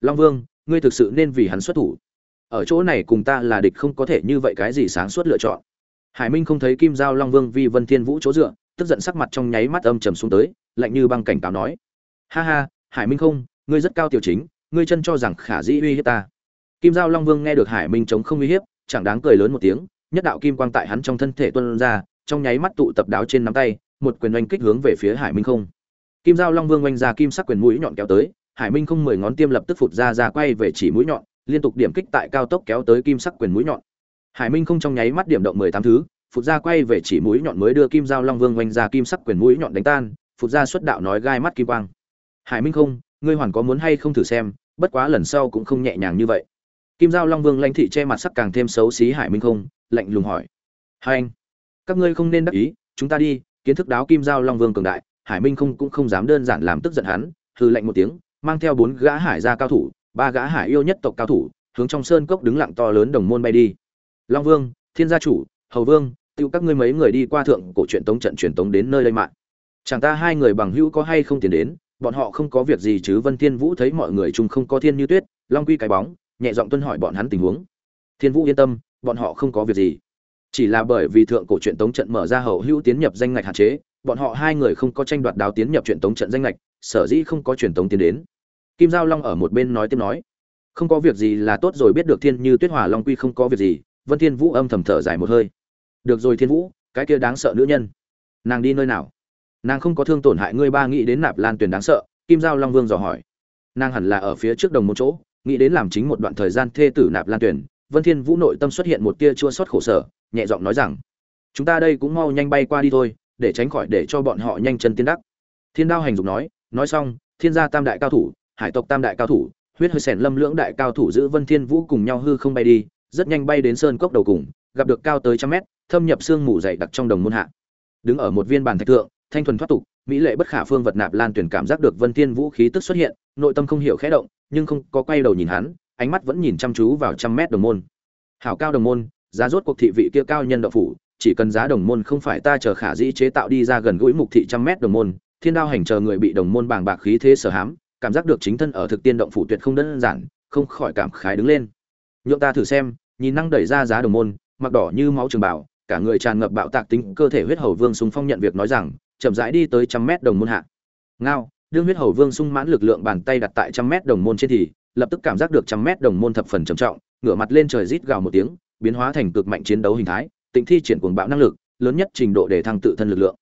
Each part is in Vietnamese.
long vương, ngươi thực sự nên vì hắn xuất thủ. Ở chỗ này cùng ta là địch không có thể như vậy cái gì sáng suốt lựa chọn. Hải minh không thấy kim giao long vương vi vân thiên vũ chỗ dựa, tức giận sắc mặt trong nháy mắt âm trầm xuống tới, lạnh như băng cảnh cáo nói. Ha ha, hải minh không, ngươi rất cao tiểu chính, ngươi chân cho rằng khả dĩ uy hiếp ta. Kim giao long vương nghe được hải minh chống không uy hiếp, chẳng đáng cười lớn một tiếng, nhất đạo kim quang tại hắn trong thân thể tuôn ra, trong nháy mắt tụ tập đáo trên nắm tay, một quyền oanh kích hướng về phía hải minh không. Kim giao long vương oanh ra kim sắc quyền mũi nhọn kéo tới hải minh không mười ngón tiêm lập tức phụt ra ra quay về chỉ mũi nhọn, liên tục điểm kích tại cao tốc kéo tới kim sắc quyền mũi nhọn. Hải minh không trong nháy mắt điểm động mười tám thứ, phụt ra quay về chỉ mũi nhọn mới đưa kim dao long vương oanh ra kim sắc quyền mũi nhọn đánh tan, phụt ra xuất đạo nói gai mắt kim quang. Hải minh không, ngươi hoàn có muốn hay không thử xem, bất quá lần sau cũng không nhẹ nhàng như vậy. Kim giao long vương lãnh thị che mặt sắc càng thêm xấu xí hải minh không, lạnh lùng hỏi. Hai anh, các ngươi không nên đắc ý, chúng ta đi, kiến thức đáo kim giao long vương cường đại, hải minh không cũng không dám đơn giản làm tức giận hắn hư lạnh một tiếng mang theo bốn gã hải gia cao thủ, ba gã hải yêu nhất tộc cao thủ, hướng trong sơn cốc đứng lặng to lớn đồng môn bay đi. Long vương, thiên gia chủ, hầu vương, tiêu các ngươi mấy người đi qua thượng cổ truyện tống trận truyền tống đến nơi đây mạng. Chẳng ta hai người bằng hữu có hay không tiền đến, bọn họ không có việc gì chứ vân thiên vũ thấy mọi người chung không có thiên như tuyết, long quy cái bóng, nhẹ giọng tuân hỏi bọn hắn tình huống. Thiên vũ yên tâm, bọn họ không có việc gì. Chỉ là bởi vì thượng cổ truyện tống trận mở ra hậu hữu tiến nhập danh ngạch hạn chế, bọn họ hai người không có tranh đoạt đáo tiến nhập truyện tống trận danh ngạch sở dĩ không có truyền tống tiến đến. Kim giao long ở một bên nói tiếp nói, không có việc gì là tốt rồi, biết được thiên như tuyết hòa long quy không có việc gì. Vân thiên vũ âm thầm thở dài một hơi. Được rồi thiên vũ, cái kia đáng sợ nữ nhân. Nàng đi nơi nào? Nàng không có thương tổn hại ngươi ba nghĩ đến nạp lan tuyền đáng sợ. Kim giao long vương dò hỏi. Nàng hẳn là ở phía trước đồng một chỗ, nghĩ đến làm chính một đoạn thời gian thê tử nạp lan tuyền vân thiên vũ nội tâm xuất hiện một tia chua xót khổ sở, nhẹ giọng nói rằng, chúng ta đây cũng mau nhanh bay qua đi thôi, để tránh khỏi để cho bọn họ nhanh chân tiến đắc. Thiên đao hành dục nói nói xong, thiên gia tam đại cao thủ, hải tộc tam đại cao thủ, huyết hơi sẻn lâm lưỡng đại cao thủ giữ vân thiên vũ cùng nhau hư không bay đi, rất nhanh bay đến sơn cốc đầu cùng, gặp được cao tới trăm mét, thâm nhập xương mù dày đặc trong đồng môn hạ. Đứng ở một viên bàn thạch thượng, thanh thuần thoát tục, mỹ lệ bất khả phương vật nạp lan tuyển cảm giác được vân thiên vũ khí tức xuất hiện, nội tâm không hiểu khẽ động, nhưng không có quay đầu nhìn hắn, ánh mắt vẫn nhìn chăm chú vào trăm mét đồng môn. Hảo cao đồng môn, giá rốt cuộc thị vị kia cao nhân đạo phủ, chỉ cần giá đồng môn không phải ta chờ khả dĩ chế tạo đi ra gần gũi mục thị trăm mét đồng môn thiên đao hành chờ người bị đồng môn bàng bạc khí thế sở hám, cảm giác được chính thân ở thực tiên động phủ tuyệt không đơn giản, không khỏi cảm khái đứng lên. Nhượng ta thử xem, nhìn năng đẩy ra giá đồng môn, mặc đỏ như máu trường bảo, cả người tràn ngập bạo tạc tính cơ thể huyết hầu vương sung phong nhận việc nói rằng, chậm rãi đi tới trăm mét đồng môn hạ. Ngao, đương huyết hầu vương sung mãn lực lượng bàn tay đặt tại trăm mét đồng môn trên thì, lập tức cảm giác được trăm mét đồng môn thập phần trầm trọng, ngửa mặt lên trời rít gào một tiếng, biến hóa thành cực mạnh chiến đấu hình thái, tịnh thi triển cuồng bạo năng lực, lớn nhất trình độ để thăng tự thân lực lượng.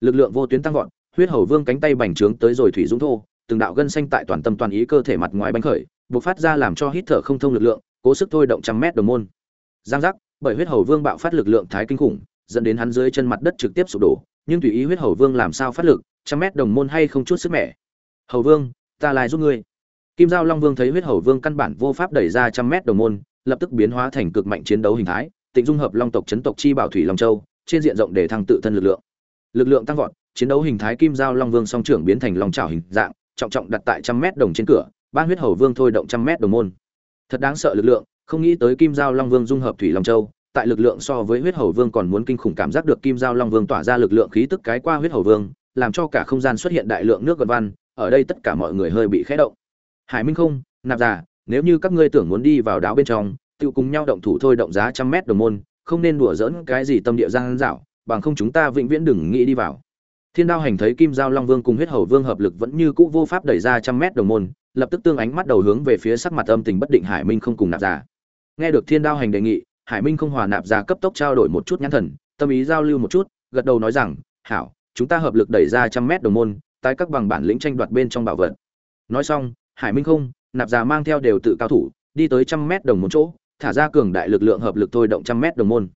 Lực lượng vô tuyến tăng vọt huyết hầu vương cánh tay bành trướng tới rồi thủy dũng thô, từng đạo gân xanh tại toàn tâm toàn ý cơ thể mặt ngoài bánh khởi, bộc phát ra làm cho hít thở không thông lực lượng, cố sức thôi động trăm mét đồng môn. Giang giác, bởi huyết hầu vương bạo phát lực lượng thái kinh khủng, dẫn đến hắn dưới chân mặt đất trực tiếp sụp đổ, nhưng tùy ý huyết hầu vương làm sao phát lực, trăm mét đồng môn hay không chút sức mẻ. Hầu vương, ta lại giúp ngươi. Kim giao long vương thấy huyết hầu vương căn bản vô pháp đẩy ra trăm mét đồng môn, lập tức biến hóa thành cực mạnh chiến đấu hình thái, tịnh dung hợp long tộc chấn tộc chi bảo thủy long châu, trên diện rộng để thăng tự thân lực lượng. Lực lượng tăng vọt chiến đấu hình thái kim giao long vương song trưởng biến thành long trảo hình dạng, trọng trọng đặt tại trăm mét đồng trên cửa ban huyết hầu vương thôi động trăm mét đồng môn. Thật đáng sợ lực lượng, không nghĩ tới kim giao long vương dung hợp thủy long châu, tại lực lượng so với huyết hầu vương còn muốn kinh khủng cảm giác được kim giao long vương tỏa ra lực lượng khí tức cái qua huyết hầu vương, làm cho cả không gian xuất hiện đại lượng nước gợn văn, ở đây tất cả mọi người hơi bị khẽ động. Hải minh không, nạp giả nếu như các ngươi tưởng muốn đi vào đáo bên trong tiêu cùng nhau động thủ thôi động giá trăm mét đồng môn, không nên đùa giỡn cái gì tâm địa giang dảo, bằng không chúng ta vĩnh viễn đừng nghĩ đi vào thiên đao hành thấy kim giao long vương cùng huyết hầu vương hợp lực vẫn như cũ vô pháp đẩy ra trăm mét đồng môn, lập tức tương ánh mắt đầu hướng về phía sắc mặt âm tình bất định hải minh không cùng nạp giả nghe được thiên đao hành đề nghị, hải minh không hòa nạp giả cấp tốc trao đổi một chút nhãn thần, tâm ý giao lưu một chút, gật đầu nói rằng, hảo, chúng ta hợp lực đẩy ra trăm mét đồng môn tái các bằng bản lĩnh tranh đoạt bên trong bảo vật. Nói xong, hải minh không, nạp giả mang theo đều tự cao thủ, đi tới trăm mét đồng môn chỗ, thả ra cường đại lực lượng hợp lực thôi động trăm mét đồng môn.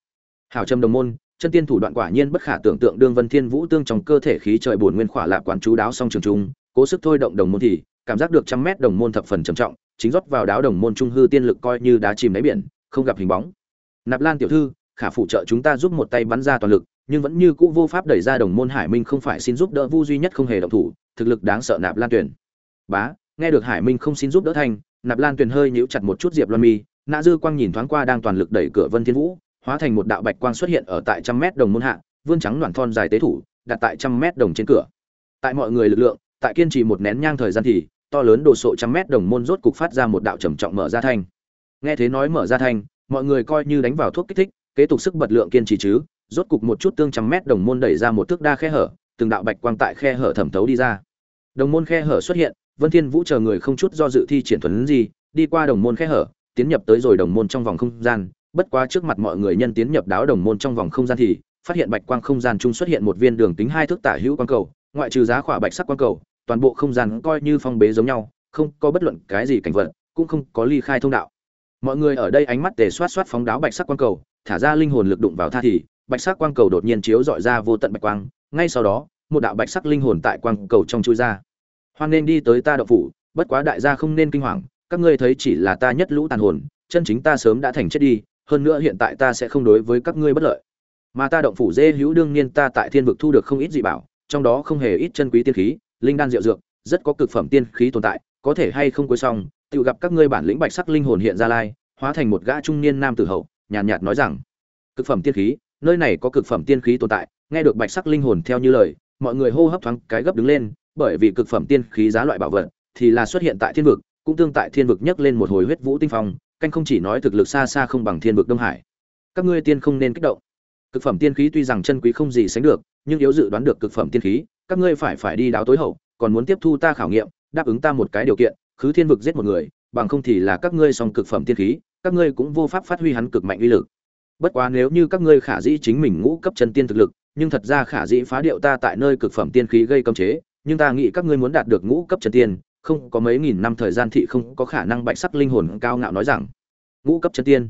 Hảo trăm đồng môn chân tiên thủ đoạn quả nhiên bất khả tưởng tượng đương vân thiên vũ tương trong cơ thể khí trời buồn nguyên khỏa lạp quán chú đáo song trường trung cố sức thôi động đồng môn thì, cảm giác được trăm mét đồng môn thập phần trầm trọng, chính rót vào đáo đồng môn trung hư tiên lực coi như đá chìm đáy biển, không gặp hình bóng. Nạp lan tiểu thư, khả phụ trợ chúng ta giúp một tay bắn ra toàn lực, nhưng vẫn như cũ vô pháp đẩy ra đồng môn hải minh không phải xin giúp đỡ vu duy nhất không hề động thủ, thực lực đáng sợ nạp lan tuyển. Bá, nghe được hải minh không xin giúp đỡ thành, nạp lan tuyển hơi nhíu chặt một chút diệp loan mi, nã dư quang nhìn thoáng qua đang toàn lực đẩy cửa vân thiên vũ hóa thành một đạo bạch quang xuất hiện ở tại trăm mét đồng môn hạ, vươn trắng đoạn thon dài tế thủ, đặt tại trăm mét đồng trên cửa. Tại mọi người lực lượng, tại kiên trì một nén nhang thời gian thì, to lớn đồ sộ trăm mét đồng môn rốt cục phát ra một đạo trầm trọng mở ra thanh. Nghe thế nói mở ra thanh, mọi người coi như đánh vào thuốc kích thích, kế tục sức bật lượng kiên trì chứ, rốt cục một chút tương trăm mét đồng môn đẩy ra một thước đa khe hở, từng đạo bạch quang tại khe hở thẩm thấu đi ra. Đồng môn khe hở xuất hiện, vân thiên vũ chờ người không chút do dự thi triển thuần gì, đi qua đồng môn khe hở, tiến nhập tới rồi đồng môn trong vòng không gian bất quá trước mặt mọi người nhân tiến nhập đáo đồng môn trong vòng không gian thì, phát hiện bạch quang không gian chung xuất hiện một viên đường tính hai thước tả hữu quang cầu, ngoại trừ giá khỏa bạch sắc quang cầu, toàn bộ không gian coi như phong bế giống nhau, không có bất luận cái gì cảnh vật, cũng không có ly khai thông đạo. Mọi người ở đây ánh mắt để xoát xoát phóng đáo bạch sắc quang cầu, thả ra linh hồn lực đụng vào tha thì, bạch sắc quang cầu đột nhiên chiếu dọi ra vô tận bạch quang, ngay sau đó, một đạo bạch sắc linh hồn tại quang cầu trong chui ra. Hoan nên đi tới ta đậu phủ, bất quá đại gia không nên kinh hoàng, các ngươi thấy chỉ là ta nhất lũ tàn hồn, chân chính ta sớm đã thành chết đi hơn nữa hiện tại ta sẽ không đối với các ngươi bất lợi. Mà ta động phủ dê hữu đương nhiên ta tại thiên vực thu được không ít dị bảo trong đó không hề ít chân quý tiên khí linh đan diệu dược rất có cực phẩm tiên khí tồn tại có thể hay không cuối xong tự gặp các ngươi bản lĩnh bạch sắc linh hồn hiện ra lai hóa thành một gã trung niên nam tử hậu nhàn nhạt, nhạt nói rằng cực phẩm tiên khí nơi này có cực phẩm tiên khí tồn tại nghe được bạch sắc linh hồn theo như lời mọi người hô hấp thoáng cái gấp đứng lên bởi vì cực phẩm tiên khí giá loại bảo vật thì là xuất hiện tại thiên vực cũng tương tại thiên vực nhấc lên một hồi huyết vũ tinh phong canh không chỉ nói thực lực xa xa không bằng thiên vực đông hải. Các ngươi tiên không nên kích động. Cực phẩm tiên khí tuy rằng chân quý không gì sánh được, nhưng yếu dự đoán được cực phẩm tiên khí, các ngươi phải phải đi đáo tối hậu, còn muốn tiếp thu ta khảo nghiệm, đáp ứng ta một cái điều kiện, khứ thiên vực giết một người, bằng không thì là các ngươi song cực phẩm tiên khí, các ngươi cũng vô pháp phát huy hắn cực mạnh uy lực. Bất quá nếu như các ngươi khả dĩ chính mình ngũ cấp chân tiên thực lực, nhưng thật ra khả dĩ phá điệu ta tại nơi cực phẩm tiên khí gây cấm chế, nhưng ta nghĩ các ngươi muốn đạt được ngũ cấp chân tiên không có mấy nghìn năm thời gian thị không có khả năng bạch sắc linh hồn cao ngạo nói rằng, ngũ cấp chân tiên.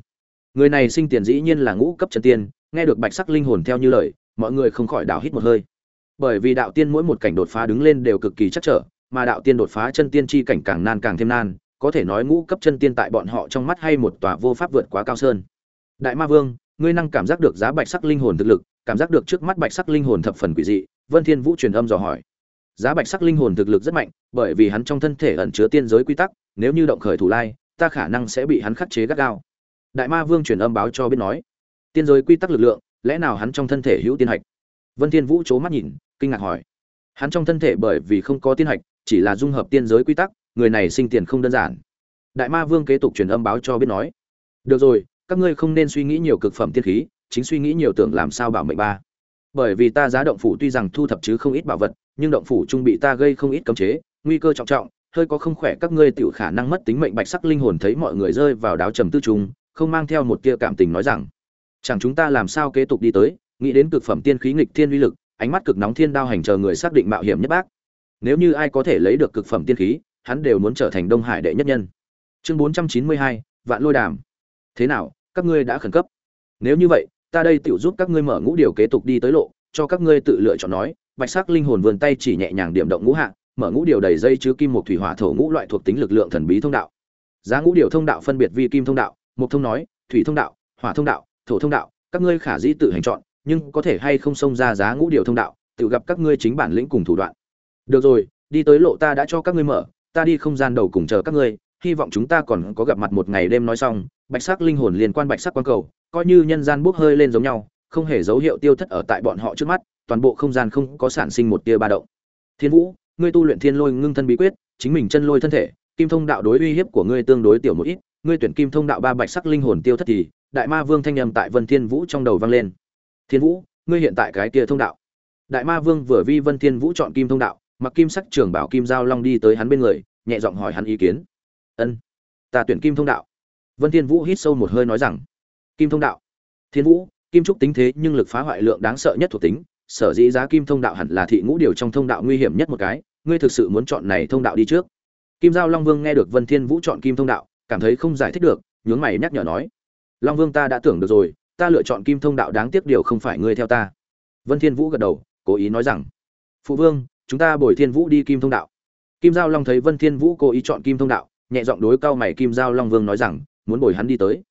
Người này sinh tiền dĩ nhiên là ngũ cấp chân tiên, nghe được bạch sắc linh hồn theo như lời, mọi người không khỏi đảo hít một hơi. Bởi vì đạo tiên mỗi một cảnh đột phá đứng lên đều cực kỳ chắc trở, mà đạo tiên đột phá chân tiên chi cảnh càng nan càng thêm nan, có thể nói ngũ cấp chân tiên tại bọn họ trong mắt hay một tòa vô pháp vượt quá cao sơn. Đại ma vương, ngươi năng cảm giác được giá bạch sắc linh hồn thực lực, cảm giác được trước mắt bạch sắc linh hồn thập phần quỷ dị, vân thiên vũ truyền âm dò hỏi giá bạch sắc linh hồn thực lực rất mạnh, bởi vì hắn trong thân thể ẩn chứa tiên giới quy tắc, nếu như động khởi thủ lai, ta khả năng sẽ bị hắn khắc chế gắt gao. Đại ma vương truyền âm báo cho biết nói, tiên giới quy tắc lực lượng, lẽ nào hắn trong thân thể hữu tiên hạch? Vân thiên vũ c mắt nhìn, kinh ngạc hỏi. Hắn trong thân thể bởi vì không có tiên hạch, chỉ là dung hợp tiên giới quy tắc, người này sinh tiền không đơn giản. Đại ma vương kế tục truyền âm báo cho biết nói, được rồi, các ngươi không nên suy nghĩ nhiều cực phẩm tiên khí, chính suy nghĩ nhiều tưởng làm sao bảo mệnh ba bởi vì ta giá động phủ tuy rằng thu thập chứ không ít bảo vật, nhưng động phủ trung bị ta gây không ít cấm chế, nguy cơ trọng trọng, hơi có không khỏe các ngươi tiểu khả năng mất tính mệnh bạch sắc linh hồn thấy mọi người rơi vào đáo trầm tư trung không mang theo một tia cảm tình nói rằng, chẳng chúng ta làm sao kế tục đi tới? Nghĩ đến cực phẩm tiên khí nghịch thiên uy lực, ánh mắt cực nóng thiên đao hành chờ người xác định mạo hiểm nhất bác. Nếu như ai có thể lấy được cực phẩm tiên khí, hắn đều muốn trở thành đông hải đệ nhất nhân. Chương bốn trăm chín mươi hai, vạn lôi đàm. Thế nào, các ngươi đã khẩn cấp? Nếu như vậy ta đây tiểu giúp các ngươi mở ngũ điều kế tục đi tới lộ, cho các ngươi tự lựa chọn nói, bạch sắc linh hồn vươn tay chỉ nhẹ nhàng điểm động ngũ hạ, mở ngũ điều đầy dây chứa kim một thủy hỏa thổ ngũ loại thuộc tính lực lượng thần bí thông đạo. Giá ngũ điều thông đạo phân biệt vi kim thông đạo mục thông nói, thủy thông đạo, hỏa thông đạo, thổ thông đạo, các ngươi khả dĩ tự hành chọn, nhưng có thể hay không xông ra giá ngũ điều thông đạo, tự gặp các ngươi chính bản lĩnh cùng thủ đoạn. Được rồi, đi tới lộ ta đã cho các ngươi mở, ta đi không gian đầu cùng chờ các ngươi hy vọng chúng ta còn có gặp mặt một ngày đêm nói xong, bạch sắc linh hồn liên quan bạch sắc quan cầu, coi như nhân gian bốc hơi lên giống nhau, không hề dấu hiệu tiêu thất ở tại bọn họ trước mắt, toàn bộ không gian không có sản sinh một tia ba động. Thiên vũ, ngươi tu luyện thiên lôi ngưng thân bí quyết, chính mình chân lôi thân thể, kim thông đạo đối uy hiếp của ngươi tương đối tiểu một ít, ngươi tuyển kim thông đạo ba bạch sắc linh hồn tiêu thất thì, đại ma vương thanh âm tại vân thiên vũ trong đầu vang lên. Thiên vũ, ngươi hiện tại cái kia thông đạo. Đại ma vương vừa vi vân thiên vũ chọn kim thông đạo, mặc kim sắc trưởng bảo kim giao long đi tới hắn bên người, nhẹ giọng hỏi hắn ý kiến ân, ta tuyển kim thông đạo. Vân thiên vũ hít sâu một hơi nói rằng, kim thông đạo. Thiên vũ, kim trúc tính thế nhưng lực phá hoại lượng đáng sợ nhất thuộc tính, sở dĩ giá kim thông đạo hẳn là thị ngũ điều trong thông đạo nguy hiểm nhất một cái, ngươi thực sự muốn chọn này thông đạo đi trước. Kim giao long vương nghe được vân thiên vũ chọn kim thông đạo, cảm thấy không giải thích được, nhướng mày nhắc nhở nói, long vương ta đã tưởng được rồi, ta lựa chọn kim thông đạo đáng tiếc điều không phải ngươi theo ta. Vân thiên vũ gật đầu, cố ý nói rằng, phụ vương, chúng ta bồi thiên vũ đi kim thông đạo. Kim giao long thấy vân thiên vũ cố ý chọn kim thông đạo nhẹ giọng đối cao mày kim giao long vương nói rằng, muốn bồi hắn đi tới.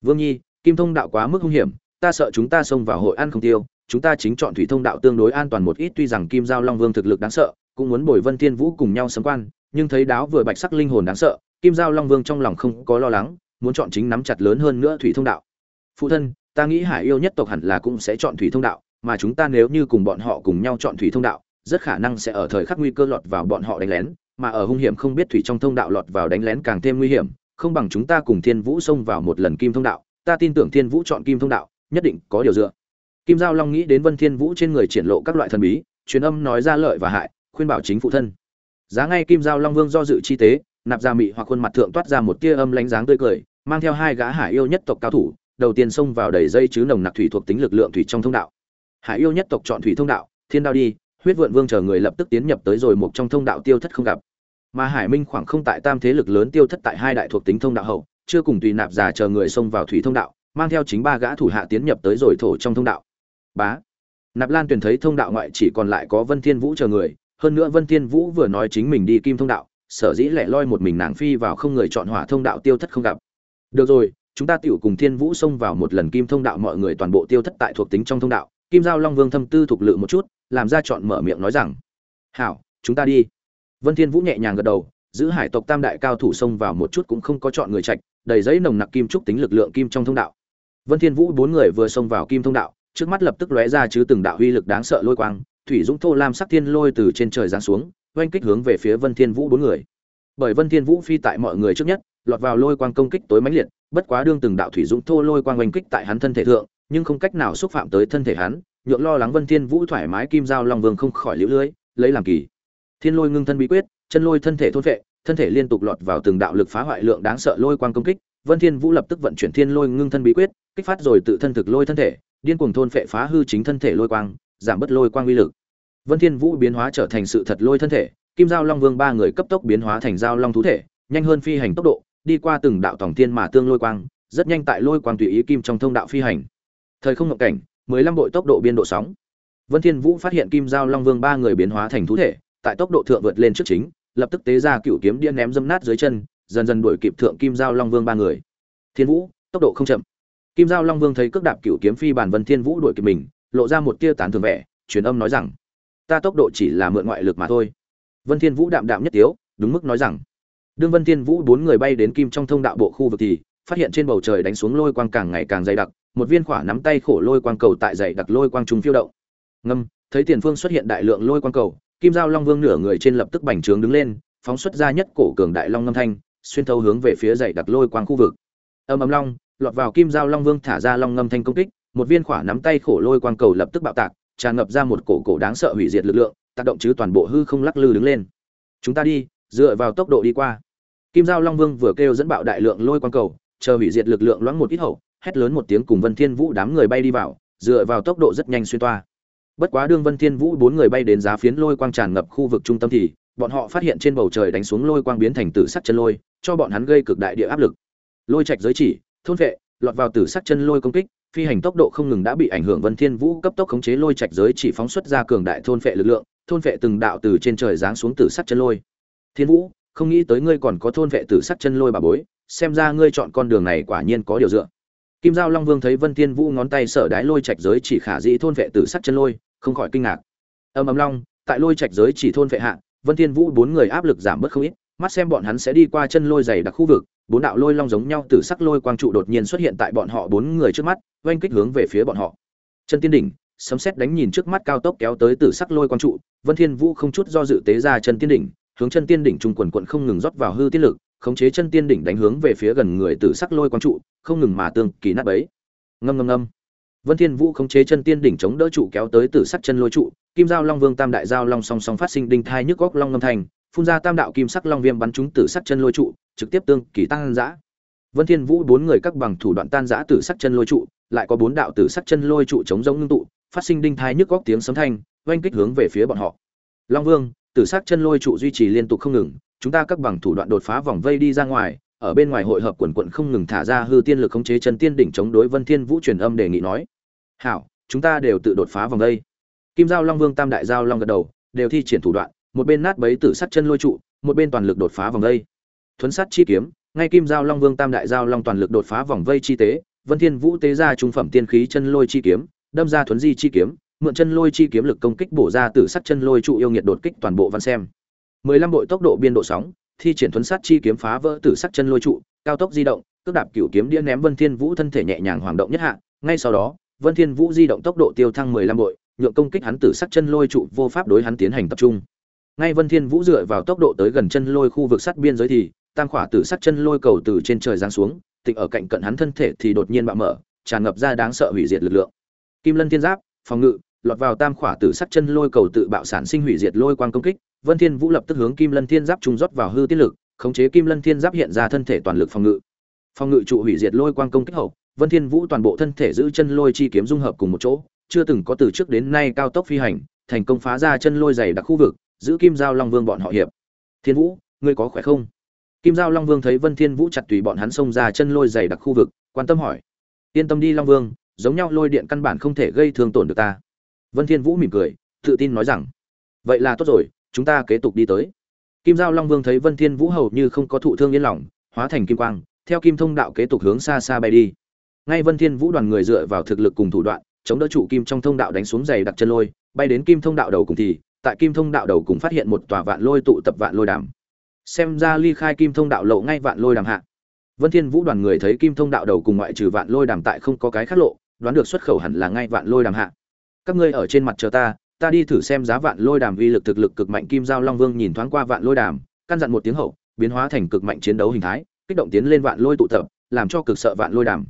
Vương nhi, kim thông đạo quá mức hung hiểm, ta sợ chúng ta xông vào hội ăn không tiêu, chúng ta chính chọn thủy thông đạo tương đối an toàn một ít, tuy rằng kim giao long vương thực lực đáng sợ, cũng muốn bồi vân thiên vũ cùng nhau sấm quan, nhưng thấy đáo vừa bạch sắc linh hồn đáng sợ, kim giao long vương trong lòng không có lo lắng, muốn chọn chính nắm chặt lớn hơn nữa thủy thông đạo. Phụ thân, ta nghĩ hải yêu nhất tộc hẳn là cũng sẽ chọn thủy thông đạo, mà chúng ta nếu như cùng bọn họ cùng nhau chọn thủy thông đạo, rất khả năng sẽ ở thời khắc nguy cơ lọt vào bọn họ đánh lén mà ở hung hiểm không biết thủy trong thông đạo lọt vào đánh lén càng thêm nguy hiểm, không bằng chúng ta cùng thiên vũ xông vào một lần kim thông đạo. Ta tin tưởng thiên vũ chọn kim thông đạo, nhất định có điều dựa. Kim giao long nghĩ đến vân thiên vũ trên người triển lộ các loại thần bí, truyền âm nói ra lợi và hại, khuyên bảo chính phụ thân. Giá ngay kim giao long vương do dự chi tế, nạp ra mị hoặc khuôn mặt thượng toát ra một tia âm lánh dáng tươi cười, mang theo hai gã hải yêu nhất tộc cao thủ, đầu tiên xông vào đầy dây chứ nồng nặc thủy thuộc tính lực lượng thủy trong thông đạo. Hải yêu nhất tộc chọn thủy thông đạo, thiên đao đi, huyết vượn vương chờ người lập tức tiến nhập tới rồi một trong thông đạo tiêu thất không gặp mà hải minh khoảng không tại tam thế lực lớn tiêu thất tại hai đại thuộc tính thông đạo hậu, chưa cùng tùy nạp giả chờ người xông vào thủy thông đạo, mang theo chính ba gã thủ hạ tiến nhập tới rồi thổ trong thông đạo. Bá. Nạp lan tuyền thấy thông đạo ngoại chỉ còn lại có vân thiên vũ chờ người, hơn nữa vân thiên vũ vừa nói chính mình đi kim thông đạo, sở dĩ lẻ loi một mình nàng phi vào không người chọn hỏa thông đạo tiêu thất không gặp. Được rồi, chúng ta tiểu cùng thiên vũ xông vào một lần kim thông đạo mọi người toàn bộ tiêu thất tại thuộc tính trong thông đạo. Kim giao long vương thâm tư thuộc lự một chút, làm ra chọn mở miệng nói rằng, hảo, chúng ta đi vân thiên vũ nhẹ nhàng gật đầu, giữ hải tộc tam đại cao thủ xông vào một chút cũng không có chọn người trạch, đầy giấy nồng nặc kim trúc tính lực lượng kim trong thông đạo. Vân thiên vũ bốn người vừa xông vào kim thông đạo, trước mắt lập tức lóe ra chứ từng đạo uy lực đáng sợ lôi quang, thủy dũng thô lam sắc thiên lôi từ trên trời giáng xuống, oanh kích hướng về phía vân thiên vũ bốn người. Bởi vân thiên vũ phi tại mọi người trước nhất, lọt vào lôi quang công kích tối mãnh liệt, bất quá đương từng đạo thủy dũng thô lôi quang oanh kích tại hắn thân thể thượng, nhưng không cách nào xúc phạm tới thân thể hắn, nhượng lo lắng vân thiên vũ thoải mái kim giao long vương không khỏi liễu lưới, lấy làm kỳ thiên lôi ngưng thân bí quyết, chân lôi thân thể thôn vệ, thân thể liên tục lọt vào từng đạo lực phá hoại lượng đáng sợ lôi quang công kích. Vân thiên vũ lập tức vận chuyển thiên lôi ngưng thân bí quyết, kích phát rồi tự thân thực lôi thân thể, điên cuồng thôn phệ phá hư chính thân thể lôi quang, giảm bớt lôi quang uy lực. Vân thiên vũ biến hóa trở thành sự thật lôi thân thể, kim giao long vương ba người cấp tốc biến hóa thành giao long thú thể, nhanh hơn phi hành tốc độ, đi qua từng đạo tổng thiên mà tương lôi quang, rất nhanh tại lôi quang tùy ý kim trong thông đạo phi hành. Thời không ngộng cảnh 15 bội tốc độ biên độ sóng. Vân thiên vũ phát hiện kim giao long vương ba người biến hóa thành thú thể tại tốc độ thượng vượt lên trước chính, lập tức tế ra cựu kiếm điên ném dâm nát dưới chân, dần dần đuổi kịp thượng kim giao long vương ba người. Thiên vũ, tốc độ không chậm. Kim giao long vương thấy cước đạp cựu kiếm phi bản vân thiên vũ đuổi kịp mình, lộ ra một tia tán thường vẻ, truyền âm nói rằng, ta tốc độ chỉ là mượn ngoại lực mà thôi. Vân thiên vũ đạm đạm nhất tiếu, đúng mức nói rằng, đương vân thiên vũ bốn người bay đến kim trong thông đạo bộ khu vực thì, phát hiện trên bầu trời đánh xuống lôi quang càng ngày càng dày đặc, một viên khỏa nắm tay khổ lôi quang cầu tại dày đặc lôi quang trùng phiêu động. Ngâm, thấy tiền phương xuất hiện đại lượng lôi quang cầu kim giao long vương nửa người trên lập tức bành trướng đứng lên, phóng xuất ra nhất cổ cường đại long ngâm thanh, xuyên thấu hướng về phía dậy đặc lôi quang khu vực. Âm âm long, lọt vào kim giao long vương thả ra long ngâm thanh công kích, một viên khỏa nắm tay khổ lôi quang cầu lập tức bạo tạc, tràn ngập ra một cổ cổ đáng sợ hủy diệt lực lượng, tác động chứ toàn bộ hư không lắc lư đứng lên. Chúng ta đi, dựa vào tốc độ đi qua. Kim giao long vương vừa kêu dẫn bạo đại lượng lôi quang cầu, chờ hủy diệt lực lượng loãng một ít hậu, hét lớn một tiếng cùng vân thiên vũ đám người bay đi vào, dựa vào tốc độ rất nhanh xuyên toa bất quá đương vân thiên vũ bốn người bay đến giá phiến lôi quang tràn ngập khu vực trung tâm thì, bọn họ phát hiện trên bầu trời đánh xuống lôi quang biến thành tử sắc chân lôi, cho bọn hắn gây cực đại địa áp lực. Lôi trạch giới chỉ, thôn vệ, lọt vào tử sắc chân lôi công kích, phi hành tốc độ không ngừng đã bị ảnh hưởng vân thiên vũ cấp tốc khống chế lôi trạch giới chỉ phóng xuất ra cường đại thôn vệ lực lượng, thôn vệ từng đạo từ trên trời giáng xuống tử sắc chân lôi. Thiên vũ, không nghĩ tới ngươi còn có thôn vệ tử sắc chân lôi bà bối, xem ra ngươi chọn con đường này quả nhiên có điều dựa kim giao long vương thấy vân thiên vũ ngón tay sở đái lôi trạch giới chỉ khả dĩ thôn vệ tử sắc chân lôi, không khỏi kinh ngạc. Âm âm long, tại lôi trạch giới chỉ thôn vệ hạ, vân thiên vũ bốn người áp lực giảm bớt không ít, mắt xem bọn hắn sẽ đi qua chân lôi dày đặc khu vực, bốn đạo lôi long giống nhau từ sắc lôi quang trụ đột nhiên xuất hiện tại bọn họ bốn người trước mắt, oanh kích hướng về phía bọn họ. Chân tiên đỉnh, sấm sét đánh nhìn trước mắt cao tốc kéo tới từ sắc lôi quang trụ, vân thiên vũ không chút do dự tế ra chân tiên đỉnh, hướng chân tiên đỉnh trung quần quận không ngừng rót vào hư tiết lực khống chế chân tiên đỉnh đánh hướng về phía gần người tử sắc lôi quang trụ, không ngừng mà tương kỳ nát bấy. Ngâm ngâm ngâm. Vân thiên vũ khống chế chân tiên đỉnh chống đỡ trụ kéo tới tử sắc chân lôi trụ, kim giao long vương tam đại giao long song song phát sinh đinh thai nhức góc long ngâm thành, phun ra tam đạo kim sắc long viêm bắn trúng tử sắc chân lôi trụ, trực tiếp tương kỳ tăng dã. vân thiên vũ bốn người các bằng thủ đoạn tan dã tử sắc chân lôi trụ, lại có bốn đạo tử sắc chân lôi trụ chống giống ngưng tụ, phát sinh đinh thai nhức góc tiếng sấm thanh, oanh kích hướng về phía bọn họ. Long vương, tử sắc chân lôi trụ duy trì liên tục không ngừng chúng ta các bằng thủ đoạn đột phá vòng vây đi ra ngoài, ở bên ngoài hội hợp quần quận không ngừng thả ra hư tiên lực khống chế chân tiên đỉnh chống đối vân thiên vũ truyền âm đề nghị nói, hảo, chúng ta đều tự đột phá vòng vây. Kim giao long vương tam đại giao long gật đầu, đều thi triển thủ đoạn, một bên nát bấy tử sắt chân lôi trụ, một bên toàn lực đột phá vòng vây. Thuấn sắt chi kiếm, ngay kim giao long vương tam đại giao long toàn lực đột phá vòng vây chi tế, vân thiên vũ tế ra trung phẩm tiên khí chân lôi chi kiếm, đâm ra thuấn di chi kiếm, mượn chân lôi chi kiếm lực công kích bổ ra tử sắt chân lôi trụ yêu nghiệt đột kích toàn bộ văn xem. 15 bội tốc độ biên độ sóng, thi triển thuấn sắt chi kiếm phá vỡ tử sắt chân lôi trụ, cao tốc di động, cước đạp cửu kiếm đĩa ném vân thiên vũ thân thể nhẹ nhàng hoàng động nhất hạ, ngay sau đó, vân thiên vũ di động tốc độ tiêu thăng 15 bội nhượng công kích hắn tử sắc chân lôi trụ vô pháp đối hắn tiến hành tập trung. Ngay vân thiên vũ dựa vào tốc độ tới gần chân lôi khu vực sắt biên giới thì, tam khỏa tử sắt chân lôi cầu từ trên trời giáng xuống tịnh ở cạnh cận hắn thân thể thì đột nhiên bạo mở, tràn ngập ra đáng sợ hủy diệt lực lượng. Kim lân thiên giáp, phòng ngự, lọt vào tam khỏa tử sắt chân lôi cầu tự bạo sản sinh hủy diệt lôi quang công kích vân thiên vũ lập tức hướng kim lân thiên giáp trung rót vào hư tiết lực, khống chế kim lân thiên giáp hiện ra thân thể toàn lực phòng ngự. Phòng ngự trụ hủy diệt lôi quang công kích hậu, vân thiên vũ toàn bộ thân thể giữ chân lôi chi kiếm dung hợp cùng một chỗ, chưa từng có từ trước đến nay cao tốc phi hành, thành công phá ra chân lôi dày đặc khu vực, giữ kim giao long vương bọn họ hiệp. Thiên vũ, ngươi có khỏe không? Kim giao long vương thấy vân thiên vũ chặt tùy bọn hắn xông ra chân lôi dày đặc khu vực, quan tâm hỏi. Yên tâm đi, long vương, giống nhau lôi điện căn bản không thể gây thương tổn được ta. Vân thiên vũ mỉm cười, tự tin nói rằng, vậy là tốt rồi chúng ta kế tục đi tới. Kim giao long vương thấy vân thiên vũ hầu như không có thụ thương yên lòng, hóa thành kim quang, theo kim thông đạo kế tục hướng xa xa bay đi. Ngay vân thiên vũ đoàn người dựa vào thực lực cùng thủ đoạn, chống đỡ trụ kim trong thông đạo đánh xuống dày đặc chân lôi, bay đến kim thông đạo đầu cùng thì, tại kim thông đạo đầu cùng phát hiện một tòa vạn lôi tụ tập vạn lôi đàm. Xem ra ly khai kim thông đạo lộ ngay vạn lôi đàm hạ. Vân thiên vũ đoàn người thấy kim thông đạo đầu cùng ngoại trừ vạn lôi đàm tại không có cái khác lộ, đoán được xuất khẩu hẳn là ngay vạn lôi đàm hạ. Các ngươi ở trên mặt chờ ta ta đi thử xem giá vạn lôi đàm uy lực thực lực cực mạnh kim giao long vương nhìn thoáng qua vạn lôi đàm căn dặn một tiếng hậu biến hóa thành cực mạnh chiến đấu hình thái kích động tiến lên vạn lôi tụ tập làm cho cực sợ vạn lôi đàm.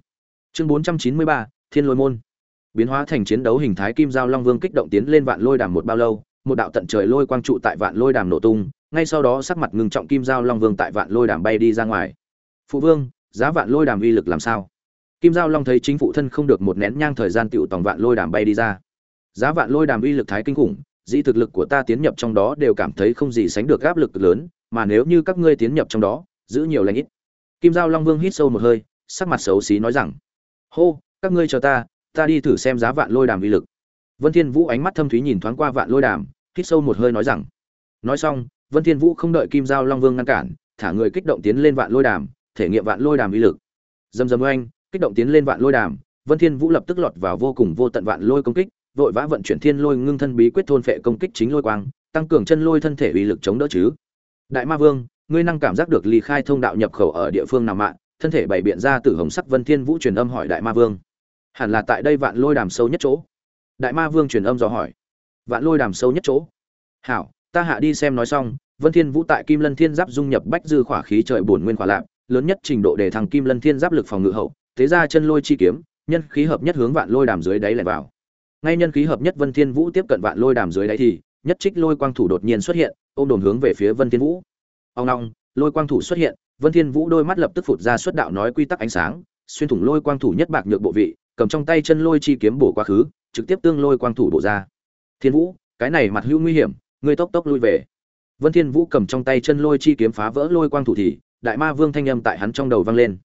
Chương 493, thiên lôi môn. Biến hóa thành chiến đấu hình thái kim giao long vương kích động tiến lên vạn lôi đàm một bao lâu một đạo tận trời lôi quang trụ tại vạn lôi đàm nổ tung ngay sau đó sắc mặt ngưng trọng kim giao long vương tại vạn lôi đàm bay đi ra ngoài. Phụ vương giá vạn lôi đàm uy lực làm sao? Kim giao long thấy chính phụ thân không được một nén nhang thời gian tựu tòng vạn lôi đàm bay đi ra giá vạn lôi đàm uy lực thái kinh khủng, dĩ thực lực của ta tiến nhập trong đó đều cảm thấy không gì sánh được áp lực lớn, mà nếu như các ngươi tiến nhập trong đó, giữ nhiều lãnh ít. Kim giao long vương hít sâu một hơi, sắc mặt xấu xí nói rằng, hô, các ngươi chờ ta ta đi thử xem giá vạn lôi đàm uy lực. Vân thiên vũ ánh mắt thâm thúy nhìn thoáng qua vạn lôi đàm, hít sâu một hơi nói rằng, nói xong, vân thiên vũ không đợi kim giao long vương ngăn cản, thả người kích động tiến lên vạn lôi đàm, thể nghiệm vạn lôi đàm uy lực. Dầm dầm oanh, kích động tiến lên vạn lôi đàm, vân thiên vũ lập tức lọt vào vô cùng vô tận vạn lôi công kích vội vã vận chuyển thiên lôi ngưng thân bí quyết thôn phệ công kích chính lôi quang, tăng cường chân lôi thân thể uy lực chống đỡ chứ. Đại ma vương, ngươi năng cảm giác được ly khai thông đạo nhập khẩu ở địa phương nào mạng thân thể bày biện ra từ hồng sắc vân thiên vũ truyền âm hỏi đại ma vương. Hẳn là tại đây vạn lôi đàm sâu nhất chỗ. Đại ma vương truyền âm dò hỏi. Vạn lôi đàm sâu nhất chỗ. Hảo, ta hạ đi xem nói xong, vân thiên vũ tại kim lân thiên giáp dung nhập bách dư khỏa khí trời bổn nguyên khỏa lạp, lớn nhất trình độ để thằng kim lân thiên giáp lực phòng ngự hậu, thế ra chân lôi chi kiếm, nhân khí hợp nhất hướng vạn lôi đàm dưới đáy lại vào ngay nhân khí hợp nhất vân thiên vũ tiếp cận vạn lôi đàm dưới đáy thì, nhất trích lôi quang thủ đột nhiên xuất hiện, ôm đồn hướng về phía vân thiên vũ. Ông long, lôi quang thủ xuất hiện, vân thiên vũ đôi mắt lập tức phụt ra xuất đạo nói quy tắc ánh sáng, xuyên thủng lôi quang thủ nhất bạc nhược bộ vị, cầm trong tay chân lôi chi kiếm bổ quá khứ, trực tiếp tương lôi quang thủ bổ ra. Thiên vũ, cái này mặt hữu nguy hiểm, ngươi tốc tốc lui về. Vân thiên vũ cầm trong tay chân lôi chi kiếm phá vỡ lôi quang thủ thì, đại ma vương thanh âm tại hắn trong đầu vang lên.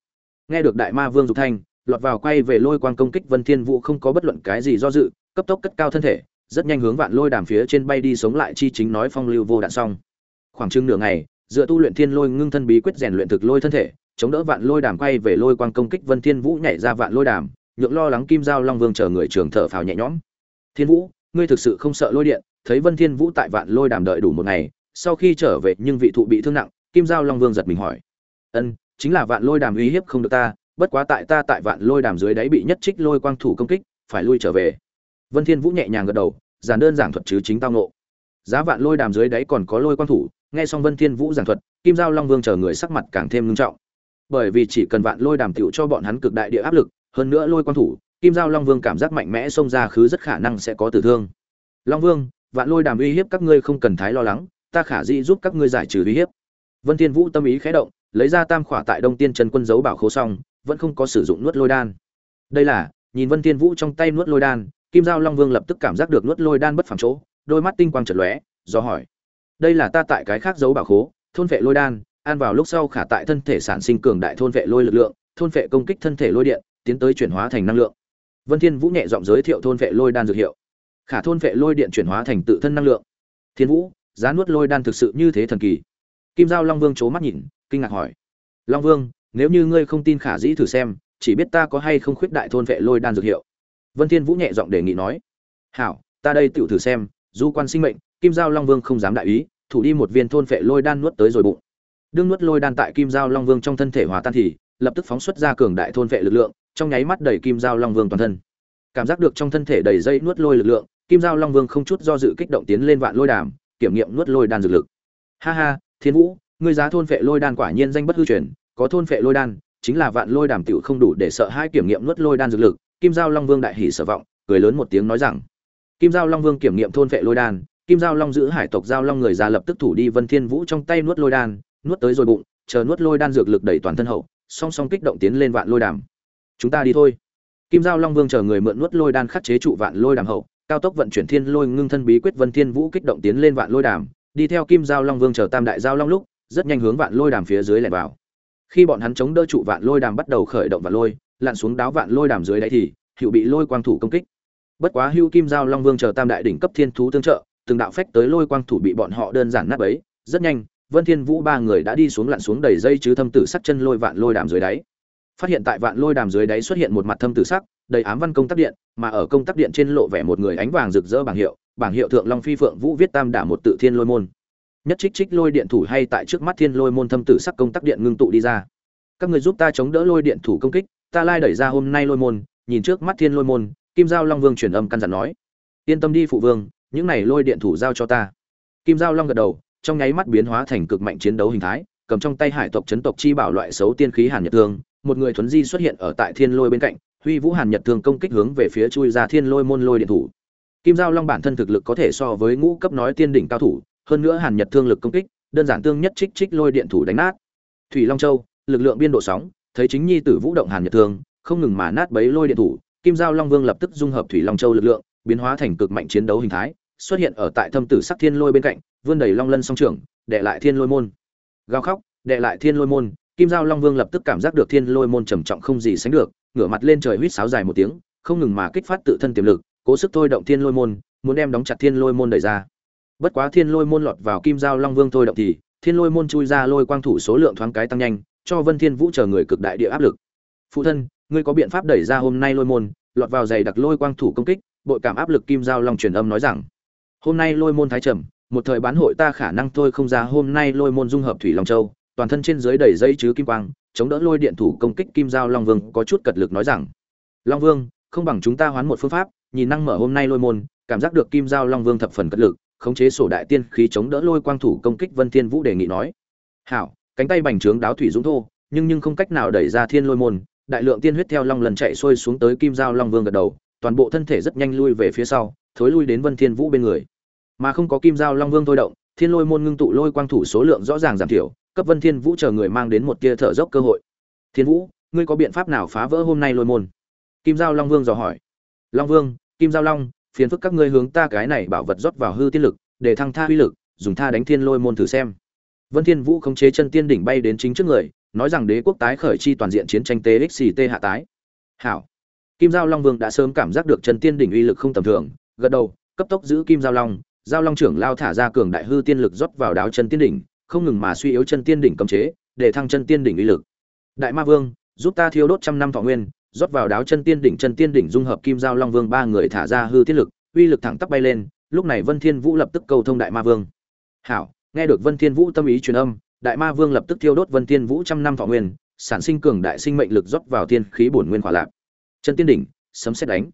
Nghe được đại ma vương dục thanh, lọt vào quay về lôi quang công kích vân thiên vũ không có bất luận cái gì do dự cấp tốc cất cao thân thể, rất nhanh hướng vạn lôi đàm phía trên bay đi sống lại chi chính nói phong lưu vô đạn xong. Khoảng chừng nửa ngày, dựa tu luyện thiên lôi ngưng thân bí quyết rèn luyện thực lôi thân thể, chống đỡ vạn lôi đàm quay về lôi quang công kích vân thiên vũ nhảy ra vạn lôi đàm, nhượng lo lắng kim giao long vương chờ người trường thở phào nhẹ nhõm. Thiên vũ, ngươi thực sự không sợ lôi điện, thấy vân thiên vũ tại vạn lôi đàm đợi đủ một ngày, sau khi trở về nhưng vị thụ bị thương nặng, kim giao long vương giật mình hỏi. Ân, chính là vạn lôi đàm uy hiếp không được ta, bất quá tại ta tại vạn lôi đàm dưới đáy bị nhất trích lôi quang thủ công kích, phải lui trở về vân thiên vũ nhẹ nhàng gật đầu, giản đơn giảng thuật chứ chính tao nộ giá vạn lôi đàm dưới đáy còn có lôi quang thủ, nghe xong vân thiên vũ giảng thuật, kim giao long vương chờ người sắc mặt càng thêm nghiêm trọng. Bởi vì chỉ cần vạn lôi đàm tiểu cho bọn hắn cực đại địa áp lực, hơn nữa lôi quang thủ, kim giao long vương cảm giác mạnh mẽ xông ra khứ rất khả năng sẽ có tử thương. Long vương, vạn lôi đàm uy hiếp các ngươi không cần thái lo lắng, ta khả dĩ giúp các ngươi giải trừ uy hiếp. Vân thiên vũ tâm ý khẽ động, lấy ra tam khỏa tại đông tiên trần quân giấu bảo khố xong, vẫn không có sử dụng nuốt lôi đan. Đây là, nhìn vân thiên vũ trong tay nuốt lôi đan kim giao long vương lập tức cảm giác được nuốt lôi đan bất phàm chỗ, đôi mắt tinh quang chợt lóe, do hỏi, đây là ta tại cái khác giấu bảo khố, thôn vệ lôi đan, ăn vào lúc sau khả tại thân thể sản sinh cường đại thôn vệ lôi lực lượng, thôn vệ công kích thân thể lôi điện, tiến tới chuyển hóa thành năng lượng. Vân thiên vũ nhẹ giọng giới thiệu thôn vệ lôi đan dược hiệu. Khả thôn vệ lôi điện chuyển hóa thành tự thân năng lượng. Thiên vũ, giá nuốt lôi đan thực sự như thế thần kỳ. Kim giao long vương c mắt nhìn, kinh ngạc hỏi, long vương, nếu như ngươi không tin khả dĩ thử xem, chỉ biết ta có hay không khuyết đại thôn vệ lôi đan dược hiệu? Vân thiên vũ nhẹ giọng đề nghị nói, hảo, ta đây tự thử xem, du quan sinh mệnh, kim giao long vương không dám đại ý, thủ đi một viên thôn vệ lôi đan nuốt tới rồi bụng. Đương nuốt lôi đan tại kim giao long vương trong thân thể hòa tan thì, lập tức phóng xuất ra cường đại thôn vệ lực lượng, trong nháy mắt đẩy kim giao long vương toàn thân. Cảm giác được trong thân thể đầy dây nuốt lôi lực lượng, kim giao long vương không chút do dự kích động tiến lên vạn lôi đàm, kiểm nghiệm nuốt lôi đan dược lực. Ha ha, thiên vũ, ngươi giá thôn phệ lôi đan quả nhiên danh bất hư truyền, có thôn phệ lôi đan, chính là vạn lôi đàm tiểu không đủ để sợ hai kiểm nghiệm nuốt lôi đan dược lực kim giao long vương đại hỉ sở vọng, cười lớn một tiếng nói rằng, kim giao long vương kiểm nghiệm thôn vệ lôi đan, kim giao long giữ hải tộc giao long người ra lập tức thủ đi vân thiên vũ trong tay nuốt lôi đan, nuốt tới rồi bụng, chờ nuốt lôi đan dược lực đẩy toàn thân hậu, song song kích động tiến lên vạn lôi đàm. Chúng ta đi thôi. Kim giao long vương chờ người mượn nuốt lôi đan khắc chế trụ vạn lôi đàm hậu, cao tốc vận chuyển thiên lôi ngưng thân bí quyết vân thiên vũ kích động tiến lên vạn lôi đàm, đi theo kim giao long vương chờ tam đại giao long lúc, rất nhanh hướng vạn lôi đàm phía dưới lẻn vào. Khi bọn hắn chống đỡ trụ vạn lôi đàm bắt đầu khởi động vạn lôi lặn xuống đáo vạn lôi đàm dưới đáy thì, hữu bị lôi quang thủ công kích. Bất quá hưu kim giao long vương chờ tam đại đỉnh cấp thiên thú tương trợ, từng đạo phách tới lôi quang thủ bị bọn họ đơn giản nát bấy, rất nhanh, vân thiên vũ ba người đã đi xuống lặn xuống đầy dây chứ thâm tử sắc chân lôi vạn lôi đàm dưới đáy. Phát hiện tại vạn lôi đàm dưới đáy xuất hiện một mặt thâm tử sắc, đầy ám văn công tắc điện, mà ở công tắc điện trên lộ vẻ một người ánh vàng rực rỡ bảng hiệu bảng hiệu thượng long phi phượng vũ viết tam đả một tự thiên lôi môn. Nhất trích trích lôi điện thủ hay tại trước mắt thiên lôi môn thâm tử sắc công tắc điện ngưng tụ đi ra. Các người giúp ta chống đỡ lôi điện thủ công kích ta lai đẩy ra hôm nay lôi môn, nhìn trước mắt thiên lôi môn, kim giao long vương truyền âm căn dặn nói, yên tâm đi phụ vương, những này lôi điện thủ giao cho ta. Kim giao long gật đầu, trong nháy mắt biến hóa thành cực mạnh chiến đấu hình thái, cầm trong tay hải tộc chấn tộc chi bảo loại xấu tiên khí hàn nhật thương, một người thuấn di xuất hiện ở tại thiên lôi bên cạnh, huy vũ hàn nhật thương công kích hướng về phía chui ra thiên lôi môn lôi điện thủ. Kim giao long bản thân thực lực có thể so với ngũ cấp nói tiên đỉnh cao thủ, hơn nữa hàn nhật thương lực công kích, đơn giản tương nhất trích trích lôi điện thủ đánh nát. Thủy long châu, lực lượng biên độ sóng thấy chính nhi tử vũ động hàn nhật thương, không ngừng mà nát bấy lôi điện thủ, kim giao long vương lập tức dung hợp thủy long châu lực lượng, biến hóa thành cực mạnh chiến đấu hình thái, xuất hiện ở tại thâm tử sắc thiên lôi bên cạnh, vươn đầy long lân song trưởng, đệ lại thiên lôi môn. Gào khóc, đệ lại thiên lôi môn, kim giao long vương lập tức cảm giác được thiên lôi môn trầm trọng không gì sánh được, ngửa mặt lên trời huýt sáo dài một tiếng, không ngừng mà kích phát tự thân tiềm lực, cố sức thôi động thiên lôi môn, muốn đem đóng chặt thiên lôi môn đẩy ra. Bất quá thiên lôi môn lọt vào kim giao long vương thôi động thì, thiên lôi môn chui ra lôi quang thủ số lượng thoáng cái tăng nhanh cho vân thiên vũ chờ người cực đại địa áp lực. Phụ thân, ngươi có biện pháp đẩy ra hôm nay lôi môn, lọt vào giày đặc lôi quang thủ công kích, bội cảm áp lực kim giao long truyền âm nói rằng, hôm nay lôi môn thái trầm, một thời bán hội ta khả năng thôi không ra hôm nay lôi môn dung hợp thủy long châu, toàn thân trên dưới đầy dây chứ kim quang, chống đỡ lôi điện thủ công kích kim giao long vương có chút cật lực nói rằng, long vương, không bằng chúng ta hoán một phương pháp, nhìn năng mở hôm nay lôi môn, cảm giác được kim giao long vương thập phần cật lực, khống chế sổ đại tiên khí chống đỡ lôi quang thủ công kích vân thiên vũ đề nghị nói, hảo cánh tay bành trướng đáo thủy dũng thô, nhưng nhưng không cách nào đẩy ra thiên lôi môn, đại lượng tiên huyết theo long lần chạy xuôi xuống tới kim giao long vương gật đầu, toàn bộ thân thể rất nhanh lui về phía sau, thối lui đến vân thiên vũ bên người. Mà không có kim giao long vương thôi động, thiên lôi môn ngưng tụ lôi quang thủ số lượng rõ ràng giảm thiểu, cấp vân thiên vũ chờ người mang đến một tia thở dốc cơ hội. Thiên vũ, ngươi có biện pháp nào phá vỡ hôm nay lôi môn? Kim giao long vương dò hỏi. Long vương, kim giao long, phiền phức các ngươi hướng ta cái này bảo vật rót vào hư tiên lực, để thăng tha uy lực, dùng tha đánh thiên lôi môn thử xem vân thiên vũ khống chế chân tiên đỉnh bay đến chính trước người, nói rằng đế quốc tái khởi chi toàn diện chiến tranh txt hạ tái. Hảo. Kim giao long vương đã sớm cảm giác được chân tiên đỉnh uy lực không tầm thường, gật đầu, cấp tốc giữ kim giao long. Giao long trưởng lao thả ra cường đại hư tiên lực rót vào đáo chân tiên đỉnh, không ngừng mà suy yếu chân tiên đỉnh cấm chế, để thăng chân tiên đỉnh uy lực. Đại ma vương, giúp ta thiêu đốt trăm năm thọ nguyên, rót vào đáo chân tiên đỉnh, chân tiên đỉnh dung hợp kim giao long vương ba người thả ra hư tiên lực, uy lực thẳng tắp bay lên, lúc này vân thiên vũ lập tức cầu thông đại ma vương. Hảo nghe được vân thiên vũ tâm ý truyền âm đại ma vương lập tức thiêu đốt vân thiên vũ trăm năm thọ nguyên sản sinh cường đại sinh mệnh lực rót vào Thiên khí bổn nguyên khỏa lạp. Chân tiên đỉnh sấm xét đánh.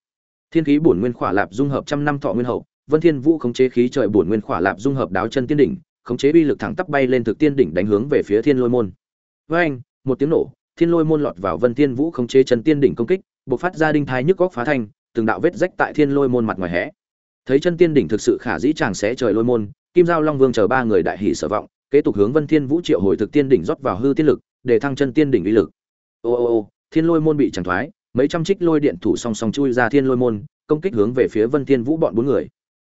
Thiên khí bổn nguyên khỏa lạp dung hợp trăm năm thọ nguyên hậu vân thiên vũ khống chế khí trời bổn nguyên khỏa lạp dung hợp đáo chân tiên đỉnh khống chế uy lực thẳng tắp bay lên thực tiên đỉnh đánh hướng về phía thiên lôi môn. Với anh một tiếng nổ thiên lôi môn lọt vào vân thiên vũ khống chế chân tiên đỉnh công kích bộc phát ra đinh thái nhức góc phá thành, từng đạo vết rách tại thiên lôi môn mặt ngoài hẽ thấy chân tiên đỉnh thực sự khả dĩ chàng sẽ trời lôi môn kim giao long vương chờ ba người đại hỷ sở vọng, kế tục hướng vân thiên vũ triệu hồi thực tiên đỉnh rót vào hư tiên lực, để thăng chân tiên đỉnh uy lực. Ô ô ô, thiên lôi môn bị chẳng thoái, mấy trăm trích lôi điện thủ song song chui ra thiên lôi môn, công kích hướng về phía vân thiên vũ bọn bốn người.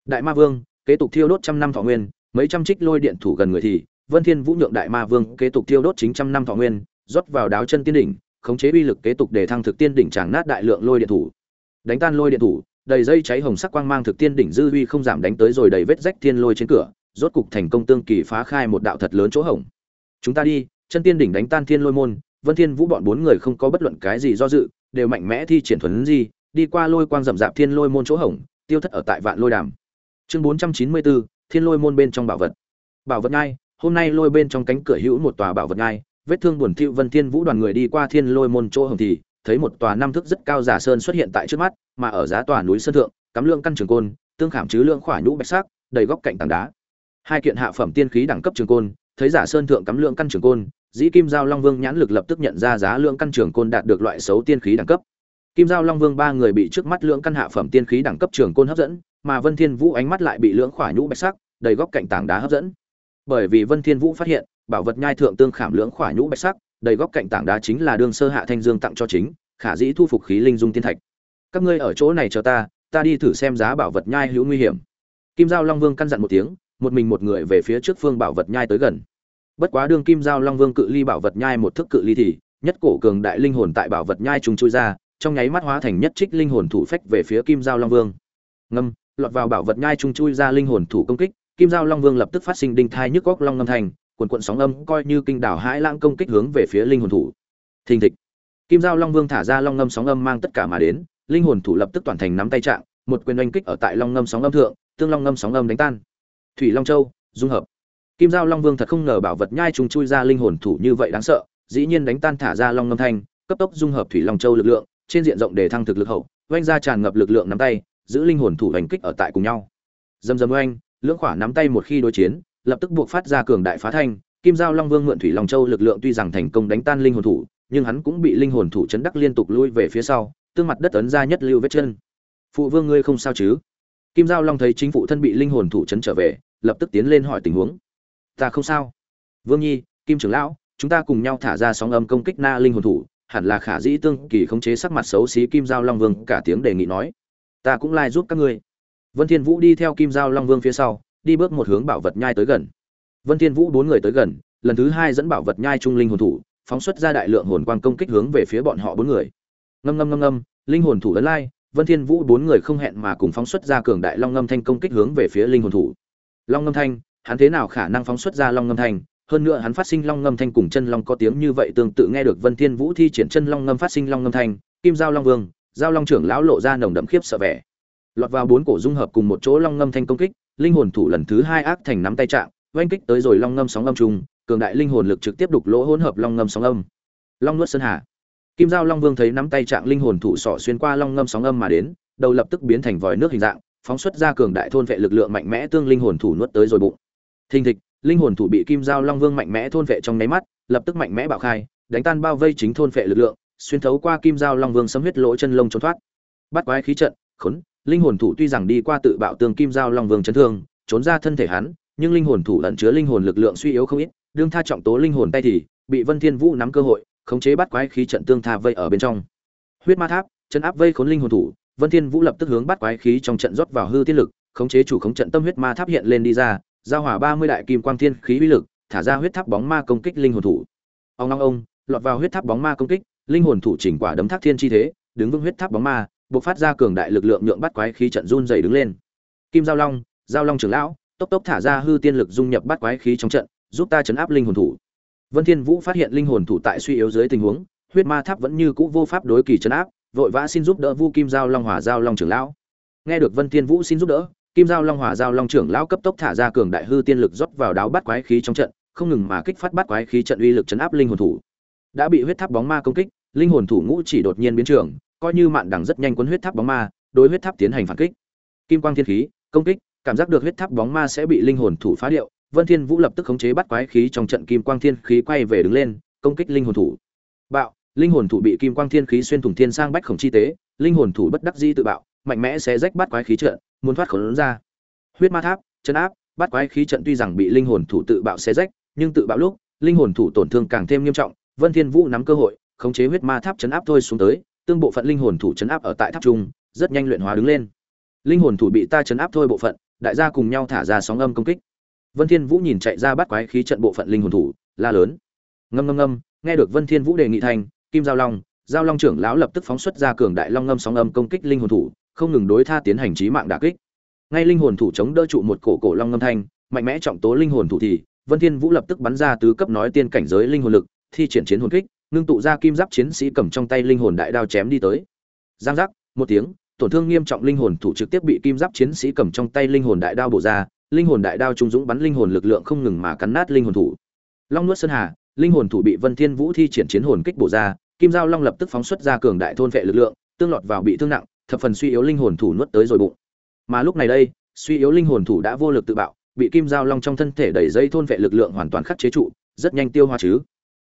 Đại ma vương, kế tục thiêu đốt trăm năm thọ nguyên, mấy trăm trích lôi điện thủ gần người thì, vân thiên vũ nhượng đại ma vương kế tục thiêu đốt chính trăm năm thọ nguyên, rót vào đáo chân tiên đỉnh, khống chế uy lực kế tục để thăng thực tiên đỉnh tràng nát đại lượng lôi điện thủ. Đánh tan lôi điện thủ đầy dây cháy hồng sắc quang mang thực tiên đỉnh dư uy không giảm đánh tới rồi đầy vết rách thiên lôi trên cửa rốt cục thành công tương kỳ phá khai một đạo thật lớn chỗ hổng. Chúng ta đi chân tiên đỉnh đánh tan thiên lôi môn vân thiên vũ bọn bốn người không có bất luận cái gì do dự đều mạnh mẽ thi triển thuần gì, đi qua lôi quang rậm rạp thiên lôi môn chỗ hổng tiêu thất ở tại vạn lôi đàm. Chương 494, thiên lôi môn bên trong bảo vật. Bảo vật ngay hôm nay lôi bên trong cánh cửa hữu một tòa bảo vật ngay vết thương buồn thiu vân thiên vũ đoàn người đi qua thiên lôi môn chỗ hổng thì thấy một tòa năm thước rất cao giả sơn xuất hiện tại trước mắt, mà ở giá tòa núi sơn thượng, cắm lượng căn trường côn, tương khảm chứ lượng khỏa nhũ bạch sắc, đầy góc cạnh tảng đá. Hai kiện hạ phẩm tiên khí đẳng cấp trường côn, thấy giả sơn thượng cắm lượng căn trường côn, dĩ kim giao long vương nhãn lực lập tức nhận ra giá lượng căn trường côn đạt được loại xấu tiên khí đẳng cấp. Kim giao long vương ba người bị trước mắt lượng căn hạ phẩm tiên khí đẳng cấp trường côn hấp dẫn, mà vân thiên vũ ánh mắt lại bị lượng khỏa nhũ bạch sắc, đầy góc cạnh tảng đá hấp dẫn. Bởi vì vân thiên vũ phát hiện, bảo vật nhai thượng tương khảm lượng khỏa nhũ bạch sắc đầy góc cạnh tảng đá chính là đương sơ hạ thanh dương tặng cho chính, khả dĩ thu phục khí linh dung tiên thạch. Các ngươi ở chỗ này chờ ta ta đi thử xem giá bảo vật nhai hữu nguy hiểm. Kim giao long vương căn dặn một tiếng, một mình một người về phía trước phương bảo vật nhai tới gần. Bất quá đương kim giao long vương cự ly bảo vật nhai một thước cự ly thì, nhất cổ cường đại linh hồn tại bảo vật nhai trùng chui ra, trong nháy mắt hóa thành nhất trích linh hồn thủ phách về phía kim giao long vương. Ngâm, lọt vào bảo vật nhai trùng chui ra linh hồn thủ công kích, kim giao long vương lập tức phát sinh đinh thai nhức góc long ngâm thành quần quận sóng âm coi như kinh đảo hãi lãng công kích hướng về phía linh hồn thủ. Thình thịch. Kim giao long vương thả ra long ngâm sóng âm mang tất cả mà đến, linh hồn thủ lập tức toàn thành nắm tay trạng, một quyền oanh kích ở tại long ngâm sóng âm thượng, tương long ngâm sóng âm đánh tan. Thủy long châu, dung hợp. Kim giao long vương thật không ngờ bảo vật nhai trùng chui ra linh hồn thủ như vậy đáng sợ, dĩ nhiên đánh tan thả ra long ngâm thanh, cấp tốc dung hợp thủy long châu lực lượng, trên diện rộng để thăng thực lực hậu, oanh ra tràn ngập lực lượng nắm tay, giữ linh hồn thủ đánh kích ở tại cùng nhau. Dầm dầm oanh, lưỡng khỏa nắm tay một khi đối chiến lập tức buộc phát ra cường đại phá thanh. Kim giao long vương mượn thủy long châu lực lượng tuy rằng thành công đánh tan linh hồn thủ, nhưng hắn cũng bị linh hồn thủ chấn đắc liên tục lui về phía sau, tương mặt đất ấn ra nhất lưu vết chân. Phụ vương ngươi không sao chứ? Kim giao long thấy chính phụ thân bị linh hồn thủ chấn trở về, lập tức tiến lên hỏi tình huống. Ta không sao. Vương nhi, kim trưởng lão, chúng ta cùng nhau thả ra sóng âm công kích na linh hồn thủ, hẳn là khả dĩ tương kỳ khống chế sắc mặt xấu xí kim giao long vương cả tiếng đề nghị nói. Ta cũng lai giúp các ngươi. Vân thiên vũ đi theo kim giao long vương phía sau đi bước một hướng bảo vật nhai tới gần. Vân thiên vũ bốn người tới gần, lần thứ hai dẫn bảo vật nhai trung linh hồn thủ, phóng xuất ra đại lượng hồn quang công kích hướng về phía bọn họ bốn người. Ngâm ngâm ngâm ngâm, linh hồn thủ ấn lai, vân thiên vũ bốn người không hẹn mà cùng phóng xuất ra cường đại long ngâm thanh công kích hướng về phía linh hồn thủ. Long ngâm thanh, hắn thế nào khả năng phóng xuất ra long ngâm thanh? Hơn nữa hắn phát sinh long ngâm thanh cùng chân long có tiếng như vậy tương tự nghe được vân thiên vũ thi triển chân long ngâm phát sinh long ngâm thanh, kim giao long vương, giao long trưởng lão lộ ra nồng đậm khiếp sợ vẻ. Lọt vào bốn cổ dung hợp cùng một chỗ long ngâm thanh công kích linh hồn thủ lần thứ hai ác thành nắm tay trạng, oanh kích tới rồi long ngâm sóng âm trùng, cường đại linh hồn lực trực tiếp đục lỗ hỗn hợp long ngâm sóng âm. Long nuốt sơn hà. Kim giao long vương thấy nắm tay trạng linh hồn thủ sọ xuyên qua long ngâm sóng âm mà đến, đầu lập tức biến thành vòi nước hình dạng, phóng xuất ra cường đại thôn vệ lực lượng mạnh mẽ tương linh hồn thủ nuốt tới rồi bụng. Thình thịch, linh hồn thủ bị kim giao long vương mạnh mẽ thôn vệ trong nháy mắt, lập tức mạnh mẽ bạo khai, đánh tan bao vây chính thôn vệ lực lượng, xuyên thấu qua kim giao long vương xâm huyết lỗ chân lông trốn thoát. Bắt quái khí trận, khốn linh hồn thủ tuy rằng đi qua tự bạo tương kim giao long vương chấn thương, trốn ra thân thể hắn, nhưng linh hồn thủ ẩn chứa linh hồn lực lượng suy yếu không ít, đương tha trọng tố linh hồn tay thì bị vân thiên vũ nắm cơ hội, khống chế bắt quái khí trận tương tha vây ở bên trong. Huyết ma tháp, chân áp vây khốn linh hồn thủ, vân thiên vũ lập tức hướng bắt quái khí trong trận rót vào hư tiên lực, khống chế chủ khống trận tâm huyết ma tháp hiện lên đi ra, giao hỏa ba mươi đại kim quang thiên khí uy lực, thả ra huyết tháp bóng ma công kích linh hồn thủ. Ông long ông, lọt vào huyết tháp bóng ma công kích, linh hồn thủ chỉnh quả đấm thác thiên chi thế, đứng vững huyết tháp bóng ma bộc phát ra cường đại lực lượng nhượng bắt quái khí trận run dày đứng lên. Kim giao long giao long trưởng lão, tốc tốc thả ra hư tiên lực dung nhập bắt quái khí trong trận, giúp ta chấn áp linh hồn thủ. Vân thiên vũ phát hiện linh hồn thủ tại suy yếu dưới tình huống, huyết ma tháp vẫn như cũ vô pháp đối kỳ chấn áp, vội vã xin giúp đỡ vu kim giao long hỏa giao long trưởng lão. Nghe được vân thiên vũ xin giúp đỡ, kim giao long hỏa giao long trưởng lão cấp tốc thả ra cường đại hư tiên lực rót vào đáo bắt quái khí trong trận, không ngừng mà kích phát bắt quái khí trận uy lực chấn áp linh hồn thủ. Đã bị huyết tháp bóng ma công kích, linh hồn thủ ngũ chỉ đột nhiên biến trường coi như mạn đằng rất nhanh cuốn huyết tháp bóng ma, đối huyết tháp tiến hành phản kích. Kim quang thiên khí, công kích, cảm giác được huyết tháp bóng ma sẽ bị linh hồn thủ phá điệu, vân thiên vũ lập tức khống chế bắt quái khí trong trận kim quang thiên khí quay về đứng lên, công kích linh hồn thủ. Bạo, linh hồn thủ bị kim quang thiên khí xuyên thủng thiên sang bách khổng chi tế, linh hồn thủ bất đắc dĩ tự bạo, mạnh mẽ sẽ rách bắt quái khí trận, muốn thoát khẩu ra. Huyết ma tháp, chân áp, bắt quái khí trận tuy rằng bị linh hồn thủ tự bạo xé rách, nhưng tự bạo lúc, linh hồn thủ tổn thương càng thêm nghiêm trọng, vân thiên vũ nắm cơ hội, khống chế huyết ma tháp chấn áp thôi xuống tới tương bộ phận linh hồn thủ chấn áp ở tại tháp trung, rất nhanh luyện hóa đứng lên. Linh hồn thủ bị ta chấn áp thôi bộ phận, đại gia cùng nhau thả ra sóng âm công kích. Vân thiên vũ nhìn chạy ra bắt quái khí trận bộ phận linh hồn thủ, la lớn. Ngâm ngâm ngâm, nghe được vân thiên vũ đề nghị thành, kim giao long giao long trưởng lão lập tức phóng xuất ra cường đại long ngâm sóng âm công kích linh hồn thủ, không ngừng đối tha tiến hành chí mạng đả kích. Ngay linh hồn thủ chống đỡ trụ một cổ cổ long ngâm thanh, mạnh mẽ trọng tố linh hồn thủ thì, vân thiên vũ lập tức bắn ra tứ cấp nói tiên cảnh giới linh hồn lực, thi triển chiến hồn kích ngưng tụ ra kim giáp chiến sĩ cầm trong tay linh hồn đại đao chém đi tới. Giang giác, một tiếng, tổn thương nghiêm trọng linh hồn thủ trực tiếp bị kim giáp chiến sĩ cầm trong tay linh hồn đại đao bổ ra, linh hồn đại đao trung dũng bắn linh hồn lực lượng không ngừng mà cắn nát linh hồn thủ. Long nuốt sơn hà, linh hồn thủ bị vân thiên vũ thi triển chiến hồn kích bổ ra, kim giao long lập tức phóng xuất ra cường đại thôn vệ lực lượng, tương lọt vào bị thương nặng, thập phần suy yếu linh hồn thủ nuốt tới rồi bụng. Mà lúc này đây, suy yếu linh hồn thủ đã vô lực tự bạo, bị kim giao long trong thân thể đẩy dây thôn vệ lực lượng hoàn toàn khắc chế trụ, rất nhanh tiêu hóa chứ.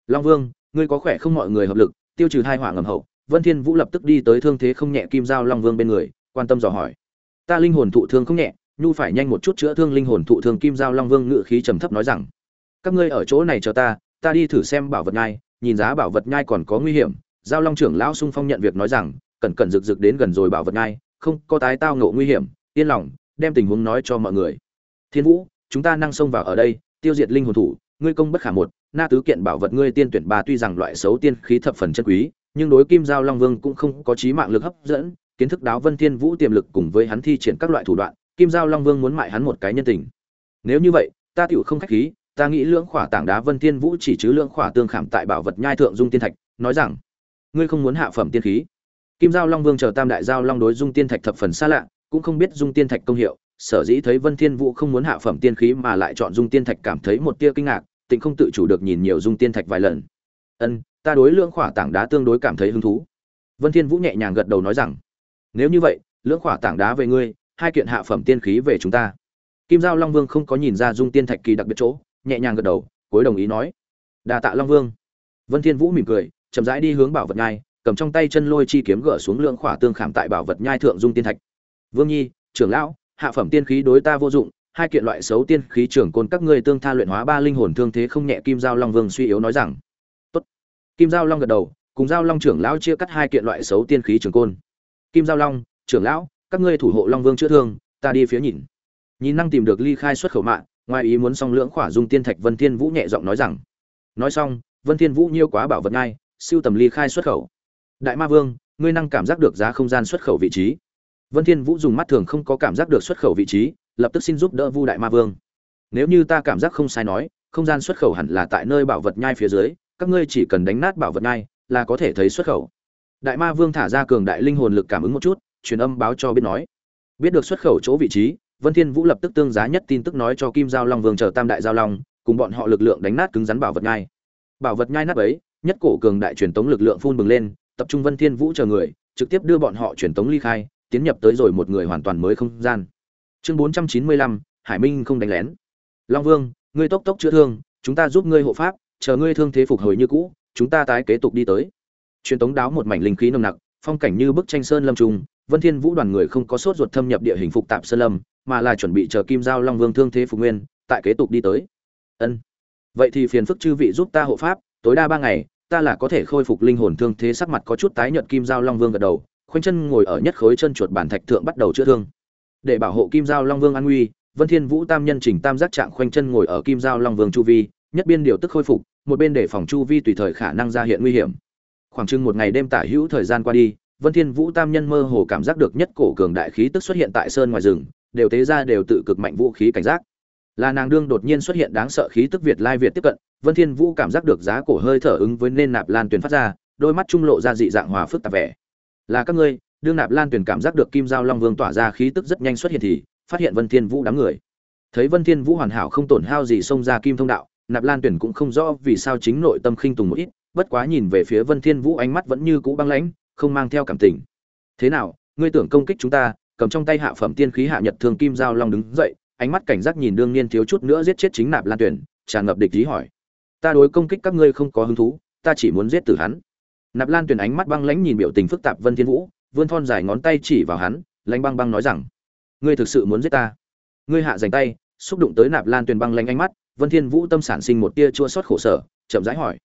Long vương ngươi có khỏe không mọi người hợp lực, tiêu trừ hai hỏa ngầm hậu. Vân thiên vũ lập tức đi tới thương thế không nhẹ kim giao long vương bên người, quan tâm dò hỏi. Ta linh hồn thụ thương không nhẹ, nhu phải nhanh một chút chữa thương linh hồn thụ thương kim giao long vương ngự khí trầm thấp nói rằng, các ngươi ở chỗ này chờ ta ta đi thử xem bảo vật nhai, nhìn giá bảo vật nhai còn có nguy hiểm. Giao long trưởng lão sung phong nhận việc nói rằng, cẩn cẩn rực rực đến gần rồi bảo vật nhai, không có tái tao ngộ nguy hiểm, yên lòng, đem tình huống nói cho mọi người. Thiên vũ, chúng ta năng xông vào ở đây, tiêu diệt linh hồn thủ ngươi công bất khả một, na tứ kiện bảo vật ngươi tiên tuyển ba tuy rằng loại xấu tiên khí thập phần chân quý, nhưng đối kim giao long vương cũng không có trí mạng lực hấp dẫn, kiến thức đáo vân thiên vũ tiềm lực cùng với hắn thi triển các loại thủ đoạn, kim giao long vương muốn mại hắn một cái nhân tình. Nếu như vậy, ta tựu không khách khí, ta nghĩ lưỡng khỏa tảng đá vân thiên vũ chỉ chứ lưỡng khỏa tương khảm tại bảo vật nhai thượng dung tiên thạch, nói rằng, ngươi không muốn hạ phẩm tiên khí. Kim giao long vương chờ tam đại giao long đối dung tiên thạch thập phần xa lạ, cũng không biết dung tiên thạch công hiệu sở dĩ thấy vân thiên vũ không muốn hạ phẩm tiên khí mà lại chọn dung tiên thạch cảm thấy một tia kinh ngạc, tịnh không tự chủ được nhìn nhiều dung tiên thạch vài lần. Ân, ta đối lượng khỏa tảng đá tương đối cảm thấy hứng thú. Vân thiên vũ nhẹ nhàng gật đầu nói rằng, nếu như vậy lượng khỏa tảng đá về ngươi, hai kiện hạ phẩm tiên khí về chúng ta. Kim giao long vương không có nhìn ra dung tiên thạch kỳ đặc biệt chỗ, nhẹ nhàng gật đầu, cuối đồng ý nói, "Đa tạ long vương. Vân thiên vũ mỉm cười, chậm rãi đi hướng bảo vật nhai, cầm trong tay chân lôi chi kiếm gỡ xuống lượng khỏa tương khảm tại bảo vật nhai thượng dung tiên thạch. Vương nhi, trưởng lão hạ phẩm tiên khí đối ta vô dụng, hai kiện loại xấu tiên khí trưởng côn các ngươi tương tha luyện hóa ba linh hồn thương thế không nhẹ, kim giao long vương suy yếu nói rằng. Tốt. Kim giao long gật đầu, cùng giao long trưởng lão chia cắt hai kiện loại xấu tiên khí trưởng côn. Kim giao long, trưởng lão, các ngươi thủ hộ long vương chữa thương, ta đi phía nhìn. Nhìn năng tìm được ly khai xuất khẩu mạng, ngoài ý muốn song lưỡng khỏa dung tiên thạch vân thiên vũ nhẹ giọng nói rằng. Nói xong, vân thiên vũ nhiêu quá bảo vật ngay, siêu tầm ly khai xuất khẩu. Đại ma vương, ngươi năng cảm giác được giá không gian xuất khẩu vị trí vân thiên vũ dùng mắt thường không có cảm giác được xuất khẩu vị trí, lập tức xin giúp đỡ vu đại ma vương. Nếu như ta cảm giác không sai nói, không gian xuất khẩu hẳn là tại nơi bảo vật nhai phía dưới, các ngươi chỉ cần đánh nát bảo vật nhai, là có thể thấy xuất khẩu. Đại ma vương thả ra cường đại linh hồn lực cảm ứng một chút, truyền âm báo cho biết nói. Biết được xuất khẩu chỗ vị trí, vân thiên vũ lập tức tương giá nhất tin tức nói cho kim giao long vương chờ tam đại giao long, cùng bọn họ lực lượng đánh nát cứng rắn bảo vật nhai. Bảo vật nhai nát ấy, nhất cổ cường đại truyền tống lực lượng phun bừng lên, tập trung vân thiên vũ chờ người, trực tiếp đưa bọn họ truyền tống ly khai tiến nhập tới rồi một người hoàn toàn mới không gian. Chương 495, hải minh không đánh lén. Long vương ngươi tốc tốc chữa thương chúng ta giúp ngươi hộ pháp chờ ngươi thương thế phục hồi như cũ chúng ta tái kế tục đi tới. Truyền tống đáo một mảnh linh khí nồng nặc phong cảnh như bức tranh sơn lâm trung vân thiên vũ đoàn người không có sốt ruột thâm nhập địa hình phục tạp sơn lâm mà là chuẩn bị chờ kim giao long vương thương thế phục nguyên tại kế tục đi tới. Ân. Vậy thì phiền phức chư vị giúp ta hộ pháp tối đa ba ngày ta là có thể khôi phục linh hồn thương thế sắc mặt có chút tái nhợt kim giao long vương gật đầu khoanh chân ngồi ở nhất khối chân chuột bản thạch thượng bắt đầu chữa thương. Để bảo hộ kim giao long vương an nguy, vân thiên vũ tam nhân chỉnh tam giác trạng khoanh chân ngồi ở kim giao long vương chu vi, nhất biên điều tức khôi phục, một bên để phòng chu vi tùy thời khả năng ra hiện nguy hiểm. Khoảng chừng một ngày đêm tả hữu thời gian qua đi, vân thiên vũ tam nhân mơ hồ cảm giác được nhất cổ cường đại khí tức xuất hiện tại sơn ngoài rừng, đều tế ra đều tự cực mạnh vũ khí cảnh giác. Là nàng đương đột nhiên xuất hiện đáng sợ khí tức việt lai việt tiếp cận, vân thiên vũ cảm giác được giá cổ hơi thở ứng với nên nạp lan tuyền phát ra, đôi mắt trung lộ ra dị dạng hòa phức tạp vẻ là các ngươi, đương nạp lan tuyển cảm giác được kim giao long vương tỏa ra khí tức rất nhanh xuất hiện thì, phát hiện vân thiên vũ đám người. Thấy vân thiên vũ hoàn hảo không tổn hao gì xông ra kim thông đạo, nạp lan tuyển cũng không rõ vì sao chính nội tâm khinh tùng một ít, bất quá nhìn về phía vân thiên vũ ánh mắt vẫn như cũ băng lãnh, không mang theo cảm tình. Thế nào, ngươi tưởng công kích chúng ta, cầm trong tay hạ phẩm tiên khí hạ nhật thường kim giao long đứng dậy, ánh mắt cảnh giác nhìn đương nhiên thiếu chút nữa giết chết chính nạp lan tuyển, tràn ngập địch ý hỏi. Ta đối công kích các ngươi không có hứng thú, ta chỉ muốn giết tử hắn nạp lan tuyển ánh mắt băng lãnh nhìn biểu tình phức tạp vân thiên vũ, vươn thon dài ngón tay chỉ vào hắn lãnh băng băng nói rằng, ngươi thực sự muốn giết ta? Ngươi hạ dành tay, xúc đụng tới nạp lan tuyển băng lãnh ánh mắt, vân thiên vũ tâm sản sinh một tia chua xót khổ sở, chậm rãi hỏi,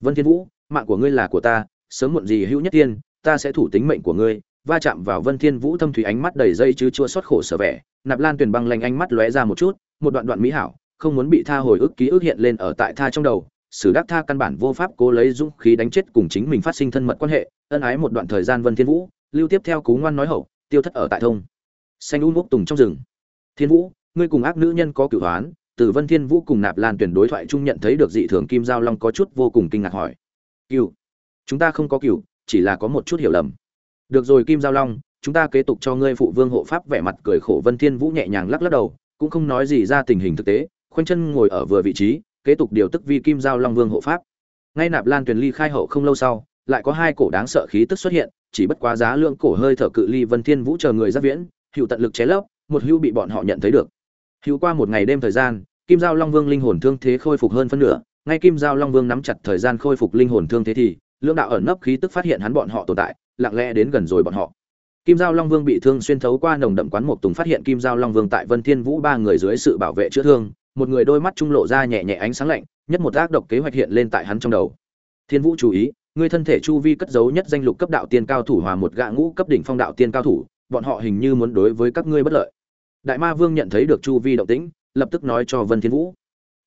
vân thiên vũ, mạng của ngươi là của ta, sớm muộn gì hữu nhất tiên, ta sẽ thủ tính mệnh của ngươi. Va chạm vào vân thiên vũ thâm thủy ánh mắt đầy dây chứ chua xót khổ sở vẻ, nạp lan tuyền băng lãnh ánh mắt lóe ra một chút, một đoạn đoạn mỹ hảo, không muốn bị tha hồi ức ký ức hiện lên ở tại tha trong đầu sử đắc tha căn bản vô pháp cố lấy dũng khí đánh chết cùng chính mình phát sinh thân mật quan hệ, ân ái một đoạn thời gian vân thiên vũ, lưu tiếp theo cú ngoan nói hậu, tiêu thất ở tại thông. Xanh u ngốc tùng trong rừng. Thiên vũ, ngươi cùng ác nữ nhân có cửu hoán, từ vân thiên vũ cùng nạp lan tuyển đối thoại chung nhận thấy được dị thường kim giao long có chút vô cùng kinh ngạc hỏi. Cửu, chúng ta không có cửu, chỉ là có một chút hiểu lầm. Được rồi kim giao long, chúng ta kế tục cho ngươi phụ vương hộ pháp vẻ mặt cười khổ vân thiên vũ nhẹ nhàng lắc lắc đầu, cũng không nói gì ra tình hình thực tế, khoanh chân ngồi ở vừa vị trí kế tục điều tức vi kim giao long vương hộ pháp. Ngay nạp lan tuyền ly khai hậu không lâu sau, lại có hai cổ đáng sợ khí tức xuất hiện, chỉ bất quá giá lượng cổ hơi thở cự ly vân thiên vũ chờ người ra viễn, hữu tận lực chế lấp, một hữu bị bọn họ nhận thấy được. Hữu qua một ngày đêm thời gian, kim giao long vương linh hồn thương thế khôi phục hơn phân nửa, ngay kim giao long vương nắm chặt thời gian khôi phục linh hồn thương thế thì lương đạo ẩn nấp khí tức phát hiện hắn bọn họ tồn tại, lặng lẽ đến gần rồi bọn họ. Kim giao long vương bị thương xuyên thấu qua nồng đậm quán một tùng phát hiện kim giao long vương tại vân thiên vũ ba người dưới sự bảo vệ chữa thương một người đôi mắt trung lộ ra nhẹ nhẹ ánh sáng lạnh, nhất một ác độc kế hoạch hiện lên tại hắn trong đầu. Thiên vũ chú ý, người thân thể chu vi cất giấu nhất danh lục cấp đạo tiên cao thủ hòa một gã ngũ cấp đỉnh phong đạo tiên cao thủ, bọn họ hình như muốn đối với các ngươi bất lợi. Đại ma vương nhận thấy được chu vi động tĩnh, lập tức nói cho vân thiên vũ.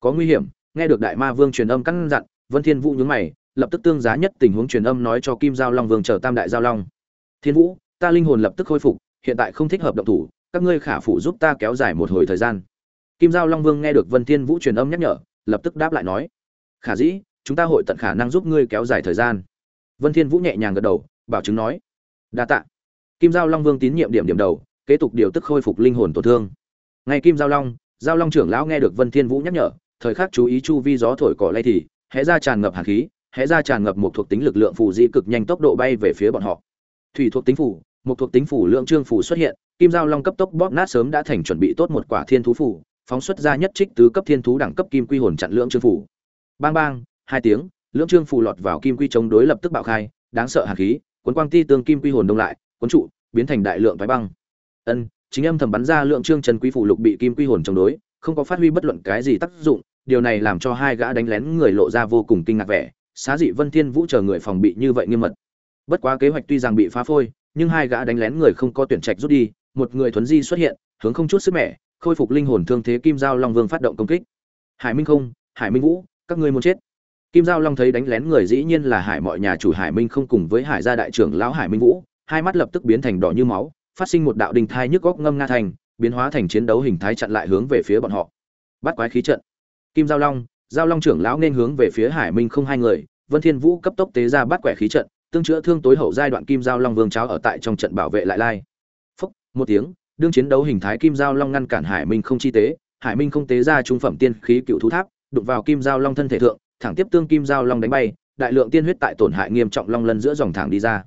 Có nguy hiểm, nghe được đại ma vương truyền âm căn dặn, vân thiên vũ nhướng mày, lập tức tương giá nhất tình huống truyền âm nói cho kim giao long vương chờ tam đại giao long. Thiên vũ, ta linh hồn lập tức khôi phục, hiện tại không thích hợp động thủ, các ngươi khả phụ giúp ta kéo dài một hồi thời gian kim giao long vương nghe được vân thiên vũ truyền âm nhắc nhở, lập tức đáp lại nói, khả dĩ, chúng ta hội tận khả năng giúp ngươi kéo dài thời gian. Vân thiên vũ nhẹ nhàng gật đầu, bảo chứng nói, đa tạ. Kim giao long vương tín nhiệm điểm điểm đầu, kế tục điều tức khôi phục linh hồn tổn thương. Ngay kim giao long giao long trưởng lão nghe được vân thiên vũ nhắc nhở, thời khắc chú ý chu vi gió thổi cỏ lay thì, hé ra tràn ngập hàn khí, hé ra tràn ngập một thuộc tính lực lượng phù di cực nhanh tốc độ bay về phía bọn họ. Thủy thuộc tính phù, một thuộc tính phù lượng trương phù xuất hiện, kim giao long cấp tốc bóp nát sớm đã thành chuẩn bị tốt một quả thiên thú phù phóng xuất ra nhất trích tứ cấp thiên thú đẳng cấp kim quy hồn chặn lượng trương phủ. Bang bang, hai tiếng lượng trương phủ lọt vào kim quy chống đối lập tức bạo khai, đáng sợ hàn khí, cuốn quang ti tương kim quy hồn đông lại, cuốn trụ, biến thành đại lượng thoái băng. Ân, chính âm thầm bắn ra lượng trương trần quý phủ lục bị kim quy hồn chống đối, không có phát huy bất luận cái gì tác dụng, điều này làm cho hai gã đánh lén người lộ ra vô cùng kinh ngạc vẻ, xá dị vân thiên vũ chờ người phòng bị như vậy nghiêm mật. Bất quá kế hoạch tuy rằng bị phá phôi, nhưng hai gã đánh lén người không có tuyển trạch rút đi, một người thuấn di xuất hiện, hướng không chút sức mẻ khôi phục linh hồn thương thế kim giao long vương phát động công kích. Hải minh không, hải minh vũ, các ngươi muốn chết. Kim giao long thấy đánh lén người dĩ nhiên là hải mọi nhà chủ hải minh không cùng với hải gia đại trưởng lão hải minh vũ, hai mắt lập tức biến thành đỏ như máu, phát sinh một đạo đình thai nhức góc ngâm nga thành, biến hóa thành chiến đấu hình thái chặn lại hướng về phía bọn họ. Bắt quái khí trận. Kim giao long giao long trưởng lão nên hướng về phía hải minh không hai người, vân thiên vũ cấp tốc tế ra bắt quẻ khí trận, tương chữa thương tối hậu giai đoạn kim giao long vương cháo ở tại trong trận bảo vệ lại lai. Phúc, một tiếng đương chiến đấu hình thái kim giao long ngăn cản hải minh không chi tế, hải minh không tế ra trung phẩm tiên khí cựu thú tháp, đụng vào kim giao long thân thể thượng, thẳng tiếp tương kim giao long đánh bay, đại lượng tiên huyết tại tổn hại nghiêm trọng long lân giữa dòng thẳng đi ra.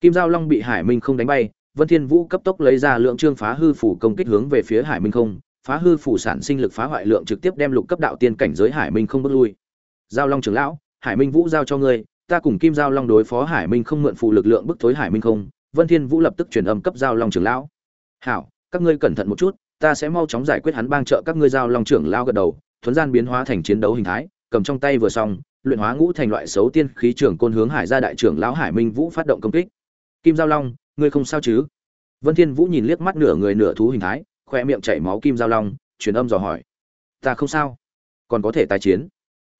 Kim giao long bị hải minh không đánh bay, vân thiên vũ cấp tốc lấy ra lượng trương phá hư phủ công kích hướng về phía hải minh không, phá hư phủ sản sinh lực phá hoại lượng trực tiếp đem lục cấp đạo tiên cảnh giới hải minh không bước lui. Giao long trưởng lão, hải minh vũ giao cho ngươi, ta cùng kim giao long đối phó hải minh không mượn phụ lực lượng bức thối hải minh không, vân thiên vũ lập tức truyền âm cấp giao long trưởng lão hảo, các ngươi cẩn thận một chút, ta sẽ mau chóng giải quyết hắn bang trợ các ngươi giao long trưởng lao gật đầu, thuấn gian biến hóa thành chiến đấu hình thái, cầm trong tay vừa xong, luyện hóa ngũ thành loại xấu tiên khí trưởng côn hướng hải gia đại trưởng lão hải minh vũ phát động công kích. Kim giao long, ngươi không sao chứ? Vân thiên vũ nhìn liếc mắt nửa người nửa thú hình thái, khoe miệng chảy máu kim giao long, truyền âm dò hỏi. Ta không sao. Còn có thể tái chiến?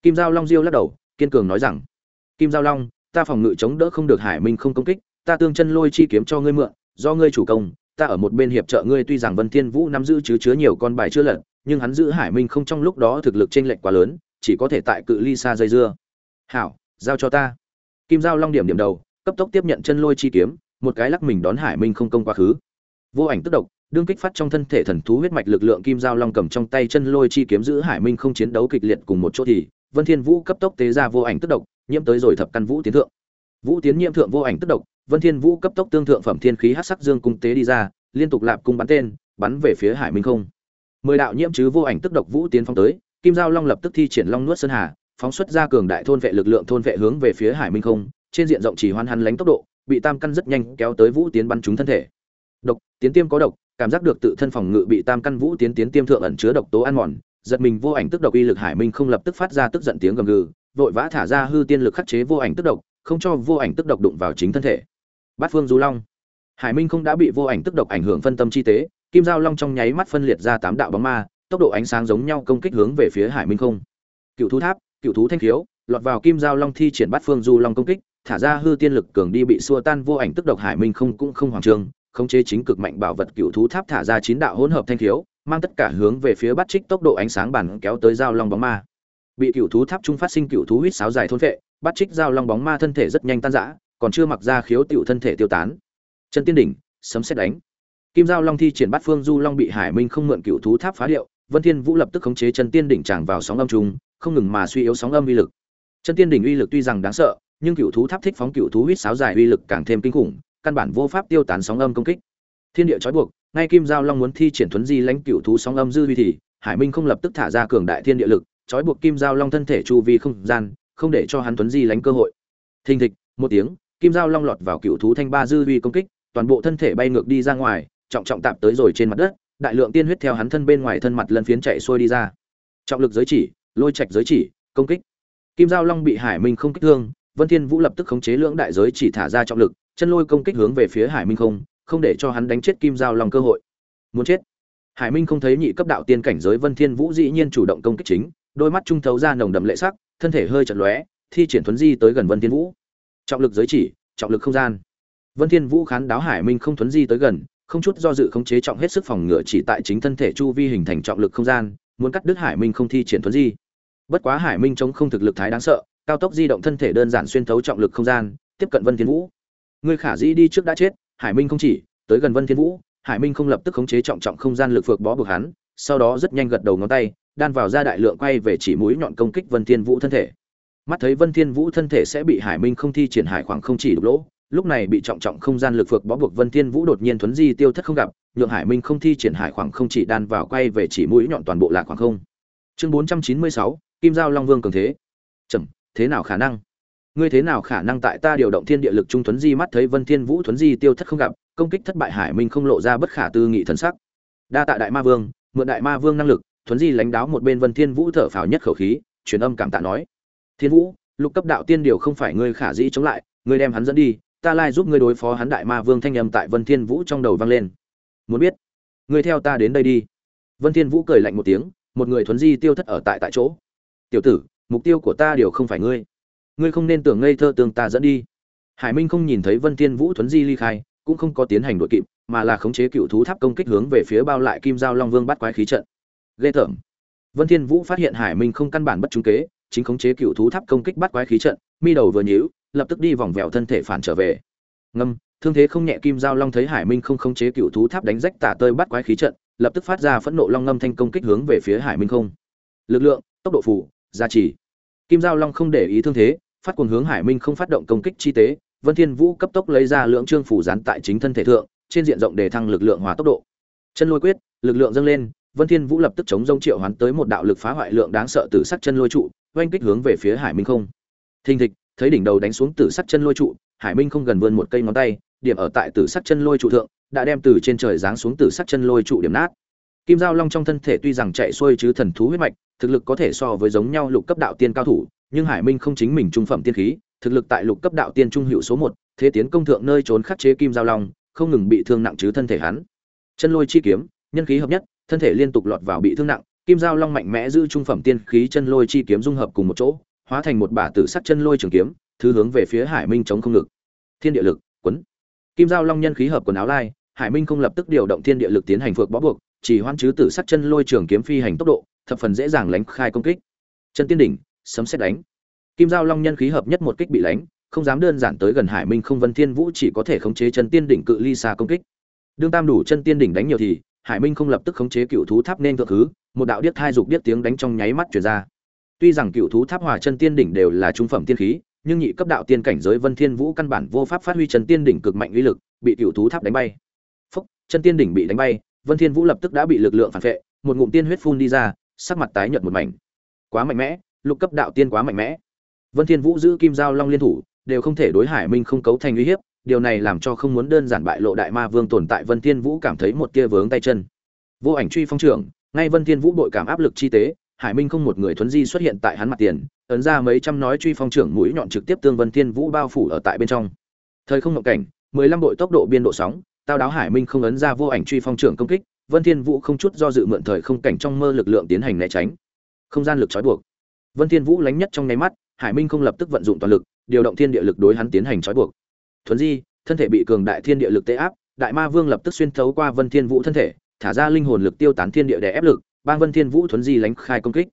Kim giao long diêu lắc đầu, kiên cường nói rằng. Kim giao long, ta phòng ngự chống đỡ không được hải minh không công kích, ta tương chân lôi chi kiếm cho ngươi mượn, do ngươi chủ công ta ở một bên hiệp trợ ngươi, tuy rằng vân thiên vũ nắm giữ chứ chứa nhiều con bài chưa lật, nhưng hắn giữ hải minh không trong lúc đó thực lực trên lệnh quá lớn, chỉ có thể tại cự ly xa dây dưa. Hảo, giao cho ta. Kim giao long điểm điểm đầu, cấp tốc tiếp nhận chân lôi chi kiếm, một cái lắc mình đón hải minh không công quá khứ. Vô ảnh tức độc, đương kích phát trong thân thể thần thú huyết mạch lực lượng kim giao long cầm trong tay chân lôi chi kiếm giữ hải minh không chiến đấu kịch liệt cùng một chỗ thì vân thiên vũ cấp tốc tế ra vô ảnh tức độc, nhiễm tới rồi thập căn vũ tiến thượng vũ tiến nhiễm thượng vô ảnh tức độc, vân thiên vũ cấp tốc tương thượng phẩm thiên khí hắc sắc dương cung tế đi ra, liên tục lạp cung bắn tên, bắn về phía hải minh không. Mười đạo nhiễm chứ vô ảnh tức độc vũ tiến phong tới, kim giao long lập tức thi triển long nuốt sơn hà, phóng xuất ra cường đại thôn vệ lực lượng thôn vệ hướng về phía hải minh không, trên diện rộng chỉ hoan hắn lánh tốc độ, bị tam căn rất nhanh kéo tới vũ tiến bắn trúng thân thể. Độc, tiến tiêm có độc, cảm giác được tự thân phòng ngự bị tam căn vũ tiến tiến tiêm thượng ẩn chứa độc tố ăn mòn, giật mình vô ảnh tức độc uy lực hải minh không lập tức phát ra tức giận tiếng gầm gừ, vội vã thả ra hư tiên lực khắc chế vô ảnh tức độc không cho vô ảnh tức độc đụng vào chính thân thể. Bát phương du long. Hải minh không đã bị vô ảnh tức độc ảnh hưởng phân tâm chi tế, kim giao long trong nháy mắt phân liệt ra tám đạo bóng ma, tốc độ ánh sáng giống nhau công kích hướng về phía hải minh không. Cựu thú tháp, cựu thú thanh khiếu, lọt vào kim giao long thi triển bát phương du long công kích, thả ra hư tiên lực cường đi bị xua tan vô ảnh tức độc hải minh không cũng không hoàng trương khống chế chính cực mạnh bảo vật cựu thú tháp thả ra chín đạo hỗn hợp thanh khiếu, mang tất cả hướng về phía bắt trích tốc độ ánh sáng bản kéo tới giao long bóng ma. Bị cựu thú tháp trung phát sinh cựu thú huýt sáo dài thôn vệ bắt trích giao long bóng ma thân thể rất nhanh tan rã, còn chưa mặc ra khiếu tiểu thân thể tiêu tán. Chân tiên đỉnh, sấm xét đánh. Kim giao long thi triển bắt phương du long bị hải minh không mượn cựu thú tháp phá điệu, vân thiên vũ lập tức khống chế chân tiên đỉnh tràn vào sóng âm trung không ngừng mà suy yếu sóng âm uy lực. Chân tiên đỉnh uy lực tuy rằng đáng sợ, nhưng cựu thú tháp thích phóng cựu thú huýt sáo dài uy lực càng thêm kinh khủng, căn bản vô pháp tiêu tán sóng âm công kích. Thiên địa trói buộc, ngay kim giao long muốn thi triển thuấn di lãnh cựu thú sóng âm dư uy thì, hải minh không lập tức thả ra cường đại thiên địa lực, trói buộc kim giao long thân thể chu vi không gian không để cho hắn tuấn di lánh cơ hội. Thình thịch, một tiếng, kim giao long lọt vào cựu thú thanh ba dư vi công kích, toàn bộ thân thể bay ngược đi ra ngoài, trọng trọng tạp tới rồi trên mặt đất, đại lượng tiên huyết theo hắn thân bên ngoài thân mặt lân phiến chạy xuôi đi ra. Trọng lực giới chỉ, lôi trạch giới chỉ, công kích. Kim giao long bị hải minh không kích thương, vân thiên vũ lập tức khống chế lưỡng đại giới chỉ thả ra trọng lực, chân lôi công kích hướng về phía hải minh không không để cho hắn đánh chết kim giao long cơ hội. Muốn chết. Hải minh không thấy nhị cấp đạo tiên cảnh giới vân thiên vũ dĩ nhiên chủ động công kích chính, đôi mắt trung thấu ra nồng đậm lệ sắc thân thể hơi chật lóe, thi triển thuấn di tới gần vân thiên vũ. Trọng lực giới chỉ, trọng lực không gian. Vân thiên vũ khán đáo hải minh không thuấn di tới gần, không chút do dự khống chế trọng hết sức phòng ngừa chỉ tại chính thân thể chu vi hình thành trọng lực không gian, muốn cắt đứt hải minh không thi triển thuấn di. Bất quá hải minh chống không thực lực thái đáng sợ, cao tốc di động thân thể đơn giản xuyên thấu trọng lực không gian, tiếp cận vân thiên vũ. Người khả dĩ đi trước đã chết, hải minh không chỉ, tới gần vân thiên vũ, hải minh không lập tức khống chế trọng trọng không gian lực phược bó buộc hắn, sau đó rất nhanh gật đầu ngón tay đan vào ra đại lượng quay về chỉ mũi nhọn công kích vân thiên vũ thân thể. Mắt thấy vân thiên vũ thân thể sẽ bị hải minh không thi triển hải khoảng không chỉ đục lỗ lúc này bị trọng trọng không gian lực phược bó buộc vân thiên vũ đột nhiên thuấn di tiêu thất không gặp nhượng hải minh không thi triển hải khoảng không chỉ đan vào quay về chỉ mũi nhọn toàn bộ là khoảng không. Chương 496, kim giao long vương cường thế. Chậm thế nào khả năng? Ngươi thế nào khả năng tại ta điều động thiên địa lực trung thuấn di mắt thấy vân thiên vũ thuấn di tiêu thất không gặp công kích thất bại hải minh không lộ ra bất khả tư nghị thần sắc. Đa tạ đại ma vương mượn đại ma vương năng lực thuấn di lãnh đáo một bên vân thiên vũ thở phào nhất khẩu khí, truyền âm cảm tạ nói, thiên vũ, lục cấp đạo tiên điều không phải ngươi khả dĩ chống lại, ngươi đem hắn dẫn đi, ta lai giúp ngươi đối phó hắn đại ma vương thanh âm tại vân thiên vũ trong đầu vang lên. Muốn biết, ngươi theo ta đến đây đi. Vân thiên vũ cười lạnh một tiếng, một người thuấn di tiêu thất ở tại tại chỗ. Tiểu tử, mục tiêu của ta điều không phải ngươi. Ngươi không nên tưởng ngây thơ tương ta dẫn đi. Hải minh không nhìn thấy vân thiên vũ thuấn di ly khai, cũng không có tiến hành đội kịp, mà là khống chế cựu thú tháp công kích hướng về phía bao lại kim giao long vương bắt quái khí trận ghê tởm. Vân thiên vũ phát hiện hải minh không căn bản bất trung kế, chính khống chế cựu thú tháp công kích bắt quái khí trận, mi đầu vừa nhíu, lập tức đi vòng vèo thân thể phản trở về. Ngâm, thương thế không nhẹ kim giao long thấy hải minh không khống chế cựu thú tháp đánh rách tả tơi bắt quái khí trận, lập tức phát ra phẫn nộ long ngâm thanh công kích hướng về phía hải minh không. Lực lượng, tốc độ phủ gia trì. Kim giao long không để ý thương thế, phát cuồng hướng hải minh không phát động công kích chi tế, vân thiên vũ cấp tốc lấy ra lượng trương phủ dán tại chính thân thể thượng, trên diện rộng để thăng lực lượng hòa tốc độ. Chân lôi quyết, lực lượng dâng lên vân thiên vũ lập tức chống rông triệu hoán tới một đạo lực phá hoại lượng đáng sợ từ sắc chân lôi trụ, oanh kích hướng về phía hải minh không. Thình thịch, thấy đỉnh đầu đánh xuống tử sắc chân lôi trụ, hải minh không gần vươn một cây ngón tay, điểm ở tại tử sắc chân lôi trụ thượng, đã đem từ trên trời giáng xuống tử sắc chân lôi trụ điểm nát. Kim giao long trong thân thể tuy rằng chạy xuôi chứ thần thú huyết mạch, thực lực có thể so với giống nhau lục cấp đạo tiên cao thủ, nhưng hải minh không chính mình trung phẩm tiên khí, thực lực tại lục cấp đạo tiên trung hữu số một, thế tiến công thượng nơi trốn khắc chế kim giao long, không ngừng bị thương nặng chứ thân thể hắn. Chân lôi chi kiếm, nhân khí hợp nhất thân thể liên tục lọt vào bị thương nặng, kim giao long mạnh mẽ giữ trung phẩm tiên khí chân lôi chi kiếm dung hợp cùng một chỗ, hóa thành một bả tử sắc chân lôi trường kiếm, thứ hướng về phía hải minh chống không lực thiên địa lực, quấn. Kim giao long nhân khí hợp quần áo lai, hải minh không lập tức điều động thiên địa lực tiến hành phược bó buộc, chỉ hoan chứ tử sắc chân lôi trường kiếm phi hành tốc độ, thập phần dễ dàng lánh khai công kích. Chân tiên đỉnh, sấm xét đánh. Kim giao long nhân khí hợp nhất một kích bị lánh, không dám đơn giản tới gần hải minh không vân thiên vũ chỉ có thể khống chế chân tiên đỉnh cự ly xa công kích. Đương tam đủ chân tiên đỉnh đánh nhiều thì hải minh không lập tức khống chế cựu thú tháp nên thượng thứ, một đạo điếc thai dục điếc tiếng đánh trong nháy mắt truyền ra. Tuy rằng cựu thú tháp hòa chân tiên đỉnh đều là trung phẩm tiên khí, nhưng nhị cấp đạo tiên cảnh giới vân thiên vũ căn bản vô pháp phát huy chân tiên đỉnh cực mạnh uy lực, bị cựu thú tháp đánh bay. Phúc, chân tiên đỉnh bị đánh bay, vân thiên vũ lập tức đã bị lực lượng phản vệ, một ngụm tiên huyết phun đi ra, sắc mặt tái nhợt một mảnh. Quá mạnh mẽ, lục cấp đạo tiên quá mạnh mẽ. Vân thiên vũ giữ kim giao long liên thủ, đều không thể đối hải minh không cấu thành uy hiếp điều này làm cho không muốn đơn giản bại lộ đại ma vương tồn tại vân thiên vũ cảm thấy một tia vướng tay chân. Vô ảnh truy phong trưởng, ngay vân thiên vũ bội cảm áp lực chi tế, hải minh không một người thuấn di xuất hiện tại hắn mặt tiền, ấn ra mấy trăm nói truy phong trưởng mũi nhọn trực tiếp tương vân thiên vũ bao phủ ở tại bên trong. Thời không ngộng cảnh, mười lăm đội tốc độ biên độ sóng, tao đáo hải minh không ấn ra vô ảnh truy phong trưởng công kích, vân thiên vũ không chút do dự mượn thời không cảnh trong mơ lực lượng tiến hành né tránh. Không gian lực trói buộc. Vân thiên vũ lánh nhất trong nháy mắt, hải minh không lập tức vận dụng toàn lực, điều động thiên địa lực đối hắn tiến hành trói buộc thuấn di, thân thể bị cường đại thiên địa lực tê áp, đại ma vương lập tức xuyên thấu qua vân thiên vũ thân thể, thả ra linh hồn lực tiêu tán thiên địa đè ép lực, bang vân thiên vũ thuấn di lánh khai công kích.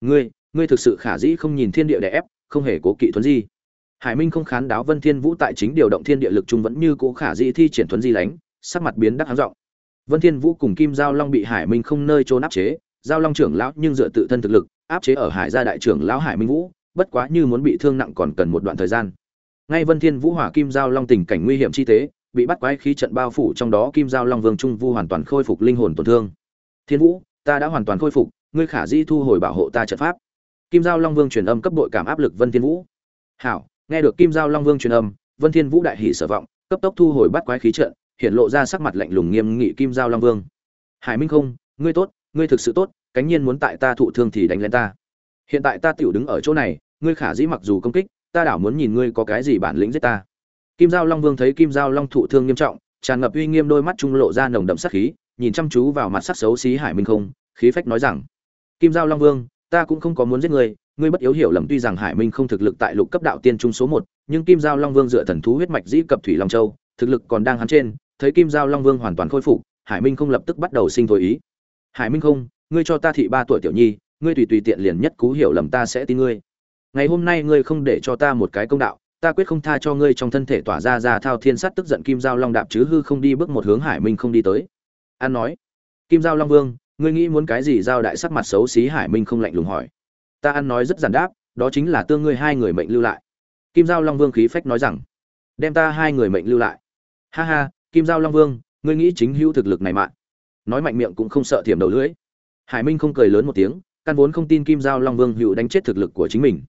Ngươi ngươi thực sự khả dĩ không nhìn thiên địa đè ép, không hề cố kỵ thuấn di. Hải minh không khán đáo vân thiên vũ tại chính điều động thiên địa lực trung vẫn như cố khả dĩ thi triển thuấn di lánh, sắc mặt biến đắc háng rộng vân thiên vũ cùng kim giao long bị hải minh không nơi trốn áp chế, giao long trưởng lão nhưng dựa tự thân thực lực, áp chế ở hải gia đại trưởng lão hải minh vũ, bất quá như muốn bị thương nặng còn cần một đoạn thời gian ngay vân thiên vũ hỏa kim giao long tình cảnh nguy hiểm chi tế bị bắt quái khí trận bao phủ trong đó kim giao long vương trung vu hoàn toàn khôi phục linh hồn tổn thương. Thiên vũ, ta đã hoàn toàn khôi phục, ngươi khả di thu hồi bảo hộ ta trận pháp. Kim giao long vương truyền âm cấp bội cảm áp lực vân thiên vũ. Hảo, nghe được kim giao long vương truyền âm, vân thiên vũ đại hỉ sở vọng, cấp tốc thu hồi bắt quái khí trận, hiện lộ ra sắc mặt lạnh lùng nghiêm nghị kim giao long vương. Hải minh không, ngươi tốt, ngươi thực sự tốt, cánh nhiên muốn tại ta thụ thương thì đánh lên ta. Hiện tại ta tiểu đứng ở chỗ này, ngươi khả dĩ mặc dù công kích ta đảo muốn nhìn ngươi có cái gì bản lĩnh giết ta. Kim giao long vương thấy kim giao long thụ thương nghiêm trọng, tràn ngập uy nghiêm đôi mắt trung lộ ra nồng đậm sát khí, nhìn chăm chú vào mặt sắc xấu xí hải minh không, khí phách nói rằng, kim giao long vương, ta cũng không có muốn giết ngươi ngươi bất yếu hiểu lầm tuy rằng hải minh không thực lực tại lục cấp đạo tiên trung số một, nhưng kim giao long vương dựa thần thú huyết mạch dĩ cập thủy long châu, thực lực còn đang hắn trên, thấy kim giao long vương hoàn toàn khôi phục, hải minh không lập tức bắt đầu sinh thối ý. Hải minh không, ngươi cho ta thị ba tuổi tiểu nhi, ngươi tùy tùy tiện liền nhất cú hiểu lầm ta sẽ tin ngươi ngày hôm nay ngươi không để cho ta một cái công đạo, ta quyết không tha cho ngươi trong thân thể tỏa ra ra thao thiên sắt tức giận kim giao long đạp chứ hư không đi bước một hướng hải minh không đi tới. An nói, kim giao long vương, ngươi nghĩ muốn cái gì? Giao đại sắc mặt xấu xí hải minh không lạnh lùng hỏi. Ta ăn nói rất giản đáp, đó chính là tương ngươi hai người mệnh lưu lại. Kim giao long vương khí phách nói rằng, đem ta hai người mệnh lưu lại. Ha ha, kim giao long vương, ngươi nghĩ chính hữu thực lực này mạng nói mạnh miệng cũng không sợ thiểm đầu lưỡi. Hải minh không cười lớn một tiếng, căn vốn không tin kim giao long vương hữu đánh chết thực lực của chính mình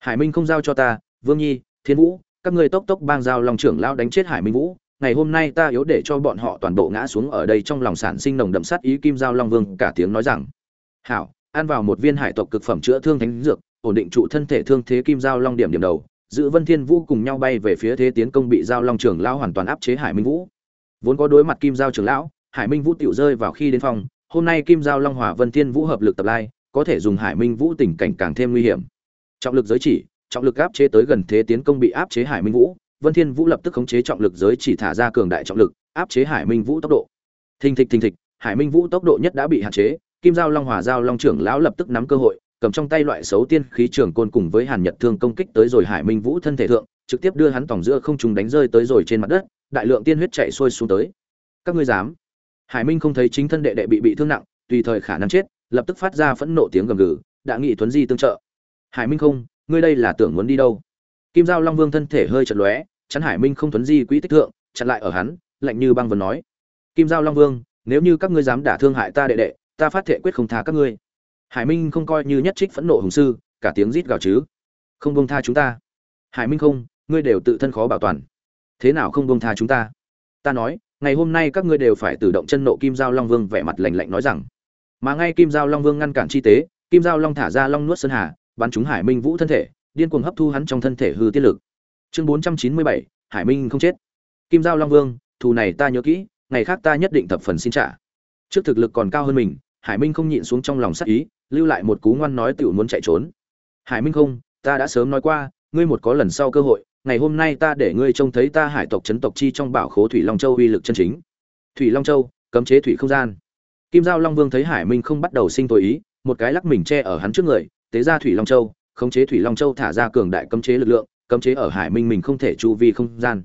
hải minh không giao cho ta, vương nhi, thiên vũ, các ngươi tốc tốc bang giao long trưởng lao đánh chết hải minh vũ, ngày hôm nay ta yếu để cho bọn họ toàn bộ ngã xuống ở đây trong lòng sản sinh nồng đậm sát ý kim giao long vương cả tiếng nói rằng. Hảo, ăn vào một viên hải tộc cực phẩm chữa thương thánh dược, ổn định trụ thân thể thương thế kim giao long điểm điểm đầu, giữ vân thiên vũ cùng nhau bay về phía thế tiến công bị giao long trưởng lão hoàn toàn áp chế hải minh vũ. Vốn có đối mặt kim giao trưởng lão, hải minh vũ tiểu rơi vào khi đến phòng, hôm nay kim giao long hòa vân thiên vũ hợp lực tập lai, có thể dùng hải minh vũ tình cảnh càng thêm nguy hiểm trọng lực giới chỉ, trọng lực áp chế tới gần thế tiến công bị áp chế hải minh vũ, vân thiên vũ lập tức khống chế trọng lực giới chỉ thả ra cường đại trọng lực, áp chế hải minh vũ tốc độ. Thình thịch thình thịch, hải minh vũ tốc độ nhất đã bị hạn chế, kim giao long, hòa giao long trưởng lão lập tức nắm cơ hội, cầm trong tay loại xấu tiên khí trường côn cùng với hàn nhật thương công kích tới rồi hải minh vũ thân thể thượng, trực tiếp đưa hắn tòng giữa không trùng đánh rơi tới rồi trên mặt đất, đại lượng tiên huyết chạy xuôi xuống tới. Các ngươi dám? Hải minh không thấy chính thân đệ đệ bị bị thương nặng, tùy thời khả năng chết, lập tức phát ra phẫn nộ tiếng gầm gừ đã nghị tuấn di tương trợ hải minh không, ngươi đây là tưởng muốn đi đâu? Kim giao long vương thân thể hơi chật lóe, chắn hải minh không thuấn di quỹ tích thượng, chặn lại ở hắn, lạnh như băng vần nói. Kim giao long vương, nếu như các ngươi dám đả thương hại ta đệ đệ, ta phát thệ quyết không tha các ngươi. Hải minh không coi như nhất trích phẫn nộ hùng sư, cả tiếng rít gào chứ. Không bông tha chúng ta. Hải minh không, ngươi đều tự thân khó bảo toàn. Thế nào không bông tha chúng ta? Ta nói, ngày hôm nay các ngươi đều phải tự động chân nộ kim giao long vương vẻ mặt lạnh lạnh nói rằng. Mà ngay kim giao long vương ngăn cản chi tế, kim giao long thả ra long nuốt sơn hà bắn trúng hải minh vũ thân thể, điên cuồng hấp thu hắn trong thân thể hư tiết lực. Chương bốn trăm chín mươi bảy, hải minh không chết. Kim giao long vương, thù này ta nhớ kỹ, ngày khác ta nhất định thập phần xin trả. Trước thực lực còn cao hơn mình, hải minh không nhịn xuống trong lòng sát ý, lưu lại một cú ngoan nói tiểu muốn chạy trốn. Hải minh không, ta đã sớm nói qua, ngươi một có lần sau cơ hội, ngày hôm nay ta để ngươi trông thấy ta hải tộc chấn tộc chi trong bảo khố thủy long châu uy lực chân chính. Thủy long châu, cấm chế thủy không gian. Kim giao long vương thấy hải minh không bắt đầu sinh tội ý, một cái lắc mình che ở hắn trước người tế ra thủy long châu, khống chế thủy long châu thả ra cường đại cấm chế lực lượng, cấm chế ở hải minh mình không thể chu vi không gian.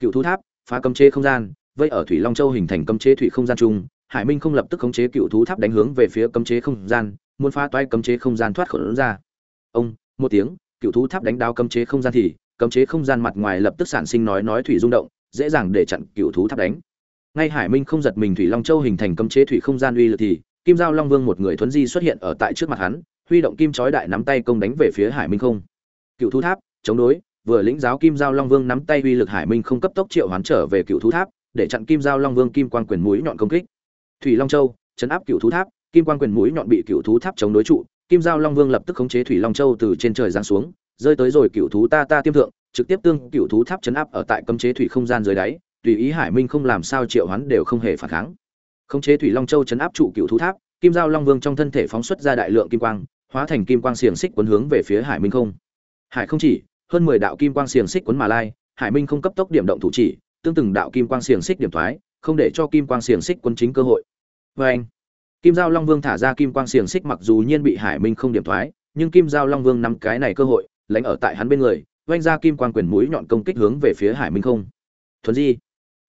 Cựu thú tháp, phá cấm chế không gian, vây ở thủy long châu hình thành cấm chế thủy không gian chung, hải minh không lập tức khống chế cựu thú tháp đánh hướng về phía cấm chế không gian, muốn phá toái cấm chế không gian thoát khỏi ra. Ông, một tiếng, cựu thú tháp đánh đao cấm chế không gian thì, cấm chế không gian mặt ngoài lập tức sản sinh nói nói thủy rung động, dễ dàng để chặn cựu thú tháp đánh. Ngay hải minh không giật mình thủy long châu hình thành cấm chế thủy không gian uy lực thì, kim giao long vương một người thuấn di xuất hiện ở tại trước mặt hắn huy động kim chói đại nắm tay công đánh về phía hải minh không. Cựu thú tháp, chống đối, vừa lĩnh giáo kim giao long vương nắm tay uy lực hải minh không cấp tốc triệu hoán trở về cựu thú tháp, để chặn kim giao long vương kim quan quyền mũi nhọn công kích. Thủy long châu, chấn áp cựu thú tháp, kim quan quyền mũi nhọn bị cựu thú tháp chống đối trụ, kim giao long vương lập tức khống chế thủy long châu từ trên trời giáng xuống, rơi tới rồi cựu thú ta ta tiêm thượng, trực tiếp tương cựu thú tháp chấn áp ở tại cấm chế thủy không gian dưới đáy, tùy ý hải minh không làm sao triệu hoán đều không hề phản kháng. Khống chế thủy long châu chấn áp trụ cựu thú tháp, kim giao long vương trong thân thể phóng xuất ra đại lượng kim quang hóa thành kim quang xiềng xích quấn hướng về phía hải minh không. Hải không chỉ, hơn mười đạo kim quang xiềng xích quấn mà lai, hải minh không cấp tốc điểm động thủ chỉ, tương từng đạo kim quang xiềng xích điểm thoái, không để cho kim quang xiềng xích quấn chính cơ hội. Vê anh, kim giao long vương thả ra kim quang xiềng xích mặc dù nhiên bị hải minh không điểm thoái, nhưng kim giao long vương nắm cái này cơ hội lãnh ở tại hắn bên người, oanh ra kim quang quyền mũi nhọn công kích hướng về phía hải minh không. Thuần di,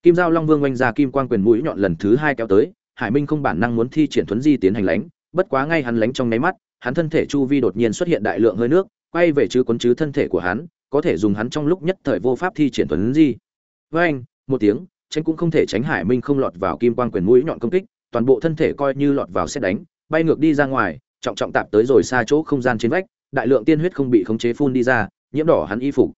kim giao long vương oanh ra kim quang quyền mũi nhọn lần thứ hai kéo tới, hải minh không bản năng muốn thi triển thuấn di tiến hành lánh, bất quá ngay hắn lánh trong nháy mắt hắn thân thể chu vi đột nhiên xuất hiện đại lượng hơi nước, quay về chứ quấn chứ thân thể của hắn, có thể dùng hắn trong lúc nhất thời vô pháp thi triển tuấn di với anh, một tiếng, tránh cũng không thể tránh hải minh không lọt vào kim quang quyền mũi nhọn công kích, toàn bộ thân thể coi như lọt vào xét đánh, bay ngược đi ra ngoài, trọng trọng tạp tới rồi xa chỗ không gian trên vách, đại lượng tiên huyết không bị khống chế phun đi ra, nhiễm đỏ hắn y phục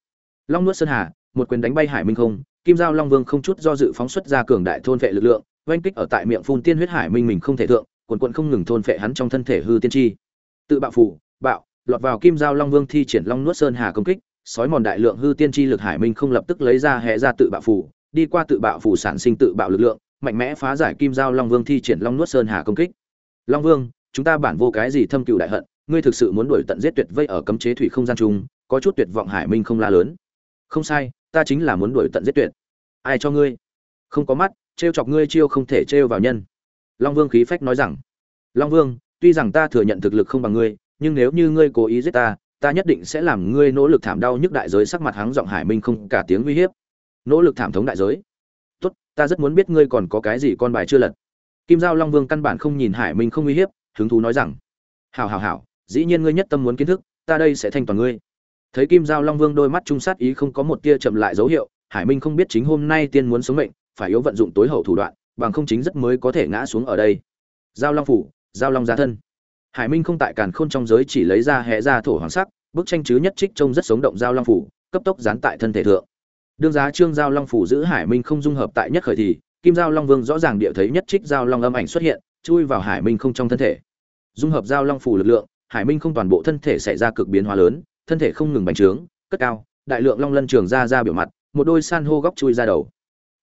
long nuốt sơn hà, một quyền đánh bay hải minh không, kim giao long vương không chút do dự phóng xuất ra cường đại thôn vệ lực lượng, oanh kích ở tại miệng phun tiên huyết hải minh mình không thể thượng quần quần không ngừng thôn vệ hắn trong thân thể hư tiên chi tự bạo phủ, bạo, lọt vào kim giao long vương thi triển long nuốt sơn hà công kích, sói mòn đại lượng hư tiên tri lực hải minh không lập tức lấy ra hệ ra tự bạo phủ, đi qua tự bạo phủ sản sinh tự bạo lực lượng, mạnh mẽ phá giải kim giao long vương thi triển long nuốt sơn hà công kích. Long vương, chúng ta bản vô cái gì thâm cựu đại hận, ngươi thực sự muốn đuổi tận giết tuyệt vây ở cấm chế thủy không gian chung, có chút tuyệt vọng hải minh không la lớn. Không sai, ta chính là muốn đuổi tận giết tuyệt. Ai cho ngươi? Không có mắt, trêu chọc ngươi chiêu không thể trêu vào nhân. Long vương khí phách nói rằng. Long vương tuy rằng ta thừa nhận thực lực không bằng ngươi, nhưng nếu như ngươi cố ý giết ta ta nhất định sẽ làm ngươi nỗ lực thảm đau nhức đại giới sắc mặt hắng giọng hải minh không cả tiếng uy hiếp. Nỗ lực thảm thống đại giới? Tốt, ta rất muốn biết ngươi còn có cái gì con bài chưa lật. Kim giao long vương căn bản không nhìn hải minh không uy hiếp, hứng thú nói rằng, hảo hảo hảo, dĩ nhiên ngươi nhất tâm muốn kiến thức, ta đây sẽ thanh toàn ngươi. Thấy kim giao long vương đôi mắt trung sát ý không có một tia chậm lại dấu hiệu, hải minh không biết chính hôm nay tiên muốn sống mệnh, phải yếu vận dụng tối hậu thủ đoạn, bằng không chính rất mới có thể ngã xuống ở đây. Giao long phủ giao long giá thân. Hải minh không tại càn khôn trong giới chỉ lấy ra hẹ ra thổ hoàng sắc, bức tranh chứ nhất trích trông rất sống động giao long phủ, cấp tốc dán tại thân thể thượng. Đương giá trương giao long phủ giữ hải minh không dung hợp tại nhất khởi thì, kim giao long vương rõ ràng địa thấy nhất trích giao long âm ảnh xuất hiện, chui vào hải minh không trong thân thể. Dung hợp giao long phủ lực lượng, hải minh không toàn bộ thân thể xảy ra cực biến hóa lớn, thân thể không ngừng bành trướng, cất cao, đại lượng long lân trường ra ra biểu mặt, một đôi san hô góc chui ra đầu.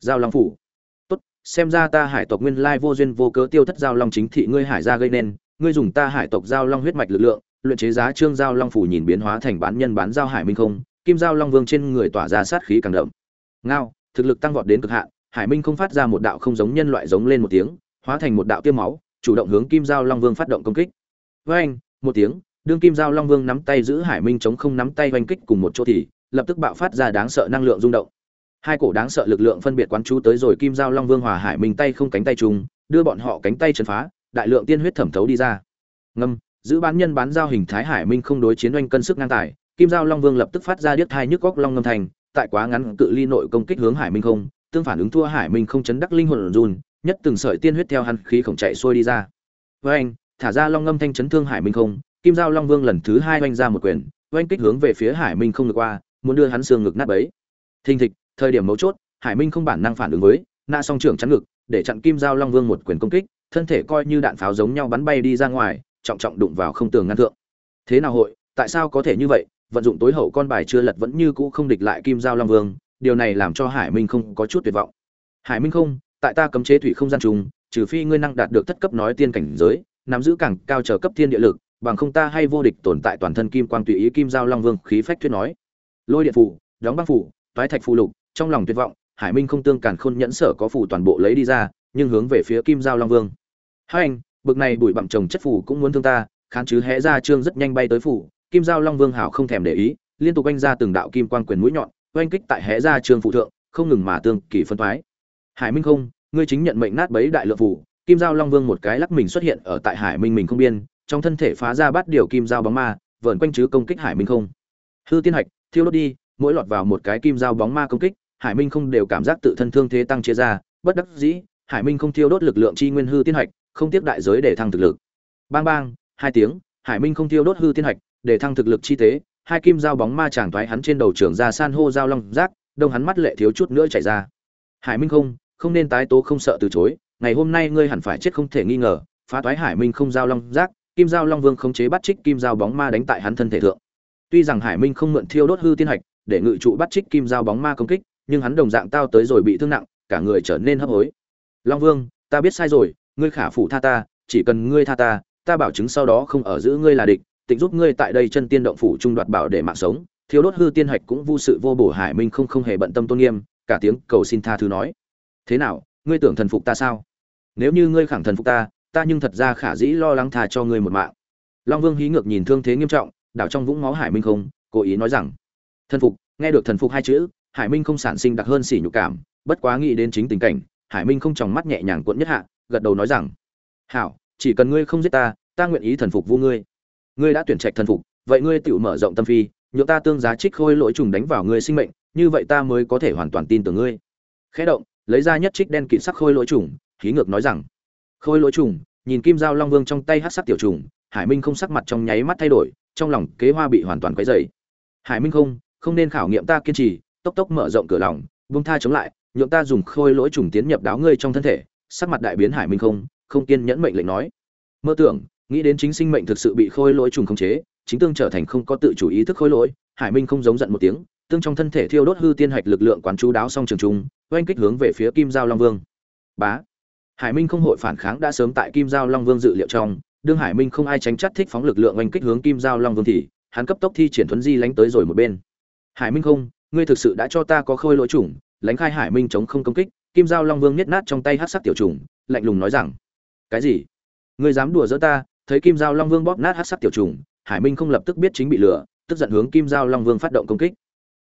Giao long phủ xem ra ta hải tộc nguyên lai vô duyên vô cớ tiêu thất giao long chính thị ngươi hải gia gây nên, ngươi dùng ta hải tộc giao long huyết mạch lực lượng, luyện chế giá trương giao long phủ nhìn biến hóa thành bán nhân bán giao hải minh không, kim giao long vương trên người tỏa ra sát khí càng đậm. Ngao, thực lực tăng vọt đến cực hạn, hải minh không phát ra một đạo không giống nhân loại giống lên một tiếng, hóa thành một đạo tiêm máu, chủ động hướng kim giao long vương phát động công kích. Với anh một tiếng, đương kim giao long vương nắm tay giữ hải minh chống không nắm tay oanh kích cùng một chỗ thì, lập tức bạo phát ra đáng sợ năng lượng rung động hai cổ đáng sợ lực lượng phân biệt quán chú tới rồi kim giao long vương hòa hải minh tay không cánh tay chung đưa bọn họ cánh tay chấn phá, đại lượng tiên huyết thẩm thấu đi ra. Ngâm, giữ bán nhân bán giao hình thái hải minh không đối chiến oanh cân sức ngang tài, kim giao long vương lập tức phát ra điếc thai nhức góc long ngâm thành, tại quá ngắn cự ly nội công kích hướng hải minh không, tương phản ứng thua hải minh không chấn đắc linh hồn run, nhất từng sợi tiên huyết theo hắn khí khổng chạy xuôi đi ra. Với anh thả ra long ngâm thanh chấn thương hải minh không, kim giao long vương lần thứ hai oanh ra một quyền, oanh kích hướng về phía hải minh không được qua, muốn đưa hắn xương ngực nát bấy. Thình thịch thời điểm mấu chốt, hải minh không bản năng phản ứng với Na song trưởng chắn ngực, để chặn kim giao long vương một quyền công kích, thân thể coi như đạn pháo giống nhau bắn bay đi ra ngoài, trọng trọng đụng vào không tường ngăn thượng. Thế nào hội, tại sao có thể như vậy? Vận dụng tối hậu con bài chưa lật vẫn như cũ không địch lại kim giao long vương, điều này làm cho hải minh không có chút tuyệt vọng. Hải minh không, tại ta cấm chế thủy không gian trùng, trừ phi ngươi năng đạt được thất cấp nói tiên cảnh giới, nắm giữ càng cao trở cấp thiên địa lực, bằng không ta hay vô địch tồn tại toàn thân kim quang tùy ý kim giao long vương khí phách thuyết nói. Lôi điện phủ, đóng băng phủ, toái thạch phù lục trong lòng tuyệt vọng, hải minh không tương cản khôn nhẫn sở có phủ toàn bộ lấy đi ra, nhưng hướng về phía kim giao long vương. Hai anh, bực này bụi bặm trồng chất phủ cũng muốn thương ta, khán chứ hé ra trương rất nhanh bay tới phủ, kim giao long vương hảo không thèm để ý, liên tục oanh ra từng đạo kim quang quyền mũi nhọn, oanh kích tại hé ra trương phụ thượng, không ngừng mà tương kỳ phân thoái. Hải minh không, ngươi chính nhận mệnh nát bấy đại lượng phủ kim giao long vương một cái lắc mình xuất hiện ở tại hải minh mình không biên, trong thân thể phá ra bắt điều kim giao bóng ma, vờn quanh chứ công kích hải minh không. Hư tiên hạch, thiêu đốt đi mỗi lọt vào một cái kim dao bóng ma công kích, hải minh không đều cảm giác tự thân thương thế tăng chia ra, bất đắc dĩ, hải minh không thiêu đốt lực lượng chi nguyên hư tiên hạch, không tiếp đại giới để thăng thực lực. Bang bang, hai tiếng, hải minh không thiêu đốt hư tiên hạch, để thăng thực lực chi tế, hai kim dao bóng ma chàng toái hắn trên đầu trưởng ra san hô dao long rác, đông hắn mắt lệ thiếu chút nữa chảy ra. Hải minh không không nên tái tố không sợ từ chối, ngày hôm nay ngươi hẳn phải chết không thể nghi ngờ, phá toái hải minh không dao long rác, kim dao long vương khống chế bắt trích kim dao bóng ma đánh tại hắn thân thể thượng. Tuy rằng hải minh không mượn thiêu đốt hư tiên hạch để ngự trụ bắt trích kim giao bóng ma công kích, nhưng hắn đồng dạng tao tới rồi bị thương nặng, cả người trở nên hấp hối. Long vương, ta biết sai rồi, ngươi khả phủ tha ta, chỉ cần ngươi tha ta ta bảo chứng sau đó không ở giữ ngươi là địch, tịnh giúp ngươi tại đây chân tiên động phủ trung đoạt bảo để mạng sống. Thiếu đốt hư tiên hạch cũng vô sự vô bổ hải minh không không hề bận tâm tôn nghiêm, cả tiếng cầu xin tha thứ nói. Thế nào, ngươi tưởng thần phục ta sao? Nếu như ngươi khẳng thần phục ta ta nhưng thật ra khả dĩ lo lắng tha cho ngươi một mạng. Long vương hí ngược nhìn thương thế nghiêm trọng, đảo trong vũng máu hải minh không, cố ý nói rằng thần phục, nghe được thần phục hai chữ, hải minh không sản sinh đặc hơn sỉ nhục cảm, bất quá nghĩ đến chính tình cảnh, hải minh không tròng mắt nhẹ nhàng cuộn nhất hạ, gật đầu nói rằng, hảo, chỉ cần ngươi không giết ta ta nguyện ý thần phục vu ngươi. Ngươi đã tuyển trạch thần phục, vậy ngươi tự mở rộng tâm phi nhựa ta tương giá trích khôi lỗi trùng đánh vào ngươi sinh mệnh, như vậy ta mới có thể hoàn toàn tin tưởng ngươi. Khẽ động, lấy ra nhất trích đen kịt sắc khôi lỗi trùng khí ngược nói rằng, khôi lỗi trùng, nhìn kim dao long vương trong tay hát sắc tiểu trùng, hải minh không sắc mặt trong nháy mắt thay đổi, trong lòng kế hoa bị hoàn toàn quấy dày hải minh không không nên khảo nghiệm ta kiên trì, tốc tốc mở rộng cửa lòng vung tha chống lại, nhượng ta dùng khôi lỗi trùng tiến nhập đáo ngươi trong thân thể, sắc mặt đại biến hải minh không không kiên nhẫn mệnh lệnh nói. Mơ tưởng, nghĩ đến chính sinh mệnh thực sự bị khôi lỗi trùng khống chế, chính tương trở thành không có tự chủ ý thức khôi lỗi, hải minh không giống giận một tiếng, tương trong thân thể thiêu đốt hư tiên hạch lực lượng quán chú đáo xong trường trung, oanh kích hướng về phía kim giao long vương. Bá! Hải minh không hội phản kháng đã sớm tại kim giao long vương dự liệu trong, đương hải minh không ai tránh chắt thích phóng lực lượng oanh kích hướng kim giao long vương thì, hắn cấp tốc thi triển thuấn di lánh tới rồi một bên hải minh không, ngươi thực sự đã cho ta có khôi lỗi chủng, lánh khai hải minh chống không công kích, kim giao long vương nhét nát trong tay hát sắc tiểu trùng lạnh lùng nói rằng, cái gì? Ngươi dám đùa giỡn ta? Thấy kim giao long vương bóp nát hát sắc tiểu trùng hải minh không lập tức biết chính bị lừa, tức giận hướng kim giao long vương phát động công kích.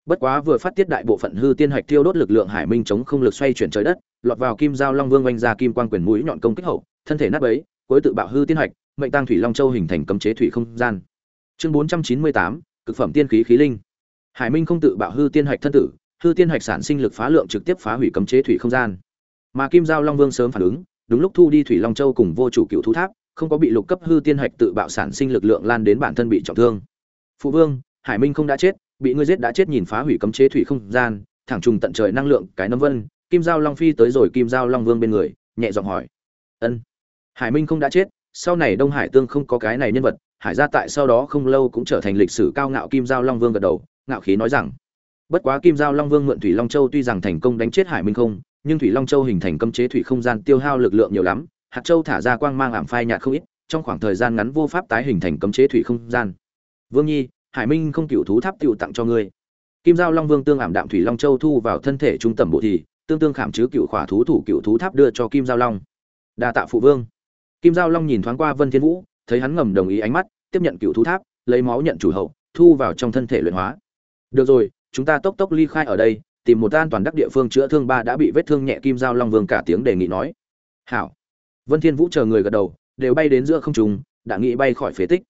Bất quá vừa phát tiết đại bộ phận hư tiên hạch tiêu đốt lực lượng hải minh chống không lực xoay chuyển trời đất, lọt vào kim giao long vương oanh ra kim quan quyền mũi nhọn công kích hậu, thân thể nát bấy, cuối tự bạo hư tiên hạch, mệnh tăng thủy long châu hình thành cấm chế thủy không gian. Chương bốn trăm chín mươi tám, cực phẩm tiên khí khí linh hải minh không tự bạo hư tiên hạch thân tử, hư tiên hạch sản sinh lực phá lượng trực tiếp phá hủy cấm chế thủy không gian. Mà kim giao long vương sớm phản ứng, đúng lúc thu đi thủy long châu cùng vô chủ cựu thú tháp, không có bị lục cấp hư tiên hạch tự bạo sản sinh lực lượng lan đến bản thân bị trọng thương. Phụ vương, hải minh không đã chết, bị ngươi giết đã chết nhìn phá hủy cấm chế thủy không gian, thẳng trùng tận trời năng lượng, cái nấm vân, kim giao long phi tới rồi kim giao long vương bên người, nhẹ giọng hỏi. Ân. Hải minh không đã chết, sau này đông hải tương không có cái này nhân vật, hải gia tại sau đó không lâu cũng trở thành lịch sử cao ngạo kim giao long vương gật đầu ngạo khí nói rằng, bất quá kim giao long vương mượn thủy long châu tuy rằng thành công đánh chết hải minh không, nhưng thủy long châu hình thành cấm chế thủy không gian tiêu hao lực lượng nhiều lắm, hạt châu thả ra quang mang ảm phai nhạt không ít, trong khoảng thời gian ngắn vô pháp tái hình thành cấm chế thủy không gian. Vương nhi, hải minh không cựu thú tháp cựu tặng cho ngươi. Kim giao long vương tương ảm đạm thủy long châu thu vào thân thể trung tầm bộ thì, tương tương khảm chứ cựu khỏa thú thủ cựu thú tháp đưa cho kim giao long. Đa tạ phụ vương. Kim giao long nhìn thoáng qua vân thiên vũ, thấy hắn ngầm đồng ý ánh mắt, tiếp nhận cựu thú tháp, lấy máu nhận chủ hậu, thu vào trong thân thể luyện hóa được rồi, chúng ta tốc tốc ly khai ở đây, tìm một an toàn đắc địa phương chữa thương ba đã bị vết thương nhẹ kim giao long vương cả tiếng đề nghị nói. Hảo. Vân thiên vũ chờ người gật đầu, đều bay đến giữa không trung, đã nghĩ bay khỏi phế tích.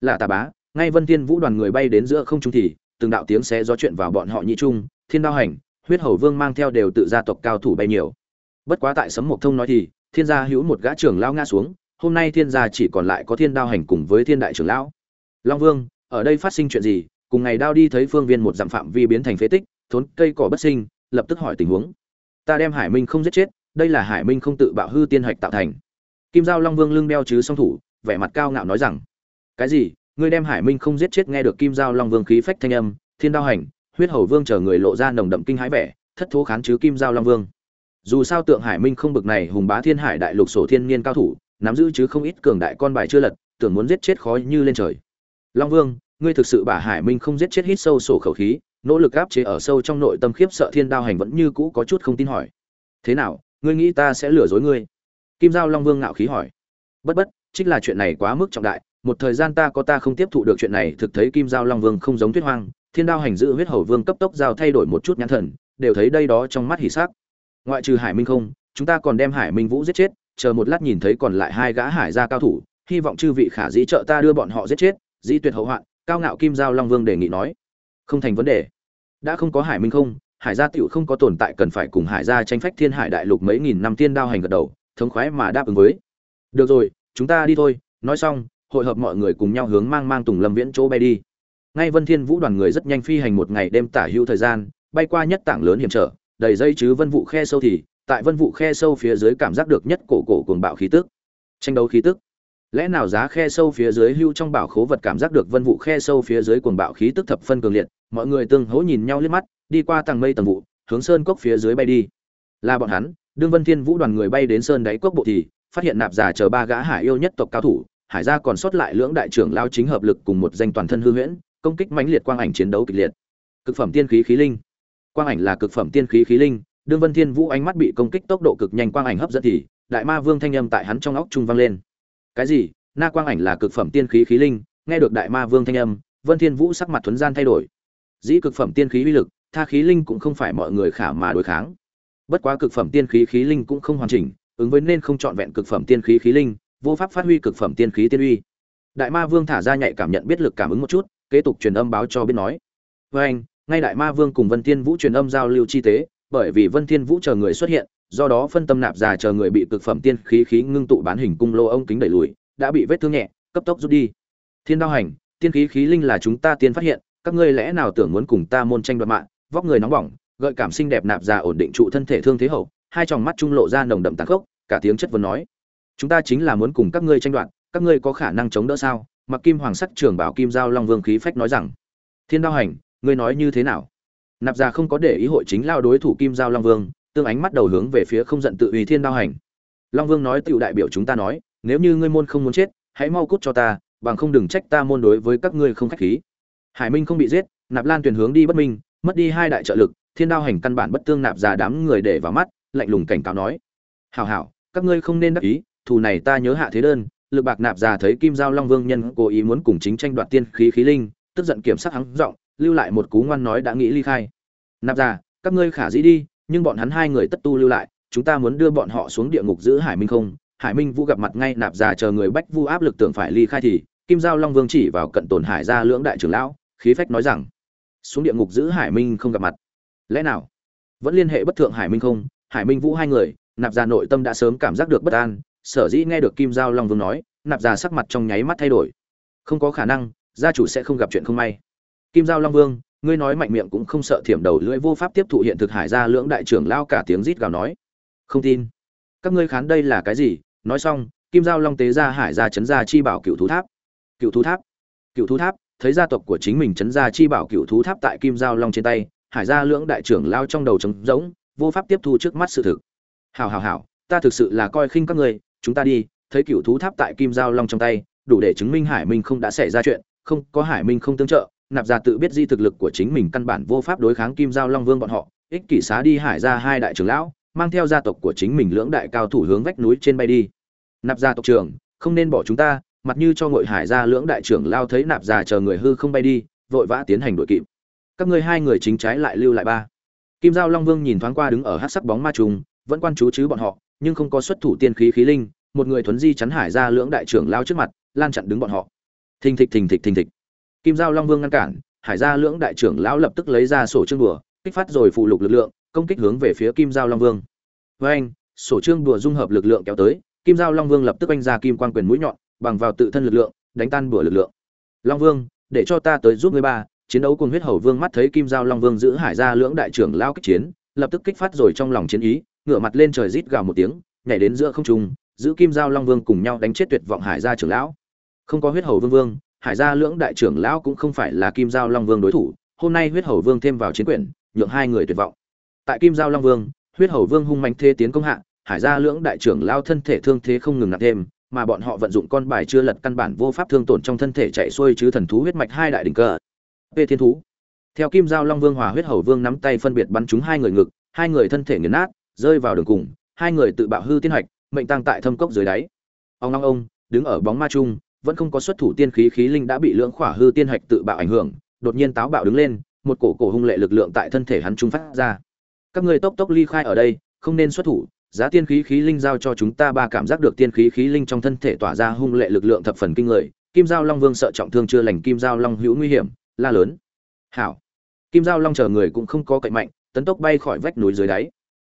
Là tà bá, ngay vân thiên vũ đoàn người bay đến giữa không trung thì, từng đạo tiếng xé gió chuyện vào bọn họ nhị trung, thiên đao hành, huyết hầu vương mang theo đều tự gia tộc cao thủ bay nhiều. Bất quá tại sấm mộc thông nói thì, thiên gia hữu một gã trưởng lão ngã xuống, hôm nay thiên gia chỉ còn lại có thiên đao hành cùng với thiên đại trưởng lão. Long vương, ở đây phát sinh chuyện gì? Cùng ngày đao đi thấy phương viên một dặm phạm vi biến thành phế tích, thốn cây cỏ bất sinh, lập tức hỏi tình huống. Ta đem hải minh không giết chết, đây là hải minh không tự bạo hư tiên hạch tạo thành. Kim giao long vương lưng đeo chứ song thủ, vẻ mặt cao ngạo nói rằng, cái gì? Ngươi đem hải minh không giết chết nghe được kim giao long vương khí phách thanh âm, thiên đao hành, huyết hầu vương chờ người lộ ra nồng đậm kinh hãi vẻ, thất thố khán chứ kim giao long vương. Dù sao tượng hải minh không bực này hùng bá thiên hải đại lục sổ thiên niên cao thủ, nắm giữ chứ không ít cường đại con bài chưa lật, tưởng muốn giết chết khó như lên trời. Long vương ngươi thực sự bả hải minh không giết chết hít sâu sổ khẩu khí, nỗ lực áp chế ở sâu trong nội tâm khiếp sợ thiên đao hành vẫn như cũ có chút không tin hỏi. Thế nào, ngươi nghĩ ta sẽ lừa dối ngươi? Kim giao long vương ngạo khí hỏi. Bất bất, trích là chuyện này quá mức trọng đại, một thời gian ta có ta không tiếp thụ được chuyện này, thực thấy kim giao long vương không giống thuyết hoang, thiên đao hành giữ huyết hầu vương cấp tốc giao thay đổi một chút nhãn thần, đều thấy đây đó trong mắt hỉ sắc. Ngoại trừ hải minh không, chúng ta còn đem hải minh vũ giết chết, chờ một lát nhìn thấy còn lại hai gã hải gia cao thủ, hy vọng chư vị khả dĩ trợ ta đưa bọn họ giết chết, dĩ tuyệt hậu hoạn cao ngạo kim giao long vương đề nghị nói, không thành vấn đề. Đã không có hải minh không, hải gia tựu không có tồn tại cần phải cùng hải gia tranh phách thiên hải đại lục mấy nghìn năm tiên đao hành gật đầu, thống khoái mà đáp ứng với. Được rồi, chúng ta đi thôi. Nói xong, hội hợp mọi người cùng nhau hướng mang mang tùng lâm viễn chỗ bay đi. Ngay vân thiên vũ đoàn người rất nhanh phi hành một ngày đêm tả hữu thời gian, bay qua nhất tảng lớn hiểm trở, đầy dây chứ vân vụ khe sâu thì, tại vân vụ khe sâu phía dưới cảm giác được nhất cổ cổ cuồng bạo khí tức. Tranh đấu khí tức lẽ nào giá khe sâu phía dưới hưu trong bảo khố vật cảm giác được vân vụ khe sâu phía dưới cuồng bạo khí tức thập phân cường liệt, mọi người tương hỗ nhìn nhau liếc mắt, đi qua tầng mây tầng vụ, hướng sơn cốc phía dưới bay đi. Là bọn hắn, đương vân thiên vũ đoàn người bay đến sơn đáy cốc bộ thì, phát hiện nạp giả chờ ba gã hải yêu nhất tộc cao thủ, hải gia còn sót lại lưỡng đại trưởng lao chính hợp lực cùng một danh toàn thân hư huyễn, công kích mãnh liệt quang ảnh chiến đấu kịch liệt. Cực phẩm tiên khí khí linh. Quang ảnh là cực phẩm tiên khí khí linh, đương vân thiên vũ ánh mắt bị công kích tốc độ cực nhanh quang ảnh hấp dẫn thì, đại ma vương thanh âm tại hắn trong óc trung vang lên cái gì? Na quang ảnh là cực phẩm tiên khí khí linh, nghe được đại ma vương thanh âm, vân thiên vũ sắc mặt thuấn gian thay đổi. Dĩ cực phẩm tiên khí uy lực, tha khí linh cũng không phải mọi người khả mà đối kháng. Bất quá cực phẩm tiên khí khí linh cũng không hoàn chỉnh, ứng với nên không chọn vẹn cực phẩm tiên khí khí linh, vô pháp phát huy cực phẩm tiên khí tiên uy. Đại ma vương thả ra nhạy cảm nhận biết lực cảm ứng một chút, kế tục truyền âm báo cho biết nói. Với anh ngay đại ma vương cùng vân thiên vũ truyền âm giao lưu chi tế, bởi vì vân thiên vũ chờ người xuất hiện do đó phân tâm nạp già chờ người bị cực phẩm tiên khí khí ngưng tụ bán hình cung lô ông kính đẩy lùi, đã bị vết thương nhẹ, cấp tốc rút đi. Thiên đao hành, tiên khí khí linh là chúng ta tiên phát hiện, các ngươi lẽ nào tưởng muốn cùng ta môn tranh đoạt mạng, vóc người nóng bỏng, gợi cảm xinh đẹp nạp già ổn định trụ thân thể thương thế hậu, hai tròng mắt trung lộ ra nồng đậm tàn khốc, cả tiếng chất vấn nói. Chúng ta chính là muốn cùng các ngươi tranh đoạt, các ngươi có khả năng chống đỡ sao? Mặc kim hoàng sắc trưởng bảo kim giao long vương khí phách nói rằng. Thiên đao hành, ngươi nói như thế nào? Nạp già không có để ý hội chính lao đối thủ kim giao long vương tương ánh mắt đầu hướng về phía không giận tự uy thiên đao hành. Long vương nói tựu đại biểu chúng ta nói, nếu như ngươi môn không muốn chết, hãy mau cút cho ta, bằng không đừng trách ta môn đối với các ngươi không khách khí. Hải minh không bị giết, nạp lan tuyển hướng đi bất minh, mất đi hai đại trợ lực, thiên đao hành căn bản bất tương nạp già đám người để vào mắt, lạnh lùng cảnh cáo nói. Hảo hảo, các ngươi không nên đắc ý, thù này ta nhớ hạ thế đơn, lực bạc nạp già thấy kim giao long vương nhân cố ý muốn cùng chính tranh đoạt tiên khí khí linh, tức giận kiểm sắc hắng giọng, lưu lại một cú ngoan nói đã nghĩ ly khai. Nạp già, các ngươi khả dĩ đi nhưng bọn hắn hai người tất tu lưu lại, chúng ta muốn đưa bọn họ xuống địa ngục giữ hải minh không? Hải minh vũ gặp mặt ngay nạp già chờ người bách vu áp lực tưởng phải ly khai thì, kim giao long vương chỉ vào cận tổn hải ra lưỡng đại trưởng lão, khí phách nói rằng, xuống địa ngục giữ hải minh không gặp mặt. Lẽ nào vẫn liên hệ bất thượng hải minh không? Hải minh vũ hai người, nạp già nội tâm đã sớm cảm giác được bất an, sở dĩ nghe được kim giao long vương nói, nạp già sắc mặt trong nháy mắt thay đổi. Không có khả năng, gia chủ sẽ không gặp chuyện không may. Kim giao long vương ngươi nói mạnh miệng cũng không sợ thiểm đầu lưỡi vô pháp tiếp thụ hiện thực hải ra lưỡng đại trưởng lao cả tiếng rít gào nói. Không tin. Các ngươi khán đây là cái gì? Nói xong, kim giao long tế ra hải ra chấn ra chi bảo cựu thú tháp. Cựu thú tháp. Cựu thú tháp, thấy gia tộc của chính mình chấn ra chi bảo cựu thú tháp tại kim giao long trên tay, hải ra lưỡng đại trưởng lao trong đầu trống rỗng, vô pháp tiếp thu trước mắt sự thực. Hảo hảo hảo, ta thực sự là coi khinh các ngươi, chúng ta đi, thấy cựu thú tháp tại kim giao long trong tay, đủ để chứng minh hải minh không đã xảy ra chuyện, không có hải minh không tương trợ nạp gia tự biết di thực lực của chính mình căn bản vô pháp đối kháng kim giao long vương bọn họ, ích kỷ xá đi hải ra hai đại trưởng lão, mang theo gia tộc của chính mình lưỡng đại cao thủ hướng vách núi trên bay đi. Nạp gia tộc trưởng, không nên bỏ chúng ta, mặt như cho ngội hải ra lưỡng đại trưởng lao thấy nạp già chờ người hư không bay đi, vội vã tiến hành đội kịp. Các ngươi hai người chính trái lại lưu lại ba. Kim giao long vương nhìn thoáng qua đứng ở hát sắc bóng ma trùng, vẫn quan chú chứ bọn họ, nhưng không có xuất thủ tiên khí khí linh, một người thuấn di chắn hải ra lưỡng đại trưởng lao trước mặt, lan chặn đứng bọn họ. Thình thịch thình thịch thình thịch kim giao long vương ngăn cản, hải Gia lưỡng đại trưởng lão lập tức lấy ra sổ trương đùa kích phát rồi phụ lục lực lượng, công kích hướng về phía kim giao long vương. Với anh sổ trương đùa dung hợp lực lượng kéo tới, kim giao long vương lập tức anh ra kim quan quyền mũi nhọn, bằng vào tự thân lực lượng, đánh tan bùa lực lượng. Long vương, để cho ta tới giúp ngươi ba, chiến đấu cùng huyết hầu vương mắt thấy kim giao long vương giữ hải Gia lưỡng đại trưởng lao kích chiến, lập tức kích phát rồi trong lòng chiến ý, ngửa mặt lên trời rít gào một tiếng, nhảy đến giữa không trung, giữ kim giao long vương cùng nhau đánh chết tuyệt vọng hải gia trưởng lão. Không có huyết hầu vương vương hải gia lưỡng đại trưởng lão cũng không phải là kim giao long vương đối thủ, hôm nay huyết hầu vương thêm vào chiến quyển nhượng hai người tuyệt vọng. Tại kim giao long vương, huyết hầu vương hung mạnh thế tiến công hạ, hải gia lưỡng đại trưởng lao thân thể thương thế không ngừng nặng thêm, mà bọn họ vận dụng con bài chưa lật căn bản vô pháp thương tổn trong thân thể chạy xuôi chứ thần thú huyết mạch hai đại đỉnh cờ p thiên thú. Theo kim giao long vương hòa huyết hầu vương nắm tay phân biệt bắn trúng hai người ngực, hai người thân thể nghiền nát, rơi vào đường cùng, hai người tự bạo hư tiên hạch mệnh tăng tại thâm cốc dưới đáy. Ông long ông, đứng ở bóng ma trung vẫn không có xuất thủ tiên khí khí linh đã bị lưỡng khỏa hư tiên hạch tự bạo ảnh hưởng, đột nhiên táo bạo đứng lên, một cổ cổ hung lệ lực lượng tại thân thể hắn trung phát ra. Các người tốc tốc ly khai ở đây, không nên xuất thủ, giá tiên khí khí linh giao cho chúng ta ba cảm giác được tiên khí khí linh trong thân thể tỏa ra hung lệ lực lượng thập phần kinh người, kim giao long vương sợ trọng thương chưa lành kim giao long hữu nguy hiểm, la lớn. Hảo. Kim giao long chờ người cũng không có cậy mạnh, tấn tốc bay khỏi vách núi dưới đáy.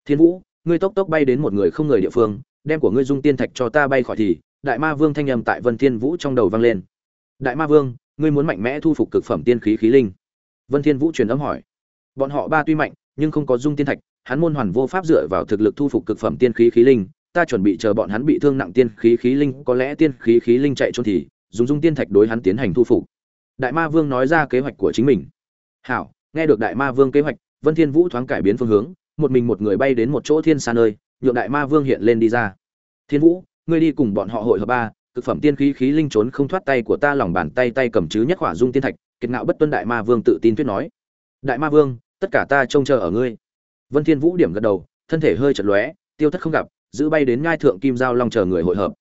Thiên vũ, ngươi tốc tốc bay đến một người không người địa phương, đem của ngươi dung tiên thạch cho ta bay khỏi thì đại ma vương thanh âm tại vân thiên vũ trong đầu vang lên. Đại ma vương, ngươi muốn mạnh mẽ thu phục cực phẩm tiên khí khí linh. Vân thiên vũ truyền âm hỏi. Bọn họ ba tuy mạnh, nhưng không có dung tiên thạch, hắn môn hoàn vô pháp dựa vào thực lực thu phục cực phẩm tiên khí khí linh, ta chuẩn bị chờ bọn hắn bị thương nặng tiên khí khí linh, có lẽ tiên khí khí linh chạy trốn thì, dùng dung tiên thạch đối hắn tiến hành thu phục. Đại ma vương nói ra kế hoạch của chính mình. Hảo, nghe được đại ma vương kế hoạch, vân thiên vũ thoáng cải biến phương hướng, một mình một người bay đến một chỗ thiên xa nơi, nhượng đại ma vương hiện lên đi ra. Thiên vũ ngươi đi cùng bọn họ hội hợp ba cực phẩm tiên khí khí linh trốn không thoát tay của ta lòng bàn tay tay cầm chứ nhất hỏa dung tiên thạch kiệt ngạo bất tuân đại ma vương tự tin tuyết nói. Đại ma vương tất cả ta trông chờ ở ngươi. Vân thiên vũ điểm gật đầu thân thể hơi chật lóe tiêu thất không gặp giữ bay đến ngai thượng kim giao long chờ người hội hợp.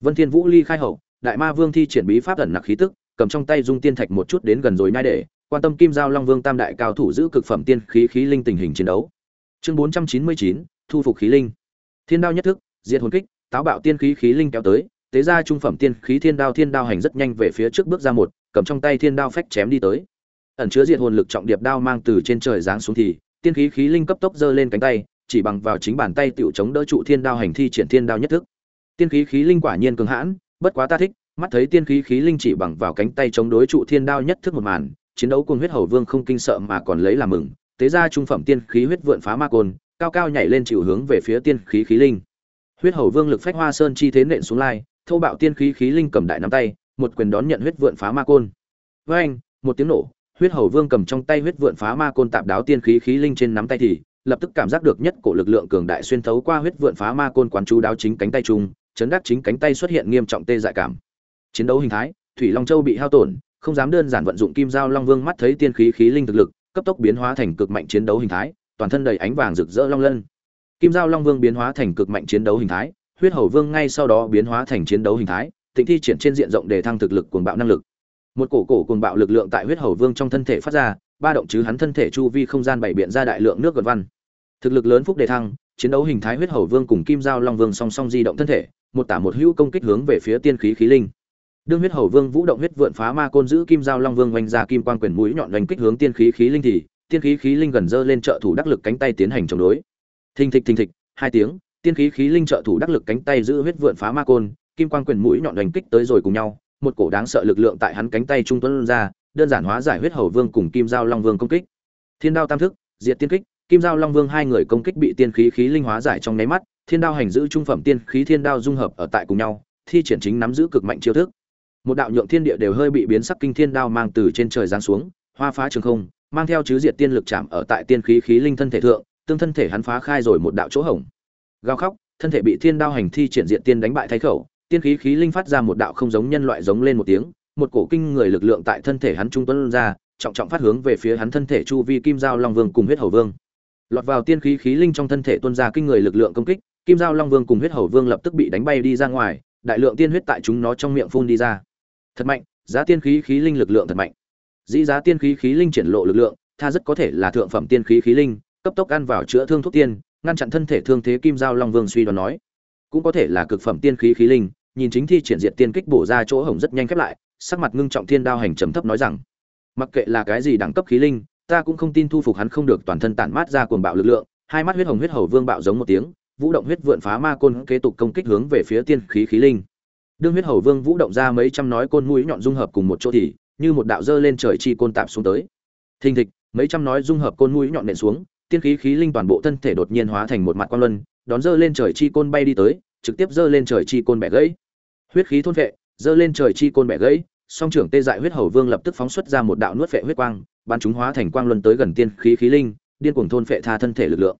Vân thiên vũ ly khai hậu đại ma vương thi triển bí pháp ẩn nặc khí tức cầm trong tay dung tiên thạch một chút đến gần rồi nai để quan tâm kim giao long vương tam đại cao thủ giữ cực phẩm tiên khí khí linh tình hình chiến đấu. Chương 499, thu phục khí linh. Thiên đao nhất thức diệt hồn kích táo bạo tiên khí khí linh kéo tới, tế ra trung phẩm tiên khí thiên đao thiên đao hành rất nhanh về phía trước bước ra một, cầm trong tay thiên đao phách chém đi tới. Ẩn chứa diệt hồn lực trọng điệp đao mang từ trên trời giáng xuống thì, tiên khí khí linh cấp tốc giơ lên cánh tay, chỉ bằng vào chính bàn tay tiểu chống đỡ trụ thiên đao hành thi triển thiên đao nhất thức. Tiên khí khí linh quả nhiên cường hãn, bất quá ta thích, mắt thấy tiên khí khí linh chỉ bằng vào cánh tay chống đối trụ thiên đao nhất thức một màn, chiến đấu cùng huyết hầu vương không kinh sợ mà còn lấy làm mừng, tế ra trung phẩm tiên khí huyết vượn phá ma côn, cao cao nhảy lên chịu hướng về phía tiên khí khí linh huyết hầu vương lực phách hoa sơn chi thế nện xuống lai thâu bạo tiên khí khí linh cầm đại nắm tay, một quyền đón nhận huyết vượn phá ma côn. Với anh một tiếng nổ, huyết hầu vương cầm trong tay huyết vượn phá ma côn tạp đáo tiên khí khí linh trên nắm tay thì, lập tức cảm giác được nhất cổ lực lượng cường đại xuyên thấu qua huyết vượn phá ma côn quán chú đáo chính cánh tay trung, chấn đắc chính cánh tay xuất hiện nghiêm trọng tê dại cảm. Chiến đấu hình thái, thủy long châu bị hao tổn, không dám đơn giản vận dụng kim giao long vương mắt thấy tiên khí khí linh thực lực, cấp tốc biến hóa thành cực mạnh chiến đấu hình thái, toàn thân đầy ánh vàng rực rỡ long lân kim giao long vương biến hóa thành cực mạnh chiến đấu hình thái, huyết hầu vương ngay sau đó biến hóa thành chiến đấu hình thái, tịnh thi triển trên diện rộng để thăng thực lực cuồng bạo năng lực. Một cổ cổ cuồng bạo lực lượng tại huyết hầu vương trong thân thể phát ra, ba động chứ hắn thân thể chu vi không gian bảy biện ra đại lượng nước gần văn. Thực lực lớn phúc đề thăng, chiến đấu hình thái huyết hầu vương cùng kim giao long vương song song di động thân thể, một tả một hữu công kích hướng về phía tiên khí khí linh. Đương huyết hầu vương vũ động huyết vượn phá ma côn giữ kim giao long vương vành ra kim quan quyền mũi nhọn đánh kích hướng tiên khí khí linh thì, tiên khí khí linh gần dơ lên trợ thủ đắc lực cánh tay tiến hành chống đối thình thịch thình thịch, hai tiếng, tiên khí khí linh trợ thủ đắc lực cánh tay giữ huyết vượn phá ma côn, kim quan quyền mũi nhọn đánh kích tới rồi cùng nhau, một cổ đáng sợ lực lượng tại hắn cánh tay trung tuấn ra, đơn giản hóa giải huyết hầu vương cùng kim giao long vương công kích. Thiên đao tam thức, diệt tiên kích, kim giao long vương hai người công kích bị tiên khí khí linh hóa giải trong nháy mắt, thiên đao hành giữ trung phẩm tiên khí thiên đao dung hợp ở tại cùng nhau, thi triển chính nắm giữ cực mạnh chiêu thức. Một đạo nhượng thiên địa đều hơi bị biến sắc kinh thiên đao mang từ trên trời giáng xuống, hoa phá trường không, mang theo chứ diệt tiên lực chạm ở tại tiên khí khí linh thân thể thượng tương thân thể hắn phá khai rồi một đạo chỗ hổng. Gào khóc, thân thể bị thiên đao hành thi triển diện tiên đánh bại thay khẩu, tiên khí khí linh phát ra một đạo không giống nhân loại giống lên một tiếng, một cổ kinh người lực lượng tại thân thể hắn trung tuấn ra, trọng trọng phát hướng về phía hắn thân thể chu vi, kim giao long vương cùng huyết hầu vương. Lọt vào tiên khí khí linh trong thân thể tuôn ra kinh người lực lượng công kích, kim giao long vương cùng huyết hầu vương lập tức bị đánh bay đi ra ngoài, đại lượng tiên huyết tại chúng nó trong miệng phun đi ra. Thật mạnh, giá tiên khí khí linh lực lượng thật mạnh. Dĩ giá tiên khí khí linh triển lộ lực lượng, tha rất có thể là thượng phẩm tiên khí khí linh cấp tốc ăn vào chữa thương thuốc tiên, ngăn chặn thân thể thương thế kim giao long vương suy đoán nói. Cũng có thể là cực phẩm tiên khí khí linh, nhìn chính thi triển diện tiên kích bổ ra chỗ hổng rất nhanh khép lại, sắc mặt ngưng trọng thiên đao hành trầm thấp nói rằng, mặc kệ là cái gì đẳng cấp khí linh, ta cũng không tin thu phục hắn không được toàn thân tản mát ra cuồng bạo lực lượng. Hai mắt huyết hồng huyết hầu vương bạo giống một tiếng, vũ động huyết vượn phá ma côn kế tục công kích hướng về phía tiên khí khí linh. Đương huyết hầu vương vũ động ra mấy trăm nói côn mũi nhọn dung hợp cùng một chỗ thì, như một đạo dơ lên trời chi côn tạm xuống tới. Thình thịch, mấy trăm nói dung hợp côn mũi nhọn nện xuống tiên khí khí linh toàn bộ thân thể đột nhiên hóa thành một mặt quang luân, đón dơ lên trời chi côn bay đi tới, trực tiếp dơ lên trời chi côn bẻ gãy. Huyết khí thôn vệ, dơ lên trời chi côn bẻ gãy, song trưởng tê dại huyết hầu vương lập tức phóng xuất ra một đạo nuốt phệ huyết quang ban chúng hóa thành quang luân tới gần tiên khí khí linh, điên cuồng thôn phệ tha thân thể lực lượng.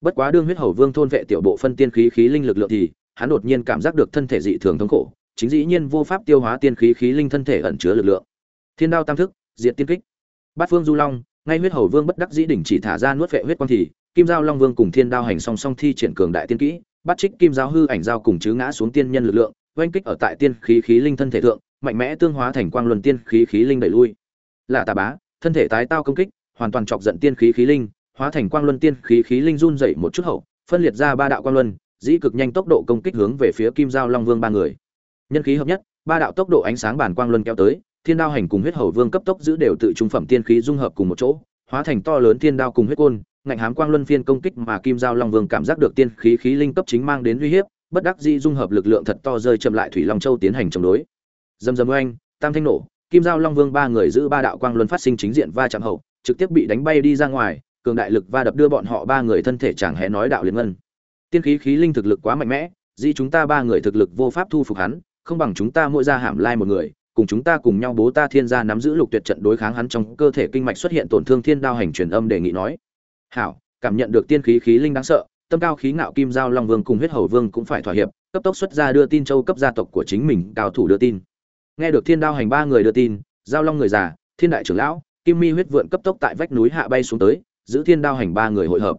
Bất quá đương huyết hầu vương thôn vệ tiểu bộ phân tiên khí khí linh lực lượng thì, hắn đột nhiên cảm giác được thân thể dị thường thống khổ, chính dĩ nhiên vô pháp tiêu hóa tiên khí khí linh thân thể ẩn chứa lực lượng. Thiên đao tam thức, diệt tiên kích. Bát phương du long ngay huyết hầu vương bất đắc dĩ đỉnh chỉ thả ra nuốt vệ huyết quang thì, kim giao long vương cùng thiên đao hành song song thi triển cường đại tiên kỹ, bắt trích kim giao hư ảnh giao cùng chứ ngã xuống tiên nhân lực lượng, oanh kích ở tại tiên khí khí linh thân thể thượng, mạnh mẽ tương hóa thành quang luân tiên khí khí linh đẩy lui. Là tà bá, thân thể tái tao công kích, hoàn toàn chọc giận tiên khí khí linh, hóa thành quang luân tiên khí khí linh run dậy một chút hậu, phân liệt ra ba đạo quang luân, dĩ cực nhanh tốc độ công kích hướng về phía kim giao long vương ba người. Nhân khí hợp nhất, ba đạo tốc độ ánh sáng bản quang luân kéo tới thiên đao hành cùng huyết hầu vương cấp tốc giữ đều tự trung phẩm tiên khí dung hợp cùng một chỗ, hóa thành to lớn thiên đao cùng huyết côn, ngạnh hám quang luân phiên công kích mà kim giao long vương cảm giác được tiên khí khí linh cấp chính mang đến uy hiếp, bất đắc dĩ dung hợp lực lượng thật to rơi chậm lại thủy long châu tiến hành chống đối. Dầm dầm oanh, tam thanh nổ, kim giao long vương ba người giữ ba đạo quang luân phát sinh chính diện va chạm hậu, trực tiếp bị đánh bay đi ra ngoài, cường đại lực va đập đưa bọn họ ba người thân thể chẳng hề nói đạo liên ngân. Tiên khí khí linh thực lực quá mạnh mẽ, di chúng ta ba người thực lực vô pháp thu phục hắn, không bằng chúng ta mỗi ra hàm lai một người cùng chúng ta cùng nhau bố ta thiên gia nắm giữ lục tuyệt trận đối kháng hắn trong cơ thể kinh mạch xuất hiện tổn thương thiên đao hành truyền âm đề nghị nói. Hảo, cảm nhận được tiên khí khí linh đáng sợ, tâm cao khí ngạo kim giao long vương cùng huyết hầu vương cũng phải thỏa hiệp, cấp tốc xuất ra đưa tin châu cấp gia tộc của chính mình, cao thủ đưa tin. Nghe được thiên đao hành ba người đưa tin, giao long người già, thiên đại trưởng lão, kim mi huyết vượn cấp tốc tại vách núi hạ bay xuống tới, giữ thiên đao hành ba người hội hợp.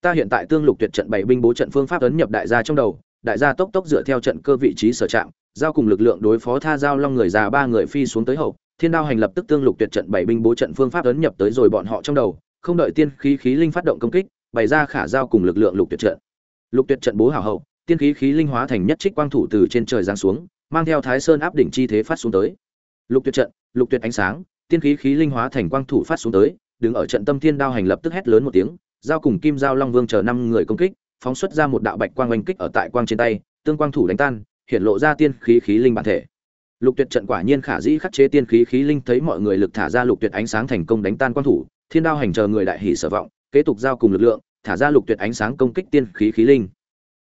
Ta hiện tại tương lục tuyệt trận bảy binh bố trận phương pháp ấn nhập đại gia trong đầu, đại gia tốc tốc dựa theo trận cơ vị trí sở trạng giao cùng lực lượng đối phó tha giao long người già ba người phi xuống tới hậu, thiên đao hành lập tức tương lục tuyệt trận bảy binh bố trận phương pháp ấn nhập tới rồi bọn họ trong đầu, không đợi tiên khí khí linh phát động công kích, bày ra khả giao cùng lực lượng lục tuyệt trận. Lục tuyệt trận bố hảo hậu, tiên khí khí linh hóa thành nhất trích quang thủ từ trên trời giáng xuống, mang theo thái sơn áp đỉnh chi thế phát xuống tới. Lục tuyệt trận, lục tuyệt ánh sáng, tiên khí khí linh hóa thành quang thủ phát xuống tới, đứng ở trận tâm thiên đao hành lập tức hét lớn một tiếng, giao cùng kim giao long vương chờ năm người công kích, phóng xuất ra một đạo bạch quang oanh kích ở tại quang trên tay, tương quang thủ đánh tan hiện lộ ra tiên khí khí linh bản thể. Lục tuyệt trận quả nhiên khả dĩ khắc chế tiên khí khí linh, thấy mọi người lực thả ra lục tuyệt ánh sáng thành công đánh tan quan thủ, thiên đao hành chờ người đại hỷ sở vọng, kế tục giao cùng lực lượng, thả ra lục tuyệt ánh sáng công kích tiên khí khí linh.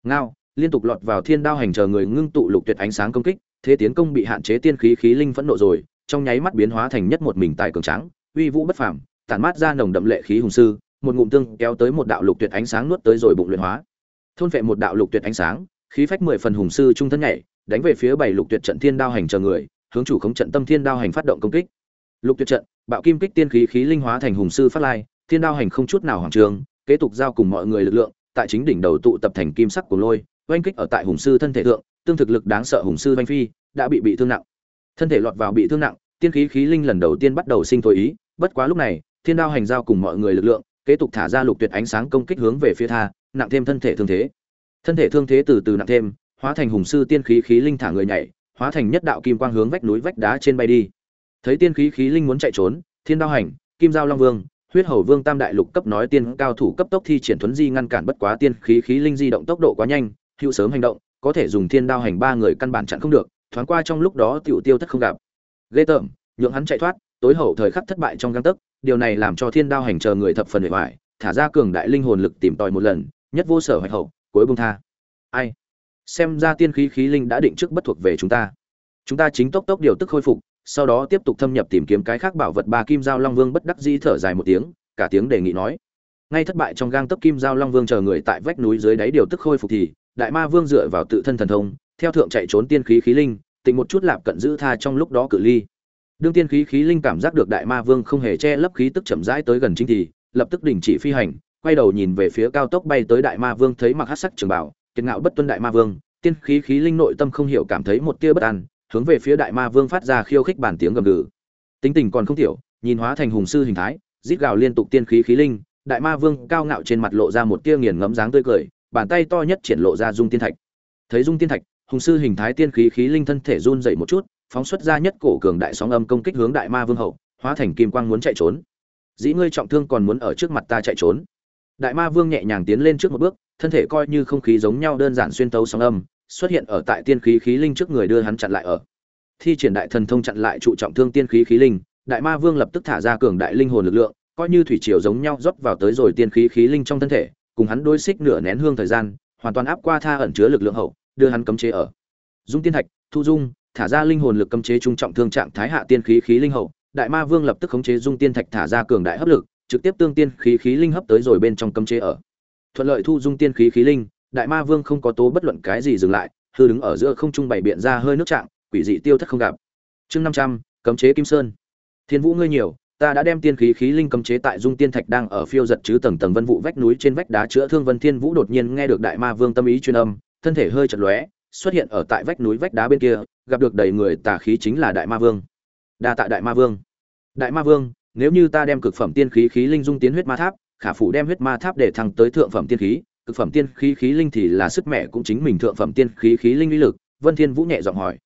Ngao, liên tục lọt vào thiên đao hành chờ người ngưng tụ lục tuyệt ánh sáng công kích, thế tiến công bị hạn chế tiên khí khí linh phẫn nộ rồi, trong nháy mắt biến hóa thành nhất một mình tài cường tráng, uy vũ bất phàm, tản mát ra nồng đậm lệ khí hùng sư, một ngụm tương kéo tới một đạo lục tuyệt ánh sáng nuốt tới rồi bụng luyện hóa. Thôn vệ một đạo lục tuyệt ánh sáng khí phách mười phần hùng sư trung thân nhảy, đánh về phía bảy lục tuyệt trận thiên đao hành chờ người, hướng chủ khống trận tâm thiên đao hành phát động công kích. Lục tuyệt trận, bạo kim kích tiên khí khí linh hóa thành hùng sư phát lai, thiên đao hành không chút nào hoàng trường, kế tục giao cùng mọi người lực lượng, tại chính đỉnh đầu tụ tập thành kim sắc của lôi, oanh kích ở tại hùng sư thân thể thượng, tương thực lực đáng sợ hùng sư oanh phi, đã bị bị thương nặng. Thân thể lọt vào bị thương nặng, tiên khí khí linh lần đầu tiên bắt đầu sinh thối ý, bất quá lúc này, thiên đao hành giao cùng mọi người lực lượng, kế tục thả ra lục tuyệt ánh sáng công kích hướng về phía tha, nặng thêm thân thể thương thế thân thể thương thế từ từ nặng thêm, hóa thành hùng sư tiên khí khí linh thả người nhảy, hóa thành nhất đạo kim quang hướng vách núi vách đá trên bay đi. Thấy tiên khí khí linh muốn chạy trốn, thiên đao hành, kim giao long vương, huyết hầu vương tam đại lục cấp nói tiên cao thủ cấp tốc thi triển thuấn di ngăn cản bất quá tiên khí khí linh di động tốc độ quá nhanh, hữu sớm hành động, có thể dùng thiên đao hành ba người căn bản chặn không được, thoáng qua trong lúc đó tiểu tiêu thất không gặp. Ghê tởm, nhượng hắn chạy thoát, tối hậu thời khắc thất bại trong găng tấc, điều này làm cho thiên đao hành chờ người thập phần hệ hoại thả ra cường đại linh hồn lực tìm tòi một lần, nhất vô sở hoạch hậu cuối bông tha. Ai? Xem ra tiên khí khí linh đã định trước bất thuộc về chúng ta. Chúng ta chính tốc tốc điều tức khôi phục, sau đó tiếp tục thâm nhập tìm kiếm cái khác bảo vật ba kim giao long vương bất đắc dĩ thở dài một tiếng, cả tiếng đề nghị nói. Ngay thất bại trong gang tấc kim giao long vương chờ người tại vách núi dưới đáy điều tức khôi phục thì, đại ma vương dựa vào tự thân thần thông, theo thượng chạy trốn tiên khí khí linh, tịnh một chút lạp cận giữ tha trong lúc đó cự ly. Đương tiên khí khí linh cảm giác được đại ma vương không hề che lấp khí tức chậm rãi tới gần chính thì, lập tức đình chỉ phi hành quay đầu nhìn về phía cao tốc bay tới đại ma vương thấy mặc Hắc sắc trường bảo, kiệt ngạo bất tuân đại ma vương, tiên khí khí linh nội tâm không hiểu cảm thấy một tia bất an, hướng về phía đại ma vương phát ra khiêu khích bản tiếng gầm gừ. Tính tình còn không thiểu nhìn hóa thành hùng sư hình thái, rít gào liên tục tiên khí khí linh, đại ma vương cao ngạo trên mặt lộ ra một tia nghiền ngẫm dáng tươi cười, bàn tay to nhất triển lộ ra dung tiên thạch. Thấy dung tiên thạch, hùng sư hình thái tiên khí khí linh thân thể run dậy một chút, phóng xuất ra nhất cổ cường đại sóng âm công kích hướng đại ma vương hậu, hóa thành kim quang muốn chạy trốn. Dĩ ngươi trọng thương còn muốn ở trước mặt ta chạy trốn đại ma vương nhẹ nhàng tiến lên trước một bước, thân thể coi như không khí giống nhau đơn giản xuyên tấu sóng âm, xuất hiện ở tại tiên khí khí linh trước người đưa hắn chặn lại ở. Thi triển đại thần thông chặn lại trụ trọng thương tiên khí khí linh, đại ma vương lập tức thả ra cường đại linh hồn lực lượng, coi như thủy triều giống nhau rót vào tới rồi tiên khí khí linh trong thân thể, cùng hắn đối xích nửa nén hương thời gian, hoàn toàn áp qua tha ẩn chứa lực lượng hậu, đưa hắn cấm chế ở. Dung tiên thạch, thu dung, thả ra linh hồn lực cấm chế trung trọng thương trạng thái hạ tiên khí khí linh hậu, đại ma vương lập tức khống chế dung tiên thạch thả ra cường đại hấp lực trực tiếp tương tiên khí khí linh hấp tới rồi bên trong cấm chế ở. Thuận lợi thu dung tiên khí khí linh, đại ma vương không có tố bất luận cái gì dừng lại, hư đứng ở giữa không trung bày biện ra hơi nước trạng, quỷ dị tiêu thất không gặp. Chương năm trăm, cấm chế kim sơn. Thiên vũ ngươi nhiều, ta đã đem tiên khí khí linh cấm chế tại dung tiên thạch đang ở phiêu giật chứ tầng tầng vân vụ vách núi trên vách đá chữa thương vân thiên vũ đột nhiên nghe được đại ma vương tâm ý truyền âm, thân thể hơi chật lóe, xuất hiện ở tại vách núi vách đá bên kia, gặp được đầy người tà khí chính là đại ma vương. Đa tạ đại ma vương. Đại ma vương nếu như ta đem cực phẩm tiên khí khí linh dung tiến huyết ma tháp, khả phủ đem huyết ma tháp để thăng tới thượng phẩm tiên khí, cực phẩm tiên khí khí linh thì là sức mẹ cũng chính mình thượng phẩm tiên khí khí linh uy lực, vân thiên vũ nhẹ giọng hỏi.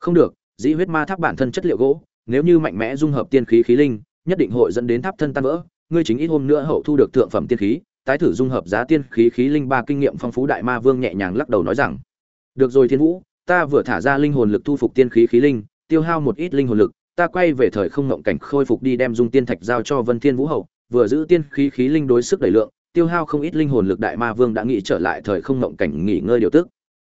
Không được, dĩ huyết ma tháp bản thân chất liệu gỗ, nếu như mạnh mẽ dung hợp tiên khí khí linh, nhất định hội dẫn đến tháp thân tan vỡ, ngươi chính ít hôm nữa hậu thu được thượng phẩm tiên khí, tái thử dung hợp giá tiên khí khí linh ba kinh nghiệm phong phú đại ma vương nhẹ nhàng lắc đầu nói rằng. Được rồi thiên vũ, ta vừa thả ra linh hồn lực thu phục tiên khí khí linh, tiêu hao một ít linh hồn lực ta quay về thời không ngộng cảnh khôi phục đi đem dung tiên thạch giao cho vân thiên vũ hậu, vừa giữ tiên khí khí linh đối sức đẩy lượng, tiêu hao không ít linh hồn lực đại ma vương đã nghĩ trở lại thời không ngộng cảnh nghỉ ngơi điều tức.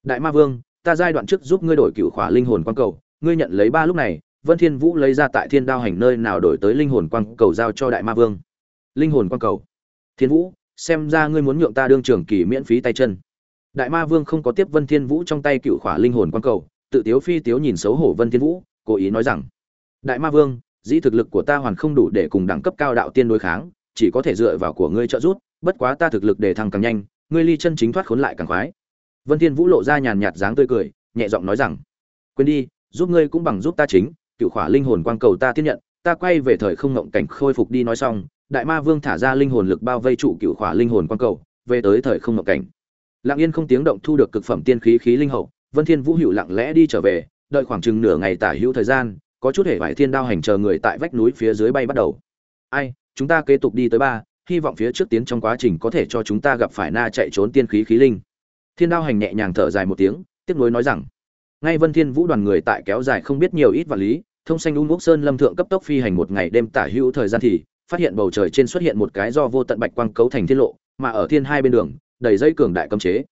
Đại ma vương, ta giai đoạn trước giúp ngươi đổi cửu khỏa linh hồn quan cầu, ngươi nhận lấy ba lúc này, vân thiên vũ lấy ra tại thiên đao hành nơi nào đổi tới linh hồn quan cầu giao cho đại ma vương. Linh hồn quan cầu. Thiên vũ, xem ra ngươi muốn nhượng ta đương trưởng kỳ miễn phí tay chân. Đại ma vương không có tiếp vân thiên vũ trong tay cựu khỏa linh hồn quan cầu, tự tiếu phi tiếu nhìn xấu hổ vân thiên vũ, cố ý nói rằng đại ma vương, dĩ thực lực của ta hoàn không đủ để cùng đẳng cấp cao đạo tiên đối kháng, chỉ có thể dựa vào của ngươi trợ giúp, bất quá ta thực lực để thăng càng nhanh, ngươi ly chân chính thoát khốn lại càng khoái. Vân thiên vũ lộ ra nhàn nhạt dáng tươi cười, nhẹ giọng nói rằng, quên đi, giúp ngươi cũng bằng giúp ta chính, cựu khỏa linh hồn quang cầu ta tiếp nhận, ta quay về thời không ngộng cảnh khôi phục đi nói xong, đại ma vương thả ra linh hồn lực bao vây trụ cựu khỏa linh hồn quang cầu, về tới thời không ngộng cảnh. Lặng yên không tiếng động thu được cực phẩm tiên khí khí linh hậu, vân thiên vũ hữu lặng lẽ đi trở về, đợi khoảng chừng nửa ngày tả hữu thời gian có chút hệ vải thiên đao hành chờ người tại vách núi phía dưới bay bắt đầu. Ai, chúng ta kế tục đi tới ba, hy vọng phía trước tiến trong quá trình có thể cho chúng ta gặp phải na chạy trốn tiên khí khí linh. Thiên đao hành nhẹ nhàng thở dài một tiếng, tiếc nuối nói rằng, ngay vân thiên vũ đoàn người tại kéo dài không biết nhiều ít vật lý, thông xanh ung quốc sơn lâm thượng cấp tốc phi hành một ngày đêm tả hữu thời gian thì, phát hiện bầu trời trên xuất hiện một cái do vô tận bạch quang cấu thành thiên lộ, mà ở thiên hai bên đường, đầy dây cường đại cấm chế.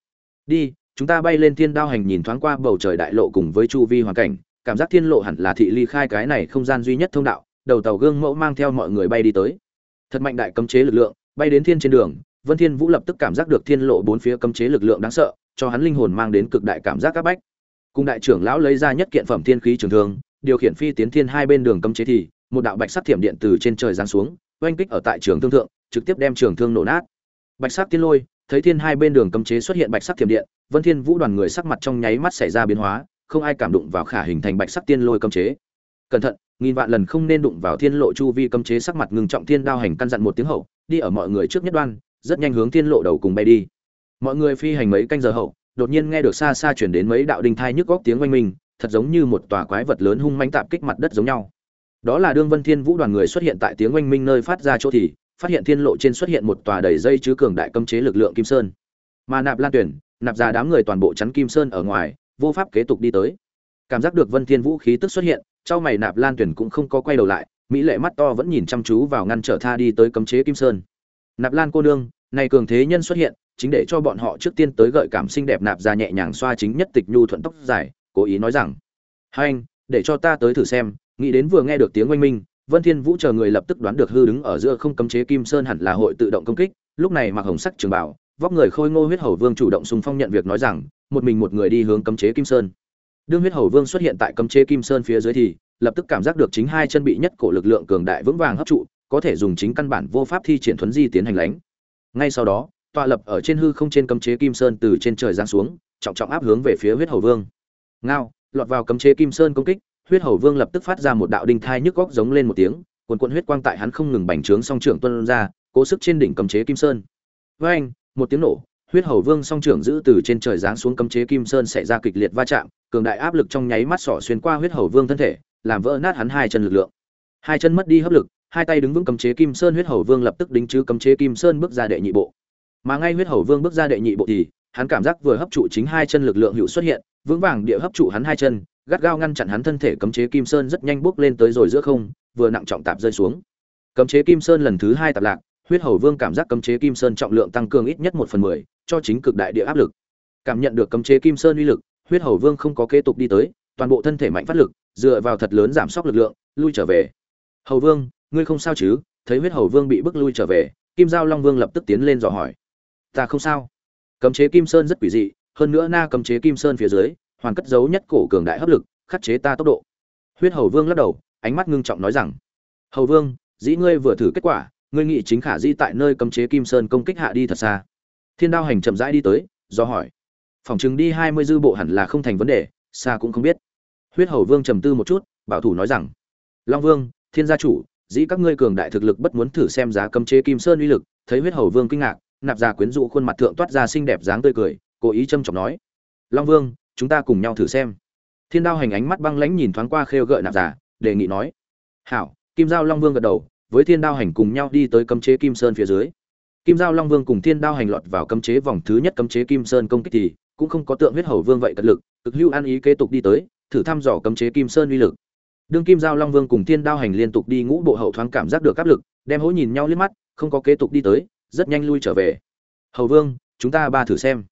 Đi, chúng ta bay lên thiên đao hành nhìn thoáng qua bầu trời đại lộ cùng với chu vi hoàn cảnh cảm giác thiên lộ hẳn là thị ly khai cái này không gian duy nhất thông đạo, đầu tàu gương mẫu mang theo mọi người bay đi tới. Thật mạnh đại cấm chế lực lượng, bay đến thiên trên đường, vân thiên vũ lập tức cảm giác được thiên lộ bốn phía cấm chế lực lượng đáng sợ, cho hắn linh hồn mang đến cực đại cảm giác các bách. Cùng đại trưởng lão lấy ra nhất kiện phẩm thiên khí trường thương, điều khiển phi tiến thiên hai bên đường cấm chế thì, một đạo bạch sắc thiểm điện từ trên trời giáng xuống, oanh kích ở tại trường thương thượng, trực tiếp đem trường thương nổ nát. Bạch sắc tiên lôi, thấy thiên hai bên đường cấm chế xuất hiện bạch sắc thiểm điện, vân thiên vũ đoàn người sắc mặt trong nháy mắt xảy ra biến hóa không ai cảm đụng vào khả hình thành bạch sắc tiên lôi cấm chế. Cẩn thận, nghìn vạn lần không nên đụng vào thiên lộ chu vi cấm chế sắc mặt ngưng trọng thiên đao hành căn dặn một tiếng hậu, đi ở mọi người trước nhất đoan, rất nhanh hướng thiên lộ đầu cùng bay đi. Mọi người phi hành mấy canh giờ hậu, đột nhiên nghe được xa xa chuyển đến mấy đạo đinh thai nhức góc tiếng oanh minh, thật giống như một tòa quái vật lớn hung manh tạp kích mặt đất giống nhau. Đó là đương vân thiên vũ đoàn người xuất hiện tại tiếng oanh minh nơi phát ra chỗ thì, phát hiện thiên lộ trên xuất hiện một tòa đầy dây chứa cường đại cấm chế lực lượng kim sơn. Mà nạp lan tuyển, nạp ra đám người toàn bộ chắn kim sơn ở ngoài vô pháp kế tục đi tới. Cảm giác được vân thiên vũ khí tức xuất hiện trong mày nạp lan tuyển cũng không có quay đầu lại, mỹ lệ mắt to vẫn nhìn chăm chú vào ngăn trở tha đi tới cấm chế kim sơn. Nạp lan cô nương, này cường thế nhân xuất hiện, chính để cho bọn họ trước tiên tới gợi cảm xinh đẹp nạp ra nhẹ nhàng xoa chính nhất tịch nhu thuận tóc dài, cố ý nói rằng, hai anh, để cho ta tới thử xem, nghĩ đến vừa nghe được tiếng oanh minh, vân thiên vũ chờ người lập tức đoán được hư đứng ở giữa không cấm chế kim sơn hẳn là hội tự động công kích, lúc này mặc hồng sắc trường bảo, vóc người khôi ngô huyết hầu vương chủ động xung phong nhận việc nói rằng một mình một người đi hướng cấm chế kim sơn. Đương huyết hầu vương xuất hiện tại cấm chế kim sơn phía dưới thì, lập tức cảm giác được chính hai chân bị nhất cổ lực lượng cường đại vững vàng hấp trụ, có thể dùng chính căn bản vô pháp thi triển thuấn di tiến hành lánh ngay sau đó, tọa lập ở trên hư không trên cấm chế kim sơn từ trên trời giáng xuống, trọng trọng áp hướng về phía huyết hầu vương. Ngao, lọt vào cấm chế kim sơn công kích, huyết hầu vương lập tức phát ra một đạo đinh thai nhức góc giống lên một tiếng quần quận huyết quang tại hắn không ngừng bành trướng song trưởng tuân ra, cố sức trên đỉnh cấm chế kim sơn. Với anh một tiếng nổ huyết hầu vương song trưởng giữ từ trên trời giáng xuống cấm chế kim sơn xảy ra kịch liệt va chạm, cường đại áp lực trong nháy mắt sỏ xuyên qua huyết hầu vương thân thể, làm vỡ nát hắn hai chân lực lượng. Hai chân mất đi hấp lực, hai tay đứng vững cấm chế kim sơn huyết hầu vương lập tức đính chứ cấm chế kim sơn bước ra đệ nhị bộ. Mà ngay huyết hầu vương bước ra đệ nhị bộ thì, hắn cảm giác vừa hấp trụ chính hai chân lực lượng hữu xuất hiện, vững vàng địa hấp trụ hắn hai chân, gắt gao ngăn chặn hắn thân thể cấm chế kim sơn rất nhanh bước lên tới rồi giữa không, vừa nặng trọng tạp rơi xuống. Cấm chế kim sơn lần thứ hai tạp lạc, huyết hầu vương cảm giác cấm chế kim sơn trọng lượng tăng cường ít nhất một phần mười cho chính cực đại địa áp lực. Cảm nhận được cấm chế kim sơn uy lực, huyết hầu vương không có kế tục đi tới, toàn bộ thân thể mạnh phát lực, dựa vào thật lớn giảm sốc lực lượng, lui trở về. Hầu vương, ngươi không sao chứ? Thấy huyết hầu vương bị bức lui trở về, kim giao long vương lập tức tiến lên dò hỏi. Ta không sao. Cấm chế kim sơn rất quỷ dị, hơn nữa na cấm chế kim sơn phía dưới, hoàn cất giấu nhất cổ cường đại hấp lực, khắc chế ta tốc độ. Huyết hầu vương lắc đầu, ánh mắt ngưng trọng nói rằng, hầu vương, dĩ ngươi vừa thử kết quả, ngươi nghĩ chính khả dĩ tại nơi cấm chế kim sơn công kích hạ đi thật xa thiên đao hành chậm rãi đi tới, do hỏi. Phòng chứng đi hai mươi dư bộ hẳn là không thành vấn đề xa cũng không biết. Huyết hầu vương trầm tư một chút, bảo thủ nói rằng, long vương, thiên gia chủ, dĩ các ngươi cường đại thực lực bất muốn thử xem giá cấm chế kim sơn uy lực, thấy huyết hầu vương kinh ngạc, nạp ra quyến rũ khuôn mặt thượng toát ra xinh đẹp dáng tươi cười, cố ý châm trọng nói. Long vương, chúng ta cùng nhau thử xem. Thiên đao hành ánh mắt băng lãnh nhìn thoáng qua khêu gợi nạp giả, đề nghị nói. Hảo, kim giao long vương gật đầu, với thiên đao hành cùng nhau đi tới cấm chế kim sơn phía dưới kim giao long vương cùng thiên đao hành lọt vào cấm chế vòng thứ nhất cấm chế kim sơn công kích thì cũng không có tượng huyết hầu vương vậy cật lực, cực hưu an ý kế tục đi tới, thử thăm dò cấm chế kim sơn uy lực. Đương kim giao long vương cùng thiên đao hành liên tục đi ngũ bộ hậu thoáng cảm giác được áp lực, đem hối nhìn nhau liếc mắt, không có kế tục đi tới, rất nhanh lui trở về. Hầu vương, chúng ta ba thử xem.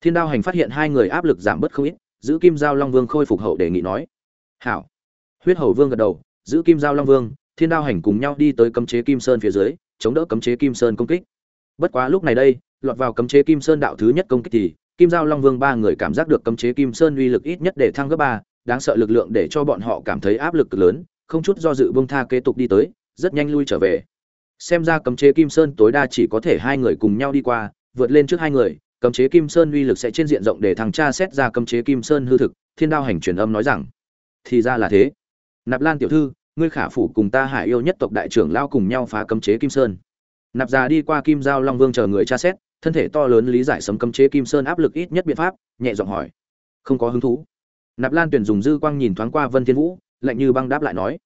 Thiên đao hành phát hiện hai người áp lực giảm bớt không ít, giữ kim giao long vương khôi phục hậu đề nghị nói. Hảo. Huyết hầu vương gật đầu, giữ kim giao long vương, thiên đao hành cùng nhau đi tới cấm chế kim sơn phía dưới, chống đỡ cấm chế kim sơn công kích bất quá lúc này đây, lọt vào cấm chế kim sơn đạo thứ nhất công kích thì, kim giao long vương ba người cảm giác được cấm chế kim sơn uy lực ít nhất để thăng gấp ba, đáng sợ lực lượng để cho bọn họ cảm thấy áp lực lớn, không chút do dự bông tha kế tục đi tới, rất nhanh lui trở về. Xem ra cấm chế kim sơn tối đa chỉ có thể hai người cùng nhau đi qua, vượt lên trước hai người, cấm chế kim sơn uy lực sẽ trên diện rộng để thằng cha xét ra cấm chế kim sơn hư thực, thiên đao hành truyền âm nói rằng. Thì ra là thế. Nạp lan tiểu thư, ngươi khả phủ cùng ta hải yêu nhất tộc đại trưởng lao cùng nhau phá cấm chế kim sơn nạp già đi qua kim giao long vương chờ người tra xét, thân thể to lớn lý giải sấm cấm chế kim sơn áp lực ít nhất biện pháp, nhẹ giọng hỏi. Không có hứng thú. Nạp lan tuyển dùng dư quang nhìn thoáng qua vân thiên vũ, lạnh như băng đáp lại nói.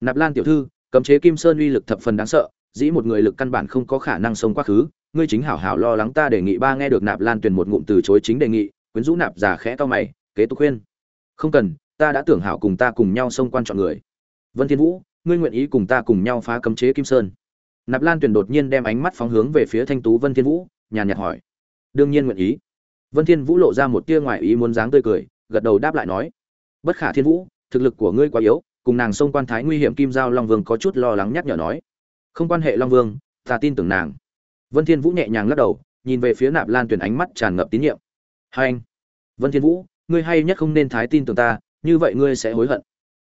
Nạp lan tiểu thư, cấm chế kim sơn uy lực thập phần đáng sợ, dĩ một người lực căn bản không có khả năng sống quá khứ, ngươi chính hảo hảo lo lắng ta đề nghị ba nghe được nạp lan tuyền một ngụm từ chối chính đề nghị, quyến rũ nạp già khẽ to mày, kế tục khuyên. Không cần, ta đã tưởng hảo cùng ta cùng nhau xông quan chọn người. Vân thiên vũ, ngươi nguyện ý cùng ta cùng nhau phá cấm chế kim sơn? Nạp lan tuyền đột nhiên đem ánh mắt phóng hướng về phía thanh tú vân thiên vũ, nhàn nhạt hỏi. Đương nhiên nguyện ý. Vân thiên vũ lộ ra một tia ngoài ý muốn dáng tươi cười, gật đầu đáp lại nói. Bất khả thiên vũ, thực lực của ngươi quá yếu, cùng nàng xông quan thái nguy hiểm kim giao long vương có chút lo lắng nhắc nhở nói. Không quan hệ long vương, ta tin tưởng nàng. Vân thiên vũ nhẹ nhàng lắc đầu, nhìn về phía nạp lan tuyền ánh mắt tràn ngập tín nhiệm. Hai anh. Vân thiên vũ, ngươi hay nhất không nên thái tin tưởng ta, như vậy ngươi sẽ hối hận.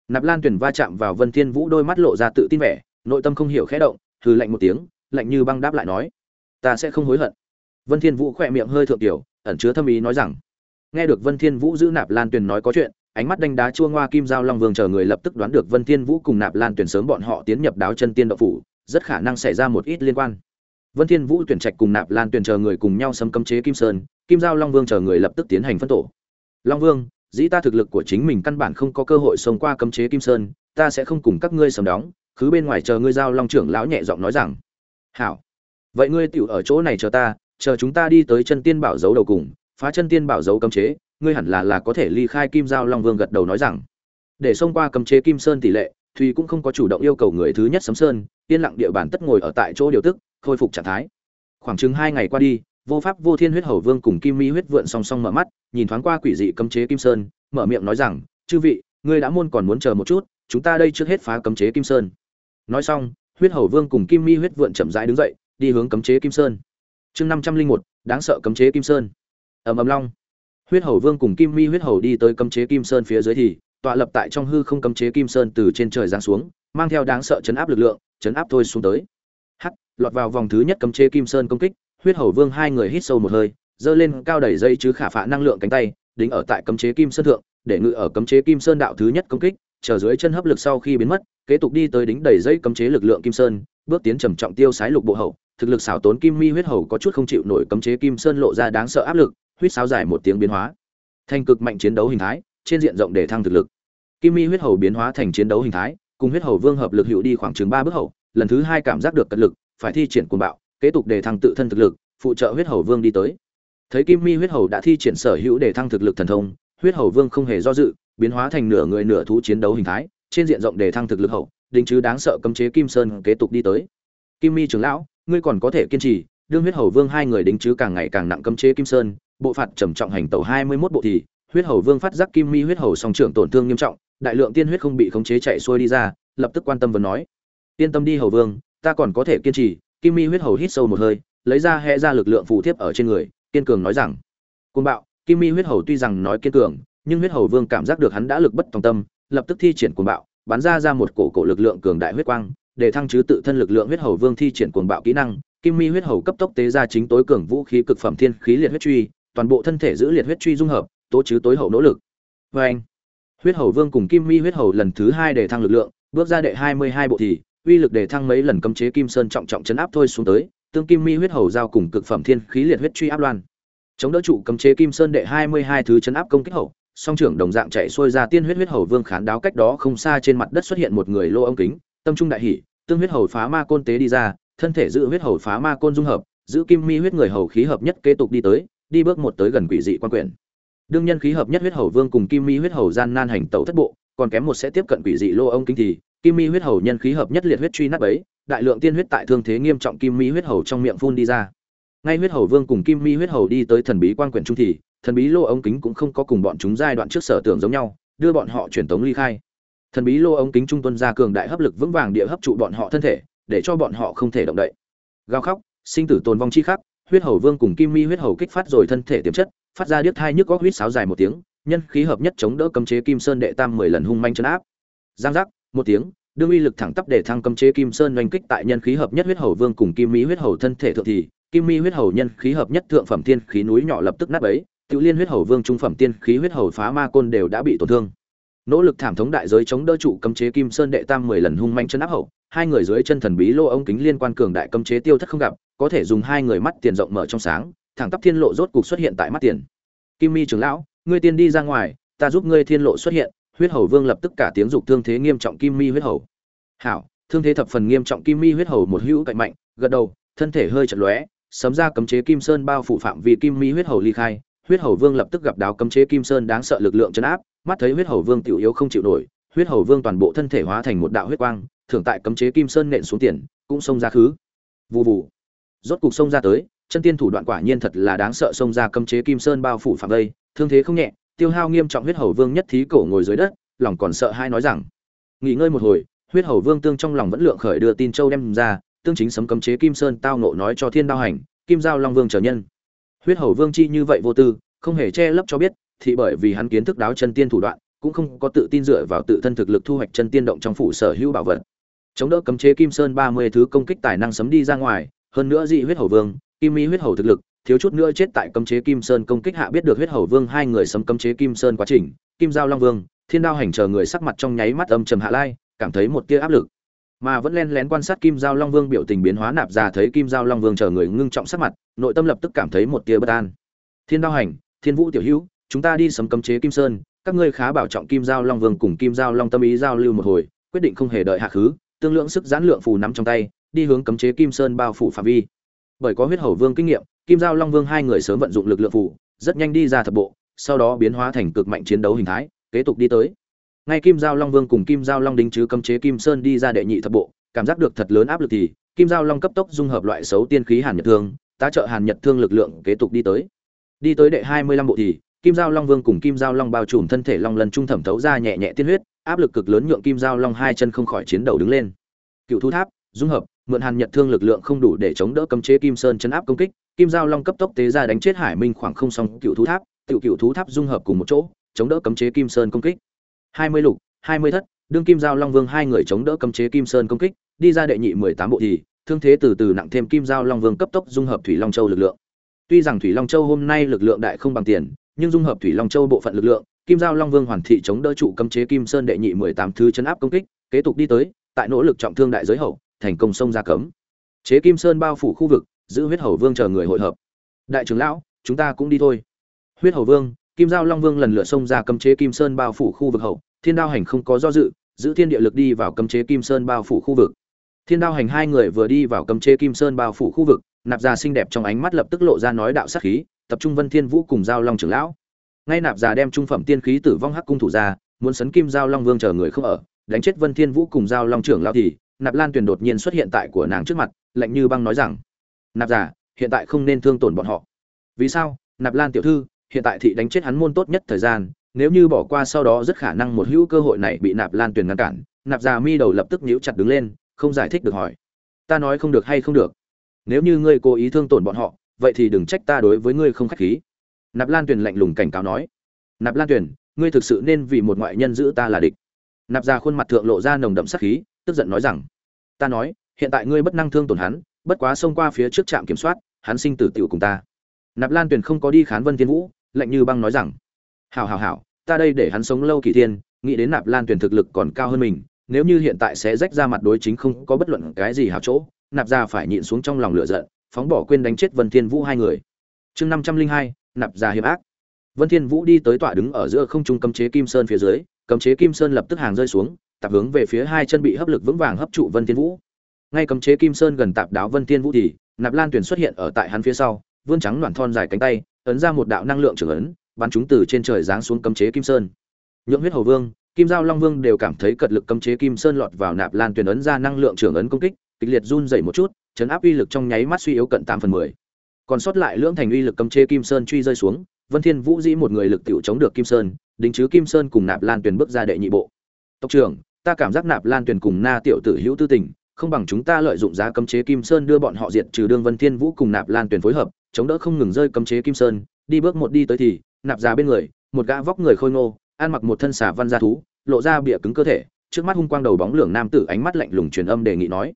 Nạp lan tuyền va chạm vào vân thiên vũ đôi mắt lộ ra tự tin vẻ, nội tâm không hiểu khẽ động hừ lạnh một tiếng, lạnh như băng đáp lại nói, ta sẽ không hối hận. Vân thiên vũ khoe miệng hơi thượng tiểu, ẩn chứa thâm ý nói rằng, nghe được vân thiên vũ giữ nạp lan tuyền nói có chuyện, ánh mắt đánh đá chua ngoa kim giao long vương chờ người lập tức đoán được vân thiên vũ cùng nạp lan tuyền sớm bọn họ tiến nhập đáo chân tiên đậu phủ, rất khả năng xảy ra một ít liên quan. Vân thiên vũ tuyển trạch cùng nạp lan tuyền chờ người cùng nhau xâm cấm chế kim sơn, kim giao long vương chờ người lập tức tiến hành phân tổ. Long vương, dĩ ta thực lực của chính mình căn bản không có cơ hội sống qua cấm chế kim sơn, ta sẽ không cùng các ngươi sầm đóng cứ bên ngoài chờ ngươi giao long trưởng lão nhẹ giọng nói rằng, hảo. Vậy ngươi tựu ở chỗ này chờ ta, chờ chúng ta đi tới chân tiên bảo dấu đầu cùng, phá chân tiên bảo dấu cấm chế, ngươi hẳn là là có thể ly khai kim giao long vương gật đầu nói rằng. Để xông qua cấm chế kim sơn tỷ lệ, thùy cũng không có chủ động yêu cầu người thứ nhất sấm sơn, yên lặng địa bàn tất ngồi ở tại chỗ điều tức, khôi phục trạng thái. Khoảng chừng hai ngày qua đi, vô pháp vô thiên huyết hầu vương cùng kim mi huyết vượn song song mở mắt, nhìn thoáng qua quỷ dị cấm chế kim sơn, mở miệng nói rằng, chư vị, ngươi đã môn còn muốn chờ một chút, chúng ta đây trước hết phá cấm chế kim sơn nói xong, huyết hầu vương cùng kim mi huyết vượn chậm rãi đứng dậy, đi hướng cấm chế kim sơn. Chương năm trăm linh một, đáng sợ cấm chế kim sơn. Ầm ầm long. Huyết hầu vương cùng kim mi huyết hầu đi tới cấm chế kim sơn phía dưới thì, tọa lập tại trong hư không cấm chế kim sơn từ trên trời giáng xuống, mang theo đáng sợ chấn áp lực lượng, chấn áp thôi xuống tới. Hắc, lọt vào vòng thứ nhất cấm chế kim sơn công kích, huyết hầu vương hai người hít sâu một hơi, giơ lên cao đẩy dây chứ khả phạ năng lượng cánh tay, đính ở tại cấm chế kim sơn thượng, để ngự ở cấm chế kim sơn đạo thứ nhất công kích, chờ dưới chân hấp lực sau khi biến mất kế tục đi tới đính đầy dây cấm chế lực lượng kim sơn, bước tiến trầm trọng tiêu sái lục bộ hậu, thực lực xảo tốn kim mi huyết hầu có chút không chịu nổi cấm chế kim sơn lộ ra đáng sợ áp lực, huyết sáo dài một tiếng biến hóa. Thành cực mạnh chiến đấu hình thái, trên diện rộng để thăng thực lực. Kim mi huyết hầu biến hóa thành chiến đấu hình thái, cùng huyết hầu vương hợp lực hữu đi khoảng chừng ba bước hậu, lần thứ hai cảm giác được cật lực, phải thi triển cuồng bạo, kế tục để thăng tự thân thực lực, phụ trợ huyết hầu vương đi tới. Thấy kim mi huyết hầu đã thi triển sở hữu để thăng thực lực thần thông, huyết hầu vương không hề do dự, biến hóa thành nửa người nửa thú chiến đấu hình thái trên diện rộng để thăng thực lực hậu đinh chứ đáng sợ cấm chế kim sơn kế tục đi tới. Kim mi trưởng lão, ngươi còn có thể kiên trì, đương huyết hầu vương hai người đính chứ càng ngày càng nặng cấm chế kim sơn, bộ phạt trầm trọng hành tẩu hai mươi 21 bộ thì, huyết hầu vương phát giác kim mi huyết hầu song trưởng tổn thương nghiêm trọng, đại lượng tiên huyết không bị khống chế chạy xuôi đi ra, lập tức quan tâm và nói. Yên tâm đi hầu vương, ta còn có thể kiên trì, kim mi huyết hầu hít sâu một hơi, lấy ra hệ ra lực lượng phù thiếp ở trên người, kiên cường nói rằng. Côn bạo, kim mi huyết hầu tuy rằng nói kiên cường, nhưng huyết hầu vương cảm giác được hắn đã lực bất tòng tâm lập tức thi triển cuồng bạo, bắn ra ra một cổ cổ lực lượng cường đại huyết quang, để thăng chứ tự thân lực lượng huyết hầu vương thi triển cuồng bạo kỹ năng, kim mi huyết hầu cấp tốc tế ra chính tối cường vũ khí cực phẩm thiên khí liệt huyết truy, toàn bộ thân thể giữ liệt huyết truy dung hợp, tố chứ tối hậu nỗ lực. Và anh huyết hầu vương cùng kim mi huyết hầu lần thứ hai để thăng lực lượng, bước ra đệ hai mươi hai bộ thì, uy lực để thăng mấy lần cấm chế kim sơn trọng trọng chấn áp thôi xuống tới, tương kim mi huyết hầu giao cùng cực phẩm thiên khí liệt huyết truy áp loan. Chống đỡ trụ cấm chế kim sơn đệ hai mươi hai thứ chấn áp công kích hậu song trưởng đồng dạng chạy xuôi ra tiên huyết huyết hầu vương khán đáo cách đó không xa trên mặt đất xuất hiện một người lô ống kính, tâm trung đại hỷ tương huyết hầu phá ma côn tế đi ra, thân thể giữ huyết hầu phá ma côn dung hợp, giữ kim mi huyết người hầu khí hợp nhất kế tục đi tới, đi bước một tới gần quỷ dị quan quyển. Đương nhân khí hợp nhất huyết hầu vương cùng kim mi huyết hầu gian nan hành tẩu thất bộ, còn kém một sẽ tiếp cận quỷ dị lô ông kính thì, kim mi huyết hầu nhân khí hợp nhất liệt huyết truy nát bấy, đại lượng tiên huyết tại thương thế nghiêm trọng kim mi huyết hầu trong miệng phun đi ra. Ngay huyết hầu vương cùng kim mi huyết hầu đi tới thần bí quan quyển trung thì thần bí lô ống kính cũng không có cùng bọn chúng giai đoạn trước sở tưởng giống nhau, đưa bọn họ truyền tống ly khai. Thần bí lô ống kính trung tuân ra cường đại hấp lực vững vàng địa hấp trụ bọn họ thân thể, để cho bọn họ không thể động đậy. Gào khóc, sinh tử tồn vong chi khắc, huyết hầu vương cùng kim mi huyết hầu kích phát rồi thân thể tiềm chất, phát ra điếc thai nhức óc huyết sáo dài một tiếng, nhân khí hợp nhất chống đỡ cấm chế kim sơn đệ tam mười lần hung manh chấn áp. Giang giác, một tiếng, đương uy lực thẳng tắp để thăng cấm chế kim sơn oanh kích tại nhân khí hợp nhất huyết hầu vương cùng kim mi huyết hầu thân thể thượng thì, kim mi huyết hầu nhân khí hợp nhất thượng phẩm thiên khí núi nhỏ lập tức nát bấy tự liên huyết hầu vương trung phẩm tiên khí huyết hầu phá ma côn đều đã bị tổn thương. Nỗ lực thảm thống đại giới chống đỡ trụ cấm chế kim sơn đệ tam mười lần hung manh chân áp hậu, hai người dưới chân thần bí lô ông kính liên quan cường đại cấm chế tiêu thất không gặp, có thể dùng hai người mắt tiền rộng mở trong sáng, thẳng tắp thiên lộ rốt cục xuất hiện tại mắt tiền. Kim mi trưởng lão, ngươi tiên đi ra ngoài, ta giúp ngươi thiên lộ xuất hiện, huyết hầu vương lập tức cả tiếng dục thương thế nghiêm trọng kim mi huyết hầu. Hảo, thương thế thập phần nghiêm trọng kim mi huyết hầu một hữu cạnh mạnh, gật đầu, thân thể hơi chật lóe, sấm ra cấm chế kim sơn bao phủ phạm vi kim mi huyết hầu ly khai huyết hầu vương lập tức gặp đáo cấm chế kim sơn đáng sợ lực lượng chấn áp, mắt thấy huyết hầu vương tiểu yếu không chịu nổi, huyết hầu vương toàn bộ thân thể hóa thành một đạo huyết quang, thưởng tại cấm chế kim sơn nện xuống tiền, cũng xông ra khứ. Vụ vụ rốt cục xông ra tới, chân tiên thủ đoạn quả nhiên thật là đáng sợ xông ra cấm chế kim sơn bao phủ phạm đây thương thế không nhẹ, tiêu hao nghiêm trọng huyết hầu vương nhất thí cổ ngồi dưới đất, lòng còn sợ hai nói rằng, nghỉ ngơi một hồi, huyết hầu vương tương trong lòng vẫn lượng khởi đưa tin châu đem ra, tương chính sấm cấm chế kim sơn tao nộ nói cho thiên đao hành, kim giao long vương trở nhân huyết hầu vương chi như vậy vô tư, không hề che lấp cho biết, thì bởi vì hắn kiến thức đáo chân tiên thủ đoạn, cũng không có tự tin dựa vào tự thân thực lực thu hoạch chân tiên động trong phủ sở hữu bảo vật. Chống đỡ cấm chế kim sơn ba mươi thứ công kích tài năng sấm đi ra ngoài, hơn nữa dị huyết hầu vương, kim mỹ huyết hầu thực lực, thiếu chút nữa chết tại cấm chế kim sơn công kích hạ biết được huyết hầu vương hai người sấm cấm chế kim sơn quá trình, kim giao long vương, thiên đao hành chờ người sắc mặt trong nháy mắt âm trầm hạ lai, cảm thấy một tia áp lực mà vẫn len lén quan sát kim giao long vương biểu tình biến hóa nạp ra thấy kim giao long vương chờ người ngưng trọng sắc mặt, nội tâm lập tức cảm thấy một tia bất an. Thiên đao hành, thiên vũ tiểu hữu, chúng ta đi sấm cấm chế kim sơn, các ngươi khá bảo trọng kim giao long vương cùng kim giao long tâm ý giao lưu một hồi, quyết định không hề đợi hạ khứ, tương lượng sức giãn lượng phù nắm trong tay, đi hướng cấm chế kim sơn bao phủ phạm vi. Bởi có huyết hầu vương kinh nghiệm, kim giao long vương hai người sớm vận dụng lực lượng phù, rất nhanh đi ra thập bộ, sau đó biến hóa thành cực mạnh chiến đấu hình thái, kế tục đi tới ngay kim giao long vương cùng kim giao long đính chứ cấm chế kim sơn đi ra đệ nhị thập bộ, cảm giác được thật lớn áp lực thì, kim giao long cấp tốc dung hợp loại xấu tiên khí hàn nhật thương, tá trợ hàn nhật thương lực lượng kế tục đi tới. Đi tới đệ hai mươi lăm bộ thì, kim giao long vương cùng kim giao long bao trùm thân thể long lần trung thẩm thấu ra nhẹ nhẹ tiên huyết, áp lực cực lớn nhượng kim giao long hai chân không khỏi chiến đầu đứng lên. Cựu thú tháp, dung hợp, mượn hàn nhật thương lực lượng không đủ để chống đỡ cấm chế kim sơn chấn áp công kích, kim giao long cấp tốc tế ra đánh chết hải minh khoảng không song cựu thú tháp cựu cựu thú tháp dung hợp cùng một chỗ, chống đỡ cấm chế kim sơn công kích hai mươi lục, hai mươi thất, đương kim giao long vương hai người chống đỡ cấm chế kim sơn công kích, đi ra đệ nhị mười tám bộ thì, thương thế từ từ nặng thêm kim giao long vương cấp tốc dung hợp thủy long châu lực lượng. Tuy rằng thủy long châu hôm nay lực lượng đại không bằng tiền, nhưng dung hợp thủy long châu bộ phận lực lượng, kim giao long vương hoàn thị chống đỡ trụ cấm chế kim sơn đệ nhị mười tám thứ chấn áp công kích, kế tục đi tới, tại nỗ lực trọng thương đại giới hậu, thành công sông ra cấm. Chế kim sơn bao phủ khu vực, giữ huyết hầu vương chờ người hội hợp. Đại trưởng lão, chúng ta cũng đi thôi. Huyết hầu vương kim giao long vương lần lượt xông ra cấm chế kim sơn bao phủ khu vực hậu, thiên đao hành không có do dự, giữ thiên địa lực đi vào cấm chế kim sơn bao phủ khu vực. Thiên đao hành hai người vừa đi vào cấm chế kim sơn bao phủ khu vực, nạp già xinh đẹp trong ánh mắt lập tức lộ ra nói đạo sát khí, tập trung vân thiên vũ cùng giao long trưởng lão. Ngay nạp già đem trung phẩm tiên khí tử vong hắc cung thủ ra, muốn sấn kim giao long vương chờ người không ở, đánh chết vân thiên vũ cùng giao long trưởng lão thì, nạp lan tuyền đột nhiên xuất hiện tại của nàng trước mặt, lạnh như băng nói rằng, nạp già, hiện tại không nên thương tổn bọn họ. Vì sao? nạp lan tiểu thư hiện tại thị đánh chết hắn môn tốt nhất thời gian, nếu như bỏ qua sau đó rất khả năng một hữu cơ hội này bị nạp lan tuyền ngăn cản, nạp già mi đầu lập tức nhíu chặt đứng lên, không giải thích được hỏi. Ta nói không được hay không được? Nếu như ngươi cố ý thương tổn bọn họ, vậy thì đừng trách ta đối với ngươi không khách khí. Nạp lan tuyền lạnh lùng cảnh cáo nói. Nạp lan tuyền, ngươi thực sự nên vì một ngoại nhân giữ ta là địch. Nạp già khuôn mặt thượng lộ ra nồng đậm sắc khí, tức giận nói rằng. Ta nói, hiện tại ngươi bất năng thương tổn hắn, bất quá xông qua phía trước trạm kiểm soát, hắn sinh tử tiểu cùng ta. Nạp lan tuyền không có đi khán vân thiên vũ lạnh như băng nói rằng, hảo hảo hảo, ta đây để hắn sống lâu kỳ thiên, nghĩ đến nạp lan tuyền thực lực còn cao hơn mình, nếu như hiện tại sẽ rách ra mặt đối chính không có bất luận cái gì hảo chỗ, nạp ra phải nhịn xuống trong lòng lửa giận, phóng bỏ quên đánh chết vân thiên vũ hai người. Chương năm trăm linh hai, nạp ra hiểm ác. Vân thiên vũ đi tới tọa đứng ở giữa không trung cấm chế kim sơn phía dưới, cấm chế kim sơn lập tức hàng rơi xuống, tạp hướng về phía hai chân bị hấp lực vững vàng hấp trụ vân thiên vũ. Ngay cấm chế kim sơn gần tạp đáo vân thiên vũ thì, nạp lan tuyển xuất hiện ở tại hắn phía sau, vươn trắng loạn thon dài cánh tay ấn ra một đạo năng lượng trưởng ấn, bắn chúng từ trên trời giáng xuống cấm chế kim sơn. Nhượng huyết hầu vương, kim giao long vương đều cảm thấy cật lực cấm chế kim sơn lọt vào nạp lan tuyển ấn ra năng lượng trưởng ấn công kích, kịch liệt run dày một chút, chấn áp uy lực trong nháy mắt suy yếu cận tám phần mười. Còn sót lại lưỡng thành uy lực cấm chế kim sơn truy rơi xuống, vân thiên vũ dĩ một người lực tiểu chống được kim sơn, đính chứ kim sơn cùng nạp lan tuyển bước ra đệ nhị bộ. Tộc trưởng, ta cảm giác nạp lan tuyển cùng na tiểu tử hữu tư tình, không bằng chúng ta lợi dụng giá cấm chế kim sơn đưa bọn họ diệt trừ đương vân thiên vũ cùng nạp lan tuyển phối hợp chống đỡ không ngừng rơi cấm chế kim sơn, đi bước một đi tới thì, nạp ra bên người, một gã vóc người khôi ngô, ăn mặc một thân xà văn gia thú, lộ ra bịa cứng cơ thể, trước mắt hung quang đầu bóng lưỡng nam tử ánh mắt lạnh lùng truyền âm đề nghị nói,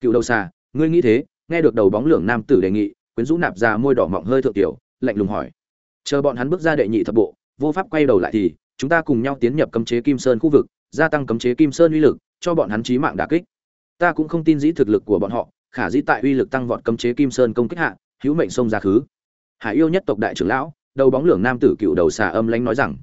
cựu đầu xà, ngươi nghĩ thế? Nghe được đầu bóng lưỡng nam tử đề nghị, quyến rũ nạp ra môi đỏ mọng hơi thượng tiểu, lạnh lùng hỏi, chờ bọn hắn bước ra đệ nhị thập bộ, vô pháp quay đầu lại thì, chúng ta cùng nhau tiến nhập cấm chế kim sơn khu vực, gia tăng cấm chế kim sơn uy lực, cho bọn hắn chí mạng đả kích. Ta cũng không tin dĩ thực lực của bọn họ, khả dĩ tại uy lực tăng vọt cấm chế kim sơn công kích hạ hữu mệnh sông ra khứ. Hải yêu nhất tộc đại trưởng lão, đầu bóng lưỡng nam tử cựu đầu xà âm lánh nói rằng,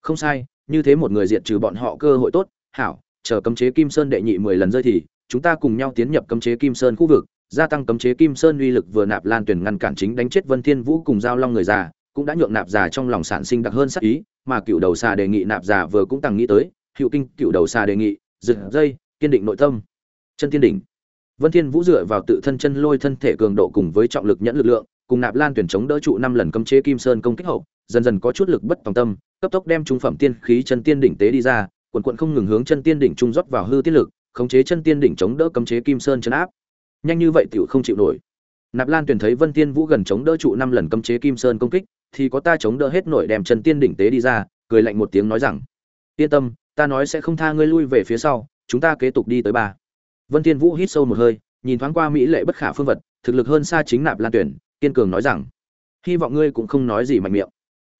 không sai, như thế một người diệt trừ bọn họ cơ hội tốt, hảo, chờ cấm chế kim sơn đệ nhị mười lần rơi thì, chúng ta cùng nhau tiến nhập cấm chế kim sơn khu vực, gia tăng cấm chế kim sơn uy lực vừa nạp lan tuyển ngăn cản chính đánh chết vân thiên vũ cùng giao long người già, cũng đã nhượng nạp già trong lòng sản sinh đặc hơn sắc ý, mà cựu đầu xà đề nghị nạp già vừa cũng tăng nghĩ tới hiệu kinh cựu đầu xà đề nghị giật dây, kiên định nội tâm. Chân tiên đỉnh vân thiên vũ dựa vào tự thân chân lôi thân thể cường độ cùng với trọng lực nhẫn lực lượng, cùng nạp lan tuyển chống đỡ trụ năm lần cấm chế kim sơn công kích hậu, dần dần có chút lực bất tòng tâm, cấp tốc đem trung phẩm tiên khí chân tiên đỉnh tế đi ra, quần quần không ngừng hướng chân tiên đỉnh trung rót vào hư tiết lực, khống chế chân tiên đỉnh chống đỡ cấm chế kim sơn chấn áp. Nhanh như vậy tiểu không chịu nổi. Nạp lan tuyển thấy vân Thiên vũ gần chống đỡ trụ năm lần cấm chế kim sơn công kích, thì có ta chống đỡ hết nổi đem chân tiên đỉnh tế đi ra, cười lạnh một tiếng nói rằng, yên tâm, ta nói sẽ không tha ngươi lui về phía sau, chúng ta kế tục đi tới ba vân Thiên vũ hít sâu một hơi, nhìn thoáng qua mỹ lệ bất khả phương vật, thực lực hơn xa chính nạp lan tuyển, kiên cường nói rằng, hy vọng ngươi cũng không nói gì mạnh miệng.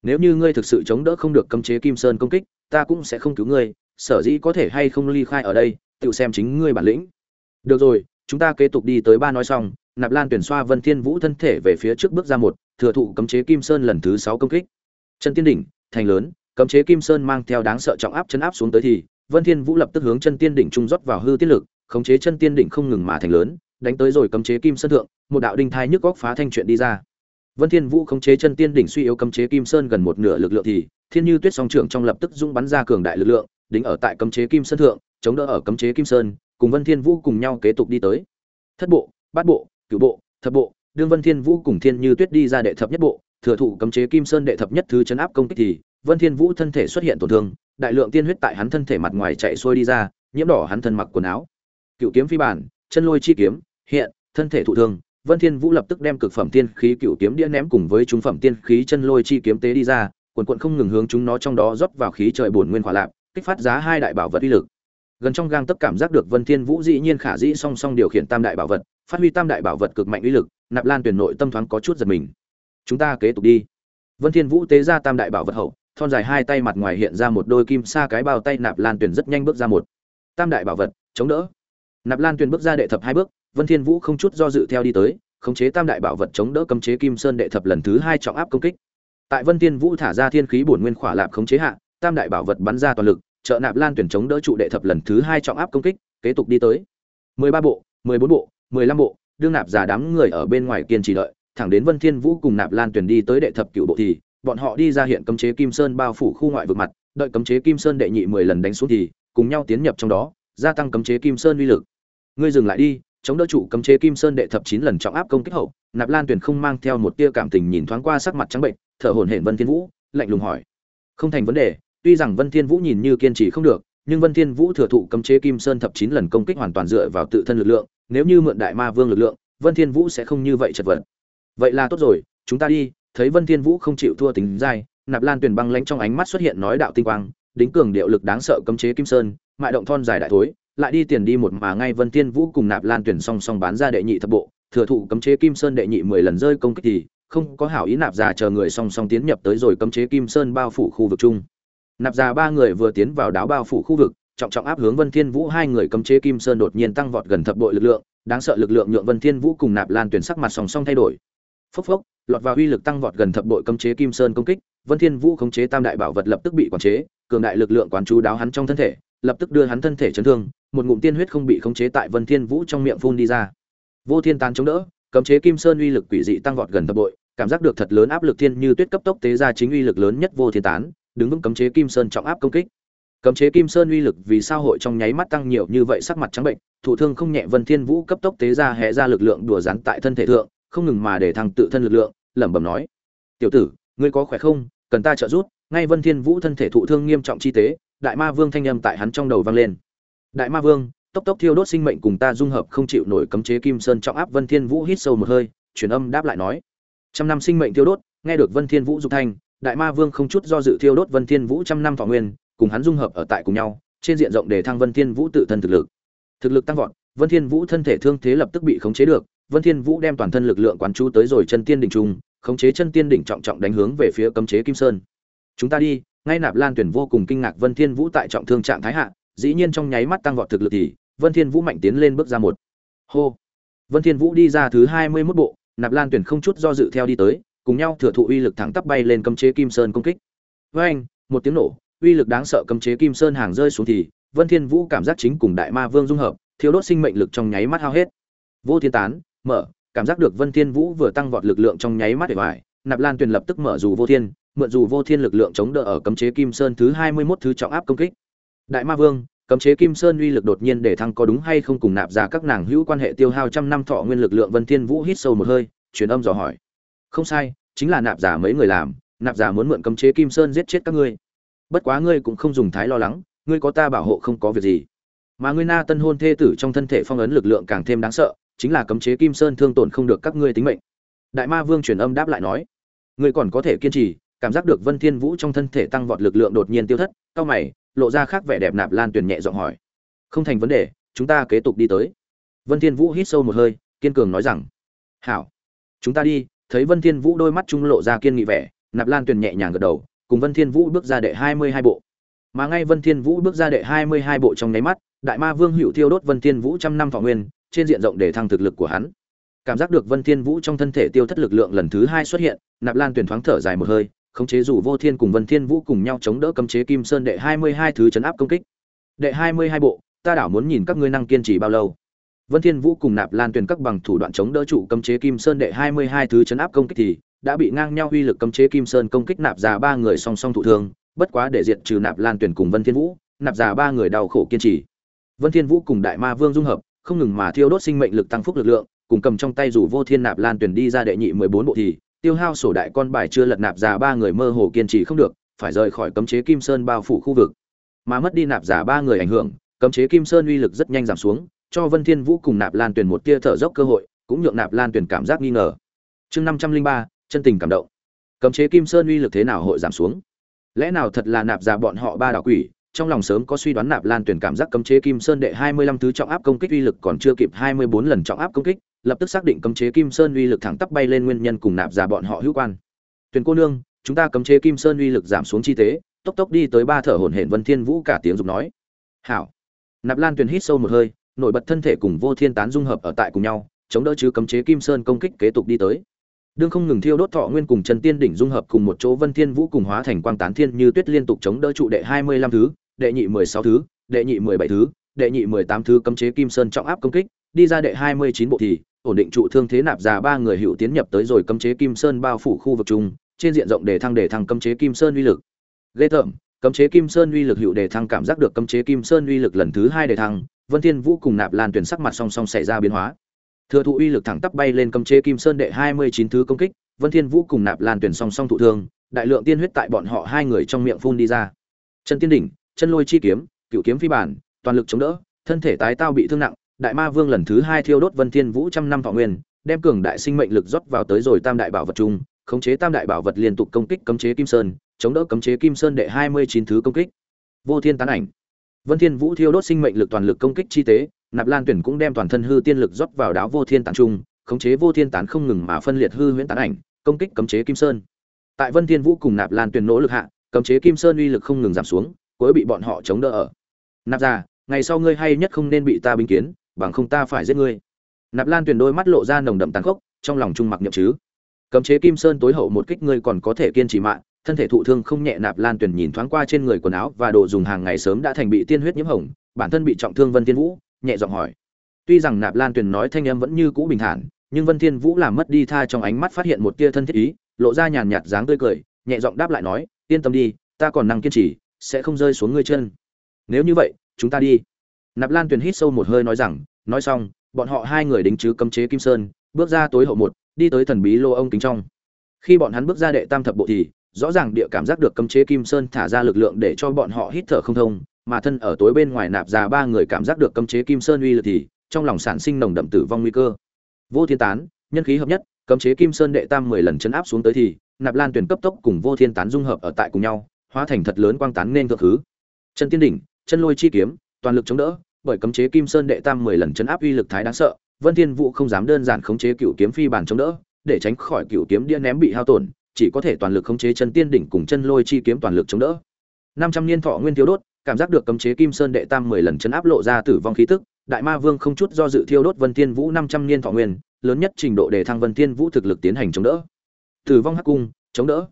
Nếu như ngươi thực sự chống đỡ không được cấm chế kim sơn công kích, ta cũng sẽ không cứu ngươi, sở dĩ có thể hay không ly khai ở đây, tự xem chính ngươi bản lĩnh. Được rồi, chúng ta kế tục đi tới ba nói xong, nạp lan tuyển xoa vân thiên vũ thân thể về phía trước bước ra một, thừa thụ cấm chế kim sơn lần thứ sáu công kích. Chân tiên đỉnh, thành lớn, cấm chế kim sơn mang theo đáng sợ trọng áp chân áp xuống tới thì, vân thiên vũ lập tức hướng chân tiên đỉnh trung rót vào hư tiết lực khống chế chân tiên đỉnh không ngừng mà thành lớn, đánh tới rồi cấm chế kim sơn thượng, một đạo đinh thai nhức góc phá thanh chuyện đi ra. Vân thiên vũ khống chế chân tiên đỉnh suy yếu cấm chế kim sơn gần một nửa lực lượng thì, thiên như tuyết song trưởng trong lập tức dũng bắn ra cường đại lực lượng, đính ở tại cấm chế kim sơn thượng, chống đỡ ở cấm chế kim sơn, cùng vân thiên vũ cùng nhau kế tục đi tới. Thất bộ, bát bộ, cửu bộ, thập bộ, đương vân thiên vũ cùng thiên như tuyết đi ra đệ thập nhất bộ, thừa thụ cấm chế kim sơn đệ thập nhất thứ chấn áp công kích thì, vân thiên vũ thân thể xuất hiện tổn thương, đại lượng tiên huyết tại hắn thân thể mặt ngoài chạy xuôi đi ra, nhiễm đỏ hắn thân mặc quần áo cựu kiếm phi bản, chân lôi chi kiếm, hiện, thân thể thụ thương. Vân thiên vũ lập tức đem cực phẩm tiên khí cựu kiếm đĩa ném cùng với trung phẩm tiên khí chân lôi chi kiếm tế đi ra, quần quận không ngừng hướng chúng nó trong đó rót vào khí trời bổn nguyên hỏa lạp, kích phát giá hai đại bảo vật uy lực. Gần trong gang tấp cảm giác được vân thiên vũ dĩ nhiên khả dĩ song song điều khiển tam đại bảo vật, phát huy tam đại bảo vật cực mạnh uy lực, nạp lan tuyển nội tâm thoáng có chút giật mình. Chúng ta kế tục đi. Vân thiên vũ tế ra tam đại bảo vật hậu, thon dài hai tay mặt ngoài hiện ra một đôi kim sa cái bao tay nạp lan tuyển rất nhanh bước ra một. Tam đại bảo vật, chống đỡ nạp lan Tuyền bước ra đệ thập hai bước, vân thiên vũ không chút do dự theo đi tới, khống chế tam đại bảo vật chống đỡ cấm chế kim sơn đệ thập lần thứ hai trọng áp công kích. Tại vân thiên vũ thả ra thiên khí bổn nguyên khỏa lạp khống chế hạ, tam đại bảo vật bắn ra toàn lực, trợ nạp lan tuyển chống đỡ trụ đệ thập lần thứ hai trọng áp công kích, kế tục đi tới. Mười ba bộ, mười bốn bộ, mười lăm bộ, đương nạp giả đám người ở bên ngoài kiên trì đợi, thẳng đến vân thiên vũ cùng nạp lan tuyển đi tới đệ thập cửu bộ thì, bọn họ đi ra hiện cấm chế kim sơn bao phủ khu ngoại vực mặt, đợi cấm chế kim sơn đệ nhị mười lần đánh xuống thì, cùng nhau tiến nhập trong đó, gia tăng cấm chế kim sơn uy lực ngươi dừng lại đi, chống đỡ trụ cấm chế kim sơn đệ thập chín lần trọng áp công kích hậu, nạp lan Tuyền không mang theo một tia cảm tình nhìn thoáng qua sắc mặt trắng bệnh, thở hổn hển vân thiên vũ, lạnh lùng hỏi. Không thành vấn đề, tuy rằng vân thiên vũ nhìn như kiên trì không được, nhưng vân thiên vũ thừa thụ cấm chế kim sơn thập chín lần công kích hoàn toàn dựa vào tự thân lực lượng, nếu như mượn đại ma vương lực lượng, vân thiên vũ sẽ không như vậy chật vật. Vậy là tốt rồi, chúng ta đi, thấy vân thiên vũ không chịu thua tính dai, nạp lan Tuyền băng lãnh trong ánh mắt xuất hiện nói đạo tinh quang, đính cường điệu lực đáng sợ cấm chế kim sơn, mại động thon dài đại thối lại đi tiền đi một mà ngay vân thiên vũ cùng nạp lan tuyển song song bán ra đệ nhị thập bộ, thừa thụ cấm chế kim sơn đệ nhị mười lần rơi công kích thì, không có hảo ý nạp già chờ người song song tiến nhập tới rồi cấm chế kim sơn bao phủ khu vực chung. Nạp già ba người vừa tiến vào đáo bao phủ khu vực, trọng trọng áp hướng vân thiên vũ hai người cấm chế kim sơn đột nhiên tăng vọt gần thập bội lực lượng, đáng sợ lực lượng nhượng vân thiên vũ cùng nạp lan tuyển sắc mặt song song thay đổi. Phốc phốc, lọt vào uy lực tăng vọt gần thập bội cấm chế kim sơn công kích, vân thiên vũ khống chế tam đại bảo vật lập tức bị quản chế, cường đại lực lượng quán chú đáo hắn trong thân thể, lập tức đưa hắn thân thể chấn thương một ngụm tiên huyết không bị khống chế tại vân thiên vũ trong miệng phun đi ra. Vô thiên tán chống đỡ, cấm chế kim sơn uy lực quỷ dị tăng vọt gần thập bội, cảm giác được thật lớn áp lực thiên như tuyết cấp tốc tế ra chính uy lực lớn nhất vô thiên tán, đứng vững cấm chế kim sơn trọng áp công kích. Cấm chế kim sơn uy lực vì sao hội trong nháy mắt tăng nhiều như vậy sắc mặt trắng bệnh thủ thương không nhẹ vân thiên vũ cấp tốc tế ra hệ ra lực lượng đùa rắn tại thân thể thượng, không ngừng mà để thăng tự thân lực lượng, lẩm bẩm nói. Tiểu tử, ngươi có khỏe không? Cần ta trợ giúp. Ngay vân thiên vũ thân thể thụ thương nghiêm trọng chi tế, đại ma vương thanh âm tại hắn trong đầu vang lên đại ma vương, tốc tốc thiêu đốt sinh mệnh cùng ta dung hợp không chịu nổi cấm chế kim sơn trọng áp vân thiên vũ hít sâu một hơi, truyền âm đáp lại nói. Trăm năm sinh mệnh thiêu đốt, nghe được vân thiên vũ dục thanh, đại ma vương không chút do dự thiêu đốt vân thiên vũ trăm năm thọ nguyên, cùng hắn dung hợp ở tại cùng nhau, trên diện rộng để thăng vân thiên vũ tự thân thực lực. Thực lực tăng vọt, vân thiên vũ thân thể thương thế lập tức bị khống chế được, vân thiên vũ đem toàn thân lực lượng quán chú tới rồi chân tiên đỉnh trung, khống chế chân tiên đỉnh trọng trọng đánh hướng về phía cấm chế kim sơn. Chúng ta đi, ngay nạp lan tuyển vô cùng kinh ngạc vân thiên vũ tại trọng thương trạng thái hạ dĩ nhiên trong nháy mắt tăng vọt thực lực thì, vân thiên vũ mạnh tiến lên bước ra một. Hô! Vân thiên vũ đi ra thứ hai mươi 21 bộ, nạp lan tuyển không chút do dự theo đi tới, cùng nhau thừa thụ uy lực thẳng tắp bay lên cấm chế kim sơn công kích. Với anh, một tiếng nổ, uy lực đáng sợ cấm chế kim sơn hàng rơi xuống thì, vân thiên vũ cảm giác chính cùng đại ma vương dung hợp thiếu đốt sinh mệnh lực trong nháy mắt hao hết. Vô thiên tán, mở, cảm giác được vân thiên vũ vừa tăng vọt lực lượng trong nháy mắt để vải nạp lan tuyền lập tức mở dù vô thiên, mượn dù vô thiên lực lượng chống đỡ ở cấm chế kim sơn thứ hai mươi 21 thứ trọng áp công kích đại ma vương, cấm chế kim sơn uy lực đột nhiên để thăng có đúng hay không cùng nạp ra các nàng hữu quan hệ tiêu hao trăm năm thọ nguyên lực lượng vân thiên vũ hít sâu một hơi, truyền âm dò hỏi. Không sai, chính là nạp giả mấy người làm, nạp giả muốn mượn cấm chế kim sơn giết chết các ngươi. Bất quá ngươi cũng không dùng thái lo lắng, ngươi có ta bảo hộ không có việc gì. Mà ngươi na tân hôn thê tử trong thân thể phong ấn lực lượng càng thêm đáng sợ, chính là cấm chế kim sơn thương tổn không được các ngươi tính mệnh. Đại ma vương truyền âm đáp lại nói. Ngươi còn có thể kiên trì, cảm giác được vân thiên vũ trong thân thể tăng vọt lực lượng đột nhiên tiêu thất cao mày, lộ ra khác vẻ đẹp nạp lan tuyền nhẹ giọng hỏi. Không thành vấn đề, chúng ta kế tục đi tới. Vân thiên vũ hít sâu một hơi, kiên cường nói rằng. Hảo. Chúng ta đi, thấy vân thiên vũ đôi mắt trung lộ ra kiên nghị vẻ, nạp lan tuyền nhẹ nhàng gật đầu, cùng vân thiên vũ bước ra đệ hai mươi hai bộ. Mà ngay vân thiên vũ bước ra đệ hai mươi hai bộ trong nháy mắt, đại ma vương hữu thiêu đốt vân thiên vũ trăm năm thọ nguyên, trên diện rộng để thăng thực lực của hắn. Cảm giác được vân thiên vũ trong thân thể tiêu thất lực lượng lần thứ hai xuất hiện, nạp lan tuyền thoáng thở dài một hơi khống chế dù vô thiên cùng vân thiên vũ cùng nhau chống đỡ cấm chế kim sơn đệ hai mươi hai thứ chấn áp công kích. Đệ hai mươi hai bộ, ta đảo muốn nhìn các ngươi năng kiên trì bao lâu. Vân thiên vũ cùng nạp lan tuyền các bằng thủ đoạn chống đỡ trụ cấm chế kim sơn đệ hai mươi hai thứ chấn áp công kích thì đã bị ngang nhau uy lực cấm chế kim sơn công kích nạp già ba người song song thụ thương, bất quá để diệt trừ nạp lan tuyền cùng vân thiên vũ, nạp già ba người đau khổ kiên trì. Vân thiên vũ cùng đại ma vương dung hợp, không ngừng mà thiêu đốt sinh mệnh lực tăng phúc lực lượng, cùng cầm trong tay rủ vô thiên nạp lan tuyển đi ra đệ nhị mười bốn bộ thì tiêu hao sổ đại con bài chưa lật nạp giả ba người mơ hồ kiên trì không được, phải rời khỏi cấm chế kim sơn bao phủ khu vực. Mà mất đi nạp giả ba người ảnh hưởng, cấm chế kim sơn uy lực rất nhanh giảm xuống, cho vân thiên vũ cùng nạp lan tuyển một tia thở dốc cơ hội, cũng nhượng nạp lan tuyển cảm giác nghi ngờ. Chương năm trăm linh ba, chân tình cảm động. Cấm chế kim sơn uy lực thế nào hội giảm xuống? Lẽ nào thật là nạp giả bọn họ ba đảo quỷ, trong lòng sớm có suy đoán nạp lan tuyển cảm giác cấm chế kim sơn đệ hai mươi lăm thứ trọng áp công kích uy lực còn chưa kịp hai mươi bốn lần trọng áp công kích lập tức xác định cấm chế kim sơn uy lực thẳng tắp bay lên nguyên nhân cùng nạp giả bọn họ hữu quan. Tuyền cô nương, chúng ta cấm chế kim sơn uy lực giảm xuống chi tế, tốc tốc đi tới ba thở hổn hển vân thiên vũ cả tiếng dục nói. Hảo. Nạp lan tuyền hít sâu một hơi, nổi bật thân thể cùng vô thiên tán dung hợp ở tại cùng nhau, chống đỡ chứ cấm chế kim sơn công kích kế tục đi tới. Đương không ngừng thiêu đốt thọ nguyên cùng chân tiên đỉnh dung hợp cùng một chỗ vân thiên vũ cùng hóa thành quang tán thiên như tuyết liên tục chống đỡ trụ đệ hai mươi lăm thứ, đệ nhị mười sáu thứ, đệ nhị mười bảy thứ, đệ nhị mười tám thứ cấm chế kim sơn trọng áp công kích, đi ra đệ hai mươi chín bộ thì ổn định trụ thương thế nạp già ba người hữu tiến nhập tới rồi cấm chế kim sơn bao phủ khu vực chung, trên diện rộng để thăng để thăng cấm chế kim sơn uy lực. Ghê tởm, cấm chế kim sơn uy lực hữu để thăng cảm giác được cấm chế kim sơn uy lực lần thứ hai để thăng, vân thiên vũ cùng nạp lan tuyển sắc mặt song song xảy ra biến hóa. Thừa thụ uy lực thẳng tắp bay lên cấm chế kim sơn đệ hai mươi chín thứ công kích, vân thiên vũ cùng nạp lan tuyển song song thụ thương, đại lượng tiên huyết tại bọn họ hai người trong miệng phun đi ra. Chân tiên đỉnh, chân lôi chi kiếm, cựu kiếm phi bản, toàn lực chống đỡ, thân thể tái tao bị thương nặng đại ma vương lần thứ hai thiêu đốt vân thiên vũ trăm năm thọ nguyên, đem cường đại sinh mệnh lực rót vào tới rồi tam đại bảo vật chung, khống chế tam đại bảo vật liên tục công kích cấm chế kim sơn, chống đỡ cấm chế kim sơn đệ hai mươi chín thứ công kích. Vô thiên tán ảnh. Vân thiên vũ thiêu đốt sinh mệnh lực toàn lực công kích chi tế, nạp lan tuyển cũng đem toàn thân hư tiên lực rót vào đáo vô thiên tán trung khống chế vô thiên tán không ngừng mà phân liệt hư huyễn tán ảnh, công kích cấm chế kim sơn. Tại vân thiên vũ cùng nạp lan tuyển nỗ lực hạ, cấm chế kim sơn uy lực không ngừng giảm xuống, cuối bị bọn họ chống đỡ ở. Nạp ra ngày sau ngươi hay nhất không nên bị ta binh kiến bằng không ta phải giết ngươi. Nạp lan tuyển đôi mắt lộ ra nồng đậm tàn khốc, trong lòng trung mặc nhậm chứ. Cấm chế kim sơn tối hậu một kích ngươi còn có thể kiên trì mạng, thân thể thụ thương không nhẹ, nạp lan tuyển nhìn thoáng qua trên người quần áo và đồ dùng hàng ngày sớm đã thành bị tiên huyết nhiễm hồng, bản thân bị trọng thương vân thiên vũ, nhẹ giọng hỏi. Tuy rằng nạp lan tuyển nói thanh âm vẫn như cũ bình thản, nhưng vân thiên vũ làm mất đi tha trong ánh mắt phát hiện một tia thân thiết ý, lộ ra nhàn nhạt dáng tươi cười, nhẹ giọng đáp lại nói, yên tâm đi, ta còn năng kiên trì, sẽ không rơi xuống ngươi chân. Nếu như vậy, chúng ta đi nạp lan Tuyền hít sâu một hơi nói rằng, nói xong, bọn họ hai người đính chứ cấm chế kim sơn, bước ra tối hậu một, đi tới thần bí lô ông kính trong. Khi bọn hắn bước ra đệ tam thập bộ thì, rõ ràng địa cảm giác được cấm chế kim sơn thả ra lực lượng để cho bọn họ hít thở không thông, mà thân ở tối bên ngoài nạp ra ba người cảm giác được cấm chế kim sơn uy lực thì, trong lòng sản sinh nồng đậm tử vong nguy cơ. Vô thiên tán, nhân khí hợp nhất, cấm chế kim sơn đệ tam mười lần chấn áp xuống tới thì, nạp lan tuyển cấp tốc cùng vô thiên tán dung hợp ở tại cùng nhau, hóa thành thật lớn quang tán nên thượng thứ. Chân tiên đỉnh, chân lôi chi kiếm toàn lực chống đỡ, bởi cấm chế kim sơn đệ tam mười lần chấn áp uy lực thái đáng sợ, vân thiên vũ không dám đơn giản khống chế cựu kiếm phi bản chống đỡ, để tránh khỏi cựu kiếm đĩa ném bị hao tổn, chỉ có thể toàn lực khống chế chân tiên đỉnh cùng chân lôi chi kiếm toàn lực chống đỡ. Năm trăm niên thọ nguyên thiếu đốt, cảm giác được cấm chế kim sơn đệ tam mười lần chấn áp lộ ra tử vong khí tức, đại ma vương không chút do dự thiêu đốt vân thiên vũ năm trăm niên thọ nguyên, lớn nhất trình độ để thăng vân thiên vũ thực lực tiến hành chống đỡ. Tử vong hắc cung, chống đỡ.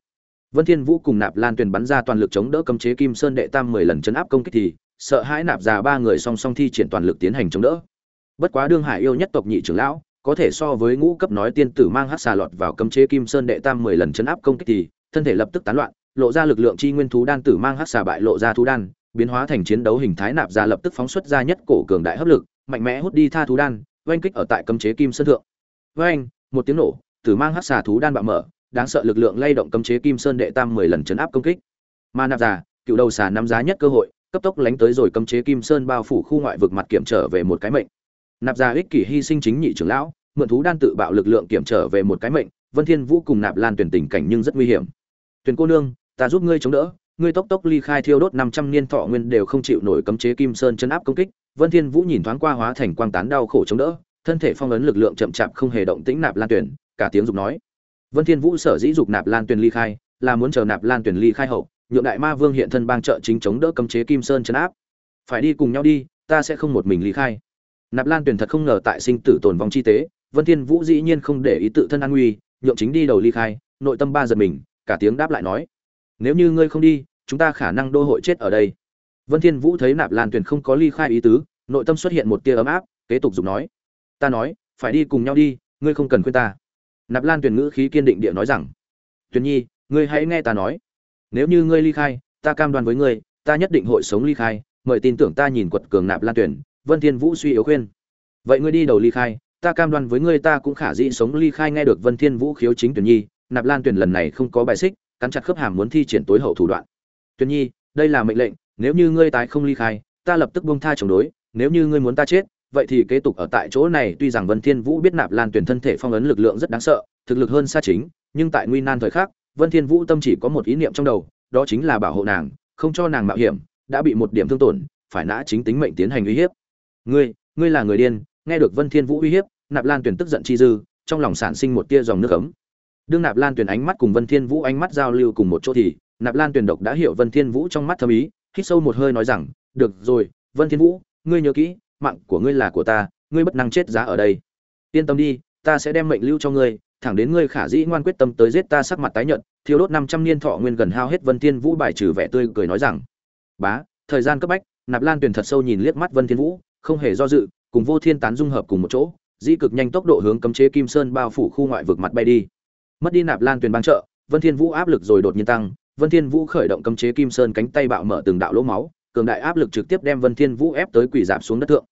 Vân thiên vũ cùng nạp lan tuyền bắn ra toàn lực chống đỡ cấm chế kim sơn đệ tam mười lần chấn áp công kích thì sợ hãi nạp già ba người song song thi triển toàn lực tiến hành chống đỡ. Bất quá đương hải yêu nhất tộc nhị trưởng lão, có thể so với ngũ cấp nói tiên tử mang hắc xà lọt vào cấm chế kim sơn đệ tam mười lần chấn áp công kích thì, thân thể lập tức tán loạn, lộ ra lực lượng chi nguyên thú đan tử mang hắc xà bại lộ ra thú đan, biến hóa thành chiến đấu hình thái nạp ra lập tức phóng xuất ra nhất cổ cường đại hấp lực, mạnh mẽ hút đi tha thú đan, oanh kích ở tại cấm chế kim sơn thượng. Với một tiếng nổ, tử mang hắc xà thú đan bạo mở, đáng sợ lực lượng lay động cấm chế kim sơn đệ tam mười lần chấn áp công kích. Mà nạp già, cựu đầu xà nắm giá nhất cơ hội cấp tốc lánh tới rồi cấm chế kim sơn bao phủ khu ngoại vực mặt kiểm trở về một cái mệnh. Nạp ra ích kỷ hy sinh chính nhị trưởng lão, mượn thú đan tự bạo lực lượng kiểm trở về một cái mệnh, vân thiên vũ cùng nạp lan tuyển tình cảnh nhưng rất nguy hiểm. Tuyển cô nương, ta giúp ngươi chống đỡ, ngươi tốc tốc ly khai thiêu đốt 500 niên thọ nguyên đều không chịu nổi cấm chế kim sơn chấn áp công kích. Vân thiên vũ nhìn thoáng qua hóa thành quang tán đau khổ chống đỡ, thân thể phong ấn lực lượng chậm chạp không hề động tĩnh nạp lan tuyển, cả tiếng dục nói. Vân thiên vũ sở dĩ dục nạp lan tuyển ly khai, là muốn chờ nạp lan tuyển ly khai hậu nhượng đại ma vương hiện thân bang trợ chính chống đỡ cấm chế kim sơn chấn áp. Phải đi cùng nhau đi, ta sẽ không một mình ly khai. Nạp lan tuyển thật không ngờ tại sinh tử tồn vong chi tế, vân thiên vũ dĩ nhiên không để ý tự thân an nguy, nhượng chính đi đầu ly khai, nội tâm ba giật mình, cả tiếng đáp lại nói, nếu như ngươi không đi, chúng ta khả năng đô hội chết ở đây. Vân thiên vũ thấy nạp lan tuyển không có ly khai ý tứ, nội tâm xuất hiện một tia ấm áp, kế tục dùng nói, ta nói, phải đi cùng nhau đi, ngươi không cần khuyên ta. Nạp lan tuyển ngữ khí kiên định địa nói rằng, tuyển nhi, ngươi hãy nghe ta nói nếu như ngươi ly khai, ta cam đoan với ngươi, ta nhất định hội sống ly khai, mời tin tưởng ta nhìn quật cường nạp lan tuyển, vân thiên vũ suy yếu khuyên. Vậy ngươi đi đầu ly khai, ta cam đoan với ngươi ta cũng khả dĩ sống ly khai nghe được vân thiên vũ khiếu chính tuyển nhi, nạp lan tuyển lần này không có bài xích, cắn chặt khớp hàm muốn thi triển tối hậu thủ đoạn. Tuyển nhi, đây là mệnh lệnh, nếu như ngươi tái không ly khai, ta lập tức buông tha chống đối, nếu như ngươi muốn ta chết, vậy thì kế tục ở tại chỗ này, tuy rằng vân thiên vũ biết nạp lan tuyển thân thể phong ấn lực lượng rất đáng sợ, thực lực hơn xa chính, nhưng tại nguy nan thời khắc vân thiên vũ tâm chỉ có một ý niệm trong đầu, đó chính là bảo hộ nàng, không cho nàng mạo hiểm, đã bị một điểm thương tổn, phải nã chính tính mệnh tiến hành uy hiếp. Ngươi ngươi là người điên, nghe được vân thiên vũ uy hiếp, nạp lan tuyển tức giận chi dư, trong lòng sản sinh một tia dòng nước ấm. Đương nạp lan tuyển ánh mắt cùng vân thiên vũ ánh mắt giao lưu cùng một chỗ thì, nạp lan tuyển độc đã hiểu vân thiên vũ trong mắt thâm ý, hít sâu một hơi nói rằng, được rồi, vân thiên vũ, ngươi nhớ kỹ, mạng của ngươi là của ta, ngươi bất năng chết giá ở đây. Yên tâm đi, ta sẽ đem mệnh lưu cho ngươi thẳng đến ngươi khả dĩ ngoan quyết tâm tới giết ta sắc mặt tái nhợt thiếu đốt 500 niên thọ nguyên gần hao hết vân thiên vũ bài trừ vẻ tươi cười nói rằng, bá, thời gian cấp bách, nạp lan tuyển thật sâu nhìn liếc mắt vân thiên vũ, không hề do dự, cùng vô thiên tán dung hợp cùng một chỗ, dĩ cực nhanh tốc độ hướng cấm chế kim sơn bao phủ khu ngoại vực mặt bay đi. Mất đi nạp lan tuyển ban trợ, vân thiên vũ áp lực rồi đột nhiên tăng, vân thiên vũ khởi động cấm chế kim sơn cánh tay bạo mở từng đạo lỗ máu, cường đại áp lực trực tiếp đem vân thiên vũ ép tới quỳ rạp xuống đất thượng.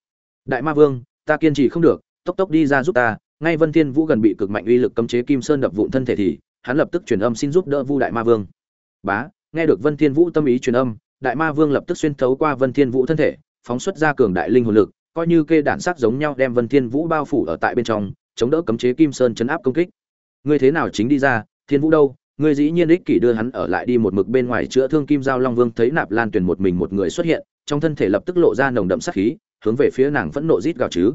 Đại ma vương, ta kiên trì không được, tốc tốc đi ra giúp ta ngay vân thiên vũ gần bị cực mạnh uy lực cấm chế kim sơn đập vụn thân thể thì hắn lập tức truyền âm xin giúp đỡ vu đại ma vương bá nghe được vân thiên vũ tâm ý truyền âm đại ma vương lập tức xuyên thấu qua vân thiên vũ thân thể phóng xuất ra cường đại linh hồn lực coi như kê đạn sắc giống nhau đem Vân Thiên Vũ bao phủ ở tại bên trong, chống đỡ cấm chế Kim Sơn chấn áp công kích. Ngươi thế nào chính đi ra, Thiên Vũ đâu? Ngươi dĩ nhiên ích kỷ đưa hắn ở lại đi một mực bên ngoài chữa thương Kim Giao Long Vương thấy Nạp Lan Tuyền một mình một người xuất hiện, trong thân thể lập tức lộ ra nồng đậm sát khí, hướng về phía nàng phẫn nộ rít gào chứ.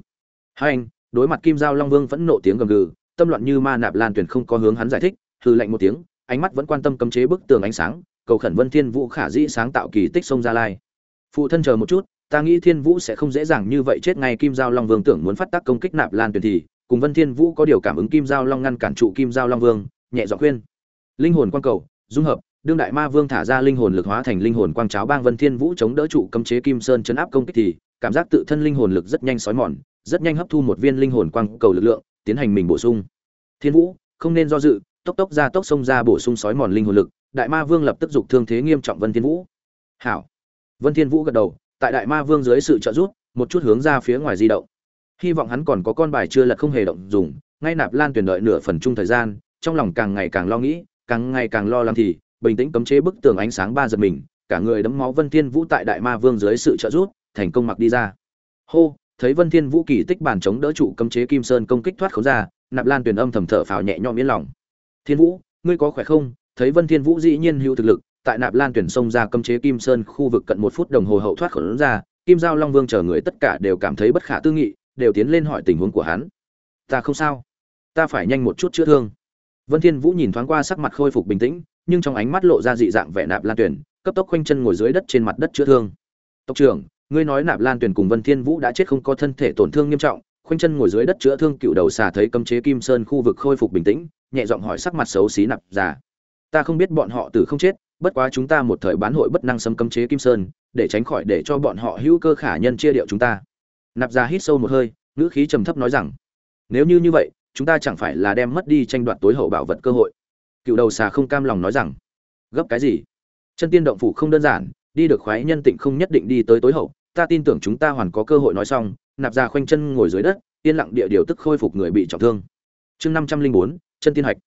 Hai anh, đối mặt Kim Giao Long Vương vẫn nộ tiếng gầm gừ, tâm loạn như ma Nạp Lan Tuyền không có hướng hắn giải thích, hừ lạnh một tiếng, ánh mắt vẫn quan tâm cấm chế bức tường ánh sáng, cầu khẩn Vân Thiên Vũ khả dĩ sáng tạo kỳ tích sông Gia Lai. Phụ thân chờ một chút, ta nghĩ thiên vũ sẽ không dễ dàng như vậy chết ngay kim giao long vương tưởng muốn phát tác công kích nạp lan tuyền thì cùng vân thiên vũ có điều cảm ứng kim giao long ngăn cản trụ kim giao long vương nhẹ giọng khuyên linh hồn quang cầu dung hợp đương đại ma vương thả ra linh hồn lực hóa thành linh hồn quang cháo bang vân thiên vũ chống đỡ trụ cấm chế kim sơn chấn áp công kích thì cảm giác tự thân linh hồn lực rất nhanh sói mòn rất nhanh hấp thu một viên linh hồn quang cầu lực lượng, tiến hành mình bổ sung. Thiên vũ, không nên do dự, tốc tốc ra tốc xông ra bổ sung sói mòn linh hồn lực, đại ma vương lập tức dục thương thế nghiêm trọng vân thiên vũ. Hảo. Vân thiên vũ gật đầu, tại đại ma vương dưới sự trợ giúp, một chút hướng ra phía ngoài di động. Hy vọng hắn còn có con bài chưa lật không hề động dùng, ngay nạp lan tuyển đợi nửa phần chung thời gian, trong lòng càng ngày càng lo nghĩ, càng ngày càng lo lắng thì, bình tĩnh cấm chế bức tường ánh sáng ba giật mình, cả người đấm máu vân thiên vũ tại đại ma vương dưới sự trợ giúp, thành công mặc đi ra. Hô thấy vân thiên vũ kỳ tích bản chống đỡ trụ cấm chế kim sơn công kích thoát khốn ra, nạp lan Tuyền âm thầm thở phào nhẹ nhõm yên lòng. Thiên vũ, ngươi có khỏe không? Thấy vân thiên vũ dĩ nhiên hữu thực lực, tại nạp lan Tuyền xông ra cấm chế kim sơn khu vực cận một phút đồng hồ hậu thoát khống ra, kim giao long vương chờ người tất cả đều cảm thấy bất khả tư nghị, đều tiến lên hỏi tình huống của hắn. Ta không sao. Ta phải nhanh một chút chữa thương. Vân thiên vũ nhìn thoáng qua sắc mặt khôi phục bình tĩnh, nhưng trong ánh mắt lộ ra dị dạng vẻ nạp lan Tuyền, cấp tốc quanh chân ngồi dưới đất trên mặt đất chữa thương. Tộc trưởng ngươi nói nạp lan tuyển cùng vân thiên vũ đã chết không có thân thể tổn thương nghiêm trọng, khoanh chân ngồi dưới đất chữa thương cựu đầu xà thấy cấm chế kim sơn khu vực khôi phục bình tĩnh, nhẹ giọng hỏi sắc mặt xấu xí nạp già. Ta không biết bọn họ tử không chết, bất quá chúng ta một thời bán hội bất năng xâm cấm chế kim sơn, để tránh khỏi để cho bọn họ hữu cơ khả nhân chia điệu chúng ta. Nạp già hít sâu một hơi, ngữ khí trầm thấp nói rằng, nếu như như vậy, chúng ta chẳng phải là đem mất đi tranh đoạt tối hậu bảo vật cơ hội. Cựu đầu xà không cam lòng nói rằng, gấp cái gì? Chân tiên động phủ không đơn giản, đi được khoái nhân tịnh không nhất định đi tới tối hậu ta tin tưởng chúng ta hoàn có cơ hội nói xong, nạp ra khoanh chân ngồi dưới đất, yên lặng địa điều tức khôi phục người bị trọng thương. Chương năm trăm linh bốn, chân tiên hạch.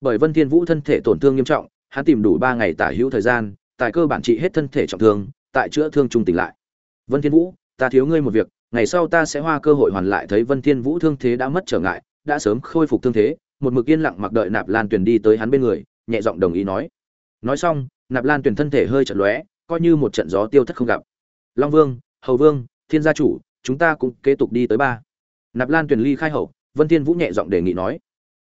Bởi vân thiên vũ thân thể tổn thương nghiêm trọng, hắn tìm đủ ba ngày tả hữu thời gian, tại cơ bản trị hết thân thể trọng thương, tại chữa thương trung tỉnh lại. Vân thiên vũ, ta thiếu ngươi một việc, ngày sau ta sẽ hoa cơ hội hoàn lại thấy vân thiên vũ thương thế đã mất trở ngại, đã sớm khôi phục thương thế, một mực yên lặng mặc đợi nạp lan tuyền đi tới hắn bên người, nhẹ giọng đồng ý nói. Nói xong, nạp lan tuyền thân thể hơi chật lóe, coi như một trận gió tiêu thất không gặp. Long vương hầu vương, thiên gia chủ, chúng ta cũng kế tục đi tới ba. Nạp lan tuyền ly khai hậu, vân thiên vũ nhẹ giọng đề nghị nói,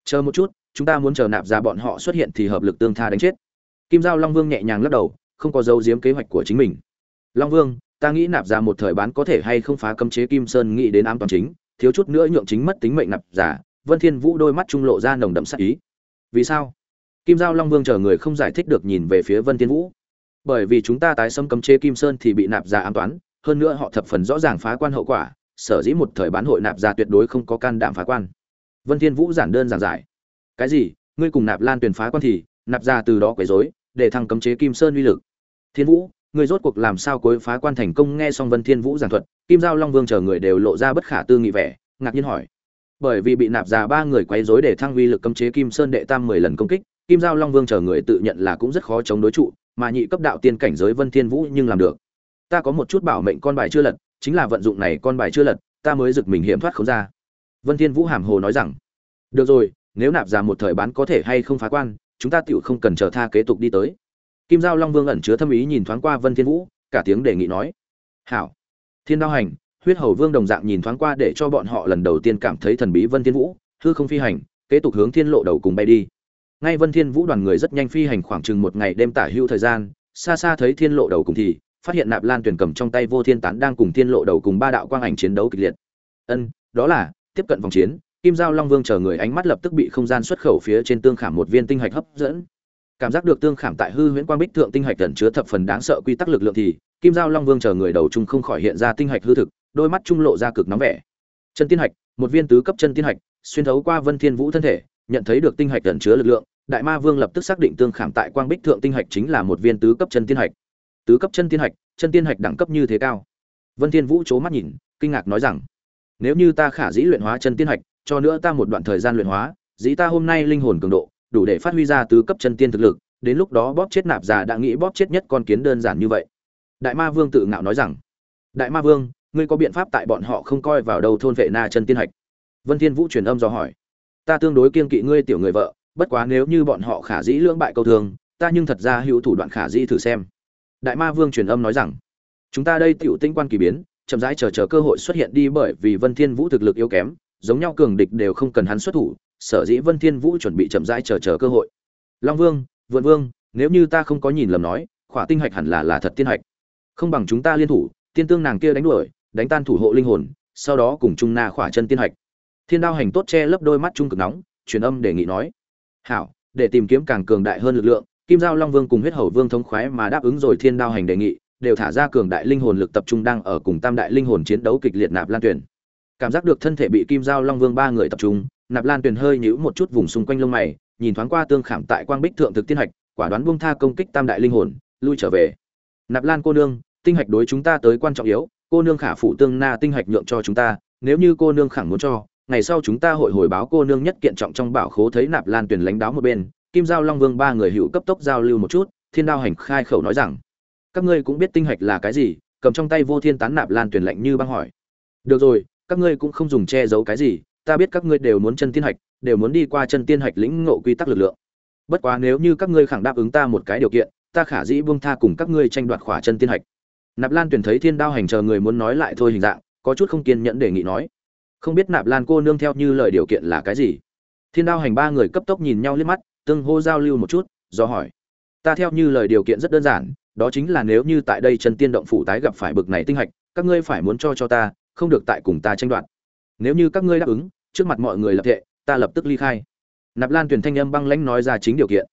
chờ một chút, chúng ta muốn chờ nạp ra bọn họ xuất hiện thì hợp lực tương tha đánh chết. Kim giao long vương nhẹ nhàng lắc đầu, không có dấu diếm kế hoạch của chính mình. Long vương, ta nghĩ nạp ra một thời bán có thể hay không phá cấm chế kim sơn nghĩ đến ám toàn chính, thiếu chút nữa nhượng chính mất tính mệnh nạp giả vân thiên vũ đôi mắt trung lộ ra nồng đậm sắc ý. Vì sao? Kim giao long vương chờ người không giải thích được nhìn về phía vân thiên vũ. Bởi vì chúng ta tái xâm cấm chế kim sơn thì bị nạp giả ám toán hơn nữa họ thập phần rõ ràng phá quan hậu quả, sở dĩ một thời bán hội nạp giả tuyệt đối không có can đảm phá quan. Vân thiên vũ giản đơn giản giải. Cái gì? Ngươi cùng nạp lan tuyển phá quan thì, nạp giả từ đó quấy rối, để thăng cấm chế kim sơn uy lực. Thiên vũ, ngươi rốt cuộc làm sao cuối phá quan thành công nghe xong vân thiên vũ giảng thuật, kim giao long vương chờ người đều lộ ra bất khả tư nghị vẻ, ngạc nhiên hỏi. Bởi vì bị nạp giả ba người quấy rối để thăng uy lực cấm chế kim sơn đệ tam mười lần công kích, kim giao long vương chờ người tự nhận là cũng rất khó chống đối trụ, mà nhị cấp đạo tiên cảnh giới vân thiên vũ nhưng làm được ta có một chút bảo mệnh con bài chưa lật, chính là vận dụng này con bài chưa lật, ta mới giật mình hiểm thoát không ra. Vân thiên vũ hàm hồ nói rằng, được rồi, nếu nạp ra một thời bán có thể hay không phá quan, chúng ta tiểu không cần chờ tha kế tục đi tới. Kim giao long vương ẩn chứa thâm ý nhìn thoáng qua vân thiên vũ, cả tiếng đề nghị nói, hảo. Thiên đao hành, huyết hầu vương đồng dạng nhìn thoáng qua để cho bọn họ lần đầu tiên cảm thấy thần bí vân thiên vũ, hư không phi hành, kế tục hướng thiên lộ đầu cùng bay đi. Ngay vân thiên vũ đoàn người rất nhanh phi hành khoảng chừng một ngày đêm tả hữu thời gian, xa xa thấy thiên lộ đầu cùng thì phát hiện nạp lan tuyển cầm trong tay vô thiên tán đang cùng thiên lộ đầu cùng ba đạo quang ảnh chiến đấu kịch liệt. Ân, đó là, tiếp cận vòng chiến, kim giao long vương chờ người ánh mắt lập tức bị không gian xuất khẩu phía trên tương khảm một viên tinh hạch hấp dẫn. Cảm giác được tương khảm tại hư huyễn quang bích thượng tinh hạch tẩn chứa thập phần đáng sợ quy tắc lực lượng thì, kim giao long vương chờ người đầu trung không khỏi hiện ra tinh hạch hư thực, đôi mắt trung lộ ra cực nóng vẻ. Chân tiên hạch, một viên tứ cấp chân tiên hạch, xuyên thấu qua vân thiên vũ thân thể, nhận thấy được tinh hạch tẩn chứa lực lượng, đại ma vương lập tức xác định tương khảm tại quang bích thượng tinh hạch chính là một viên tứ cấp chân tiên hạch tứ cấp chân tiên hạch, chân tiên hạch đẳng cấp như thế cao. Vân thiên vũ chố mắt nhìn, kinh ngạc nói rằng, nếu như ta khả dĩ luyện hóa chân tiên hạch, cho nữa ta một đoạn thời gian luyện hóa, dĩ ta hôm nay linh hồn cường độ, đủ để phát huy ra tứ cấp chân tiên thực lực, đến lúc đó bóp chết nạp già đã nghĩ bóp chết nhất con kiến đơn giản như vậy. Đại ma vương tự ngạo nói rằng, đại ma vương, ngươi có biện pháp tại bọn họ không coi vào đâu thôn vệ na chân tiên hạch? Vân thiên vũ truyền âm do hỏi, ta tương đối kiên kỵ ngươi tiểu người vợ, bất quá nếu như bọn họ khả dĩ lưỡng bại câu thường, ta nhưng thật ra hữu thủ đoạn khả dĩ thử xem đại ma vương truyền âm nói rằng, chúng ta đây tiểu tinh quan kỳ biến, chậm rãi chờ chờ cơ hội xuất hiện đi bởi vì vân thiên vũ thực lực yếu kém, giống nhau cường địch đều không cần hắn xuất thủ, sở dĩ vân thiên vũ chuẩn bị chậm rãi chờ chờ cơ hội. Long vương vượn vương, nếu như ta không có nhìn lầm nói, khỏa tinh hạch hẳn là là thật tiên hạch. Không bằng chúng ta liên thủ, tiên tương nàng kia đánh đuổi, đánh tan thủ hộ linh hồn, sau đó cùng trung na khỏa chân tiên hạch. Thiên đao hành tốt che lấp đôi mắt trung cực nóng, truyền âm đề nghị nói, hảo, để tìm kiếm càng cường đại hơn lực lượng kim giao long vương cùng huyết hầu vương thống khoái mà đáp ứng rồi thiên đao hành đề nghị, đều thả ra cường đại linh hồn lực tập trung đang ở cùng tam đại linh hồn chiến đấu kịch liệt nạp lan tuyển cảm giác được thân thể bị kim giao long vương ba người tập trung, nạp lan tuyển hơi nhíu một chút vùng xung quanh lông mày, nhìn thoáng qua tương khảm tại quang bích thượng thực tiên hạch, quả đoán buông tha công kích tam đại linh hồn, lui trở về. Nạp lan cô nương, tinh hạch đối chúng ta tới quan trọng yếu, cô nương khả phụ tương na tinh hạch nhượng cho chúng ta, nếu như cô nương khẳng muốn cho, ngày sau chúng ta hội hồi báo cô nương nhất kiện trọng trong bảo khố thấy nạp lan tuyển lãnh đáo một bên kim giao long vương ba người hữu cấp tốc giao lưu một chút, thiên đao hành khai khẩu nói rằng, các ngươi cũng biết tinh hạch là cái gì? Cầm trong tay vô thiên tán nạp lan tuyển lạnh như băng hỏi. Được rồi, các ngươi cũng không dùng che giấu cái gì, ta biết các ngươi đều muốn chân tiên hạch, đều muốn đi qua chân tiên hạch lĩnh ngộ quy tắc lực lượng. Bất quá nếu như các ngươi khẳng đáp ứng ta một cái điều kiện, ta khả dĩ buông tha cùng các ngươi tranh đoạt khỏa chân tiên hạch. Nạp lan tuyển thấy thiên đao hành chờ người muốn nói lại thôi hình dạng, có chút không kiên nhẫn đề nghị nói, không biết nạp lan cô nương theo như lời điều kiện là cái gì? Thiên đao hành ba người cấp tốc nhìn nhau liếc mắt tương hô giao lưu một chút, do hỏi. Ta theo như lời điều kiện rất đơn giản, đó chính là nếu như tại đây chân tiên động phủ tái gặp phải bực này tinh hạch, các ngươi phải muốn cho cho ta, không được tại cùng ta tranh đoạt. Nếu như các ngươi đáp ứng, trước mặt mọi người lập thệ, ta lập tức ly khai. Nạp lan tuyển thanh âm băng lãnh nói ra chính điều kiện.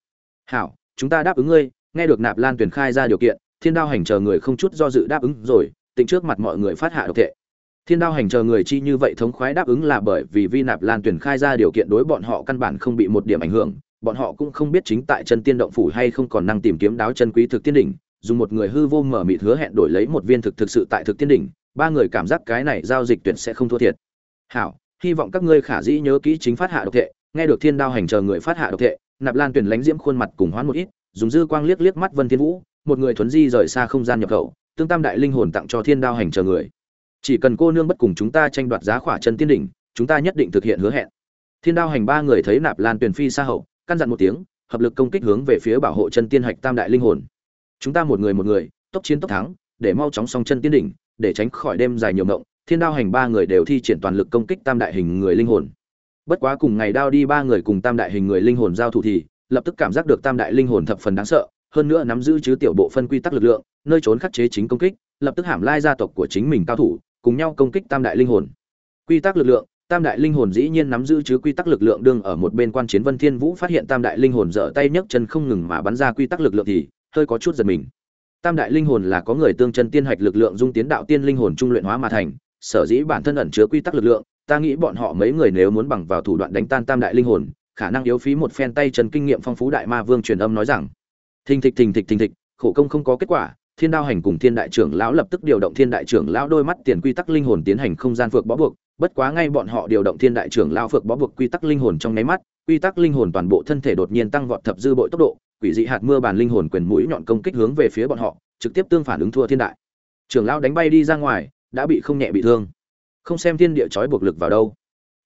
Hảo, chúng ta đáp ứng ngươi, nghe được nạp lan tuyển khai ra điều kiện, thiên đao hành chờ người không chút do dự đáp ứng rồi, tính trước mặt mọi người phát hạ độc thệ. Thiên đao hành chờ người chi như vậy thống khoái đáp ứng là bởi vì vi nạp lan tuyển khai ra điều kiện đối bọn họ căn bản không bị một điểm ảnh hưởng bọn họ cũng không biết chính tại chân tiên động phủ hay không còn năng tìm kiếm đáo chân quý thực tiên đỉnh, dùng một người hư vô mở mịt hứa hẹn đổi lấy một viên thực thực sự tại thực tiên đỉnh, ba người cảm giác cái này giao dịch tuyển sẽ không thua thiệt. Hảo, hy vọng các ngươi khả dĩ nhớ kỹ chính phát hạ độc thệ, nghe được thiên đao hành chờ người phát hạ độc thệ, nạp lan tuyển lánh diễm khuôn mặt cùng hoán một ít, dùng dư quang liếc liếc mắt vân thiên vũ, một người thuấn di rời xa không gian nhập khẩu, tương tam đại linh hồn tặng cho thiên đao hành chờ người. Chỉ cần cô nương bất cùng chúng ta tranh đoạt giá khỏa chân tiên đỉnh, chúng ta nhất định thực hiện hứa hẹn. Thiên đao hành ba người thấy nạp lan tuyển phi xa hậu căn dặn một tiếng, hợp lực công kích hướng về phía bảo hộ chân tiên hạch tam đại linh hồn. Chúng ta một người một người, tốc chiến tốc thắng, để mau chóng xong chân tiên đỉnh, để tránh khỏi đêm dài nhiều mộng, thiên đao hành ba người đều thi triển toàn lực công kích tam đại hình người linh hồn. Bất quá cùng ngày đao đi ba người cùng tam đại hình người linh hồn giao thủ thì, lập tức cảm giác được tam đại linh hồn thập phần đáng sợ, hơn nữa nắm giữ chứ tiểu bộ phân quy tắc lực lượng, nơi trốn khắc chế chính công kích, lập tức hãm lai gia tộc của chính mình cao thủ, cùng nhau công kích tam đại linh hồn. Quy tắc lực lượng tam đại linh hồn dĩ nhiên nắm giữ chứ quy tắc lực lượng đương ở một bên quan chiến vân thiên vũ phát hiện tam đại linh hồn dở tay nhấc chân không ngừng mà bắn ra quy tắc lực lượng thì hơi có chút giật mình. Tam đại linh hồn là có người tương chân tiên hạch lực lượng dung tiến đạo tiên linh hồn trung luyện hóa mà thành, sở dĩ bản thân ẩn chứa quy tắc lực lượng, ta nghĩ bọn họ mấy người nếu muốn bằng vào thủ đoạn đánh tan tam đại linh hồn, khả năng yếu phí một phen tay chân kinh nghiệm phong phú đại ma vương truyền âm nói rằng, thình thịch thình thịch thình thịch, khổ công không có kết quả, thiên đao hành cùng thiên đại trưởng lão lập tức điều động thiên đại trưởng lão đôi mắt tiền quy tắc linh hồn tiến hành không gian vượt bó buộc bất quá ngay bọn họ điều động thiên đại trưởng lão phược bó buộc quy tắc linh hồn trong nháy mắt, quy tắc linh hồn toàn bộ thân thể đột nhiên tăng vọt thập dư bội tốc độ, quỷ dị hạt mưa bàn linh hồn quyền mũi nhọn công kích hướng về phía bọn họ, trực tiếp tương phản ứng thua thiên đại. Trưởng lão đánh bay đi ra ngoài, đã bị không nhẹ bị thương. Không xem thiên địa trói buộc lực vào đâu.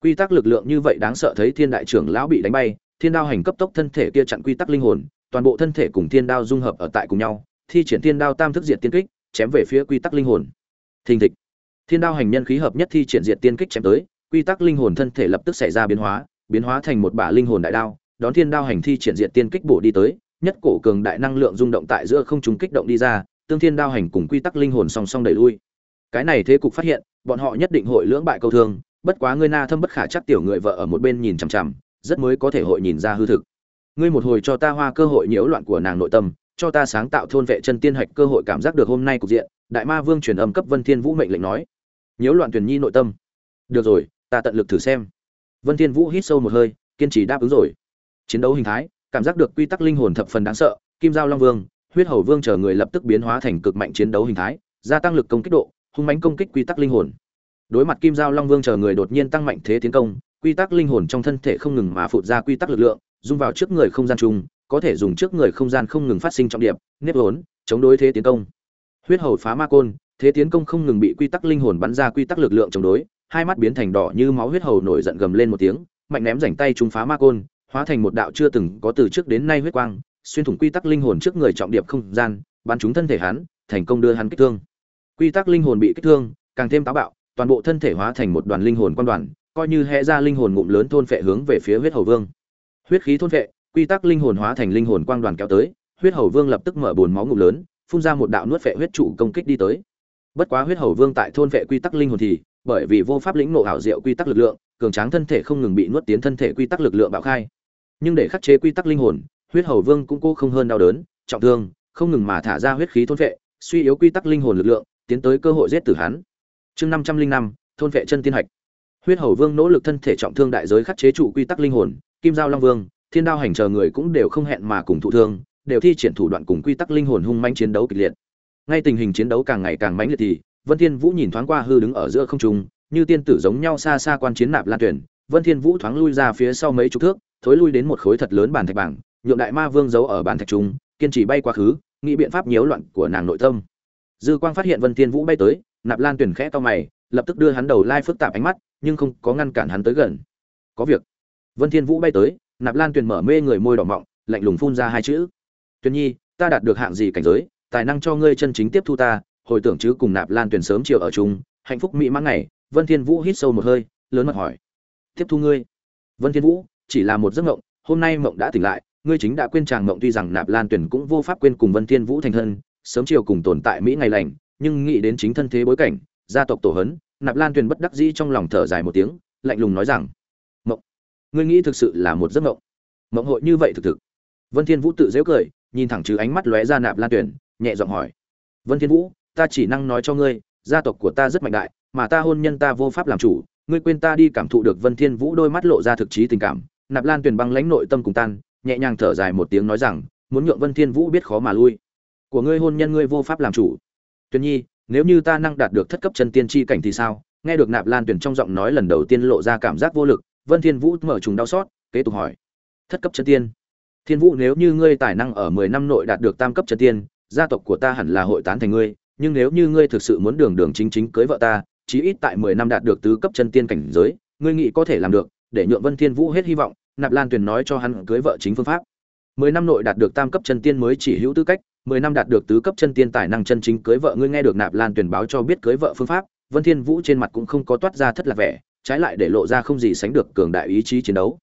Quy tắc lực lượng như vậy đáng sợ thấy thiên đại trưởng lão bị đánh bay, thiên đao hành cấp tốc thân thể kia chặn quy tắc linh hồn, toàn bộ thân thể cùng thiên đao dung hợp ở tại cùng nhau, thi triển thiên đao tam thức diệt tiên kích, chém về phía quy tắc linh hồn. Thình thịch thiên đao hành nhân khí hợp nhất thi triển diệt tiên kích chém tới, quy tắc linh hồn thân thể lập tức xảy ra biến hóa biến hóa thành một bả linh hồn đại đao, đón thiên đao hành thi triển diệt tiên kích bổ đi tới, nhất cổ cường đại năng lượng rung động tại giữa không trung kích động đi ra, tương thiên đao hành cùng quy tắc linh hồn song song đẩy lui. Cái này thế cục phát hiện, bọn họ nhất định hội lưỡng bại câu thương, bất quá ngươi na thâm bất khả chắc tiểu người vợ ở một bên nhìn chằm chằm, rất mới có thể hội nhìn ra hư thực. Ngươi một hồi cho ta hoa cơ hội nhiễu loạn của nàng nội tâm, cho ta sáng tạo thôn vệ chân tiên hạch cơ hội cảm giác được hôm nay cục diện, đại ma vương truyền âm cấp vân thiên vũ mệnh lệnh nói nhiễu loạn tuyển nhi nội tâm. Được rồi, ta tận lực thử xem. Vân thiên vũ hít sâu một hơi, kiên trì đáp ứng rồi. Chiến đấu hình thái, cảm giác được quy tắc linh hồn thập phần đáng sợ, kim giao long vương, huyết hầu vương chờ người lập tức biến hóa thành cực mạnh chiến đấu hình thái, gia tăng lực công kích độ, hung mãnh công kích quy tắc linh hồn. Đối mặt kim giao long vương chờ người đột nhiên tăng mạnh thế tiến công, quy tắc linh hồn trong thân thể không ngừng mà phụt ra quy tắc lực lượng, dung vào trước người không gian chung có thể dùng trước người không gian không ngừng phát sinh trọng điệp, nếp vốn, chống đối thế tiến công. Huyết hầu phá ma côn thế tiến công không ngừng bị quy tắc linh hồn bắn ra quy tắc lực lượng chống đối, hai mắt biến thành đỏ như máu huyết hầu nổi giận gầm lên một tiếng, mạnh ném rảnh tay trúng phá ma côn, hóa thành một đạo chưa từng có từ trước đến nay huyết quang, xuyên thủng quy tắc linh hồn trước người trọng điệp không gian, bắn trúng thân thể hắn, thành công đưa hắn kích thương. Quy tắc linh hồn bị kích thương, càng thêm táo bạo, toàn bộ thân thể hóa thành một đoàn linh hồn quan đoàn, coi như hẽ ra linh hồn ngụm lớn thôn phệ hướng về phía huyết hầu vương. Huyết khí thôn phệ, quy tắc linh hồn hóa thành linh hồn quang đoàn kéo tới, huyết hầu vương lập tức mở bồn máu ngụm lớn, phun ra một đạo nuốt phệ huyết trụ công kích đi tới bất quá huyết hầu vương tại thôn vệ quy tắc linh hồn thì bởi vì vô pháp lĩnh ngộ ảo diệu quy tắc lực lượng cường tráng thân thể không ngừng bị nuốt tiến thân thể quy tắc lực lượng bạo khai. Nhưng để khắc chế quy tắc linh hồn huyết hầu vương cũng cố không hơn đau đớn trọng thương không ngừng mà thả ra huyết khí thôn vệ, suy yếu quy tắc linh hồn lực lượng tiến tới cơ hội giết tử hắn. Chương năm trăm linh năm thôn vệ chân tiên hạch. Huyết hầu vương nỗ lực thân thể trọng thương đại giới khắc chế trụ quy tắc linh hồn kim giao long vương thiên đao hành chờ người cũng đều không hẹn mà cùng thụ thương đều thi triển thủ đoạn cùng quy tắc linh hồn hung manh chiến đấu kịch liệt ngay tình hình chiến đấu càng ngày càng mãnh liệt thì, vân thiên vũ nhìn thoáng qua hư đứng ở giữa không trung, như tiên tử giống nhau xa xa quan chiến nạp lan tuyển. Vân thiên vũ thoáng lui ra phía sau mấy chục thước, thối lui đến một khối thật lớn bàn thạch bảng, nhượng đại ma vương giấu ở bàn thạch trung, kiên trì bay quá khứ, nghĩ biện pháp nhiễu loạn của nàng nội tâm. Dư quang phát hiện vân thiên vũ bay tới, nạp lan tuyển khẽ to mày, lập tức đưa hắn đầu lai phức tạp ánh mắt, nhưng không có ngăn cản hắn tới gần. Có việc. Vân thiên vũ bay tới, nạp lan tuyển mở mê người môi đỏ mọng, lạnh lùng phun ra hai chữ. Tuyển nhi, ta đạt được hạng gì cảnh giới? Tài năng cho ngươi chân chính tiếp thu ta, hồi tưởng chứ cùng nạp lan tuyển sớm chiều ở chung, hạnh phúc mỹ mãn ngày, vân thiên vũ hít sâu một hơi, lớn mặt hỏi. Tiếp thu ngươi. Vân thiên vũ, chỉ là một giấc mộng, hôm nay mộng đã tỉnh lại, ngươi chính đã quên chàng mộng tuy rằng nạp lan tuyển cũng vô pháp quên cùng vân thiên vũ thành thân, sớm chiều cùng tồn tại mỹ ngày lành, nhưng nghĩ đến chính thân thế bối cảnh, gia tộc tổ hấn, nạp lan tuyển bất đắc dĩ trong lòng thở dài một tiếng, lạnh lùng nói rằng, mộng, ngươi nghĩ thực sự là một giấc mộng? Mộng hội như vậy thực thực. Vân thiên vũ tự dễ cười, nhìn thẳng chứ ánh mắt lóe ra nạp lan tuyển nhẹ giọng hỏi. Vân thiên vũ, ta chỉ năng nói cho ngươi, gia tộc của ta rất mạnh đại, mà ta hôn nhân ta vô pháp làm chủ, ngươi quên ta đi cảm thụ được vân thiên vũ đôi mắt lộ ra thực chí tình cảm. Nạp lan tuyền băng lãnh nội tâm cùng tan, nhẹ nhàng thở dài một tiếng nói rằng, muốn nhượng vân thiên vũ biết khó mà lui. Của ngươi hôn nhân ngươi vô pháp làm chủ. Tuyền nhi, nếu như ta năng đạt được thất cấp chân tiên chi cảnh thì sao? Nghe được nạp lan tuyền trong giọng nói lần đầu tiên lộ ra cảm giác vô lực, vân thiên vũ mở trùng đau xót, kế tục hỏi. Thất cấp chân tiên. Thiên vũ, nếu như ngươi tài năng ở mười năm nội đạt được tam cấp chân tiên gia tộc của ta hẳn là hội tán thành ngươi, nhưng nếu như ngươi thực sự muốn đường đường chính chính cưới vợ ta, chí ít tại mười năm đạt được tứ cấp chân tiên cảnh giới, ngươi nghĩ có thể làm được, để nhượng vân thiên vũ hết hy vọng, nạp lan tuyền nói cho hắn cưới vợ chính phương pháp. Mười năm nội đạt được tam cấp chân tiên mới chỉ hữu tư cách, mười năm đạt được tứ cấp chân tiên tài năng chân chính cưới vợ ngươi nghe được nạp lan Tuyền báo cho biết cưới vợ phương pháp, vân thiên vũ trên mặt cũng không có toát ra thất lạc vẻ, trái lại để lộ ra không gì sánh được cường đại ý chí chiến đấu.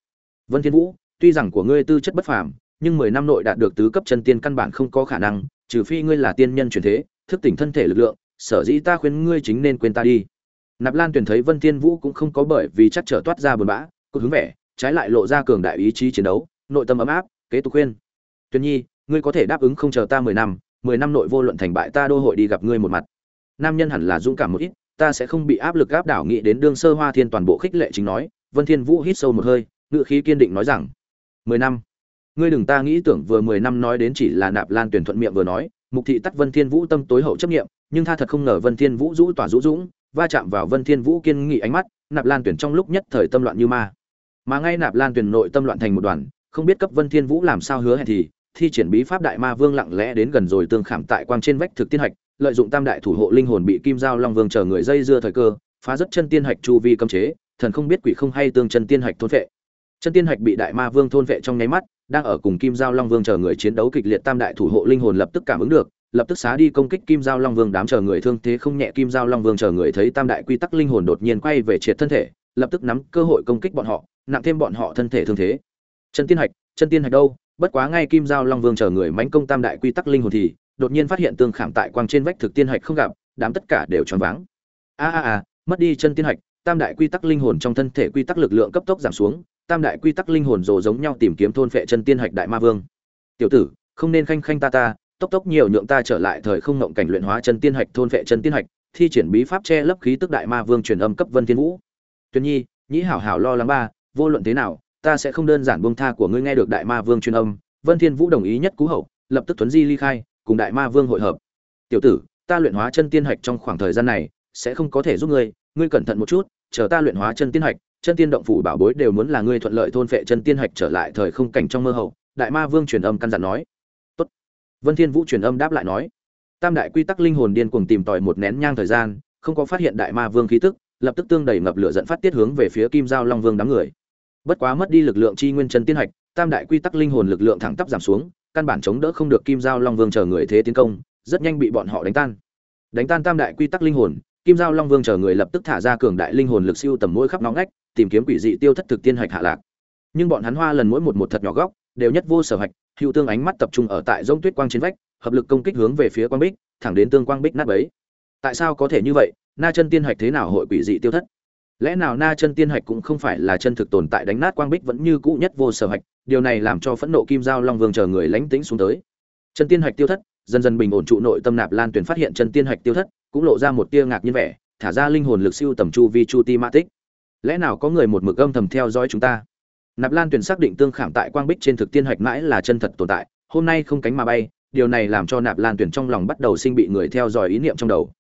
Vân thiên vũ, tuy rằng của ngươi tư chất bất phàm, nhưng mười năm nội đạt được tứ cấp chân tiên căn bản không có khả năng trừ phi ngươi là tiên nhân truyền thế, thức tỉnh thân thể lực lượng, sở dĩ ta khuyên ngươi chính nên quên ta đi. Nạp lan tuyển thấy vân thiên vũ cũng không có bởi vì chắc trở toát ra buồn bã, cô hướng vẻ, trái lại lộ ra cường đại ý chí chiến đấu, nội tâm ấm áp, kế tục khuyên. Tuyền nhi, ngươi có thể đáp ứng không chờ ta mười năm mười năm nội vô luận thành bại ta đô hội đi gặp ngươi một mặt. Nam nhân hẳn là dũng cảm một ít, ta sẽ không bị áp lực áp đảo nghĩ đến đương sơ hoa thiên toàn bộ khích lệ chính nói, vân thiên vũ hít sâu một hơi ngự khí kiên định nói rằng, mười năm ngươi đừng ta nghĩ tưởng vừa mười năm nói đến chỉ là nạp lan tuyển thuận miệng vừa nói, mục thị tắt vân thiên vũ tâm tối hậu chấp nghiệm nhưng tha thật không ngờ vân thiên vũ rũ tỏa rũ dũng, va chạm vào vân thiên vũ kiên nghị ánh mắt, nạp lan tuyển trong lúc nhất thời tâm loạn như ma. Mà ngay nạp lan tuyển nội tâm loạn thành một đoàn, không biết cấp vân thiên vũ làm sao hứa hẹn thì, thi triển bí pháp đại ma vương lặng lẽ đến gần rồi tương khảm tại quang trên vách thực tiên hạch, lợi dụng tam đại thủ hộ linh hồn bị kim giao long vương chờ người dây dưa thời cơ, phá rất chân tiên hạch chu vi cấm chế, thần không biết quỷ không hay tương chân tiên hạch thôn vệ chân tiên hạch bị đại ma vương thôn vệ trong nháy mắt, đang ở cùng kim giao long vương chờ người chiến đấu kịch liệt tam đại thủ hộ linh hồn lập tức cảm ứng được, lập tức xá đi công kích kim giao long vương đám chờ người thương thế không nhẹ kim giao long vương chờ người thấy tam đại quy tắc linh hồn đột nhiên quay về triệt thân thể, lập tức nắm cơ hội công kích bọn họ, nặng thêm bọn họ thân thể thương thế. Chân tiên hạch, chân tiên hạch đâu? Bất quá ngay kim giao long vương chờ người mãnh công tam đại quy tắc linh hồn thì, đột nhiên phát hiện tương khảm tại quang trên vách thực tiên hạch không gặp, đám tất cả đều choáng váng. A a a, mất đi chân tiên hạch tam đại quy tắc linh hồn trong thân thể quy tắc lực lượng cấp tốc giảm xuống, tam đại quy tắc linh hồn rồ giống nhau tìm kiếm thôn phệ chân tiên hạch đại ma vương. Tiểu tử, không nên khanh khanh ta ta, tốc tốc nhiều nhượng ta trở lại thời không ngộng cảnh luyện hóa chân tiên hạch, thôn phệ chân tiên hạch, thi triển bí pháp che lấp khí tức đại ma vương truyền âm cấp vân thiên vũ. Tuyên nhi, nhĩ hảo hảo lo lắng ba, vô luận thế nào, ta sẽ không đơn giản buông tha của ngươi nghe được đại ma vương truyền âm. Vân thiên vũ đồng ý nhất cú hậu, lập tức tuấn di ly khai, cùng đại ma vương hội hợp. Tiểu tử, ta luyện hóa chân tiên hạch trong khoảng thời gian này, sẽ không có thể giúp ngươi ngươi cẩn thận một chút, chờ ta luyện hóa chân tiên hạch, chân tiên động phủ bảo bối đều muốn là ngươi thuận lợi thôn phệ chân tiên hạch trở lại thời không cảnh trong mơ hậu đại ma vương truyền âm căn dặn nói. Tốt. Vân thiên vũ truyền âm đáp lại nói. Tam đại quy tắc linh hồn điên cuồng tìm tòi một nén nhang thời gian, không có phát hiện đại ma vương khí tức, lập tức tương đầy ngập lửa dẫn phát tiết hướng về phía kim giao long vương đám người. Bất quá mất đi lực lượng chi nguyên chân tiên hạch, tam đại quy tắc linh hồn lực lượng thẳng tắp giảm xuống, căn bản chống đỡ không được kim giao long vương chờ người thế tiến công, rất nhanh bị bọn họ đánh tan. Đánh tan tam đại quy tắc linh hồn kim giao long vương chờ người lập tức thả ra cường đại linh hồn lực siêu tầm mỗi khắp nóng ngách, tìm kiếm quỷ dị tiêu thất thực tiên hạch hạ lạc. Nhưng bọn hắn hoa lần mỗi một một thật nhỏ góc, đều nhất vô sở hạch, hữu tương ánh mắt tập trung ở tại rông tuyết quang trên vách, hợp lực công kích hướng về phía quang bích, thẳng đến tương quang bích nát bấy. Tại sao có thể như vậy? Na chân tiên hạch thế nào hội quỷ dị tiêu thất? Lẽ nào na chân tiên hạch cũng không phải là chân thực tồn tại đánh nát quang bích vẫn như cũ nhất vô sở hạch, điều này làm cho phẫn nộ kim giao long vương chờ người lánh tĩnh xuống tới. Chân tiên hạch tiêu thất, dần dần bình ổn trụ nội tâm nạp lan tuyển phát hiện chân tiên hạch tiêu thất cũng lộ ra một tia ngạc nhiên vẻ, thả ra linh hồn lực siêu tầm chu vi chu ti ma tích. Lẽ nào có người một mực âm thầm theo dõi chúng ta? Nạp lan tuyển xác định tương khảm tại quang bích trên thực tiên hoạch mãi là chân thật tồn tại, hôm nay không cánh mà bay, điều này làm cho nạp lan tuyển trong lòng bắt đầu sinh bị người theo dõi ý niệm trong đầu.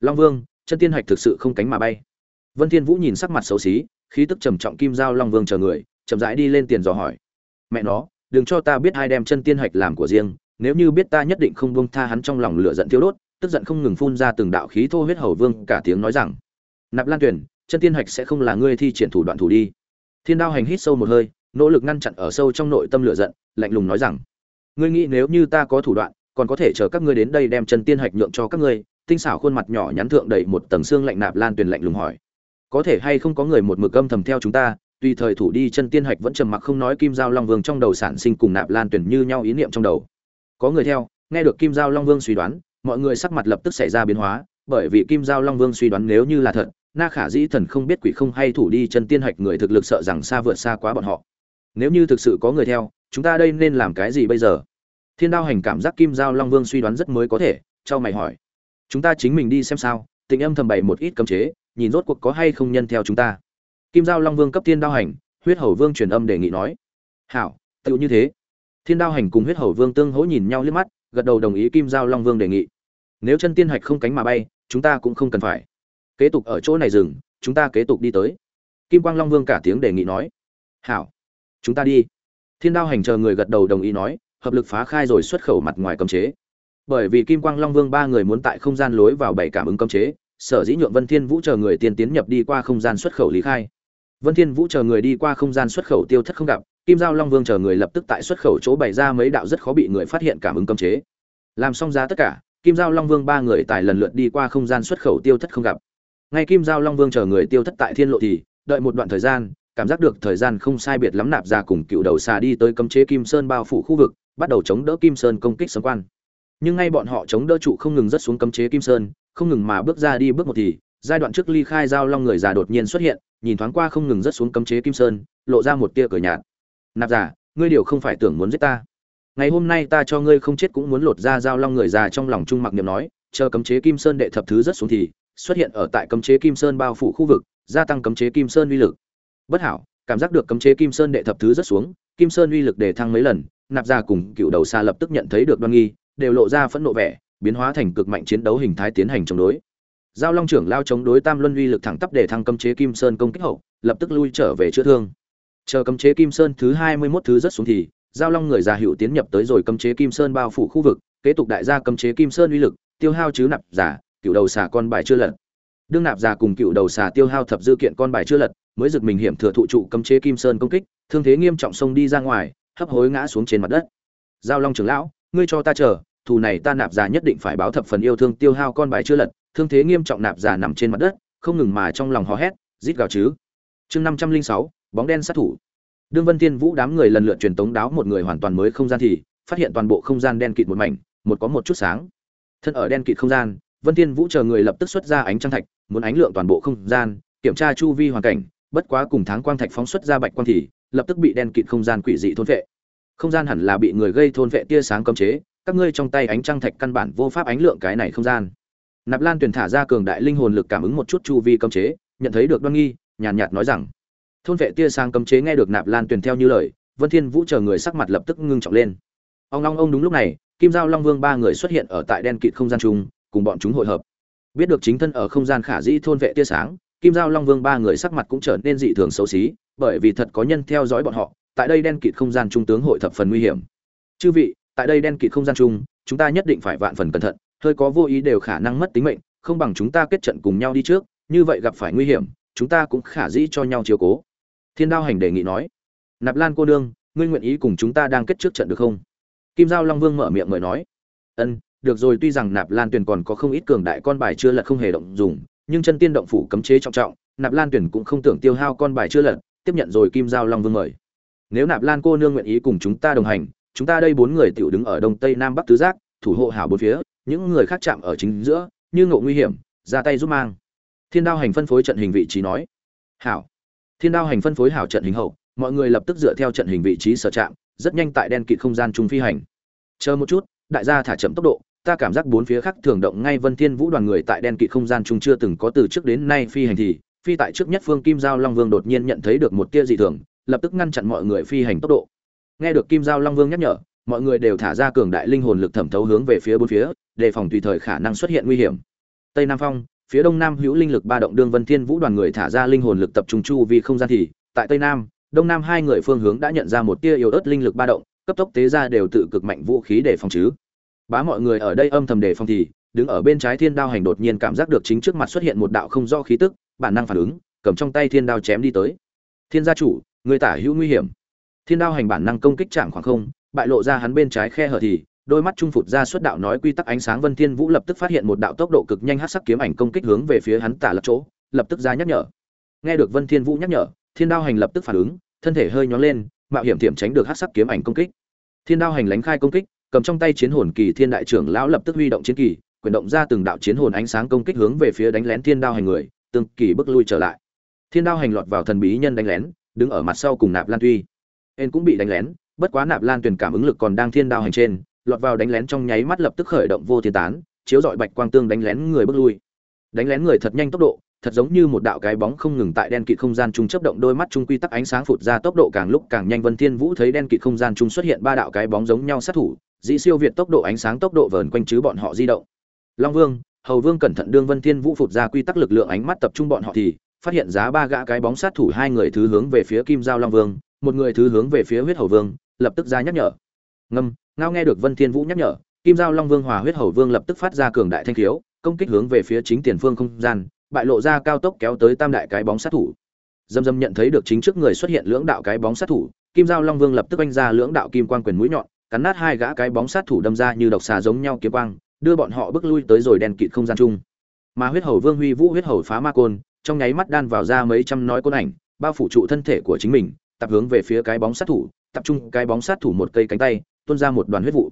Long vương, chân tiên hoạch thực sự không cánh mà bay. Vân thiên vũ nhìn sắc mặt xấu xí, khí tức trầm trọng kim giao long vương chờ người, chậm rãi đi lên tiền dò hỏi. Mẹ nó, đừng cho ta biết hai đem chân tiên hoạch làm của riêng, nếu như biết ta nhất định không buông tha hắn trong lòng lửa giận thiêu đốt tức giận không ngừng phun ra từng đạo khí thô huyết hầu vương cả tiếng nói rằng, nạp lan tuyển chân tiên hạch sẽ không là ngươi thi triển thủ đoạn thủ đi. Thiên đao hành hít sâu một hơi, nỗ lực ngăn chặn ở sâu trong nội tâm lửa giận, lạnh lùng nói rằng, ngươi nghĩ nếu như ta có thủ đoạn, còn có thể chờ các ngươi đến đây đem chân tiên hạch nhượng cho các ngươi? Tinh xảo khuôn mặt nhỏ nhắn thượng đầy một tầng xương lạnh nạp lan tuyền lạnh lùng hỏi, có thể hay không có người một mực âm thầm theo chúng ta, tùy thời thủ đi chân tiên hạch vẫn trầm mặc không nói kim giao long vương trong đầu sản sinh cùng nạp lan tuyển như nhau ý niệm trong đầu. Có người theo, nghe được kim giao long vương suy đoán mọi người sắc mặt lập tức xảy ra biến hóa, bởi vì kim giao long vương suy đoán nếu như là thật, na khả dĩ thần không biết quỷ không hay thủ đi chân tiên hạch người thực lực sợ rằng xa vượt xa quá bọn họ. Nếu như thực sự có người theo, chúng ta đây nên làm cái gì bây giờ? Thiên đao hành cảm giác kim giao long vương suy đoán rất mới có thể cho mày hỏi. Chúng ta chính mình đi xem sao tình âm thầm bày một ít cấm chế, nhìn rốt cuộc có hay không nhân theo chúng ta. Kim giao long vương cấp thiên đao hành, huyết hầu vương truyền âm đề nghị nói. Hảo, tựu như thế. Thiên đao hành cùng huyết hầu vương tương hỗ nhìn nhau liếc mắt gật đầu đồng ý kim giao long vương đề nghị. Nếu chân tiên hạch không cánh mà bay, chúng ta cũng không cần phải. Kế tục ở chỗ này dừng, chúng ta kế tục đi tới. Kim quang long vương cả tiếng đề nghị nói. Hảo. Chúng ta đi. Thiên đao hành chờ người gật đầu đồng ý nói, hợp lực phá khai rồi xuất khẩu mặt ngoài cấm chế. Bởi vì kim quang long vương ba người muốn tại không gian lối vào bảy cảm ứng cấm chế, sở dĩ nhượng vân thiên vũ chờ người tiên tiến nhập đi qua không gian xuất khẩu lý khai. Vân thiên vũ chờ người đi qua không gian xuất khẩu tiêu thất không gặp kim giao long vương chờ người lập tức tại xuất khẩu chỗ bày ra mấy đạo rất khó bị người phát hiện cảm ứng cấm chế. Làm xong ra tất cả, kim giao long vương ba người tài lần lượt đi qua không gian xuất khẩu tiêu thất không gặp. Ngay kim giao long vương chờ người tiêu thất tại thiên lộ thì, đợi một đoạn thời gian, cảm giác được thời gian không sai biệt lắm nạp ra cùng cựu đầu xà đi tới cấm chế kim sơn bao phủ khu vực, bắt đầu chống đỡ kim sơn công kích sấm quan nhưng ngay bọn họ chống đỡ trụ không ngừng rất xuống cấm chế kim sơn, không ngừng mà bước ra đi bước một thì, giai đoạn trước ly khai giao long người già đột nhiên xuất hiện, nhìn thoáng qua không ngừng rất xuống cấm chế kim sơn, lộ ra một tia cười nhạt nạp giả, ngươi điều không phải tưởng muốn giết ta. Ngày hôm nay ta cho ngươi không chết cũng muốn lột ra giao long người già trong lòng trung mặc niệm nói, chờ cấm chế kim sơn đệ thập thứ rất xuống thì, xuất hiện ở tại cấm chế kim sơn bao phủ khu vực, gia tăng cấm chế kim sơn uy lực. Bất hảo, cảm giác được cấm chế kim sơn đệ thập thứ rất xuống, kim sơn uy lực để thăng mấy lần, nạp ra cùng cựu đầu xa lập tức nhận thấy được đoan nghi, đều lộ ra phẫn nộ vẻ, biến hóa thành cực mạnh chiến đấu hình thái tiến hành chống đối. Giao long trưởng lao chống đối tam luân uy lực thẳng tắp để thăng cấm chế kim sơn công kích hậu, lập tức lui trở về chữa thương chờ cấm chế kim sơn thứ hai mươi 21 thứ rất xuống thì, giao long người già hữu tiến nhập tới rồi cấm chế kim sơn bao phủ khu vực, kế tục đại gia cấm chế kim sơn uy lực, tiêu hao chứ nạp giả, cựu đầu xà con bài chưa lật. Đương nạp giả cùng cựu đầu xà tiêu hao thập dư kiện con bài chưa lật, mới giật mình hiểm thừa thụ trụ cấm chế kim sơn công kích, thương thế nghiêm trọng xông đi ra ngoài, hấp hối ngã xuống trên mặt đất. Giao long trưởng lão, ngươi cho ta chờ, thù này ta nạp giả nhất định phải báo thập phần yêu thương tiêu hao con bài chưa lật, thương thế nghiêm trọng nạp giả nằm trên mặt đất, không ngừng mà trong lòng hò hét, rít gào chứ. Chương năm trăm linh sáu bóng đen sát thủ. Đương vân thiên vũ đám người lần lượt truyền tống đáo một người hoàn toàn mới không gian thì, phát hiện toàn bộ không gian đen kịt một mảnh, một có một chút sáng. Thân ở đen kịt không gian, vân thiên vũ chờ người lập tức xuất ra ánh trăng thạch, muốn ánh lượng toàn bộ không gian, kiểm tra chu vi hoàn cảnh, bất quá cùng tháng quang thạch phóng xuất ra bạch quang thì, lập tức bị đen kịt không gian quỷ dị thôn vệ. Không gian hẳn là bị người gây thôn vệ tia sáng cấm chế, các ngươi trong tay ánh trăng thạch căn bản vô pháp ánh lượng cái này không gian. Nạp lan tuyển thả ra cường đại linh hồn lực cảm ứng một chút chu vi cấm chế, nhận thấy được đoan nghi, nhàn nhạt nói rằng thôn vệ tia sáng cấm chế nghe được nạp lan tuyển theo như lời, vân thiên vũ chờ người sắc mặt lập tức ngưng trọng lên. Ông long ông đúng lúc này, kim giao long vương ba người xuất hiện ở tại đen kịt không gian chung, cùng bọn chúng hội hợp. Biết được chính thân ở không gian khả dĩ thôn vệ tia sáng, kim giao long vương ba người sắc mặt cũng trở nên dị thường xấu xí, bởi vì thật có nhân theo dõi bọn họ, tại đây đen kịt không gian trung tướng hội thập phần nguy hiểm. Chư vị, tại đây đen kịt không gian chung chúng ta nhất định phải vạn phần cẩn thận, hơi có vô ý đều khả năng mất tính mệnh, không bằng chúng ta kết trận cùng nhau đi trước, như vậy gặp phải nguy hiểm, chúng ta cũng khả dĩ cho nhau chiếu cố thiên đao hành đề nghị nói, nạp lan cô nương, ngươi nguyện ý cùng chúng ta đang kết trước trận được không? Kim giao long vương mở miệng mời nói, ân, được rồi, tuy rằng nạp lan tuyền còn có không ít cường đại con bài chưa lật không hề động dùng, nhưng chân tiên động phủ cấm chế trọng trọng, nạp lan tuyển cũng không tưởng tiêu hao con bài chưa lật. Tiếp nhận rồi, kim giao long vương mời, nếu nạp lan cô nương nguyện ý cùng chúng ta đồng hành, chúng ta đây bốn người tiểu đứng ở đông tây nam bắc tứ giác, thủ hộ hảo bốn phía, những người khác chạm ở chính giữa, như ngộ nguy hiểm, ra tay giúp mang. Thiên đao hành phân phối trận hình vị trí nói, hảo thiên đao hành phân phối hảo trận hình hậu, mọi người lập tức dựa theo trận hình vị trí sở trạm, rất nhanh tại đen kịt không gian trung phi hành. Chờ một chút, đại gia thả chậm tốc độ, ta cảm giác bốn phía khác thường động ngay vân thiên vũ đoàn người tại đen kịt không gian trung chưa từng có từ trước đến nay phi hành thì, phi tại trước nhất phương kim giao long vương đột nhiên nhận thấy được một tia dị thường, lập tức ngăn chặn mọi người phi hành tốc độ. Nghe được kim giao long vương nhắc nhở, mọi người đều thả ra cường đại linh hồn lực thẩm thấu hướng về phía bốn phía, đề phòng tùy thời khả năng xuất hiện nguy hiểm. Tây nam phong phía đông nam hữu linh lực ba động đương vân thiên vũ đoàn người thả ra linh hồn lực tập trung chu vi không gian thì, tại tây nam, đông nam hai người phương hướng đã nhận ra một tia yếu ớt linh lực ba động, cấp tốc tế ra đều tự cực mạnh vũ khí để phòng chứ. Bá mọi người ở đây âm thầm đề phòng thì, đứng ở bên trái thiên đao hành đột nhiên cảm giác được chính trước mặt xuất hiện một đạo không do khí tức, bản năng phản ứng, cầm trong tay thiên đao chém đi tới. Thiên gia chủ, người tả hữu nguy hiểm. Thiên đao hành bản năng công kích chạm khoảng không, bại lộ ra hắn bên trái khe hở thì đôi mắt trung phụt ra xuất đạo nói quy tắc ánh sáng vân thiên vũ lập tức phát hiện một đạo tốc độ cực nhanh hắc sắc kiếm ảnh công kích hướng về phía hắn tả lập chỗ, lập tức ra nhắc nhở. Nghe được vân thiên vũ nhắc nhở, thiên đao hành lập tức phản ứng, thân thể hơi nhón lên, mạo hiểm tiệm tránh được hắc sắc kiếm ảnh công kích. Thiên đao hành lánh khai công kích, cầm trong tay chiến hồn kỳ thiên đại trưởng lão lập tức huy động chiến kỳ, quyền động ra từng đạo chiến hồn ánh sáng công kích hướng về phía đánh lén thiên đao hành người tương kỳ bước lui trở lại. Thiên đao hành lọt vào thần bí nhân đánh lén, đứng ở mặt sau cùng nạp lan tuy. En cũng bị đánh lén, bất quá nạp lan tuyển cảm ứng lực còn đang thiên đao hành trên lọt vào đánh lén trong nháy mắt lập tức khởi động vô thiên tán chiếu dọi bạch quang tương đánh lén người bước lui đánh lén người thật nhanh tốc độ thật giống như một đạo cái bóng không ngừng tại đen kịt không gian trung chấp động đôi mắt trung quy tắc ánh sáng phụt ra tốc độ càng lúc càng nhanh Vân Thiên Vũ thấy đen kịt không gian trung xuất hiện ba đạo cái bóng giống nhau sát thủ, dĩ siêu việt tốc độ ánh sáng tốc độ vờn quanh chứ bọn họ di động. Long Vương, Hầu Vương cẩn thận đương Vân Thiên Vũ phụt ra quy tắc lực lượng ánh mắt tập trung bọn họ thì phát hiện giá ba gã cái bóng sát thủ hai người thứ hướng về phía Kim Giao Long Vương, một người thứ hướng về phía Huyết Hầu Vương, lập tức ra nhắc nhở. Ngâm, ngao nghe được Vân Thiên Vũ nhắc nhở, Kim Giao Long Vương hòa Huyết Hầu Vương lập tức phát ra cường đại thanh khiếu, công kích hướng về phía chính tiền phương không gian, bại lộ ra cao tốc kéo tới tam đại cái bóng sát thủ. Dâm dâm nhận thấy được chính trước người xuất hiện lưỡng đạo cái bóng sát thủ, Kim Giao Long Vương lập tức anh ra lưỡng đạo kim quang quyền mũi nhọn, cắn nát hai gã cái bóng sát thủ đâm ra như độc xà giống nhau kiếm quang, đưa bọn họ bước lui tới rồi đèn kịt không gian chung. Mà huyết hầu Vương Huy Vũ huyết hầu phá ma côn, trong nháy mắt đan vào ra mấy trăm nói côn ảnh, bao phủ trụ thân thể của chính mình, tập hướng về phía cái bóng sát thủ, tập trung cái bóng sát thủ một cây cánh tay, tuôn ra một đoàn huyết vụ.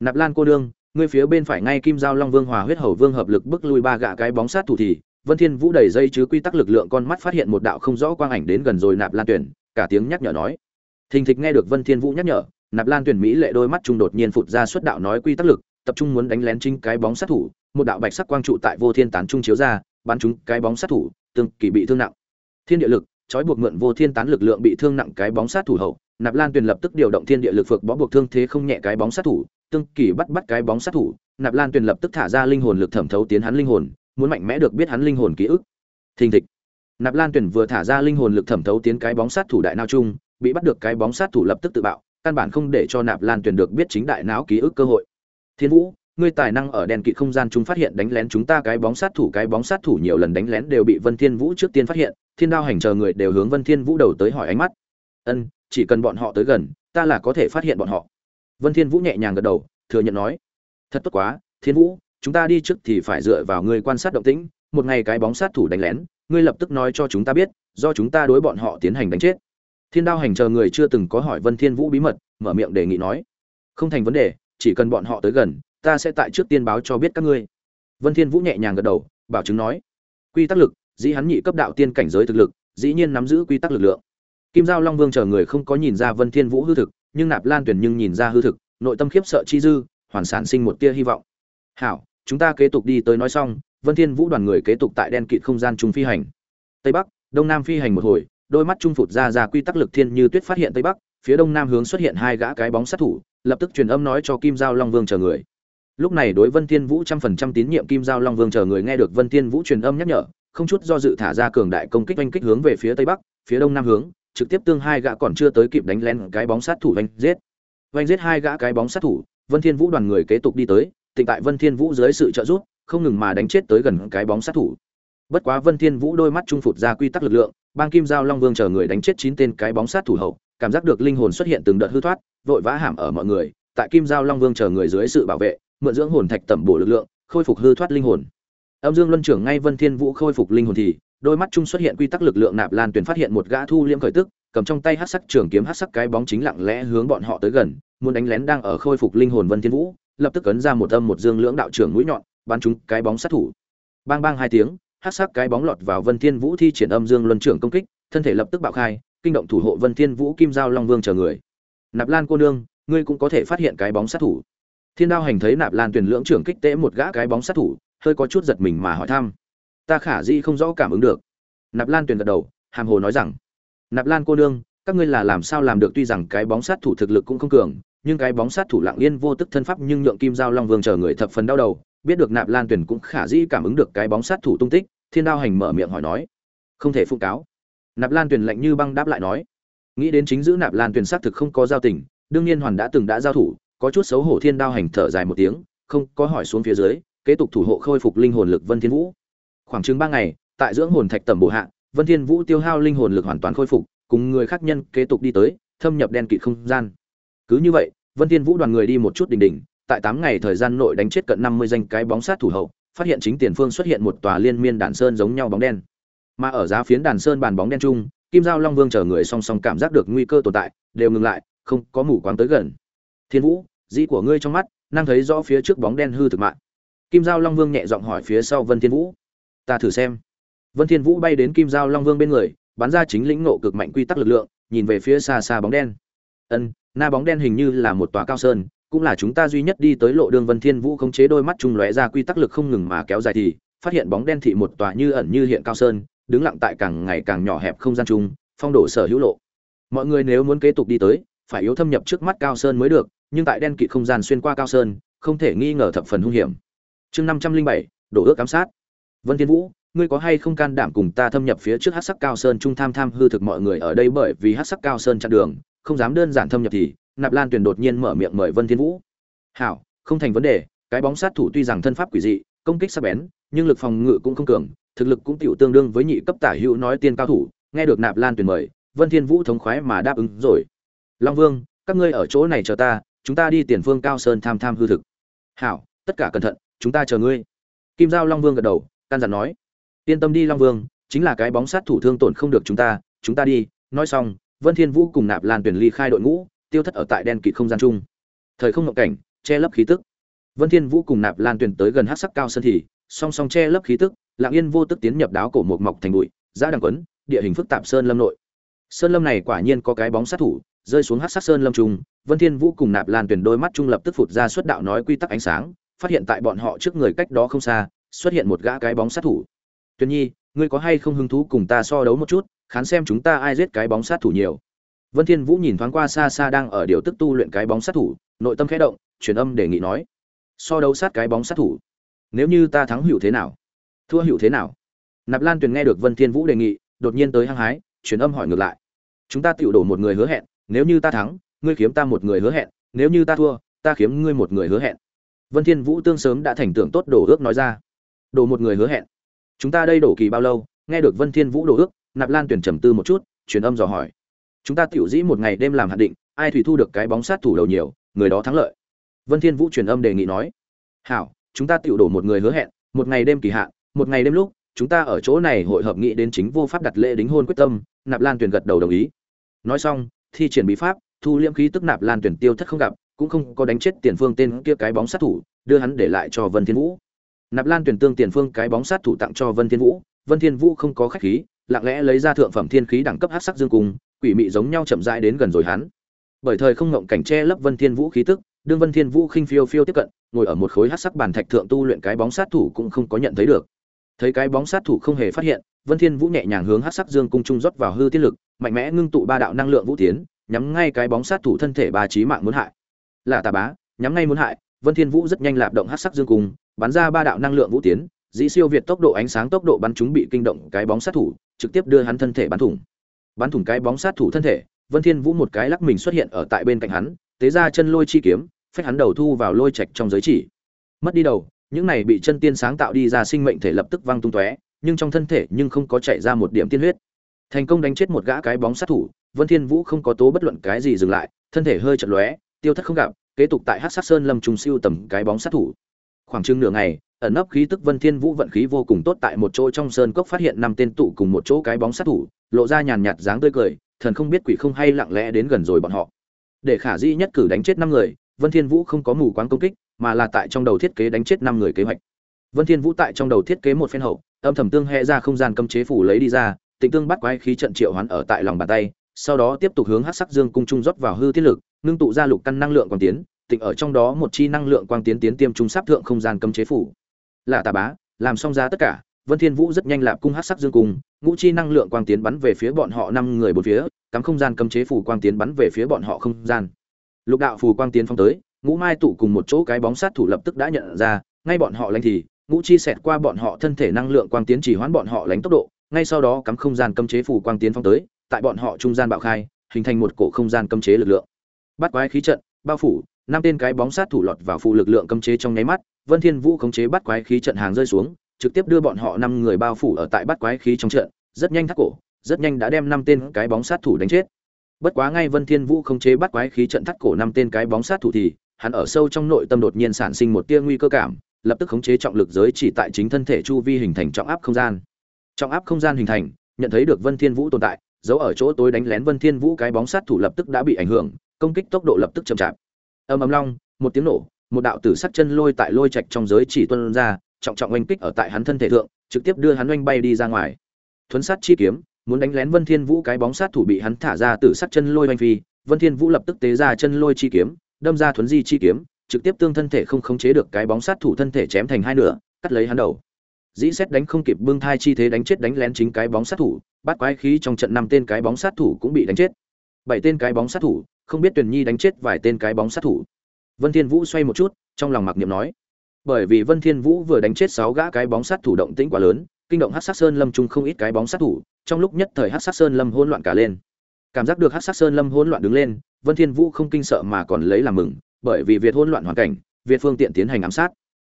Nạp Lan cô đương, ngươi phía bên phải ngay kim giao long vương hòa huyết hầu vương hợp lực bức lui ba gã cái bóng sát thủ thì vân thiên vũ đẩy dây chứ quy tắc lực lượng con mắt phát hiện một đạo không rõ quang ảnh đến gần rồi nạp lan tuyển cả tiếng nhắc nhở nói thình thịch nghe được vân thiên vũ nhắc nhở nạp lan tuyển mỹ lệ đôi mắt trung đột nhiên phụt ra xuất đạo nói quy tắc lực tập trung muốn đánh lén chính cái bóng sát thủ một đạo bạch sắc quang trụ tại vô thiên tán trung chiếu ra bắn chúng cái bóng sát thủ tương kỳ bị thương nặng thiên địa lực trói buộc mượn vô thiên tán lực lượng bị thương nặng cái bóng sát thủ hậu nạp lan tuyền lập tức điều động thiên địa lực phược bó buộc thương thế không nhẹ cái bóng sát thủ, tương kỳ bắt bắt cái bóng sát thủ, nạp lan tuyền lập tức thả ra linh hồn lực thẩm thấu tiến hắn linh hồn, muốn mạnh mẽ được biết hắn linh hồn ký ức. Thình thịch. Nạp lan tuyền vừa thả ra linh hồn lực thẩm thấu tiến cái bóng sát thủ đại não chung, bị bắt được cái bóng sát thủ lập tức tự bạo, căn bản không để cho nạp lan tuyền được biết chính đại não ký ức cơ hội. Thiên vũ, ngươi tài năng ở đèn kỵ không gian chúng phát hiện đánh lén chúng ta cái bóng sát thủ, cái bóng sát thủ nhiều lần đánh lén đều bị vân thiên vũ trước tiên phát hiện, thiên đao hành chờ người đều hướng vân thiên vũ đầu tới hỏi ánh mắt ân, chỉ cần bọn họ tới gần, ta là có thể phát hiện bọn họ. Vân thiên vũ nhẹ nhàng gật đầu, thừa nhận nói, thật tốt quá, thiên vũ, chúng ta đi trước thì phải dựa vào ngươi quan sát động tĩnh, một ngày cái bóng sát thủ đánh lén, ngươi lập tức nói cho chúng ta biết, do chúng ta đối bọn họ tiến hành đánh chết. Thiên đao hành chờ người chưa từng có hỏi vân thiên vũ bí mật, mở miệng đề nghị nói, không thành vấn đề, chỉ cần bọn họ tới gần, ta sẽ tại trước tiên báo cho biết các ngươi. Vân thiên vũ nhẹ nhàng gật đầu, bảo chứng nói, quy tắc lực, dĩ hắn nhị cấp đạo tiên cảnh giới thực lực, dĩ nhiên nắm giữ quy tắc lực lượng kim giao long vương chờ người không có nhìn ra vân thiên vũ hư thực, nhưng nạp lan tuyển nhưng nhìn ra hư thực, nội tâm khiếp sợ chi dư, hoàn sản sinh một tia hy vọng. Hảo, chúng ta kế tục đi tới nói xong, vân thiên vũ đoàn người kế tục tại đen kịt không gian trung phi hành. Tây bắc, đông nam phi hành một hồi, đôi mắt trung phụt ra ra quy tắc lực thiên như tuyết phát hiện tây bắc, phía đông nam hướng xuất hiện hai gã cái bóng sát thủ, lập tức truyền âm nói cho kim giao long vương chờ người. Lúc này đối vân thiên vũ trăm phần trăm tín nhiệm kim giao long vương chờ người nghe được vân thiên vũ truyền âm nhắc nhở, không chút do dự thả ra cường đại công kích oanh kích hướng về phía tây bắc, phía đông nam hướng trực tiếp tương hai gã còn chưa tới kịp đánh lén cái bóng sát thủ vanh giết. Vanh giết hai gã cái bóng sát thủ, vân thiên vũ đoàn người kế tục đi tới tịnh tại vân thiên vũ dưới sự trợ giúp, không ngừng mà đánh chết tới gần cái bóng sát thủ. Bất quá vân thiên vũ đôi mắt trung phụt ra quy tắc lực lượng, bang kim giao long vương chờ người đánh chết chín tên cái bóng sát thủ hậu, cảm giác được linh hồn xuất hiện từng đợt hư thoát, vội vã hãm ở mọi người, tại kim giao long vương chờ người dưới sự bảo vệ, mượn dưỡng hồn thạch tẩm bổ lực lượng, khôi phục hư thoát linh hồn. Âm dương luân trưởng ngay vân thiên vũ khôi phục linh hồn thì đôi mắt trung xuất hiện quy tắc lực lượng nạp lan tuyền phát hiện một gã thu liễm khởi tức, cầm trong tay hắc sắc trường kiếm hắc sắc cái bóng chính lặng lẽ hướng bọn họ tới gần, muốn đánh lén đang ở khôi phục linh hồn vân thiên vũ, lập tức ấn ra một âm một dương lưỡng đạo trưởng mũi nhọn, bắn trúng cái bóng sát thủ. Bang bang hai tiếng hắc sắc cái bóng lọt vào vân thiên vũ thi triển âm dương luân trưởng công kích, thân thể lập tức bạo khai, kinh động thủ hộ vân thiên vũ kim giao long vương chờ người. Nạp lan cô nương, ngươi cũng có thể phát hiện cái bóng sát thủ. Thiên đao hành thấy nạp lan tuyển lưỡng trưởng kích tễ một gã cái bóng sát thủ, hơi có chút giật mình mà hỏi thăm ta khả di không rõ cảm ứng được. Nạp lan Tuyền gật đầu, hàm hồ nói rằng, nạp lan cô nương, các ngươi là làm sao làm được tuy rằng cái bóng sát thủ thực lực cũng không cường, nhưng cái bóng sát thủ lặng yên vô tức thân pháp nhưng nhượng kim giao long vương chờ người thập phần đau đầu, biết được nạp lan Tuyền cũng khả dĩ cảm ứng được cái bóng sát thủ tung tích, thiên đao hành mở miệng hỏi nói, không thể phụ cáo. Nạp lan Tuyền lạnh như băng đáp lại nói, nghĩ đến chính giữ nạp lan Tuyền xác thực không có giao tình, đương nhiên hoàn đã từng đã giao thủ, có chút xấu hổ thiên đao hành thở dài một tiếng, không có hỏi xuống phía dưới, kế tục thủ hộ khôi phục linh hồn lực vân thiên vũ khoảng chừng ba ngày, tại dưỡng hồn thạch tầm bổ hạ, vân thiên vũ tiêu hao linh hồn lực hoàn toàn khôi phục, cùng người khác nhân kế tục đi tới, thâm nhập đen kịt không gian. Cứ như vậy, vân thiên vũ đoàn người đi một chút đỉnh đỉnh, tại tám ngày thời gian nội đánh chết cận năm mươi danh cái bóng sát thủ hậu, phát hiện chính tiền phương xuất hiện một tòa liên miên đàn sơn giống nhau bóng đen. Mà ở giá phiến đàn sơn bàn bóng đen chung, kim giao long vương chờ người song song cảm giác được nguy cơ tồn tại, đều ngừng lại, không có mù quáng tới gần. Thiên vũ, dĩ của ngươi trong mắt, năng thấy rõ phía trước bóng đen hư thực mạng. Kim giao long vương nhẹ giọng hỏi phía sau vân thiên vũ ta thử xem. Vân thiên vũ bay đến kim giao long vương bên người, bắn ra chính lĩnh ngộ cực mạnh quy tắc lực lượng, nhìn về phía xa xa bóng đen. Ân, na bóng đen hình như là một tòa cao sơn, cũng là chúng ta duy nhất đi tới lộ đường vân thiên vũ không chế đôi mắt trung lóe ra quy tắc lực không ngừng mà kéo dài thì, phát hiện bóng đen thị một tòa như ẩn như hiện cao sơn, đứng lặng tại càng ngày càng nhỏ hẹp không gian chung, phong đổ sở hữu lộ. Mọi người nếu muốn kế tục đi tới, phải yếu thâm nhập trước mắt cao sơn mới được, nhưng tại đen kịt không gian xuyên qua cao sơn, không thể nghi ngờ thập phần hung hiểm. Chương năm trăm linh bảy, đổ ước ám sát vân thiên vũ, ngươi có hay không can đảm cùng ta thâm nhập phía trước hắc sắc cao sơn trung tham tham hư thực mọi người ở đây bởi vì hắc sắc cao sơn chặn đường, không dám đơn giản thâm nhập thì, nạp lan tuyền đột nhiên mở miệng mời vân thiên vũ. Hảo, không thành vấn đề, cái bóng sát thủ tuy rằng thân pháp quỷ dị, công kích sắc bén, nhưng lực phòng ngự cũng không cường, thực lực cũng tiểu tương đương với nhị cấp tả hữu nói tiên cao thủ, nghe được nạp lan tuyền mời, vân thiên vũ thống khoái mà đáp ứng rồi. Long vương, các ngươi ở chỗ này chờ ta, chúng ta đi tiền phương cao sơn tham tham hư thực. Hảo, tất cả cẩn thận, chúng ta chờ ngươi. Kim giao long vương gật đầu can dặn nói, yên tâm đi, long vương, chính là cái bóng sát thủ thương tổn không được chúng ta chúng ta đi. Nói xong, vân thiên vũ cùng nạp lan tuyển ly khai đội ngũ, tiêu thất ở tại đen kịt không gian chung. Thời không ngộng cảnh, che lấp khí tức. Vân thiên vũ cùng nạp lan tuyển tới gần hắc sắc cao sơn thì, song song che lấp khí tức, lặng yên vô tức tiến nhập đáo cổ một mọc thành bụi giá đằng quấn, địa hình phức tạp sơn lâm nội. Sơn lâm này quả nhiên có cái bóng sát thủ, rơi xuống hắc sắc sơn lâm trung vân thiên vũ cùng nạp lan tuyển đôi mắt trung lập tức phụt ra xuất đạo nói quy tắc ánh sáng, phát hiện tại bọn họ trước người cách đó không xa xuất hiện một gã cái bóng sát thủ. Tuyền nhi, ngươi có hay không hứng thú cùng ta so đấu một chút, khán xem chúng ta ai giết cái bóng sát thủ nhiều. Vân thiên vũ nhìn thoáng qua xa xa đang ở điều tức tu luyện cái bóng sát thủ, nội tâm khẽ động, truyền âm đề nghị nói, so đấu sát cái bóng sát thủ, nếu như ta thắng hữu thế nào? Thua hữu thế nào? Nạp lan tuyền nghe được vân thiên vũ đề nghị, đột nhiên tới hăng hái, truyền âm hỏi ngược lại, chúng ta tiểu đổ một người hứa hẹn, nếu như ta thắng, ngươi kiếm ta một người hứa hẹn, nếu như ta thua, ta kiếm ngươi một người hứa hẹn. Vân thiên vũ tương sớm đã thành tưởng tốt đổ ước nói ra đổ một người hứa hẹn. Chúng ta đây đổ kỳ bao lâu, nghe được vân thiên vũ đổ ước, nạp lan tuyển trầm tư một chút, truyền âm dò hỏi. Chúng ta tiểu dĩ một ngày đêm làm hạn định, ai thủy thu được cái bóng sát thủ đầu nhiều, người đó thắng lợi. Vân thiên vũ truyền âm đề nghị nói. Hảo, chúng ta tiểu đổ một người hứa hẹn, một ngày đêm kỳ hạn, một ngày đêm lúc, chúng ta ở chỗ này hội hợp nghị đến chính vô pháp đặt lễ đính hôn quyết tâm, nạp lan tuyển gật đầu đồng ý. Nói xong, thi triển bí pháp, thu liễm khí tức nạp lan tuyển tiêu thất không gặp, cũng không có đánh chết tiền phương tên kia cái bóng sát thủ, đưa hắn để lại cho vân thiên vũ nạp lan tuyển tương tiền phương cái bóng sát thủ tặng cho vân thiên vũ. Vân thiên vũ không có khách khí, lặng lẽ lấy ra thượng phẩm thiên khí đẳng cấp hắc sắc dương cung, quỷ mị giống nhau chậm rãi đến gần rồi hắn. Bởi thời không ngộng cảnh che lấp vân thiên vũ khí tức, đương vân thiên vũ khinh phiêu phiêu tiếp cận, ngồi ở một khối hắc sắc bàn thạch thượng tu luyện cái bóng sát thủ cũng không có nhận thấy được. Thấy cái bóng sát thủ không hề phát hiện, vân thiên vũ nhẹ nhàng hướng hắc sắc dương cung trung rót vào hư tiên lực, mạnh mẽ ngưng tụ ba đạo năng lượng vũ tiến, nhắm ngay cái bóng sát thủ thân thể ba trí mạng muốn hại. Là tà bá, nhắm ngay muốn hại, vân thiên vũ rất nhanh lạp động hắc sắc dương cung bắn ra ba đạo năng lượng vũ tiến, dĩ siêu việt tốc độ ánh sáng tốc độ bắn chúng bị kinh động cái bóng sát thủ, trực tiếp đưa hắn thân thể bắn thủng. Bắn thủng cái bóng sát thủ thân thể, vân thiên vũ một cái lắc mình xuất hiện ở tại bên cạnh hắn, tế ra chân lôi chi kiếm, phách hắn đầu thu vào lôi trạch trong giới chỉ. Mất đi đầu, những này bị chân tiên sáng tạo đi ra sinh mệnh thể lập tức văng tung tóe, nhưng trong thân thể nhưng không có chảy ra một điểm tiên huyết. Thành công đánh chết một gã cái bóng sát thủ, vân thiên vũ không có tố bất luận cái gì dừng lại, thân thể hơi chật lóe, tiêu thất không gặp, kế tục tại hắc sát sơn lâm trùng siêu tầm cái bóng sát thủ khoảng chừng nửa ngày, ẩn nấp khí tức vân thiên vũ vận khí vô cùng tốt tại một chỗ trong sơn cốc phát hiện năm tên tụ cùng một chỗ cái bóng sát thủ, lộ ra nhàn nhạt dáng tươi cười, thần không biết quỷ không hay lặng lẽ đến gần rồi bọn họ. Để khả dĩ nhất cử đánh chết năm người, vân thiên vũ không có mù quáng công kích, mà là tại trong đầu thiết kế đánh chết năm người kế hoạch. Vân thiên vũ tại trong đầu thiết kế một phen hậu, âm thầm tương hệ ra không gian cấm chế phủ lấy đi ra, tịnh tương bắt quái khí trận triệu hoán ở tại lòng bàn tay, sau đó tiếp tục hướng hắc sắc dương cung trung rót vào hư tiết lực nương tụ ra lục căn năng lượng còn tiến tịnh ở trong đó một chi năng lượng quang tiến tiến tiêm trung sắp thượng không gian cấm chế phủ. Là tà bá, làm xong ra tất cả, vân thiên vũ rất nhanh lạp cung hắc sắc dương cung, ngũ chi năng lượng quang tiến bắn về phía bọn họ năm người bốn phía, cắm không gian cấm chế phủ quang tiến bắn về phía bọn họ không gian. Lục đạo phù quang tiến phong tới, ngũ mai tụ cùng một chỗ cái bóng sát thủ lập tức đã nhận ra, ngay bọn họ lánh thì, ngũ chi xẹt qua bọn họ thân thể năng lượng quang tiến chỉ hoán bọn họ lánh tốc độ, ngay sau đó cắm không gian cấm chế phủ quang tiến phong tới, tại bọn họ trung gian bạo khai, hình thành một cổ không gian cấm chế lực lượng. Bắt quái khí trận, bao phủ năm tên cái bóng sát thủ lọt vào phụ lực lượng cấm chế trong nháy mắt, vân thiên vũ khống chế bắt quái khí trận hàng rơi xuống, trực tiếp đưa bọn họ năm người bao phủ ở tại bắt quái khí trong trận, rất nhanh thắt cổ, rất nhanh đã đem năm tên cái bóng sát thủ đánh chết. Bất quá ngay vân thiên vũ khống chế bắt quái khí trận thắt cổ năm tên cái bóng sát thủ thì, hắn ở sâu trong nội tâm đột nhiên sản sinh một tia nguy cơ cảm, lập tức khống chế trọng lực giới chỉ tại chính thân thể chu vi hình thành trọng áp không gian. Trọng áp không gian hình thành, nhận thấy được vân thiên vũ tồn tại, giấu ở chỗ tối đánh lén vân thiên vũ cái bóng sát thủ lập tức đã bị ảnh hưởng, công kích tốc độ lập tức chậm chạp ầm ầm long, một tiếng nổ, một đạo tử sắc chân lôi tại lôi trạch trong giới chỉ tuôn ra, trọng trọng oanh kích ở tại hắn thân thể thượng, trực tiếp đưa hắn oanh bay đi ra ngoài. Thuấn sát chi kiếm, muốn đánh lén vân thiên vũ cái bóng sát thủ bị hắn thả ra tử sắc chân lôi oanh phi, vân thiên vũ lập tức tế ra chân lôi chi kiếm, đâm ra thuấn di chi kiếm, trực tiếp tương thân thể không khống chế được cái bóng sát thủ thân thể chém thành hai nửa, cắt lấy hắn đầu. Dĩ xét đánh không kịp bưng thai chi thế đánh chết đánh lén chính cái bóng sát thủ, bắt quái khí trong trận năm tên cái bóng sát thủ cũng bị đánh chết. Bảy tên cái bóng sát thủ không biết tuyền nhi đánh chết vài tên cái bóng sát thủ. Vân thiên vũ xoay một chút, trong lòng mặc niệm nói, bởi vì vân thiên vũ vừa đánh chết sáu gã cái bóng sát thủ động tĩnh quá lớn, kinh động hắc sát sơn lâm trung không ít cái bóng sát thủ, trong lúc nhất thời hắc sát sơn lâm hỗn loạn cả lên. Cảm giác được hắc sát sơn lâm hỗn loạn đứng lên, vân thiên vũ không kinh sợ mà còn lấy làm mừng, bởi vì việc hỗn loạn hoàn cảnh, việt phương tiện tiến hành ám sát.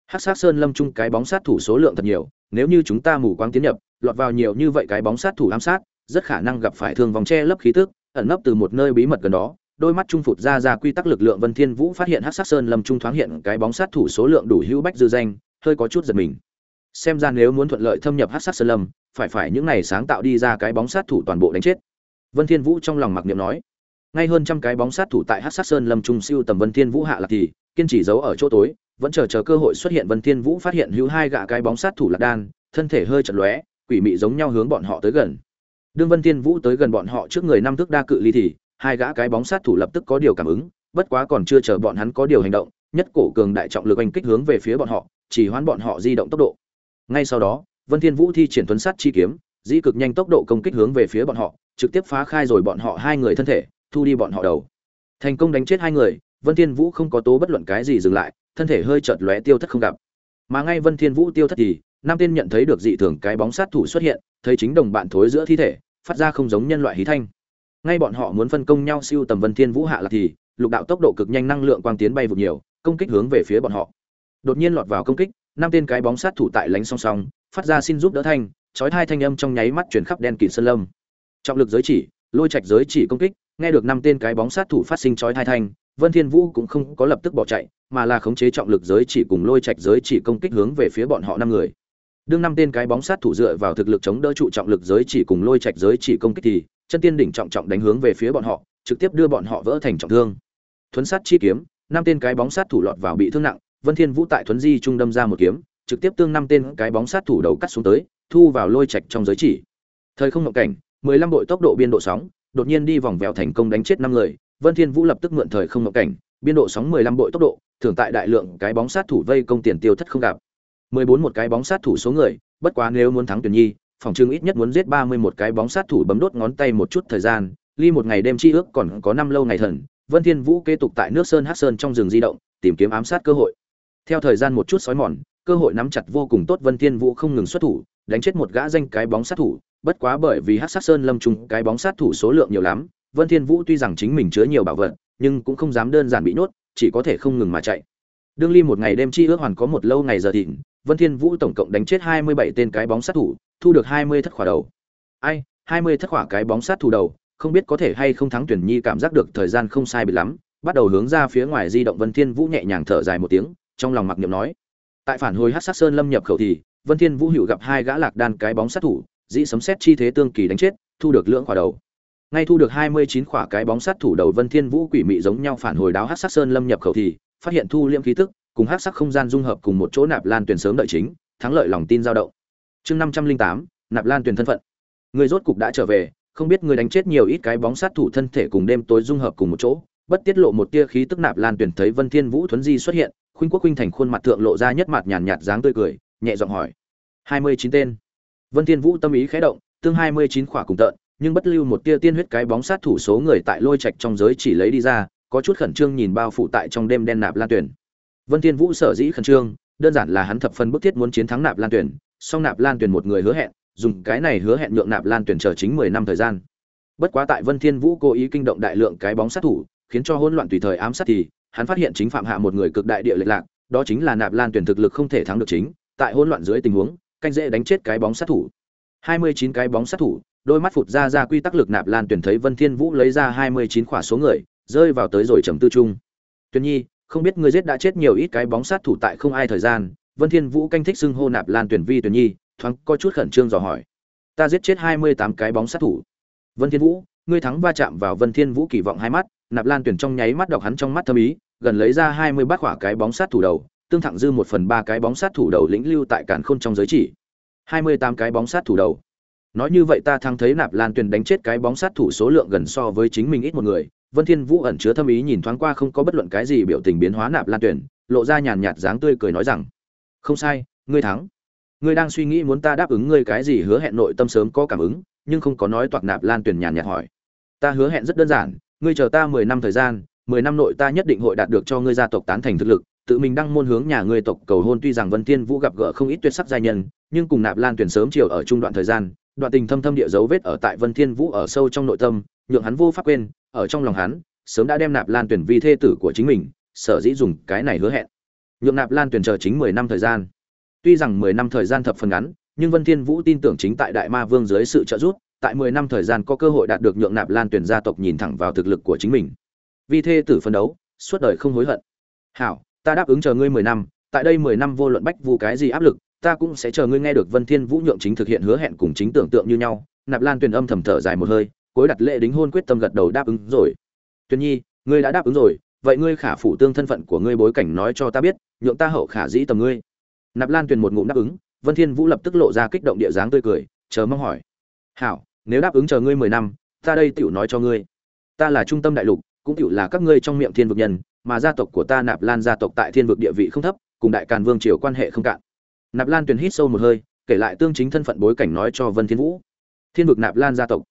Hắc sát sơn lâm trung cái bóng sát thủ số lượng thật nhiều, nếu như chúng ta mù quáng tiến nhập, lọt vào nhiều như vậy cái bóng sát thủ ám sát, rất khả năng gặp phải thương vòng che lấp khí tức, ẩn nấp từ một nơi bí mật gần đó đôi mắt trung phụt ra ra quy tắc lực lượng vân thiên vũ phát hiện hắc sát sơn lâm trung thoáng hiện cái bóng sát thủ số lượng đủ hữu bách dư danh, hơi có chút giật mình. Xem ra nếu muốn thuận lợi thâm nhập hắc sát sơn lâm, phải phải những này sáng tạo đi ra cái bóng sát thủ toàn bộ đánh chết. Vân thiên vũ trong lòng mặc niệm nói. Ngay hơn trăm cái bóng sát thủ tại hắc sát sơn lâm trung siêu tầm vân thiên vũ hạ lạc thì, kiên trì giấu ở chỗ tối, vẫn chờ chờ cơ hội xuất hiện vân thiên vũ phát hiện hữu hai gã cái bóng sát thủ lạc đan, thân thể hơi chật lóe, quỷ mị giống nhau hướng bọn họ tới gần. Đương vân thiên vũ tới gần bọn họ trước người năm thước đa cự ly thì hai gã cái bóng sát thủ lập tức có điều cảm ứng, bất quá còn chưa chờ bọn hắn có điều hành động, nhất cổ cường đại trọng lực anh kích hướng về phía bọn họ, chỉ hoán bọn họ di động tốc độ. Ngay sau đó, vân thiên vũ thi triển tuấn sát chi kiếm, dĩ cực nhanh tốc độ công kích hướng về phía bọn họ, trực tiếp phá khai rồi bọn họ hai người thân thể, thu đi bọn họ đầu. Thành công đánh chết hai người, vân thiên vũ không có tố bất luận cái gì dừng lại, thân thể hơi chợt lóe tiêu thất không gặp. Mà ngay vân thiên vũ tiêu thất thì, nam tên nhận thấy được dị thường cái bóng sát thủ xuất hiện, thấy chính đồng bạn thối giữa thi thể, phát ra không giống nhân loại hí thanh ngay bọn họ muốn phân công nhau siêu tầm vân thiên vũ hạ là thì, lục đạo tốc độ cực nhanh năng lượng quang tiến bay vụt nhiều, công kích hướng về phía bọn họ. Đột nhiên lọt vào công kích, năm tên cái bóng sát thủ tại lánh song song, phát ra xin giúp đỡ thanh, chói hai thanh âm trong nháy mắt chuyển khắp đen kịt sơn lâm. Trọng lực giới chỉ, lôi trạch giới chỉ công kích, nghe được năm tên cái bóng sát thủ phát sinh chói hai thanh, vân thiên vũ cũng không có lập tức bỏ chạy, mà là khống chế trọng lực giới chỉ cùng lôi trạch giới chỉ công kích hướng về phía bọn họ năm người. Đương năm tên cái bóng sát thủ dựa vào thực lực chống đỡ trụ trọng lực giới chỉ cùng lôi trạch giới chỉ công kích thì chân tiên đỉnh trọng trọng đánh hướng về phía bọn họ, trực tiếp đưa bọn họ vỡ thành trọng thương. Thuấn sát chi kiếm, năm tên cái bóng sát thủ lọt vào bị thương nặng, vân thiên vũ tại thuấn di trung đâm ra một kiếm, trực tiếp tương năm tên cái bóng sát thủ đầu cắt xuống tới, thu vào lôi trạch trong giới chỉ. Thời không ngộ cảnh 15 bội tốc độ biên độ sóng, đột nhiên đi vòng vèo thành công đánh chết năm người, vân thiên vũ lập tức mượn thời không ngộ cảnh, biên độ sóng 15 bội tốc độ thường tại đại lượng cái bóng sát thủ vây công tiền tiêu thất không gặp. 14 một cái bóng sát thủ số người, bất quá nếu muốn thắng tuyển nhi phòng trưng ít nhất muốn giết 31 cái bóng sát thủ bấm đốt ngón tay một chút thời gian, ly một ngày đêm chi ước còn có năm lâu ngày thần, vân thiên vũ kế tục tại nước sơn hắc sơn trong rừng di động, tìm kiếm ám sát cơ hội. Theo thời gian một chút sói mòn, cơ hội nắm chặt vô cùng tốt vân thiên vũ không ngừng xuất thủ, đánh chết một gã danh cái bóng sát thủ, bất quá bởi vì hắc sát sơn lâm trùng cái bóng sát thủ số lượng nhiều lắm, vân thiên vũ tuy rằng chính mình chứa nhiều bảo vật, nhưng cũng không dám đơn giản bị nuốt chỉ có thể không ngừng mà chạy. Đương ly một ngày đêm chi ước hoàn có một lâu ngày giờ thịnh, vân thiên vũ tổng cộng đánh chết 27 tên cái bóng sát thủ thu được 20 thất khỏa đầu. Ai 20 thất khỏa cái bóng sát thủ đầu, không biết có thể hay không thắng tuyển nhi cảm giác được thời gian không sai bị lắm, bắt đầu hướng ra phía ngoài di động vân thiên vũ nhẹ nhàng thở dài một tiếng, trong lòng mặc niệm nói. Tại phản hồi hắc sát sơn lâm nhập khẩu thì, vân thiên vũ hữu gặp hai gã lạc đan cái bóng sát thủ, dĩ sấm xét chi thế tương kỳ đánh chết, thu được lưỡng khỏa đầu. Ngay thu được 29 khỏa cái bóng sát thủ đầu, vân thiên vũ quỷ mị giống nhau phản hồi đáo hắc sát sơn lâm nhập khẩu thì, phát hiện thu liễm khí tức, cùng hắc sắc không gian dung hợp cùng một chỗ nạp lan tuyển sớm đợi chính, thắng lợi lòng tin dao động chương 508, nạp lan tuyển thân phận. Người rốt cục đã trở về không biết người đánh chết nhiều ít cái bóng sát thủ thân thể cùng đêm tối dung hợp cùng một chỗ bất tiết lộ một tia khí tức nạp lan tuyển thấy vân thiên vũ thuấn di xuất hiện khuynh quốc khuynh thành khuôn mặt thượng lộ ra nhất mặt nhàn nhạt dáng tươi cười nhẹ giọng hỏi. Hai mươi chín tên. Vân thiên vũ tâm ý khẽ động tương hai mươi chín khỏa cùng tợn nhưng bất lưu một tia tiên huyết cái bóng sát thủ số người tại lôi trạch trong giới chỉ lấy đi ra có chút khẩn trương nhìn bao phủ tại trong đêm đen nạp lan tuyển vân thiên vũ sở dĩ khẩn trương đơn giản là hắn thập phân bức thiết muốn chiến thắng nạp lan tuyển song nạp lan tuyển một người hứa hẹn, dùng cái này hứa hẹn nhượng nạp lan tuyển chờ chính mười năm thời gian. Bất quá tại vân thiên vũ cố ý kinh động đại lượng cái bóng sát thủ, khiến cho hỗn loạn tùy thời ám sát thì, hắn phát hiện chính phạm hạ một người cực đại địa lệch lạc, đó chính là nạp lan tuyển thực lực không thể thắng được chính, tại hỗn loạn dưới tình huống, canh dễ đánh chết cái bóng sát thủ. 29 cái bóng sát thủ, đôi mắt phụt ra ra quy tắc lực nạp lan tuyển thấy vân thiên vũ lấy ra 29 khỏa số người, rơi vào tới rồi trầm tư trung tuyển nhi, không biết ngươi giết đã chết nhiều ít cái bóng sát thủ tại không ai thời gian vân thiên vũ canh thích xưng hô nạp lan tuyển vi tuyển nhi, thoáng có chút khẩn trương dò hỏi. Ta giết chết 28 cái bóng sát thủ. Vân thiên vũ, ngươi thắng va chạm vào vân thiên vũ kỳ vọng hai mắt, nạp lan tuyển trong nháy mắt đọc hắn trong mắt thâm ý, gần lấy ra 20 bát quả cái bóng sát thủ đầu, tương thẳng dư một phần ba cái bóng sát thủ đầu lĩnh lưu tại cản khôn trong giới chỉ. 28 cái bóng sát thủ đầu. Nói như vậy ta thắng thấy nạp lan tuyển đánh chết cái bóng sát thủ số lượng gần so với chính mình ít một người. Vân thiên vũ ẩn chứa thâm ý nhìn thoáng qua không có bất luận cái gì biểu tình biến hóa nạp lan tuyển, lộ ra nhàn nhạt dáng tươi cười nói rằng không sai, ngươi thắng. Ngươi đang suy nghĩ muốn ta đáp ứng ngươi cái gì hứa hẹn nội tâm sớm có cảm ứng, nhưng không có nói toạc nạp lan tuyển nhàn nhạt hỏi. Ta hứa hẹn rất đơn giản, ngươi chờ ta mười năm thời gian, mười năm nội ta nhất định hội đạt được cho ngươi gia tộc tán thành thực lực. Tự mình đăng môn hướng nhà ngươi tộc cầu hôn tuy rằng vân thiên vũ gặp gỡ không ít tuyệt sắc giai nhân, nhưng cùng nạp lan tuyển sớm chiều ở trung đoạn thời gian, đoạn tình thâm thâm địa dấu vết ở tại vân thiên vũ ở sâu trong nội tâm, nhượng hắn vô pháp quên, ở trong lòng hắn, sớm đã đem nạp lan tuyển vi thê tử của chính mình, sở dĩ dùng cái này hứa hẹn nhượng nạp lan tuyển chờ chính mười năm thời gian. Tuy rằng mười năm thời gian thập phần ngắn, nhưng vân thiên vũ tin tưởng chính tại đại ma vương dưới sự trợ giúp, tại mười năm thời gian có cơ hội đạt được nhượng nạp lan tuyển gia tộc nhìn thẳng vào thực lực của chính mình. Vì thê tử phân đấu, suốt đời không hối hận. Hảo, ta đáp ứng chờ ngươi mười năm, tại đây mười năm vô luận bách vu cái gì áp lực, ta cũng sẽ chờ ngươi nghe được vân thiên vũ nhượng chính thực hiện hứa hẹn cùng chính tưởng tượng như nhau. Nạp lan tuyển âm thầm thở dài một hơi cuối đặt lễ đính hôn quyết tâm gật đầu đáp ứng rồi. Tuyển nhi, ngươi đã đáp ứng rồi vậy ngươi khả phủ tương thân phận của ngươi bối cảnh nói cho ta biết, nhượng ta hậu khả dĩ tầm ngươi. Nạp lan tuyền một ngụm đáp ứng, vân thiên vũ lập tức lộ ra kích động địa dáng tươi cười, chờ mong hỏi. Hảo, nếu đáp ứng chờ ngươi mười năm, ta đây tiểu nói cho ngươi. Ta là trung tâm đại lục, cũng tiểu là các ngươi trong miệng thiên vực nhân, mà gia tộc của ta nạp lan gia tộc tại thiên vực địa vị không thấp, cùng đại càn vương triều quan hệ không cạn. Nạp lan tuyền hít sâu một hơi, kể lại tương chính thân phận bối cảnh nói cho vân thiên vũ. Thiên vực nạp lan gia tộc.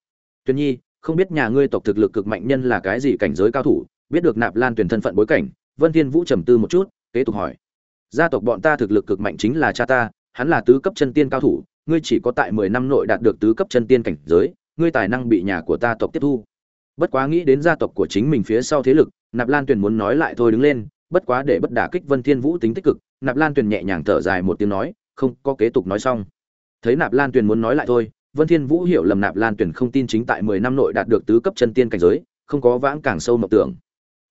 Tuyền nhi, không biết nhà ngươi tộc thực lực cực mạnh nhân là cái gì cảnh giới cao thủ biết được nạp lan tuyền thân phận bối cảnh, vân thiên vũ trầm tư một chút, kế tục hỏi. Gia tộc bọn ta thực lực cực mạnh chính là cha ta, hắn là tứ cấp chân tiên cao thủ, ngươi chỉ có tại mười năm nội đạt được tứ cấp chân tiên cảnh giới, ngươi tài năng bị nhà của ta tộc tiếp thu. Bất quá nghĩ đến gia tộc của chính mình phía sau thế lực, nạp lan tuyền muốn nói lại thôi đứng lên, bất quá để bất đả kích vân thiên vũ tính tích cực, nạp lan tuyền nhẹ nhàng thở dài một tiếng nói, không, có kế tục nói xong. Thấy nạp lan tuyền muốn nói lại thôi, vân thiên vũ hiểu lầm nạp lan tuyền không tin chính tại mười năm nội đạt được tứ cấp chân tiên cảnh giới, không có vãng càng sâu mộng tưởng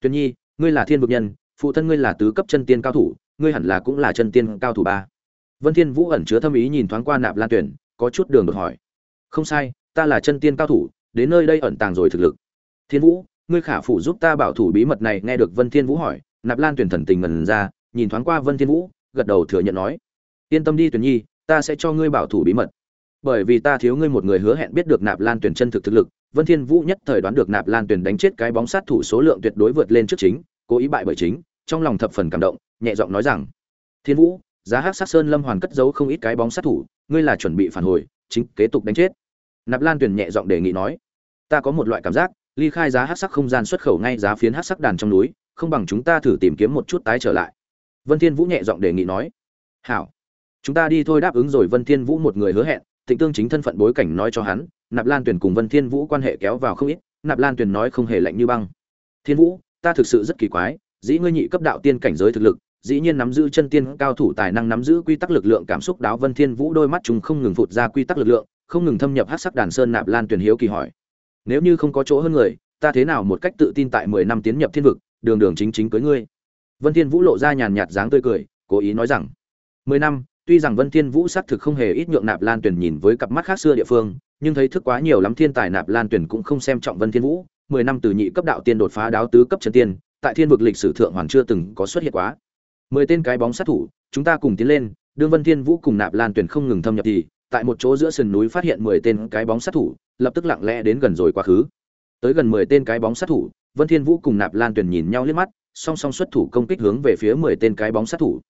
tuyền nhi, ngươi là thiên vực nhân, phụ thân ngươi là tứ cấp chân tiên cao thủ, ngươi hẳn là cũng là chân tiên cao thủ ba. Vân thiên vũ ẩn chứa thâm ý nhìn thoáng qua nạp lan tuyển, có chút đường đột hỏi. Không sai, ta là chân tiên cao thủ, đến nơi đây ẩn tàng rồi thực lực. Thiên vũ, ngươi khả phụ giúp ta bảo thủ bí mật này, nghe được vân thiên vũ hỏi, nạp lan tuyển thần tình ngần ra, nhìn thoáng qua vân thiên vũ, gật đầu thừa nhận nói. Yên tâm đi tuyển nhi, ta sẽ cho ngươi bảo thủ bí mật bởi vì ta thiếu ngươi một người hứa hẹn biết được nạp lan tuyển chân thực thực lực, vân thiên vũ nhất thời đoán được nạp lan tuyển đánh chết cái bóng sát thủ số lượng tuyệt đối vượt lên trước chính, cố ý bại bởi chính, trong lòng thập phần cảm động, nhẹ giọng nói rằng, thiên vũ, giá hắc sát sơn lâm hoàn cất giấu không ít cái bóng sát thủ, ngươi là chuẩn bị phản hồi, chính kế tục đánh chết. Nạp lan tuyển nhẹ giọng đề nghị nói, ta có một loại cảm giác, ly khai giá hắc sắc không gian xuất khẩu ngay giá phiến hắc sắc đàn trong núi, không bằng chúng ta thử tìm kiếm một chút tái trở lại. Vân thiên vũ nhẹ giọng đề nghị nói, hảo, chúng ta đi thôi đáp ứng rồi. Vân thiên vũ một người hứa hẹn thịnh tương chính thân phận bối cảnh nói cho hắn, nạp lan tuyển cùng vân thiên vũ quan hệ kéo vào không ít, nạp lan tuyển nói không hề lạnh như băng. Thiên vũ, ta thực sự rất kỳ quái, dĩ ngươi nhị cấp đạo tiên cảnh giới thực lực, dĩ nhiên nắm giữ chân tiên cao thủ tài năng nắm giữ quy tắc lực lượng cảm xúc đáo. Vân thiên vũ đôi mắt chúng không ngừng phụt ra quy tắc lực lượng, không ngừng thâm nhập hắc sắc đàn sơn nạp lan tuyển hiếu kỳ hỏi, nếu như không có chỗ hơn người, ta thế nào một cách tự tin tại mười năm tiến nhập thiên vực, đường đường chính chính cưới ngươi? Vân thiên vũ lộ ra nhàn nhạt dáng tươi cười, cố ý nói rằng, mười năm tuy rằng vân thiên vũ xác thực không hề ít nhượng nạp lan tuyển nhìn với cặp mắt khác xưa địa phương, nhưng thấy thức quá nhiều lắm thiên tài nạp lan tuyển cũng không xem trọng vân thiên vũ. Mười năm từ nhị cấp đạo tiên đột phá đáo tứ cấp chân tiên, tại thiên vực lịch sử thượng hoàn chưa từng có xuất hiện quá. Mười tên cái bóng sát thủ, chúng ta cùng tiến lên, đương vân thiên vũ cùng nạp lan tuyển không ngừng thâm nhập thì, tại một chỗ giữa sườn núi phát hiện mười tên cái bóng sát thủ, lập tức lặng lẽ đến gần rồi quá khứ. Tới gần mười tên cái bóng sát thủ, vân thiên vũ cùng nạp lan tuyển nhìn nhau liếc mắt, song song xuất thủ công kích hướng về phía mười tên cái bóng sát thủ.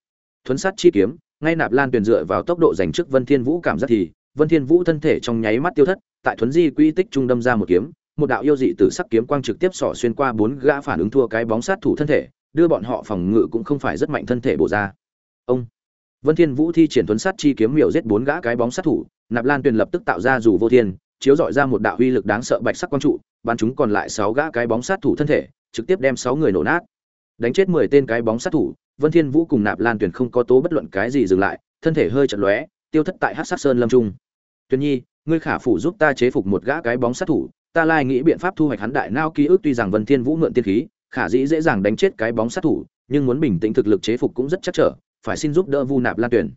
Thuấn sát chi kiếm ngay nạp lan tuyển dựa vào tốc độ giành trước vân thiên vũ cảm giác thì vân thiên vũ thân thể trong nháy mắt tiêu thất tại thuấn di quy tích trung đâm ra một kiếm một đạo yêu dị tử sắc kiếm quang trực tiếp xỏ xuyên qua bốn gã phản ứng thua cái bóng sát thủ thân thể, đưa bọn họ phòng ngự cũng không phải rất mạnh thân thể bổ ra. Ông Vân Thiên Vũ thi triển Thuấn sát chi kiếm miểu giết bốn gã cái bóng sát thủ, Nạp Lan Tuyền lập tức tạo ra dù vô thiên, chiếu dọi ra một đạo uy lực đáng sợ bạch sắc quang trụ, bắn chúng còn lại sáu gã cái bóng sát thủ thân thể, trực tiếp đem sáu người nổ nát. Đánh chết 10 tên cái bóng sát thủ, Vân Thiên Vũ cùng Nạp Lan Tuyền không có tố bất luận cái gì dừng lại, thân thể hơi chật lóe, tiêu thất tại Hắc Sát Sơn lâm trung. Tuyền Nhi, ngươi khả phủ giúp ta chế phục một gã cái bóng sát thủ, ta lai nghĩ biện pháp thu hoạch hắn đại nao ký ức tuy rằng vân thiên vũ mượn tiên khí khả dĩ dễ dàng đánh chết cái bóng sát thủ nhưng muốn bình tĩnh thực lực chế phục cũng rất chắc trở phải xin giúp đỡ vu nạp lan tuyển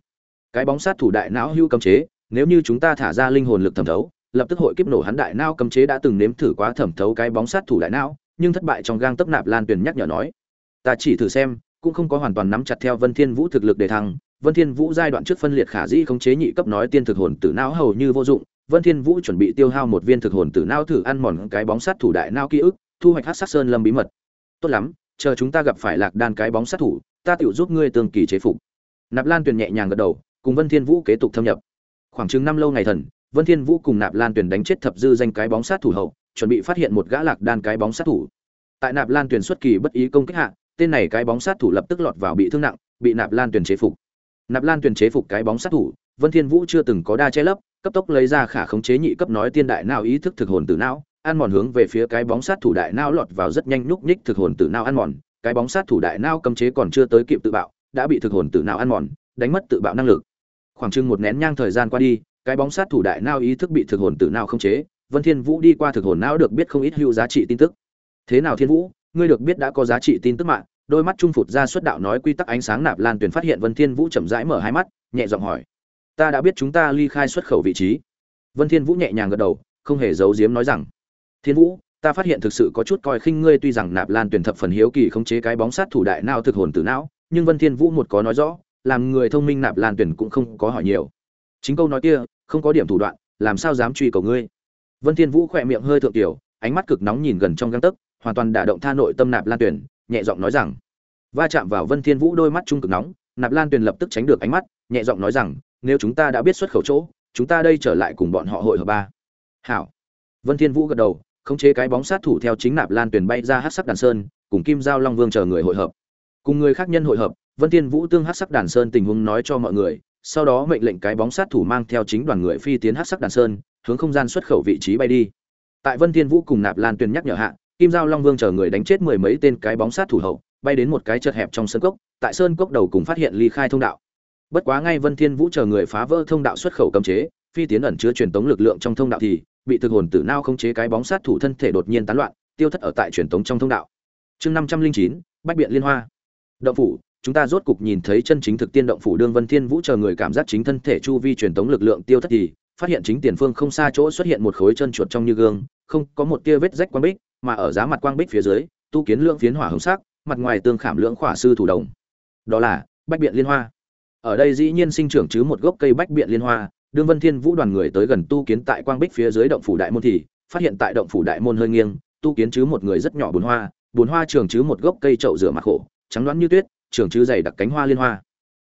cái bóng sát thủ đại não hưu cấm chế nếu như chúng ta thả ra linh hồn lực thẩm thấu lập tức hội kiếp nổ hắn đại não cấm chế đã từng nếm thử quá thẩm thấu cái bóng sát thủ đại não nhưng thất bại trong gang tấc nạp lan tuyển nhắc nhở nói ta chỉ thử xem cũng không có hoàn toàn nắm chặt theo vân thiên vũ thực lực để thăng vân thiên vũ giai đoạn trước phân liệt khả dĩ khống chế nhị cấp nói tiên thực hồn tử não hầu như vô dụng Vân Thiên Vũ chuẩn bị tiêu hao một viên thực hồn tử não thử ăn mòn cái bóng sát thủ đại não ký ức, thu hoạch Hắc Sát Sơn Lâm bí mật. Tốt lắm, chờ chúng ta gặp phải Lạc Đan cái bóng sát thủ, ta tiểu giúp ngươi tương kỳ chế phục. Nạp Lan Tuyền nhẹ nhàng gật đầu, cùng Vân Thiên Vũ kế tục thâm nhập. Khoảng chừng năm lâu ngày thần, Vân Thiên Vũ cùng Nạp Lan Tuyền đánh chết thập dư danh cái bóng sát thủ hậu, chuẩn bị phát hiện một gã lạc đan cái bóng sát thủ. Tại Nạp Lan Tuyền xuất kỳ bất ý công kích hạ, tên này cái bóng sát thủ lập tức lọt vào bị thương nặng, bị Nạp Lan Tuyển chế phục. Nạp Lan Tuyển chế phục cái bóng sát thủ, Vân Thiên Vũ chưa từng có đa che lấp, cấp tốc lấy ra khả khống chế nhị cấp nói tiên đại não ý thức thực hồn tử não, ăn mòn hướng về phía cái bóng sát thủ đại não lọt vào rất nhanh nhúc nhích thực hồn tử não ăn mòn, cái bóng sát thủ đại não cấm chế còn chưa tới kịp tự bạo, đã bị thực hồn tử não ăn mòn, đánh mất tự bạo năng lực. Khoảng chừng một nén nhang thời gian qua đi, cái bóng sát thủ đại não ý thức bị thực hồn tử não khống chế, Vân Thiên Vũ đi qua thực hồn não được biết không ít hữu giá trị tin tức. Thế nào Thiên Vũ, ngươi được biết đã có giá trị tin tức mạng, đôi mắt trung phụt ra xuất đạo nói quy tắc ánh sáng nạp lan tuyển phát hiện Vân Thiên Vũ chậm rãi mở hai mắt, nhẹ giọng hỏi: "Ta đã biết chúng ta ly khai xuất khẩu vị trí." Vân Thiên Vũ nhẹ nhàng gật đầu, không hề giấu giếm nói rằng: "Thiên Vũ, ta phát hiện thực sự có chút coi khinh ngươi tuy rằng nạp lan tuyển thập phần hiếu kỳ khống chế cái bóng sát thủ đại não thực hồn tử não, nhưng Vân Thiên Vũ một có nói rõ, làm người thông minh nạp lan tuyển cũng không có hỏi nhiều. Chính câu nói kia, không có điểm thủ đoạn, làm sao dám truy cầu ngươi?" Vân Thiên Vũ khoe miệng hơi thượng tiểu, ánh mắt cực nóng nhìn gần trong găng tấc, hoàn toàn đả động tha nội tâm nạp lan tuyển, nhẹ giọng nói rằng: va chạm vào Vân Thiên Vũ đôi mắt trung cực nóng, Nạp Lan Tuyền lập tức tránh được ánh mắt, nhẹ giọng nói rằng, nếu chúng ta đã biết xuất khẩu chỗ, chúng ta đây trở lại cùng bọn họ hội hợp ba. Hảo. Vân Thiên Vũ gật đầu, khống chế cái bóng sát thủ theo chính Nạp Lan Tuyền bay ra hắc sắc đàn sơn, cùng Kim Giao Long Vương chờ người hội hợp. Cùng người khác nhân hội hợp, Vân Thiên Vũ tương hắc sắc đàn sơn tình huống nói cho mọi người, sau đó mệnh lệnh cái bóng sát thủ mang theo chính đoàn người phi tiến hắc sắc đàn sơn, hướng không gian xuất khẩu vị trí bay đi. Tại Vân Thiên Vũ cùng Nạp Lan Tuyền nhắc nhở hạ, Kim Giao Long Vương chờ người đánh chết mười mấy tên cái bóng sát thủ hậu, bay đến một cái chật hẹp trong sơn cốc, tại sơn cốc đầu cùng phát hiện ly khai thông đạo. Bất quá ngay Vân Thiên Vũ chờ người phá vỡ thông đạo xuất khẩu cấm chế, phi tiến ẩn chứa truyền tống lực lượng trong thông đạo thì bị thực hồn tử nao không chế cái bóng sát thủ thân thể đột nhiên tán loạn, tiêu thất ở tại truyền tống trong thông đạo. Chương 509, Bách Biện Liên Hoa. Động phủ, chúng ta rốt cục nhìn thấy chân chính thực tiên động phủ đương Vân Thiên Vũ chờ người cảm giác chính thân thể chu vi truyền tống lực lượng tiêu thất thì phát hiện chính tiền phương không xa chỗ xuất hiện một khối chân chuột trong như gương, không có một tia vết rách quang bích, mà ở giá mặt quang bích phía dưới, tu kiến lượng phiến hỏa hồng sắc, mặt ngoài tương khảm lượng khỏa sư thủ đồng. Đó là bách biện liên hoa. Ở đây dĩ nhiên sinh trưởng chứ một gốc cây bách biện liên hoa đương vân thiên vũ đoàn người tới gần tu kiến tại quang bích phía dưới động phủ đại môn thì phát hiện tại động phủ đại môn hơi nghiêng tu kiến chứ một người rất nhỏ bùn hoa bùn hoa trường chứ một gốc cây trậu rửa mặt khổ trắng đoán như tuyết trường chứ dày đặc cánh hoa liên hoa.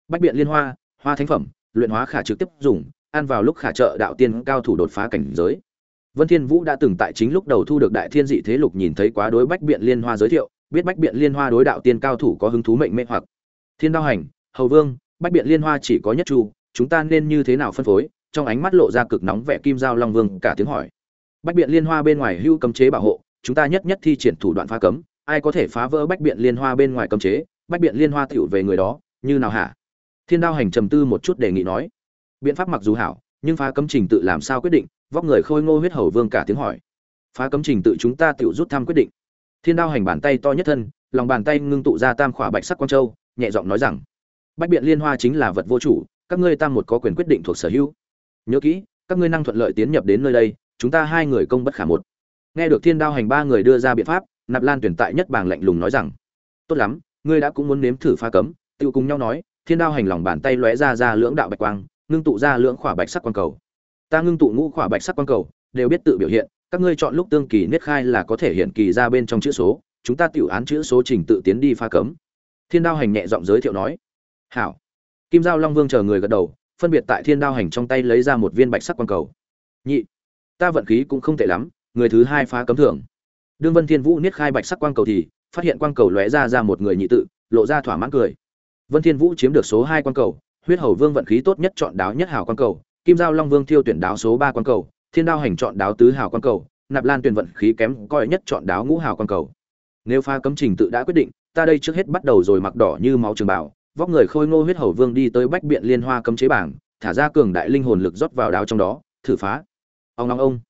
Bách biện liên hoa hoa thánh phẩm luyện hóa khả trực tiếp dùng ăn vào lúc khả trợ đạo tiên cao thủ đột phá cảnh giới. Vân Thiên Vũ đã từng tại chính lúc đầu thu được đại thiên dị thế lục nhìn thấy quá đối bách biện liên hoa giới thiệu, biết bách biện liên hoa đối đạo tiên cao thủ có hứng thú mệnh mê hoặc. Thiên đao hành hầu vương bách biện liên hoa chỉ có nhất chu chúng ta nên như thế nào phân phối? Trong ánh mắt lộ ra cực nóng vẻ kim giao long vương cả tiếng hỏi. Bách biện liên hoa bên ngoài hưu cấm chế bảo hộ chúng ta nhất nhất thi triển thủ đoạn phá cấm ai có thể phá vỡ bách biện liên hoa bên ngoài cấm chế? Bách biện liên hoa tiểu về người đó như nào hả? Thiên đao hành trầm tư một chút đề nghị nói. Biện pháp mặc dù hảo nhưng phá cấm trình tự làm sao quyết định? Vóc người khôi ngô huyết hầu vương cả tiếng hỏi. Phá cấm trình tự chúng ta tự rút thăm quyết định. Thiên đao hành bàn tay to nhất thân, lòng bàn tay ngưng tụ ra tam khỏa bạch sắc quang châu, nhẹ giọng nói rằng, bách biện liên hoa chính là vật vô chủ, các ngươi tam một có quyền quyết định thuộc sở hữu. Nhớ kỹ, các ngươi năng thuận lợi tiến nhập đến nơi đây, chúng ta hai người công bất khả một. Nghe được thiên đao hành ba người đưa ra biện pháp, nạp lan tuyển tại nhất bảng lạnh lùng nói rằng, tốt lắm, ngươi đã cũng muốn nếm thử pha cấm. Tự cùng nhau nói, thiên đao hành lòng bàn tay lóe ra ra lưỡng đạo bạch quang, ngưng tụ ra lưỡng khỏa bạch sắc quang cầu ta ngưng tụ ngũ khỏa bạch sắc quang cầu, đều biết tự biểu hiện, các ngươi chọn lúc tương kỳ niết khai là có thể hiện kỳ ra bên trong chữ số, chúng ta tiểu án chữ số trình tự tiến đi pha cấm. Thiên đao hành nhẹ giọng giới thiệu nói. Hảo. Kim giao long vương chờ người gật đầu, phân biệt tại thiên đao hành trong tay lấy ra một viên bạch sắc quang cầu. Nhị, ta vận khí cũng không tệ lắm, người thứ hai phá cấm thưởng. Đương vân thiên vũ niết khai bạch sắc quang cầu thì, phát hiện quang cầu lóe ra ra một người nhị tự, lộ ra thỏa mãn cười. Vân thiên vũ chiếm được số hai quang cầu, huyết hầu vương vận khí tốt nhất chọn đáo nhất hảo quang cầu kim giao long vương thiêu tuyển đáo số ba quan cầu, thiên đao hành chọn đáo tứ hào quan cầu, nạp lan tuyển vận khí kém coi nhất chọn đáo ngũ hào quan cầu. Nếu pha cấm trình tự đã quyết định, ta đây trước hết bắt đầu rồi mặc đỏ như máu trường bảo vóc người khôi ngô huyết hầu vương đi tới bách biện liên hoa cấm chế bảng, thả ra cường đại linh hồn lực rót vào đáo trong đó, thử phá. Ông ông ông.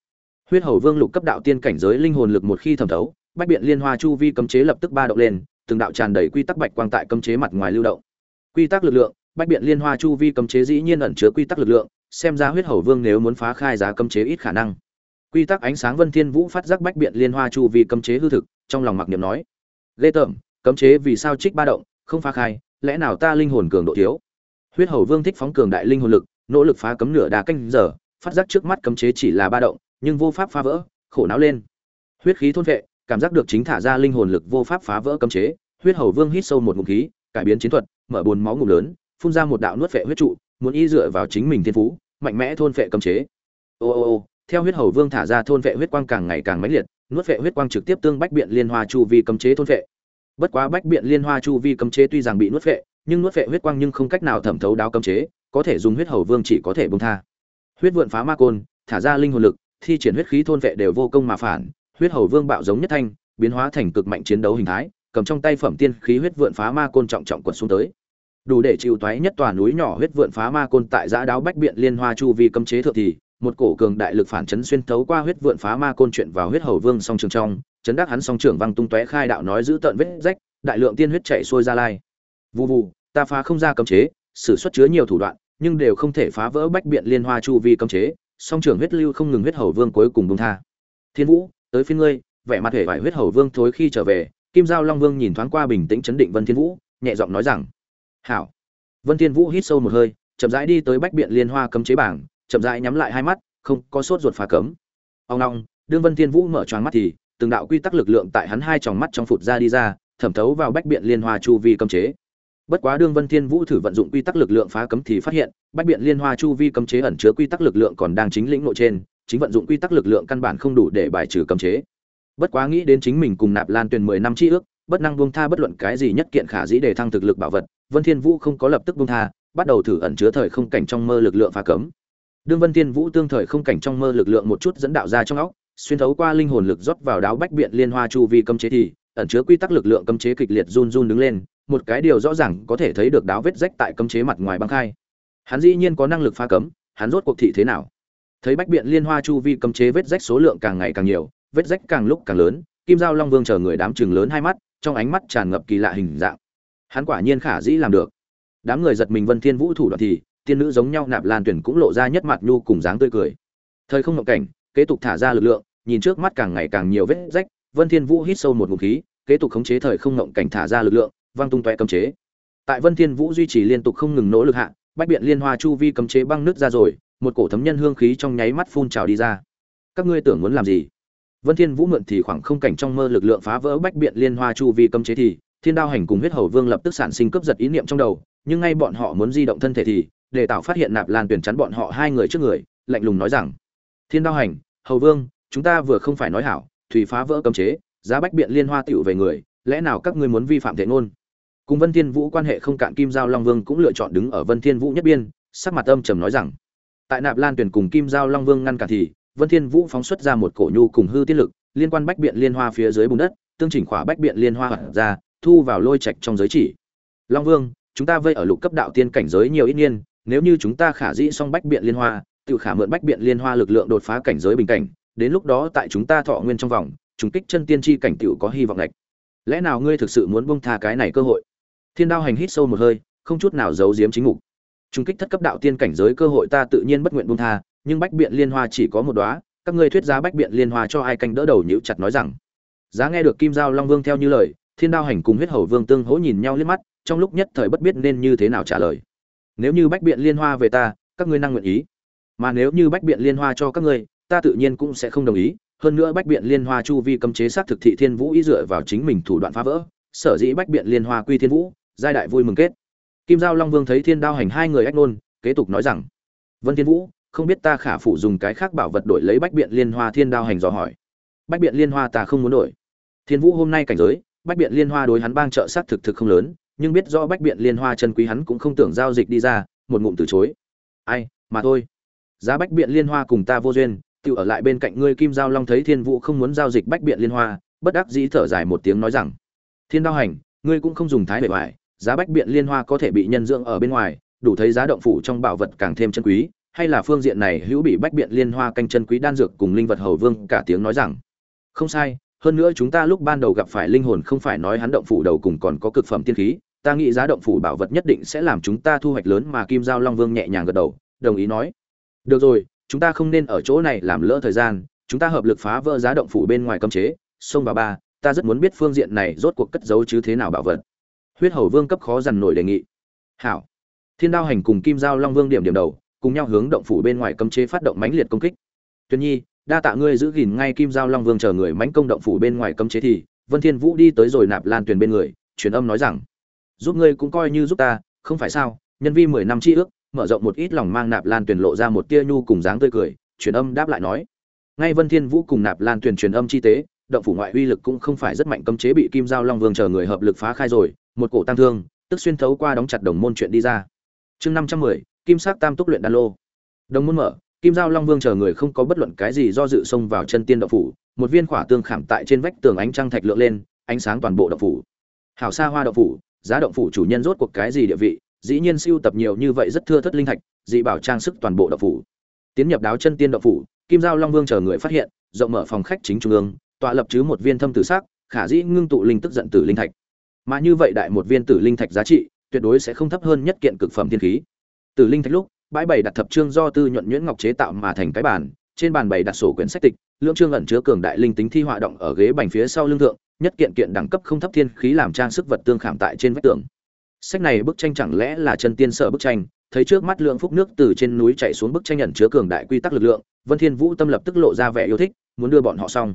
Huyết hầu vương lục cấp đạo tiên cảnh giới linh hồn lực một khi thẩm thấu, bách biện liên hoa chu vi cấm chế lập tức ba động lên, từng đạo tràn đầy quy tắc bạch quang tại cấm chế mặt ngoài lưu động. Quy tắc lực lượng, bách biện liên hoa chu vi cấm chế dĩ nhiên ẩn chứa quy tắc lực lượng xem ra huyết hầu vương nếu muốn phá khai giá cấm chế ít khả năng. Quy tắc ánh sáng vân thiên vũ phát giác bách biện liên hoa chu vì cấm chế hư thực, trong lòng mặc niệm nói, ghê tởm, cấm chế vì sao trích ba động, không phá khai, lẽ nào ta linh hồn cường độ thiếu? Huyết hầu vương thích phóng cường đại linh hồn lực, nỗ lực phá cấm nửa đà canh giờ, phát giác trước mắt cấm chế chỉ là ba động, nhưng vô pháp phá vỡ, khổ não lên. Huyết khí thôn vệ, cảm giác được chính thả ra linh hồn lực vô pháp phá vỡ cấm chế, huyết hầu vương hít sâu một ngụm khí, cải biến chiến thuật, mở buồn máu ngụm lớn, phun ra một đạo nuốt vệ huyết trụ muốn y dựa vào chính mình thiên phú, mạnh mẽ thôn phệ cấm chế. Ô ô ô, theo huyết hầu vương thả ra thôn phệ huyết quang càng ngày càng mãnh liệt, nuốt phệ huyết quang trực tiếp tương bách biện liên hoa chu vi cấm chế thôn phệ. Bất quá bách biện liên hoa chu vi cấm chế tuy rằng bị nuốt phệ, nhưng nuốt phệ huyết quang nhưng không cách nào thẩm thấu đáo cấm chế, có thể dùng huyết hầu vương chỉ có thể bông tha. Huyết vượn phá ma côn, thả ra linh hồn lực, thi triển huyết khí thôn vệ đều vô công mà phản, huyết hầu vương bạo giống nhất thanh, biến hóa thành cực mạnh chiến đấu hình thái, cầm trong tay phẩm tiên khí huyết vượn phá ma côn trọng trọng quật xuống tới đủ để chịu toái nhất tòa núi nhỏ huyết vượn phá ma côn tại giã đáo bách biện liên hoa chu vi cấm chế thượng thì, một cổ cường đại lực phản chấn xuyên thấu qua huyết vượn phá ma côn chuyện vào huyết hầu vương song trường trong, chấn đắc hắn song trưởng văng tung tóe khai đạo nói giữ tận vết rách, đại lượng tiên huyết chạy xuôi ra lai. Vù vù, ta phá không ra cấm chế, sử xuất chứa nhiều thủ đoạn, nhưng đều không thể phá vỡ bách biện liên hoa chu vi cấm chế, song trưởng huyết lưu không ngừng huyết hầu vương cuối cùng bông tha. Thiên vũ, tới phiên ngươi, vẻ mặt hề vải huyết hầu vương thối khi trở về, kim giao long vương nhìn thoáng qua bình tĩnh chấn định vân thiên vũ, nhẹ giọng nói rằng hảo. Vân thiên vũ hít sâu một hơi, chậm rãi đi tới bách biện liên hoa cấm chế bảng, chậm rãi nhắm lại hai mắt, không có sốt ruột phá cấm. Ông long, đương vân thiên vũ mở choáng mắt thì, từng đạo quy tắc lực lượng tại hắn hai tròng mắt trong phụt ra đi ra, thẩm thấu vào bách biện liên hoa chu vi cấm chế. Bất quá đương vân thiên vũ thử vận dụng quy tắc lực lượng phá cấm thì phát hiện, bách biện liên hoa chu vi cấm chế ẩn chứa quy tắc lực lượng còn đang chính lĩnh nội trên, chính vận dụng quy tắc lực lượng căn bản không đủ để bài trừ cấm chế. Bất quá nghĩ đến chính mình cùng nạp lan tuyền mười năm chi ước bất năng buông tha bất luận cái gì nhất kiện khả dĩ để thăng thực lực bảo vật, vân thiên vũ không có lập tức buông tha, bắt đầu thử ẩn chứa thời không cảnh trong mơ lực lượng phá cấm. Đương vân thiên vũ tương thời không cảnh trong mơ lực lượng một chút dẫn đạo ra trong óc, xuyên thấu qua linh hồn lực rót vào đáo bách biện liên hoa chu vi cấm chế thì, ẩn chứa quy tắc lực lượng cấm chế kịch liệt run run đứng lên, một cái điều rõ ràng có thể thấy được đáo vết rách tại cấm chế mặt ngoài băng khai. Hắn dĩ nhiên có năng lực phá cấm, hắn rốt cuộc thị thế nào? Thấy bách biện liên hoa chu vi cấm chế vết rách số lượng càng ngày càng nhiều, vết rách càng lúc càng lớn, kim giao long vương chờ người đám chừng lớn hai mắt trong ánh mắt tràn ngập kỳ lạ hình dạng. Hắn quả nhiên khả dĩ làm được. Đám người giật mình vân thiên vũ thủ đoạn thì, tiên nữ giống nhau nạp lan tuyển cũng lộ ra nhất mặt nhu cùng dáng tươi cười. Thời không ngộng cảnh, kế tục thả ra lực lượng, nhìn trước mắt càng ngày càng nhiều vết rách, vân thiên vũ hít sâu một ngụm khí, kế tục khống chế thời không ngộng cảnh thả ra lực lượng, văng tung toẹt cấm chế. Tại vân thiên vũ duy trì liên tục không ngừng nỗ lực hạ, bách biện liên hoa chu vi cấm chế băng nứt ra rồi, một cổ thấm nhân hương khí trong nháy mắt phun trào đi ra. Các ngươi tưởng muốn làm gì? Vân thiên vũ mượn thì khoảng không cảnh trong mơ lực lượng phá vỡ bách biện liên hoa chu vi cấm chế thì, thiên đao hành cùng huyết hầu vương lập tức sản sinh cướp giật ý niệm trong đầu, nhưng ngay bọn họ muốn di động thân thể thì, để tạo phát hiện nạp lan tuyển chắn bọn họ hai người trước người, lạnh lùng nói rằng, thiên đao hành, hầu vương, chúng ta vừa không phải nói hảo, thủy phá vỡ cấm chế, giá bách biện liên hoa tiểu về người, lẽ nào các ngươi muốn vi phạm thể ngôn? Cùng vân thiên vũ quan hệ không cạn kim giao long vương cũng lựa chọn đứng ở vân thiên vũ nhất biên, sắc mặt âm trầm nói rằng, tại nạp lan tuyển cùng kim giao long vương ngăn cản thì vân thiên vũ phóng xuất ra một cổ nhu cùng hư tiết lực, liên quan bách biện liên hoa phía dưới bùn đất, tương chỉnh khỏa bách biện liên hoa hoạt ra, thu vào lôi trạch trong giới chỉ. Long vương, chúng ta vây ở lục cấp đạo tiên cảnh giới nhiều ít niên, nếu như chúng ta khả dĩ xong bách biện liên hoa, tự khả mượn bách biện liên hoa lực lượng đột phá cảnh giới bình cảnh, đến lúc đó tại chúng ta thọ nguyên trong vòng, chúng kích chân tiên chi cảnh tiểu có hy vọng lệch. Lẽ nào ngươi thực sự muốn buông tha cái này cơ hội? Thiên đao hành hít sâu một hơi, không chút nào giấu giếm chính ngục. trung kích thất cấp đạo tiên cảnh giới cơ hội ta tự nhiên bất nguyện buông tha nhưng bách biện liên hoa chỉ có một đóa, các ngươi thuyết giá bách biện liên hoa cho ai canh đỡ đầu nhíu chặt nói rằng. Giá nghe được kim giao long vương theo như lời, thiên đao hành cùng huyết hầu vương tương hỗ nhìn nhau liếc mắt, trong lúc nhất thời bất biết nên như thế nào trả lời. Nếu như bách biện liên hoa về ta, các ngươi năng nguyện ý. Mà nếu như bách biện liên hoa cho các ngươi, ta tự nhiên cũng sẽ không đồng ý. Hơn nữa bách biện liên hoa chu vi cấm chế sát thực thị thiên vũ ý dựa vào chính mình thủ đoạn phá vỡ, sở dĩ bách biện liên hoa quy thiên vũ, giai đại vui mừng kết. Kim giao long vương thấy thiên đao hành hai người ách nôn kế tục nói rằng, vân thiên vũ không biết ta khả phủ dùng cái khác bảo vật đổi lấy bách biện liên hoa thiên đao hành dò hỏi. Bách biện liên hoa ta không muốn đổi. Thiên vũ hôm nay cảnh giới, bách biện liên hoa đối hắn bang trợ sát thực thực không lớn, nhưng biết rõ bách biện liên hoa chân quý hắn cũng không tưởng giao dịch đi ra, một ngụm từ chối. Ai, mà thôi. Giá bách biện liên hoa cùng ta vô duyên tự ở lại bên cạnh ngươi kim giao long thấy thiên vũ không muốn giao dịch bách biện liên hoa, bất đắc dĩ thở dài một tiếng nói rằng, thiên đao hành, ngươi cũng không dùng thái bề ngoài giá bách biện liên hoa có thể bị nhân dưỡng ở bên ngoài, đủ thấy giá động phủ trong bảo vật càng thêm chân quý hay là phương diện này hữu bị bách biện liên hoa canh chân quý đan dược cùng linh vật hầu vương cả tiếng nói rằng? Không sai, hơn nữa chúng ta lúc ban đầu gặp phải linh hồn không phải nói hắn động phủ đầu cùng còn có cực phẩm tiên khí, ta nghĩ giá động phủ bảo vật nhất định sẽ làm chúng ta thu hoạch lớn mà kim giao long vương nhẹ nhàng gật đầu, đồng ý nói. Được rồi, chúng ta không nên ở chỗ này làm lỡ thời gian, chúng ta hợp lực phá vỡ giá động phủ bên ngoài cấm chế xông vào ba, ta rất muốn biết phương diện này rốt cuộc cất giấu chứ thế nào bảo vật. Huyết hầu vương cấp khó dằn nổi đề nghị. Hảo. Thiên đao hành cùng kim giao long vương điểm điểm đầu cùng nhau hướng động phủ bên ngoài cấm chế phát động mãnh liệt công kích. Tuyền nhi, đa tạ ngươi giữ gìn ngay kim giao long vương chờ người mãnh công động phủ bên ngoài cấm chế thì, vân thiên vũ đi tới rồi nạp lan tuyền bên người, truyền âm nói rằng, giúp ngươi cũng coi như giúp ta, không phải sao, nhân vi mười năm chi ước, mở rộng một ít lòng mang nạp lan tuyền lộ ra một tia nhu cùng dáng tươi cười, truyền âm đáp lại nói, ngay vân thiên vũ cùng nạp lan tuyền truyền âm chi tế, động phủ ngoại uy lực cũng không phải rất mạnh cấm chế bị kim giao long vương chờ người hợp lực phá khai rồi, một cổ tăng thương, tức xuyên thấu qua đóng chặt đồng môn chuyện đi ra. Chương năm trăm mười kim sắc tam túc luyện đan lô. Đồng môn mở, kim giao long vương chờ người không có bất luận cái gì do dự xông vào chân tiên động phủ, một viên khỏa tương khảm tại trên vách tường ánh trăng thạch lượng lên, ánh sáng toàn bộ động phủ. Hảo xa hoa động phủ, giá động phủ chủ nhân rốt cuộc cái gì địa vị, dĩ nhiên siêu tập nhiều như vậy rất thưa thất linh thạch, dị bảo trang sức toàn bộ động phủ. Tiến nhập đáo chân tiên động phủ, kim giao long vương chờ người phát hiện, rộng mở phòng khách chính trung ương, tọa lập chứ một viên thâm tử sắc, khả dĩ ngưng tụ linh tức giận tử linh thạch. Mà như vậy đại một viên tử linh thạch giá trị, tuyệt đối sẽ không thấp hơn nhất kiện cực phẩm thiên khí tử linh thạch lúc, bãi bày đặt thập trương do tư nhuận nhuyễn ngọc chế tạo mà thành cái bàn, trên bàn bày đặt sổ quyển sách tịch lượng trương ẩn chứa cường đại linh tính thi họa động ở ghế bành phía sau lưng thượng, nhất kiện kiện đẳng cấp không thấp thiên khí làm trang sức vật tương khảm tại trên vách tường. Sách này bức tranh chẳng lẽ là chân tiên sở bức tranh? Thấy trước mắt lượng phúc nước từ trên núi chạy xuống bức tranh ẩn chứa cường đại quy tắc lực lượng, vân thiên vũ tâm lập tức lộ ra vẻ yêu thích, muốn đưa bọn họ xong.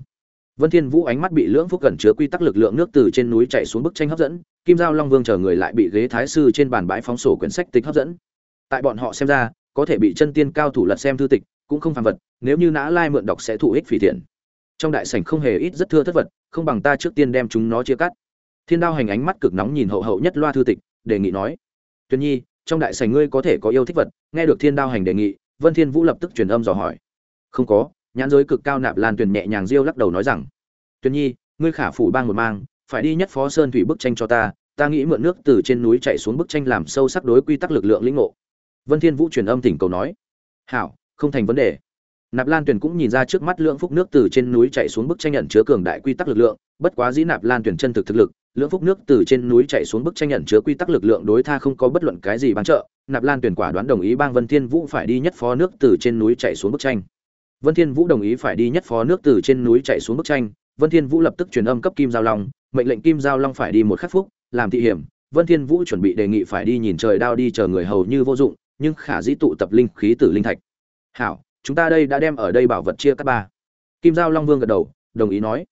Vân thiên vũ ánh mắt bị lưỡng phúc gần chứa quy tắc lực lượng nước từ trên núi chảy xuống bức tranh hấp dẫn, kim giao long vương chờ người lại bị ghế thái sư trên bàn bãi phóng sổ quyển sách tịch hấp dẫn tại bọn họ xem ra, có thể bị chân tiên cao thủ lật xem thư tịch, cũng không phàm vật, nếu như nã lai mượn đọc sẽ thụ ích phỉ thiện. Trong đại sảnh không hề ít rất thưa thất vật, không bằng ta trước tiên đem chúng nó chia cắt. Thiên đao hành ánh mắt cực nóng nhìn hậu hậu nhất loa thư tịch, đề nghị nói tuyền nhi, trong đại sảnh ngươi có thể có yêu thích vật. Nghe được thiên đao hành đề nghị, vân thiên vũ lập tức truyền âm dò hỏi, không có. Nhãn giới cực cao nạp lan tuyền nhẹ nhàng riêu lắc đầu nói rằng tuyền nhi, ngươi khả phủ bang một mang, phải đi nhất phó sơn thủy bức tranh cho ta ta nghĩ mượn nước từ trên núi chạy xuống bức tranh làm sâu sắc đối quy tắc lực lượng lĩnh ngộ vân thiên vũ truyền âm thỉnh cầu nói, hảo, không thành vấn đề. Nạp lan tuyền cũng nhìn ra trước mắt lượng phúc nước từ trên núi chạy xuống bức tranh nhận chứa cường đại quy tắc lực lượng, bất quá dĩ nạp lan tuyền chân thực thực lực lượng phúc nước từ trên núi chạy xuống bức tranh nhận chứa quy tắc lực lượng đối tha không có bất luận cái gì bán trợ, nạp lan tuyền quả đoán đồng ý bang vân thiên vũ phải đi nhất phó nước từ trên núi chạy xuống bức tranh. Vân thiên vũ đồng ý phải đi nhất phó nước từ trên núi chạy xuống bức tranh, vân thiên vũ lập tức truyền âm cấp kim giao long, mệnh lệnh kim giao long phải đi một khắc phúc, làm thị hiểm, vân thiên vũ chuẩn bị đề nghị phải đi nhìn trời đao đi chờ người hầu như vô dụng nhưng khả dĩ tụ tập linh khí tử linh thạch. Hảo, chúng ta đây đã đem ở đây bảo vật chia các ba. Kim giao long vương gật đầu, đồng ý nói.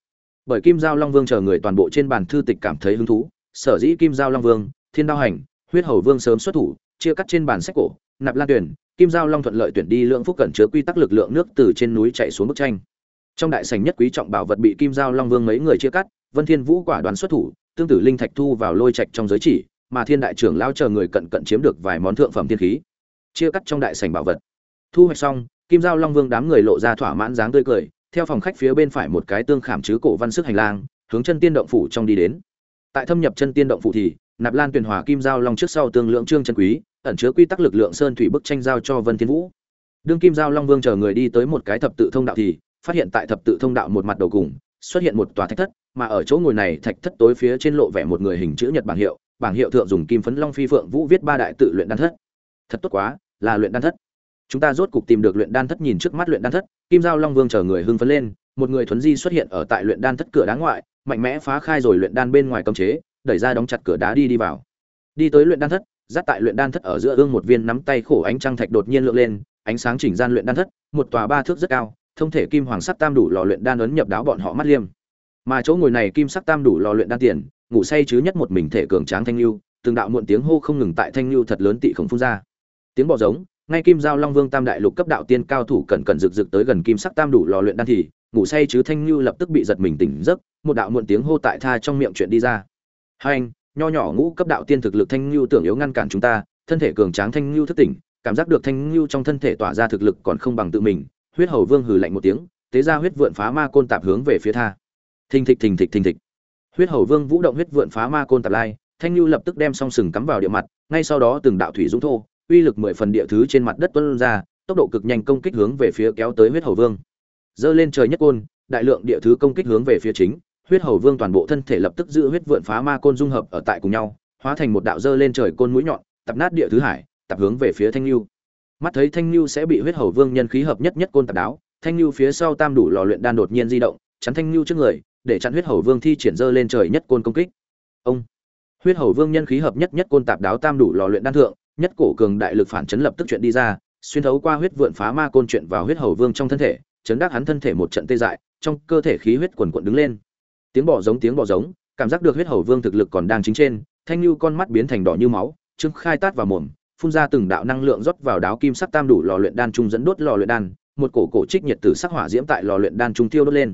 Bởi kim giao long vương chờ người toàn bộ trên bàn thư tịch cảm thấy hứng thú, sở dĩ kim giao long vương, thiên đao hành, huyết hầu vương sớm xuất thủ, chia cắt trên bàn sách cổ, nạp lan tuyển, kim giao long thuận lợi tuyển đi lượng phúc cẩn chứa quy tắc lực lượng nước từ trên núi chạy xuống bức tranh. Trong đại sảnh nhất quý trọng bảo vật bị kim giao long vương mấy người chia cắt, vân thiên vũ quả đoán xuất thủ, tương tự linh thạch thu vào lôi trạch trong giới chỉ, mà thiên đại trưởng lao chờ người cận cận chiếm được vài món thượng phẩm thiên khí chia cắt trong đại sảnh bảo vật. Thu hoạch xong, kim giao long vương đám người lộ ra thỏa mãn dáng tươi cười, theo phòng khách phía bên phải một cái tương khảm chứ cổ văn sức hành lang, hướng chân tiên động phủ trong đi đến. Tại thâm nhập chân tiên động phủ thì, nạp lan tuyền hòa kim giao long trước sau tương lượng trương chân quý, ẩn chứa quy tắc lực lượng sơn thủy bức tranh giao cho vân thiên vũ. Đương kim giao long vương chờ người đi tới một cái thập tự thông đạo thì, phát hiện tại thập tự thông đạo một mặt đầu cùng, xuất hiện một tòa thạch thất, mà ở chỗ ngồi này thạch thất tối phía trên lộ vẻ một người hình chữ nhật bảng hiệu bảng hiệu thượng dùng kim phấn long phi phượng vũ viết ba đại tự luyện đan thất. Thật tốt quá là luyện đan thất chúng ta rốt cục tìm được luyện đan thất nhìn trước mắt luyện đan thất kim giao long vương chờ người hưng phấn lên một người thuấn di xuất hiện ở tại luyện đan thất cửa đá ngoại mạnh mẽ phá khai rồi luyện đan bên ngoài cấm chế đẩy ra đóng chặt cửa đá đi đi vào đi tới luyện đan thất dắt tại luyện đan thất ở giữa ương một viên nắm tay khổ ánh trăng thạch đột nhiên lượng lên ánh sáng chỉnh gian luyện đan thất một tòa ba thước rất cao thông thể kim hoàng sắc tam đủ lò luyện đan ấn nhập đáo bọn họ mắt liêm mà chỗ ngồi này kim sắc tam đủ lò luyện đan tiền ngủ say chứ nhất một mình thể cường tráng thanh lưu từng đạo muộn tiếng hô không ngừng tại thanh lưu thật lớn tị khổng phun ra tiếng bọ giống, ngay kim giao long vương tam đại lục cấp đạo tiên cao thủ cẩn cẩn rực rực tới gần kim sắc tam đủ lò luyện đan thì, ngủ say chứ thanh lưu lập tức bị giật mình tỉnh giấc, một đạo muộn tiếng hô tại tha trong miệng chuyện đi ra. Hai anh, nho nhỏ ngũ cấp đạo tiên thực lực thanh lưu tưởng yếu ngăn cản chúng ta, thân thể cường tráng thanh lưu thức tỉnh, cảm giác được thanh lưu trong thân thể tỏa ra thực lực còn không bằng tự mình, huyết hầu vương hừ lạnh một tiếng, tế ra huyết vượn phá ma côn tạp hướng về phía tha. Thình thịch thình thịch thình thịch. Huyết hầu vương vũ động huyết vượn phá ma côn tạp lai, thanh lưu lập tức đem song sừng cắm vào địa mặt, ngay sau đó từng đạo thủy dũng thô uy lực mười phần địa thứ trên mặt đất tuôn ra, tốc độ cực nhanh công kích hướng về phía kéo tới huyết hầu vương. Dơ lên trời nhất côn, đại lượng địa thứ công kích hướng về phía chính, huyết hầu vương toàn bộ thân thể lập tức giữ huyết vượn phá ma côn dung hợp ở tại cùng nhau, hóa thành một đạo dơ lên trời côn mũi nhọn, tập nát địa thứ hải, tập hướng về phía thanh lưu mắt thấy thanh lưu sẽ bị huyết hầu vương nhân khí hợp nhất nhất côn tập đáo, thanh lưu phía sau tam đủ lò luyện đan đột nhiên di động, chắn thanh lưu trước người, để chặn huyết hầu vương thi triển dơ lên trời nhất côn công kích. Ông! Huyết hầu vương nhân khí hợp nhất nhất côn tạp đáo tam đủ lò luyện đan thượng nhất cổ cường đại lực phản chấn lập tức chuyện đi ra, xuyên thấu qua huyết vượn phá ma côn chuyện vào huyết hầu vương trong thân thể, chấn đắc hắn thân thể một trận tê dại, trong cơ thể khí huyết quần quận đứng lên. Tiếng bò giống, tiếng bò giống, cảm giác được huyết hầu vương thực lực còn đang chính trên, thanh lưu con mắt biến thành đỏ như máu, trương khai tát vào mồm, phun ra từng đạo năng lượng rót vào đáo kim sắc tam đủ lò luyện đan trung dẫn đốt lò luyện đan, một cổ cổ trích nhiệt tử sắc hỏa diễm tại lò luyện đan trung tiêu đốt lên.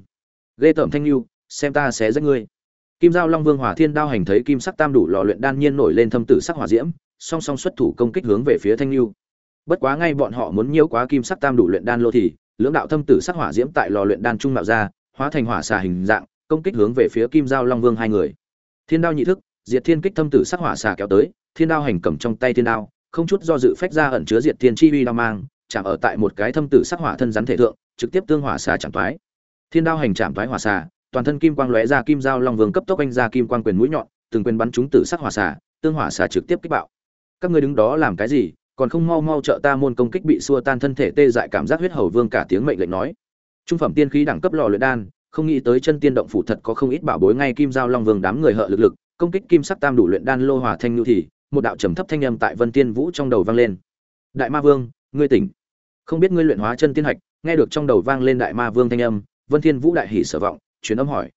Lê tởm thanh lưu, xem ta sẽ giết ngươi kim giao long vương hỏa thiên đao hành thấy kim sắc tam đủ lò luyện đan nhiên nổi lên thâm tử sắc hỏa diễm, song song xuất thủ công kích hướng về phía thanh lưu bất quá ngay bọn họ muốn nhiễu quá kim sắc tam đủ luyện đan lô thì, lưỡng đạo thâm tử sắc hỏa diễm tại lò luyện đan trung mạo ra, hóa thành hỏa xà hình dạng, công kích hướng về phía kim giao long vương hai người thiên đao nhị thức, diệt thiên kích thâm tử sắc hỏa xà kéo tới, thiên đao hành cầm trong tay thiên đao, không chút do dự phách ra ẩn chứa diệt thiên chi uy đao mang, chạm ở tại một cái thâm tử sắc hỏa thân rắn thể thượng, trực tiếp tương hỏa xà chạm toái. thiên đao hành chạm toái hỏa xà toàn thân kim quang lóe ra kim giao long vương cấp tốc anh ra kim quang quyền mũi nhọn, từng quyền bắn chúng tử sắc hỏa xà, tương hỏa xà trực tiếp kích bạo. Các ngươi đứng đó làm cái gì? Còn không mau mau trợ ta môn công kích bị xua tan thân thể tê dại cảm giác huyết hầu vương cả tiếng mệnh lệnh nói. Trung phẩm tiên khí đẳng cấp lò luyện đan, không nghĩ tới chân tiên động phủ thật có không ít bảo bối ngay kim giao long vương đám người hợ lực lực, công kích kim sắc tam đủ luyện đan lô hòa thanh nhu thì, một đạo trầm thấp thanh âm tại vân tiên vũ trong đầu vang lên. Đại ma vương, ngươi tỉnh. Không biết ngươi luyện hóa chân tiên hạch, nghe được trong đầu vang lên đại ma vương thanh âm, vân thiên vũ đại hỉ sở vọng truyền âm hỏi.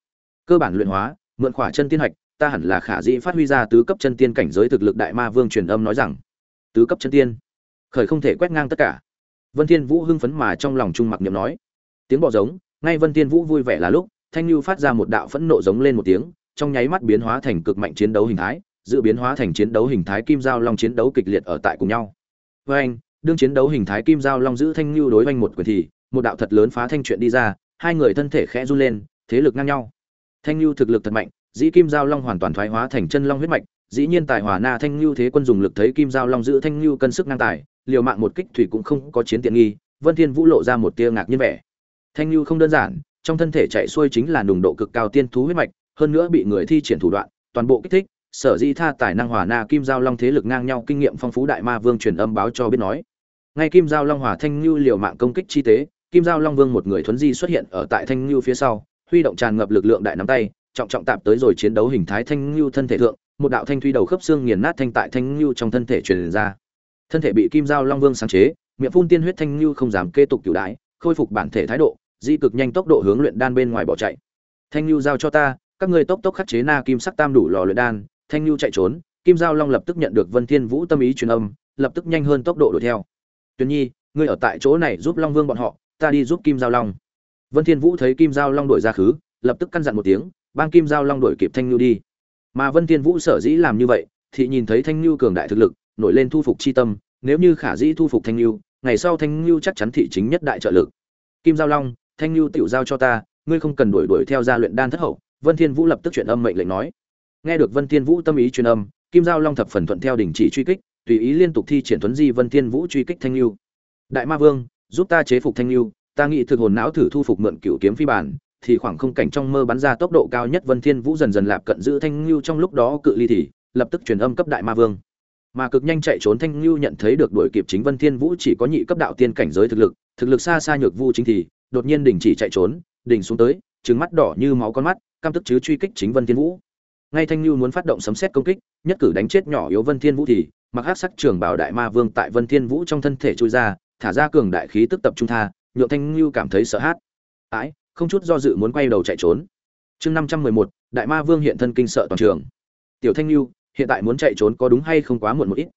Cơ bản luyện hóa, mượn khỏa chân tiên hạch, ta hẳn là khả dĩ phát huy ra tứ cấp chân tiên cảnh giới thực lực đại ma vương truyền âm nói rằng. Tứ cấp chân tiên? Khởi không thể quét ngang tất cả. Vân thiên vũ hưng phấn mà trong lòng trung mặc niệm nói. Tiếng bò giống, ngay vân thiên vũ vui vẻ là lúc, thanh lưu phát ra một đạo phẫn nộ giống lên một tiếng, trong nháy mắt biến hóa thành cực mạnh chiến đấu hình thái, dự biến hóa thành chiến đấu hình thái kim giao long chiến đấu kịch liệt ở tại cùng nhau. Với anh, đương chiến đấu hình thái kim giao long giữ thanh lưu đối với anh một quyền thì, một đạo thật lớn phá thanh chuyện đi ra, hai người thân thể khẽ run lên thế lực ngang nhau. Thanh lưu thực lực thật mạnh, dĩ kim giao long hoàn toàn thoái hóa thành chân long huyết mạch, dĩ nhiên tài hòa na thanh lưu thế quân dùng lực thấy kim giao long giữ thanh lưu cân sức ngang tài, liều mạng một kích thủy cũng không có chiến tiện nghi, vân thiên vũ lộ ra một tia ngạc nhiên vẻ. Thanh lưu không đơn giản, trong thân thể chạy xuôi chính là nồng độ cực cao tiên thú huyết mạch, hơn nữa bị người thi triển thủ đoạn, toàn bộ kích thích, sở Dĩ tha tài năng hòa na kim giao long thế lực ngang nhau kinh nghiệm phong phú đại ma vương truyền âm báo cho biết nói. Ngay kim giao long hòa thanh lưu liều mạng công kích chi tế, kim giao long vương một người thuấn di xuất hiện ở tại thanh lưu phía sau huy động tràn ngập lực lượng đại nắm tay, trọng trọng tạp tới rồi chiến đấu hình thái thanh lưu thân thể thượng, một đạo thanh thuy đầu khớp xương nghiền nát thanh tại thanh lưu trong thân thể truyền ra. Thân thể bị kim giao long vương sáng chế, miệng phun tiên huyết thanh lưu không dám kê tục cửu đái khôi phục bản thể thái độ, di cực nhanh tốc độ hướng luyện đan bên ngoài bỏ chạy. Thanh lưu giao cho ta, các ngươi tốc tốc khắc chế na kim sắc tam đủ lò luyện đan, thanh lưu chạy trốn, kim giao long lập tức nhận được vân thiên vũ tâm ý truyền âm, lập tức nhanh hơn tốc độ đuổi theo. Tuyền nhi, ngươi ở tại chỗ này giúp long vương bọn họ, ta đi giúp kim giao long vân thiên vũ thấy kim giao long đuổi ra khứ lập tức căn dặn một tiếng bang kim giao long đuổi kịp thanh Nhu đi. Mà vân thiên vũ sở dĩ làm như vậy thì nhìn thấy thanh Nhu cường đại thực lực nổi lên thu phục chi tâm nếu như khả dĩ thu phục thanh Nhu, ngày sau thanh Nhu chắc chắn thị chính nhất đại trợ lực. Kim giao long thanh Nhu tiểu giao cho ta ngươi không cần đuổi đuổi theo gia luyện đan thất hậu. Vân thiên vũ lập tức truyền âm mệnh lệnh nói. Nghe được vân thiên vũ tâm ý truyền âm kim giao long thập phần thuận theo đình chỉ truy kích tùy ý liên tục thi triển tuấn di vân thiên vũ truy kích thanh Nhu. đại ma vương giúp ta chế phục thanh Nhu, ta nghĩ thực hồn não thử thu phục mượn cửu kiếm phi bản thì khoảng không cảnh trong mơ bắn ra tốc độ cao nhất vân thiên vũ dần dần lạp cận giữ thanh lưu trong lúc đó cự ly thì, lập tức truyền âm cấp đại ma vương. Mà cực nhanh chạy trốn thanh lưu nhận thấy được đuổi kịp chính vân thiên vũ chỉ có nhị cấp đạo tiên cảnh giới thực lực thực lực xa xa nhược vu chính thì, đột nhiên đình chỉ chạy trốn, đình xuống tới, trừng mắt đỏ như máu con mắt cam tức chứ truy kích chính vân thiên vũ. Ngay thanh lưu muốn phát động sấm xét công kích, nhất cử đánh chết nhỏ yếu vân thiên vũ thì, mặc hắc sắc trường bảo đại ma vương tại vân thiên vũ trong thân thể chui ra, thả ra cường đại khí tức tập trung tha nhượng thanh lưu cảm thấy sợ hãi. Ái, không chút do dự muốn quay đầu chạy trốn. Chương năm trăm mười một, đại ma vương hiện thân kinh sợ toàn trường. Tiểu thanh lưu hiện tại muốn chạy trốn có đúng hay không quá muộn một ít.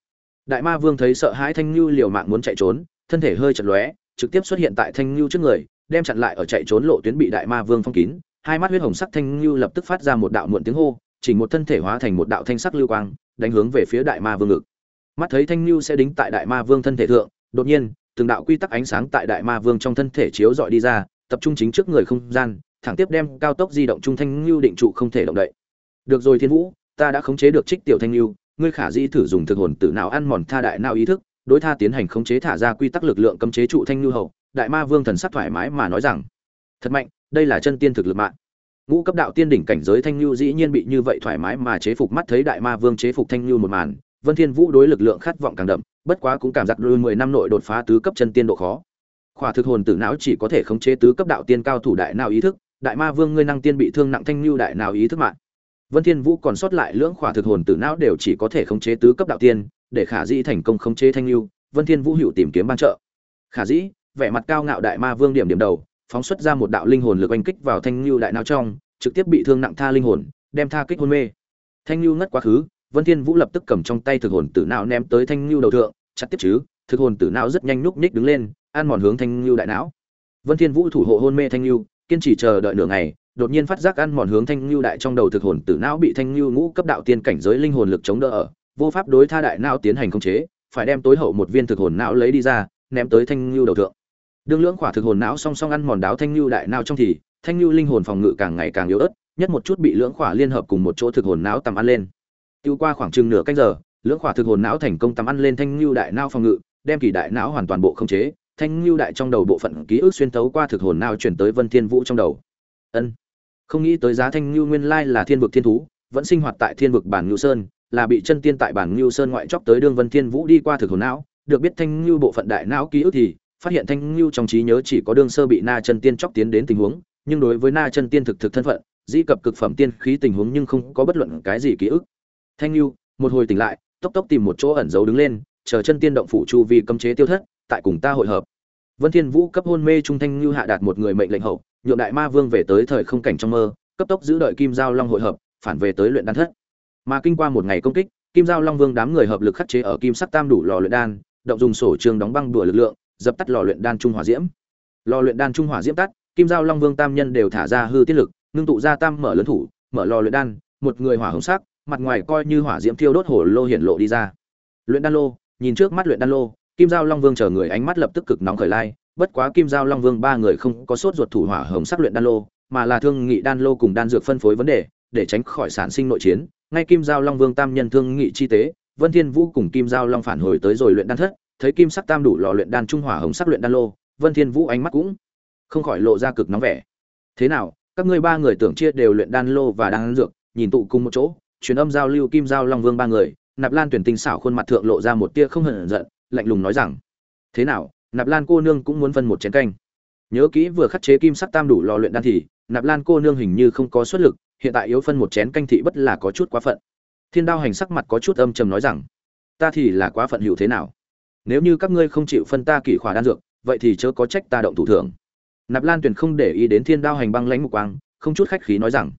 Đại ma vương thấy sợ hãi thanh lưu liều mạng muốn chạy trốn, thân thể hơi chật lóe, trực tiếp xuất hiện tại thanh lưu trước người, đem chặn lại ở chạy trốn lộ tuyến bị đại ma vương phong kín. Hai mắt huyết hồng sắc thanh lưu lập tức phát ra một đạo muộn tiếng hô chỉnh một thân thể hóa thành một đạo thanh sắc lưu quang, đánh hướng về phía đại ma vương ngực. Mắt thấy thanh lưu sẽ đính tại đại ma vương thân thể thượng, đột nhiên từng đạo quy tắc ánh sáng tại đại ma vương trong thân thể chiếu dọi đi ra, tập trung chính trước người không gian, thẳng tiếp đem cao tốc di động trung thanh lưu định trụ không thể động đậy. Được rồi thiên vũ, ta đã khống chế được trích tiểu thanh lưu, ngươi khả di thử dùng thực hồn tử nào ăn mòn tha đại nào ý thức, đối tha tiến hành khống chế thả ra quy tắc lực lượng cấm chế trụ thanh lưu hậu, đại ma vương thần sắc thoải mái mà nói rằng, thật mạnh, đây là chân tiên thực lực mạng. Ngũ cấp đạo tiên đỉnh cảnh giới thanh lưu dĩ nhiên bị như vậy thoải mái mà chế phục mắt thấy đại ma vương chế phục thanh lưu một màn vân thiên vũ đối lực lượng khát vọng càng đậm, bất quá cũng cảm giác đôi mười năm nội đột phá tứ cấp chân tiên độ khó. Khỏa thực hồn tử não chỉ có thể khống chế tứ cấp đạo tiên cao thủ đại nào ý thức, đại ma vương ngươi năng tiên bị thương nặng thanh lưu đại nào ý thức mạng. Vân thiên vũ còn sót lại lưỡng khỏa thực hồn tử não đều chỉ có thể khống chế tứ cấp đạo tiên, để khả dĩ thành công khống chế thanh lưu, vân thiên vũ hữu tìm kiếm ban trợ. Khả dĩ, vẻ mặt cao ngạo đại ma vương điểm điểm đầu, phóng xuất ra một đạo linh hồn lực oanh kích vào thanh lưu đại não trong, trực tiếp bị thương nặng tha linh hồn, đem tha kích hôn mê. Thanh lưu ngất quá khứ vân thiên vũ lập tức cầm trong tay thực hồn tử não ném tới thanh lưu đầu thượng, chặt tiếp chứ, thực hồn tử não rất nhanh núp ních đứng lên, an mòn hướng thanh lưu đại não. Vân thiên vũ thủ hộ hôn mê thanh lưu kiên trì chờ đợi nửa ngày, đột nhiên phát giác ăn mòn hướng thanh lưu đại trong đầu thực hồn tử não bị thanh lưu ngũ cấp đạo tiên cảnh giới linh hồn lực chống đỡ ở, vô pháp đối tha đại não tiến hành khống chế, phải đem tối hậu một viên thực hồn não lấy đi ra, ném tới thanh lưu đầu thượng. Đường lưỡng quả thực hồn não song song ăn mòn đáo thanh lưu đại não trong thì, thanh lưu linh hồn phòng ngự càng ngày càng yếu ớt, nhất một chút bị lưỡng quả liên hợp cùng một chỗ thực hồn não tầm ăn lên tiêu qua khoảng chừng nửa canh giờ, lưỡng khỏa thực hồn não thành công tắm ăn lên thanh lưu đại não phòng ngự, đem kỳ đại não hoàn toàn bộ không chế, thanh lưu đại trong đầu bộ phận ký ức xuyên tấu qua thực hồn não chuyển tới vân thiên vũ trong đầu. Ân, không nghĩ tới giá thanh lưu nguyên lai là thiên vực thiên thú, vẫn sinh hoạt tại thiên vực bản lưu sơn, là bị chân tiên tại bản lưu sơn ngoại chóc tới đương vân thiên vũ đi qua thực hồn não, được biết thanh lưu bộ phận đại não ký ức thì, phát hiện thanh lưu trong trí nhớ chỉ có đương sơ bị na chân tiên chóc tiến đến tình huống, nhưng đối với na chân tiên thực thực thân phận, dĩ cập cực phẩm tiên khí tình huống nhưng không có bất luận cái gì ký ức thanh lưu một hồi tỉnh lại, tốc tốc tìm một chỗ ẩn giấu đứng lên, chờ chân tiên động phủ chu vi cấm chế tiêu thất, tại cùng ta hội hợp. Vân thiên vũ cấp hôn mê trung thanh lưu hạ đạt một người mệnh lệnh hậu, nhượng đại ma vương về tới thời không cảnh trong mơ, cấp tốc giữ đợi kim giao long hội hợp, phản về tới luyện đan thất. Mà kinh qua một ngày công kích, kim giao long vương đám người hợp lực khắc chế ở kim sắc tam đủ lò luyện đan, động dùng sổ trường đóng băng đùa lực lượng, dập tắt lò luyện đan trung hỏa diễm. Lò luyện đan trung hỏa diễm tắt, kim giao long vương tam nhân đều thả ra hư tiết lực, ngưng tụ ra tam mở lớn thủ, mở lò luyện đan, một người hỏa hồng sắc mặt ngoài coi như hỏa diễm thiêu đốt hổ lô hiển lộ đi ra. Luyện đan lô, nhìn trước mắt luyện đan lô, kim giao long vương chờ người ánh mắt lập tức cực nóng khởi lai, bất quá kim giao long vương ba người không có sốt ruột thủ hỏa hồng sắc luyện đan lô, mà là thương nghị đan lô cùng đan dược phân phối vấn đề, để tránh khỏi sản sinh nội chiến. Ngay kim giao long vương tam nhân thương nghị chi tế, vân thiên vũ cùng kim giao long phản hồi tới rồi luyện đan thất, thấy kim sắc tam đủ lò luyện đan trung hỏa hồng sắc luyện đan lô, vân thiên vũ ánh mắt cũng không khỏi lộ ra cực nóng vẻ. Thế nào, các ngươi ba người tưởng chia đều luyện đan lô và đan dược, nhìn tụ cùng một chỗ truyền âm giao lưu kim giao long vương ba người, nạp lan tuyển tinh xảo khuôn mặt thượng lộ ra một tia không hận giận, lạnh lùng nói rằng, thế nào, nạp lan cô nương cũng muốn phân một chén canh? Nhớ kỹ vừa khắc chế kim sắc tam đủ lò luyện đan thì, nạp lan cô nương hình như không có xuất lực, hiện tại yếu phân một chén canh thị bất là có chút quá phận. Thiên đao hành sắc mặt có chút âm trầm nói rằng, ta thì là quá phận hữu thế nào? Nếu như các ngươi không chịu phân ta kỷ khỏa đan dược, vậy thì chớ có trách ta động thủ thưởng. Nạp lan tuyển không để ý đến thiên đao hành băng lãnh mục quang, không chút khách khí nói rằng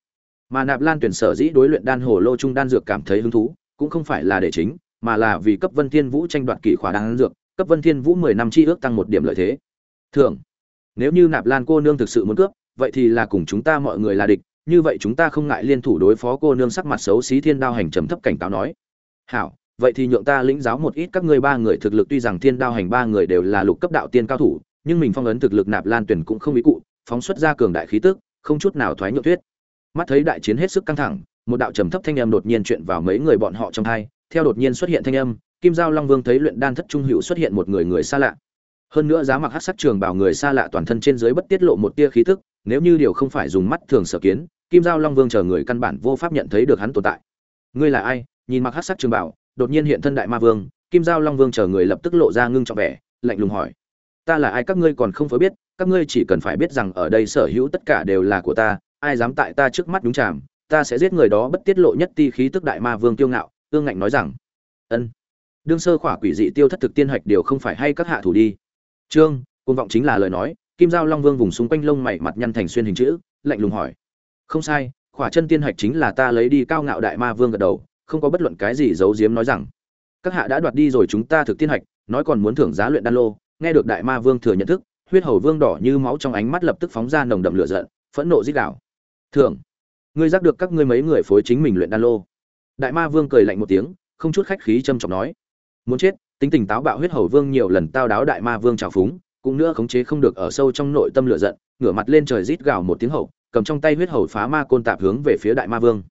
mà nạp lan tuyển sở dĩ đối luyện đan hồ lô trung đan dược cảm thấy hứng thú cũng không phải là để chính mà là vì cấp vân thiên vũ tranh đoạt kỷ khỏa đan dược cấp vân thiên vũ mười năm chi ước tăng một điểm lợi thế. Thường, nếu như nạp lan cô nương thực sự muốn cướp vậy thì là cùng chúng ta mọi người là địch như vậy chúng ta không ngại liên thủ đối phó cô nương sắc mặt xấu xí thiên đao hành trầm thấp cảnh cáo nói. Hảo vậy thì nhượng ta lĩnh giáo một ít các ngươi ba người thực lực tuy rằng thiên đao hành ba người đều là lục cấp đạo tiên cao thủ nhưng mình phong ấn thực lực nạp lan tuyển cũng không ý cụ phóng xuất ra cường đại khí tức không chút nào thoái nhượng thuyết mắt thấy đại chiến hết sức căng thẳng, một đạo trầm thấp thanh âm đột nhiên chuyện vào mấy người bọn họ trong hai theo đột nhiên xuất hiện thanh âm, kim giao long vương thấy luyện đan thất trung hữu xuất hiện một người người xa lạ. Hơn nữa giá mặc hát sắc trường bảo người xa lạ toàn thân trên dưới bất tiết lộ một tia khí tức, nếu như điều không phải dùng mắt thường sở kiến, kim giao long vương chờ người căn bản vô pháp nhận thấy được hắn tồn tại. Ngươi là ai? Nhìn mặc hát sắc trường bảo đột nhiên hiện thân đại ma vương, kim giao long vương chờ người lập tức lộ ra ngưng trọng vẻ, lạnh lùng hỏi. Ta là ai? Các ngươi còn không phải biết, các ngươi chỉ cần phải biết rằng ở đây sở hữu tất cả đều là của ta ai dám tại ta trước mắt đúng chạm ta sẽ giết người đó bất tiết lộ nhất ti khí tức đại ma vương tiêu ngạo, ương ngạnh nói rằng, ân đương sơ khỏa quỷ dị tiêu thất thực tiên hạch đều không phải hay các hạ thủ đi trương côn vọng chính là lời nói, kim giao long vương vùng xung quanh lông mày mặt nhăn thành xuyên hình chữ, lạnh lùng hỏi, không sai, khỏa chân tiên hạch chính là ta lấy đi cao ngạo đại ma vương gật đầu, không có bất luận cái gì giấu giếm nói rằng, các hạ đã đoạt đi rồi chúng ta thực tiên hạch, nói còn muốn thưởng giá luyện đan lô, nghe được đại ma vương thừa nhận thức, huyết hầu vương đỏ như máu trong ánh mắt lập tức phóng ra nồng đậm lửa giận, phẫn nộ giết đảo thưởng ngươi giác được các ngươi mấy người phối chính mình luyện đan lô. Đại ma vương cười lạnh một tiếng, không chút khách khí trâm trọng nói. Muốn chết, tính tình táo bạo huyết hầu vương nhiều lần tao đáo đại ma vương trào phúng, cũng nữa khống chế không được ở sâu trong nội tâm lửa giận, ngửa mặt lên trời rít gào một tiếng hậu, cầm trong tay huyết hầu phá ma côn tạp hướng về phía đại ma vương.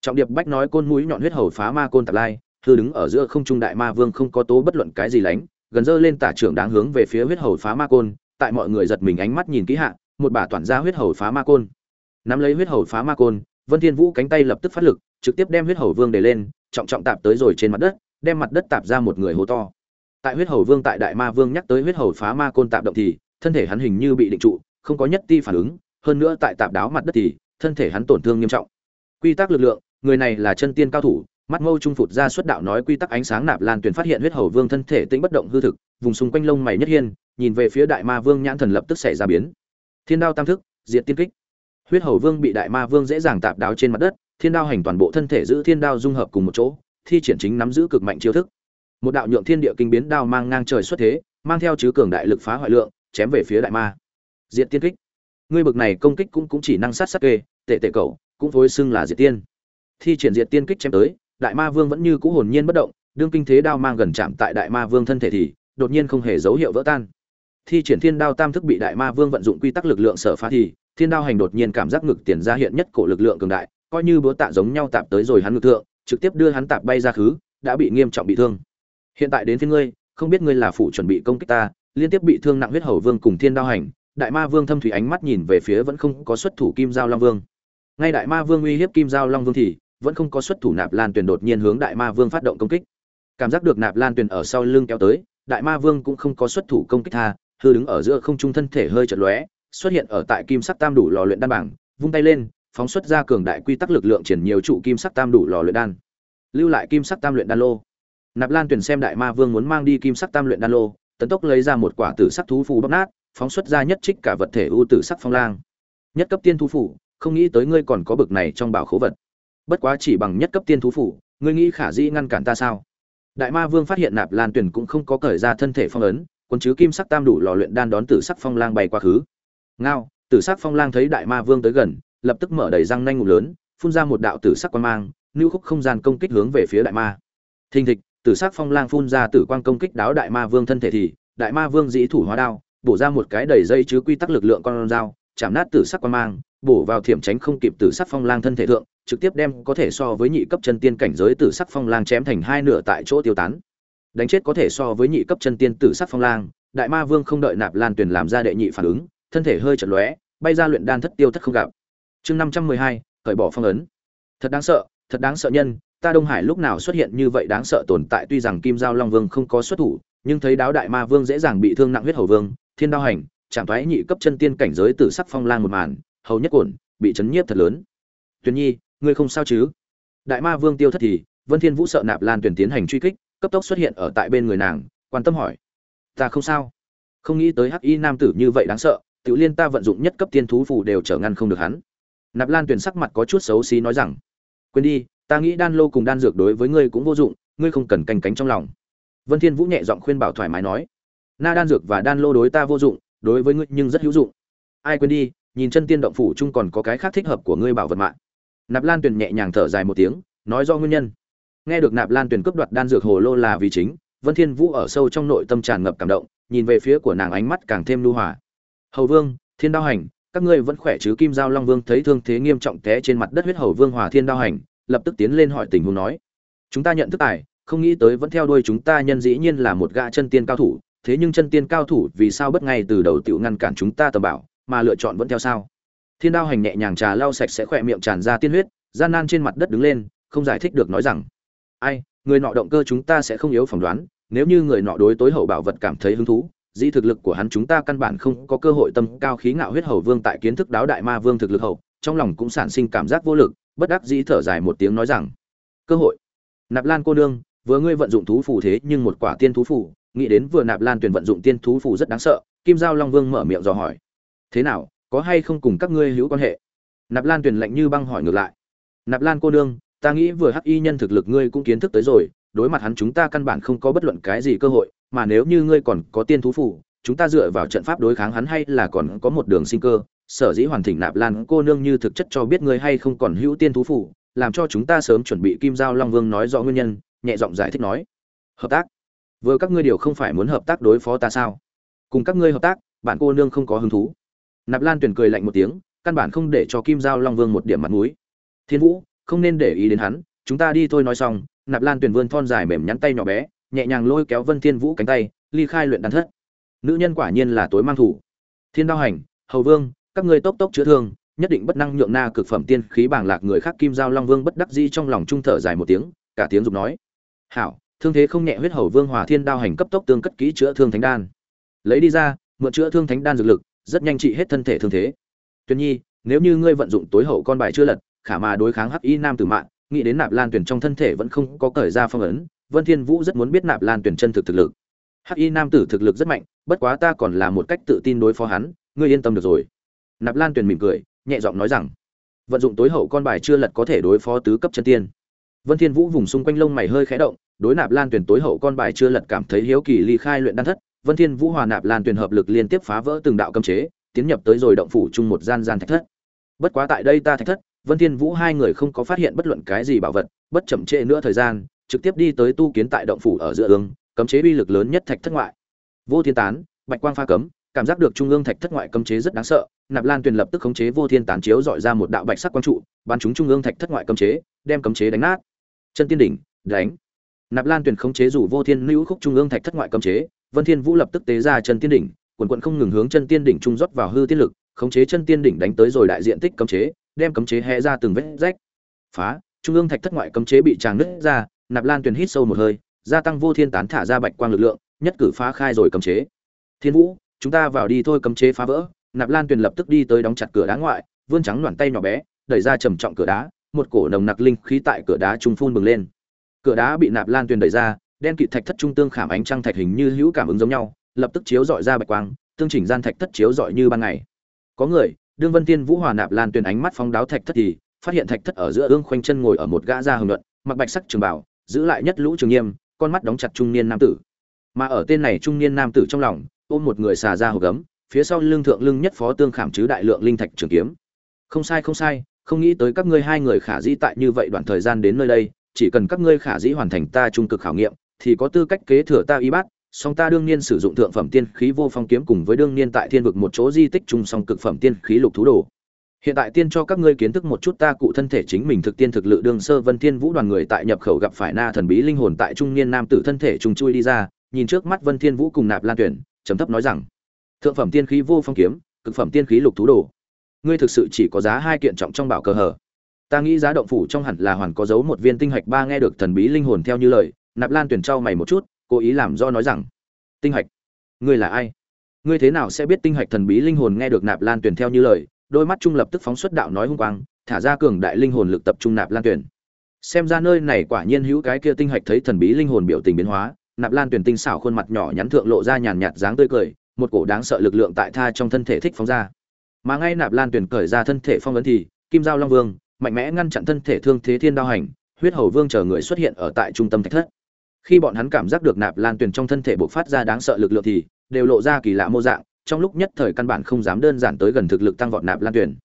Trọng điệp bách nói côn mũi nhọn huyết hầu phá ma côn tạp lai thư đứng ở giữa không trung đại ma vương không có tố bất luận cái gì lánh, gần dơ lên tả trưởng đáng hướng về phía huyết hầu phá ma côn, tại mọi người giật mình ánh mắt nhìn kỹ hạ, một bả toàn ra huyết hầu phá ma côn nắm lấy huyết hầu phá ma côn, vân thiên vũ cánh tay lập tức phát lực, trực tiếp đem huyết hầu vương để lên, trọng trọng tạp tới rồi trên mặt đất, đem mặt đất tạp ra một người hố to. Tại huyết hầu vương tại đại ma vương nhắc tới huyết hầu phá ma côn tạp động thì, thân thể hắn hình như bị định trụ, không có nhất ti phản ứng, hơn nữa tại tạp đáo mặt đất thì, thân thể hắn tổn thương nghiêm trọng. Quy tắc lực lượng, người này là chân tiên cao thủ, mắt mâu trung phụt ra xuất đạo nói quy tắc ánh sáng nạp lan tuyền phát hiện huyết hầu vương thân thể tĩnh bất động hư thực, vùng xung quanh lông mày nhất hiên, nhìn về phía đại ma vương nhãn thần lập tức xảy ra biến. Thiên đao tam thức, diệt tiên kích huyết hầu vương bị đại ma vương dễ dàng tạp đáo trên mặt đất, thiên đao hành toàn bộ thân thể giữ thiên đao dung hợp cùng một chỗ, thi triển chính nắm giữ cực mạnh chiêu thức. Một đạo nhượng thiên địa kinh biến đao mang ngang trời xuất thế, mang theo chứ cường đại lực phá hoại lượng, chém về phía đại ma. Diện tiên kích. Ngươi bực này công kích cũng cũng chỉ năng sát sát kê, tệ tệ cầu cũng phối xưng là diệt tiên. Thi triển diệt tiên kích chém tới, đại ma vương vẫn như cũ hồn nhiên bất động, đương kinh thế đao mang gần chạm tại đại ma vương thân thể thì, đột nhiên không hề dấu hiệu vỡ tan. Thi triển thiên đao tam thức bị đại ma vương vận dụng quy tắc lực lượng sở phá thì thiên đao hành đột nhiên cảm giác ngực tiền ra hiện nhất cổ lực lượng cường đại, coi như búa tạ giống nhau tạp tới rồi hắn ngực thượng, trực tiếp đưa hắn tạp bay ra khứ, đã bị nghiêm trọng bị thương. Hiện tại đến phía ngươi, không biết ngươi là phụ chuẩn bị công kích ta, liên tiếp bị thương nặng huyết hầu vương cùng thiên đao hành, đại ma vương thâm thủy ánh mắt nhìn về phía vẫn không có xuất thủ kim giao long vương. Ngay đại ma vương uy hiếp kim giao long vương thì, vẫn không có xuất thủ nạp lan tuyền đột nhiên hướng đại ma vương phát động công kích. Cảm giác được nạp lan tuyền ở sau lưng kéo tới, đại ma vương cũng không có xuất thủ công kích tha, hư đứng ở giữa không trung thân thể hơi chật lóe xuất hiện ở tại kim sắc tam đủ lò luyện đan bảng, vung tay lên, phóng xuất ra cường đại quy tắc lực lượng triển nhiều trụ kim sắc tam đủ lò luyện đan. Lưu lại kim sắc tam luyện đan lô. Nạp lan tuyển xem đại ma vương muốn mang đi kim sắc tam luyện đan lô, tấn tốc lấy ra một quả tử sắc thú phù bóc nát, phóng xuất ra nhất trích cả vật thể ưu tử sắc phong lang. Nhất cấp tiên thú phủ không nghĩ tới ngươi còn có bực này trong bảo khố vật. Bất quá chỉ bằng nhất cấp tiên thú phủ ngươi nghĩ khả dĩ ngăn cản ta sao? Đại ma vương phát hiện nạp lan tuyển cũng không có cởi ra thân thể phong ấn quân chứ kim sắc tam đủ lò luyện đan đón tử sắc phong lang bay qua khứ ngao, tử sắc phong lang thấy đại ma vương tới gần, lập tức mở đầy răng nanh ngụm lớn, phun ra một đạo tử sắc quan mang, lưu khúc không gian công kích hướng về phía đại ma. Thình thịch, tử sắc phong lang phun ra tử quang công kích đáo đại ma vương thân thể thì, đại ma vương dĩ thủ hóa đao, bổ ra một cái đầy dây chứa quy tắc lực lượng con dao, chạm nát tử sắc quan mang, bổ vào thiểm tránh không kịp tử sắc phong lang thân thể thượng, trực tiếp đem có thể so với nhị cấp chân tiên cảnh giới tử sắc phong lang chém thành hai nửa tại chỗ tiêu tán. Đánh chết có thể so với nhị cấp chân tiên tử sắc phong lang, đại ma vương không đợi nạp lan tuyền làm ra đệ nhị phản ứng thân thể hơi chật lóe, bay ra luyện đan thất tiêu thất không gặp. Chương năm trăm mười hai, cởi bỏ phong ấn. Thật đáng sợ, thật đáng sợ nhân, ta đông hải lúc nào xuất hiện như vậy đáng sợ tồn tại tuy rằng kim giao long vương không có xuất thủ, nhưng thấy đáo đại ma vương dễ dàng bị thương nặng huyết hầu vương, thiên đao hành chạm thoái nhị cấp chân tiên cảnh giới tử sắc phong lang một màn, hầu nhất cổn bị chấn nhiếp thật lớn. Tuyền nhi, ngươi không sao chứ? Đại ma vương tiêu thất thì, vân thiên vũ sợ nạp lan tuyển tiến hành truy kích, cấp tốc xuất hiện ở tại bên người nàng, quan tâm hỏi. Ta không sao. Không nghĩ tới hắc y nam tử như vậy đáng sợ tự liên ta vận dụng nhất cấp tiên thú phù đều trở ngăn không được hắn. Nạp lan tuyển sắc mặt có chút xấu xí nói rằng, quên đi, ta nghĩ đan lô cùng đan dược đối với ngươi cũng vô dụng, ngươi không cần canh cánh trong lòng. Vân thiên vũ nhẹ giọng khuyên bảo thoải mái nói, na đan dược và đan lô đối ta vô dụng, đối với ngươi nhưng rất hữu dụng. Ai quên đi, nhìn chân tiên động phủ chung còn có cái khác thích hợp của ngươi bảo vật mạng. Nạp lan tuyền nhẹ nhàng thở dài một tiếng, nói do nguyên nhân. Nghe được nạp lan tuyền cướp đoạt đan dược hồ lô là vì chính, vân thiên vũ ở sâu trong nội tâm tràn ngập cảm động, nhìn về phía của nàng ánh mắt càng thêm lưu hòa hầu vương, thiên đao hành, các ngươi vẫn khỏe chứ? Kim giao long vương thấy thương thế nghiêm trọng té trên mặt đất huyết hầu vương hòa thiên đao hành, lập tức tiến lên hỏi tình huống nói, chúng ta nhận thức tài, không nghĩ tới vẫn theo đuôi chúng ta nhân dĩ nhiên là một gã chân tiên cao thủ. Thế nhưng chân tiên cao thủ vì sao bất ngay từ đầu tiểu ngăn cản chúng ta tầm bảo, mà lựa chọn vẫn theo sao? Thiên đao hành nhẹ nhàng trà lau sạch sẽ khỏe miệng tràn ra tiên huyết, gian nan trên mặt đất đứng lên, không giải thích được nói rằng, ai, người nọ động cơ chúng ta sẽ không yếu phỏng đoán, nếu như người nọ đối tối hậu bảo vật cảm thấy hứng thú dĩ thực lực của hắn chúng ta căn bản không có cơ hội tâm cao khí ngạo huyết hầu vương tại kiến thức đáo đại ma vương thực lực hậu trong lòng cũng sản sinh cảm giác vô lực, bất đắc dĩ thở dài một tiếng nói rằng, cơ hội. Nạp lan cô nương, vừa ngươi vận dụng thú phù thế nhưng một quả tiên thú phù, nghĩ đến vừa nạp lan tuyển vận dụng tiên thú phù rất đáng sợ. Kim giao long vương mở miệng dò hỏi, thế nào, có hay không cùng các ngươi hữu quan hệ? Nạp lan tuyển lạnh như băng hỏi ngược lại, nạp lan cô nương, ta nghĩ vừa hắc y nhân thực lực ngươi cũng kiến thức tới rồi, đối mặt hắn chúng ta căn bản không có bất luận cái gì cơ hội mà nếu như ngươi còn có tiên thú phủ, chúng ta dựa vào trận pháp đối kháng hắn hay là còn có một đường sinh cơ? Sở dĩ hoàn thỉnh nạp lan cô nương như thực chất cho biết ngươi hay không còn hữu tiên thú phủ, làm cho chúng ta sớm chuẩn bị kim giao long vương nói rõ nguyên nhân, nhẹ giọng giải thích nói. Hợp tác? Vừa các ngươi điều không phải muốn hợp tác đối phó ta sao? Cùng các ngươi hợp tác, bạn cô nương không có hứng thú. Nạp lan tuyển cười lạnh một tiếng, căn bản không để cho kim giao long vương một điểm mặt mũi. Thiên vũ, không nên để ý đến hắn, chúng ta đi thôi nói xong, nạp lan tuyển vươn thon dài mềm nhắn tay nhỏ bé nhẹ nhàng lôi kéo vân thiên vũ cánh tay, ly khai luyện đan thất. Nữ nhân quả nhiên là tối mang thủ. Thiên đao hành, hầu vương, các ngươi tốc tốc chữa thương, nhất định bất năng nhượng na cực phẩm tiên khí bảng lạc người khác kim giao long vương bất đắc dĩ trong lòng trung thở dài một tiếng, cả tiếng dục nói. Hảo, thương thế không nhẹ huyết hầu vương hòa thiên đao hành cấp tốc tương cất kỹ chữa thương thánh đan. Lấy đi ra, mượn chữa thương thánh đan dược lực, rất nhanh trị hết thân thể thương thế. Tuyên nhi, nếu như ngươi vận dụng tối hậu con bài chưa lật, khả mà đối kháng hắc y nam tử mạng nghĩ đến nạp lan tuyển trong thân thể vẫn không có cởi ra phong ấn vân thiên vũ rất muốn biết nạp lan tuyển chân thực thực lực. Hắc y nam tử thực lực rất mạnh, bất quá ta còn là một cách tự tin đối phó hắn, ngươi yên tâm được rồi. Nạp lan tuyển mỉm cười, nhẹ giọng nói rằng, vận dụng tối hậu con bài chưa lật có thể đối phó tứ cấp chân tiên. Vân thiên vũ vùng xung quanh lông mày hơi khẽ động, đối nạp lan tuyển tối hậu con bài chưa lật cảm thấy hiếu kỳ ly khai luyện đan thất. Vân thiên vũ hòa nạp lan tuyển hợp lực liên tiếp phá vỡ từng đạo cấm chế, tiến nhập tới rồi động phủ chung một gian gian thạch thất. Bất quá tại đây ta thạch thất, vân thiên vũ hai người không có phát hiện bất luận cái gì bảo vật, bất chậm trễ nữa thời gian trực tiếp đi tới tu kiến tại động phủ ở giữa ương, cấm chế uy lực lớn nhất thạch thất ngoại. Vô thiên tán, bạch quang pha cấm, cảm giác được trung ương thạch thất ngoại cấm chế rất đáng sợ, nạp lan tuyền lập tức khống chế vô thiên tán chiếu dọi ra một đạo bạch sắc quang trụ, bắn chúng trung ương thạch thất ngoại cấm chế, đem cấm chế đánh nát. Chân tiên đỉnh, đánh. Nạp lan tuyền khống chế rủ vô thiên lưu khúc trung ương thạch thất ngoại cấm chế, vân thiên vũ lập tức tế ra chân tiên đỉnh, quần quận không ngừng hướng chân tiên đỉnh trung rót vào hư tiên lực, khống chế chân tiên đỉnh đánh tới rồi đại diện tích cấm chế, đem cấm chế hé ra từng vết rách. Phá, trung ương thạch thất ngoại cấm chế bị tràng nứt ra nạp lan tuyền hít sâu một hơi, gia tăng vô thiên tán thả ra bạch quang lực lượng, nhất cử phá khai rồi cấm chế. Thiên vũ, chúng ta vào đi thôi, cấm chế phá vỡ. Nạp lan tuyền lập tức đi tới đóng chặt cửa đá ngoại, vươn trắng loạn tay nhỏ bé, đẩy ra trầm trọng cửa đá, một cổ nồng nặc linh khí tại cửa đá trung phun bừng lên. Cửa đá bị nạp lan tuyền đẩy ra, đen kịt thạch thất trung tương khảm ánh trăng thạch hình như hữu cảm ứng giống nhau, lập tức chiếu dọi ra bạch quang, tương chỉnh gian thạch thất chiếu dọi như ban ngày. Có người, đương vân tiên vũ hòa nạp lan tuyền ánh mắt phóng đáo thạch thất thì, phát hiện thạch thất ở giữa ương khoanh chân ngồi ở một gã da hồng luận mặc bạch sắc trường bảo giữ lại nhất lũ trường nghiêm, con mắt đóng chặt trung niên nam tử. Mà ở tên này trung niên nam tử trong lòng, ôm một người xà ra hộp gấm, phía sau lưng thượng lưng nhất phó tương khảm chứ đại lượng linh thạch trường kiếm. Không sai không sai, không nghĩ tới các ngươi hai người khả dĩ tại như vậy đoạn thời gian đến nơi đây, chỉ cần các ngươi khả dĩ hoàn thành ta trung cực khảo nghiệm, thì có tư cách kế thừa ta y bát, song ta đương nhiên sử dụng thượng phẩm tiên khí vô phong kiếm cùng với đương nhiên tại thiên vực một chỗ di tích trung song cực phẩm tiên khí lục thú đồ hiện tại tiên cho các ngươi kiến thức một chút ta cụ thân thể chính mình thực tiên thực lự đương sơ vân thiên vũ đoàn người tại nhập khẩu gặp phải na thần bí linh hồn tại trung niên nam tử thân thể trùng chui đi ra, nhìn trước mắt vân thiên vũ cùng nạp lan tuyển, trầm thấp nói rằng, thượng phẩm tiên khí vô phong kiếm, cực phẩm tiên khí lục thú đồ. Ngươi thực sự chỉ có giá hai kiện trọng trong bảo cờ hở. Ta nghĩ giá động phủ trong hẳn là hoàn có dấu một viên tinh hạch ba nghe được thần bí linh hồn theo như lời. Nạp lan tuyển trao mày một chút, cố ý làm do nói rằng, tinh hạch? Ngươi là ai? Ngươi thế nào sẽ biết tinh hạch thần bí linh hồn nghe được nạp lan tuyển theo như lời? Đôi mắt trung lập tức phóng xuất đạo nói hung quang, thả ra cường đại linh hồn lực tập trung nạp lan tuyển. Xem ra nơi này quả nhiên hữu cái kia tinh hạch thấy thần bí linh hồn biểu tình biến hóa, nạp lan tuyển tinh xảo khuôn mặt nhỏ nhắn thượng lộ ra nhàn nhạt dáng tươi cười, một cổ đáng sợ lực lượng tại tha trong thân thể thích phóng ra. Mà ngay nạp lan tuyển cởi ra thân thể phong ấn thì, kim giao long vương, mạnh mẽ ngăn chặn thân thể thương thế thiên đao hành, huyết hầu vương chờ người xuất hiện ở tại trung tâm thạch thất. Khi bọn hắn cảm giác được nạp lan tuyển trong thân thể bộc phát ra đáng sợ lực lượng thì, đều lộ ra kỳ lạ mô dạng trong lúc nhất thời căn bản không dám đơn giản tới gần thực lực tăng vọt nạp lan tuyển.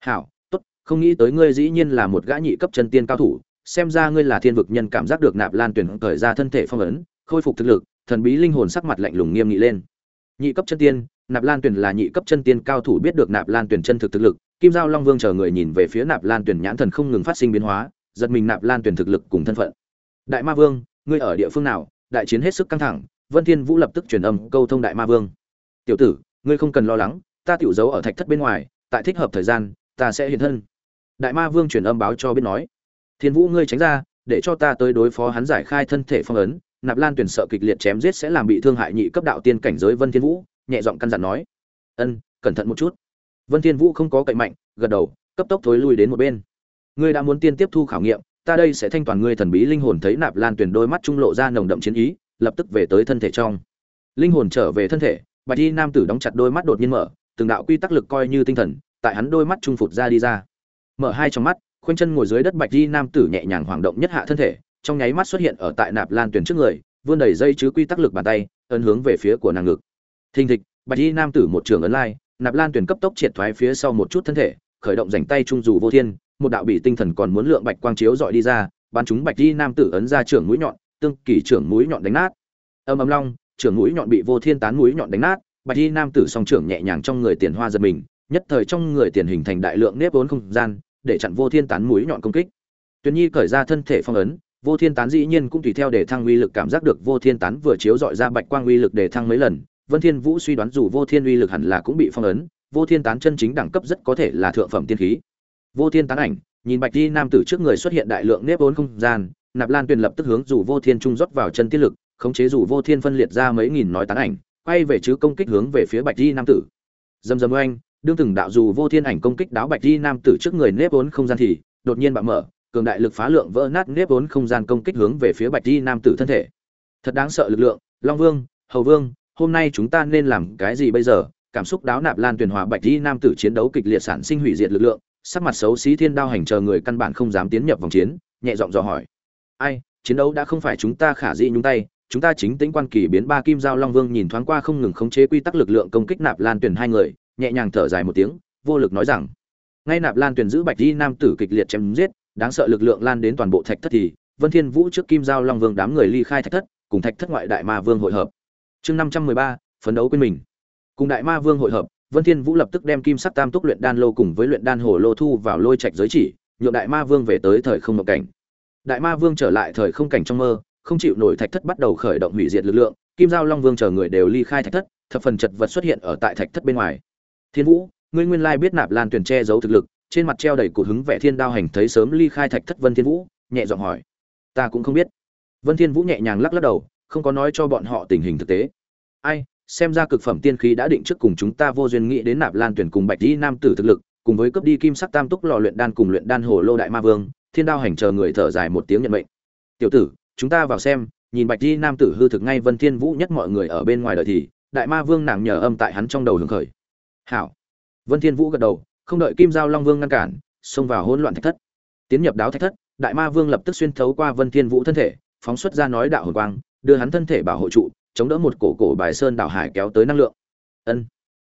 Hảo, tốt, không nghĩ tới ngươi dĩ nhiên là một gã nhị cấp chân tiên cao thủ, xem ra ngươi là thiên vực nhân cảm giác được nạp lan tuyển cởi ra thân thể phong ấn, khôi phục thực lực, thần bí linh hồn sắc mặt lạnh lùng nghiêm nghị lên. Nhị cấp chân tiên, nạp lan tuyển là nhị cấp chân tiên cao thủ biết được nạp lan tuyển chân thực thực lực, kim giao long vương chờ người nhìn về phía nạp lan tuyển nhãn thần không ngừng phát sinh biến hóa, giật mình nạp lan tuyển thực lực cùng thân phận. Đại ma vương, ngươi ở địa phương nào? Đại chiến hết sức căng thẳng, vân thiên vũ lập tức truyền âm câu thông đại ma vương. Tiểu tử ngươi không cần lo lắng, ta tiểu giấu ở thạch thất bên ngoài, tại thích hợp thời gian, ta sẽ hiện thân. Đại ma vương truyền âm báo cho biết nói, thiên vũ ngươi tránh ra, để cho ta tới đối phó hắn giải khai thân thể phong ấn, nạp lan tuyển sợ kịch liệt chém giết sẽ làm bị thương hại nhị cấp đạo tiên cảnh giới vân thiên vũ, nhẹ giọng căn dặn nói. Ân, cẩn thận một chút. Vân thiên vũ không có cậy mạnh, gật đầu, cấp tốc thối lui đến một bên. Ngươi đã muốn tiên tiếp thu khảo nghiệm, ta đây sẽ thanh toàn ngươi thần bí linh hồn thấy nạp lan tuyển đôi mắt trung lộ ra nồng đậm chiến ý, lập tức về tới thân thể trong. Linh hồn trở về thân thể bạch y nam tử đóng chặt đôi mắt đột nhiên mở, từng đạo quy tắc lực coi như tinh thần, tại hắn đôi mắt trung phụt ra đi ra. Mở hai trong mắt, khoanh chân ngồi dưới đất bạch y nam tử nhẹ nhàng hoảng động nhất hạ thân thể, trong nháy mắt xuất hiện ở tại nạp lan tuyển trước người, vươn đẩy dây chứ quy tắc lực bàn tay, ấn hướng về phía của nàng ngực. Thình thịch, bạch y nam tử một trường ấn lai, nạp lan tuyển cấp tốc triệt thoái phía sau một chút thân thể, khởi động dành tay trung dù vô thiên, một đạo bị tinh thần còn muốn lượng bạch quang chiếu dọi đi ra, bắn chúng bạch y nam tử ấn ra trưởng mũi nhọn, tương kỳ trưởng mũi nhọn đánh nát. Âm âm long trưởng mũi nhọn bị vô thiên tán mũi nhọn đánh nát, bạch y nam tử song trưởng nhẹ nhàng trong người tiền hoa giật mình, nhất thời trong người tiền hình thành đại lượng nếp vốn không gian, để chặn vô thiên tán mũi nhọn công kích. Tuyền nhi cởi ra thân thể phong ấn, vô thiên tán dĩ nhiên cũng tùy theo để thăng uy lực cảm giác được vô thiên tán vừa chiếu dọi ra bạch quang uy lực để thăng mấy lần, vân thiên vũ suy đoán dù vô thiên uy lực hẳn là cũng bị phong ấn, vô thiên tán chân chính đẳng cấp rất có thể là thượng phẩm tiên khí. Vô thiên tán ảnh, nhìn bạch y nam tử trước người xuất hiện đại lượng nếp vốn không gian, nạp lan tuyền lập tức hướng dù vô thiên trung rót vào chân tiết lực khống chế dù vô thiên phân liệt ra mấy nghìn nói tán ảnh, quay về chứ công kích hướng về phía bạch di nam tử. Dầm dầm oanh, đương từng đạo dù vô thiên ảnh công kích đáo bạch di nam tử trước người nếp vốn không gian thì, đột nhiên bạo mở, cường đại lực phá lượng vỡ nát nếp vốn không gian công kích hướng về phía bạch di nam tử thân thể. Thật đáng sợ lực lượng, long vương, hầu vương, hôm nay chúng ta nên làm cái gì bây giờ? Cảm xúc đáo nạp lan tuyền hòa bạch di nam tử chiến đấu kịch liệt sản sinh hủy diệt lực lượng, sắc mặt xấu xí thiên đao hành chờ người căn bản không dám tiến nhập vòng chiến, nhẹ giọng dò hỏi. Ai, chiến đấu đã không phải chúng ta khả dĩ nhúng tay chúng ta chính tính quan kỳ biến ba kim giao long vương nhìn thoáng qua không ngừng khống chế quy tắc lực lượng công kích nạp lan tuyển hai người, nhẹ nhàng thở dài một tiếng, vô lực nói rằng, ngay nạp lan tuyển giữ bạch di nam tử kịch liệt chém giết, đáng sợ lực lượng lan đến toàn bộ thạch thất thì, vân thiên vũ trước kim giao long vương đám người ly khai thạch thất, cùng thạch thất ngoại đại ma vương hội hợp. Chương năm trăm mười ba, phấn đấu quên mình. Cùng đại ma vương hội hợp, vân thiên vũ lập tức đem kim sắc tam túc luyện đan lô cùng với luyện đan hồ lô thu vào lôi trạch giới chỉ, nhượng đại ma vương về tới thời không mộng cảnh. Đại ma vương trở lại thời không cảnh trong mơ không chịu nổi thạch thất bắt đầu khởi động hủy diệt lực lượng, kim giao long vương chờ người đều ly khai thạch thất, thập phần chật vật xuất hiện ở tại thạch thất bên ngoài. Thiên vũ, ngươi nguyên lai biết nạp lan tuyển che giấu thực lực, trên mặt treo đầy cột hứng vẻ thiên đao hành thấy sớm ly khai thạch thất vân thiên vũ, nhẹ giọng hỏi. Ta cũng không biết. Vân thiên vũ nhẹ nhàng lắc lắc đầu, không có nói cho bọn họ tình hình thực tế. Ai, xem ra cực phẩm tiên khí đã định trước cùng chúng ta vô duyên nghĩ đến nạp lan tuyển cùng bạch di nam tử thực lực, cùng với cấp đi kim sắc tam túc lò luyện đan cùng luyện đan hồ lô đại ma vương, thiên đao hành chờ người thở dài một tiếng nhận mệnh. Tiểu tử chúng ta vào xem, nhìn bạch di nam tử hư thực ngay vân thiên vũ nhất mọi người ở bên ngoài đợi thì, đại ma vương nàng nhờ âm tại hắn trong đầu hưởng khởi. Hảo. Vân thiên vũ gật đầu, không đợi kim giao long vương ngăn cản, xông vào hỗn loạn thạch thất. Tiến nhập đáo thạch thất, đại ma vương lập tức xuyên thấu qua vân thiên vũ thân thể, phóng xuất ra nói đạo hồn quang, đưa hắn thân thể bảo hộ trụ, chống đỡ một cổ cổ bài sơn đảo hải kéo tới năng lượng. Ân.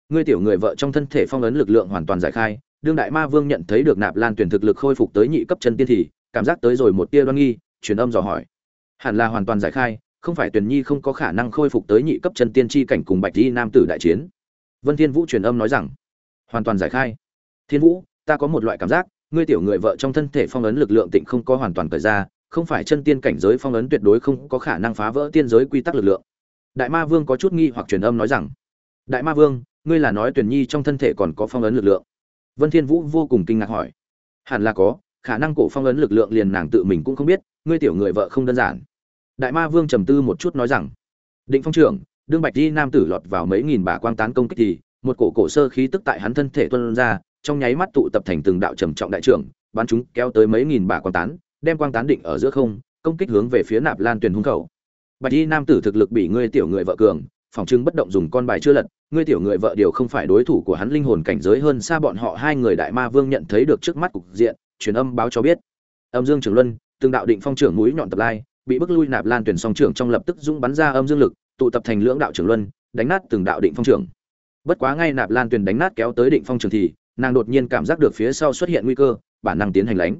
Ngươi tiểu người vợ trong thân thể phong ấn lực lượng hoàn toàn giải khai, đương đại ma vương nhận thấy được nạp lan tuyển thực lực khôi phục tới nhị cấp chân tiên thì, cảm giác tới rồi một tia đoan nghi, truyền âm dò hỏi hẳn là hoàn toàn giải khai, không phải tuyển nhi không có khả năng khôi phục tới nhị cấp chân tiên tri cảnh cùng bạch di nam tử đại chiến. Vân thiên vũ truyền âm nói rằng, hoàn toàn giải khai. Thiên vũ, ta có một loại cảm giác, ngươi tiểu người vợ trong thân thể phong ấn lực lượng tịnh không có hoàn toàn cởi ra, không phải chân tiên cảnh giới phong ấn tuyệt đối không có khả năng phá vỡ tiên giới quy tắc lực lượng. Đại ma vương có chút nghi hoặc truyền âm nói rằng, đại ma vương, ngươi là nói tuyển nhi trong thân thể còn có phong ấn lực lượng? Vân thiên vũ vô cùng kinh ngạc hỏi. Hẳn là có, khả năng cổ phong ấn lực lượng liền nàng tự mình cũng không biết, ngươi tiểu người vợ không đơn giản đại ma vương trầm tư một chút nói rằng, định phong trưởng, đương bạch di nam tử lọt vào mấy nghìn bả quang tán công kích thì, một cổ cổ sơ khí tức tại hắn thân thể tuôn ra, trong nháy mắt tụ tập thành từng đạo trầm trọng đại trưởng, bắn chúng kéo tới mấy nghìn bả quang tán, đem quang tán định ở giữa không, công kích hướng về phía nạp lan tuyền hung khẩu. Bạch di nam tử thực lực bị ngươi tiểu người vợ cường, phòng trưng bất động dùng con bài chưa lật, ngươi tiểu người vợ điều không phải đối thủ của hắn linh hồn cảnh giới hơn xa bọn họ. Hai người đại ma vương nhận thấy được trước mắt cục diện, truyền âm báo cho biết. Âm dương trường luân, từng đạo định phong trưởng núi nhọn tập lai bị bức lui nạp lan tuyển song trưởng trong lập tức dũng bắn ra âm dương lực, tụ tập thành lưỡng đạo trưởng luân, đánh nát từng đạo định phong trưởng. Bất quá ngay nạp lan tuyển đánh nát kéo tới định phong trường thì, nàng đột nhiên cảm giác được phía sau xuất hiện nguy cơ, bản năng tiến hành lánh.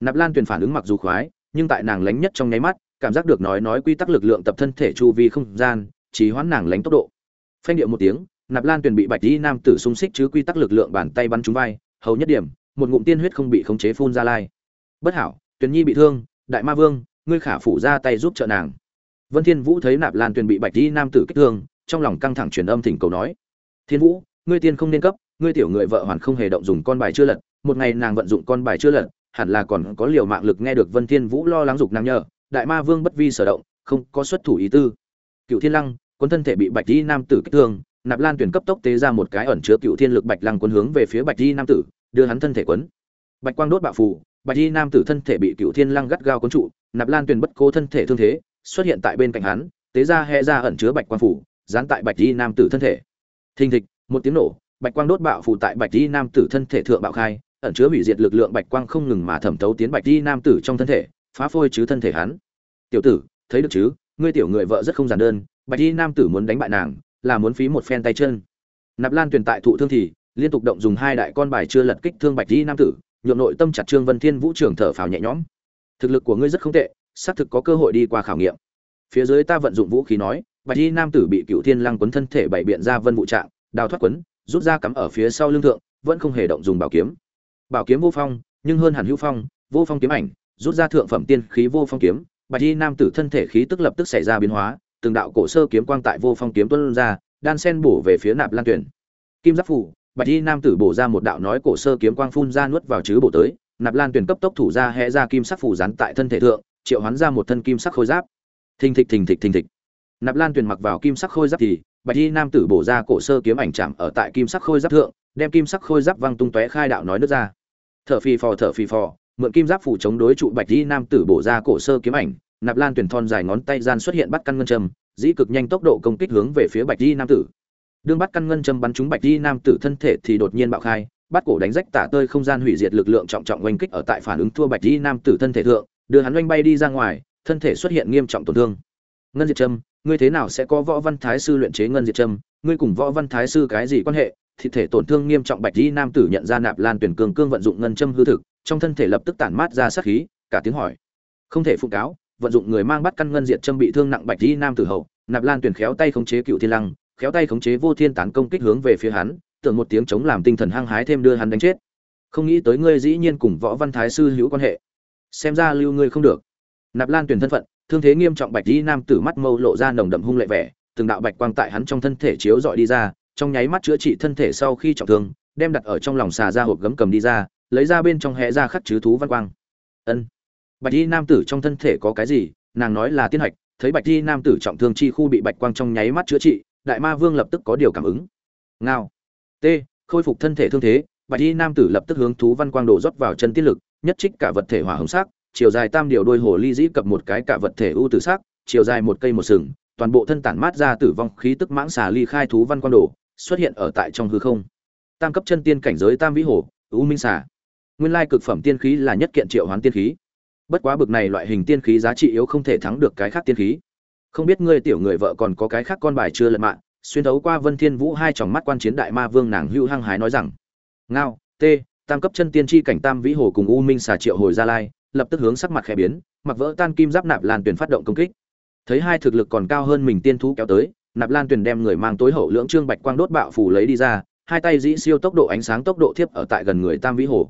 Nạp lan tuyển phản ứng mặc dù khoái, nhưng tại nàng lánh nhất trong nháy mắt, cảm giác được nói nói quy tắc lực lượng tập thân thể chu vi không gian chỉ hoãn nàng lánh tốc độ. Phanh điệu một tiếng, nạp lan tuyển bị bạch đi nam tử xung xích chứ quy tắc lực lượng bàn tay bắn trúng vai, hầu nhất điểm, một ngụm tiên huyết không bị khống chế phun ra lai. Bất hảo, tuyển nhi bị thương, đại ma vương ngươi khả phủ ra tay giúp trợ nàng. Vân thiên vũ thấy nạp lan tuyền bị bạch di nam tử kích thương, trong lòng căng thẳng truyền âm thỉnh cầu nói, thiên vũ, ngươi tiên không nên cấp, ngươi tiểu người vợ hoàn không hề động dùng con bài chưa lật, một ngày nàng vận dụng con bài chưa lật, hẳn là còn có liều mạng lực nghe được vân thiên vũ lo lắng dục nam nhờ, đại ma vương bất vi sở động, không có xuất thủ ý tư. Cựu thiên lăng, quân thân thể bị bạch di nam tử kích thương, nạp lan tuyển cấp tốc tế ra một cái ẩn chứa cựu thiên lực bạch lăng quân hướng về phía bạch di nam tử, đưa hắn thân thể quấn. Bạch quang đốt bạo phù, bạch di nam tử thân thể bị cựu thiên lăng gắt gao quấn trụ nạp lan Tuyền bất cố thân thể thương thế, xuất hiện tại bên cạnh hắn, tế ra hẹ ra ẩn chứa bạch quang phủ, dán tại bạch di nam tử thân thể. Thình thịch, một tiếng nổ, bạch quang đốt bạo phủ tại bạch di nam tử thân thể thượng bạo khai, ẩn chứa hủy diệt lực lượng bạch quang không ngừng mà thẩm thấu tiến bạch di nam tử trong thân thể, phá phôi chứ thân thể hắn. Tiểu tử, thấy được chứ? Ngươi tiểu người vợ rất không giản đơn, bạch di nam tử muốn đánh bại nàng, là muốn phí một phen tay chân. Nạp lan tuyền tại thụ thương thì liên tục động dùng hai đại con bài chưa lật kích thương bạch di nam tử, nhuộm nội tâm chặt trương vân thiên vũ trưởng thở phào nhẹ nhõm thực lực của ngươi rất không tệ, xác thực có cơ hội đi qua khảo nghiệm. Phía dưới ta vận dụng vũ khí nói, bạch di nam tử bị cựu thiên lăng quấn thân thể bảy biện ra vân vụ trạng, đào thoát quấn, rút ra cắm ở phía sau lưng thượng, vẫn không hề động dùng bảo kiếm. Bảo kiếm vô phong, nhưng hơn hẳn hữu phong, vô phong kiếm ảnh, rút ra thượng phẩm tiên khí vô phong kiếm, bạch di nam tử thân thể khí tức lập tức xảy ra biến hóa, từng đạo cổ sơ kiếm quang tại vô phong kiếm tuân ra, đan sen bổ về phía nạp lan tuyển kim giáp phủ, bạch di nam tử bổ ra một đạo nói cổ sơ kiếm quang phun ra nuốt vào chứ bổ tới nạp lan tuyển cấp tốc thủ ra hẽ ra kim sắc phủ rắn tại thân thể thượng, triệu hoán ra một thân kim sắc khôi giáp. Thình thịch thình thịch thình thịch. Nạp lan tuyển mặc vào kim sắc khôi giáp thì, bạch Y nam tử bổ ra cổ sơ kiếm ảnh chạm ở tại kim sắc khôi giáp thượng, đem kim sắc khôi giáp văng tung tóe khai đạo nói nước ra. Thở phì phò, thở phì phò, mượn kim giáp phủ chống đối trụ bạch Y nam tử bổ ra cổ sơ kiếm ảnh, nạp lan tuyển thon dài ngón tay gian xuất hiện bắt căn ngân châm, dĩ cực nhanh tốc độ công kích hướng về phía bạch Y nam tử. Đương bắt căn ngân châm bắn trúng bạch Y nam tử thân thể thì đột nhiên bạo khai bắt cổ đánh rách tả tơi không gian hủy diệt lực lượng trọng trọng oanh kích ở tại phản ứng thua bạch di nam tử thân thể thượng, đưa hắn oanh bay đi ra ngoài, thân thể xuất hiện nghiêm trọng tổn thương. Ngân diệt trâm, ngươi thế nào sẽ có võ văn thái sư luyện chế ngân diệt trâm? Ngươi cùng võ văn thái sư cái gì quan hệ? Thì thể tổn thương nghiêm trọng bạch di nam tử nhận ra nạp lan tuyển cường cương vận dụng ngân châm hư thực, trong thân thể lập tức tản mát ra sát khí, cả tiếng hỏi. Không thể phụ cáo, vận dụng người mang bắt căn ngân diệt châm bị thương nặng bạch di nam tử hậu, nạp lan tuyển khéo tay khống chế cựu thiên lăng, khéo tay khống chế vô thiên tán công kích hướng về phía hắn tưởng một tiếng chống làm tinh thần hăng hái thêm đưa hắn đánh chết. Không nghĩ tới ngươi dĩ nhiên cùng võ văn thái sư hữu quan hệ. Xem ra lưu ngươi không được. Nạp lan tuyển thân phận, thương thế nghiêm trọng bạch y nam tử mắt mâu lộ ra nồng đậm hung lệ vẻ, từng đạo bạch quang tại hắn trong thân thể chiếu dọi đi ra, trong nháy mắt chữa trị thân thể sau khi trọng thương, đem đặt ở trong lòng xà ra hộp gấm cầm đi ra, lấy ra bên trong hẹ ra khắc chứ thú văn quang. Ân. Bạch y nam tử trong thân thể có cái gì? Nàng nói là tiên hạch, thấy bạch y nam tử trọng thương chi khu bị bạch quang trong nháy mắt chữa trị, đại ma vương lập tức có điều cảm ứng. Ngao t, khôi phục thân thể thương thế, bạch y nam tử lập tức hướng thú văn quang đổ rót vào chân tiết lực, nhất trích cả vật thể hỏa hồng sắc, chiều dài tam điều đôi hồ ly dĩ cập một cái cả vật thể ưu tử sắc, chiều dài một cây một sừng, toàn bộ thân tản mát ra tử vong khí tức mãng xà ly khai thú văn quang đổ xuất hiện ở tại trong hư không. Tam cấp chân tiên cảnh giới tam vĩ hồ, u minh xà. Nguyên lai cực phẩm tiên khí là nhất kiện triệu hoán tiên khí. Bất quá bực này loại hình tiên khí giá trị yếu không thể thắng được cái khác tiên khí. Không biết ngươi tiểu người vợ còn có cái khác con bài chưa lật mạng xuyên thấu qua vân thiên vũ hai tròng mắt quan chiến đại ma vương nàng hưu hăng hái nói rằng, ngao t tam cấp chân tiên chi cảnh tam vĩ hồ cùng u minh xà triệu hồi gia lai, lập tức hướng sắc mặt khẽ biến, mặc vỡ tan kim giáp nạp lan tuyển phát động công kích. Thấy hai thực lực còn cao hơn mình tiên thú kéo tới, nạp lan tuyển đem người mang tối hậu lưỡng trương bạch quang đốt bạo phủ lấy đi ra, hai tay dĩ siêu tốc độ ánh sáng tốc độ thiếp ở tại gần người tam vĩ hồ.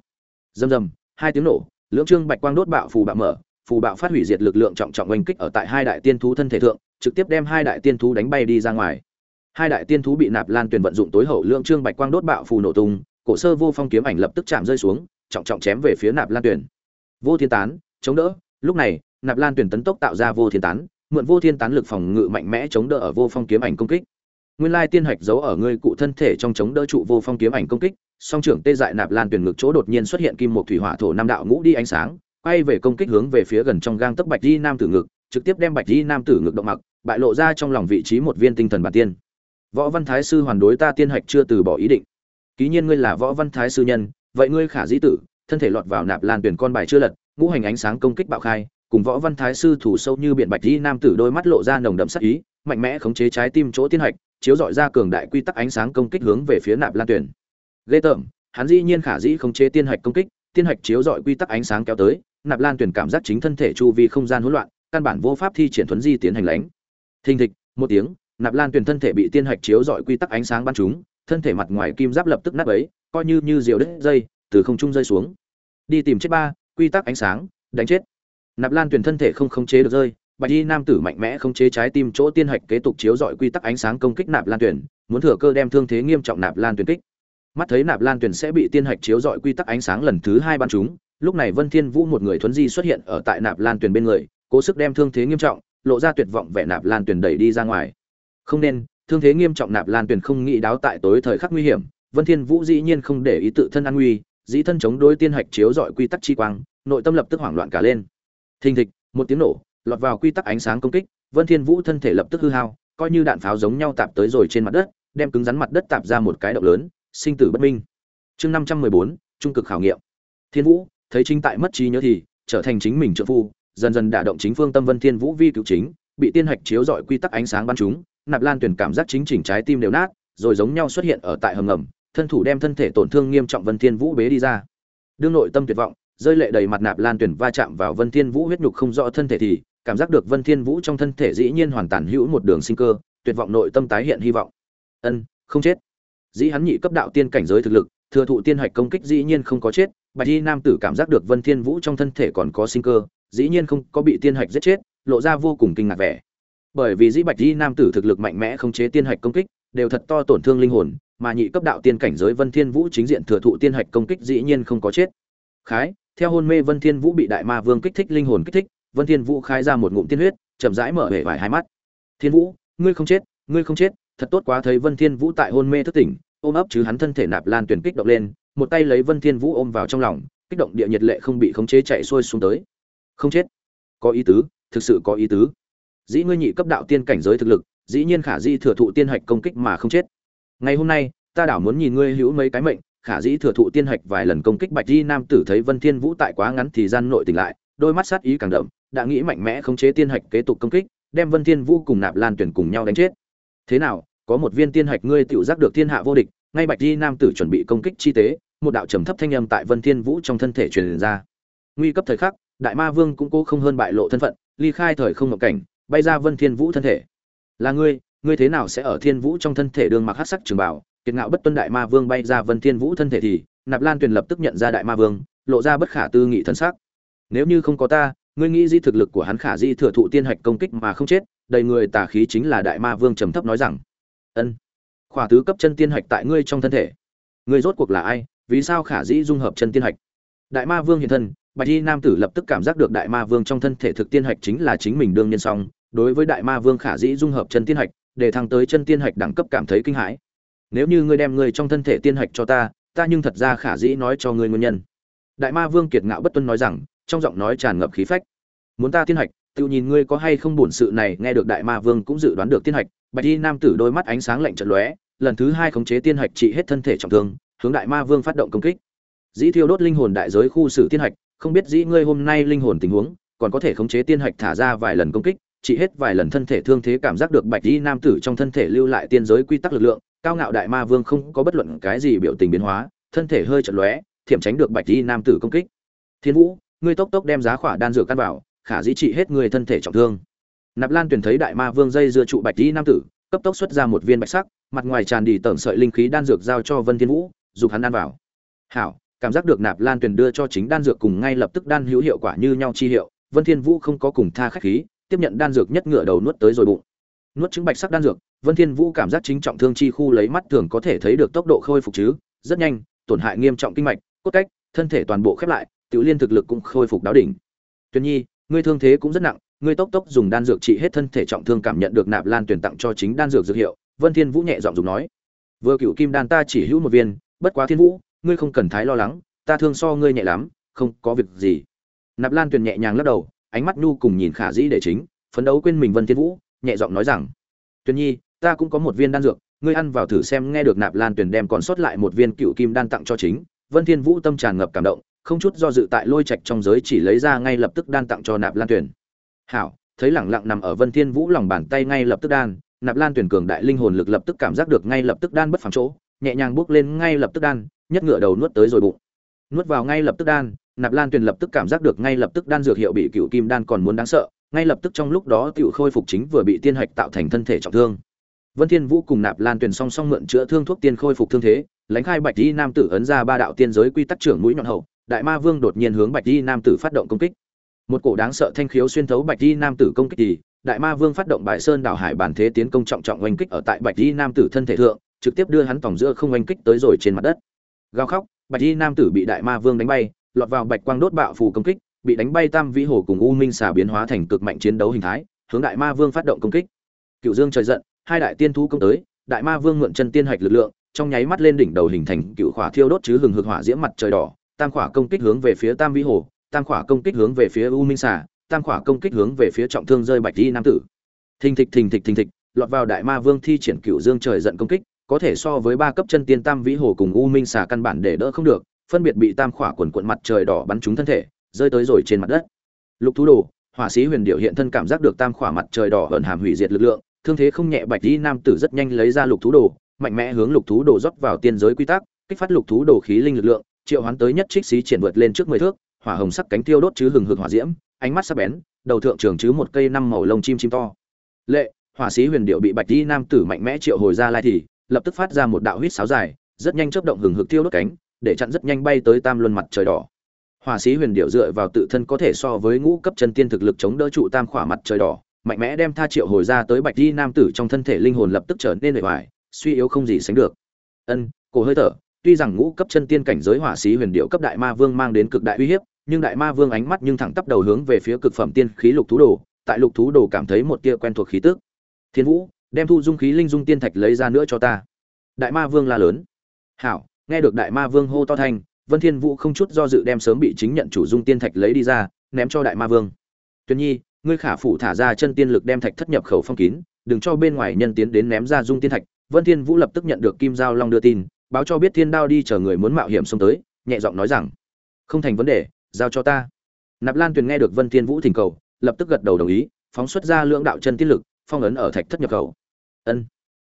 Rầm rầm, hai tiếng nổ, lưỡng trương bạch quang đốt bạo phù bạo mở, phù bạo phát hủy diệt lực lượng trọng trọng oanh kích ở tại hai đại tiên thú thân thể thượng, trực tiếp đem hai đại tiên thú đánh bay đi ra ngoài hai đại tiên thú bị nạp lan tuyền vận dụng tối hậu lượng trương bạch quang đốt bạo phù nổ tung, cổ sơ vô phong kiếm ảnh lập tức chạm rơi xuống, trọng trọng chém về phía nạp lan tuyền. Vô thiên tán, chống đỡ. Lúc này, nạp lan tuyền tấn tốc tạo ra vô thiên tán, mượn vô thiên tán lực phòng ngự mạnh mẽ chống đỡ ở vô phong kiếm ảnh công kích. Nguyên lai tiên hạch giấu ở ngươi cụ thân thể trong chống đỡ trụ vô phong kiếm ảnh công kích, song trưởng tê dại nạp lan tuyền ngực chỗ đột nhiên xuất hiện kim một thủy hỏa thổ nam đạo ngũ đi ánh sáng, quay về công kích hướng về phía gần trong gang tấc bạch di nam tử ngực, trực tiếp đem bạch di nam tử ngực động mặc, bại lộ ra trong lòng vị trí một viên tinh thần bản tiên võ văn thái sư hoàn đối ta tiên hạch chưa từ bỏ ý định. Ký nhiên ngươi là võ văn thái sư nhân, vậy ngươi khả dĩ tử, thân thể lọt vào nạp lan tuyển con bài chưa lật, ngũ hành ánh sáng công kích bạo khai, cùng võ văn thái sư thủ sâu như biển bạch di nam tử đôi mắt lộ ra nồng đậm sắc ý, mạnh mẽ khống chế trái tim chỗ tiên hạch, chiếu dọi ra cường đại quy tắc ánh sáng công kích hướng về phía nạp lan tuyển. Ghê tởm, hắn dĩ nhiên khả dĩ khống chế tiên hạch công kích, tiên hạch chiếu dọi quy tắc ánh sáng kéo tới, nạp lan tuyển cảm giác chính thân thể chu vi không gian hỗn loạn, căn bản vô pháp thi triển thuấn di tiến hành lánh thình thịch, một tiếng nạp lan tuyển thân thể bị tiên hạch chiếu dọi quy tắc ánh sáng bắn trúng thân thể mặt ngoài kim giáp lập tức nát ấy coi như như diều đứt dây, từ không trung rơi xuống. Đi tìm chết ba, quy tắc ánh sáng, đánh chết. Nạp lan tuyển thân thể không khống chế được rơi, bạch y nam tử mạnh mẽ khống chế trái tim chỗ tiên hạch kế tục chiếu dọi quy tắc ánh sáng công kích nạp lan tuyển, muốn thừa cơ đem thương thế nghiêm trọng nạp lan tuyển kích. Mắt thấy nạp lan tuyển sẽ bị tiên hạch chiếu dọi quy tắc ánh sáng lần thứ hai bắn chúng, lúc này vân thiên vũ một người thuấn di xuất hiện ở tại nạp lan tuyển bên người, cố sức đem thương thế nghiêm trọng, lộ ra tuyệt vọng vẻ nạp lan tuyển đẩy đi ra ngoài không nên, thương thế nghiêm trọng nạp lan tuyển không nghĩ đáo tại tối thời khắc nguy hiểm. Vân thiên vũ dĩ nhiên không để ý tự thân an nguy, dĩ thân chống đối tiên hạch chiếu dọi quy tắc chi quang, nội tâm lập tức hoảng loạn cả lên. Thình thịch, một tiếng nổ, lọt vào quy tắc ánh sáng công kích, vân thiên vũ thân thể lập tức hư hao, coi như đạn pháo giống nhau tạp tới rồi trên mặt đất, đem cứng rắn mặt đất tạp ra một cái động lớn, sinh tử bất minh. Chương năm trăm mười bốn, trung cực khảo nghiệm. Thiên vũ, thấy chính tại mất trí nhớ thì, trở thành chính mình trợ phu, dần dần đả động chính phương tâm vân thiên vũ vi cứu chính, bị tiên hạch chiếu dọi quy tắc ánh sáng bắn chúng nạp lan tuyển cảm giác chính chỉnh trái tim đều nát, rồi giống nhau xuất hiện ở tại hầm ngầm, thân thủ đem thân thể tổn thương nghiêm trọng vân thiên vũ bế đi ra. Đương nội tâm tuyệt vọng, rơi lệ đầy mặt nạp lan tuyển va chạm vào vân thiên vũ huyết nhục không rõ thân thể thì, cảm giác được vân thiên vũ trong thân thể dĩ nhiên hoàn toàn hữu một đường sinh cơ, tuyệt vọng nội tâm tái hiện hy vọng. Ân, không chết. Dĩ hắn nhị cấp đạo tiên cảnh giới thực lực, thừa thụ tiên hạch công kích dĩ nhiên không có chết, bạch y nam tử cảm giác được vân thiên vũ trong thân thể còn có sinh cơ, dĩ nhiên không có bị tiên hạch giết chết, lộ ra vô cùng kinh ngạc vẻ bởi vì dĩ bạch di nam tử thực lực mạnh mẽ không chế tiên hạch công kích, đều thật to tổn thương linh hồn, mà nhị cấp đạo tiên cảnh giới vân thiên vũ chính diện thừa thụ tiên hạch công kích dĩ nhiên không có chết. Khái, theo hôn mê vân thiên vũ bị đại ma vương kích thích linh hồn kích thích, vân thiên vũ khai ra một ngụm tiên huyết, chậm rãi mở bể vài hai mắt. Thiên vũ, ngươi không chết, ngươi không chết, thật tốt quá thấy vân thiên vũ tại hôn mê thức tỉnh, ôm ấp chứ hắn thân thể nạp lan tuyển kích động lên, một tay lấy vân thiên vũ ôm vào trong lòng, kích động địa nhiệt lệ không bị khống chế chạy xuôi xuống tới. Không chết. Có ý tứ, thực sự có ý tứ dĩ ngươi nhị cấp đạo tiên cảnh giới thực lực, dĩ nhiên khả dĩ thừa thụ tiên hạch công kích mà không chết. Ngày hôm nay, ta đảo muốn nhìn ngươi hữu mấy cái mệnh, khả dĩ thừa thụ tiên hạch vài lần công kích bạch di nam tử thấy vân thiên vũ tại quá ngắn thì gian nội tỉnh lại, đôi mắt sát ý càng đậm, đã nghĩ mạnh mẽ khống chế tiên hạch kế tục công kích, đem vân thiên vũ cùng nạp lan tuyển cùng nhau đánh chết. Thế nào, có một viên tiên hạch ngươi tự giác được thiên hạ vô địch, ngay bạch di nam tử chuẩn bị công kích chi tế, một đạo trầm thấp thanh âm tại vân thiên vũ trong thân thể truyền ra. Nguy cấp thời khắc, đại ma vương cũng cố không hơn bại lộ thân phận, ly khai thời không ngộ cảnh bay ra vân thiên vũ thân thể. Là ngươi ngươi thế nào sẽ ở thiên vũ trong thân thể đường mặc hắc sắc trường bảo kiệt ngạo bất tuân đại ma vương bay ra vân thiên vũ thân thể thì, nạp lan tuyền lập tức nhận ra đại ma vương, lộ ra bất khả tư nghị thần sắc. Nếu như không có ta, ngươi nghĩ di thực lực của hắn khả di thừa thụ tiên hạch công kích mà không chết, đầy người tà khí chính là đại ma vương trầm thấp nói rằng, ân, khỏa tứ cấp chân tiên hạch tại ngươi trong thân thể. Ngươi rốt cuộc là ai, vì sao khả dĩ dung hợp chân tiên hạch? Đại ma vương hiện thân, bạch y nam tử lập tức cảm giác được đại ma vương trong thân thể thực tiên hạch chính là chính mình đương nhiên song đối với đại ma vương khả dĩ dung hợp chân tiên hạch, để thăng tới chân tiên hạch đẳng cấp cảm thấy kinh hãi. Nếu như ngươi đem ngươi trong thân thể tiên hạch cho ta ta nhưng thật ra khả dĩ nói cho ngươi nguyên nhân. Đại ma vương kiệt ngạo bất tuân nói rằng, trong giọng nói tràn ngập khí phách. Muốn ta tiên hạch, tự nhìn ngươi có hay không bổn sự này, nghe được đại ma vương cũng dự đoán được tiên hạch. Bạch y nam tử đôi mắt ánh sáng lạnh trận lóe, lần thứ hai khống chế tiên hạch trị hết thân thể trọng thương, hướng đại ma vương phát động công kích. Dĩ thiêu đốt linh hồn đại giới khu xử tiên hạch, không biết dĩ ngươi hôm nay linh hồn tình huống, còn có thể khống chế tiên hạch thả ra vài lần công kích chỉ hết vài lần thân thể thương thế cảm giác được bạch y nam tử trong thân thể lưu lại tiên giới quy tắc lực lượng, cao ngạo đại ma vương không có bất luận cái gì biểu tình biến hóa, thân thể hơi chật lóe, thiểm tránh được bạch y nam tử công kích. Thiên vũ, ngươi tốc tốc đem giá khỏa đan dược căn vào, khả dĩ trị hết người thân thể trọng thương. Nạp lan tuyển thấy đại ma vương dây dưa trụ bạch y nam tử, cấp tốc xuất ra một viên bạch sắc, mặt ngoài tràn đi tẩm sợi linh khí đan dược giao cho vân thiên vũ, dục hắn ăn vào. Hảo, cảm giác được nạp lan tuyển đưa cho chính đan dược cùng ngay lập tức đan hữu hiệu quả như nhau chi hiệu, vân thiên vũ không có cùng tha khách khí tiếp nhận đan dược nhất ngựa đầu nuốt tới rồi bụng. Nuốt trứng bạch sắc đan dược, vân thiên vũ cảm giác chính trọng thương chi khu lấy mắt thường có thể thấy được tốc độ khôi phục chứ, rất nhanh, tổn hại nghiêm trọng kinh mạch, cốt cách, thân thể toàn bộ khép lại, tiểu liên thực lực cũng khôi phục đáo đỉnh. Tuyền nhi, ngươi thương thế cũng rất nặng, ngươi tốc tốc dùng đan dược trị hết thân thể trọng thương cảm nhận được nạp lan tuyển tặng cho chính đan dược dược hiệu, vân thiên vũ nhẹ giọng dùng nói. Vừa cựu kim đan ta chỉ hữu một viên, bất quá thiên vũ, ngươi không cần thái lo lắng, ta thương so ngươi nhẹ lắm, không có việc gì. Nạp lan tuyển nhẹ nhàng lắc đầu ánh mắt nhu cùng nhìn khả dĩ để chính, phấn đấu quên mình vân thiên vũ, nhẹ giọng nói rằng, Tuyền nhi, ta cũng có một viên đan dược, ngươi ăn vào thử xem nghe được nạp lan Tuyền đem còn sót lại một viên cựu kim đan tặng cho chính vân thiên vũ tâm tràn ngập cảm động, không chút do dự tại lôi trạch trong giới chỉ lấy ra ngay lập tức đan tặng cho nạp lan Tuyền. hảo, thấy lẳng lặng nằm ở vân thiên vũ lòng bàn tay ngay lập tức đan, nạp lan Tuyền cường đại linh hồn lực lập tức cảm giác được ngay lập tức đan bất phẳng chỗ, nhẹ nhàng bước lên ngay lập tức đan, nhất ngựa đầu nuốt tới rồi bụng nuốt vào ngay lập tức đan nạp lan Tuyền lập tức cảm giác được ngay lập tức đan dược hiệu bị cựu kim đan còn muốn đáng sợ, ngay lập tức trong lúc đó tiểu khôi phục chính vừa bị tiên hạch tạo thành thân thể trọng thương. Vân thiên vũ cùng nạp lan Tuyền song song mượn chữa thương thuốc tiên khôi phục thương thế, lãnh khai bạch y nam tử ấn ra ba đạo tiên giới quy tắc trưởng mũi nhọn hậu, đại ma vương đột nhiên hướng bạch y nam tử phát động công kích. Một cổ đáng sợ thanh khiếu xuyên thấu bạch y nam tử công kích thì, đại ma vương phát động bài sơn đảo hải bản thế tiến công trọng trọng oanh kích ở tại bạch y nam tử thân thể thượng, trực tiếp đưa hắn tổng giữa không oanh kích tới rồi trên mặt đất. Gào khóc, bạch y nam tử bị đại ma vương đánh bay lọt vào bạch quang đốt bạo phù công kích, bị đánh bay tam vĩ hồ cùng u minh xà biến hóa thành cực mạnh chiến đấu hình thái, hướng đại ma vương phát động công kích. Cựu dương trời giận, hai đại tiên thú công tới, đại ma vương mượn chân tiên hạch lực lượng, trong nháy mắt lên đỉnh đầu hình thành cựu khỏa thiêu đốt chứ hừng hực hỏa diễm mặt trời đỏ, tam khỏa công kích hướng về phía tam vĩ hồ, tam khỏa công kích hướng về phía u minh xà, tam khỏa công kích hướng về phía trọng thương rơi bạch y nam tử. Thình thịch thình thịch thình thịch, lọt vào đại ma vương thi triển cựu dương trời giận công kích, có thể so với ba cấp chân tiên tam vĩ hồ cùng u minh xà căn bản để đỡ không được phân biệt bị tam khỏa quần quận mặt trời đỏ bắn trúng thân thể, rơi tới rồi trên mặt đất. Lục thú đồ, hỏa sĩ huyền điệu hiện thân cảm giác được tam khỏa mặt trời đỏ hận hàm hủy diệt lực lượng, thương thế không nhẹ, bạch y nam tử rất nhanh lấy ra lục thú đồ, mạnh mẽ hướng lục thú đồ rót vào tiên giới quy tắc, kích phát lục thú đồ khí linh lực lượng, triệu hoán tới nhất trích xí triển vượt lên trước mười thước, hỏa hồng sắc cánh tiêu đốt chứ hừng hực hỏa diễm, ánh mắt sắc bén, đầu thượng trường chứ một cây năm màu lông chim chim to. Lệ, hỏa sĩ huyền điệu bị bạch y nam tử mạnh mẽ triệu hồi ra lai thì, lập tức phát ra một đạo huyết sáo dài, rất nhanh chớp động hừng hực tiêu đốt cánh để chặn rất nhanh bay tới tam luân mặt trời đỏ. Hỏa sĩ huyền điệu dựa vào tự thân có thể so với ngũ cấp chân tiên thực lực chống đỡ trụ tam khỏa mặt trời đỏ, mạnh mẽ đem tha triệu hồi ra tới bạch y nam tử trong thân thể linh hồn lập tức trở nên bề hoài suy yếu không gì sánh được. Ân, cổ hơi thở, tuy rằng ngũ cấp chân tiên cảnh giới hỏa sĩ huyền điệu cấp đại ma vương mang đến cực đại uy hiếp, nhưng đại ma vương ánh mắt nhưng thẳng tắp đầu hướng về phía cực phẩm tiên khí lục thú đồ, tại lục thú đồ cảm thấy một tia quen thuộc khí tức. Thiên vũ, đem thu dung khí linh dung tiên thạch lấy ra nữa cho ta. Đại ma vương la lớn. Hảo nghe được đại ma vương hô to thanh, vân thiên vũ không chút do dự đem sớm bị chính nhận chủ dung tiên thạch lấy đi ra, ném cho đại ma vương. Tuyền nhi, ngươi khả phủ thả ra chân tiên lực đem thạch thất nhập khẩu phong kín, đừng cho bên ngoài nhân tiến đến ném ra dung tiên thạch. Vân thiên vũ lập tức nhận được kim giao long đưa tin, báo cho biết thiên đao đi chờ người muốn mạo hiểm xông tới, nhẹ giọng nói rằng, không thành vấn đề, giao cho ta. Nạp lan tuyền nghe được vân thiên vũ thỉnh cầu, lập tức gật đầu đồng ý, phóng xuất ra lưỡng đạo chân tiên lực, phong ấn ở thạch thất nhập khẩu. Ân,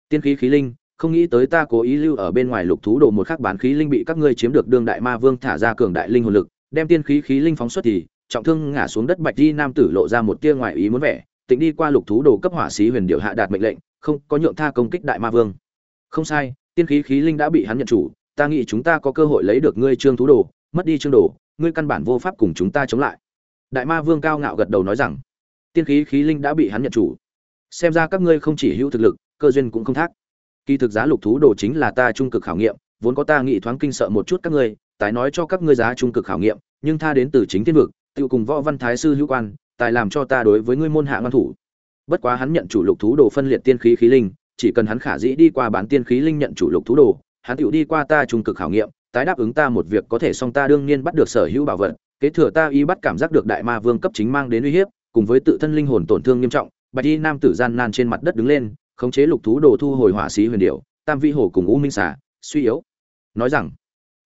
tiên khí khí linh không nghĩ tới ta cố ý lưu ở bên ngoài lục thú đồ một khắc bán khí linh bị các ngươi chiếm được đương đại ma vương thả ra cường đại linh hồn lực, đem tiên khí khí linh phóng xuất thì, trọng thương ngã xuống đất bạch di nam tử lộ ra một tia ngoài ý muốn vẻ, tịnh đi qua lục thú đồ cấp hỏa sĩ huyền điệu hạ đạt mệnh lệnh, không, có nhượng tha công kích đại ma vương. Không sai, tiên khí khí linh đã bị hắn nhận chủ, ta nghĩ chúng ta có cơ hội lấy được ngươi trương thú đồ, mất đi trương đồ, ngươi căn bản vô pháp cùng chúng ta chống lại. Đại ma vương cao ngạo gật đầu nói rằng, tiên khí khí linh đã bị hắn nhận chủ. Xem ra các ngươi không chỉ hữu thực lực, cơ duyên cũng không thác kỳ thực giá lục thú đồ chính là ta trung cực khảo nghiệm, vốn có ta nghĩ thoáng kinh sợ một chút các ngươi tái nói cho các ngươi giá trung cực khảo nghiệm, nhưng tha đến từ chính thiên vực tự cùng võ văn thái sư hữu quan, tài làm cho ta đối với ngươi môn hạ ngăn thủ. Bất quá hắn nhận chủ lục thú đồ phân liệt tiên khí khí linh, chỉ cần hắn khả dĩ đi qua bán tiên khí linh nhận chủ lục thú đồ, hắn tự đi qua ta trung cực khảo nghiệm, tái đáp ứng ta một việc có thể song ta đương nhiên bắt được sở hữu bảo vật, kế thừa ta y bắt cảm giác được đại ma vương cấp chính mang đến uy hiếp, cùng với tự thân linh hồn tổn thương nghiêm trọng, bạch y nam tử gian nan trên mặt đất đứng lên khống chế lục thú đồ thu hồi hỏa sĩ huyền điệu tam vi hồ cùng u minh xà, suy yếu. Nói rằng,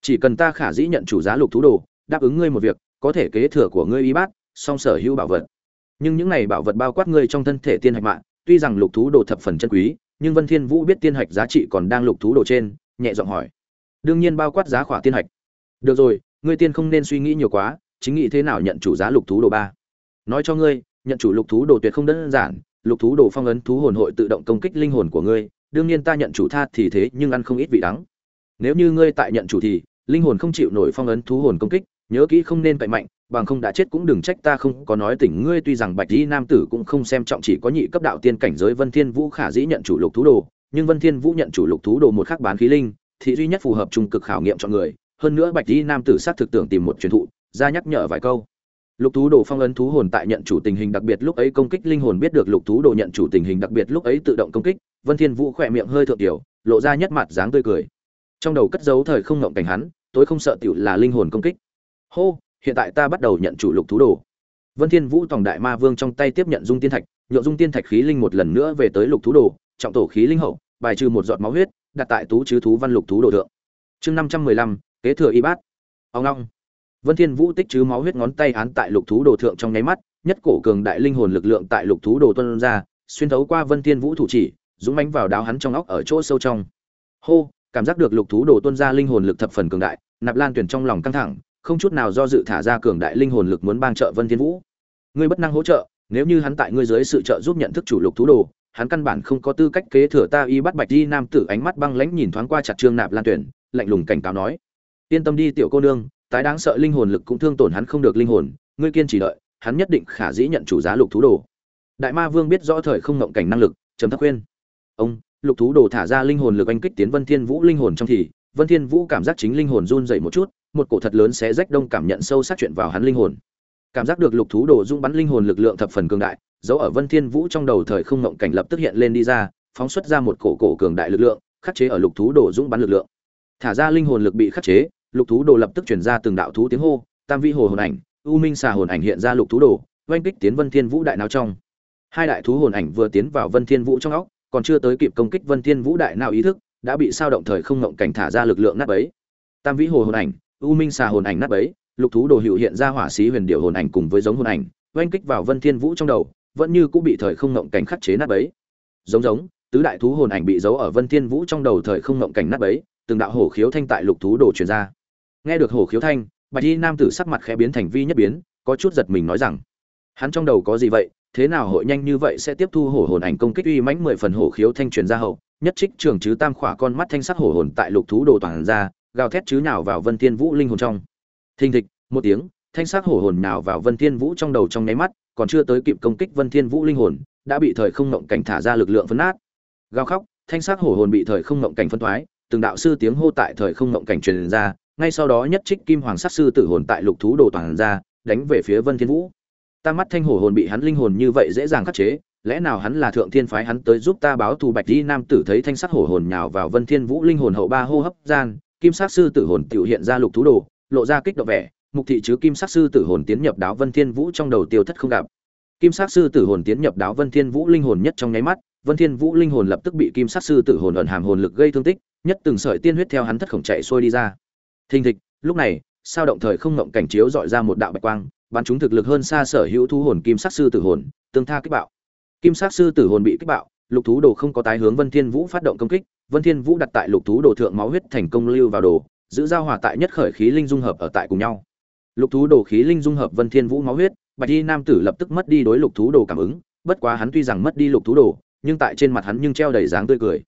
chỉ cần ta khả dĩ nhận chủ giá lục thú đồ, đáp ứng ngươi một việc, có thể kế thừa của ngươi y bát, song sở hữu bảo vật. Nhưng những này bảo vật bao quát ngươi trong thân thể tiên hạch mạng, tuy rằng lục thú đồ thập phần chân quý, nhưng vân thiên vũ biết tiên hạch giá trị còn đang lục thú đồ trên, nhẹ giọng hỏi. Đương nhiên bao quát giá khỏa tiên hạch. Được rồi, ngươi tiên không nên suy nghĩ nhiều quá, chính nghĩ thế nào nhận chủ giá lục thú đồ ba. Nói cho ngươi, nhận chủ lục thú đồ tuyệt không đơn giản lục thú đồ phong ấn thú hồn hội tự động công kích linh hồn của ngươi, đương nhiên ta nhận chủ tha thì thế, nhưng ăn không ít vị đắng. Nếu như ngươi tại nhận chủ thì, linh hồn không chịu nổi phong ấn thú hồn công kích, nhớ kỹ không nên cậy mạnh, bằng không đã chết cũng đừng trách ta không có nói tỉnh ngươi, tuy rằng bạch dĩ nam tử cũng không xem trọng chỉ có nhị cấp đạo tiên cảnh giới vân thiên vũ khả dĩ nhận chủ lục thú đồ, nhưng vân thiên vũ nhận chủ lục thú đồ một khắc bán khí linh, thì duy nhất phù hợp trung cực khảo nghiệm cho người. Hơn nữa bạch dĩ nam tử sát thực tưởng tìm một truyền thụ, ra nhắc nhở vài câu lục thú đồ phong ấn thú hồn tại nhận chủ tình hình đặc biệt lúc ấy công kích linh hồn biết được lục thú đồ nhận chủ tình hình đặc biệt lúc ấy tự động công kích. Vân thiên vũ khỏe miệng hơi thượng tiểu, lộ ra nhất mặt dáng tươi cười. Trong đầu cất giấu thời không ngộng cảnh hắn, tối không sợ tiểu là linh hồn công kích. Hô, hiện tại ta bắt đầu nhận chủ lục thú đồ. Vân thiên vũ tổng đại ma vương trong tay tiếp nhận dung tiên thạch, nhượng dung tiên thạch khí linh một lần nữa về tới lục thú đồ, trọng tổ khí linh hậu, bài trừ một giọt máu huyết, đặt tại tú chứ thú văn lục thú đồ thượng. Chương năm trăm mười lăm, kế thừa y bát. Ông long vân thiên vũ tích chứ máu huyết ngón tay án tại lục thú đồ thượng trong nháy mắt nhất cổ cường đại linh hồn lực lượng tại lục thú đồ tuôn ra xuyên thấu qua vân thiên vũ thủ chỉ dũng mãnh vào đáo hắn trong óc ở chỗ sâu trong hô cảm giác được lục thú đồ tuôn ra linh hồn lực thập phần cường đại nạp lan tuyển trong lòng căng thẳng không chút nào do dự thả ra cường đại linh hồn lực muốn bang trợ Vân Thiên Vũ. Ngươi bất năng hỗ trợ, nếu như hắn tại ngươi dưới sự trợ giúp nhận thức chủ lục thú đồ, hắn căn bản không có tư cách kế thừa ta y bắt bạch đi nam tử ánh mắt băng lãnh nhìn thoáng qua chặt trương nạp lan tuyển, lạnh lùng cảnh cáo nói: "Yên tâm đi tiểu cô nương, tái đáng sợ linh hồn lực cũng thương tổn hắn không được linh hồn, ngươi kiên trì đợi, hắn nhất định khả dĩ nhận chủ giá lục thú đồ." Đại Ma Vương biết rõ thời không ngộng cảnh năng lực, trầm thấp khuyên: "Ông, lục thú đồ thả ra linh hồn lực anh kích tiến Vân Thiên Vũ linh hồn trong thì, Vân Thiên Vũ cảm giác chính linh hồn run rẩy một chút, một cổ thật lớn sẽ rách đông cảm nhận sâu sắc chuyện vào hắn linh hồn. Cảm giác được lục thú đồ dung bắn linh hồn lực lượng thập phần cường đại, dấu ở Vân Thiên Vũ trong đầu thời không ngộng cảnh lập tức hiện lên đi ra, phóng xuất ra một cổ cổ cường đại lực lượng, khắc chế ở lục thú đồ dung bắn lực lượng. Thả ra linh hồn lực bị khắc chế, lục thú đồ lập tức truyền ra từng đạo thú tiếng hô, tam vi hồ hồn ảnh, u minh xà hồn ảnh hiện ra lục thú đồ, oanh kích tiến Vân Thiên Vũ đại não trong. Hai đại thú hồn ảnh vừa tiến vào Vân Thiên Vũ trong óc, còn chưa tới kịp công kích Vân Thiên Vũ đại não ý thức, đã bị sao động thời không ngộng cảnh thả ra lực lượng nát bấy. Tam vĩ hồ hồn ảnh, u minh xà hồn ảnh nát bấy, lục thú đồ hiệu hiện ra hỏa sĩ huyền điệu hồn ảnh cùng với giống hồn ảnh, oanh kích vào Vân Thiên Vũ trong đầu, vẫn như cũng bị thời không ngộng cảnh khắc chế nát bấy. Giống giống, tứ đại thú hồn ảnh bị giấu ở Vân Thiên Vũ trong đầu thời không ngộng cảnh nát bấy, từng đạo hổ khiếu thanh tại lục thú đồ truyền ra. Nghe được hổ khiếu thanh, Bạch Y nam tử sắc mặt khẽ biến thành vi nhất biến, có chút giật mình nói rằng: Hắn trong đầu có gì vậy, thế nào hội nhanh như vậy sẽ tiếp thu hổ hồn ảnh công kích uy mãnh mười phần hổ khiếu thanh truyền ra hậu, nhất trích trường chứ tam khỏa con mắt thanh sắc hổ hồn tại lục thú đồ toàn ra, gào thét chứ nhào vào Vân thiên Vũ linh hồn trong. Thình thịch, một tiếng, thanh sắc hổ hồn nào vào Vân thiên Vũ trong đầu trong nháy mắt, còn chưa tới kịp công kích Vân Thiên Vũ linh hồn, đã bị thời không ngọng cảnh thả ra lực lượng phân nát. Gào khóc, thanh sắc hổ hồn bị thời không ngọng cảnh phân thoái, từng đạo sư tiếng hô tại thời không ngọng cảnh truyền ra, ngay sau đó nhất trích kim hoàng sắc sư tử hồn tại lục thú đồ toàn ra, đánh về phía Vân Thiên Vũ. ta mắt thanh hổ hồn bị hắn linh hồn như vậy dễ dàng khắc chế, lẽ nào hắn là thượng thiên phái hắn tới giúp ta báo thù bạch di nam tử thấy thanh sắc hổ hồn nhào vào vân thiên vũ linh hồn hậu ba hô hấp gian kim sắc sư tử hồn tiểu hiện ra lục thú đồ lộ ra kích động vẻ mục thị chứ kim sắc sư tử hồn tiến nhập đáo vân thiên vũ trong đầu tiêu thất không gặp kim sắc sư tử hồn tiến nhập đáo vân thiên vũ linh hồn nhất trong nháy mắt vân thiên vũ linh hồn lập tức bị kim sắc sư tử hồn ẩn hàm hồn lực gây thương tích nhất từng sợi tiên huyết theo hắn thất khổng chạy xuôi đi ra thình thịch, lúc này, sao động thời không ngộng cảnh chiếu dọi ra một đạo bạch quang, bắn chúng thực lực hơn xa sở hữu thu hồn kim sắc sư tử hồn, tương tha kích bạo. Kim sắc sư tử hồn bị kích bạo, lục thú đồ không có tái hướng vân thiên vũ phát động công kích, vân thiên vũ đặt tại lục thú đồ thượng máu huyết thành công lưu vào đồ, giữ giao hòa tại nhất khởi khí linh dung hợp ở tại cùng nhau. Lục thú đồ khí linh dung hợp vân thiên vũ máu huyết, bạch y nam tử lập tức mất đi đối lục thú đồ cảm ứng, bất quá hắn tuy rằng mất đi lục thú đồ, nhưng tại trên mặt hắn nhưng treo đầy dáng tươi cười.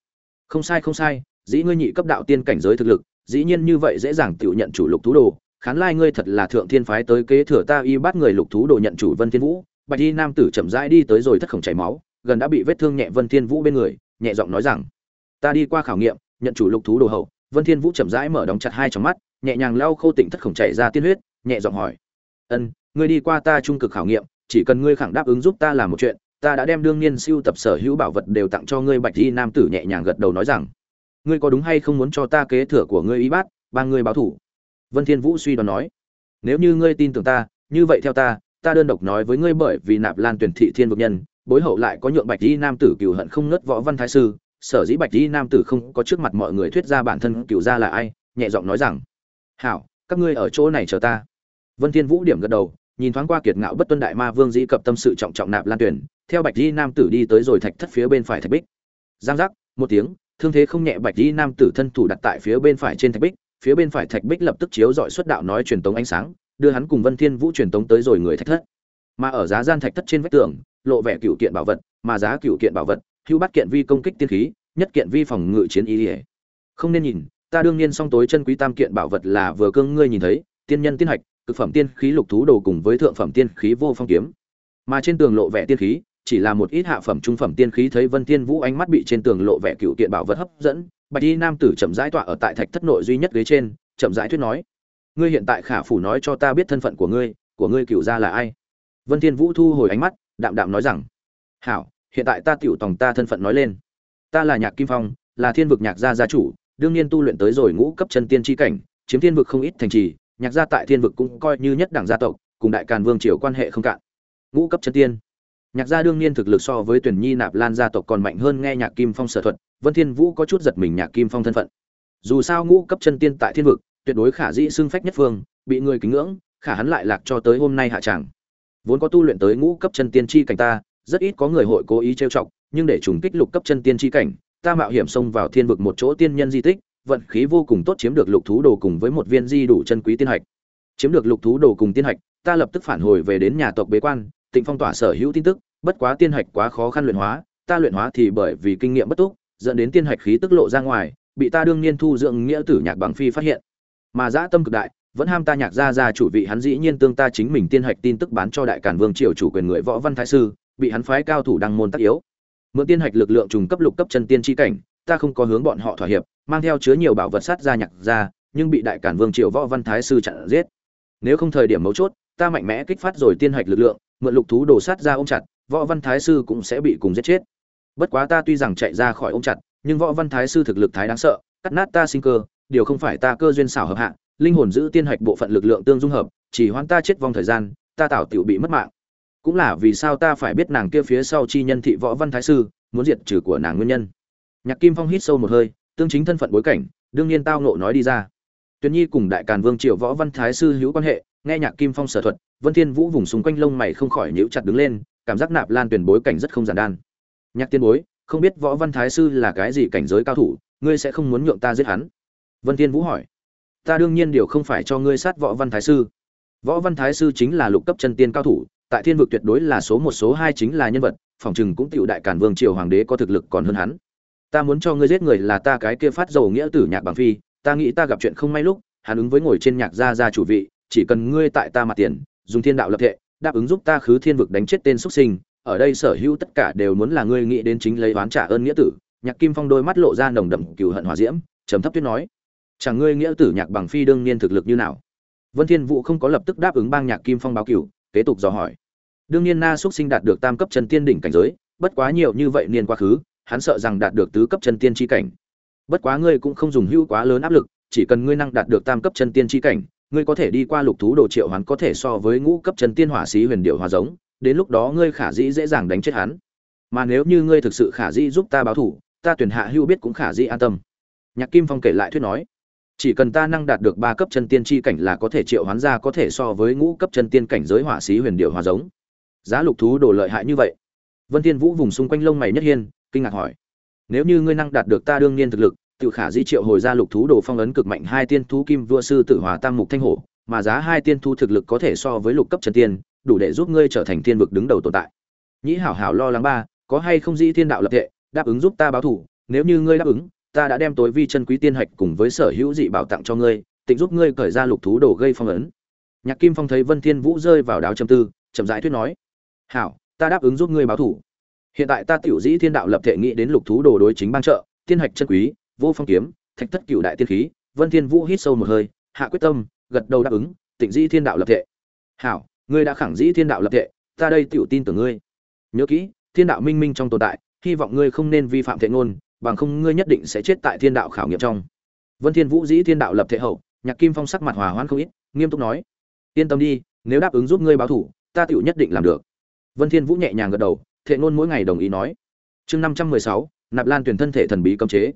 Không sai không sai, dĩ ngươi nhị cấp đạo tiên cảnh giới thực lực dĩ nhiên như vậy dễ dàng tự nhận chủ lục thú đồ. Khán lai ngươi thật là thượng thiên phái tới kế thừa ta y bắt người lục thú đồ nhận chủ vân thiên vũ. Bạch y nam tử chậm rãi đi tới rồi thất khổng chảy máu, gần đã bị vết thương nhẹ vân thiên vũ bên người, nhẹ giọng nói rằng, ta đi qua khảo nghiệm, nhận chủ lục thú đồ hậu. Vân thiên vũ chậm rãi mở đóng chặt hai tròng mắt, nhẹ nhàng lau khô tỉnh thất khổng chảy ra tiên huyết, nhẹ giọng hỏi, ân, ngươi đi qua ta trung cực khảo nghiệm, chỉ cần ngươi khẳng đáp ứng giúp ta làm một chuyện, ta đã đem đương nhiên siêu tập sở hữu bảo vật đều tặng cho ngươi. Bạch y nam tử nhẹ nhàng gật đầu nói rằng ngươi có đúng hay không muốn cho ta kế thừa của ngươi y bát, ba ngươi báo thủ? Vân thiên vũ suy đoán nói, nếu như ngươi tin tưởng ta, như vậy theo ta ta đơn độc nói với ngươi bởi vì nạp lan tuyển thị thiên vực nhân, bối hậu lại có nhượng bạch y nam tử cửu hận không nứt võ văn thái sư, sở dĩ bạch y nam tử không có trước mặt mọi người thuyết ra bản thân cửu gia là ai, nhẹ giọng nói rằng, hảo, các ngươi ở chỗ này chờ ta. Vân thiên vũ điểm gật đầu, nhìn thoáng qua kiệt ngạo bất tuân đại ma vương dĩ cập tâm sự trọng trọng nạp lan tuyển, theo bạch y nam tử đi tới rồi thạch thất phía bên phải thạch bích. Giang giác, một tiếng thương thế không nhẹ bạch y nam tử thân thủ đặt tại phía bên phải trên thạch bích, phía bên phải thạch bích lập tức chiếu dọi xuất đạo nói truyền tống ánh sáng, đưa hắn cùng vân thiên vũ truyền tống tới rồi người thạch thất. Mà ở giá gian thạch thất trên vách tường, lộ vẻ cựu kiện bảo vật, mà giá cựu kiện bảo vật, hưu bắt kiện vi công kích tiên khí, nhất kiện vi phòng ngự chiến ý ỉa không nên nhìn, ta đương nhiên song tối chân quý tam kiện bảo vật là vừa cương ngươi nhìn thấy, tiên nhân tiên hạch, cực phẩm tiên khí lục thú đồ cùng với thượng phẩm tiên khí vô phong kiếm. Mà trên tường lộ vẻ tiên khí chỉ là một ít hạ phẩm trung phẩm tiên khí thấy vân thiên vũ ánh mắt bị trên tường lộ vẻ cựu kiện bảo vật hấp dẫn, bạch y nam tử chậm rãi tọa ở tại thạch thất nội duy nhất ghế trên, chậm rãi thuyết nói, ngươi hiện tại khả phủ nói cho ta biết thân phận của ngươi của ngươi cựu gia là ai? Vân thiên vũ thu hồi ánh mắt, đạm đạm nói rằng, hảo, hiện tại ta tiểu tổng ta thân phận nói lên. Ta là nhạc kim phong, là thiên vực nhạc gia gia chủ, đương nhiên tu luyện tới rồi ngũ cấp chân tiên chi cảnh, chiếm thiên vực không ít thành trì, nhạc gia tại thiên vực cũng coi như nhất đẳng gia tộc, cùng đại càn vương triều quan hệ không cạn. Ngũ cấp chân tiên nhạc gia đương nhiên thực lực so với tuyển nhi nạp lan gia tộc còn mạnh hơn nghe nhạc kim phong sở thuật, vân thiên vũ có chút giật mình nhạc kim phong thân phận. Dù sao ngũ cấp chân tiên tại thiên vực, tuyệt đối khả dĩ xưng phách nhất phương, bị người kính ngưỡng, khả hắn lại lạc cho tới hôm nay hạ chẳng vốn có tu luyện tới ngũ cấp chân tiên chi cảnh ta, rất ít có người hội cố ý trêu chọc, nhưng để trùng kích lục cấp chân tiên chi cảnh, ta mạo hiểm xông vào thiên vực một chỗ tiên nhân di tích, vận khí vô cùng tốt chiếm được lục thú đồ cùng với một viên di đủ chân quý tiên hạch. Chiếm được lục thú đồ cùng tiên hạch, ta lập tức phản hồi về đến nhà tộc bế quan, tịnh phong tỏa sở hữu tin tức bất quá tiên hạch quá khó khăn luyện hóa, ta luyện hóa thì bởi vì kinh nghiệm bất túc, dẫn đến tiên hạch khí tức lộ ra ngoài, bị ta đương nhiên thu dưỡng nghĩa tử nhạc bằng phi phát hiện. Mà dã tâm cực đại, vẫn ham ta nhạc ra ra chủ vị hắn dĩ nhiên tương ta chính mình tiên hạch tin tức bán cho đại cản vương triều chủ quyền người võ văn thái sư, bị hắn phái cao thủ đăng môn tác yếu. Mượn tiên hạch lực lượng trùng cấp lục cấp chân tiên chi cảnh, ta không có hướng bọn họ thỏa hiệp, mang theo chứa nhiều bảo vật sát ra nhạc ra nhưng bị đại cản vương triều võ văn thái sư chặn giết. Nếu không thời điểm mấu chốt, ta mạnh mẽ kích phát rồi tiên hạch lực lượng, mượn lục thú đồ sát ra ôm chặt võ văn thái sư cũng sẽ bị cùng giết chết. Bất quá ta tuy rằng chạy ra khỏi ôm chặt, nhưng võ văn thái sư thực lực thái đáng sợ, cắt nát ta sinh cơ, điều không phải ta cơ duyên xảo hợp hạ, linh hồn giữ tiên hạch bộ phận lực lượng tương dung hợp, chỉ hoãn ta chết vong thời gian, ta tạo tiểu bị mất mạng. Cũng là vì sao ta phải biết nàng kia phía sau chi nhân thị võ văn thái sư, muốn diệt trừ của nàng nguyên nhân. Nhạc kim phong hít sâu một hơi, tương chính thân phận bối cảnh, đương nhiên tao nộ nói đi ra. Tuyền nhi cùng đại càn vương triều võ văn thái sư hữu quan hệ, nghe nhạc kim phong sở thuật, vân thiên vũ vùng xung quanh lông mày không khỏi nhíu chặt đứng lên cảm giác nạp lan tuyển bối cảnh rất không giản đan. Nhạc tiên bối, không biết võ văn thái sư là cái gì cảnh giới cao thủ, ngươi sẽ không muốn nhượng ta giết hắn? Vân thiên vũ hỏi. Ta đương nhiên điều không phải cho ngươi sát võ văn thái sư. Võ văn thái sư chính là lục cấp chân tiên cao thủ, tại thiên vực tuyệt đối là số một, số hai chính là nhân vật, phòng chừng cũng tiểu đại cản vương triều hoàng đế có thực lực còn hơn hắn. Ta muốn cho ngươi giết người là ta cái kia phát dầu nghĩa tử nhạc bằng phi, ta nghĩ ta gặp chuyện không may lúc, hắn ứng với ngồi trên nhạc gia gia chủ vị, chỉ cần ngươi tại ta mặt tiền, dùng thiên đạo lập thệ đáp ứng giúp ta khứ thiên vực đánh chết tên xuất sinh, ở đây sở hữu tất cả đều muốn là ngươi nghĩ đến chính lấy oán trả ơn nghĩa tử. Nhạc kim phong đôi mắt lộ ra nồng đậm cừu hận hòa diễm, trầm thấp tuyết nói, chẳng ngươi nghĩa tử nhạc bằng phi đương nhiên thực lực như nào? Vân thiên vũ không có lập tức đáp ứng bang nhạc kim phong báo cửu, kế tục dò hỏi, đương nhiên na xuất sinh đạt được tam cấp chân tiên đỉnh cảnh giới, bất quá nhiều như vậy niên quá khứ, hắn sợ rằng đạt được tứ cấp chân tiên chi cảnh. Bất quá ngươi cũng không dùng hữu quá lớn áp lực, chỉ cần ngươi năng đạt được tam cấp chân tiên chi cảnh ngươi có thể đi qua lục thú đồ triệu hắn có thể so với ngũ cấp chân tiên hỏa sĩ huyền điệu hòa giống, đến lúc đó ngươi khả dĩ dễ dàng đánh chết hắn. Mà nếu như ngươi thực sự khả dĩ giúp ta báo thủ, ta tuyển hạ hưu biết cũng khả dĩ an tâm. Nhạc kim phong kể lại thuyết nói, chỉ cần ta năng đạt được ba cấp chân tiên chi cảnh là có thể triệu hoán ra có thể so với ngũ cấp chân tiên cảnh giới hỏa sĩ huyền điệu hòa giống. Giá lục thú đồ lợi hại như vậy. Vân thiên vũ vùng xung quanh lông mày nhất hiên, kinh ngạc hỏi, nếu như ngươi năng đạt được ta đương nhiên thực lực tự khả di triệu hồi ra lục thú đồ phong ấn cực mạnh hai tiên thú kim vua sư tử hòa tam mục thanh hổ, mà giá hai tiên thú thực lực có thể so với lục cấp chân tiên, đủ để giúp ngươi trở thành tiên vực đứng đầu tồn tại. Nhĩ hảo hảo lo lắng ba, có hay không di thiên đạo lập tệ đáp ứng giúp ta báo thủ, nếu như ngươi đáp ứng, ta đã đem tối vi chân quý tiên hạch cùng với sở hữu dị bảo tặng cho ngươi, tịnh giúp ngươi cởi ra lục thú đồ gây phong ấn. Nhạc kim phong thấy vân thiên vũ rơi vào đáo trầm tư, chậm rãi thuyết nói, hảo, ta đáp ứng giúp ngươi báo thủ. Hiện tại ta tiểu dĩ thiên đạo lập thể nghĩ đến lục thú đồ đối chính ban trợ, tiên hạch chân quý vô phong kiếm, thạch thất cửu đại tiên khí, vân thiên vũ hít sâu một hơi, hạ quyết tâm, gật đầu đáp ứng, tịnh Di thiên đạo lập thể hảo, ngươi đã khẳng dĩ thiên đạo lập thể ta đây tiểu tin tưởng ngươi. Nhớ kỹ, thiên đạo minh minh trong tồn tại, hy vọng ngươi không nên vi phạm thệ ngôn, bằng không ngươi nhất định sẽ chết tại thiên đạo khảo nghiệm trong. Vân thiên vũ dĩ thiên đạo lập thể hậu, nhạc kim phong sắc mặt hòa hoãn không ít, nghiêm túc nói, yên tâm đi, nếu đáp ứng giúp ngươi báo thủ, ta tiểu nhất định làm được. Vân thiên vũ nhẹ nhàng gật đầu, thệ ngôn mỗi ngày đồng ý nói. Chương năm trăm mười sáu, nạp lan tuyển thân thể thần bí cấm chế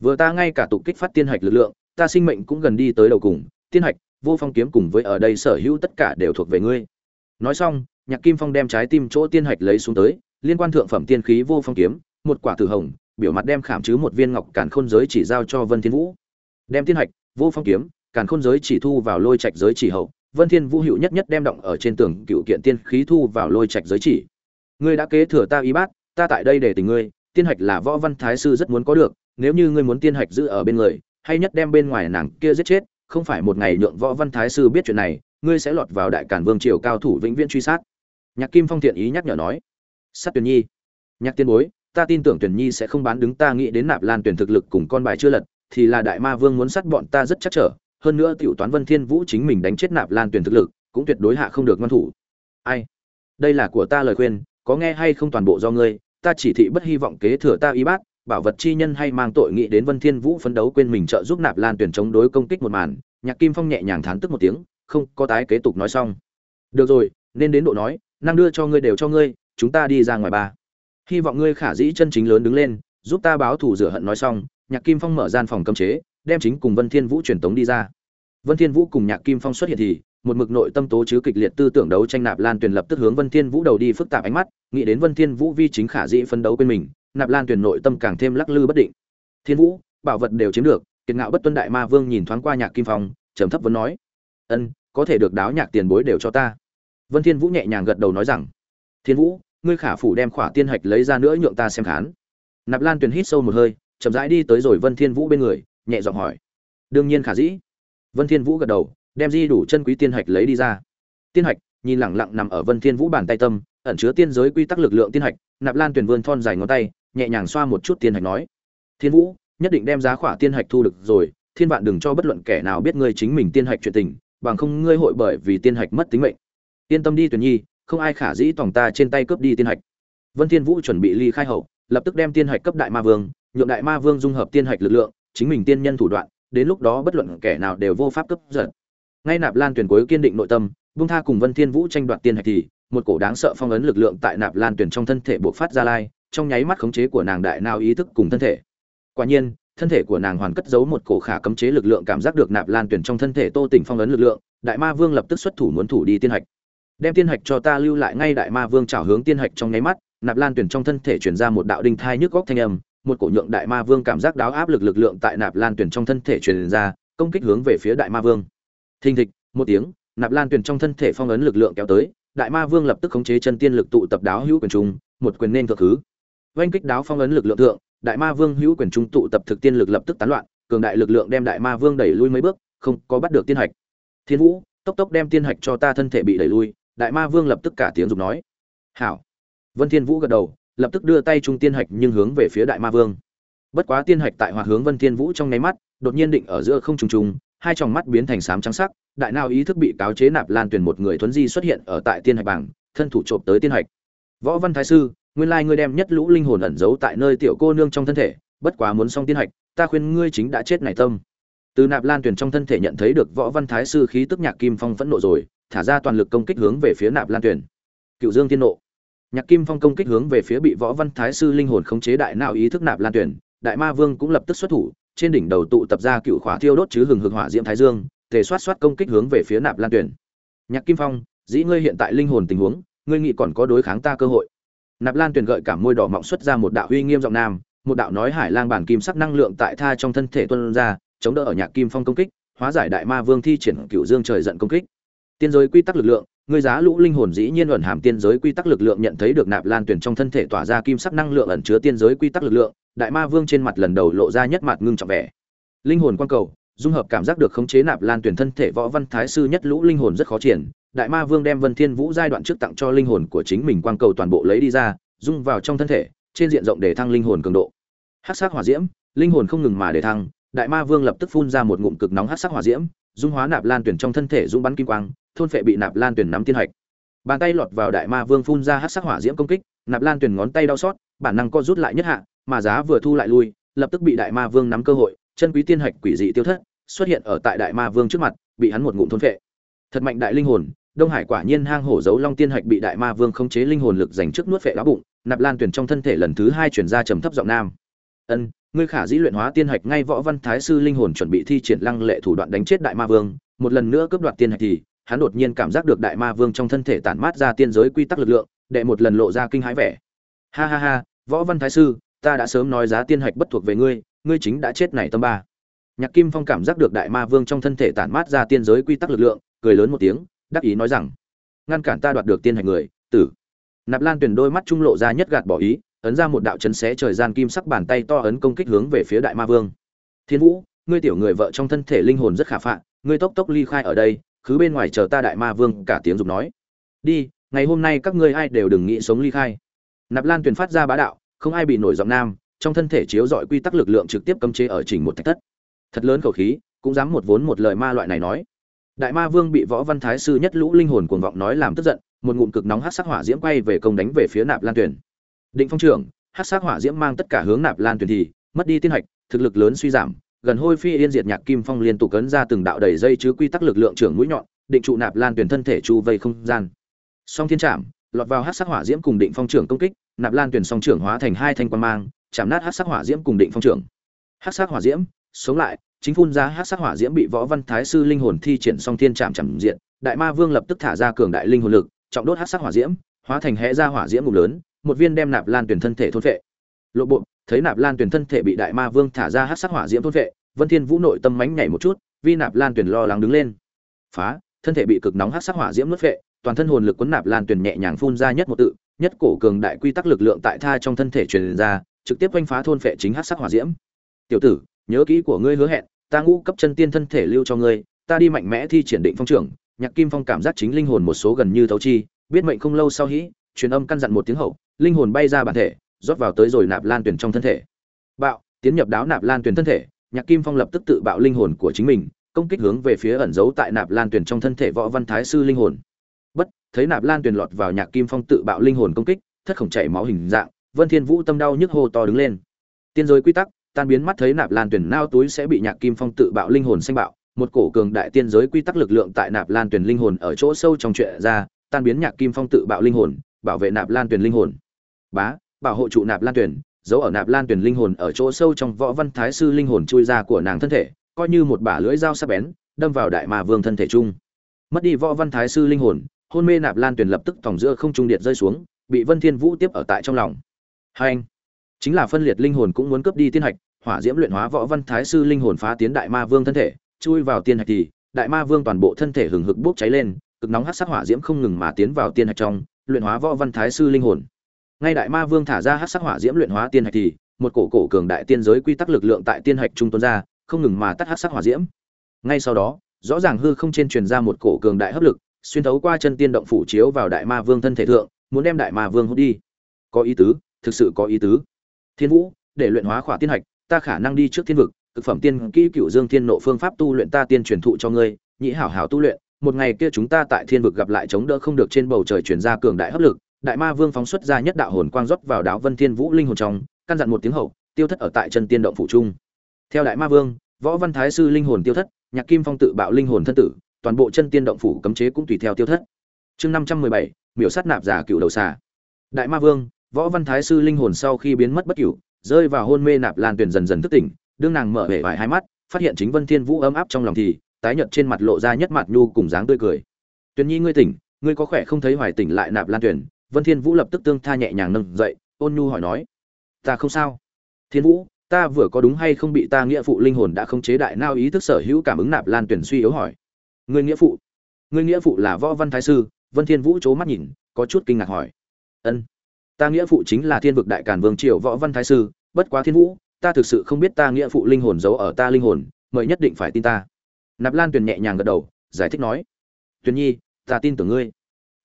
vừa ta ngay cả tụ kích phát tiên hạch lực lượng, ta sinh mệnh cũng gần đi tới đầu cùng, tiên hạch, vô phong kiếm cùng với ở đây sở hữu tất cả đều thuộc về ngươi. Nói xong, nhạc kim phong đem trái tim chỗ tiên hạch lấy xuống tới, liên quan thượng phẩm tiên khí vô phong kiếm, một quả tử hồng, biểu mặt đem khảm chứ một viên ngọc càn khôn giới chỉ giao cho vân thiên vũ. Đem tiên hạch, vô phong kiếm, càn khôn giới chỉ thu vào lôi trạch giới chỉ hậu, vân thiên vũ hữu nhất nhất đem động ở trên tường cựu kiện tiên khí thu vào lôi trạch giới chỉ. Ngươi đã kế thừa ta ý bát, ta tại đây để tình ngươi, tiên hạch là võ văn thái sư rất muốn có được nếu như ngươi muốn tiên hạch giữ ở bên người, hay nhất đem bên ngoài nàng kia giết chết, không phải một ngày nhượng võ văn thái sư biết chuyện này, ngươi sẽ lọt vào đại cản vương triều cao thủ vĩnh viễn truy sát. Nhạc kim phong thiện ý nhắc nhở nói, sát tuyển nhi, nhạc tiên bối, ta tin tưởng tuyển nhi sẽ không bán đứng ta nghĩ đến nạp lan tuyển thực lực cùng con bài chưa lật, thì là đại ma vương muốn sát bọn ta rất chắc trở, hơn nữa tiểu toán vân thiên vũ chính mình đánh chết nạp lan tuyển thực lực, cũng tuyệt đối hạ không được ngoan thủ. Ai? Đây là của ta lời khuyên, có nghe hay không toàn bộ do ngươi, ta chỉ thị bất hy vọng kế thừa ta y bát bảo vật chi nhân hay mang tội nghĩ đến vân thiên vũ phấn đấu quên mình trợ giúp nạp lan tuyển chống đối công kích một màn, nhạc kim phong nhẹ nhàng thán tức một tiếng, không, có tái kế tục nói xong. Được rồi, nên đến độ nói, năng đưa cho ngươi đều cho ngươi, chúng ta đi ra ngoài ba. Hy vọng ngươi khả dĩ chân chính lớn đứng lên, giúp ta báo thù rửa hận nói xong, nhạc kim phong mở gian phòng cấm chế, đem chính cùng vân thiên vũ truyền tống đi ra. Vân thiên vũ cùng nhạc kim phong xuất hiện thì, một mực nội tâm tố chứ kịch liệt tư tưởng đấu tranh nạp lan tuyền lập tức hướng vân thiên vũ đầu đi phức tạp ánh mắt, nghĩ đến vân thiên vũ vi chính khả dĩ phấn đấu quên mình nạp lan tuyền nội tâm càng thêm lắc lư bất định. Thiên vũ, bảo vật đều chiếm được, kiệt ngạo bất tuân đại ma vương nhìn thoáng qua nhạc kim phong, trầm thấp vấn nói. Ân, có thể được đáo nhạc tiền bối đều cho ta. Vân thiên vũ nhẹ nhàng gật đầu nói rằng. Thiên vũ, ngươi khả phủ đem khỏa tiên hạch lấy ra nữa nhượng ta xem khán. Nạp lan tuyền hít sâu một hơi, chậm rãi đi tới rồi vân thiên vũ bên người, nhẹ giọng hỏi. Đương nhiên khả dĩ. Vân thiên vũ gật đầu, đem di đủ chân quý tiên hạch lấy đi ra. Tiên hạch, nhìn lẳng lặng nằm ở vân thiên vũ bàn tay tâm, ẩn chứa tiên giới quy tắc lực lượng tiên hạch, nạp lan tuyển vươn thon dài ngón tay nhẹ nhàng xoa một chút tiên hạch nói, thiên vũ, nhất định đem giá khỏa tiên hạch thu được rồi, thiên vạn đừng cho bất luận kẻ nào biết ngươi chính mình tiên hạch chuyện tình, bằng không ngươi hội bởi vì tiên hạch mất tính mệnh. Yên tâm đi tuyển nhi, không ai khả dĩ tòng ta trên tay cướp đi tiên hạch. Vân thiên vũ chuẩn bị ly khai hậu, lập tức đem tiên hạch cấp đại ma vương, nhượng đại ma vương dung hợp tiên hạch lực lượng, chính mình tiên nhân thủ đoạn, đến lúc đó bất luận kẻ nào đều vô pháp cướp giật. Ngay nạp lan tuyển cuối kiên định nội tâm bung tha cùng vân thiên vũ tranh đoạt tiên hạch thì, một cổ đáng sợ phong ấn lực lượng tại nạp lan tuyển trong thân thể buộc phát ra lai trong nháy mắt khống chế của nàng đại nào ý thức cùng thân thể. Quả nhiên, thân thể của nàng hoàn cất giấu một cổ khả cấm chế lực lượng cảm giác được nạp lan tuyển trong thân thể tô tỉnh phong ấn lực lượng, đại ma vương lập tức xuất thủ muốn thủ đi tiên hạch. Đem tiên hạch cho ta lưu lại ngay đại ma vương chảo hướng tiên hạch trong nháy mắt, nạp lan tuyển trong thân thể chuyển ra một đạo đinh thai nhức góc thanh âm, một cổ nhượng đại ma vương cảm giác đáo áp lực lực lượng tại nạp lan tuyển trong thân thể truyền ra, công kích hướng về phía đại ma vương. Thình thịch, một tiếng, nạp lan tuyển trong thân thể phong ấn lực lượng kéo tới, đại ma vương lập tức khống chế chân tiên lực tụ tập đáo hữu quyền trung một quyền nên thượng thứ oanh kích đáo phong ấn lực lượng thượng, đại ma vương hữu quyền trung tụ tập thực tiên lực lập tức tán loạn, cường đại lực lượng đem đại ma vương đẩy lui mấy bước, không có bắt được tiên hạch. Thiên vũ, tốc tốc đem tiên hạch cho ta thân thể bị đẩy lui, đại ma vương lập tức cả tiếng dục nói. Hảo. Vân thiên vũ gật đầu, lập tức đưa tay trung tiên hạch nhưng hướng về phía đại ma vương. Bất quá tiên hạch tại hòa hướng vân thiên vũ trong nháy mắt, đột nhiên định ở giữa không trùng trùng, hai tròng mắt biến thành xám trắng sắc, đại nào ý thức bị cáo chế nạp lan tuyển một người thuấn di xuất hiện ở tại tiên hạch bảng, thân thủ trộm tới tiên hạch. Võ văn thái sư nguyên lai ngươi đem nhất lũ linh hồn ẩn giấu tại nơi tiểu cô nương trong thân thể, bất quá muốn xong tiên hạch, ta khuyên ngươi chính đã chết này tâm. Từ nạp lan tuyển trong thân thể nhận thấy được võ văn thái sư khí tức nhạc kim phong phẫn nộ rồi, thả ra toàn lực công kích hướng về phía nạp lan tuyển cựu dương tiên nộ. Nhạc kim phong công kích hướng về phía bị võ văn thái sư linh hồn khống chế đại não ý thức nạp lan tuyển đại ma vương cũng lập tức xuất thủ, trên đỉnh đầu tụ tập ra cựu khỏa thiêu đốt chứ hừng hực hỏa diễm thái dương, tề xoát xoát công kích hướng về phía nạp lan tuyển nhạc kim phong, dĩ ngươi hiện tại linh hồn tình huống, ngươi nghĩ còn có đối kháng ta cơ hội nạp lan Tuyền gợi cảm môi đỏ mọng xuất ra một đạo uy nghiêm giọng nam, một đạo nói hải lang bản kim sắc năng lượng tại tha trong thân thể tuân ra, chống đỡ ở nhạc kim phong công kích, hóa giải đại ma vương thi triển cựu dương trời giận công kích. Tiên giới quy tắc lực lượng, ngươi giá lũ linh hồn dĩ nhiên ẩn hàm tiên giới quy tắc lực lượng nhận thấy được nạp lan tuyển trong thân thể tỏa ra kim sắc năng lượng ẩn chứa tiên giới quy tắc lực lượng, đại ma vương trên mặt lần đầu lộ ra nhất mặt ngưng trọng vẻ. Linh hồn quan cầu dung hợp cảm giác được khống chế nạp lan tuyển thân thể võ văn thái sư nhất lũ linh hồn rất khó triển, đại ma vương đem vân thiên vũ giai đoạn trước tặng cho linh hồn của chính mình quang cầu toàn bộ lấy đi ra, dung vào trong thân thể, trên diện rộng để thăng linh hồn cường độ. Hắc sắc hỏa diễm, linh hồn không ngừng mà để thăng, đại ma vương lập tức phun ra một ngụm cực nóng hắc sắc hỏa diễm, dung hóa nạp lan tuyển trong thân thể dung bắn kim quang, thôn phệ bị nạp lan tuyển nắm tiên hạch. Bàn tay lọt vào đại ma vương phun ra hắc sắc hỏa diễm công kích, nạp lan tuyển ngón tay đau xót, bản năng co rút lại nhất hạ, mà giá vừa thu lại lui, lập tức bị đại ma vương nắm cơ hội, chân quý tiên hạch quỷ dị tiêu thất xuất hiện ở tại đại ma vương trước mặt, bị hắn một ngụm thôn phệ. Thật mạnh đại linh hồn, đông hải quả nhiên hang hổ giấu long tiên hạch bị đại ma vương khống chế linh hồn lực dành trước nuốt phệ đá bụng, nạp lan tuyển trong thân thể lần thứ hai chuyển ra trầm thấp giọng nam. Ân, ngươi khả dĩ luyện hóa tiên hạch ngay võ văn thái sư linh hồn chuẩn bị thi triển lăng lệ thủ đoạn đánh chết đại ma vương, một lần nữa cướp đoạt tiên hạch thì, hắn đột nhiên cảm giác được đại ma vương trong thân thể tản mát ra tiên giới quy tắc lực lượng, đệ một lần lộ ra kinh hãi vẻ. Ha ha ha, võ văn thái sư, ta đã sớm nói giá tiên hạch bất thuộc về ngươi ngươi chính đã chết này tâm ba nhạc kim phong cảm giác được đại ma vương trong thân thể tản mát ra tiên giới quy tắc lực lượng, cười lớn một tiếng, đắc ý nói rằng, ngăn cản ta đoạt được tiên hạch người, tử. Nạp lan tuyển đôi mắt trung lộ ra nhất gạt bỏ ý, ấn ra một đạo chấn xé trời gian kim sắc bàn tay to ấn công kích hướng về phía đại ma vương. Thiên vũ, ngươi tiểu người vợ trong thân thể linh hồn rất khả phạ, ngươi tốc tốc ly khai ở đây, cứ bên ngoài chờ ta đại ma vương cả tiếng dục nói. Đi, ngày hôm nay các ngươi ai đều đừng nghĩ sống ly khai. Nạp lan tuyển phát ra bá đạo, không ai bị nổi giọng nam, trong thân thể chiếu dọi quy tắc lực lượng trực tiếp cấm chế ở chỉnh một thạch thất thật lớn khẩu khí, cũng dám một vốn một lời ma loại này nói. Đại ma vương bị võ văn thái sư nhất lũ linh hồn cuồng vọng nói làm tức giận, một ngụm cực nóng hát sắc hỏa diễm quay về công đánh về phía nạp lan tuyền. Định phong trưởng hát sắc hỏa diễm mang tất cả hướng nạp lan tuyền thì, mất đi tiên hạch, thực lực lớn suy giảm, gần hôi phi yên diệt nhạc kim phong liên tục cấn ra từng đạo đầy dây chứ quy tắc lực lượng trưởng mũi nhọn, định trụ nạp lan tuyển thân thể chu vây không gian. Song thiên trạm lọt vào hát sắc hỏa diễm cùng định phong trưởng công kích, nạp lan tuyển song trưởng hóa thành hai thanh quan mang, chạm nát hát sắc hỏa diễm cùng định phong trưởng. Hát sắc hỏa diễm sống lại, chính phun ra hát sắc hỏa diễm bị võ văn thái sư linh hồn thi triển song thiên trạm chạm diện đại ma vương lập tức thả ra cường đại linh hồn lực, trọng đốt hát sắc hỏa diễm, hóa thành hẽ ra hỏa diễm ngục lớn, một viên đem nạp lan tuyển thân thể thôn vệ lộ bộ, thấy nạp lan tuyển thân thể bị đại ma vương thả ra hát sắc hỏa diễm thôn vệ vân thiên vũ nội tâm mánh nhảy một chút vi nạp lan tuyển lo lắng đứng lên. Phá, thân thể bị cực nóng hát sắc hỏa diễm nuốt vệ toàn thân hồn lực cuốn nạp lan tuyển nhẹ nhàng phun ra nhất một tự, nhất cổ cường đại quy tắc lực lượng tại tha trong thân thể truyền ra, trực tiếp quanh phá thôn vệ chính hát sắc hỏa diễm. Tiểu tử nhớ kỹ của ngươi hứa hẹn, ta ngũ cấp chân tiên thân thể lưu cho ngươi, ta đi mạnh mẽ thi triển định phong trưởng, nhạc kim phong cảm giác chính linh hồn một số gần như thấu chi, biết mệnh không lâu sau hĩ truyền âm căn dặn một tiếng hậu, linh hồn bay ra bản thể, rót vào tới rồi nạp lan tuyển trong thân thể. Bạo, tiến nhập đáo nạp lan tuyển thân thể, nhạc kim phong lập tức tự bạo linh hồn của chính mình, công kích hướng về phía ẩn giấu tại nạp lan tuyển trong thân thể võ văn thái sư linh hồn. Bất, thấy nạp lan tuyển lọt vào nhạc kim phong tự bạo linh hồn công kích, thất khổng chảy máu hình dạng, vân thiên vũ tâm đau nhức hô to đứng lên. Tiên giới quy tắc tan biến mắt thấy nạp lan tuyển nao túi sẽ bị nhạc kim phong tự bạo linh hồn xanh bạo, một cổ cường đại tiên giới quy tắc lực lượng tại nạp lan tuyển linh hồn ở chỗ sâu trong chuyện ra, tan biến nhạc kim phong tự bạo linh hồn, bảo vệ nạp lan tuyển linh hồn. Bá, bảo hộ trụ nạp lan tuyển, giấu ở nạp lan tuyển linh hồn ở chỗ sâu trong võ văn thái sư linh hồn chui ra của nàng thân thể, coi như một bả lưỡi dao sắc bén, đâm vào đại mà vương thân thể chung. Mất đi võ văn thái sư linh hồn, hôn mê nạp lan tuyển lập tức tòng giữa không trung điện rơi xuống, bị vân thiên vũ tiếp ở tại trong lòng. Hai anh chính là phân liệt linh hồn cũng muốn cướp đi tiên hạch, hỏa diễm luyện hóa võ văn thái sư linh hồn phá tiến đại ma vương thân thể, chui vào tiên hạch thì, đại ma vương toàn bộ thân thể hừng hực bốc cháy lên, cực nóng hắc sắc hỏa diễm không ngừng mà tiến vào tiên hạch trong, luyện hóa võ văn thái sư linh hồn. Ngay đại ma vương thả ra hát sắc hỏa diễm luyện hóa tiên hạch thì, một cổ cổ cường đại tiên giới quy tắc lực lượng tại tiên hạch trung tuân ra, không ngừng mà tắt hát sắc hỏa diễm. Ngay sau đó, rõ ràng hư không trên truyền ra một cổ cường đại hấp lực, xuyên thấu qua chân tiên động phủ chiếu vào đại ma vương thân thể thượng, muốn đem đại ma vương hút đi. Có ý tứ, thực sự có ý tứ thiên vũ, để luyện hóa khỏa tiên hạch, ta khả năng đi trước thiên vực thực phẩm tiên kỹ cựu dương thiên nộ phương pháp tu luyện ta tiên truyền thụ cho ngươi nhĩ hảo hảo tu luyện, một ngày kia chúng ta tại thiên vực gặp lại chống đỡ không được trên bầu trời truyền ra cường đại hấp lực, đại ma vương phóng xuất ra nhất đạo hồn quang rót vào đáo vân thiên vũ linh hồn trong, căn dặn một tiếng hậu, tiêu thất ở tại chân tiên động phủ trung. Theo đại ma vương, võ văn thái sư linh hồn tiêu thất, nhạc kim phong tự bạo linh hồn thân tử, toàn bộ chân tiên động phủ cấm chế cũng tùy theo tiêu thất. Chương năm trăm mười bảy, miểu sát nạp giả cựu đầu xà. Đại ma vương võ văn thái sư linh hồn sau khi biến mất bất cửu rơi vào hôn mê nạp lan tuyền dần dần thức tỉnh, đương nàng mở hệ vải hai mắt, phát hiện chính vân thiên vũ ấm áp trong lòng thì, tái nhợt trên mặt lộ ra nhất mặt nhu cùng dáng tươi cười. Tuyền nhi ngươi tỉnh, ngươi có khỏe không thấy hoài tỉnh lại nạp lan tuyền. vân thiên vũ lập tức tương tha nhẹ nhàng nâng dậy, ôn nhu hỏi nói. Ta không sao. Thiên vũ, ta vừa có đúng hay không bị ta nghĩa phụ linh hồn đã không chế đại nao ý thức sở hữu cảm ứng nạp lan tuyển suy yếu hỏi. Ngươi nghĩa phụ, ngươi nghĩa phụ là võ văn thái sư? Vân thiên vũ c mắt nhìn, có chút kinh ngạc hỏi. Ân ta nghĩa phụ chính là thiên vực đại càn vương triều võ văn thái sư, bất quá thiên vũ, ta thực sự không biết ta nghĩa phụ linh hồn giấu ở ta linh hồn, mời nhất định phải tin ta. Nạp lan tuyền nhẹ nhàng gật đầu, giải thích nói, tuyền nhi, ta tin tưởng ngươi.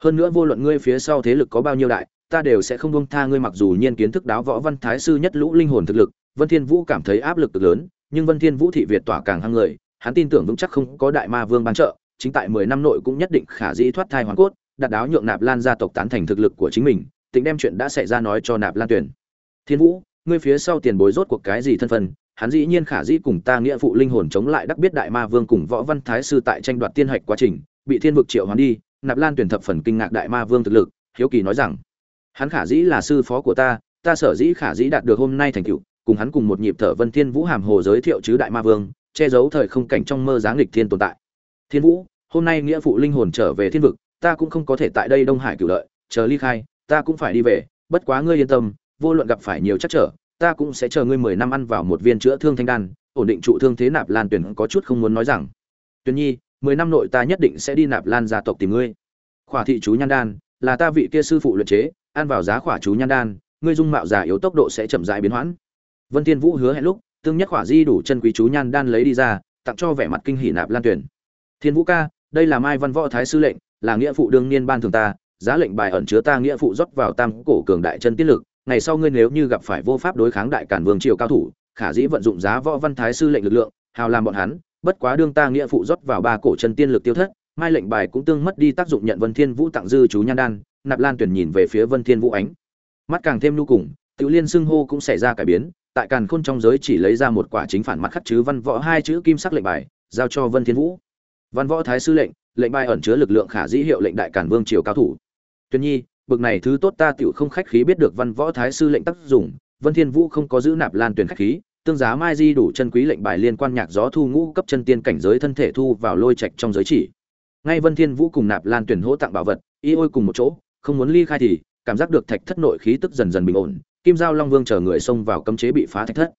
Hơn nữa vô luận ngươi phía sau thế lực có bao nhiêu đại, ta đều sẽ không buông tha ngươi mặc dù nhiên kiến thức đáo võ văn thái sư nhất lũ linh hồn thực lực, vân thiên vũ cảm thấy áp lực cực lớn, nhưng vân thiên vũ thị việt tỏa càng hăng người, hắn tin tưởng vững chắc không có đại ma vương ban trợ, chính tại 10 năm nội cũng nhất định khả dĩ thoát thai hoàn cốt đạt đáo nhượng nạp lan gia tộc tán thành thực lực của chính mình tính đem chuyện đã xảy ra nói cho nạp lan tuyển thiên vũ, ngươi phía sau tiền bối rốt cuộc cái gì thân phận? Hắn dĩ nhiên khả dĩ cùng ta nghĩa phụ linh hồn chống lại đắc biết đại ma vương cùng võ văn thái sư tại tranh đoạt tiên hạch quá trình, bị thiên vực triệu hoán đi, nạp lan tuyển thập phần kinh ngạc đại ma vương thực lực, hiếu kỳ nói rằng, hắn khả dĩ là sư phó của ta ta sở dĩ khả dĩ đạt được hôm nay thành tựu, cùng hắn cùng một nhịp thở vân thiên vũ hàm hồ giới thiệu chứ đại ma vương, che giấu thời không cảnh trong mơ giáng lịch thiên tồn tại. Thiên vũ, hôm nay nghĩa phụ linh hồn trở về thiên vực, ta cũng không có thể tại đây đông hải cửu lợi, chờ ly khai ta cũng phải đi về, bất quá ngươi yên tâm, vô luận gặp phải nhiều chắc trở, ta cũng sẽ chờ ngươi mười năm ăn vào một viên chữa thương thanh đan, ổn định trụ thương thế nạp lan tuyển có chút không muốn nói rằng tuyển nhi, mười năm nội ta nhất định sẽ đi nạp lan gia tộc tìm ngươi. Khỏa thị chú nhan đan, là ta vị kia sư phụ luyện chế, ăn vào giá khỏa chú nhan đan, ngươi dung mạo già yếu tốc độ sẽ chậm rãi biến hoãn. Vân thiên vũ hứa hẹn lúc, tương nhất khỏa di đủ chân quý chú nhan đan lấy đi ra, tặng cho vẻ mặt kinh hỉ nạp lan tuyển thiên vũ ca, đây là mai văn võ thái sư lệnh, là nghĩa phụ đương niên ban thường ta giá lệnh bài ẩn chứa ta nghĩa phụ rót vào tam cổ cường đại chân tiết lực, ngày sau ngươi nếu như gặp phải vô pháp đối kháng đại cản vương triều cao thủ, khả dĩ vận dụng giá võ văn thái sư lệnh lực lượng, hào làm bọn hắn, bất quá đương ta nghĩa phụ rót vào ba cổ chân tiên lực tiêu thất, mai lệnh bài cũng tương mất đi tác dụng nhận vân thiên vũ tặng dư chú nhan đan, nạp lan tuyển nhìn về phía vân thiên vũ ánh. Mắt càng thêm nu cùng tự liên xưng hô cũng xảy ra cải biến, tại càn khôn trong giới chỉ lấy ra một quả chính phản mặt khắc chứ văn võ hai chữ kim sắc lệnh bài, giao cho vân thiên vũ. Văn võ thái sư lệnh lệnh bài ẩn chứa lực lượng khả dĩ hiệu lệnh đại càn vương triều cao thủ. Tuyền nhi, bực này thứ tốt ta tiểu không khách khí biết được văn võ thái sư lệnh tác dụng, vân thiên vũ không có giữ nạp lan tuyển khách khí, tương giá mai di đủ chân quý lệnh bài liên quan nhạc gió thu ngũ cấp chân tiên cảnh giới thân thể thu vào lôi trạch trong giới chỉ. Ngay vân thiên vũ cùng nạp lan tuyển hỗ tặng bảo vật, y ôi cùng một chỗ, không muốn ly khai thì, cảm giác được thạch thất nội khí tức dần dần bình ổn, kim giao long vương chờ người xông vào cấm chế bị phá thạch thất.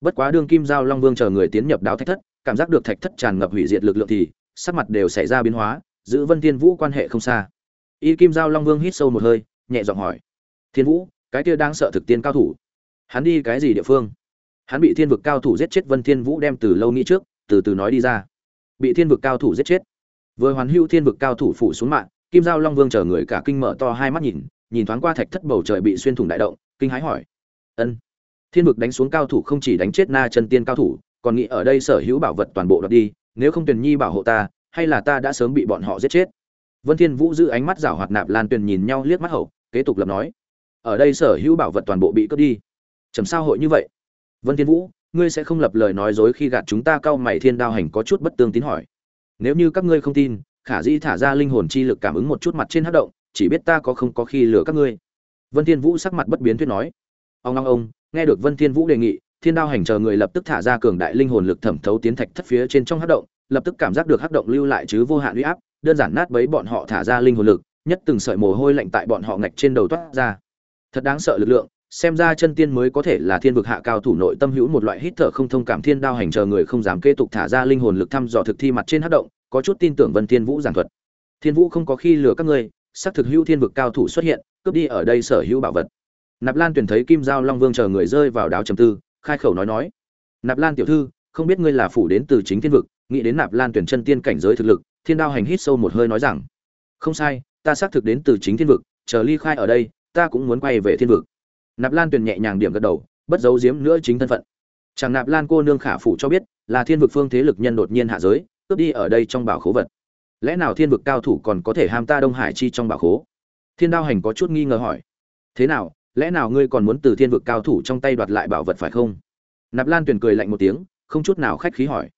Bất quá đương kim giao long vương chờ người tiến nhập đáo thạch thất, cảm giác được thạch thất tràn ngập hủy diệt lực lượng thì, sắc mặt đều xảy ra biến hóa, giữ vân thiên vũ quan hệ không xa y kim giao long vương hít sâu một hơi, nhẹ giọng hỏi. Thiên vũ, cái kia đang sợ thực tiên cao thủ. Hắn đi cái gì địa phương? Hắn bị thiên vực cao thủ giết chết, vân thiên vũ đem từ lâu nghĩ trước, từ từ nói đi ra. Bị thiên vực cao thủ giết chết. Vừa hoàn hưu thiên vực cao thủ phủ xuống mạng, kim giao long vương chờ người cả kinh mở to hai mắt nhìn nhìn thoáng qua thạch thất bầu trời bị xuyên thủng đại động, kinh hãi hỏi. Ân. Thiên vực đánh xuống cao thủ không chỉ đánh chết na chân tiên cao thủ, còn nghĩ ở đây sở hữu bảo vật toàn bộ đoạt đi, nếu không Tiền nhi bảo hộ ta, hay là ta đã sớm bị bọn họ giết chết? Vân thiên vũ giữ ánh mắt rảo hoạt nạp lan tuyền nhìn nhau liếc mắt hậu, kế tục lập nói, ở đây sở hữu bảo vật toàn bộ bị cướp đi. Chấm sao hội như vậy? Vân thiên vũ, ngươi sẽ không lập lời nói dối khi gạt chúng ta cao mày thiên đao hành có chút bất tương tín hỏi. Nếu như các ngươi không tin, khả dĩ thả ra linh hồn chi lực cảm ứng một chút mặt trên hất động, chỉ biết ta có không có khi lừa các ngươi. Vân thiên vũ sắc mặt bất biến thuyết nói. Ông ông ông, nghe được vân thiên vũ đề nghị, thiên đao hành chờ người lập tức thả ra cường đại linh hồn lực thẩm thấu tiến thạch thất phía trên trong hắc động, lập tức cảm giác được hắc động lưu lại chứ vô hạn uy áp đơn giản nát bấy bọn họ thả ra linh hồn lực, nhất từng sợi mồ hôi lạnh tại bọn họ ngạch trên đầu toát ra. Thật đáng sợ lực lượng, xem ra chân tiên mới có thể là thiên vực hạ cao thủ nội tâm hữu một loại hít thở không thông cảm thiên đao hành chờ người không dám kế tục thả ra linh hồn lực thăm dò thực thi mặt trên hất động, có chút tin tưởng vân thiên vũ giảng thuật. Thiên vũ không có khi lừa các ngươi, xác thực hữu thiên vực cao thủ xuất hiện, cướp đi ở đây sở hữu bảo vật. Nạp lan tuyển thấy kim giao long vương chờ người rơi vào đáo trầm tư, khai khẩu nói nói, nạp lan tiểu thư, không biết ngươi là phủ đến từ chính thiên vực, nghĩ đến nạp lan tuyển chân tiên cảnh giới thực lực thiên đao hành hít sâu một hơi nói rằng, không sai, ta xác thực đến từ chính thiên vực, chờ ly khai ở đây, ta cũng muốn quay về thiên vực. Nạp lan Tuyền nhẹ nhàng điểm gật đầu, bất giấu giếm nữa chính thân phận. Chàng nạp lan cô nương khả phủ cho biết, là thiên vực phương thế lực nhân đột nhiên hạ giới, cướp đi ở đây trong bảo khố vật. Lẽ nào thiên vực cao thủ còn có thể ham ta đông hải chi trong bảo khố? Thiên đao hành có chút nghi ngờ hỏi. Thế nào, lẽ nào ngươi còn muốn từ thiên vực cao thủ trong tay đoạt lại bảo vật phải không? Nạp lan tuyền cười lạnh một tiếng, không chút nào khách khí hỏi.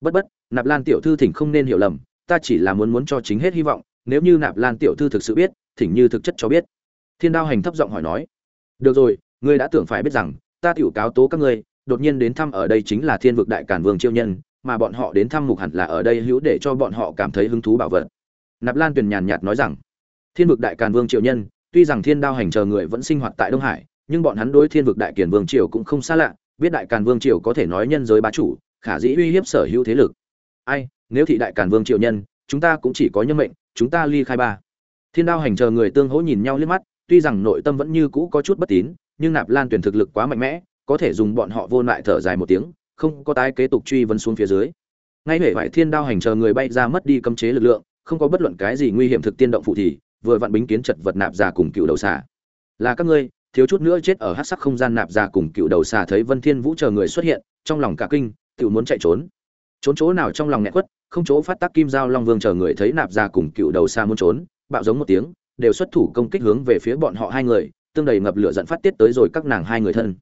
Bất bất, nạp lan tiểu thư thỉnh không nên hiểu lầm ta chỉ là muốn muốn cho chính hết hy vọng, nếu như nạp lan tiểu thư thực sự biết, thỉnh như thực chất cho biết. Thiên đao hành thấp giọng hỏi nói. Được rồi, ngươi đã tưởng phải biết rằng, ta tiểu cáo tố các ngươi, đột nhiên đến thăm ở đây chính là thiên vực đại cản vương chiêu nhân, mà bọn họ đến thăm mục hẳn là ở đây hữu để cho bọn họ cảm thấy hứng thú bảo vật. Nạp lan tuyền nhàn nhạt nói rằng, thiên vực đại càn vương triệu nhân, tuy rằng thiên đao hành chờ người vẫn sinh hoạt tại đông hải, nhưng bọn hắn đối thiên vực đại kiền vương triều cũng không xa lạ, biết đại càn vương triều có thể nói nhân giới bá chủ, khả dĩ uy hiếp sở hữu thế lực ai, nếu thị đại càn vương triệu nhân, chúng ta cũng chỉ có nhân mệnh, chúng ta ly khai ba. Thiên đao hành chờ người tương hỗ nhìn nhau liếc mắt, tuy rằng nội tâm vẫn như cũ có chút bất tín, nhưng nạp lan tuyển thực lực quá mạnh mẽ, có thể dùng bọn họ vô lại thở dài một tiếng, không có tái kế tục truy vấn xuống phía dưới. Ngay hệ vải thiên đao hành chờ người bay ra mất đi cấm chế lực lượng, không có bất luận cái gì nguy hiểm thực tiên động phụ thì, vừa vặn bính kiến chật vật nạp già cùng cựu đầu xà. Là các ngươi, thiếu chút nữa chết ở hát sắc không gian nạp già cùng cựu đầu xà thấy vân thiên vũ chờ người xuất hiện, trong lòng cả kinh tự muốn chạy trốn trốn chỗ nào trong lòng nghẹt quất, không chỗ phát tác kim giao long vương chờ người thấy nạp gia cùng cựu đầu xa muốn trốn, bạo giống một tiếng, đều xuất thủ công kích hướng về phía bọn họ hai người, tương đầy ngập lửa dẫn phát tiết tới rồi các nàng hai người thân.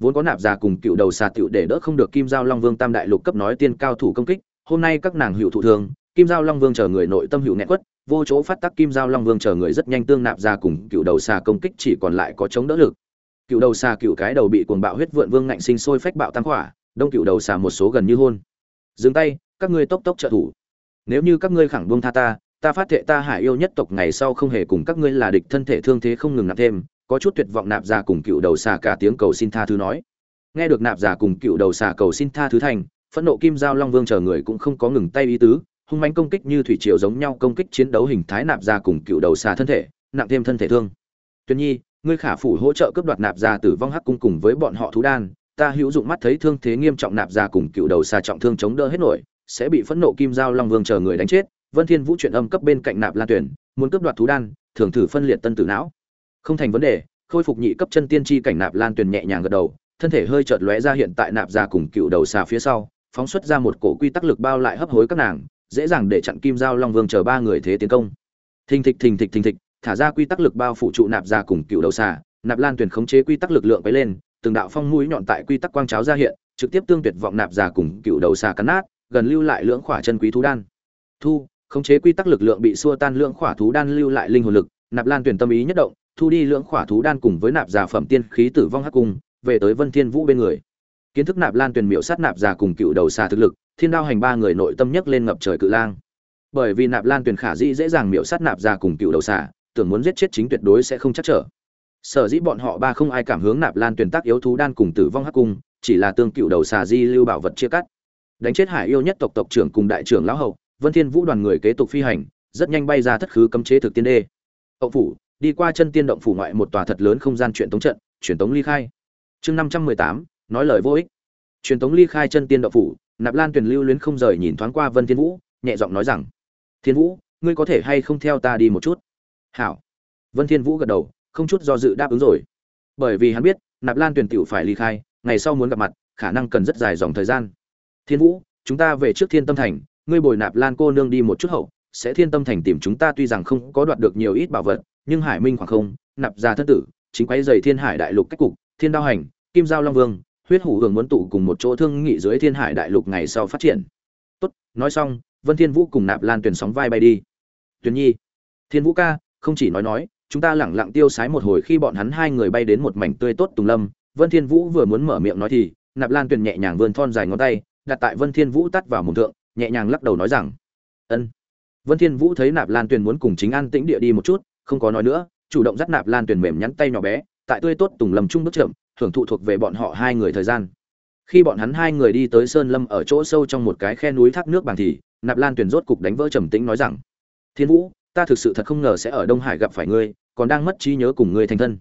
Vốn có nạp già cùng cựu đầu xà tiểu để đỡ không được kim giao long vương tam đại lục cấp nói tiên cao thủ công kích, hôm nay các nàng hữu thụ thường, kim giao long vương chờ người nội tâm hữu nghẹn quất, vô chỗ phát tác kim giao long vương chờ người rất nhanh tương nạp ra cùng cựu đầu xà công kích chỉ còn lại có chống đỡ lực. Cựu đầu xà cựu cái đầu bị cuồng bạo huyết vượn vương ngạnh sinh sôi phách bạo tăng khỏa, đông cựu đầu xà một số gần như hôn dừng tay, các ngươi tốc tốc trợ thủ. Nếu như các ngươi khẳng buông tha ta ta phát thệ ta hải yêu nhất tộc ngày sau không hề cùng các ngươi là địch thân thể thương thế không ngừng nặng thêm, có chút tuyệt vọng nạp già cùng cựu đầu xà cả tiếng cầu xin tha thứ nói. Nghe được nạp già cùng cựu đầu xà cầu xin tha thứ thành, phẫn nộ kim giao long vương chờ người cũng không có ngừng tay ý tứ, hung mãnh công kích như thủy triều giống nhau công kích chiến đấu hình thái nạp già cùng cựu đầu xà thân thể, nặng thêm thân thể thương. Tuy nhi, ngươi khả phủ hỗ trợ cướp đoạt nạp già tử vong hắc cung cùng với bọn họ thú đan ta hữu dụng mắt thấy thương thế nghiêm trọng nạp ra cùng cựu đầu xà trọng thương chống đỡ hết nổi, sẽ bị phẫn nộ kim giao long vương chờ người đánh chết, vân thiên vũ chuyện âm cấp bên cạnh nạp lan tuyển, muốn cướp đoạt thú đan, thường thử phân liệt tân tử não. Không thành vấn đề, khôi phục nhị cấp chân tiên tri cảnh nạp lan tuyển nhẹ nhàng gật đầu, thân thể hơi chợt lóe ra hiện tại nạp ra cùng cựu đầu xà phía sau, phóng xuất ra một cổ quy tắc lực bao lại hấp hối các nàng, dễ dàng để chặn kim giao long vương chờ ba người thế tiến công. Thình thịch thình thịch thình thịch, thả ra quy tắc lực bao phủ trụ nạp ra cùng cựu đầu xà, nạp lan tuyển khống chế quy tắc lực lượng bay lên từng đạo phong mũi nhọn tại quy tắc quang cháo ra hiện, trực tiếp tương tuyệt vọng nạp giả cùng cựu đầu xà cắn nát, gần lưu lại lưỡng khỏa chân quý thú đan. Thu, khống chế quy tắc lực lượng bị xua tan lưỡng khỏa thú đan lưu lại linh hồn lực, nạp lan tuyển tâm ý nhất động, thu đi lưỡng khỏa thú đan cùng với nạp giả phẩm tiên khí tử vong hắc cung, về tới vân thiên vũ bên người. Kiến thức nạp lan tuyển miểu sát nạp giả cùng cựu đầu xà thực lực, thiên đao hành ba người nội tâm nhất lên ngập trời cự lang. Bởi vì nạp lan tuyển khả dĩ dễ dàng miểu sát nạp giả cùng cựu đầu xà, tưởng muốn giết chết chính tuyệt đối sẽ không chắc trở sở dĩ bọn họ ba không ai cảm hướng nạp lan tuyển tác yếu thú đan cùng tử vong hắc cung, chỉ là tương cựu đầu xà di lưu bảo vật chia cắt. Đánh chết hải yêu nhất tộc tộc trưởng cùng đại trưởng lão hậu, vân thiên vũ đoàn người kế tục phi hành, rất nhanh bay ra thất khứ cấm chế thực tiên đê. Hậu phủ, đi qua chân tiên động phủ ngoại một tòa thật lớn không gian truyền tống trận, truyền tống ly khai. Chương năm trăm mười tám, nói lời vô ích. Truyền tống ly khai chân tiên động phủ, nạp lan tuyển lưu luyến không rời nhìn thoáng qua vân thiên vũ, nhẹ giọng nói rằng, thiên vũ, ngươi có thể hay không theo ta đi một chút? Hảo. Vân thiên vũ gật đầu không chút do dự đáp ứng rồi. Bởi vì hắn biết, nạp lan tuyển tiểu phải ly khai, ngày sau muốn gặp mặt, khả năng cần rất dài dòng thời gian. Thiên vũ, chúng ta về trước thiên tâm thành, ngươi bồi nạp lan cô nương đi một chút hậu, sẽ thiên tâm thành tìm chúng ta tuy rằng không có đoạt được nhiều ít bảo vật, nhưng hải minh khoảng không, nạp ra thân tử, chính quấy dày thiên hải đại lục cách cục, thiên đao hành, kim giao long vương, huyết hủ hưởng muốn tụ cùng một chỗ thương nghị dưới thiên hải đại lục ngày sau phát triển. Tốt, nói xong, vân thiên vũ cùng nạp lan tuyển sóng vai bay đi. Tuyền nhi, thiên vũ ca, không chỉ nói nói chúng ta lẳng lặng tiêu sái một hồi khi bọn hắn hai người bay đến một mảnh tươi tốt tùng lâm. Vân thiên vũ vừa muốn mở miệng nói thì, nạp lan tuyền nhẹ nhàng vươn thon dài ngón tay, đặt tại vân thiên vũ tắt vào mồm thượng, nhẹ nhàng lắc đầu nói rằng, ân. Vân thiên vũ thấy nạp lan tuyền muốn cùng chính an tĩnh địa đi một chút, không có nói nữa, chủ động dắt nạp lan tuyền mềm nhắn tay nhỏ bé, tại tươi tốt tùng lâm chung bước chậm, hưởng thụ thuộc về bọn họ hai người thời gian. Khi bọn hắn hai người đi tới sơn lâm ở chỗ sâu trong một cái khe núi thác nước bằng thì, nạp lan tuyền rốt cục đánh vỡ trầm tĩnh nói rằng, thiên vũ, ta thực sự thật không ngờ sẽ ở đông hải gặp phải ngươi còn đang mất trí nhớ cùng ngươi thành thân.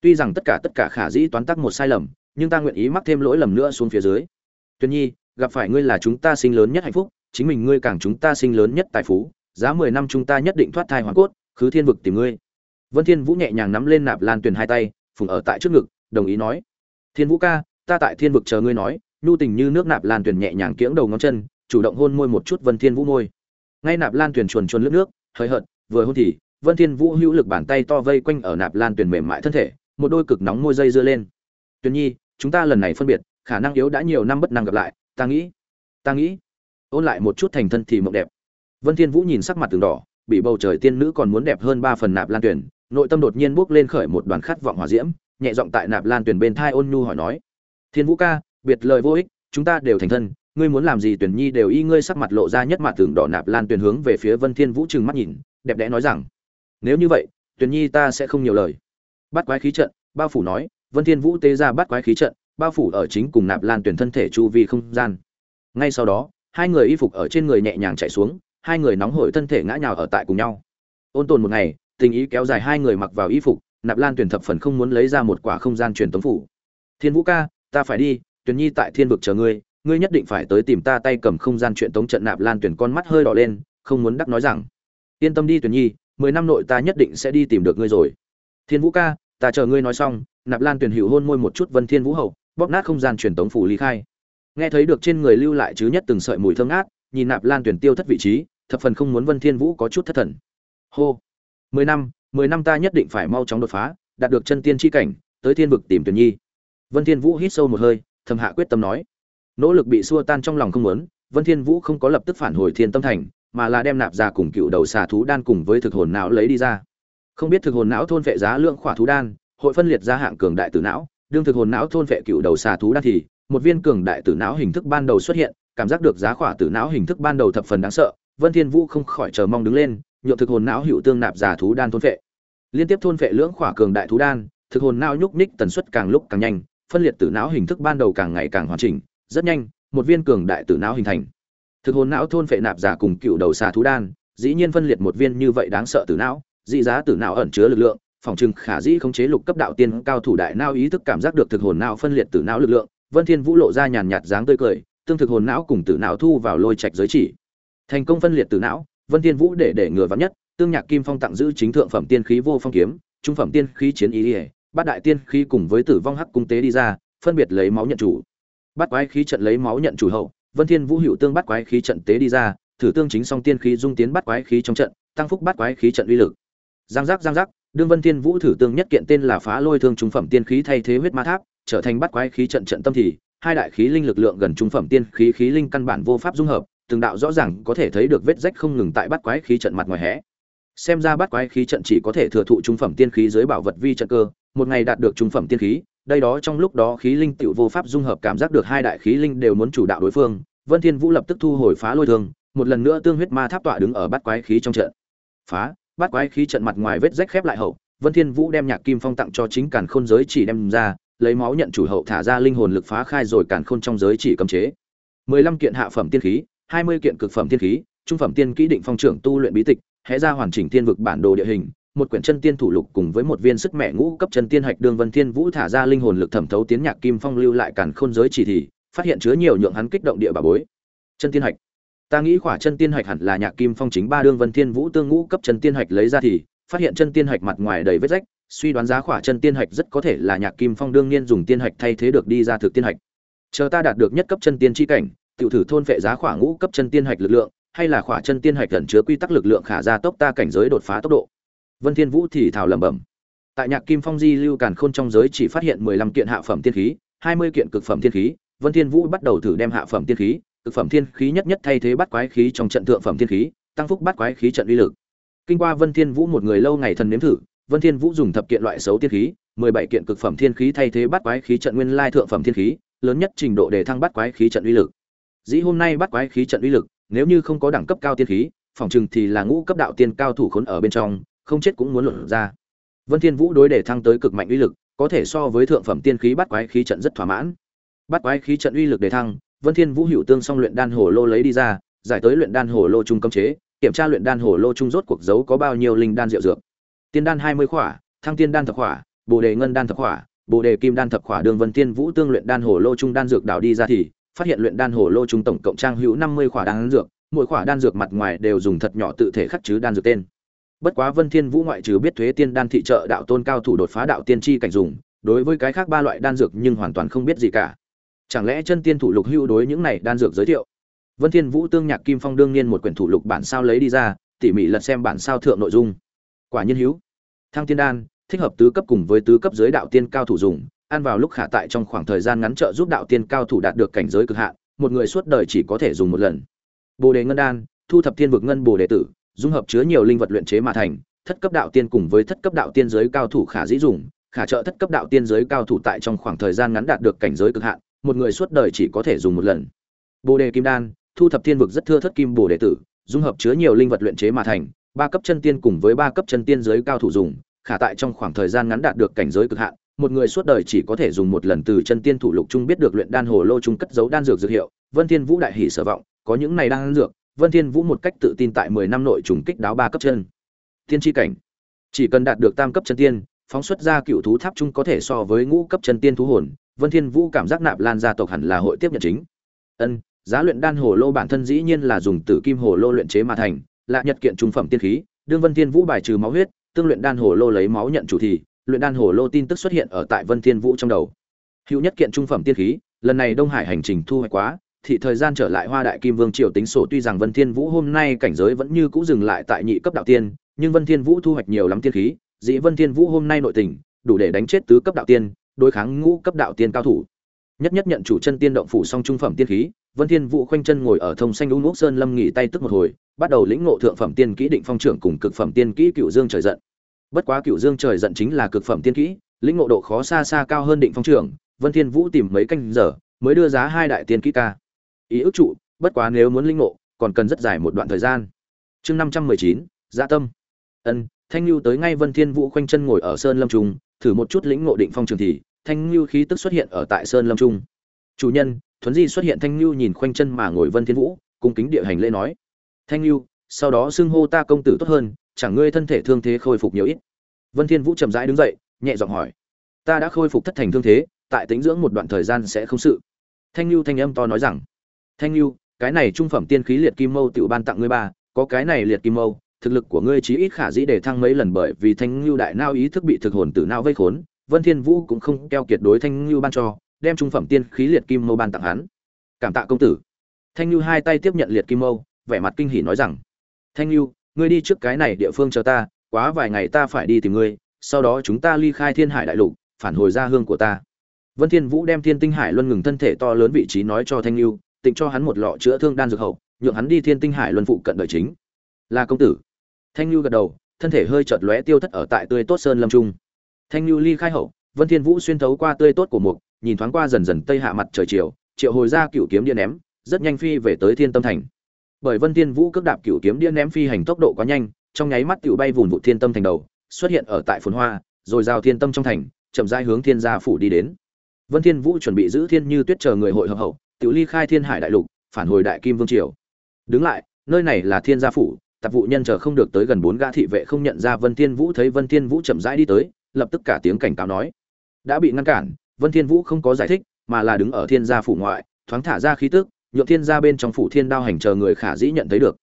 Tuy rằng tất cả tất cả khả dĩ toán tắc một sai lầm, nhưng ta nguyện ý mắc thêm lỗi lầm nữa xuống phía dưới. Tuyền nhi, gặp phải ngươi là chúng ta sinh lớn nhất hạnh phúc, chính mình ngươi càng chúng ta sinh lớn nhất tài phú, giá mười năm chúng ta nhất định thoát thai hoàn cốt, khứ thiên vực tìm ngươi. Vân thiên vũ nhẹ nhàng nắm lên nạp lan tuyền hai tay, phùng ở tại trước ngực, đồng ý nói. Thiên vũ ca, ta tại thiên vực chờ ngươi nói, nhu tình như nước nạp lan tuyền nhẹ nhàng kiễng đầu ngón chân, chủ động hôn môi một chút vân thiên vũ môi. Ngay nạp lan tuyền chuồn chuồn lướt nước hơi hợt, vừa hôn thì vân thiên vũ hữu lực bàn tay to vây quanh ở nạp lan tuyền mềm mại thân thể một đôi cực nóng môi dây dưa lên. Tuyền nhi chúng ta lần này phân biệt khả năng yếu đã nhiều năm bất năng gặp lại ta nghĩ ta nghĩ. Ôn lại một chút thành thân thì mộng đẹp. Vân thiên vũ nhìn sắc mặt từng đỏ bị bầu trời tiên nữ còn muốn đẹp hơn ba phần nạp lan tuyền, nội tâm đột nhiên bước lên khởi một đoàn khát vọng hỏa diễm nhẹ giọng tại nạp lan tuyền bên thai ôn nhu hỏi nói thiên vũ ca biệt lời vô ích chúng ta đều thành thân ngươi muốn làm gì tuyển nhi đều y ngươi sắc mặt lộ ra nhất mặt tưởng đỏ nạp lan tuyền hướng về phía vân thiên vũ trừng mắt nhìn đẹp đẽ nói rằng nếu như vậy tuyển nhi ta sẽ không nhiều lời. Bắt quái khí trận, bao phủ nói, vân thiên vũ tế ra bắt quái khí trận, bao phủ ở chính cùng nạp lan tuyển thân thể chu vi không gian. Ngay sau đó, hai người y phục ở trên người nhẹ nhàng chạy xuống, hai người nóng hổi thân thể ngã nhào ở tại cùng nhau. Ôn tồn một ngày, tình ý kéo dài hai người mặc vào y phục, nạp lan tuyển thập phần không muốn lấy ra một quả không gian truyền tống phủ. Thiên vũ ca, ta phải đi tuyển nhi tại thiên vực chờ ngươi ngươi nhất định phải tới tìm ta tay cầm không gian truyền tống trận nạp lan tuyển con mắt hơi đỏ lên, không muốn đắc nói rằng. Yên tâm đi tuyển nhi mười năm nội ta nhất định sẽ đi tìm được ngươi rồi. Thiên vũ ca, ta chờ ngươi nói xong, nạp lan tuyển hữu hôn môi một chút vân thiên vũ hậu, bóp nát không gian truyền tống phủ ly khai. Nghe thấy được trên người lưu lại chứ nhất từng sợi mùi thơm ngát, nhìn nạp lan tuyển tiêu thất vị trí, thập phần không muốn vân thiên vũ có chút thất thần. Hô, mười năm mười năm ta nhất định phải mau chóng đột phá, đạt được chân tiên chi cảnh, tới thiên vực tìm tuyển nhi. Vân thiên vũ hít sâu một hơi, thầm hạ quyết tâm nói. Nỗ lực bị xua tan trong lòng không muốn, vân thiên vũ không có lập tức phản hồi thiên tâm thành mà là đem nạp ra cùng cựu đầu xà thú đan cùng với thực hồn não lấy đi ra. Không biết thực hồn não thôn vệ giá lượng khỏa thú đan, hội phân liệt ra hạng cường đại tử não, đương thực hồn não thôn vệ cựu đầu xà thú đan thì, một viên cường đại tử não hình thức ban đầu xuất hiện, cảm giác được giá khỏa tử não hình thức ban đầu thập phần đáng sợ, vân thiên vũ không khỏi chờ mong đứng lên, nhượng thực hồn não hữu tương nạp giả thú đan thôn vệ. Liên tiếp thôn vệ lưỡng khỏa cường đại thú đan, thực hồn não nhúc nhích tần suất càng lúc càng nhanh, phân liệt tử não hình thức ban đầu càng ngày càng hoàn chỉnh, rất nhanh, một viên cường đại tử não hình thành thực hồn não thôn phệ nạp giả cùng cựu đầu xà thú đan, dĩ nhiên phân liệt một viên như vậy đáng sợ tử não, dị giá tử não ẩn chứa lực lượng, phòng trừng khả dĩ khống chế lục cấp đạo tiên cao thủ đại não ý thức cảm giác được thực hồn não phân liệt tử não lực lượng, vân thiên vũ lộ ra nhàn nhạt dáng tươi cười, tương thực hồn não cùng tử não thu vào lôi trạch giới chỉ. Thành công phân liệt tử não, vân thiên vũ để để ngừa ván nhất, tương nhạc kim phong tặng giữ chính thượng phẩm tiên khí vô phong kiếm, trung phẩm tiên khí chiến ý ỉa bát đại tiên khí cùng với tử vong hắc cung tế đi ra, phân biệt lấy máu nhận chủ. Bát quái khí trận lấy máu nhận chủ hậu vân thiên vũ hữu tương bắt quái khí trận tế đi ra, thử tương chính song tiên khí dung tiến bắt quái khí trong trận, tăng phúc bắt quái khí trận uy lực. Giang giác giang giác, đương vân thiên vũ thử tương nhất kiện tên là phá lôi thương trung phẩm tiên khí thay thế huyết ma tháp, trở thành bắt quái khí trận trận tâm thì, hai đại khí linh lực lượng gần trung phẩm tiên khí khí linh căn bản vô pháp dung hợp, từng đạo rõ ràng có thể thấy được vết rách không ngừng tại bắt quái khí trận mặt ngoài hẽ xem ra bắt quái khí trận chỉ có thể thừa thụ trung phẩm tiên khí dưới bảo vật vi trận cơ, một ngày đạt được trung phẩm tiên khí đây đó trong lúc đó khí linh tiểu vô pháp dung hợp cảm giác được hai đại khí linh đều muốn chủ đạo đối phương, vân thiên vũ lập tức thu hồi phá lôi thương, một lần nữa tương huyết ma tháp tọa đứng ở bát quái khí trong trận. Phá, bát quái khí trận mặt ngoài vết rách khép lại hậu, vân thiên vũ đem nhạc kim phong tặng cho chính càn khôn giới chỉ đem ra, lấy máu nhận chủ hậu thả ra linh hồn lực phá khai rồi càn khôn trong giới chỉ cấm chế. 15 kiện hạ phẩm tiên khí 20 kiện cực phẩm tiên khí, trung phẩm tiên kỹ định phong trưởng tu luyện bí tịch, hé ra hoàn chỉnh tiên vực bản đồ địa hình một quyển chân tiên thủ lục cùng với một viên sức mẹ ngũ cấp chân tiên hạch đường vân thiên vũ thả ra linh hồn lực thẩm thấu tiến nhạc kim phong lưu lại càn khôn giới chỉ thị, phát hiện chứa nhiều nhượng hắn kích động địa bà bối. Chân tiên hạch. Ta nghĩ khỏa chân tiên hạch hẳn là nhạc kim phong chính ba đương vân thiên vũ tương ngũ cấp chân tiên hạch lấy ra thì, phát hiện chân tiên hạch mặt ngoài đầy vết rách, suy đoán giá khỏa chân tiên hạch rất có thể là nhạc kim phong đương nhiên dùng tiên hạch thay thế được đi ra thực tiên hạch. Chờ ta đạt được nhất cấp chân tiên chi cảnh tự thử thôn phệ giá khỏa ngũ cấp chân tiên hạch lực lượng, hay là khỏa chân tiên hạch gần chứa quy tắc lực lượng khả gia tốc ta cảnh giới đột phá tốc độ vân thiên vũ thì thào lẩm bẩm. Tại nhạc kim phong di lưu càn khôn trong giới chỉ phát hiện 15 kiện hạ phẩm tiên khí 20 kiện cực phẩm tiên khí, vân thiên vũ bắt đầu thử đem hạ phẩm tiên khí, cực phẩm tiên khí nhất nhất thay thế bắt quái khí trong trận thượng phẩm tiên khí, tăng phúc bắt quái khí trận uy lực. Kinh qua vân thiên vũ một người lâu ngày thần nếm thử, vân thiên vũ dùng thập kiện loại xấu tiên khí 17 kiện cực phẩm thiên khí thay thế bắt quái khí trận nguyên lai thượng phẩm thiên khí, lớn nhất trình độ để thăng bắt quái khí trận uy lực. Dĩ hôm nay bắt quái khí trận uy lực, nếu như không có đẳng cấp cao tiên khí, phòng trường thì là ngũ cấp đạo tiên cao thủ khốn ở bên trong không chết cũng muốn luận ra. Vân thiên vũ đối để thăng tới cực mạnh uy lực, có thể so với thượng phẩm tiên khí bắt quái khí trận rất thỏa mãn. Bắt quái khí trận uy lực để thăng, vân thiên vũ hữu tương song luyện đan hồ lô lấy đi ra, giải tới luyện đan hồ lô trung cấm chế, kiểm tra luyện đan hồ lô trung rốt cuộc giấu có bao nhiêu linh đan diệu dược. Tiên đan 20 khỏa, thăng tiên đan thập khỏa, bồ đề ngân đan thập khỏa, bồ đề kim đan thập khỏa đường vân tiên vũ tương luyện đan hồ lô trung đan dược đảo đi ra thì, phát hiện luyện đan hồ lô trung tổng cộng trang hữu 50 khỏa đan dược, mỗi khỏa đan dược mặt ngoài đều dùng thật nhỏ tự thể khắc chữ đan dược tên bất quá vân thiên vũ ngoại trừ biết thuế tiên đan thị trợ đạo tôn cao thủ đột phá đạo tiên chi cảnh dùng, đối với cái khác ba loại đan dược nhưng hoàn toàn không biết gì cả. Chẳng lẽ chân tiên thủ lục hưu đối những này đan dược giới thiệu? Vân thiên vũ tương nhạc kim phong đương nhiên một quyển thủ lục bản sao lấy đi ra, tỉ mỉ lật xem bản sao thượng nội dung. Quả nhiên hữu. Thăng tiên đan, thích hợp tứ cấp cùng với tứ cấp dưới đạo tiên cao thủ dùng, ăn vào lúc khả tại trong khoảng thời gian ngắn trợ giúp đạo tiên cao thủ đạt được cảnh giới cực hạn, một người suốt đời chỉ có thể dùng một lần. Bồ đề ngân đan, thu thập thiên vực ngân bồ đề tử dung hợp chứa nhiều linh vật luyện chế mà thành, thất cấp đạo tiên cùng với thất cấp đạo tiên giới cao thủ khả dĩ dùng, khả trợ thất cấp đạo tiên giới cao thủ tại trong khoảng thời gian ngắn đạt được cảnh giới cực hạn, một người suốt đời chỉ có thể dùng một lần. Bồ đề kim đan, thu thập thiên vực rất thưa thất kim bồ đề tử, dung hợp chứa nhiều linh vật luyện chế mà thành, ba cấp chân tiên cùng với ba cấp chân tiên giới cao thủ dùng, khả tại trong khoảng thời gian ngắn đạt được cảnh giới cực hạn, một người suốt đời chỉ có thể dùng một lần từ chân tiên thủ lục trung biết được luyện đan hồ lô trung cất giấu đan dược dược hiệu, vân thiên vũ đại hỉ sở vọng, có những này đan dược vân thiên vũ một cách tự tin tại 10 năm nội trùng kích đáo ba cấp chân. Tiên chi cảnh. Chỉ cần đạt được tam cấp chân tiên, phóng xuất ra cựu thú tháp trung có thể so với ngũ cấp chân tiên thú hồn, vân thiên vũ cảm giác nạp lan gia tộc hẳn là hội tiếp nhận chính. Ân, giá luyện đan hồ lô bản thân dĩ nhiên là dùng tử kim hồ lô luyện chế mà thành là nhật kiện trung phẩm tiên khí, đương vân thiên vũ bài trừ máu huyết, tương luyện đan hồ lô lấy máu nhận chủ thì, luyện đan hồ lô tin tức xuất hiện ở tại vân thiên vũ trong đầu. Hữu nhất kiện trung phẩm tiên khí, lần này đông hải hành trình thu hoạch quá thì thời gian trở lại hoa đại kim vương triều tính sổ tuy rằng vân thiên vũ hôm nay cảnh giới vẫn như cũ dừng lại tại nhị cấp đạo tiên, nhưng vân thiên vũ thu hoạch nhiều lắm tiên khí, dĩ vân thiên vũ hôm nay nội tình, đủ để đánh chết tứ cấp đạo tiên, đối kháng ngũ cấp đạo tiên cao thủ. Nhất nhất nhận chủ chân tiên động phủ song trung phẩm tiên khí, vân thiên vũ khoanh chân ngồi ở thông xanh đu ngũ sơn lâm nghỉ tay tức một hồi, bắt đầu lĩnh ngộ thượng phẩm tiên kỹ định phong trưởng cùng cực phẩm tiên kỹ cựu dương trời giận. Bất quá cựu dương trời giận chính là cực phẩm tiên kỹ, lĩnh ngộ độ khó xa xa cao hơn định phong trưởng, vân thiên vũ tìm mấy canh giờ, mới đưa giá hai đại tiên kỹ ca ý ước trụ, bất quá nếu muốn linh ngộ, còn cần rất dài một đoạn thời gian. Chương năm trăm mười chín dạ tâm. Ân, thanh lưu tới ngay vân thiên vũ khoanh chân ngồi ở sơn lâm trung, thử một chút lĩnh ngộ định phong trường thì, thanh lưu khí tức xuất hiện ở tại sơn lâm trung. Chủ nhân, thuấn di xuất hiện. Thanh lưu nhìn khoanh chân mà ngồi vân thiên vũ, cung kính địa hành lễ nói. Thanh lưu sau đó xưng hô ta công tử tốt hơn, chẳng ngươi thân thể thương thế khôi phục nhiều ít. Vân thiên vũ chậm rãi đứng dậy, nhẹ giọng hỏi. Ta đã khôi phục thất thành thương thế, tại tĩnh dưỡng một đoạn thời gian sẽ không sự. Thanh lưu thanh âm to nói rằng thanh lưu cái này trung phẩm tiên khí liệt kim mâu tiểu ban tặng ngươi ba, có cái này liệt kim mâu, thực lực của ngươi chí ít khả dĩ để thăng mấy lần bởi vì thanh lưu đại nao ý thức bị thực hồn tử nao vây khốn, vân thiên vũ cũng không keo kiệt đối thanh lưu ban cho, đem trung phẩm tiên khí liệt kim mâu ban tặng hắn. Cảm tạ công tử. Thanh lưu hai tay tiếp nhận liệt kim mâu, vẻ mặt kinh hỉ nói rằng, thanh lưu ngươi đi trước cái này địa phương chờ ta, quá vài ngày ta phải đi tìm ngươi, sau đó chúng ta ly khai thiên hải đại lục, phản hồi ra hương của ta. Vân thiên vũ đem thiên tinh hải luân ngừng thân thể to lớn vị trí nói cho thanh lưu tịnh cho hắn một lọ chữa thương đan dược hậu, nhượng hắn đi thiên tinh hải luân phụ cận đợi chính. Là công tử. Thanh lưu gật đầu, thân thể hơi chợt lóe tiêu thất ở tại tươi tốt sơn lâm trung. Thanh lưu ly khai hậu, vân thiên vũ xuyên thấu qua tươi tốt của mục, nhìn thoáng qua dần dần tây hạ mặt trời chiều, triệu hồi ra cựu kiếm điện ném, rất nhanh phi về tới thiên tâm thành. Bởi vân thiên vũ cước đạp cựu kiếm điện ném phi hành tốc độ quá nhanh, trong nháy mắt tiểu bay vùn vụ thiên tâm thành đầu, xuất hiện ở tại phồn hoa, rồi giao thiên tâm trong thành, chậm rãi hướng thiên gia phủ đi đến. Vân thiên vũ chuẩn bị giữ thiên như tuyết chờ người hội hợp hậu tiểu ly khai thiên hải đại lục, phản hồi đại kim vương triều. Đứng lại, nơi này là thiên gia phủ, tạp vụ nhân chờ không được tới gần bốn gã thị vệ không nhận ra vân thiên vũ thấy vân thiên vũ chậm rãi đi tới, lập tức cả tiếng cảnh cáo nói. Đã bị ngăn cản, vân thiên vũ không có giải thích, mà là đứng ở thiên gia phủ ngoại, thoáng thả ra khí tức, nhượng thiên gia bên trong phủ thiên đao hành chờ người khả dĩ nhận thấy được.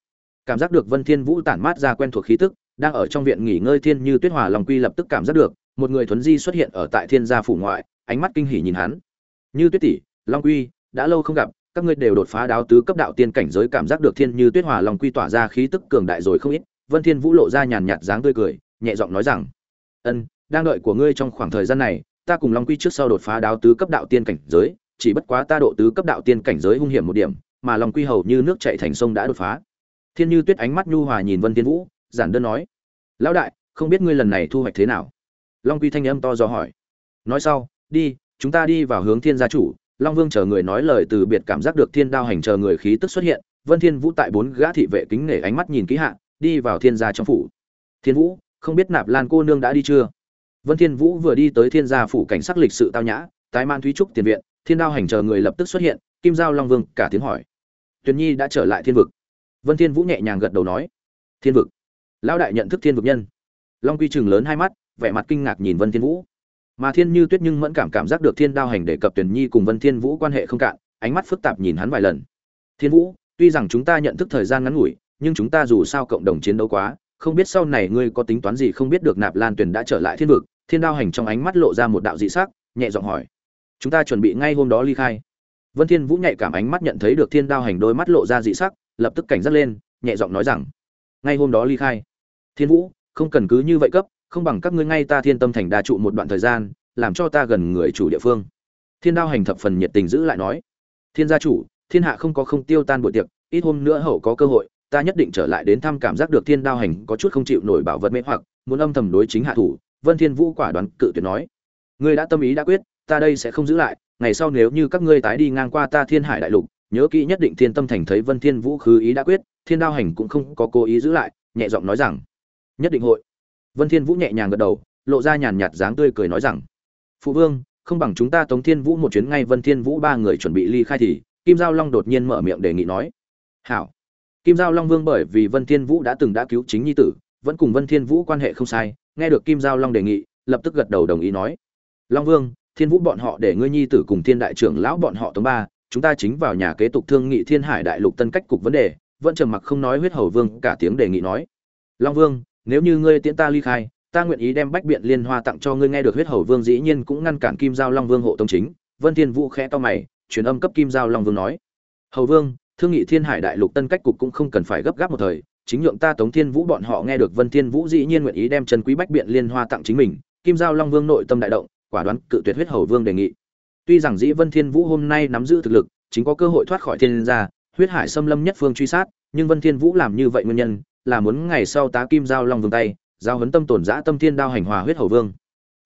Cảm giác được vân thiên vũ tản mát ra quen thuộc khí tức, đang ở trong viện nghỉ ngơi thiên như tuyết hòa lòng quy lập tức cảm giác được, một người thuấn di xuất hiện ở tại thiên gia phủ ngoại, ánh mắt kinh hỉ nhìn hắn. Như tuyết tỷ, long quy đã lâu không gặp, các ngươi đều đột phá đáo tứ cấp đạo tiên cảnh giới, cảm giác được thiên như tuyết hòa long quy tỏa ra khí tức cường đại rồi không ít. Vân thiên vũ lộ ra nhàn nhạt dáng tươi cười, nhẹ giọng nói rằng, ân, đang đợi của ngươi trong khoảng thời gian này, ta cùng long quy trước sau đột phá đáo tứ cấp đạo tiên cảnh giới, chỉ bất quá ta độ tứ cấp đạo tiên cảnh giới hung hiểm một điểm, mà long quy hầu như nước chảy thành sông đã đột phá. Thiên như tuyết ánh mắt nhu hòa nhìn vân thiên vũ, giản đơn nói, lão đại, không biết ngươi lần này thu hoạch thế nào? Long quy thanh âm to do hỏi, nói sau, đi, chúng ta đi vào hướng thiên gia chủ long vương chờ người nói lời từ biệt cảm giác được thiên đao hành chờ người khí tức xuất hiện, vân thiên vũ tại bốn gã thị vệ kính nể ánh mắt nhìn kỹ hạ, đi vào thiên gia trong phủ. Thiên vũ, không biết nạp lan cô nương đã đi chưa? Vân thiên vũ vừa đi tới thiên gia phủ cảnh sắc lịch sự tao nhã, tái man thúy trúc tiền viện, thiên đao hành chờ người lập tức xuất hiện, kim giao long vương cả tiếng hỏi. Tuyền nhi đã trở lại thiên vực? Vân thiên vũ nhẹ nhàng gật đầu nói. Thiên vực? Lão đại nhận thức thiên vực nhân. Long quy chừng lớn hai mắt, vẻ mặt kinh ngạc nhìn vân thiên vũ mà thiên như tuyết nhưng mẫn cảm cảm giác được thiên đao hành đề cập tuyển nhi cùng vân thiên vũ quan hệ không cạn, ánh mắt phức tạp nhìn hắn vài lần. Thiên vũ, tuy rằng chúng ta nhận thức thời gian ngắn ngủi, nhưng chúng ta dù sao cộng đồng chiến đấu quá, không biết sau này ngươi có tính toán gì không biết được nạp lan tuyển đã trở lại thiên vực. Thiên đao hành trong ánh mắt lộ ra một đạo dị sắc, nhẹ giọng hỏi, chúng ta chuẩn bị ngay hôm đó ly khai. Vân thiên vũ nhạy cảm ánh mắt nhận thấy được thiên đao hành đôi mắt lộ ra dị sắc, lập tức cảnh giác lên, nhẹ giọng nói rằng, ngay hôm đó ly khai. Thiên vũ, không cần cứ như vậy cấp không bằng các ngươi ngay ta thiên tâm thành đa trụ một đoạn thời gian, làm cho ta gần người chủ địa phương. Thiên đao hành thập phần nhiệt tình giữ lại nói. Thiên gia chủ, thiên hạ không có không tiêu tan buổi tiệc, ít hôm nữa hậu có cơ hội, ta nhất định trở lại đến thăm cảm giác được thiên đao hành có chút không chịu nổi bảo vật mê hoặc, muốn âm thầm đối chính hạ thủ. Vân thiên vũ quả đoán cự tuyệt nói. Ngươi đã tâm ý đã quyết, ta đây sẽ không giữ lại, ngày sau nếu như các ngươi tái đi ngang qua ta thiên hải đại lục, nhớ kỹ nhất định thiên tâm thành thấy vân thiên vũ khứ ý đã quyết, thiên đao hành cũng không có cố ý giữ lại, nhẹ giọng nói rằng, nhất định hội vân thiên vũ nhẹ nhàng gật đầu, lộ ra nhàn nhạt dáng tươi cười nói rằng, phụ vương, không bằng chúng ta tống thiên vũ một chuyến ngay vân thiên vũ ba người chuẩn bị ly khai thì. Kim giao long đột nhiên mở miệng đề nghị nói, hảo. Kim giao long vương bởi vì vân thiên vũ đã từng đã cứu chính nhi tử, vẫn cùng vân thiên vũ quan hệ không sai, nghe được kim giao long đề nghị, lập tức gật đầu đồng ý nói, long vương, thiên vũ bọn họ để ngươi nhi tử cùng thiên đại trưởng lão bọn họ tống ba, chúng ta chính vào nhà kế tục thương nghị thiên hải đại lục tân cách cục vấn đề. Vẫn trầm mặc không nói huyết hầu vương, cả tiếng đề nghị nói, long vương nếu như ngươi tiễn ta ly khai, ta nguyện ý đem bách biện liên hoa tặng cho ngươi nghe được huyết hầu vương dĩ nhiên cũng ngăn cản kim giao long vương hộ tông chính. Vân thiên vũ khẽ to mày, truyền âm cấp kim giao long vương nói. Hầu vương, thương nghị thiên hải đại lục tân cách cục cũng không cần phải gấp gáp một thời. Chính nhượng ta tống thiên vũ bọn họ nghe được vân thiên vũ dĩ nhiên nguyện ý đem chân quý bách biện liên hoa tặng chính mình. Kim giao long vương nội tâm đại động, quả đoán cự tuyệt huyết hầu vương đề nghị. Tuy rằng dĩ vân thiên vũ hôm nay nắm giữ thực lực, chính có cơ hội thoát khỏi thiên gia, huyết hải xâm lâm nhất phương truy sát, nhưng vân thiên vũ làm như vậy nguyên nhân là muốn ngày sau tá kim giao long vương tay, giao huấn tâm tổn giã tâm thiên đao hành hòa huyết hầu vương.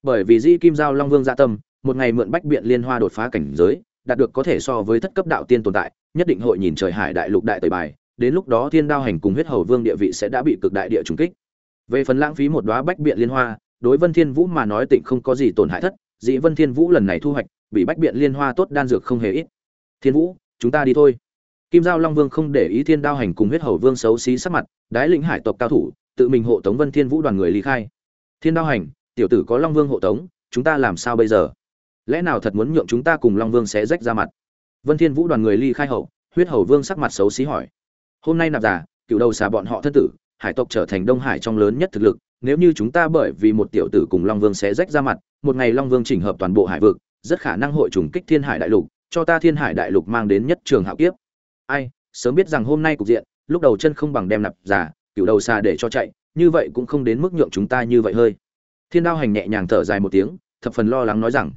Bởi vì di kim giao long vương gia tâm, một ngày mượn bách biện liên hoa đột phá cảnh giới, đạt được có thể so với thất cấp đạo tiên tồn tại, nhất định hội nhìn trời hải đại lục đại tời bài, đến lúc đó thiên đao hành cùng huyết hầu vương địa vị sẽ đã bị cực đại địa trùng kích. Về phần lãng phí một đóa bách biện liên hoa, đối vân thiên vũ mà nói tịnh không có gì tổn hại thất, dĩ vân thiên vũ lần này thu hoạch, bị bách biện liên hoa tốt đan dược không hề ít. Thiên vũ, chúng ta đi thôi kim giao long vương không để ý thiên đao hành cùng huyết hầu vương xấu xí sắc mặt, đái lĩnh hải tộc cao thủ, tự mình hộ tống vân thiên vũ đoàn người ly khai. Thiên đao hành, tiểu tử có long vương hộ tống, chúng ta làm sao bây giờ? Lẽ nào thật muốn nhượng chúng ta cùng long vương sẽ rách ra mặt? Vân thiên vũ đoàn người ly khai hậu, huyết hầu vương sắc mặt xấu xí hỏi. Hôm nay nạp giả, cựu đầu xà bọn họ thân tử, hải tộc trở thành đông hải trong lớn nhất thực lực, nếu như chúng ta bởi vì một tiểu tử cùng long vương sẽ rách ra mặt, một ngày long vương chỉnh hợp toàn bộ hải vực, rất khả năng hội trùng kích thiên hải đại lục, cho ta thiên hải đại lục mang đến nhất trường hạo kiếp ai, sớm biết rằng hôm nay cục diện, lúc đầu chân không bằng đem nạp giả cựu đầu xa để cho chạy, như vậy cũng không đến mức nhượng chúng ta như vậy hơi. Thiên đao hành nhẹ nhàng thở dài một tiếng, thập phần lo lắng nói rằng,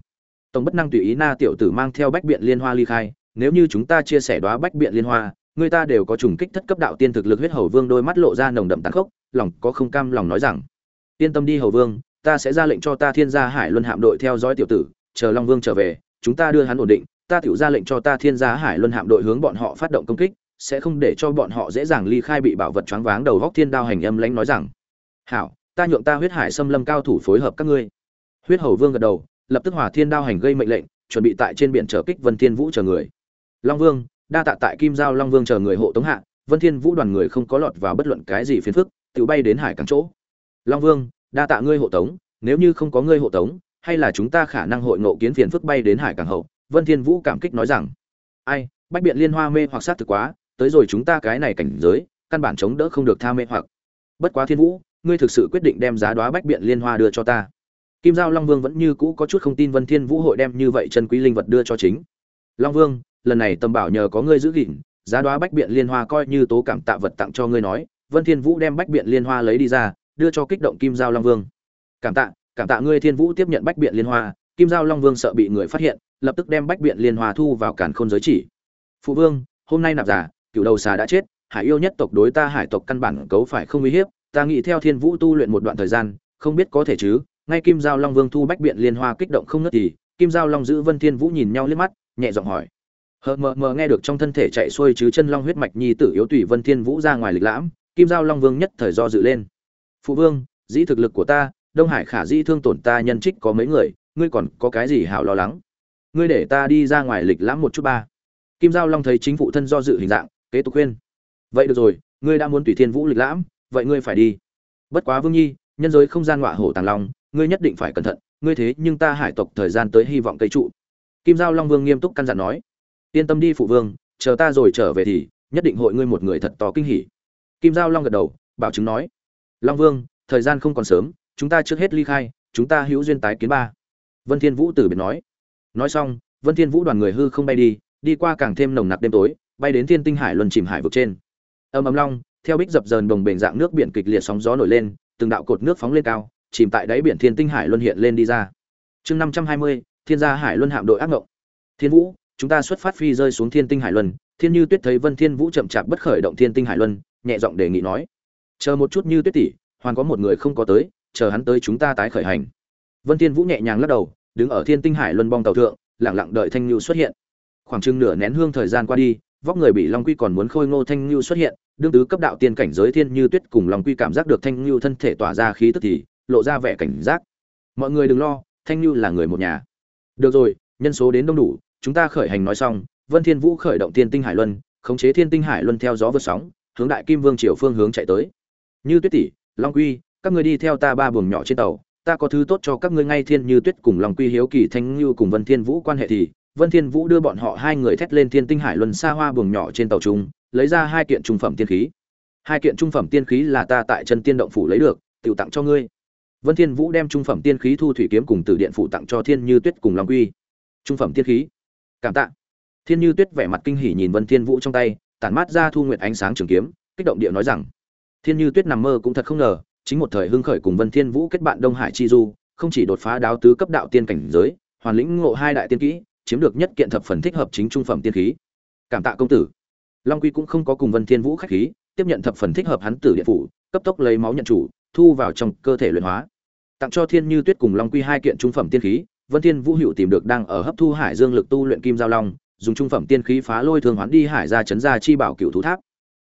tổng bất năng tùy ý na tiểu tử mang theo bách biện liên hoa ly khai, nếu như chúng ta chia sẻ đoá bách biện liên hoa, người ta đều có trùng kích thất cấp đạo tiên thực lực huyết hầu vương đôi mắt lộ ra nồng đậm tàn khốc, lòng có không cam lòng nói rằng, yên tâm đi hầu vương, ta sẽ ra lệnh cho ta thiên gia hải luân hạm đội theo dõi tiểu tử, chờ long vương trở về, chúng ta đưa hắn ổn định ta tiểu ra lệnh cho ta thiên gia hải luân hạm đội hướng bọn họ phát động công kích, sẽ không để cho bọn họ dễ dàng ly khai bị bảo vật choáng váng đầu góc thiên đao hành âm lãnh nói rằng, hảo, ta nhượng ta huyết hải xâm lâm cao thủ phối hợp các ngươi. Huyết hầu vương gật đầu, lập tức hòa thiên đao hành gây mệnh lệnh, chuẩn bị tại trên biển trở kích vân thiên vũ chờ người. Long vương, đa tạ tại kim giao long vương chờ người hộ tống hạ, vân thiên vũ đoàn người không có lọt vào bất luận cái gì phiền phức, tự bay đến hải cảng chỗ. Long vương, đa tạ ngươi hộ tống, nếu như không có ngươi hộ tống, hay là chúng ta khả năng hội ngộ kiến phiền phức bay đến hải cảng hậu vân thiên vũ cảm kích nói rằng, ai, bách biện liên hoa mê hoặc sát thực quá, tới rồi chúng ta cái này cảnh giới, căn bản chống đỡ không được tha mê hoặc. Bất quá thiên vũ, ngươi thực sự quyết định đem giá đoá bách biện liên hoa đưa cho ta. Kim giao long vương vẫn như cũ có chút không tin vân thiên vũ hội đem như vậy chân quý linh vật đưa cho chính. Long vương, lần này tầm bảo nhờ có ngươi giữ gìn, giá đoá bách biện liên hoa coi như tố cảm tạ vật tặng cho ngươi nói. Vân thiên vũ đem bách biện liên hoa lấy đi ra, đưa cho kích động kim giao long vương. Cảm tạ cảm tạ ngươi. Thiên vũ tiếp nhận bách biện liên hoa, kim giao long vương sợ bị người phát hiện lập tức đem bách biện liên hoa thu vào cản khôn giới chỉ. Phụ vương, hôm nay nạp giả cựu đầu xà đã chết, hải yêu nhất tộc đối ta hải tộc căn bản cấu phải không uy hiếp, ta nghĩ theo thiên vũ tu luyện một đoạn thời gian, không biết có thể chứ? Ngay kim giao long vương thu bách biện liên hoa kích động không ngớt thì, kim giao long giữ vân thiên vũ nhìn nhau liếc mắt, nhẹ giọng hỏi. Hờ, mờ mờ nghe được trong thân thể chạy xuôi chứ chân long huyết mạch nhi tử yếu tùy vân thiên vũ ra ngoài lịch lãm, kim giao long vương nhất thời do dự lên. Phụ vương, dĩ thực lực của ta, đông hải khả dĩ thương tổn ta nhân trích có mấy người, ngươi còn có cái gì hảo lo lắng? Ngươi để ta đi ra ngoài lịch lãm một chút ba. Kim giao long thấy chính phụ thân do dự hình dạng, kế tục khuyên. Vậy được rồi, ngươi đã muốn tùy thiên vũ lịch lãm, vậy ngươi phải đi. Bất quá vương nhi, nhân giới không gian ngọa hổ tàng long, ngươi nhất định phải cẩn thận, ngươi thế nhưng ta hải tộc thời gian tới hy vọng cây trụ. Kim giao long vương nghiêm túc căn dặn nói. Yên tâm đi phụ vương, chờ ta rồi trở về thì nhất định hội ngươi một người thật to kinh hỉ. Kim giao long gật đầu, bảo chứng nói. Long vương, thời gian không còn sớm, chúng ta trước hết ly khai, chúng ta hữu duyên tái kiến ba. Vân thiên vũ từ biệt nói nói xong, vân thiên vũ đoàn người hư không bay đi đi qua càng thêm nồng nặc đêm tối, bay đến thiên tinh hải luân chìm hải vực trên. Âm âm long, theo bích dập dờn đồng bền dạng nước biển kịch liệt sóng gió nổi lên, từng đạo cột nước phóng lên cao, chìm tại đáy biển thiên tinh hải luân hiện lên đi ra. Chương năm trăm hai mươi, thiên gia hải luân hạm đội ác ngộng. Thiên vũ, chúng ta xuất phát phi rơi xuống thiên tinh hải luân, thiên như tuyết thấy vân thiên vũ chậm chạp bất khởi động thiên tinh hải luân, nhẹ giọng đề nghị nói. Chờ một chút như tuyết tỷ, hoàn có một người không có tới, chờ hắn tới chúng ta tái khởi hành. Vân thiên vũ nhẹ nhàng lắc đầu đứng ở thiên tinh hải luân bong tàu thượng lẳng lặng đợi thanh Nhu xuất hiện. Khoảng chừng nửa nén hương thời gian qua đi, vóc người bị long quy còn muốn khôi ngô thanh Nhu xuất hiện, đương tứ cấp đạo tiên cảnh giới thiên như tuyết cùng long quy cảm giác được thanh Nhu thân thể tỏa ra khí tức thì lộ ra vẻ cảnh giác. Mọi người đừng lo, thanh Nhu là người một nhà. Được rồi, nhân số đến đông đủ, chúng ta khởi hành nói xong, vân thiên vũ khởi động thiên tinh hải luân, khống chế thiên tinh hải luân theo gió vượt sóng, hướng đại kim vương triều phương hướng chạy tới. Như tuyết tỷ, long quy, các ngươi đi theo ta ba buồng nhỏ trên tàu ta có thứ tốt cho các ngươi ngay thiên như tuyết cùng long quy hiếu kỳ thanh như cùng vân thiên vũ quan hệ thì, vân thiên vũ đưa bọn họ hai người thét lên thiên tinh hải luân xa hoa buồng nhỏ trên tàu trung, lấy ra hai kiện trung phẩm tiên khí. Hai kiện trung phẩm tiên khí là ta tại chân tiên động phủ lấy được tự tặng cho ngươi. Vân thiên vũ đem trung phẩm tiên khí thu thủy kiếm cùng tử điện phủ tặng cho thiên như tuyết cùng long quy. Trung phẩm tiên khí. Cảm tạ. Thiên như tuyết vẻ mặt kinh hỉ nhìn vân thiên vũ trong tay, tản mát ra thu nguyệt ánh sáng trường kiếm, kích động địa nói rằng, thiên như tuyết nằm mơ cũng thật không ngờ chính một thời hưng khởi cùng vân thiên vũ kết bạn đông hải chi du, không chỉ đột phá đáo tứ cấp đạo tiên cảnh giới, hoàn lĩnh ngộ hai đại tiên kỹ, chiếm được nhất kiện thập phần thích hợp chính trung phẩm tiên khí. Cảm tạ công tử. Long quy cũng không có cùng vân thiên vũ khách khí, tiếp nhận thập phần thích hợp hắn tử điện phủ, cấp tốc lấy máu nhận chủ, thu vào trong cơ thể luyện hóa. Tặng cho thiên như tuyết cùng long quy hai kiện trung phẩm tiên khí, vân thiên vũ hữu tìm được đang ở hấp thu hải dương lực tu luyện kim giao long, dùng trung phẩm tiên khí phá lôi thường hoán đi hải ra chấn ra chi bảo cựu thú tháp.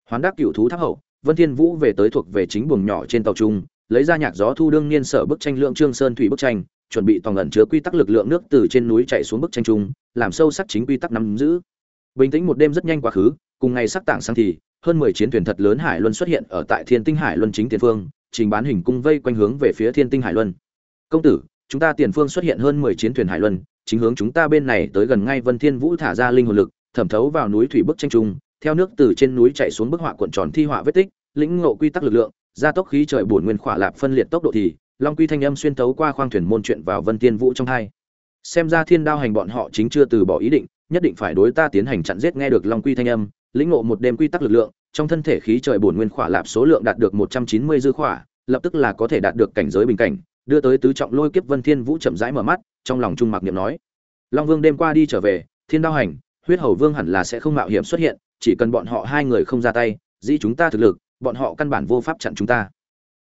Hoán đắc cựu thú tháp hậu vân thiên vũ về tới thuộc về chính buồng nhỏ trên tàu trung, lấy ra nhạc gió thu đương niên sở bức tranh lượng trương sơn thủy bức tranh, chuẩn bị toàn ẩn chứa quy tắc lực lượng nước từ trên núi chạy xuống bức tranh trung, làm sâu sắc chính quy tắc nắm giữ. Bình tĩnh một đêm rất nhanh quá khứ, cùng ngày sắc tảng sáng thì, hơn 10 chiến thuyền thật lớn hải luân xuất hiện ở tại thiên tinh hải luân chính tiền phương, trình bán hình cung vây quanh hướng về phía thiên tinh hải luân. Công tử, chúng ta tiền phương xuất hiện hơn 10 chiến thuyền hải luân, chính hướng chúng ta bên này tới gần ngay vân thiên vũ thả ra linh hồn lực, thẩm thấu vào núi thủy bức tranh trung theo nước từ trên núi chạy xuống bức họa cuộn tròn thi họa vết tích, lĩnh ngộ quy tắc lực lượng, gia tốc khí trời buồn nguyên khỏa lạp phân liệt tốc độ thì, long quy thanh âm xuyên tấu qua khoang thuyền môn chuyện vào vân tiên vũ trong hai. Xem ra thiên đao hành bọn họ chính chưa từ bỏ ý định, nhất định phải đối ta tiến hành chặn giết nghe được long quy thanh âm, lĩnh ngộ một đêm quy tắc lực lượng, trong thân thể khí trời buồn nguyên khỏa lạp số lượng đạt được một trăm chín mươi dư khỏa, lập tức là có thể đạt được cảnh giới bình cảnh, đưa tới tứ trọng lôi kiếp vân thiên vũ chậm rãi mở mắt, trong lòng trung mặc niệm nói. Long vương đêm qua đi trở về, thiên đao hành, huyết hầu vương hẳn là sẽ không mạo hiểm xuất hiện chỉ cần bọn họ hai người không ra tay, dĩ chúng ta thực lực, bọn họ căn bản vô pháp chặn chúng ta.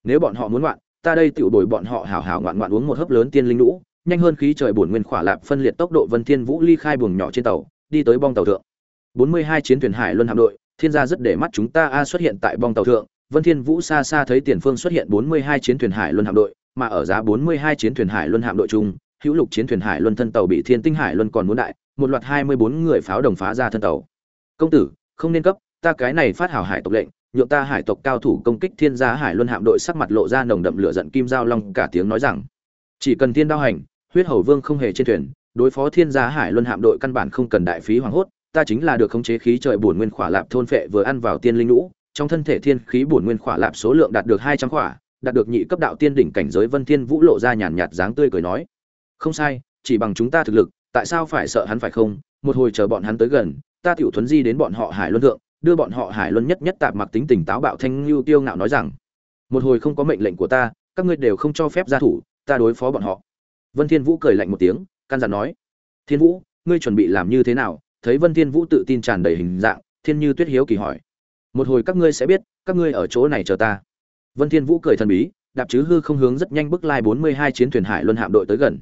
Nếu bọn họ muốn loạn ta đây tựu đổi bọn họ hảo hảo ngoạn ngoạn uống một hớp lớn tiên linh lũ, nhanh hơn khí trời bổn nguyên khỏa lạp phân liệt tốc độ vân thiên vũ ly khai buồng nhỏ trên tàu, đi tới bong tàu thượng. 42 chiến thuyền hải luân hạm đội, thiên gia rất để mắt chúng ta a xuất hiện tại bong tàu thượng, vân thiên vũ xa xa thấy tiền phương xuất hiện 42 chiến thuyền hải luân hạm đội, mà ở giá 42 chiến thuyền hải luân hạm đội chung, hữu lục chiến thuyền hải luân thân tàu bị thiên tinh hải luân còn muốn đại, một loạt 24 người pháo đồng phá ra thân tàu. Công tử không nên cấp, ta cái này phát hảo hải tộc lệnh, nhượng ta hải tộc cao thủ công kích thiên gia hải luân hạm đội sắc mặt lộ ra nồng đậm lửa giận kim giao long cả tiếng nói rằng, chỉ cần thiên đao hành, huyết hầu vương không hề trên thuyền, đối phó thiên gia hải luân hạm đội căn bản không cần đại phí hoàng hốt, ta chính là được khống chế khí trời bổn nguyên khỏa lạp thôn phệ vừa ăn vào tiên linh lũ, trong thân thể thiên khí bổn nguyên khỏa lạp số lượng đạt được hai trăm khỏa, đạt được nhị cấp đạo tiên đỉnh cảnh giới vân thiên vũ lộ ra nhàn nhạt dáng tươi cười nói, không sai, chỉ bằng chúng ta thực lực, tại sao phải sợ hắn phải không? Một hồi chờ bọn hắn tới gần ta tiểu thuấn di đến bọn họ hải luân thượng, đưa bọn họ hải luân nhất nhất tạp mặc tính tình táo bạo thanh lưu tiêu ngạo nói rằng, một hồi không có mệnh lệnh của ta, các ngươi đều không cho phép ra thủ, ta đối phó bọn họ. Vân thiên vũ cười lạnh một tiếng, căn dặn nói, thiên vũ, ngươi chuẩn bị làm như thế nào? Thấy vân thiên vũ tự tin tràn đầy hình dạng, thiên như tuyết hiếu kỳ hỏi, một hồi các ngươi sẽ biết, các ngươi ở chỗ này chờ ta. Vân thiên vũ cười thần bí, đạp chứ hư không hướng rất nhanh bước lai 42 chiến thuyền hải luân hạm đội tới gần.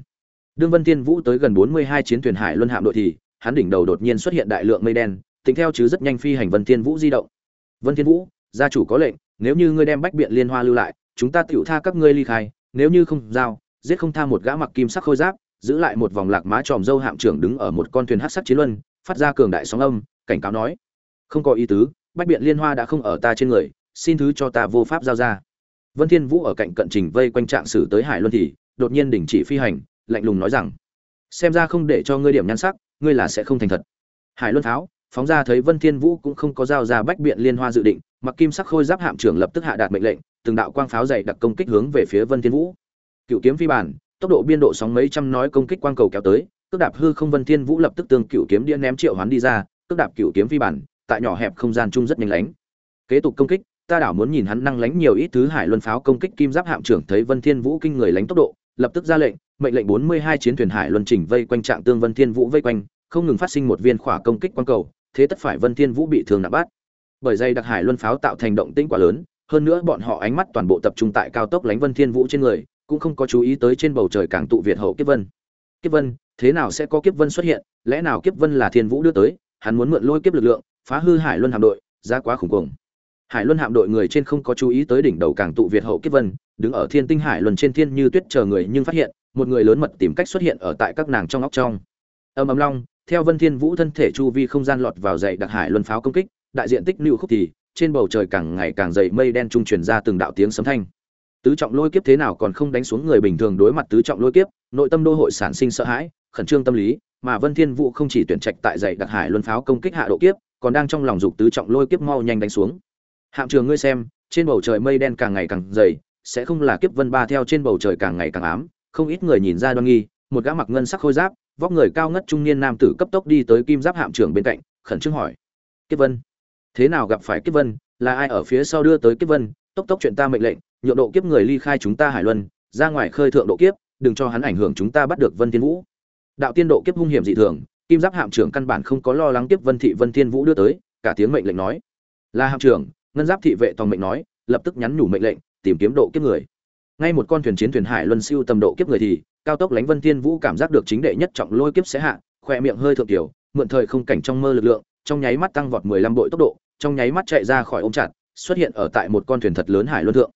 Đương vân thiên vũ tới gần 42 chiến thuyền hải luân hạm đội thì hắn đỉnh đầu đột nhiên xuất hiện đại lượng mây đen tính theo chứ rất nhanh phi hành Vân Thiên Vũ di động. Vân Thiên Vũ, gia chủ có lệnh, nếu như ngươi đem bách biện liên hoa lưu lại, chúng ta tiểu tha các ngươi ly khai, nếu như không giao, giết không tha một gã mặc kim sắc khôi giáp, giữ lại một vòng lạc má tròm dâu hạm trưởng đứng ở một con thuyền hắc sắc chiến luân, phát ra cường đại sóng âm, cảnh cáo nói: "Không có ý tứ, bách biện liên hoa đã không ở ta trên người, xin thứ cho ta vô pháp giao ra." Vân Thiên Vũ ở cạnh cận trình vây quanh trạng sử tới Hải Luân thì, đột nhiên đình chỉ phi hành, lạnh lùng nói rằng: "Xem ra không để cho ngươi điểm nhan sắc, ngươi là sẽ không thành thật." Hải Luân tháo, phóng ra thấy Vân Thiên Vũ cũng không có giao ra bách biện liên hoa dự định, mặc kim sắc khôi giáp hạm trưởng lập tức hạ đạt mệnh lệnh, từng đạo quang pháo dày đặc công kích hướng về phía Vân Thiên Vũ. Cựu kiếm phi bản, tốc độ biên độ sóng mấy trăm nói công kích quang cầu kéo tới, cước đạp hư không Vân Thiên Vũ lập tức tương cựu kiếm đĩa ném triệu hoán đi ra, cước đạp cựu kiếm phi bản, tại nhỏ hẹp không gian chung rất nhanh lánh. Kế tục công kích, ta đảo muốn nhìn hắn năng lánh nhiều ít thứ hải luân pháo công kích kim giáp hạm trưởng thấy Vân Thiên Vũ kinh người lánh tốc độ, lập tức ra lệnh, mệnh lệnh 42 chiến thuyền hải luân chỉnh vây quanh trạng tương Vân Thiên Vũ vây quanh, không ngừng phát sinh một viên khỏa công kích quan cầu, thế tất phải Vân Thiên Vũ bị thương nặng bát. Bởi dây đặc hải luân pháo tạo thành động tĩnh quá lớn, hơn nữa bọn họ ánh mắt toàn bộ tập trung tại cao tốc lánh Vân Thiên Vũ trên người, cũng không có chú ý tới trên bầu trời cảng tụ Việt hậu kiếp vân. kiếp vân thế nào sẽ có kiếp vân xuất hiện lẽ nào kiếp vân là thiên vũ đưa tới hắn muốn mượn lôi kiếp lực lượng phá hư hải luân hạm đội ra quá khủng cuồng hải luân hạm đội người trên không có chú ý tới đỉnh đầu cảng tụ việt hậu kiếp vân đứng ở thiên tinh hải luân trên thiên như tuyết chờ người nhưng phát hiện, một người lớn mật tìm cách xuất hiện ở tại các nàng trong óc trong. Âm âm long, theo vân thiên vũ thân thể chu vi không gian lọt vào dậy đặc hải luân pháo công kích, đại diện tích lưu khúc thì, trên bầu trời càng ngày càng dày mây đen trung truyền ra từng đạo tiếng sấm thanh. Tứ trọng lôi kiếp thế nào còn không đánh xuống người bình thường đối mặt tứ trọng lôi kiếp, nội tâm đô hội sản sinh sợ hãi, khẩn trương tâm lý, mà vân thiên vũ không chỉ tuyển trạch tại dày đặc hải luân pháo công kích hạ độ kiếp, còn đang trong lòng dục tứ trọng lôi kiếp mau nhanh đánh xuống. Hạm trường ngươi xem, trên bầu trời mây đen càng ngày càng dày sẽ không là kiếp vân ba theo trên bầu trời càng ngày càng ám, không ít người nhìn ra đoan nghi, một gã mặc ngân sắc khôi giáp, vóc người cao ngất trung niên nam tử cấp tốc đi tới kim giáp hạm trưởng bên cạnh, khẩn trương hỏi, kiếp vân? Thế nào gặp phải kiếp vân? Là ai ở phía sau đưa tới kiếp vân? Tốc tốc chuyện ta mệnh lệnh, nhượng độ kiếp người ly khai chúng ta hải luân, ra ngoài khơi thượng độ kiếp, đừng cho hắn ảnh hưởng chúng ta bắt được vân thiên vũ. Đạo tiên độ kiếp hung hiểm dị thường, kim giáp hạm trưởng căn bản không có lo lắng kiếp vân thị vân thiên vũ đưa tới, cả tiếng mệnh lệnh nói. Là hạm trưởng, ngân giáp thị vệ toàn mệnh nói, lập tức nhắn nhủ mệnh lệnh tìm kiếm độ kiếp người. Ngay một con thuyền chiến thuyền hải luân siêu tầm độ kiếp người thì, cao tốc lánh vân thiên vũ cảm giác được chính đệ nhất trọng lôi kiếp sẽ hạ, khoe miệng hơi thượng tiểu, mượn thời không cảnh trong mơ lực lượng, trong nháy mắt tăng vọt 15 bội tốc độ, trong nháy mắt chạy ra khỏi ôm chặt, xuất hiện ở tại một con thuyền thật lớn hải luân thượng.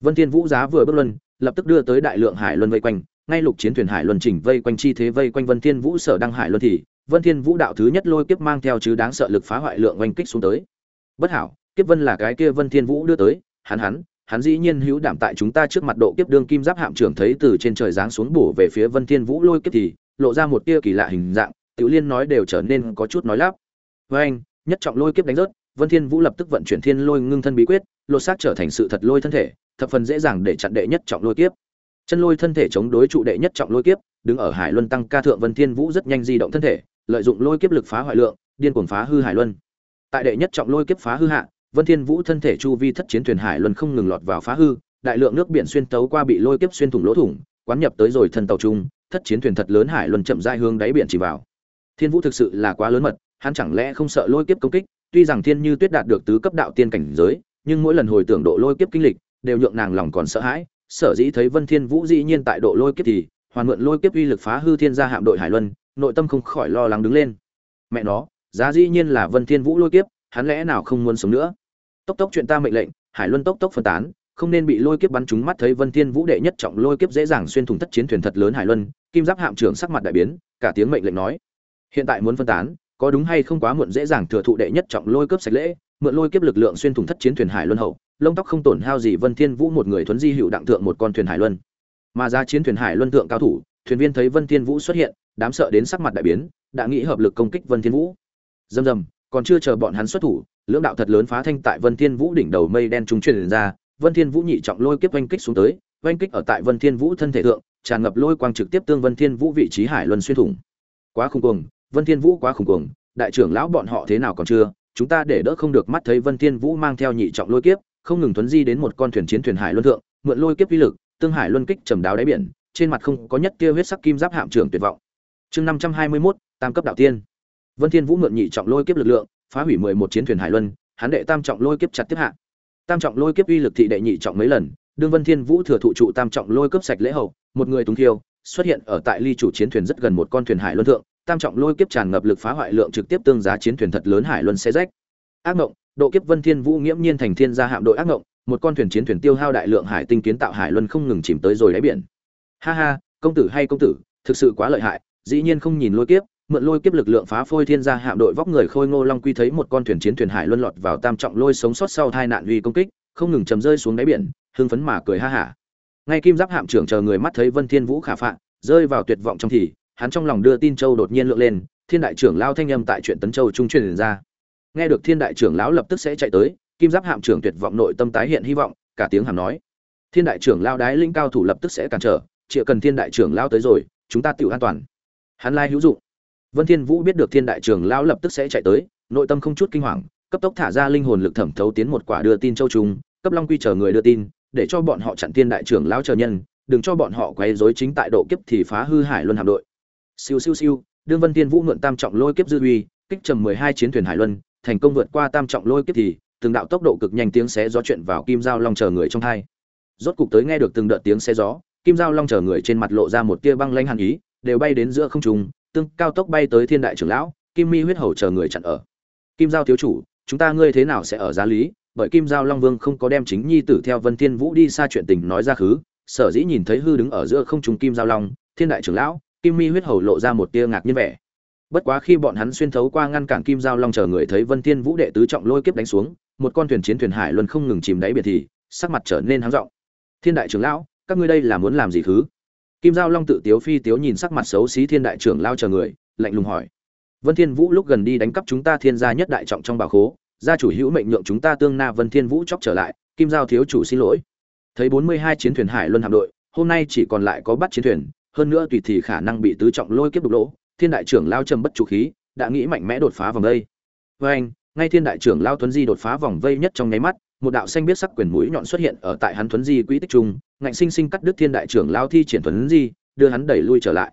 Vân thiên vũ giá vừa bước luân, lập tức đưa tới đại lượng hải luân vây quanh, ngay lục chiến thuyền hải luân chỉnh vây quanh chi thế vây quanh vân thiên vũ sở đăng hải luân thì, vân thiên vũ đạo thứ nhất lôi kiếp mang theo chứ đáng sợ lực phá hoại lượng oanh kích xuống tới. Bất hảo, kiếp vân là cái kia vân thiên vũ đưa tới, hắn hắn hắn dĩ nhiên hữu đảm tại chúng ta trước mặt độ kiếp đương kim giáp hạm trưởng thấy từ trên trời giáng xuống bổ về phía vân thiên vũ lôi kiếp thì lộ ra một tia kỳ lạ hình dạng, tiểu liên nói đều trở nên có chút nói lắp. Với anh, nhất trọng lôi kiếp đánh rớt, vân thiên vũ lập tức vận chuyển thiên lôi ngưng thân bí quyết, lột xác trở thành sự thật lôi thân thể, thập phần dễ dàng để chặn đệ nhất trọng lôi kiếp. Chân lôi thân thể chống đối trụ đệ nhất trọng lôi kiếp, đứng ở hải luân tăng ca thượng vân thiên vũ rất nhanh di động thân thể, lợi dụng lôi kiếp lực phá hoại lượng, điên cuồng phá hư hải luân. Tại đệ nhất trọng lôi kiếp phá hư hạ vân thiên vũ thân thể chu vi thất chiến thuyền hải luân không ngừng lọt vào phá hư, đại lượng nước biển xuyên tấu qua bị lôi kiếp xuyên thủng lỗ thủng, quán nhập tới rồi thân tàu trung, thất chiến thuyền thật lớn hải luân chậm rãi hướng đáy biển chỉ vào. Thiên vũ thực sự là quá lớn mật, hắn chẳng lẽ không sợ lôi kiếp công kích, tuy rằng thiên như tuyết đạt được tứ cấp đạo tiên cảnh giới, nhưng mỗi lần hồi tưởng độ lôi kiếp kinh lịch, đều nhượng nàng lòng còn sợ hãi, sở dĩ thấy vân thiên vũ dĩ nhiên tại độ lôi kiếp thì, hoàn mượn lôi kiếp uy lực phá hư thiên gia hạm đội hải luân, nội tâm không khỏi lo lắng đứng lên. Mẹ nó, giá dĩ nhiên là vân thiên vũ lôi kiếp, hắn lẽ nào không muốn sống nữa? Tốc tốc chuyện ta mệnh lệnh, hải luân tốc tốc phân tán, không nên bị lôi kiếp bắn trúng mắt thấy vân thiên vũ đệ nhất trọng lôi kiếp dễ dàng xuyên thủng thất chiến thuyền thật lớn hải luân, kim giáp hạm trưởng sắc mặt đại biến, cả tiếng mệnh lệnh nói. Hiện tại muốn phân tán, có đúng hay không quá muộn dễ dàng thừa thụ đệ nhất trọng lôi cướp sạch lễ, mượn lôi kiếp lực lượng xuyên thủng thất chiến thuyền hải luân hậu, lông tóc không tổn hao gì vân thiên vũ một người thuấn di hữu đặng thượng một con thuyền hải luân. Mà ra chiến thuyền hải luân thượng cao thủ, thuyền viên thấy vân thiên vũ xuất hiện, đám sợ đến sắc mặt đại biến, đã nghĩ hợp lực công kích vân thiên vũ. Dầm dầm còn chưa chờ bọn hắn xuất thủ lưỡng đạo thật lớn phá thanh tại vân thiên vũ đỉnh đầu mây đen trung truyền ra vân thiên vũ nhị trọng lôi kiếp oanh kích xuống tới oanh kích ở tại vân thiên vũ thân thể thượng tràn ngập lôi quang trực tiếp tương vân thiên vũ vị trí hải luân xuyên thủng. Quá khủng cuồng vân thiên vũ quá khủng cuồng đại trưởng lão bọn họ thế nào còn chưa chúng ta để đỡ không được mắt thấy vân thiên vũ mang theo nhị trọng lôi kiếp không ngừng tuấn di đến một con thuyền chiến thuyền hải luân thượng mượn lôi kiếp uy lực tương hải luân kích trầm đáo đáy biển trên mặt không có nhất kia huyết sắc kim giáp hạm trưởng tuyệt vọng. Chương 521, tam cấp đạo tiên. Vân thiên vũ mượn nhị trọng lôi kiếp lực lượng phá hủy 11 chiến thuyền hải luân, hắn đệ tam trọng lôi kiếp chặt tiếp hạ. Tam trọng lôi kiếp uy lực thị đệ nhị trọng mấy lần, đương vân thiên vũ thừa thụ trụ tam trọng lôi cướp sạch lễ hậu một người túng thiêu, xuất hiện ở tại ly chủ chiến thuyền rất gần một con thuyền hải luân thượng, tam trọng lôi kiếp tràn ngập lực phá hoại lượng trực tiếp tương giá chiến thuyền thật lớn hải luân xé rách. Ác ngộng, độ kiếp vân thiên vũ nghiễm nhiên thành thiên gia hạm đội ác ngộng, một con thuyền chiến thuyền tiêu hao đại lượng hải tinh kiến tạo hải luân không ngừng chìm tới rồi đáy biển. Ha ha, công tử hay công tử, thực sự quá lợi hại, dĩ nhiên không nhìn lôi kiếp mượn lôi kiếp lực lượng phá phôi thiên gia hạm đội vóc người khôi ngô long quy thấy một con thuyền chiến thuyền hải luân lọt vào tam trọng lôi sống sót sau tai nạn uy công kích, không ngừng chầm rơi xuống đáy biển, hưng phấn mà cười ha hả. Ngay kim giáp hạm trưởng chờ người mắt thấy vân thiên vũ khả phạn rơi vào tuyệt vọng trong thì, hắn trong lòng đưa tin châu đột nhiên lượng lên, thiên đại trưởng lao thanh âm tại chuyện tấn châu trung truyền ra. Nghe được thiên đại trưởng lão lập tức sẽ chạy tới, kim giáp hạm trưởng tuyệt vọng nội tâm tái hiện hy vọng, cả tiếng hàm nói. Thiên đại trưởng lao đái linh cao thủ lập tức sẽ cản trở chỉ cần thiên đại trưởng lao tới rồi, chúng ta tiểu an toàn. Hắn lai hữu dụng vân thiên vũ biết được thiên đại trưởng Lão lập tức sẽ chạy tới, nội tâm không chút kinh hoàng, cấp tốc thả ra linh hồn lực thẩm thấu tiến một quả đưa tin châu trung cấp long quy chờ người đưa tin, để cho bọn họ chặn thiên đại trưởng Lão chờ nhân, đừng cho bọn họ quấy rối chính tại độ kiếp thì phá hư hải luân hạm đội. Siêu siêu siêu, đương vân Thiên vũ mượn tam trọng lôi kiếp dư uy, kích trầm mười hai chiến thuyền hải luân, thành công vượt qua tam trọng lôi kiếp thì, từng đạo tốc độ cực nhanh tiếng xé gió chuyện vào kim giao long chờ người trong hai. Rốt cục tới nghe được từng đợt tiếng xé gió, kim giao long chờ người trên mặt lộ ra một tia băng lanh hàn ý, đều bay đến giữa không trung tương cao tốc bay tới thiên đại trưởng lão, kim mi huyết hầu chờ người chặn ở. Kim giao thiếu chủ, chúng ta ngươi thế nào sẽ ở giá lý? Bởi kim giao long vương không có đem chính nhi tử theo vân thiên vũ đi xa chuyện tình nói ra khứ, sở dĩ nhìn thấy hư đứng ở giữa không trung kim giao long, thiên đại trưởng lão, kim mi huyết hầu lộ ra một tia ngạc nhiên vẻ. Bất quá khi bọn hắn xuyên thấu qua ngăn cản kim giao long chờ người thấy vân thiên vũ đệ tứ trọng lôi kiếp đánh xuống, một con thuyền chiến thuyền hải luân không ngừng chìm đáy biển thì, sắc mặt trở nên háng rộng thiên đại trưởng lão, các ngươi đây là muốn làm gì thứ kim giao long tự tiếu phi tiếu nhìn sắc mặt xấu xí thiên đại trưởng lao chờ người, lạnh lùng hỏi. Vân thiên vũ lúc gần đi đánh cắp chúng ta thiên gia nhất đại trọng trong bảo khố, gia chủ hữu mệnh nhượng chúng ta tương na vân thiên vũ chóc trở lại, kim giao thiếu chủ xin lỗi. Thấy 42 chiến thuyền hải luân hạm đội, hôm nay chỉ còn lại có bắt chiến thuyền, hơn nữa tùy thì khả năng bị tứ trọng lôi kiếp đục lỗ, thiên đại trưởng lao trầm bất chủ khí, đã nghĩ mạnh mẽ đột phá vòng đây với vâng, anh ngay thiên đại trưởng lao tuấn di đột phá vòng vây nhất trong nháy mắt một đạo xanh biết sắc quyền mũi nhọn xuất hiện ở tại hắn thuấn di quỹ tích trung, ngạnh sinh sinh cắt đứt thiên đại trưởng lao thi triển thuấn di, đưa hắn đẩy lui trở lại.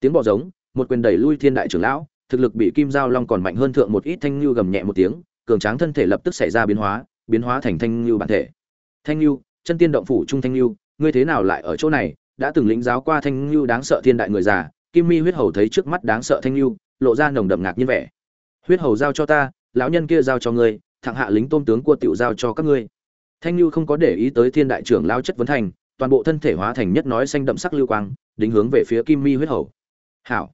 Tiếng bọ giống, một quyền đẩy lui thiên đại trưởng lão, thực lực bị kim giao long còn mạnh hơn thượng một ít thanh lưu gầm nhẹ một tiếng, cường tráng thân thể lập tức xảy ra biến hóa biến hóa thành thanh lưu bản thể. Thanh lưu, chân tiên động phủ trung thanh lưu, ngươi thế nào lại ở chỗ này? Đã từng lĩnh giáo qua thanh lưu đáng sợ thiên đại người già, kim mi huyết hầu thấy trước mắt đáng sợ thanh lưu, lộ ra nồng đậm ngạc nhiên vẻ. Huyết hầu giao cho ta, lão nhân kia giao cho ngươi thẳng hạ lính tôm tướng của tiểu giao cho các ngươi. Thanh lưu không có để ý tới thiên đại trưởng lao chất vấn thành toàn bộ thân thể hóa thành nhất nói xanh đậm sắc lưu quang đính hướng về phía kim mi huyết hầu. Hảo.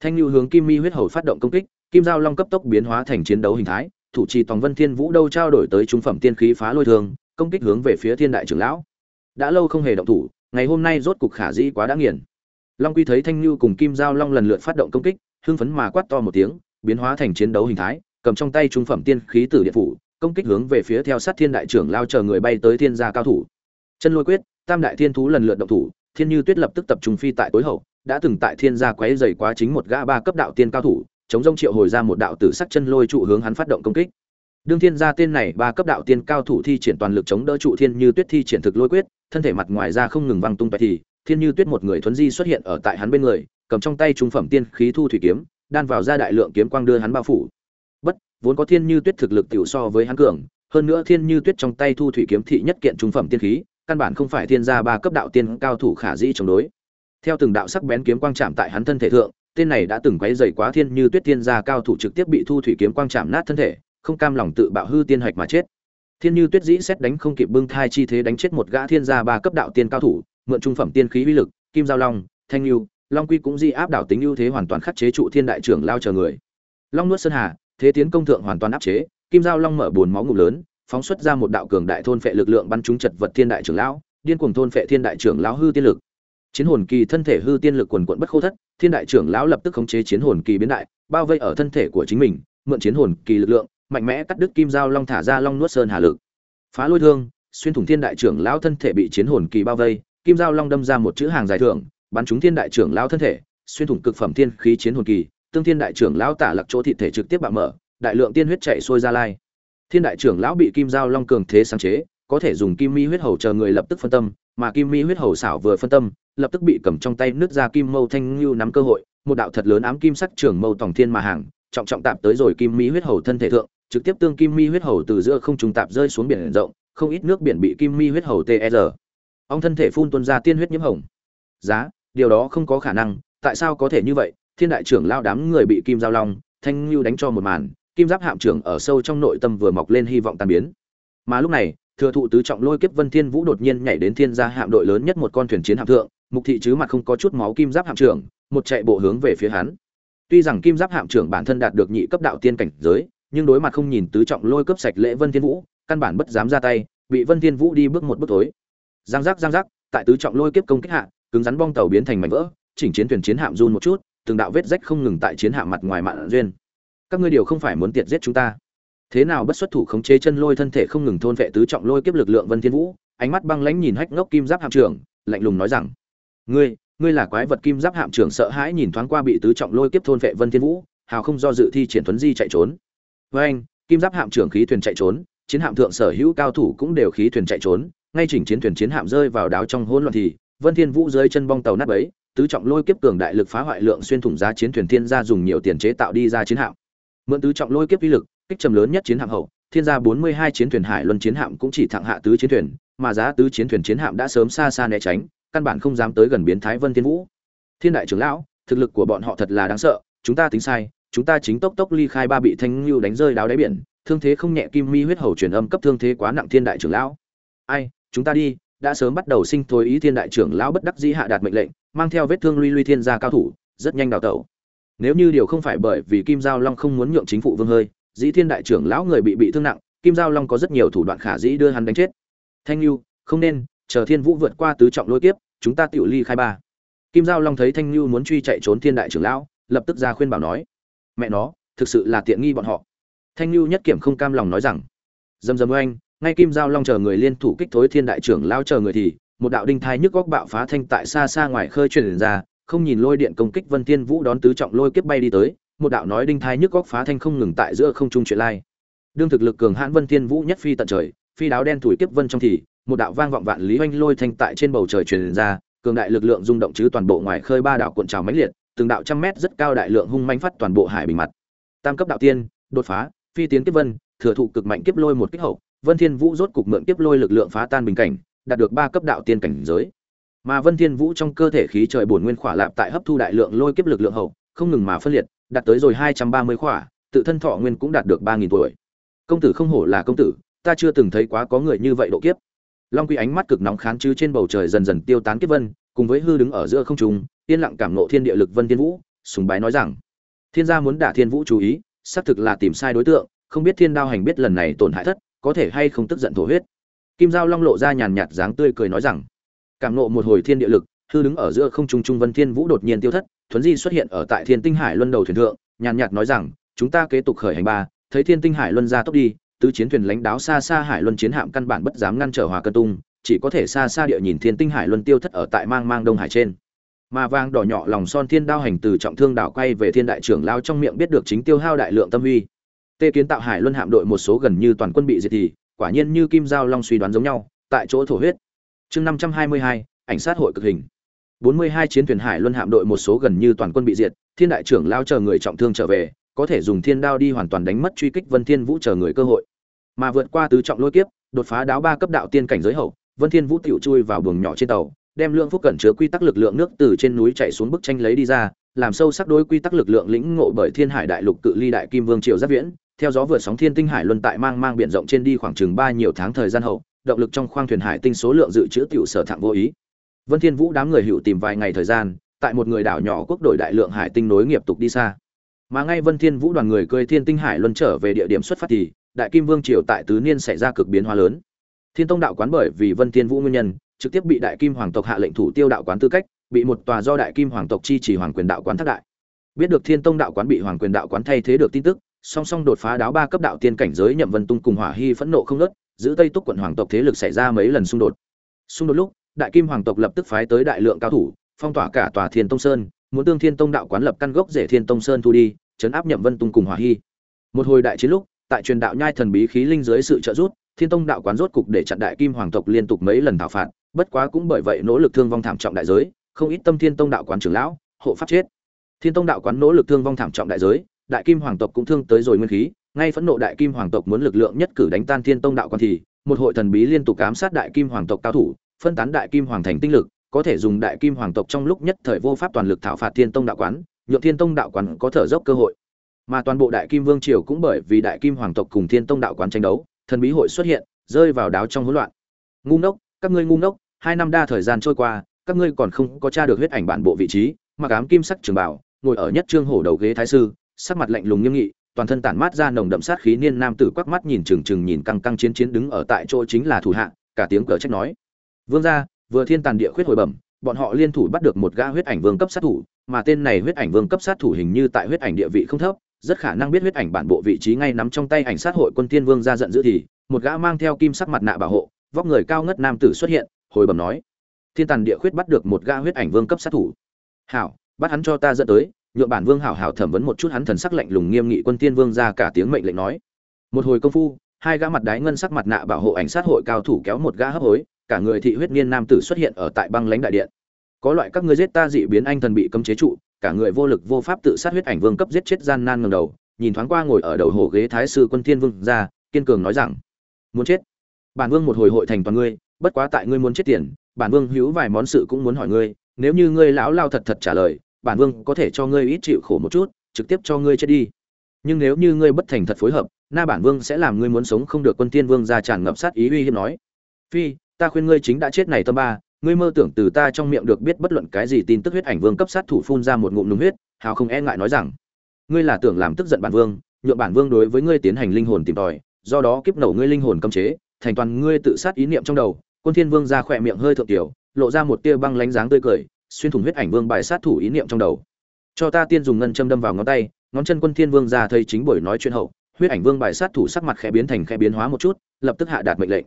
Thanh lưu hướng kim mi huyết hầu phát động công kích kim giao long cấp tốc biến hóa thành chiến đấu hình thái thủ trì tòng vân thiên vũ đâu trao đổi tới trung phẩm tiên khí phá lôi thường, công kích hướng về phía thiên đại trưởng lão. Đã lâu không hề động thủ ngày hôm nay rốt cục khả dĩ quá đã nghiền. Long quy thấy thanh lưu cùng kim giao long lần lượt phát động công kích hưng phấn mà quát to một tiếng biến hóa thành chiến đấu hình thái cầm trong tay trung phẩm tiên khí tử điện phủ, công kích hướng về phía theo sát thiên đại trưởng lao chờ người bay tới thiên gia cao thủ. Chân lôi quyết, tam đại thiên thú lần lượt động thủ, thiên như tuyết lập tức tập trung phi tại tối hậu, đã từng tại thiên gia quấy dày quá chính một gã ba cấp đạo tiên cao thủ, chống rông triệu hồi ra một đạo tử sắc chân lôi trụ hướng hắn phát động công kích. Đương thiên gia tên này ba cấp đạo tiên cao thủ thi triển toàn lực chống đỡ trụ thiên như tuyết thi triển thực lôi quyết, thân thể mặt ngoài ra không ngừng văng tung toẹt thì, thiên như tuyết một người thuấn di xuất hiện ở tại hắn bên người, cầm trong tay trung phẩm tiên khí thu thủy kiếm, đan vào ra đại lượng kiếm quang đưa hắn bao phủ vốn có thiên như tuyết thực lực tiểu so với hắn cường, hơn nữa thiên như tuyết trong tay thu thủy kiếm thị nhất kiện trung phẩm tiên khí, căn bản không phải thiên gia ba cấp đạo tiên cao thủ khả dĩ chống đối. Theo từng đạo sắc bén kiếm quang chạm tại hắn thân thể thượng, tên này đã từng quấy dày quá thiên như tuyết thiên gia cao thủ trực tiếp bị thu thủy kiếm quang chạm nát thân thể, không cam lòng tự bạo hư tiên hạch mà chết. Thiên như tuyết dĩ xét đánh không kịp bưng thai chi thế đánh chết một gã thiên gia ba cấp đạo tiên cao thủ, mượn trung phẩm tiên khí uy lực, kim giao long, thanh lưu long quy cũng di áp đảo tính ưu thế hoàn toàn khắc chế trụ thiên đại trưởng lao chờ người. Long nuốt sơn hà thế tiến công thượng hoàn toàn áp chế, kim giao long mở buồn máu ngụm lớn, phóng xuất ra một đạo cường đại thôn phệ lực lượng bắn trúng chật vật thiên đại trưởng lão, điên cuồng thôn phệ thiên đại trưởng lão hư tiên lực. Chiến hồn kỳ thân thể hư tiên lực quần quận bất khô thất, thiên đại trưởng lão lập tức khống chế chiến hồn kỳ biến đại, bao vây ở thân thể của chính mình, mượn chiến hồn kỳ lực lượng, mạnh mẽ cắt đứt kim giao long thả ra long nuốt sơn hà lực. Phá lôi thương, xuyên thủng thiên đại trưởng lão thân thể bị chiến hồn kỳ bao vây, kim giao long đâm ra một chữ hàng dài thượng bắn trúng thiên đại trưởng lão thân thể, xuyên thủng cực phẩm thiên khí chiến hồn kỳ tương thiên đại trưởng lão tả lặc chỗ thịt thể trực tiếp bạo mở, đại lượng tiên huyết chạy xuôi ra lai. Thiên đại trưởng lão bị kim giao long cường thế sáng chế, có thể dùng kim mi huyết hầu chờ người lập tức phân tâm, mà kim mi huyết hầu xảo vừa phân tâm, lập tức bị cầm trong tay nước ra kim mâu thanh lưu nắm cơ hội, một đạo thật lớn ám kim sắc trưởng mâu tổng thiên mà hàng, trọng trọng tạp tới rồi kim mi huyết hầu thân thể thượng, trực tiếp tương kim mi huyết hầu từ giữa không trùng tạp rơi xuống biển rộng, không ít nước biển bị kim mi huyết hầu tr ông thân thể phun tuôn ra tiên huyết nhiễm hồng. Giá, điều đó không có khả năng, tại sao có thể như vậy? Thiên đại trưởng lao đám người bị kim giao long, thanh lưu đánh cho một màn, kim giáp hạm trưởng ở sâu trong nội tâm vừa mọc lên hy vọng tan biến. Mà lúc này, thừa thụ tứ trọng lôi kiếp vân thiên vũ đột nhiên nhảy đến thiên gia hạm đội lớn nhất một con thuyền chiến hạm thượng, mục thị chứ mặt không có chút máu kim giáp hạm trưởng, một chạy bộ hướng về phía hắn. Tuy rằng kim giáp hạm trưởng bản thân đạt được nhị cấp đạo tiên cảnh giới, nhưng đối mặt không nhìn tứ trọng lôi cấp sạch lễ vân thiên vũ, căn bản bất dám ra tay, bị vân thiên vũ đi bước một bước tối giang giác giang giác, tại tứ trọng lôi kiếp công kích hạ, cứng rắn bong tàu biến thành mảnh vỡ, chỉnh chiến thuyền chiến hạm run một chút từng đạo vết rách không ngừng tại chiến hạm mặt ngoài mạn duyên. Các ngươi điều không phải muốn tiệt giết chúng ta. Thế nào bất xuất thủ khống chế chân lôi thân thể không ngừng thôn vệ tứ trọng lôi kiếp lực lượng vân thiên vũ, ánh mắt băng lãnh nhìn hách ngốc kim giáp hạm trưởng, lạnh lùng nói rằng, ngươi ngươi là quái vật kim giáp hạm trưởng sợ hãi nhìn thoáng qua bị tứ trọng lôi kiếp thôn vệ vân thiên vũ, hào không do dự thi triển thuấn di chạy trốn. Với anh, kim giáp hạm trưởng khí thuyền chạy trốn, chiến hạm thượng sở hữu cao thủ cũng đều khí thuyền chạy trốn, ngay chỉnh chiến thuyền chiến hạm rơi vào đáo trong hỗn loạn thì, vân thiên vũ dưới chân bong tàu nát bấy tứ trọng lôi kiếp cường đại lực phá hoại lượng xuyên thủng giá chiến thuyền thiên gia dùng nhiều tiền chế tạo đi ra chiến hạm. Mượn tứ trọng lôi kiếp uy lực, kích trầm lớn nhất chiến hạm hậu, thiên gia 42 chiến thuyền hải luân chiến hạm cũng chỉ thẳng hạ tứ chiến thuyền, mà giá tứ chiến thuyền chiến hạm đã sớm xa xa né tránh, căn bản không dám tới gần biến thái vân thiên vũ. Thiên đại trưởng lão, thực lực của bọn họ thật là đáng sợ, chúng ta tính sai, chúng ta chính tốc tốc ly khai ba bị thanh lưu đánh rơi đáo đáy biển, thương thế không nhẹ kim mi huyết hầu truyền âm cấp thương thế quá nặng thiên đại trưởng lão. Ai, chúng ta đi đã sớm bắt đầu sinh thối ý thiên đại trưởng lão bất đắc dĩ hạ đạt mệnh lệnh, mang theo vết thương luy luy thiên gia cao thủ, rất nhanh đào tẩu. Nếu như điều không phải bởi vì kim giao long không muốn nhượng chính phủ vương hơi, dĩ thiên đại trưởng lão người bị bị thương nặng, kim giao long có rất nhiều thủ đoạn khả dĩ đưa hắn đánh chết. Thanh lưu không nên, chờ thiên vũ vượt qua tứ trọng lôi kiếp, chúng ta tự ly khai ba. Kim giao long thấy thanh lưu muốn truy chạy trốn thiên đại trưởng lão, lập tức ra khuyên bảo nói, mẹ nó, thực sự là tiện nghi bọn họ. Thanh lưu nhất kiểm không cam lòng nói rằng, dầm dầm anh ngay kim giao long chờ người liên thủ kích thối thiên đại trưởng lao chờ người thì, một đạo đinh thai nhức góc bạo phá thanh tại xa xa ngoài khơi truyền ra, không nhìn lôi điện công kích vân thiên vũ đón tứ trọng lôi kiếp bay đi tới, một đạo nói đinh thai nhức góc phá thanh không ngừng tại giữa không trung chuyện lai. Đương thực lực cường hãn vân thiên vũ nhất phi tận trời, phi đáo đen thủi kiếp vân trong thì, một đạo vang vọng vạn lý oanh lôi thanh tại trên bầu trời truyền ra, cường đại lực lượng rung động chứ toàn bộ ngoài khơi ba đạo cuộn trào mãnh liệt, từng đạo trăm mét rất cao đại lượng hung manh phát toàn bộ hải bình mặt. Tam cấp đạo tiên, đột phá, phi tiến kiếp vân, thừa thụ cực mạnh kiếp lôi một kích hậu vân thiên vũ rốt cục mượn kiếp lôi lực lượng phá tan bình cảnh, đạt được ba cấp đạo tiên cảnh giới. Mà vân thiên vũ trong cơ thể khí trời bổn nguyên khỏa lạp tại hấp thu đại lượng lôi kiếp lực lượng hậu, không ngừng mà phân liệt, đạt tới rồi 230 khỏa, tự thân thọ nguyên cũng đạt được 3000 tuổi. Công tử không hổ là công tử, ta chưa từng thấy quá có người như vậy độ kiếp. Long quy ánh mắt cực nóng khán chứ trên bầu trời dần dần tiêu tán kiếp vân, cùng với hư đứng ở giữa không trung, yên lặng cảm ngộ thiên địa lực vân thiên vũ, sùng bái nói rằng, thiên gia muốn đả thiên vũ chú ý, xác thực là tìm sai đối tượng, không biết thiên đao hành biết lần này tổn hại thất có thể hay không tức giận thổ huyết. Kim giao long lộ ra nhàn nhạt dáng tươi cười nói rằng, cảm nộ một hồi thiên địa lực, hư đứng ở giữa không trung trung vân thiên vũ đột nhiên tiêu thất, thuấn di xuất hiện ở tại thiên tinh hải luân đầu thuyền thượng, nhàn nhạt nói rằng, chúng ta kế tục khởi hành ba, thấy thiên tinh hải luân ra tốc đi, tứ chiến thuyền lãnh đáo xa xa hải luân chiến hạm căn bản bất dám ngăn trở hòa cân tung, chỉ có thể xa xa địa nhìn thiên tinh hải luân tiêu thất ở tại mang mang đông hải trên. Mà vàng đỏ nhỏ lòng son thiên đao hành từ trọng thương đảo quay về thiên đại trưởng lao trong miệng biết được chính tiêu hao đại lượng tâm huy tê kiến tạo hải luân hạm đội một số gần như toàn quân bị diệt thì, quả nhiên như kim giao long suy đoán giống nhau, tại chỗ thổ huyết. Chương năm trăm hai mươi hai, ảnh sát hội cực hình. Bốn mươi hai chiến thuyền hải luân hạm đội một số gần như toàn quân bị diệt, thiên đại trưởng lao chờ người trọng thương trở về, có thể dùng thiên đao đi hoàn toàn đánh mất truy kích vân thiên vũ chờ người cơ hội. Mà vượt qua tứ trọng lôi kiếp, đột phá đáo ba cấp đạo tiên cảnh giới hậu, vân thiên vũ tiểu chui vào buồng nhỏ trên tàu, đem lượng phúc cẩn chứa quy tắc lực lượng nước từ trên núi chạy xuống bức tranh lấy đi ra, làm sâu sắc đối quy tắc lực lượng lĩnh ngộ bởi thiên hải đại lục cự ly đại kim vương triều giáp viễn theo gió vượt sóng thiên tinh hải luân tại mang mang biển rộng trên đi khoảng chừng ba nhiều tháng thời gian hậu, động lực trong khoang thuyền hải tinh số lượng dự trữ tiểu sở thạng vô ý. Vân thiên vũ đám người hữu tìm vài ngày thời gian, tại một người đảo nhỏ quốc đội đại lượng hải tinh nối nghiệp tục đi xa. Mà ngay vân thiên vũ đoàn người cơi thiên tinh hải luân trở về địa điểm xuất phát thì, đại kim vương triều tại tứ niên xảy ra cực biến hóa lớn. Thiên tông đạo quán bởi vì vân thiên vũ nguyên nhân, trực tiếp bị đại kim hoàng tộc hạ lệnh thủ tiêu đạo quán tư cách, bị một tòa do đại kim hoàng tộc chi trì hoàng quyền đạo quán thác đại. Biết được thiên tông đạo quán bị hoàng quyền đạo quán thay thế được tin tức song song đột phá đáo ba cấp đạo tiên cảnh giới nhậm vân tung cùng hỏa hy phẫn nộ không nớt giữ tây túc quận hoàng tộc thế lực xảy ra mấy lần xung đột. Xung đột lúc, đại kim hoàng tộc lập tức phái tới đại lượng cao thủ, phong tỏa cả tòa thiên tông sơn, muốn tương thiên tông đạo quán lập căn gốc rể thiên tông sơn thu đi, chấn áp nhậm vân tung cùng hỏa hy. Một hồi đại chiến lúc, tại truyền đạo nhai thần bí khí linh dưới sự trợ giúp, thiên tông đạo quán rốt cục để chặn đại kim hoàng tộc liên tục mấy lần thảo phạt, bất quá cũng bởi vậy nỗ lực thương vong thảm trọng đại giới, không ít tâm thiên tông đạo quán trưởng lão, hộ pháp chết. Thiên tông đạo quán nỗ lực thương vong thảm trọng đại giới đại kim hoàng tộc cũng thương tới rồi nguyên khí, ngay phẫn nộ đại kim hoàng tộc muốn lực lượng nhất cử đánh tan thiên tông đạo quan thì, một hội thần bí liên tục ám sát đại kim hoàng tộc cao thủ, phân tán đại kim hoàng thành tinh lực, có thể dùng đại kim hoàng tộc trong lúc nhất thời vô pháp toàn lực thảo phạt thiên tông đạo quán, nhượng thiên tông đạo quán có thở dốc cơ hội. Mà toàn bộ đại kim vương triều cũng bởi vì đại kim hoàng tộc cùng thiên tông đạo quán tranh đấu, thần bí hội xuất hiện, rơi vào đáo trong hỗn loạn. Ngu ngốc, các ngươi ngu ngốc, hai năm đa thời gian trôi qua, các ngươi còn không có tra được huyết ảnh bản bộ vị trí, mặc ám kim sắc trường bảo, ngồi ở nhất trương hổ đầu ghế thái sư sắc mặt lạnh lùng nghiêm nghị, toàn thân tản mát ra nồng đậm sát khí, niên nam tử quắc mắt nhìn trừng trừng nhìn căng căng chiến chiến đứng ở tại chỗ chính là thủ hạ, cả tiếng cờ trách nói. Vương gia, vừa thiên tàn địa khuyết hồi bẩm, bọn họ liên thủ bắt được một gã huyết ảnh vương cấp sát thủ, mà tên này huyết ảnh vương cấp sát thủ hình như tại huyết ảnh địa vị không thấp, rất khả năng biết huyết ảnh bản bộ vị trí ngay nắm trong tay ảnh sát hội quân tiên vương ra giận dữ thì, một gã mang theo kim sắc mặt nạ bảo hộ, vóc người cao ngất nam tử xuất hiện, hồi bẩm nói. Thiên tàn địa khuyết bắt được một gã huyết ảnh vương cấp sát thủ. Hảo, bắt hắn cho ta dẫn tới nhượng bản vương hảo hảo thẩm vấn một chút hắn thần sắc lạnh lùng nghiêm nghị quân tiên vương ra cả tiếng mệnh lệnh nói. Một hồi công phu, hai gã mặt đái ngân sắc mặt nạ bảo hộ ảnh sát hội cao thủ kéo một gã hấp hối, cả người thị huyết niên nam tử xuất hiện ở tại băng lãnh đại điện. Có loại các ngươi giết ta dị biến anh thần bị cấm chế trụ, cả người vô lực vô pháp tự sát huyết ảnh vương cấp giết chết gian nan ngầm đầu, nhìn thoáng qua ngồi ở đầu hồ ghế thái sư quân thiên vương ra, kiên cường nói rằng, muốn chết? Bản vương một hồi hội thành toàn ngươi, bất quá tại ngươi muốn chết tiền, bản vương hữu vài món sự cũng muốn hỏi ngươi, nếu như ngươi lão lao thật thật trả lời bản vương có thể cho ngươi ít chịu khổ một chút, trực tiếp cho ngươi chết đi. Nhưng nếu như ngươi bất thành thật phối hợp, na bản vương sẽ làm ngươi muốn sống không được quân tiên vương ra tràn ngập sát ý uy hiếp nói. Phi, ta khuyên ngươi chính đã chết này tâm ba, ngươi mơ tưởng từ ta trong miệng được biết bất luận cái gì tin tức huyết ảnh vương cấp sát thủ phun ra một ngụm nung huyết, hào không e ngại nói rằng, ngươi là tưởng làm tức giận bản vương, nhượng bản vương đối với ngươi tiến hành linh hồn tìm tòi, do đó kiếp nổ ngươi linh hồn cấm chế, thành toàn ngươi tự sát ý niệm trong đầu. Quân thiên vương ra khỏe miệng hơi thượng tiểu, lộ ra một tia băng lánh dáng tươi cười xuyên thủng huyết ảnh vương bài sát thủ ý niệm trong đầu. Cho ta tiên dùng ngân châm đâm vào ngón tay, ngón chân quân thiên vương ra thấy chính buổi nói chuyện hậu, huyết ảnh vương bài sát thủ sắc mặt khẽ biến thành khẽ biến hóa một chút, lập tức hạ đạt mệnh lệnh.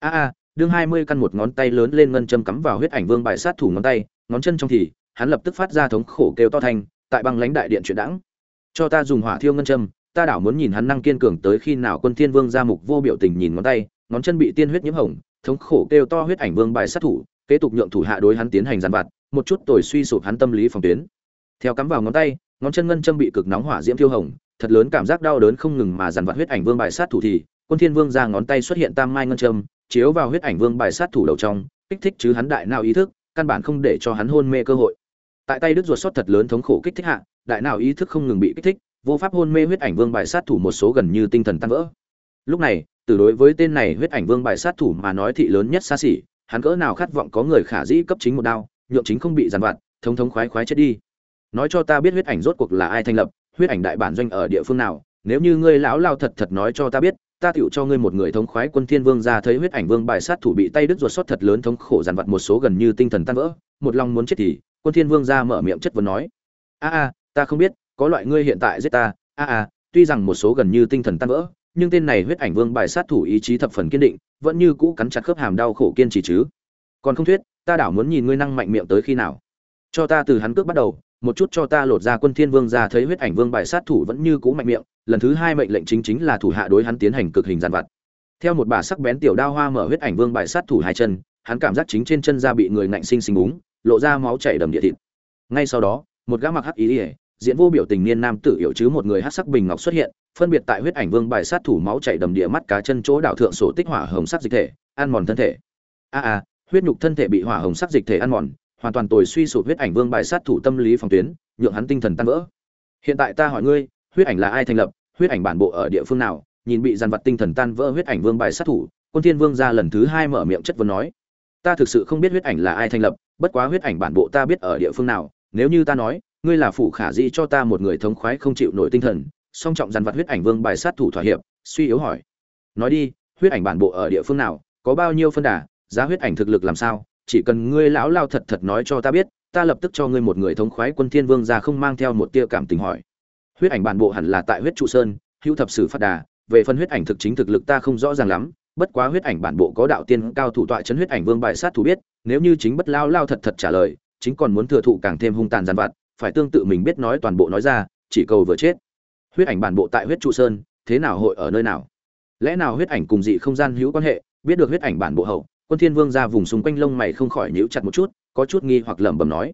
A a, đương hai mươi căn một ngón tay lớn lên ngân châm cắm vào huyết ảnh vương bài sát thủ ngón tay, ngón chân trong thì, hắn lập tức phát ra thống khổ kêu to thanh, tại băng lãnh đại điện chuyện đãng. Cho ta dùng hỏa thiêu ngân châm, ta đảo muốn nhìn hắn năng kiên cường tới khi nào quân thiên vương ra mục vô biểu tình nhìn ngón tay, ngón chân bị tiên huyết nhiễm hồng, thống khổ kêu to huyết ảnh vương bài sát thủ, kế tục nhượng thủ hạ đối hắn tiến hành giàn vặt một chút tồi suy sụp hắn tâm lý phòng tuyến. Theo cắm vào ngón tay, ngón chân ngân châm bị cực nóng hỏa diễm thiêu hồng, thật lớn cảm giác đau đớn không ngừng mà dằn vặt huyết ảnh vương bài sát thủ thì, quân thiên vương ra ngón tay xuất hiện tam mai ngân châm, chiếu vào huyết ảnh vương bài sát thủ đầu trong, kích thích chứ hắn đại não ý thức, căn bản không để cho hắn hôn mê cơ hội. Tại tay đứt ruột sót thật lớn thống khổ kích thích hạ, đại não ý thức không ngừng bị kích thích, vô pháp hôn mê huyết ảnh vương bài sát thủ một số gần như tinh thần tan vỡ. Lúc này, từ đối với tên này huyết ảnh vương bài sát thủ mà nói thị lớn nhất xa xỉ, hắn cỡ nào khát vọng có người khả dĩ cấp chính một đao nhượng chính không bị giàn vặt, thống thống khoái khoái chết đi. Nói cho ta biết huyết ảnh rốt cuộc là ai thành lập, huyết ảnh đại bản doanh ở địa phương nào, nếu như ngươi lão lao thật thật nói cho ta biết, ta tựu cho ngươi một người thống khoái quân thiên vương ra thấy huyết ảnh vương bài sát thủ bị tay đứt ruột sót thật lớn thống khổ giàn vặt một số gần như tinh thần tan vỡ, một lòng muốn chết thì, quân thiên vương ra mở miệng chất vấn nói. A a, ta không biết, có loại ngươi hiện tại giết ta, a a, tuy rằng một số gần như tinh thần tan vỡ, nhưng tên này huyết ảnh vương bài sát thủ ý chí thập phần kiên định, vẫn như cũ cắn chặt khớp hàm đau khổ kiên trì chứ. Còn không thuyết ta đảo muốn nhìn ngươi năng mạnh miệng tới khi nào. Cho ta từ hắn cước bắt đầu, một chút cho ta lột ra quân thiên vương ra thấy huyết ảnh vương bài sát thủ vẫn như cũ mạnh miệng, lần thứ hai mệnh lệnh chính chính là thủ hạ đối hắn tiến hành cực hình giàn vặt. Theo một bà sắc bén tiểu đao hoa mở huyết ảnh vương bài sát thủ hai chân, hắn cảm giác chính trên chân da bị người nạnh sinh sinh búng, lộ ra máu chảy đầm địa thịt. Ngay sau đó, một gã mặc hắc ý ỉa diễn vô biểu tình niên nam tử hiểu chứ một người hắc sắc bình ngọc xuất hiện, phân biệt tại huyết ảnh vương bài sát thủ máu chảy đầm địa mắt cá chân chỗ đảo thượng sổ tích hỏa hồng sắc dịch thể, ăn mòn thân thể. A a huyết nhục thân thể bị hỏa hồng sắc dịch thể ăn mòn, hoàn toàn tồi suy sụp huyết ảnh vương bài sát thủ tâm lý phòng tuyến, nhượng hắn tinh thần tan vỡ. Hiện tại ta hỏi ngươi, huyết ảnh là ai thành lập, huyết ảnh bản bộ ở địa phương nào, nhìn bị dàn vật tinh thần tan vỡ huyết ảnh vương bài sát thủ, quân thiên vương ra lần thứ hai mở miệng chất vấn nói. Ta thực sự không biết huyết ảnh là ai thành lập, bất quá huyết ảnh bản bộ ta biết ở địa phương nào, nếu như ta nói, ngươi là phụ khả dĩ cho ta một người thống khoái không chịu nổi tinh thần, song trọng dàn vật huyết ảnh vương bài sát thủ thỏa hiệp, suy yếu hỏi. Nói đi, huyết ảnh bản bộ ở địa phương nào, có bao nhiêu phân đà giá huyết ảnh thực lực làm sao, chỉ cần ngươi lão lao thật thật nói cho ta biết, ta lập tức cho ngươi một người thống khoái quân thiên vương ra không mang theo một tia cảm tình hỏi. Huyết ảnh bản bộ hẳn là tại huyết trụ sơn, hữu thập sử phát đà, về phần huyết ảnh thực chính thực lực ta không rõ ràng lắm, bất quá huyết ảnh bản bộ có đạo tiên cao thủ tọa chấn huyết ảnh vương bại sát thủ biết, nếu như chính bất lao lao thật thật trả lời, chính còn muốn thừa thụ càng thêm hung tàn giàn vặt, phải tương tự mình biết nói toàn bộ nói ra, chỉ cầu vừa chết. Huyết ảnh bản bộ tại huyết trụ sơn, thế nào hội ở nơi nào? Lẽ nào huyết ảnh cùng dị không gian hữu quan hệ, biết được huyết ảnh bản bộ hậu quân thiên vương ra vùng xung quanh lông mày không khỏi nhíu chặt một chút, có chút nghi hoặc lẩm bẩm nói,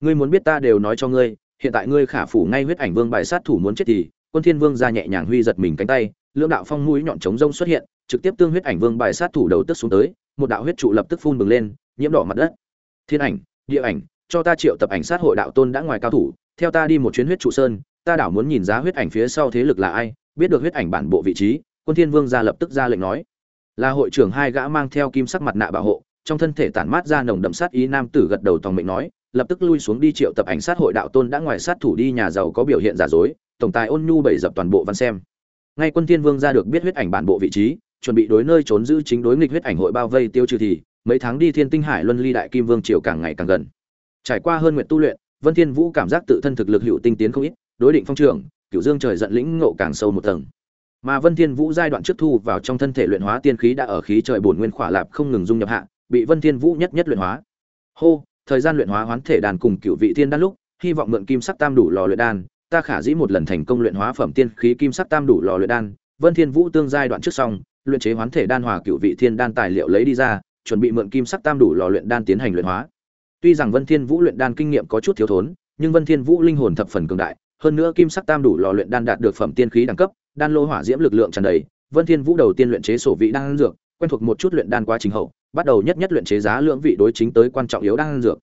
ngươi muốn biết ta đều nói cho ngươi, hiện tại ngươi khả phủ ngay huyết ảnh vương bài sát thủ muốn chết thì, quân thiên vương ra nhẹ nhàng huy giật mình cánh tay, lưỡng đạo phong mũi nhọn chống rông xuất hiện, trực tiếp tương huyết ảnh vương bài sát thủ đầu tức xuống tới, một đạo huyết trụ lập tức phun bừng lên, nhiễm đỏ mặt đất. Thiên ảnh, địa ảnh, cho ta triệu tập ảnh sát hội đạo tôn đã ngoài cao thủ, theo ta đi một chuyến huyết trụ sơn, ta đảo muốn nhìn giá huyết ảnh phía sau thế lực là ai, biết được huyết ảnh bản bộ vị trí, quân thiên vương ra lập tức ra lệnh nói là hội trưởng hai gã mang theo kim sắc mặt nạ bảo hộ, trong thân thể tản mát ra nồng đậm sát ý nam tử gật đầu tòng mệnh nói, lập tức lui xuống đi triệu tập ảnh sát hội đạo tôn đã ngoài sát thủ đi nhà giàu có biểu hiện giả dối, tổng tài ôn nhu bảy dập toàn bộ văn xem. Ngay quân thiên vương ra được biết huyết ảnh bản bộ vị trí, chuẩn bị đối nơi trốn giữ chính đối nghịch huyết ảnh hội bao vây tiêu trừ thì, mấy tháng đi thiên tinh hải luân ly đại kim vương triều càng ngày càng gần. Trải qua hơn nguyện tu luyện, vân thiên vũ cảm giác tự thân thực lực hữu tinh tiến không ít, đối định phong trưởng cửu dương trời giận lĩnh ngộ càng sâu một tầng mà vân thiên vũ giai đoạn trước thu vào trong thân thể luyện hóa tiên khí đã ở khí trời bổn nguyên khỏa lạp không ngừng dung nhập hạ, bị vân thiên vũ nhất nhất luyện hóa. Hô, thời gian luyện hóa hoán thể đàn cùng cửu vị tiên đan lúc, hy vọng mượn kim sắc tam đủ lò luyện đan, ta khả dĩ một lần thành công luyện hóa phẩm tiên khí kim sắc tam đủ lò luyện đan. Vân thiên vũ tương giai đoạn trước xong, luyện chế hoán thể đan hòa cửu vị thiên đan tài liệu lấy đi ra, chuẩn bị mượn kim sắc tam đủ lò luyện đan tiến hành luyện hóa. Tuy rằng vân thiên vũ luyện đan kinh nghiệm có chút thiếu thốn, nhưng vân thiên vũ linh hồn thập phần cường đại, hơn nữa kim sắc tam đủ lò luyện đan đạt được phẩm tiên khí đẳng cấp đan lô hỏa diễm lực lượng tràn đầy, vân thiên vũ đầu tiên luyện chế sổ vị đan dược, quen thuộc một chút luyện đan quá trình hậu, bắt đầu nhất nhất luyện chế giá lượng vị đối chính tới quan trọng yếu đan dược.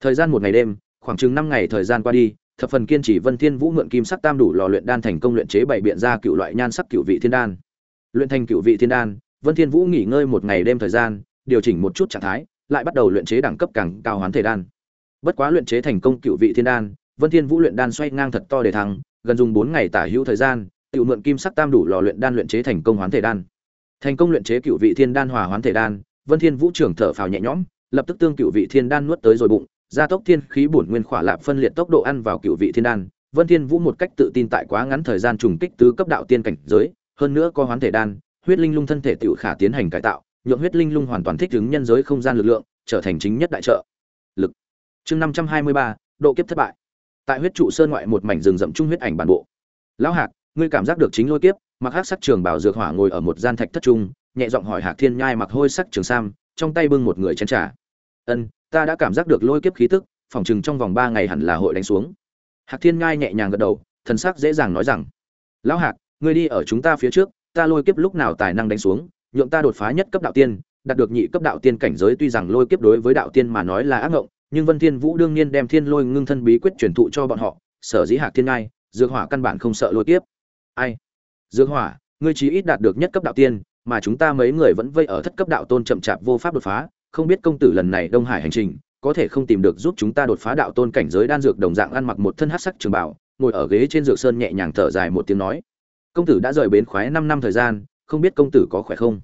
Thời gian một ngày đêm, khoảng chừng năm ngày thời gian qua đi, thập phần kiên trì vân thiên vũ mượn kim sắc tam đủ lò luyện đan thành công luyện chế bảy biện ra cựu loại nhan sắc cựu vị thiên đan. Luyện thành cựu vị thiên đan, vân thiên vũ nghỉ ngơi một ngày đêm thời gian, điều chỉnh một chút trạng thái, lại bắt đầu luyện chế đẳng cấp càng cao hoán thể đan. Bất quá luyện chế thành công cựu vị thiên đan, vân thiên vũ luyện đan xoay ngang thật to để thắng gần dùng bốn ngày tả hữu thời gian tự mượn kim sắc tam đủ lò luyện đan luyện chế thành công hoán thể đan. Thành công luyện chế cựu vị thiên đan hòa hoán thể đan, vân thiên vũ trưởng thở phào nhẹ nhõm, lập tức tương cựu vị thiên đan nuốt tới rồi bụng, gia tốc thiên khí bổn nguyên khỏa lạp phân liệt tốc độ ăn vào cựu vị thiên đan. Vân thiên vũ một cách tự tin tại quá ngắn thời gian trùng kích tứ cấp đạo tiên cảnh giới, hơn nữa có hoán thể đan, huyết linh lung thân thể tiểu khả tiến hành cải tạo, nhượng huyết linh lung hoàn toàn thích ứng nhân giới không gian lực lượng, trở thành chính nhất đại trợ. Lực. Chương năm trăm hai mươi ba, độ kiếp thất bại. Tại huyết trụ sơn ngoại một mảnh rừng rậm trung huyết ảnh bản bộ. Lão hạc ngươi cảm giác được chính lôi kiếp, mặc hắc sắc trường bảo dược hỏa ngồi ở một gian thạch thất trung, nhẹ giọng hỏi hạc thiên nhai mặc hôi sắc trường sam, trong tay bưng một người chén trà. Ân, ta đã cảm giác được lôi kiếp khí tức phỏng chừng trong vòng ba ngày hẳn là hội đánh xuống. Hạc thiên nhai nhẹ nhàng gật đầu, thần sắc dễ dàng nói rằng, lão hạc, ngươi đi ở chúng ta phía trước, ta lôi kiếp lúc nào tài năng đánh xuống, nhượng ta đột phá nhất cấp đạo tiên, đạt được nhị cấp đạo tiên cảnh giới tuy rằng lôi kiếp đối với đạo tiên mà nói là ác ngộng, nhưng vân thiên vũ đương nhiên đem thiên lôi ngưng thân bí quyết truyền thụ cho bọn họ, sở dĩ hạc thiên ngai dược hỏa căn bản không sợ lôi kiếp ai? Dương hỏa, ngươi chí ít đạt được nhất cấp đạo tiên, mà chúng ta mấy người vẫn vây ở thất cấp đạo tôn chậm chạp vô pháp đột phá. Không biết công tử lần này đông hải hành trình, có thể không tìm được giúp chúng ta đột phá đạo tôn cảnh giới đan dược đồng dạng ăn mặc một thân hắc sắc trường bảo ngồi ở ghế trên dược sơn nhẹ nhàng thở dài một tiếng nói. Công tử đã rời bến khoái năm năm thời gian, không biết công tử có khỏe không?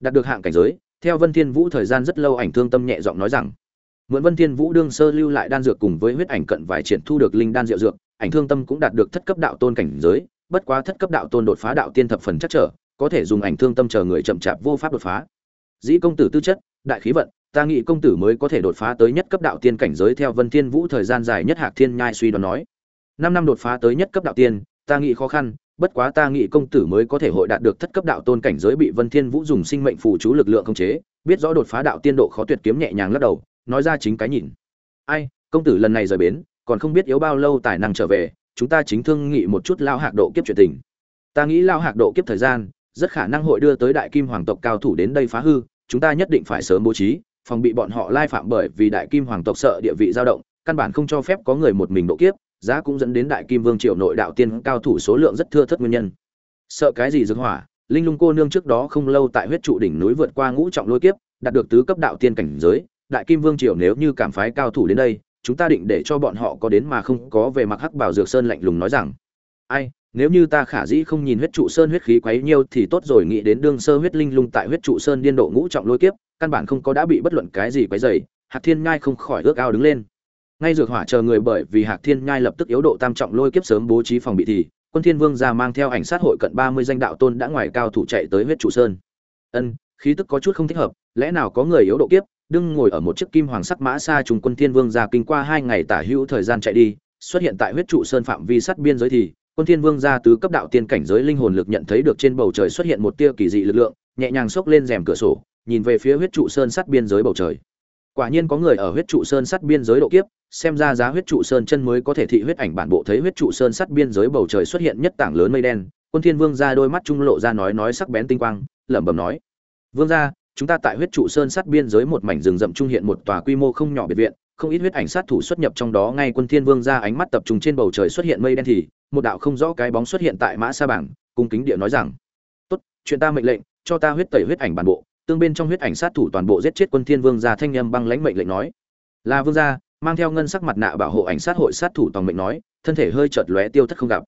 Đạt được hạng cảnh giới, theo vân thiên vũ thời gian rất lâu ảnh thương tâm nhẹ giọng nói rằng, mượn vân thiên vũ đương sơ lưu lại đan dược cùng với huyết ảnh cận vài triển thu được linh đan diệu dược, ảnh thương tâm cũng đạt được thất cấp đạo tôn cảnh giới bất quá thất cấp đạo tôn đột phá đạo tiên thập phần chắc trở có thể dùng ảnh thương tâm chờ người chậm chạp vô pháp đột phá dĩ công tử tư chất đại khí vận ta nghĩ công tử mới có thể đột phá tới nhất cấp đạo tiên cảnh giới theo vân thiên vũ thời gian dài nhất hạc thiên nhai suy đoán nói năm năm đột phá tới nhất cấp đạo tiên ta nghĩ khó khăn bất quá ta nghĩ công tử mới có thể hội đạt được thất cấp đạo tôn cảnh giới bị Vân Thiên Vũ dùng sinh mệnh phù chú lực lượng khống chế, biết rõ đột phá đạo tiên độ khó tuyệt kiếm nhẹ nhàng lắc đầu, nói ra chính cái nhìn. Ai, công tử lần này rời bến, còn không biết yếu bao lâu tài năng trở về, chúng ta chính thương nghị một chút lao hạc độ kiếp chuyện tình. Ta nghĩ lao hạc độ kiếp thời gian, rất khả năng hội đưa tới đại kim hoàng tộc cao thủ đến đây phá hư, chúng ta nhất định phải sớm bố trí, phòng bị bọn họ lai phạm bởi vì đại kim hoàng tộc sợ địa vị dao động, căn bản không cho phép có người một mình độ kiếp, giá cũng dẫn đến đại kim vương triều nội đạo tiên cao thủ số lượng rất thưa thất nguyên nhân sợ cái gì dương hỏa linh lung cô nương trước đó không lâu tại huyết trụ đỉnh núi vượt qua ngũ trọng lôi kiếp đạt được tứ cấp đạo tiên cảnh giới đại kim vương triều nếu như cảm phái cao thủ đến đây chúng ta định để cho bọn họ có đến mà không có về mặc hắc bảo dược sơn lạnh lùng nói rằng, ai, nếu như ta khả dĩ không nhìn huyết trụ sơn huyết khí quấy nhiêu thì tốt rồi, nghĩ đến đương sơ huyết linh lung tại huyết trụ sơn điên độ ngũ trọng lôi kiếp, căn bản không có đã bị bất luận cái gì quấy dày hạc thiên ngai không khỏi ước ao đứng lên. Ngay dược hỏa chờ người bởi vì hạc thiên nhai lập tức yếu độ tam trọng lôi kiếp sớm bố trí phòng bị thì, quân thiên vương ra mang theo ảnh sát hội cận 30 danh đạo tôn đã ngoài cao thủ chạy tới huyết trụ sơn. Ân, khí tức có chút không thích hợp, lẽ nào có người yếu độ kiếp đương ngồi ở một chiếc kim hoàng sắc mã xa trùng quân thiên vương gia kinh qua hai ngày tả hữu thời gian chạy đi, xuất hiện tại huyết trụ sơn phạm vi sát biên giới thì, quân thiên vương gia tứ cấp đạo tiên cảnh giới linh hồn lực nhận thấy được trên bầu trời xuất hiện một tia kỳ dị lực lượng, nhẹ nhàng xốc lên rèm cửa sổ, nhìn về phía huyết trụ sơn sát biên giới bầu trời. Quả nhiên có người ở huyết trụ sơn sát biên giới độ kiếp, xem ra giá huyết trụ sơn chân mới có thể thị huyết ảnh bản bộ thấy huyết trụ sơn sắt biên giới bầu trời xuất hiện nhất tảng lớn mây đen, quân thiên vương ra đôi mắt trung lộ ra nói nói sắc bén tinh quang, lẩm bẩm nói, vương gia chúng ta tại huyết trụ sơn sắt biên giới một mảnh rừng rậm trung hiện một tòa quy mô không nhỏ biệt viện, không ít huyết ảnh sát thủ xuất nhập trong đó, ngay quân thiên vương ra ánh mắt tập trung trên bầu trời xuất hiện mây đen thì, một đạo không rõ cái bóng xuất hiện tại mã sa bảng, cung kính địa nói rằng, tốt, chuyện ta mệnh lệnh, cho ta huyết tẩy huyết ảnh bản bộ. Tương bên trong huyết ảnh sát thủ toàn bộ giết chết quân thiên vương gia thanh nhâm băng lãnh mệnh lệnh nói. Là vương gia, mang theo ngân sắc mặt nạ bảo hộ ảnh sát hội sát thủ toàn mệnh nói, thân thể hơi chợt lóe tiêu thất không gặp.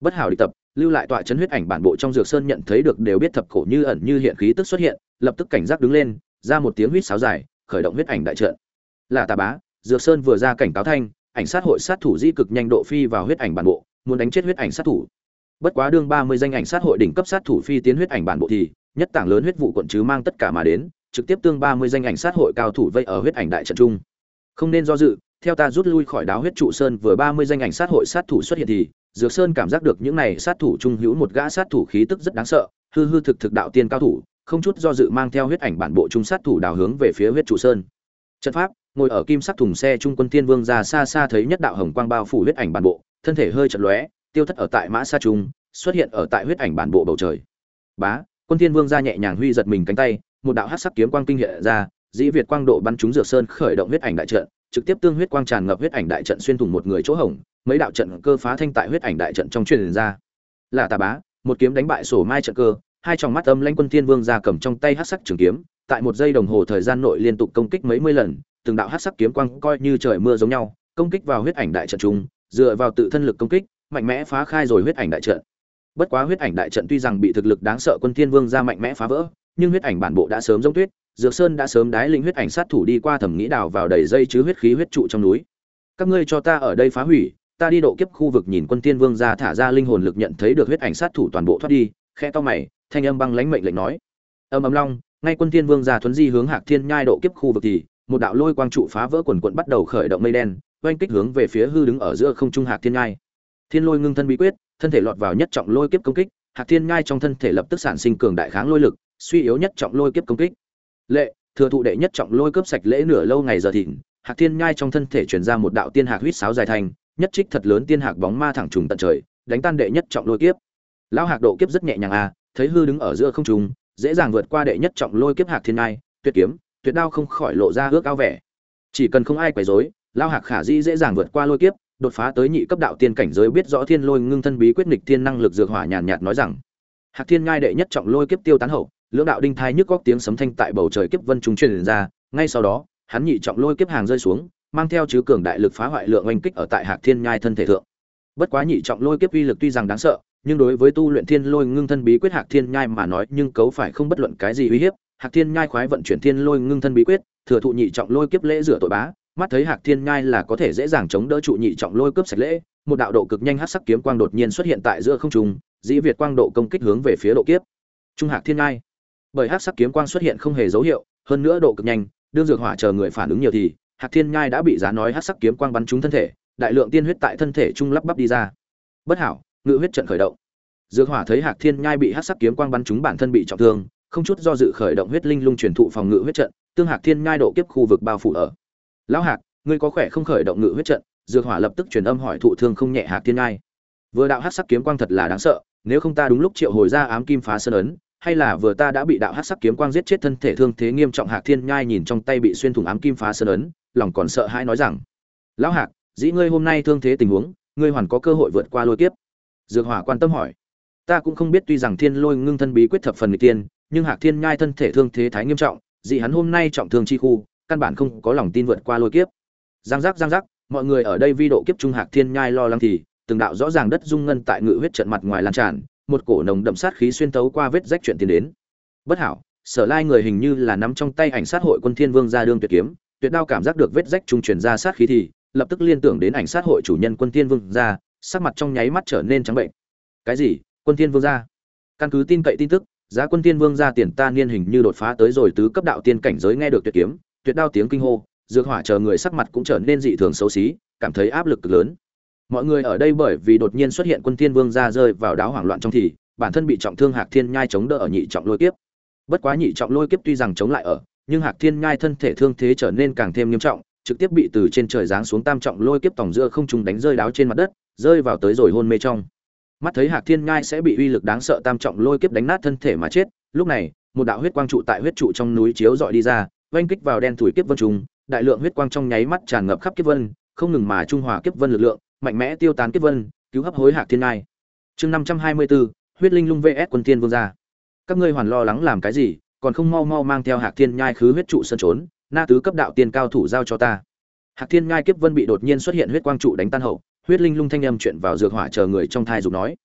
Bất hảo đi tập lưu lại tọa chấn huyết ảnh bản bộ trong dược sơn nhận thấy được đều biết thập cổ như ẩn như hiện khí tức xuất hiện, lập tức cảnh giác đứng lên, ra một tiếng huýt sáo dài, khởi động huyết ảnh đại trận. Là tà bá, dược sơn vừa ra cảnh cáo thanh, ảnh sát hội sát thủ di cực nhanh độ phi vào huyết ảnh bản bộ, muốn đánh chết huyết ảnh sát thủ. Bất quá đương ba mươi danh ảnh sát hội đỉnh cấp sát thủ phi tiến huyết ảnh bản bộ thì, nhất tảng lớn huyết vụ quận chứ mang tất cả mà đến, trực tiếp tương ba mươi danh ảnh sát hội cao thủ vây ở huyết ảnh đại trận trung không nên do dự, theo ta rút lui khỏi đáo huyết trụ sơn vừa ba mươi danh ảnh sát hội sát thủ xuất hiện thì dược sơn cảm giác được những này sát thủ trung hữu một gã sát thủ khí tức rất đáng sợ, hư hư thực thực đạo tiên cao thủ, không chút do dự mang theo huyết ảnh bản bộ trung sát thủ đào hướng về phía huyết trụ sơn. Trận pháp, ngồi ở kim sắc thùng xe trung quân tiên vương ra xa xa thấy nhất đạo hồng quang bao phủ huyết ảnh bản bộ, thân thể hơi chật lóe, tiêu thất ở tại mã xa trung, xuất hiện ở tại huyết ảnh bản bộ bầu trời. Bá, quân tiên vương ra nhẹ nhàng huy giật mình cánh tay, một đạo hắc sắc kiếm quang kinh hiện ra, dĩ việt quang độ bắn trúng dược sơn khởi động huyết ảnh đại trận trực tiếp tương huyết quang tràn ngập huyết ảnh đại trận xuyên thủng một người chỗ hổng, mấy đạo trận cơ phá thanh tại huyết ảnh đại trận trong truyền ra. Là tà bá, một kiếm đánh bại sổ mai trận cơ, hai tròng mắt âm lãnh quân thiên vương ra cầm trong tay hắc sắc trường kiếm, tại một giây đồng hồ thời gian nội liên tục công kích mấy mươi lần, từng đạo hắc sắc kiếm quang coi như trời mưa giống nhau, công kích vào huyết ảnh đại trận trung dựa vào tự thân lực công kích, mạnh mẽ phá khai rồi huyết ảnh đại trận. Bất quá huyết ảnh đại trận tuy rằng bị thực lực đáng sợ quân thiên vương ra mạnh mẽ phá vỡ, nhưng huyết ảnh bản bộ đã sớm giống tuyết dược sơn đã sớm đái linh huyết ảnh sát thủ đi qua thẩm nghĩ đào vào đầy dây chứ huyết khí huyết trụ trong núi. Các ngươi cho ta ở đây phá hủy, ta đi độ kiếp khu vực nhìn quân tiên vương ra thả ra linh hồn lực nhận thấy được huyết ảnh sát thủ toàn bộ thoát đi, Khẽ to mày, thanh âm băng lãnh mệnh lệnh nói. Âm ầm long, ngay quân tiên vương ra thuấn di hướng hạc thiên nhai độ kiếp khu vực thì, một đạo lôi quang trụ phá vỡ quần quần bắt đầu khởi động mây đen, oanh kích hướng về phía hư đứng ở giữa không trung hạc thiên nhai. Thiên lôi ngưng thân bí quyết, thân thể lọt vào nhất trọng lôi kiếp công kích, hạc thiên nhai trong thân thể lập tức sản sinh cường đại kháng lôi lực, suy yếu nhất trọng lôi kiếp công kích lệ, thừa thụ đệ nhất trọng lôi cướp sạch lễ nửa lâu ngày giờ thìn hạc thiên nhai trong thân thể truyền ra một đạo tiên hạc huýt sáo dài thành, nhất trích thật lớn tiên hạc bóng ma thẳng trùng tận trời, đánh tan đệ nhất trọng lôi kiếp. Lão hạc độ kiếp rất nhẹ nhàng à thấy hư đứng ở giữa không trung, dễ dàng vượt qua đệ nhất trọng lôi kiếp hạc thiên nhai, tuyệt kiếm, tuyệt đao không khỏi lộ ra ước ao vẻ. Chỉ cần không ai quấy rối, lão hạc khả di dễ dàng vượt qua lôi kiếp, đột phá tới nhị cấp đạo tiên cảnh giới biết rõ thiên lôi ngưng thân bí quyết nghịch thiên năng lực dược hỏa nhàn nhạt nói rằng, hạc thiên nhai đệ nhất trọng lôi kiếp tiêu tán hậu lưỡng đạo đinh thai nhức góc tiếng sấm thanh tại bầu trời kiếp vân trung truyền ra, ngay sau đó, hắn nhị trọng lôi kiếp hàng rơi xuống, mang theo chứ cường đại lực phá hoại lượng oanh kích ở tại hạc thiên nhai thân thể thượng. Bất quá nhị trọng lôi kiếp uy lực tuy rằng đáng sợ, nhưng đối với tu luyện thiên lôi ngưng thân bí quyết hạc thiên nhai mà nói, nhưng cấu phải không bất luận cái gì uy hiếp. Hạc thiên nhai khoái vận chuyển thiên lôi ngưng thân bí quyết, thừa thụ nhị trọng lôi kiếp lễ rửa tội bá, mắt thấy hạc thiên nhai là có thể dễ dàng chống đỡ trụ nhị trọng lôi cướp sạch lễ, một đạo độ cực nhanh hát sắc kiếm quang đột nhiên xuất hiện tại giữa không trung, dĩ việt quang độ công kích hướng về phía độ kiếp. Trung hạc thiên nhai bởi hắc sắc kiếm quang xuất hiện không hề dấu hiệu, hơn nữa độ cực nhanh, đương dược hỏa chờ người phản ứng nhiều thì, hạc thiên nhai đã bị giá nói hắc sắc kiếm quang bắn trúng thân thể, đại lượng tiên huyết tại thân thể trung lắp bắp đi ra. Bất hảo, ngự huyết trận khởi động. Dược hỏa thấy hạc thiên nhai bị hắc sắc kiếm quang bắn trúng bản thân bị trọng thương, không chút do dự khởi động huyết linh lung truyền thụ phòng ngự huyết trận, tương hạc thiên nhai độ kiếp khu vực bao phủ ở. Lão hạc, ngươi có khỏe không? khởi động ngự huyết trận, dược hỏa lập tức truyền âm hỏi thụ thương không nhẹ hạc thiên nhai. Vừa đạo hắc sắc kiếm quang thật là đáng sợ, nếu không ta đúng lúc triệu hồi ra ám kim phá sơn ấn hay là vừa ta đã bị đạo hắc sắc kiếm quang giết chết thân thể thương thế nghiêm trọng hạc thiên nhai nhìn trong tay bị xuyên thủng ám kim phá sơn ấn, lòng còn sợ hãi nói rằng, lão hạc, dĩ ngươi hôm nay thương thế tình huống, ngươi hoàn có cơ hội vượt qua lôi kiếp? Dược hỏa quan tâm hỏi. Ta cũng không biết tuy rằng thiên lôi ngưng thân bí quyết thập phần người tiên, nhưng hạc thiên nhai thân thể thương thế thái nghiêm trọng dị hắn hôm nay trọng thương chi khu, căn bản không có lòng tin vượt qua lôi kiếp. Giang giác giang giác, mọi người ở đây vi độ kiếp trung hạc thiên nhai lo lắng thì, từng đạo rõ ràng đất dung ngân tại ngự huyết trận mặt ngoài lan tràn một cổ nồng đậm sát khí xuyên tấu qua vết rách chuyện tiến đến. Bất hảo, sở lai người hình như là nắm trong tay ảnh sát hội quân thiên vương ra đương tuyệt kiếm, tuyệt đao cảm giác được vết rách trung truyền ra sát khí thì, lập tức liên tưởng đến ảnh sát hội chủ nhân quân thiên vương ra, sắc mặt trong nháy mắt trở nên trắng bệnh. Cái gì? Quân thiên vương ra? Căn cứ tin cậy tin tức, giá quân thiên vương ra tiền ta niên hình như đột phá tới rồi tứ cấp đạo tiên cảnh giới nghe được tuyệt kiếm, tuyệt đao tiếng kinh hô, dược hỏa chờ người sắc mặt cũng trở nên dị thường xấu xí, cảm thấy áp lực cực lớn mọi người ở đây bởi vì đột nhiên xuất hiện quân thiên vương ra rơi vào đáo hoảng loạn trong thì, bản thân bị trọng thương hạc thiên nhai chống đỡ ở nhị trọng lôi kiếp. Bất quá nhị trọng lôi kiếp tuy rằng chống lại ở, nhưng hạc thiên nhai thân thể thương thế trở nên càng thêm nghiêm trọng, trực tiếp bị từ trên trời giáng xuống tam trọng lôi kiếp tổng giữa không trung đánh rơi đáo trên mặt đất, rơi vào tới rồi hôn mê trong. Mắt thấy hạc thiên nhai sẽ bị uy lực đáng sợ tam trọng lôi kiếp đánh nát thân thể mà chết, lúc này, một đạo huyết quang trụ tại huyết trụ trong núi chiếu dọi đi ra, oanh kích vào đen thủi kiếp vân trùng, đại lượng huyết quang trong nháy mắt tràn ngập khắp kiếp vân, không ngừng mà trung hòa kiếp vân lực lượng mạnh mẽ tiêu tán kiếp vân, cứu hấp hối hạc thiên ngai. Chương năm trăm hai mươi bốn huyết linh lung vs quân thiên vương gia. Các ngươi hoàn lo lắng làm cái gì, còn không mau mau mang theo hạc thiên nhai khứ huyết trụ sân trốn, na tứ cấp đạo tiên cao thủ giao cho ta. Hạc thiên nhai kiếp vân bị đột nhiên xuất hiện huyết quang trụ đánh tan hậu, huyết linh lung thanh âm chuyện vào dược hỏa chờ người trong thai dục nói.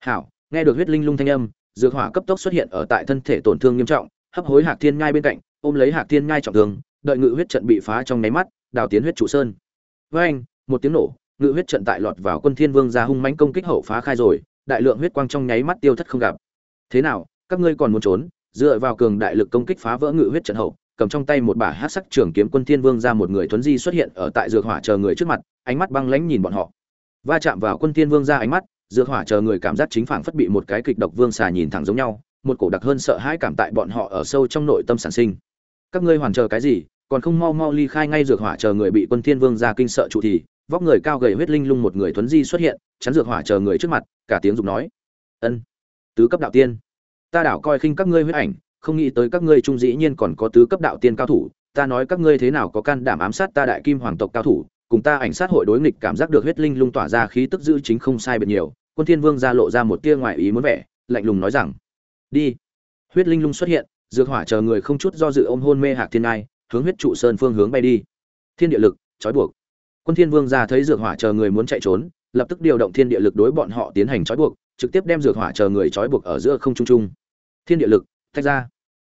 Hảo, nghe được huyết linh lung thanh âm, dược hỏa cấp tốc xuất hiện ở tại thân thể tổn thương nghiêm trọng, hấp hối hạc thiên nhai bên cạnh, ôm lấy hạc thiên nhai trọng thương, đợi ngự huyết trận bị phá trong nháy mắt, đào tiến huyết trụ sơn. Với anh một tiếng nổ ngự huyết trận tại lọt vào quân thiên vương ra hung mãnh công kích hậu phá khai rồi, đại lượng huyết quang trong nháy mắt tiêu thất không gặp. Thế nào, các ngươi còn muốn trốn? Dựa vào cường đại lực công kích phá vỡ ngự huyết trận hậu, cầm trong tay một bả hắc sắc trường kiếm quân thiên vương ra một người thuấn di xuất hiện ở tại dược hỏa chờ người trước mặt, ánh mắt băng lãnh nhìn bọn họ. Va chạm vào quân thiên vương ra ánh mắt, dược hỏa chờ người cảm giác chính phảng phất bị một cái kịch độc vương xà nhìn thẳng giống nhau, một cổ đặc hơn sợ hãi cảm tại bọn họ ở sâu trong nội tâm sản sinh. Các ngươi hoàn chờ cái gì, còn không mau mau ly khai ngay dược hỏa chờ người bị quân thiên vương ra kinh sợ trụ thì vóc người cao gầy huyết linh lung một người thuấn di xuất hiện, chắn dược hỏa chờ người trước mặt, cả tiếng dục nói, ân, tứ cấp đạo tiên, ta đảo coi khinh các ngươi huyết ảnh, không nghĩ tới các ngươi trung dĩ nhiên còn có tứ cấp đạo tiên cao thủ, ta nói các ngươi thế nào có can đảm ám sát ta đại kim hoàng tộc cao thủ, cùng ta ảnh sát hội đối nghịch cảm giác được huyết linh lung tỏa ra khí tức giữ chính không sai biệt nhiều. Quân thiên vương ra lộ ra một tia ngoại ý muốn vẻ, lạnh lùng nói rằng, đi. Huyết linh lung xuất hiện, dược hỏa chờ người không chút do dự ôm hôn mê hạc thiên ngai, hướng huyết trụ sơn phương hướng bay đi. Thiên địa lực, trói buộc quân thiên vương ra thấy dược hỏa chờ người muốn chạy trốn, lập tức điều động thiên địa lực đối bọn họ tiến hành trói buộc, trực tiếp đem dược hỏa chờ người trói buộc ở giữa không trung trung. Thiên địa lực tách ra.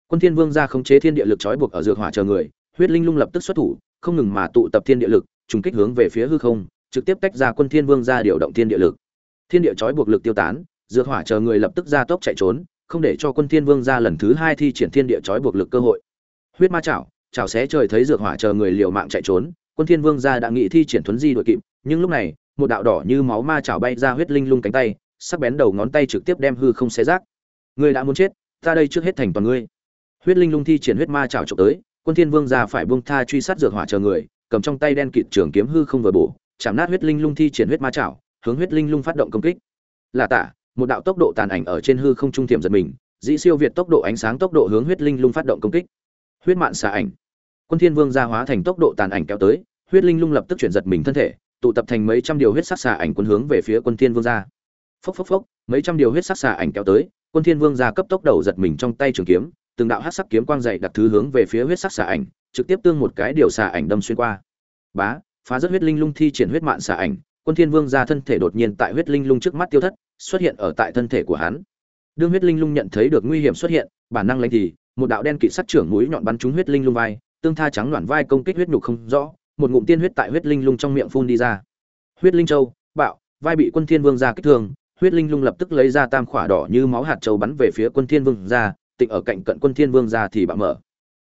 Quân thiên vương ra khống chế thiên địa lực trói buộc ở dược hỏa chờ người, huyết linh lung lập tức xuất thủ, không ngừng mà tụ tập thiên địa lực, trùng kích hướng về phía hư không, trực tiếp tách ra quân thiên vương ra điều động thiên địa lực. Thiên địa trói buộc lực tiêu tán, dược hỏa chờ người lập tức ra tốc chạy trốn, không để cho quân thiên vương ra lần thứ hai thi triển thiên địa trói buộc lực cơ hội. Huyết ma chảo chảo xé trời thấy dược hỏa chờ người liều mạng chạy trốn quân thiên vương gia đã nghĩ thi triển thuấn di đội kịp, nhưng lúc này, một đạo đỏ như máu ma chảo bay ra huyết linh lung cánh tay, sắc bén đầu ngón tay trực tiếp đem hư không xé rác. Ngươi đã muốn chết, ta đây trước hết thành toàn ngươi. Huyết linh lung thi triển huyết ma chảo trộm tới, quân thiên vương gia phải buông tha truy sát dược hỏa chờ người, cầm trong tay đen kịt trường kiếm hư không vừa bổ, chạm nát huyết linh lung thi triển huyết ma chảo, hướng huyết linh lung phát động công kích. Là tả, một đạo tốc độ tàn ảnh ở trên hư không trung tiềm giật mình, dĩ siêu việt tốc độ ánh sáng tốc độ hướng huyết linh lung phát động công kích. Huyết mạn xà ảnh quân thiên vương gia hóa thành tốc độ tàn ảnh kéo tới, huyết linh lung lập tức chuyển giật mình thân thể, tụ tập thành mấy trăm điều huyết sắc xà ảnh quân hướng về phía quân thiên vương gia. phốc phốc phốc, mấy trăm điều huyết sắc xà ảnh kéo tới, quân thiên vương gia cấp tốc đầu giật mình trong tay trường kiếm, từng đạo hắc sắc kiếm quang dày đặc thứ hướng về phía huyết sắc xà ảnh, trực tiếp tương một cái điều xà ảnh đâm xuyên qua bá, phá rất huyết linh lung thi triển huyết mạn xà ảnh, quân thiên vương gia thân thể đột nhiên tại huyết linh lung trước mắt tiêu thất, xuất hiện ở tại thân thể của hắn đương huyết linh lung nhận thấy được nguy hiểm xuất hiện, bản năng lãnh thì, một đạo đen kỵ sắc trưởng mũi nhọn bắn trúng huyết linh lung vai tương tha trắng loạn vai công kích huyết nhục không rõ, một ngụm tiên huyết tại huyết linh lung trong miệng phun đi ra. Huyết linh châu, bạo, vai bị quân thiên vương ra kích thương huyết linh lung lập tức lấy ra tam khỏa đỏ như máu hạt châu bắn về phía quân thiên vương ra, tịnh ở cạnh cận quân thiên vương ra thì bạo mở.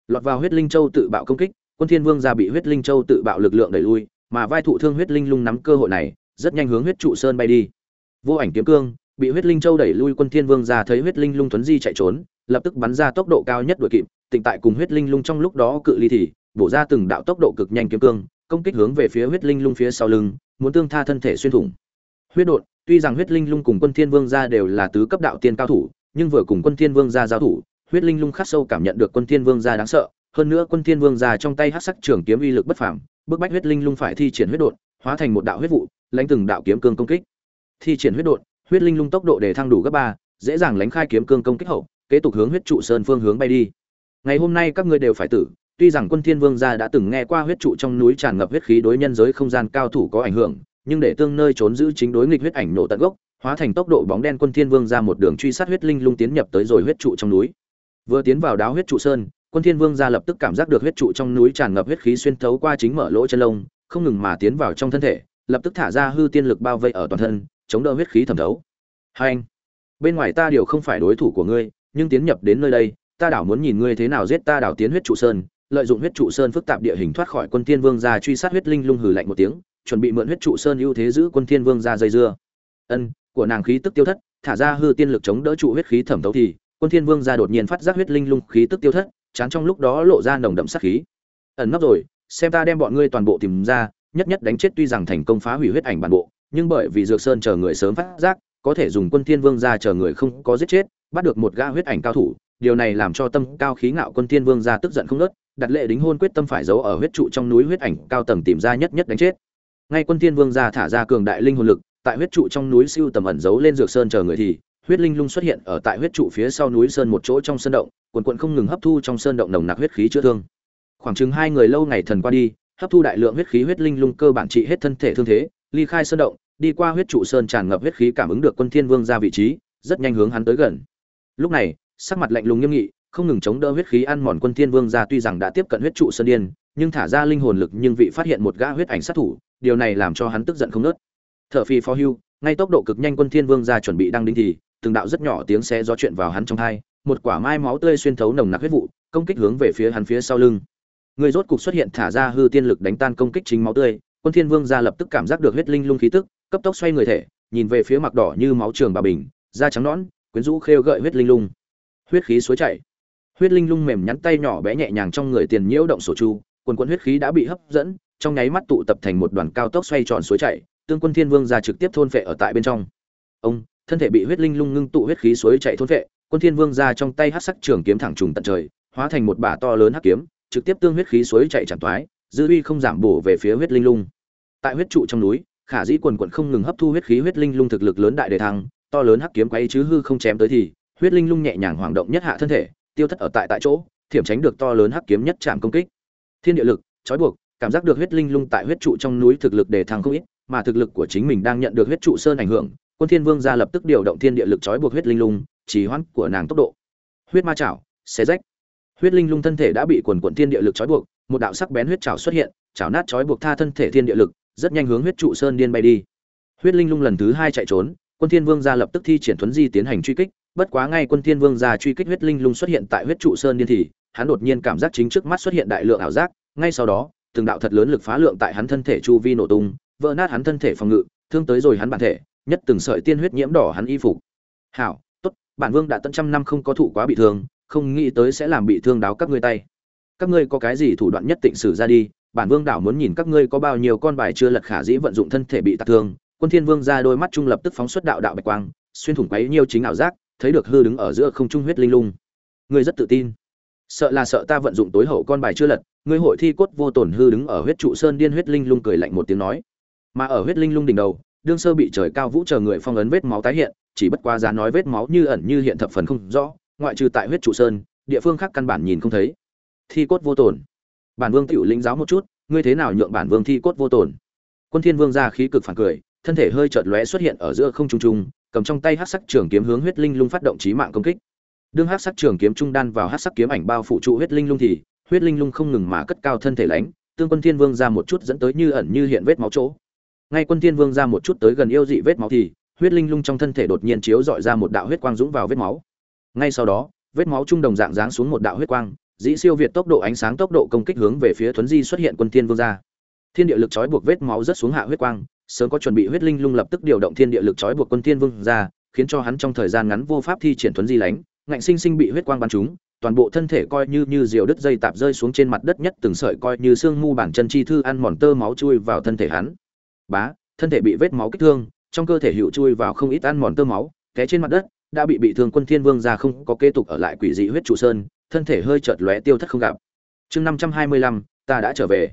Lọt vào huyết linh châu tự bạo công kích, quân thiên vương ra bị huyết linh châu tự bạo lực lượng đẩy lui, mà vai thụ thương huyết linh lung nắm cơ hội này, rất nhanh hướng huyết trụ sơn bay đi. Vô ảnh kiếm cương, bị huyết linh châu đẩy lui quân thiên vương ra thấy huyết linh lung tuấn di chạy trốn lập tức bắn ra tốc độ cao nhất đuổi kịp tịnh tại cùng huyết linh lung trong lúc đó cự ly thì bổ ra từng đạo tốc độ cực nhanh kiếm cương, công kích hướng về phía huyết linh lung phía sau lưng, muốn tương tha thân thể xuyên thủng. Huyết đột tuy rằng huyết linh lung cùng quân thiên vương gia đều là tứ cấp đạo tiên cao thủ, nhưng vừa cùng quân thiên vương gia giao thủ, huyết linh lung khắc sâu cảm nhận được quân thiên vương gia đáng sợ, hơn nữa quân thiên vương gia trong tay hắc sắc trường kiếm uy lực bất phàm, bức bách huyết linh lung phải thi triển huyết đột hóa thành một đạo huyết vụ lãnh từng đạo kiếm cương công kích. Thi triển huyết đột huyết linh lung tốc độ để thăng đủ gấp ba, dễ dàng lánh khai kiếm cương công kích hậu kế tục hướng huyết trụ sơn phương hướng bay đi. Ngày hôm nay các ngươi đều phải tử, tuy rằng quân thiên vương gia đã từng nghe qua huyết trụ trong núi tràn ngập huyết khí đối nhân giới không gian cao thủ có ảnh hưởng, nhưng để tương nơi trốn giữ chính đối nghịch huyết ảnh nổ tận gốc, hóa thành tốc độ bóng đen quân thiên vương ra một đường truy sát huyết linh lung tiến nhập tới rồi huyết trụ trong núi. Vừa tiến vào đáo huyết trụ sơn, quân thiên vương ra lập tức cảm giác được huyết trụ trong núi tràn ngập huyết khí xuyên thấu qua chính mở lỗ chân lông, không ngừng mà tiến vào trong thân thể, lập tức thả ra hư tiên lực bao vây ở toàn thân, chống đỡ huyết khí thẩm thấu. Hai anh, bên ngoài ta điều không phải đối thủ của ngươi nhưng tiến nhập đến nơi đây, ta đảo muốn nhìn ngươi thế nào giết ta đảo tiến huyết trụ sơn, lợi dụng huyết trụ sơn phức tạp địa hình thoát khỏi quân thiên vương gia truy sát huyết linh lung hừ lạnh một tiếng, chuẩn bị mượn huyết trụ sơn ưu thế giữ quân thiên vương gia dây dưa. Ân, của nàng khí tức tiêu thất, thả ra hư tiên lực chống đỡ trụ huyết khí thẩm thấu thì, quân thiên vương gia đột nhiên phát giác huyết linh lung khí tức tiêu thất, chán trong lúc đó lộ ra nồng đậm sát khí. Ẩn nấp rồi, xem ta đem bọn ngươi toàn bộ tìm ra, nhất nhất đánh chết tuy rằng thành công phá hủy huyết ảnh bản bộ, nhưng bởi vì dược sơn chờ người sớm phát giác, có thể dùng quân thiên vương gia chờ người không có giết chết bắt được một gã huyết ảnh cao thủ, điều này làm cho tâm cao khí ngạo quân thiên vương ra tức giận không nớt đặt lệ đính hôn quyết tâm phải giấu ở huyết trụ trong núi huyết ảnh cao tầng tìm ra nhất nhất đánh chết. Ngay quân thiên vương ra thả ra cường đại linh hồn lực, tại huyết trụ trong núi siêu tầm ẩn giấu lên dược sơn chờ người thì, huyết linh lung xuất hiện ở tại huyết trụ phía sau núi sơn một chỗ trong sơn động, quần quận không ngừng hấp thu trong sơn động nồng nặc huyết khí chữa thương. Khoảng chừng hai người lâu ngày thần qua đi, hấp thu đại lượng huyết khí huyết linh lung cơ bản trị hết thân thể thương thế, ly khai sơn động, đi qua huyết trụ sơn tràn ngập huyết khí cảm ứng được quân thiên vương ra vị trí, rất nhanh hướng hắn tới gần lúc này, sắc mặt lạnh lùng nghiêm nghị, không ngừng chống đỡ huyết khí ăn mòn quân thiên vương ra tuy rằng đã tiếp cận huyết trụ sơn điên, nhưng thả ra linh hồn lực nhưng vị phát hiện một gã huyết ảnh sát thủ, điều này làm cho hắn tức giận không nớt thợ phi phó hưu, ngay tốc độ cực nhanh quân thiên vương ra chuẩn bị đăng đinh thì, từng đạo rất nhỏ tiếng xe gió chuyện vào hắn trong hai, một quả mai máu tươi xuyên thấu nồng nặc huyết vụ, công kích hướng về phía hắn phía sau lưng. Người rốt cục xuất hiện thả ra hư tiên lực đánh tan công kích chính máu tươi, quân thiên vương ra lập tức cảm giác được huyết linh lung khí tức, cấp tốc xoay người thể, nhìn về phía mặt đỏ như máu trường bà bình, da trắng nõn quyến rũ khêu gợi huyết linh lung. Huyết khí suối chảy. Huyết linh lung mềm nhắn tay nhỏ bé nhẹ nhàng trong người tiền nhiễu động sổ chu, quần quân huyết khí đã bị hấp dẫn, trong nháy mắt tụ tập thành một đoàn cao tốc xoay tròn suối chảy, tương quân thiên vương ra trực tiếp thôn phệ ở tại bên trong. Ông, thân thể bị huyết linh lung ngưng tụ huyết khí suối chảy thôn phệ, quân thiên vương ra trong tay hắc sắc trường kiếm thẳng trùng tận trời, hóa thành một bả to lớn hắc kiếm, trực tiếp tương huyết khí suối chảy chản toái, dư uy không giảm bổ về phía huyết linh lung. Tại huyết trụ trong núi, khả dĩ quần quận không ngừng hấp thu huyết khí huyết linh lung thực lực lớn đại đề thăng to lớn hắc kiếm quay chứ hư không chém tới thì, huyết linh lung nhẹ nhàng hoảng động nhất hạ thân thể, tiêu thất ở tại tại chỗ, thiểm tránh được to lớn hắc kiếm nhất chạm công kích. Thiên địa lực, trói buộc, cảm giác được huyết linh lung tại huyết trụ trong núi thực lực đề thăng không ít, mà thực lực của chính mình đang nhận được huyết trụ sơn ảnh hưởng, quân thiên vương ra lập tức điều động thiên địa lực trói buộc huyết linh lung chỉ hoãn của nàng tốc độ. Huyết ma chảo, xé rách. Huyết linh lung thân thể đã bị quần quần thiên địa lực trói buộc, một đạo sắc bén huyết chảo xuất hiện, chảo nát trói buộc tha thân thể thiên địa lực, rất nhanh hướng huyết trụ sơn điên bay đi. Huyết linh lung lần thứ hai chạy trốn quân thiên vương gia lập tức thi triển thuấn di tiến hành truy kích, bất quá ngay quân thiên vương gia truy kích huyết linh lung xuất hiện tại huyết trụ sơn điên thì, hắn đột nhiên cảm giác chính trước mắt xuất hiện đại lượng ảo giác, ngay sau đó, từng đạo thật lớn lực phá lượng tại hắn thân thể chu vi nổ tung, vỡ nát hắn thân thể phòng ngự, thương tới rồi hắn bản thể, nhất từng sợi tiên huyết nhiễm đỏ hắn y phục. Hảo, tốt, bản vương đã tận trăm năm không có thụ quá bị thương, không nghĩ tới sẽ làm bị thương đáo các ngươi tay. Các ngươi có cái gì thủ đoạn nhất tịnh sử ra đi, bản vương đảo muốn nhìn các ngươi có bao nhiêu con bài chưa lật khả dĩ vận dụng thân thể bị tạc thương quân thiên vương ra đôi mắt trung lập tức phóng xuất đạo đạo bạch quang, xuyên thủng quấy nhiêu chính ảo giác, thấy được hư đứng ở giữa không trung huyết linh lung. Ngươi rất tự tin. Sợ là sợ ta vận dụng tối hậu con bài chưa lật, ngươi hội thi cốt vô tổn hư đứng ở huyết trụ sơn điên huyết linh lung cười lạnh một tiếng nói. Mà ở huyết linh lung đỉnh đầu, đương sơ bị trời cao vũ chờ người phong ấn vết máu tái hiện, chỉ bất quá giá nói vết máu như ẩn như hiện thập phần không rõ, ngoại trừ tại huyết trụ sơn, địa phương khác căn bản nhìn không thấy. Thi cốt vô tổn. Bản vương tiểu lĩnh giáo một chút, ngươi thế nào nhượng bản vương thi cốt vô tổn? Quân thiên vương ra khí cực phản cười thân thể hơi chợt lóe xuất hiện ở giữa không trung trung, cầm trong tay hắc sắc trường kiếm hướng huyết linh lung phát động chí mạng công kích. Đương hắc sắc trường kiếm trung đan vào hắc sắc kiếm ảnh bao phủ trụ huyết linh lung thì, huyết linh lung không ngừng mà cất cao thân thể lánh tương quân thiên vương ra một chút dẫn tới như ẩn như hiện vết máu chỗ. Ngay quân thiên vương ra một chút tới gần yêu dị vết máu thì, huyết linh lung trong thân thể đột nhiên chiếu dọi ra một đạo huyết quang dũng vào vết máu. Ngay sau đó, vết máu trung đồng dạng giáng xuống một đạo huyết quang, dĩ siêu việt tốc độ ánh sáng tốc độ công kích hướng về phía thuấn di xuất hiện quân thiên vương ra. Thiên địa lực chói buộc vết máu rất xuống hạ huyết quang sớm có chuẩn bị huyết linh lung lập tức điều động thiên địa lực trói buộc quân thiên vương ra, khiến cho hắn trong thời gian ngắn vô pháp thi triển thuấn di lánh, ngạnh sinh sinh bị huyết quang bắn trúng, toàn bộ thân thể coi như như diều đứt dây tạp rơi xuống trên mặt đất nhất từng sợi coi như xương mu bản chân chi thư ăn mòn tơ máu chui vào thân thể hắn. Bá, thân thể bị vết máu kích thương, trong cơ thể hiệu chui vào không ít ăn mòn tơ máu, té trên mặt đất, đã bị bị thương quân thiên vương ra không có kế tục ở lại quỷ dị huyết trụ sơn, thân thể hơi chợt lóe tiêu thất không gặp. Chương năm trăm hai mươi lăm, ta đã trở về.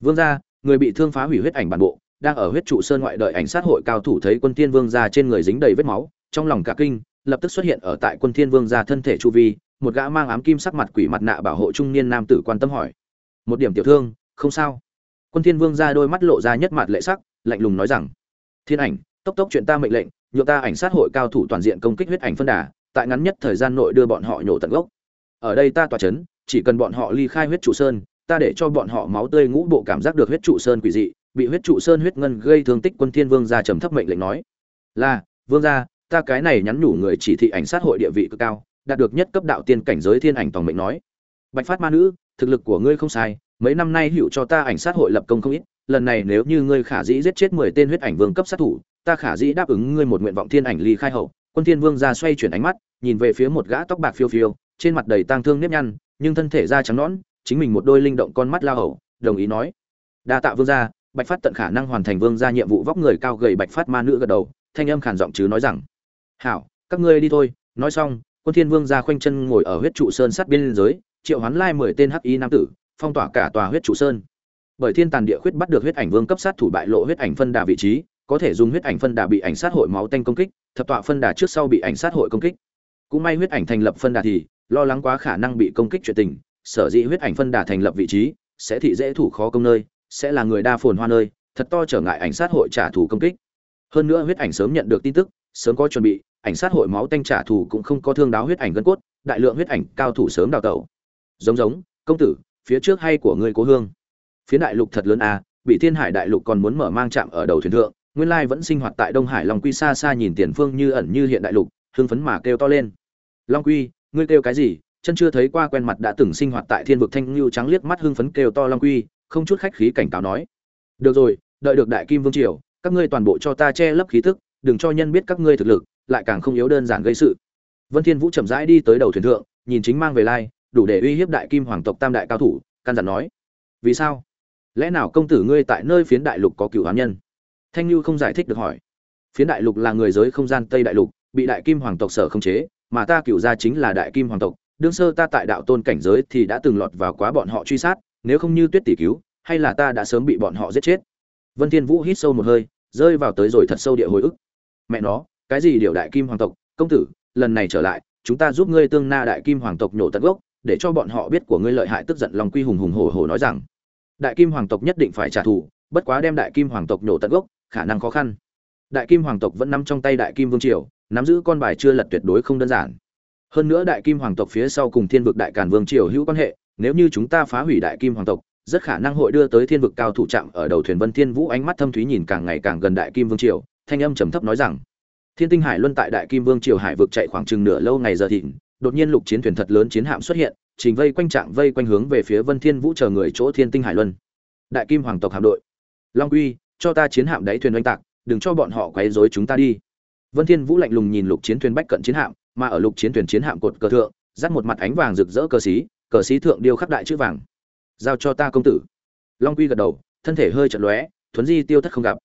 Vương gia người bị thương phá hủy huyết ảnh bản bộ đang ở huyết trụ sơn ngoại đợi ảnh sát hội cao thủ thấy quân thiên vương gia trên người dính đầy vết máu, trong lòng cả kinh, lập tức xuất hiện ở tại quân thiên vương gia thân thể chu vi, một gã mang ám kim sắc mặt quỷ mặt nạ bảo hộ trung niên nam tử quan tâm hỏi. Một điểm tiểu thương, không sao. Quân thiên vương gia đôi mắt lộ ra nhất mặt lệ sắc, lạnh lùng nói rằng, thiên ảnh, tốc tốc chuyện ta mệnh lệnh nhộn ta ảnh sát hội cao thủ toàn diện công kích huyết ảnh phân đà, tại ngắn nhất thời gian nội đưa bọn họ nhổ tận gốc. Ở đây ta tỏa chấn, chỉ cần bọn họ ly khai huyết trụ sơn, ta để cho bọn họ máu tươi ngũ bộ cảm giác được huyết trụ sơn quỷ dị bị huyết trụ sơn huyết ngân gây thương tích quân thiên vương gia trầm thấp mệnh lệnh nói. Là, vương gia, ta cái này nhắn nhủ người chỉ thị ảnh sát hội địa vị cực cao, đạt được nhất cấp đạo tiên cảnh giới thiên ảnh tòng mệnh nói. Bạch phát ma nữ, thực lực của ngươi không sai, mấy năm nay hữu cho ta ảnh sát hội lập công không ít, lần này nếu như ngươi khả dĩ giết chết mười tên huyết ảnh vương cấp sát thủ, ta khả dĩ đáp ứng ngươi một nguyện vọng thiên ảnh ly khai hậu. Quân thiên vương ra xoay chuyển ánh mắt, nhìn về phía một gã tóc bạc phiêu phiêu, trên mặt đầy tang thương nếp nhăn, nhưng thân thể da trắng nõn, chính mình một đôi linh động con mắt lao hậu đồng ý nói. Đa tạ vương gia bạch phát tận khả năng hoàn thành vương gia nhiệm vụ vóc người cao gầy bạch phát ma nữ gật đầu, thanh âm khàn giọng chứ nói rằng, hảo, các ngươi đi thôi. Nói xong, quân thiên vương ra khoanh chân ngồi ở huyết trụ sơn sát biên giới, triệu hoán lai mười tên hắc y nam tử, phong tỏa cả tòa huyết trụ sơn. Bởi thiên tàn địa khuyết bắt được huyết ảnh vương cấp sát thủ bại lộ huyết ảnh phân đà vị trí, có thể dùng huyết ảnh phân đà bị ảnh sát hội máu tanh công kích, thập tọa phân đà trước sau bị ảnh sát hội công kích. Cũng may huyết ảnh thành lập phân đà thì, lo lắng quá khả năng bị công kích chuyện tình, sở dĩ huyết ảnh phân đà thành lập vị trí, sẽ thị dễ thủ khó công nơi sẽ là người đa phồn hoa nơi, thật to trở ngại ảnh sát hội trả thù công kích. Hơn nữa huyết ảnh sớm nhận được tin tức, sớm có chuẩn bị, ảnh sát hội máu tanh trả thù cũng không có thương đáo huyết ảnh gân cốt, đại lượng huyết ảnh cao thủ sớm đào tẩu. Giống giống, công tử, phía trước hay của ngươi cố hương? Phía đại lục thật lớn à bị thiên hải đại lục còn muốn mở mang chạm ở đầu thuyền thượng, nguyên lai vẫn sinh hoạt tại đông hải long quy xa xa nhìn tiền phương như ẩn như hiện đại lục, hưng phấn mà kêu to lên. Long quy, ngươi kêu cái gì? Chân chưa thấy qua quen mặt đã từng sinh hoạt tại thiên vực thanh lưu trắng liếc mắt hưng phấn kêu to long quy không chút khách khí cảnh cáo nói. Được rồi, đợi được đại kim vương triều, các ngươi toàn bộ cho ta che lấp khí tức, đừng cho nhân biết các ngươi thực lực, lại càng không yếu đơn giản gây sự. Vân thiên vũ chậm rãi đi tới đầu thuyền thượng, nhìn chính mang về lai, đủ để uy hiếp đại kim hoàng tộc tam đại cao thủ, căn dặn nói. Vì sao? Lẽ nào công tử ngươi tại nơi phiến đại lục có cửu ám nhân? Thanh lưu không giải thích được hỏi. Phiến đại lục là người giới không gian tây đại lục, bị đại kim hoàng tộc sở không chế, mà ta cửu gia chính là đại kim hoàng tộc. Đương sơ ta tại đạo tôn cảnh giới thì đã từng lọt vào quá bọn họ truy sát nếu không như tuyết tỷ cứu, hay là ta đã sớm bị bọn họ giết chết? Vân thiên vũ hít sâu một hơi, rơi vào tới rồi thật sâu địa hồi ức. Mẹ nó, cái gì điều đại kim hoàng tộc? Công tử, lần này trở lại, chúng ta giúp ngươi tương na đại kim hoàng tộc nhổ tận gốc, để cho bọn họ biết của ngươi lợi hại tức giận lòng quy hùng hùng hổ hổ nói rằng, đại kim hoàng tộc nhất định phải trả thù, bất quá đem đại kim hoàng tộc nhổ tận gốc, khả năng khó khăn. Đại kim hoàng tộc vẫn nắm trong tay đại kim vương triều, nắm giữ con bài chưa lật tuyệt đối không đơn giản. Hơn nữa đại kim hoàng tộc phía sau cùng thiên vực đại càn vương triều hữu quan hệ nếu như chúng ta phá hủy đại kim hoàng tộc, rất khả năng hội đưa tới thiên vực cao thủ trạm ở đầu thuyền vân thiên vũ ánh mắt thâm thúy nhìn càng ngày càng gần đại kim vương triều, thanh âm trầm thấp nói rằng, thiên tinh hải luân tại đại kim vương triều hải vực chạy khoảng chừng nửa lâu ngày giờ thịnh, đột nhiên lục chiến thuyền thật lớn chiến hạm xuất hiện, trình vây quanh trạng vây quanh hướng về phía vân thiên vũ chờ người chỗ thiên tinh hải luân. Đại kim hoàng tộc hạm đội, long uy cho ta chiến hạm đáy thuyền oanh tạc, đừng cho bọn họ quấy rối chúng ta đi. Vân thiên vũ lạnh lùng nhìn lục chiến thuyền bách cận chiến hạm, mà ở lục chiến thuyền chiến hạm cột cờ thượng dắt một mặt ánh vàng rực rỡ cờ xí cờ xí thượng điêu khắc đại chữ vàng. Giao cho ta công tử. Long quy gật đầu, thân thể hơi chật lóe, thuấn di tiêu thất không gặp.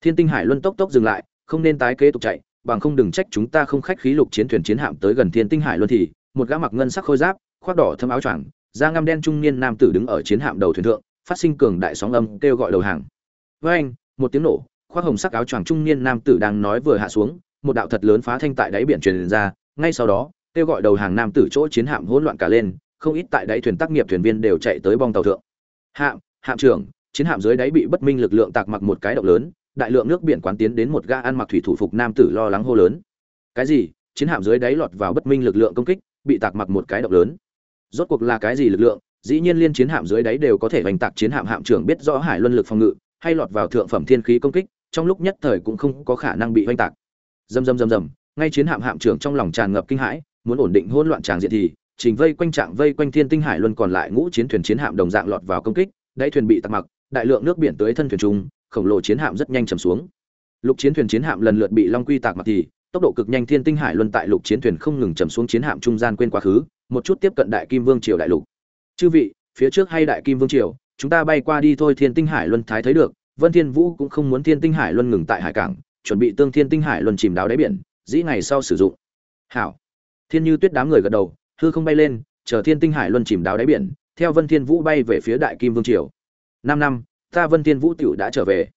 Thiên tinh hải luân tốc tốc dừng lại, không nên tái kế tục chạy, bằng không đừng trách chúng ta không khách khí lục chiến thuyền chiến hạm tới gần thiên tinh hải luân thì, một gã mặc ngân sắc khôi giáp, khoác đỏ thâm áo choàng, da ngăm đen trung niên nam tử đứng ở chiến hạm đầu thuyền thượng, phát sinh cường đại sóng âm kêu gọi đầu hàng. Với anh, một tiếng nổ, khoác hồng sắc áo choàng trung niên nam tử đang nói vừa hạ xuống, một đạo thật lớn phá thanh tại đáy biển truyền ra, ngay sau đó, kêu gọi đầu hàng nam tử chỗ chiến hạm hỗn loạn cả lên không ít tại đáy thuyền tác nghiệp thuyền viên đều chạy tới bong tàu thượng. Hạm hạm trưởng, chiến hạm dưới đáy bị bất minh lực lượng tạc mặc một cái động lớn, đại lượng nước biển quán tiến đến một ga ăn mặc thủy thủ phục nam tử lo lắng hô lớn. Cái gì? Chiến hạm dưới đáy lọt vào bất minh lực lượng công kích, bị tạc mặc một cái động lớn. Rốt cuộc là cái gì lực lượng? Dĩ nhiên liên chiến hạm dưới đáy đều có thể hành tạc chiến hạm hạm trưởng biết rõ hải luân lực phòng ngự, hay lọt vào thượng phẩm thiên khí công kích, trong lúc nhất thời cũng không có khả năng bị hoành tạc. Dầm dầm dầm dầm ngay chiến hạm hạm trưởng trong lòng tràn ngập kinh hãi, muốn ổn định hỗn loạn tràng diện thì trình vây quanh trạng vây quanh thiên tinh hải luân còn lại ngũ chiến thuyền chiến hạm đồng dạng lọt vào công kích, đáy thuyền bị tạc mặc, đại lượng nước biển tới thân thuyền trung, khổng lồ chiến hạm rất nhanh chầm xuống. Lục chiến thuyền chiến hạm lần lượt bị long quy tạc mặc thì, tốc độ cực nhanh thiên tinh hải luân tại lục chiến thuyền không ngừng chầm xuống chiến hạm trung gian quên quá khứ, một chút tiếp cận đại kim vương triều đại lục. Chư vị, phía trước hay đại kim vương triều, chúng ta bay qua đi thôi. Thiên tinh hải luân thái thấy được, vân thiên vũ cũng không muốn thiên tinh hải luân ngừng tại hải cảng, chuẩn bị tương thiên tinh hải luân chìm đáo đáy biển, dĩ ngày sau sử dụng. Hảo. Thiên như tuyết đám người gật đầu hư không bay lên, chờ thiên tinh hải luân chìm đáo đáy biển, theo vân thiên vũ bay về phía đại kim vương triều. Năm năm, ta vân thiên vũ tiểu đã trở về.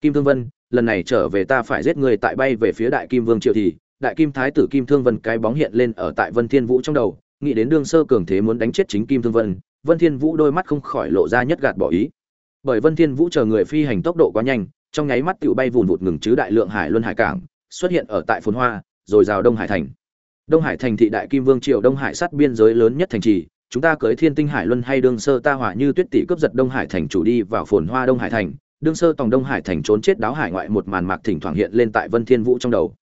Kim thương vân, lần này trở về ta phải giết người tại bay về phía đại kim vương triều thì, đại kim thái tử kim thương vân cái bóng hiện lên ở tại vân thiên vũ trong đầu, nghĩ đến đương sơ cường thế muốn đánh chết chính kim thương vân vân thiên vũ đôi mắt không khỏi lộ ra nhất gạt bỏ ý. Bởi vân thiên vũ chờ người phi hành tốc độ quá nhanh, trong nháy mắt tiểu bay vùn vụt ngừng chứ đại lượng hải luân hải cảng, xuất hiện ở tại phồn hoa, rồi rào đông hải thành đông hải thành thị đại kim vương triều đông hải sát biên giới lớn nhất thành trì, chúng ta cưới thiên tinh hải luân hay đương sơ ta hỏa như tuyết tỷ cướp giật đông hải thành chủ đi vào phồn hoa đông hải thành, đương sơ tòng đông hải thành trốn chết đáo hải ngoại một màn mạc thỉnh thoảng hiện lên tại vân thiên vũ trong đầu.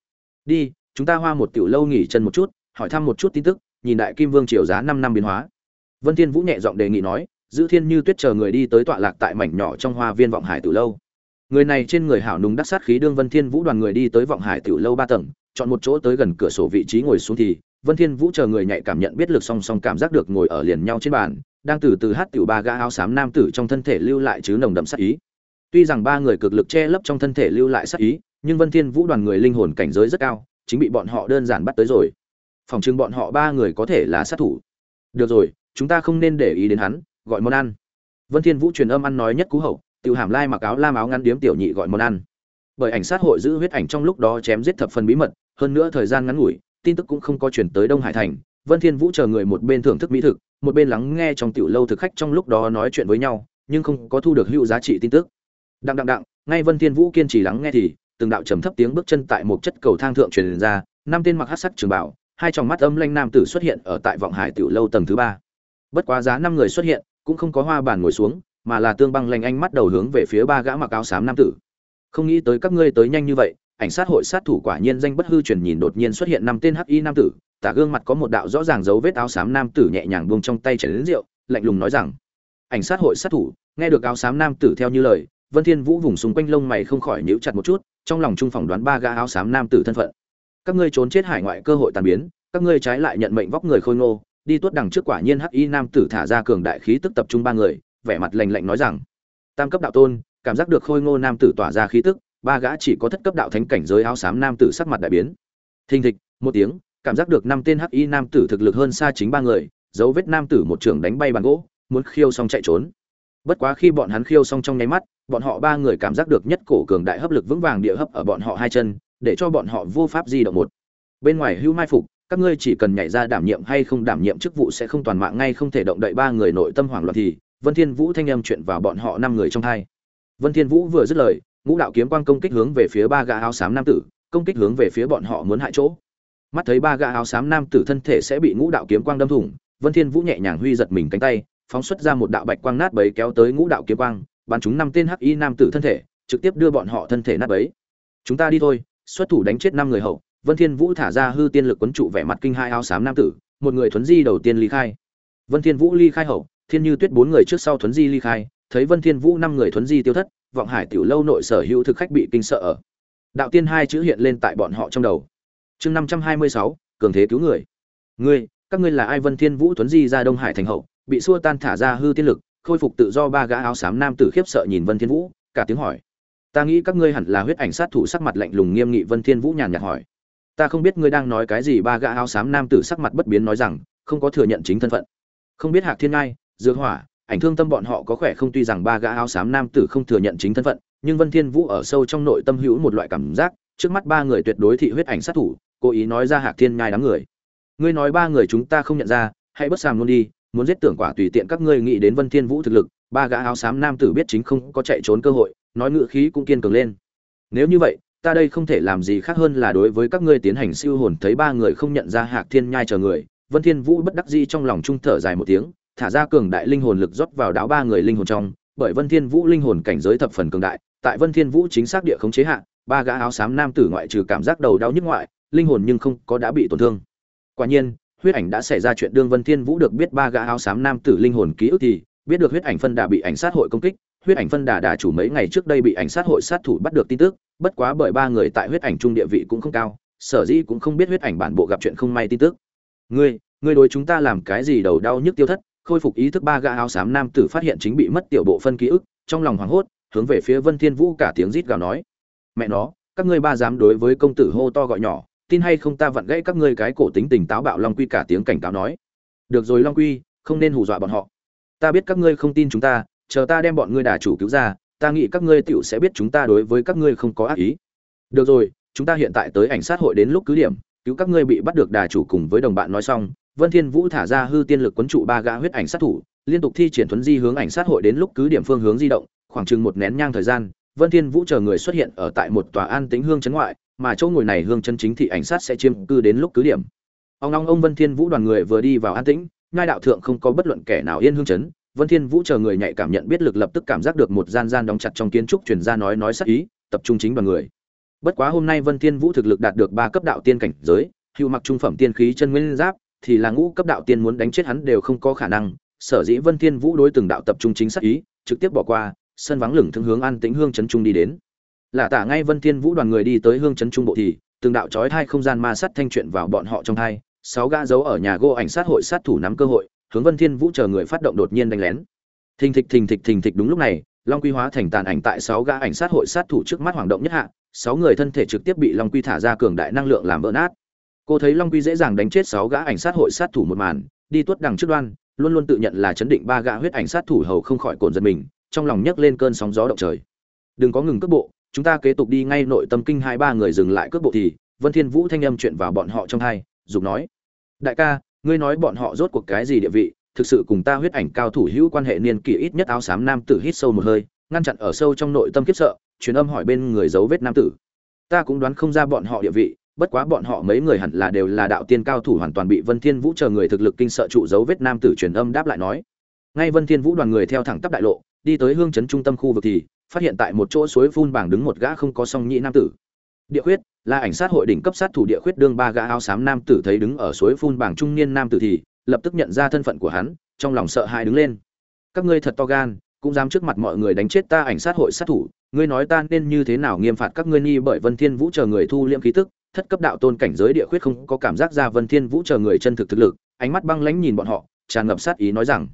Đi, chúng ta hoa một tiểu lâu nghỉ chân một chút, hỏi thăm một chút tin tức, nhìn đại kim vương triều giá năm năm biến hóa. Vân thiên vũ nhẹ giọng đề nghị nói, giữ thiên như tuyết chờ người đi tới tọa lạc tại mảnh nhỏ trong hoa viên vọng hải tiểu lâu. Người này trên người hảo nùng đắc sát khí đương vân thiên vũ đoàn người đi tới vọng hải tiểu lâu ba tầng chọn một chỗ tới gần cửa sổ vị trí ngồi xuống thì, vân thiên vũ chờ người nhạy cảm nhận biết lực song song cảm giác được ngồi ở liền nhau trên bàn, đang từ từ hát tiểu ba gã áo xám nam tử trong thân thể lưu lại chứ nồng đậm sát ý. Tuy rằng ba người cực lực che lấp trong thân thể lưu lại sát ý, nhưng vân thiên vũ đoàn người linh hồn cảnh giới rất cao, chính bị bọn họ đơn giản bắt tới rồi. Phòng trưng bọn họ ba người có thể là sát thủ. Được rồi, chúng ta không nên để ý đến hắn, gọi món ăn. Vân thiên vũ truyền âm ăn nói nhất cú hậu, tiểu hàm lai mặc áo lam áo ngắn điếm tiểu nhị gọi món ăn. Bởi ảnh sát hội giữ huyết ảnh trong lúc đó chém giết thập phần bí mật hơn nữa thời gian ngắn ngủi, tin tức cũng không có chuyển tới đông hải thành. Vân thiên vũ chờ người một bên thưởng thức mỹ thực, một bên lắng nghe trong tiểu lâu thực khách trong lúc đó nói chuyện với nhau, nhưng không có thu được hữu giá trị tin tức. Đặng đặng đặng, ngay vân thiên vũ kiên trì lắng nghe thì, từng đạo trầm thấp tiếng bước chân tại một chất cầu thang thượng truyền ra, năm tên mặc hắc sắc trường bảo, hai tròng mắt âm lanh nam tử xuất hiện ở tại vọng hải tiểu lâu tầng thứ ba. Bất quá giá năm người xuất hiện, cũng không có hoa bàn ngồi xuống, mà là tương băng lanh anh mắt đầu hướng về phía ba gã mặc áo xám nam tử. Không nghĩ tới các ngươi tới nhanh như vậy ảnh sát hội sát thủ quả nhiên danh bất hư truyền nhìn đột nhiên xuất hiện năm tên hắc y nam tử, tả gương mặt có một đạo rõ ràng dấu vết áo xám nam tử nhẹ nhàng buông trong tay chảy đến rượu, lạnh lùng nói rằng, ảnh sát hội sát thủ, nghe được áo xám nam tử theo như lời, vân thiên vũ vùng xung quanh lông mày không khỏi nhíu chặt một chút, trong lòng trung phỏng đoán ba gã áo xám nam tử thân phận. Các ngươi trốn chết hải ngoại cơ hội tàn biến, các ngươi trái lại nhận mệnh vóc người khôi ngô, đi tuốt đằng trước quả nhiên hắc y nam tử thả ra cường đại khí tức tập trung ba người, vẻ mặt lạnh lạnh nói rằng, tam cấp đạo tôn, cảm giác được khôi ngô nam tử tỏa ra khí tức ba gã chỉ có thất cấp đạo thánh cảnh giới áo xám nam tử sắc mặt đại biến. Thình thịch, một tiếng, cảm giác được năm tên hắc y nam tử thực lực hơn xa chính ba người, dấu vết nam tử một trưởng đánh bay bàn gỗ, muốn khiêu xong chạy trốn. Bất quá khi bọn hắn khiêu xong trong nháy mắt, bọn họ ba người cảm giác được nhất cổ cường đại hấp lực vững vàng địa hấp ở bọn họ hai chân, để cho bọn họ vô pháp di động một. Bên ngoài hưu mai phục, các ngươi chỉ cần nhảy ra đảm nhiệm hay không đảm nhiệm chức vụ sẽ không toàn mạng ngay không thể động đậy ba người nội tâm hoảng loạn thì, vân thiên vũ thanh âm chuyện vào bọn họ năm người trong hai. Vân thiên vũ vừa dứt lời ngũ đạo kiếm quang công kích hướng về phía ba gã áo xám nam tử, công kích hướng về phía bọn họ muốn hại chỗ. Mắt thấy ba gã áo xám nam tử thân thể sẽ bị ngũ đạo kiếm quang đâm thủng, vân thiên vũ nhẹ nhàng huy giật mình cánh tay, phóng xuất ra một đạo bạch quang nát bấy kéo tới ngũ đạo kiếm quang, bắn chúng năm tên hắc y nam tử thân thể, trực tiếp đưa bọn họ thân thể nát bấy. Chúng ta đi thôi, xuất thủ đánh chết năm người hậu. Vân thiên vũ thả ra hư tiên lực quấn trụ vẻ mặt kinh hai áo xám nam tử, một người thuấn di đầu tiên ly khai. Vân thiên vũ ly khai hậu, thiên như tuyết bốn người trước sau thuấn di ly khai, thấy vân thiên vũ năm người thuấn di tiêu thất vọng hải tiểu lâu nội sở hữu thực khách bị kinh sợ ở. Đạo tiên hai chữ hiện lên tại bọn họ trong đầu. Chương năm trăm hai mươi sáu, cường thế cứu người. Ngươi, các ngươi là ai vân thiên vũ Tuấn di ra đông hải thành hậu, bị xua tan thả ra hư tiên lực, khôi phục tự do ba gã áo xám nam tử khiếp sợ nhìn vân thiên vũ, cả tiếng hỏi. Ta nghĩ các ngươi hẳn là huyết ảnh sát thủ sắc mặt lạnh lùng nghiêm nghị vân thiên vũ nhàn nhạt hỏi. Ta không biết ngươi đang nói cái gì, ba gã áo xám nam tử sắc mặt bất biến nói rằng, không có thừa nhận chính thân phận. Không biết hạc thiên ngai, dược hỏa ảnh thương tâm bọn họ có khỏe không, tuy rằng ba gã áo xám nam tử không thừa nhận chính thân phận, nhưng vân thiên vũ ở sâu trong nội tâm hữu một loại cảm giác, trước mắt ba người tuyệt đối thị huyết ảnh sát thủ, cố ý nói ra hạc thiên nhai đám người. Ngươi nói ba người chúng ta không nhận ra, hãy bất sàm luôn đi, muốn giết tưởng quả tùy tiện các ngươi nghĩ đến vân thiên vũ thực lực, ba gã áo xám nam tử biết chính không có chạy trốn cơ hội, nói ngựa khí cũng kiên cường lên. Nếu như vậy, ta đây không thể làm gì khác hơn là đối với các ngươi tiến hành siêu hồn thấy ba người không nhận ra hạc thiên nhai chờ người. Vân thiên vũ bất đắc dĩ trong lòng trung thở dài một tiếng thả ra cường đại linh hồn lực rót vào đáo ba người linh hồn trong, bởi vân thiên vũ linh hồn cảnh giới thập phần cường đại, tại vân thiên vũ chính xác địa khống chế hạ, ba gã áo xám nam tử ngoại trừ cảm giác đầu đau nhức ngoại, linh hồn nhưng không có đã bị tổn thương. Quả nhiên, huyết ảnh đã xảy ra chuyện đương vân thiên vũ được biết ba gã áo xám nam tử linh hồn ký ức thì, biết được huyết ảnh phân đà bị ảnh sát hội công kích, huyết ảnh phân đà đà chủ mấy ngày trước đây bị ảnh sát hội sát thủ bắt được tin tức, bất quá bởi ba người tại huyết ảnh trung địa vị cũng không cao, sở dĩ cũng không biết huyết ảnh bản bộ gặp chuyện không may tin tức. Ngươi ngươi đối chúng ta làm cái gì đầu đau nhức tiêu thất? Khôi phục ý thức ba gã áo xám nam tử phát hiện chính bị mất tiểu bộ phân ký ức, trong lòng hoảng hốt, hướng về phía vân thiên vũ cả tiếng rít gào nói. Mẹ nó, các ngươi ba dám đối với công tử hô to gọi nhỏ, tin hay không ta vặn gãy các ngươi cái cổ tính tình táo bạo long quy cả tiếng cảnh cáo nói. Được rồi long quy, không nên hù dọa bọn họ. Ta biết các ngươi không tin chúng ta, chờ ta đem bọn ngươi đà chủ cứu ra, ta nghĩ các ngươi tiểu sẽ biết chúng ta đối với các ngươi không có ác ý. Được rồi, chúng ta hiện tại tới ảnh sát hội đến lúc cứ điểm, cứu các ngươi bị bắt được đà chủ cùng với đồng bạn nói xong vân thiên vũ thả ra hư tiên lực quấn trụ ba gã huyết ảnh sát thủ, liên tục thi triển thuấn di hướng ảnh sát hội đến lúc cứ điểm phương hướng di động, khoảng chừng một nén nhang thời gian, vân thiên vũ chờ người xuất hiện ở tại một tòa an tĩnh hương trấn ngoại, mà chỗ ngồi này hương chân chính thị ảnh sát sẽ chiếm cư đến lúc cứ điểm. Ông ông ông vân thiên vũ đoàn người vừa đi vào an tĩnh ngay đạo thượng không có bất luận kẻ nào yên hương chấn, vân thiên vũ chờ người nhạy cảm nhận biết lực lập tức cảm giác được một gian gian đóng chặt trong kiến trúc truyền ra nói nói sắc ý, tập trung chính đoàn người. Bất quá hôm nay vân thiên vũ thực lực đạt được ba cấp đạo tiên cảnh giới, hưu mặc trung phẩm tiên khí chân nguyên giáp thì là ngũ cấp đạo tiên muốn đánh chết hắn đều không có khả năng. Sở dĩ vân thiên vũ đối từng đạo tập trung chính xác ý, trực tiếp bỏ qua, sân vắng lửng thương hướng an tĩnh hương chấn trung đi đến. Lạ tả ngay vân thiên vũ đoàn người đi tới hương chấn trung bộ thì, từng đạo chói hai không gian ma sát thanh chuyện vào bọn họ trong hai, sáu gã giấu ở nhà gỗ ảnh sát hội sát thủ nắm cơ hội, hướng vân thiên vũ chờ người phát động đột nhiên đánh lén. Thình thịch thình thịch thình thịch đúng lúc này, long quy hóa thành tàn ảnh tại sáu gã ảnh sát hội sát thủ trước mắt hoảng động nhất hạ, sáu người thân thể trực tiếp bị long quy thả ra cường đại năng lượng làm vỡ nát cô thấy long quy dễ dàng đánh chết sáu gã ảnh sát hội sát thủ một màn, đi tuốt đằng trước đoan, luôn luôn tự nhận là chấn định ba gã huyết ảnh sát thủ hầu không khỏi cồn giật mình, trong lòng nhấc lên cơn sóng gió động trời. Đừng có ngừng cước bộ, chúng ta kế tục đi ngay nội tâm kinh hai ba người dừng lại cước bộ thì vân thiên vũ thanh âm chuyện vào bọn họ trong hai, dục nói, đại ca, ngươi nói bọn họ rốt cuộc cái gì địa vị, thực sự cùng ta huyết ảnh cao thủ hữu quan hệ niên kỷ ít nhất áo xám nam tử hít sâu một hơi, ngăn chặn ở sâu trong nội tâm kiếp sợ, truyền âm hỏi bên người dấu vết nam tử. Ta cũng đoán không ra bọn họ địa vị bất quá bọn họ mấy người hẳn là đều là đạo tiên cao thủ hoàn toàn bị vân thiên vũ chờ người thực lực kinh sợ trụ dấu vết nam tử truyền âm đáp lại nói. Ngay vân thiên vũ đoàn người theo thẳng tắp đại lộ, đi tới hương trấn trung tâm khu vực thì phát hiện tại một chỗ suối phun bảng đứng một gã không có song nhị nam tử. Địa khuyết, là ảnh sát hội đỉnh cấp sát thủ địa khuyết đương ba gã áo xám nam tử thấy đứng ở suối phun bảng trung niên nam tử thì lập tức nhận ra thân phận của hắn, trong lòng sợ hãi đứng lên. Các ngươi thật to gan, cũng dám trước mặt mọi người đánh chết ta ảnh sát hội sát thủ, ngươi nói ta nên như thế nào nghiêm phạt các ngươi nghi bởi vân thiên vũ chờ người thu liễm khí tức thất cấp đạo tôn cảnh giới địa khuyết không có cảm giác ra vân thiên vũ chờ người chân thực thực lực, ánh mắt băng lãnh nhìn bọn họ, tràn ngập sát ý nói rằng,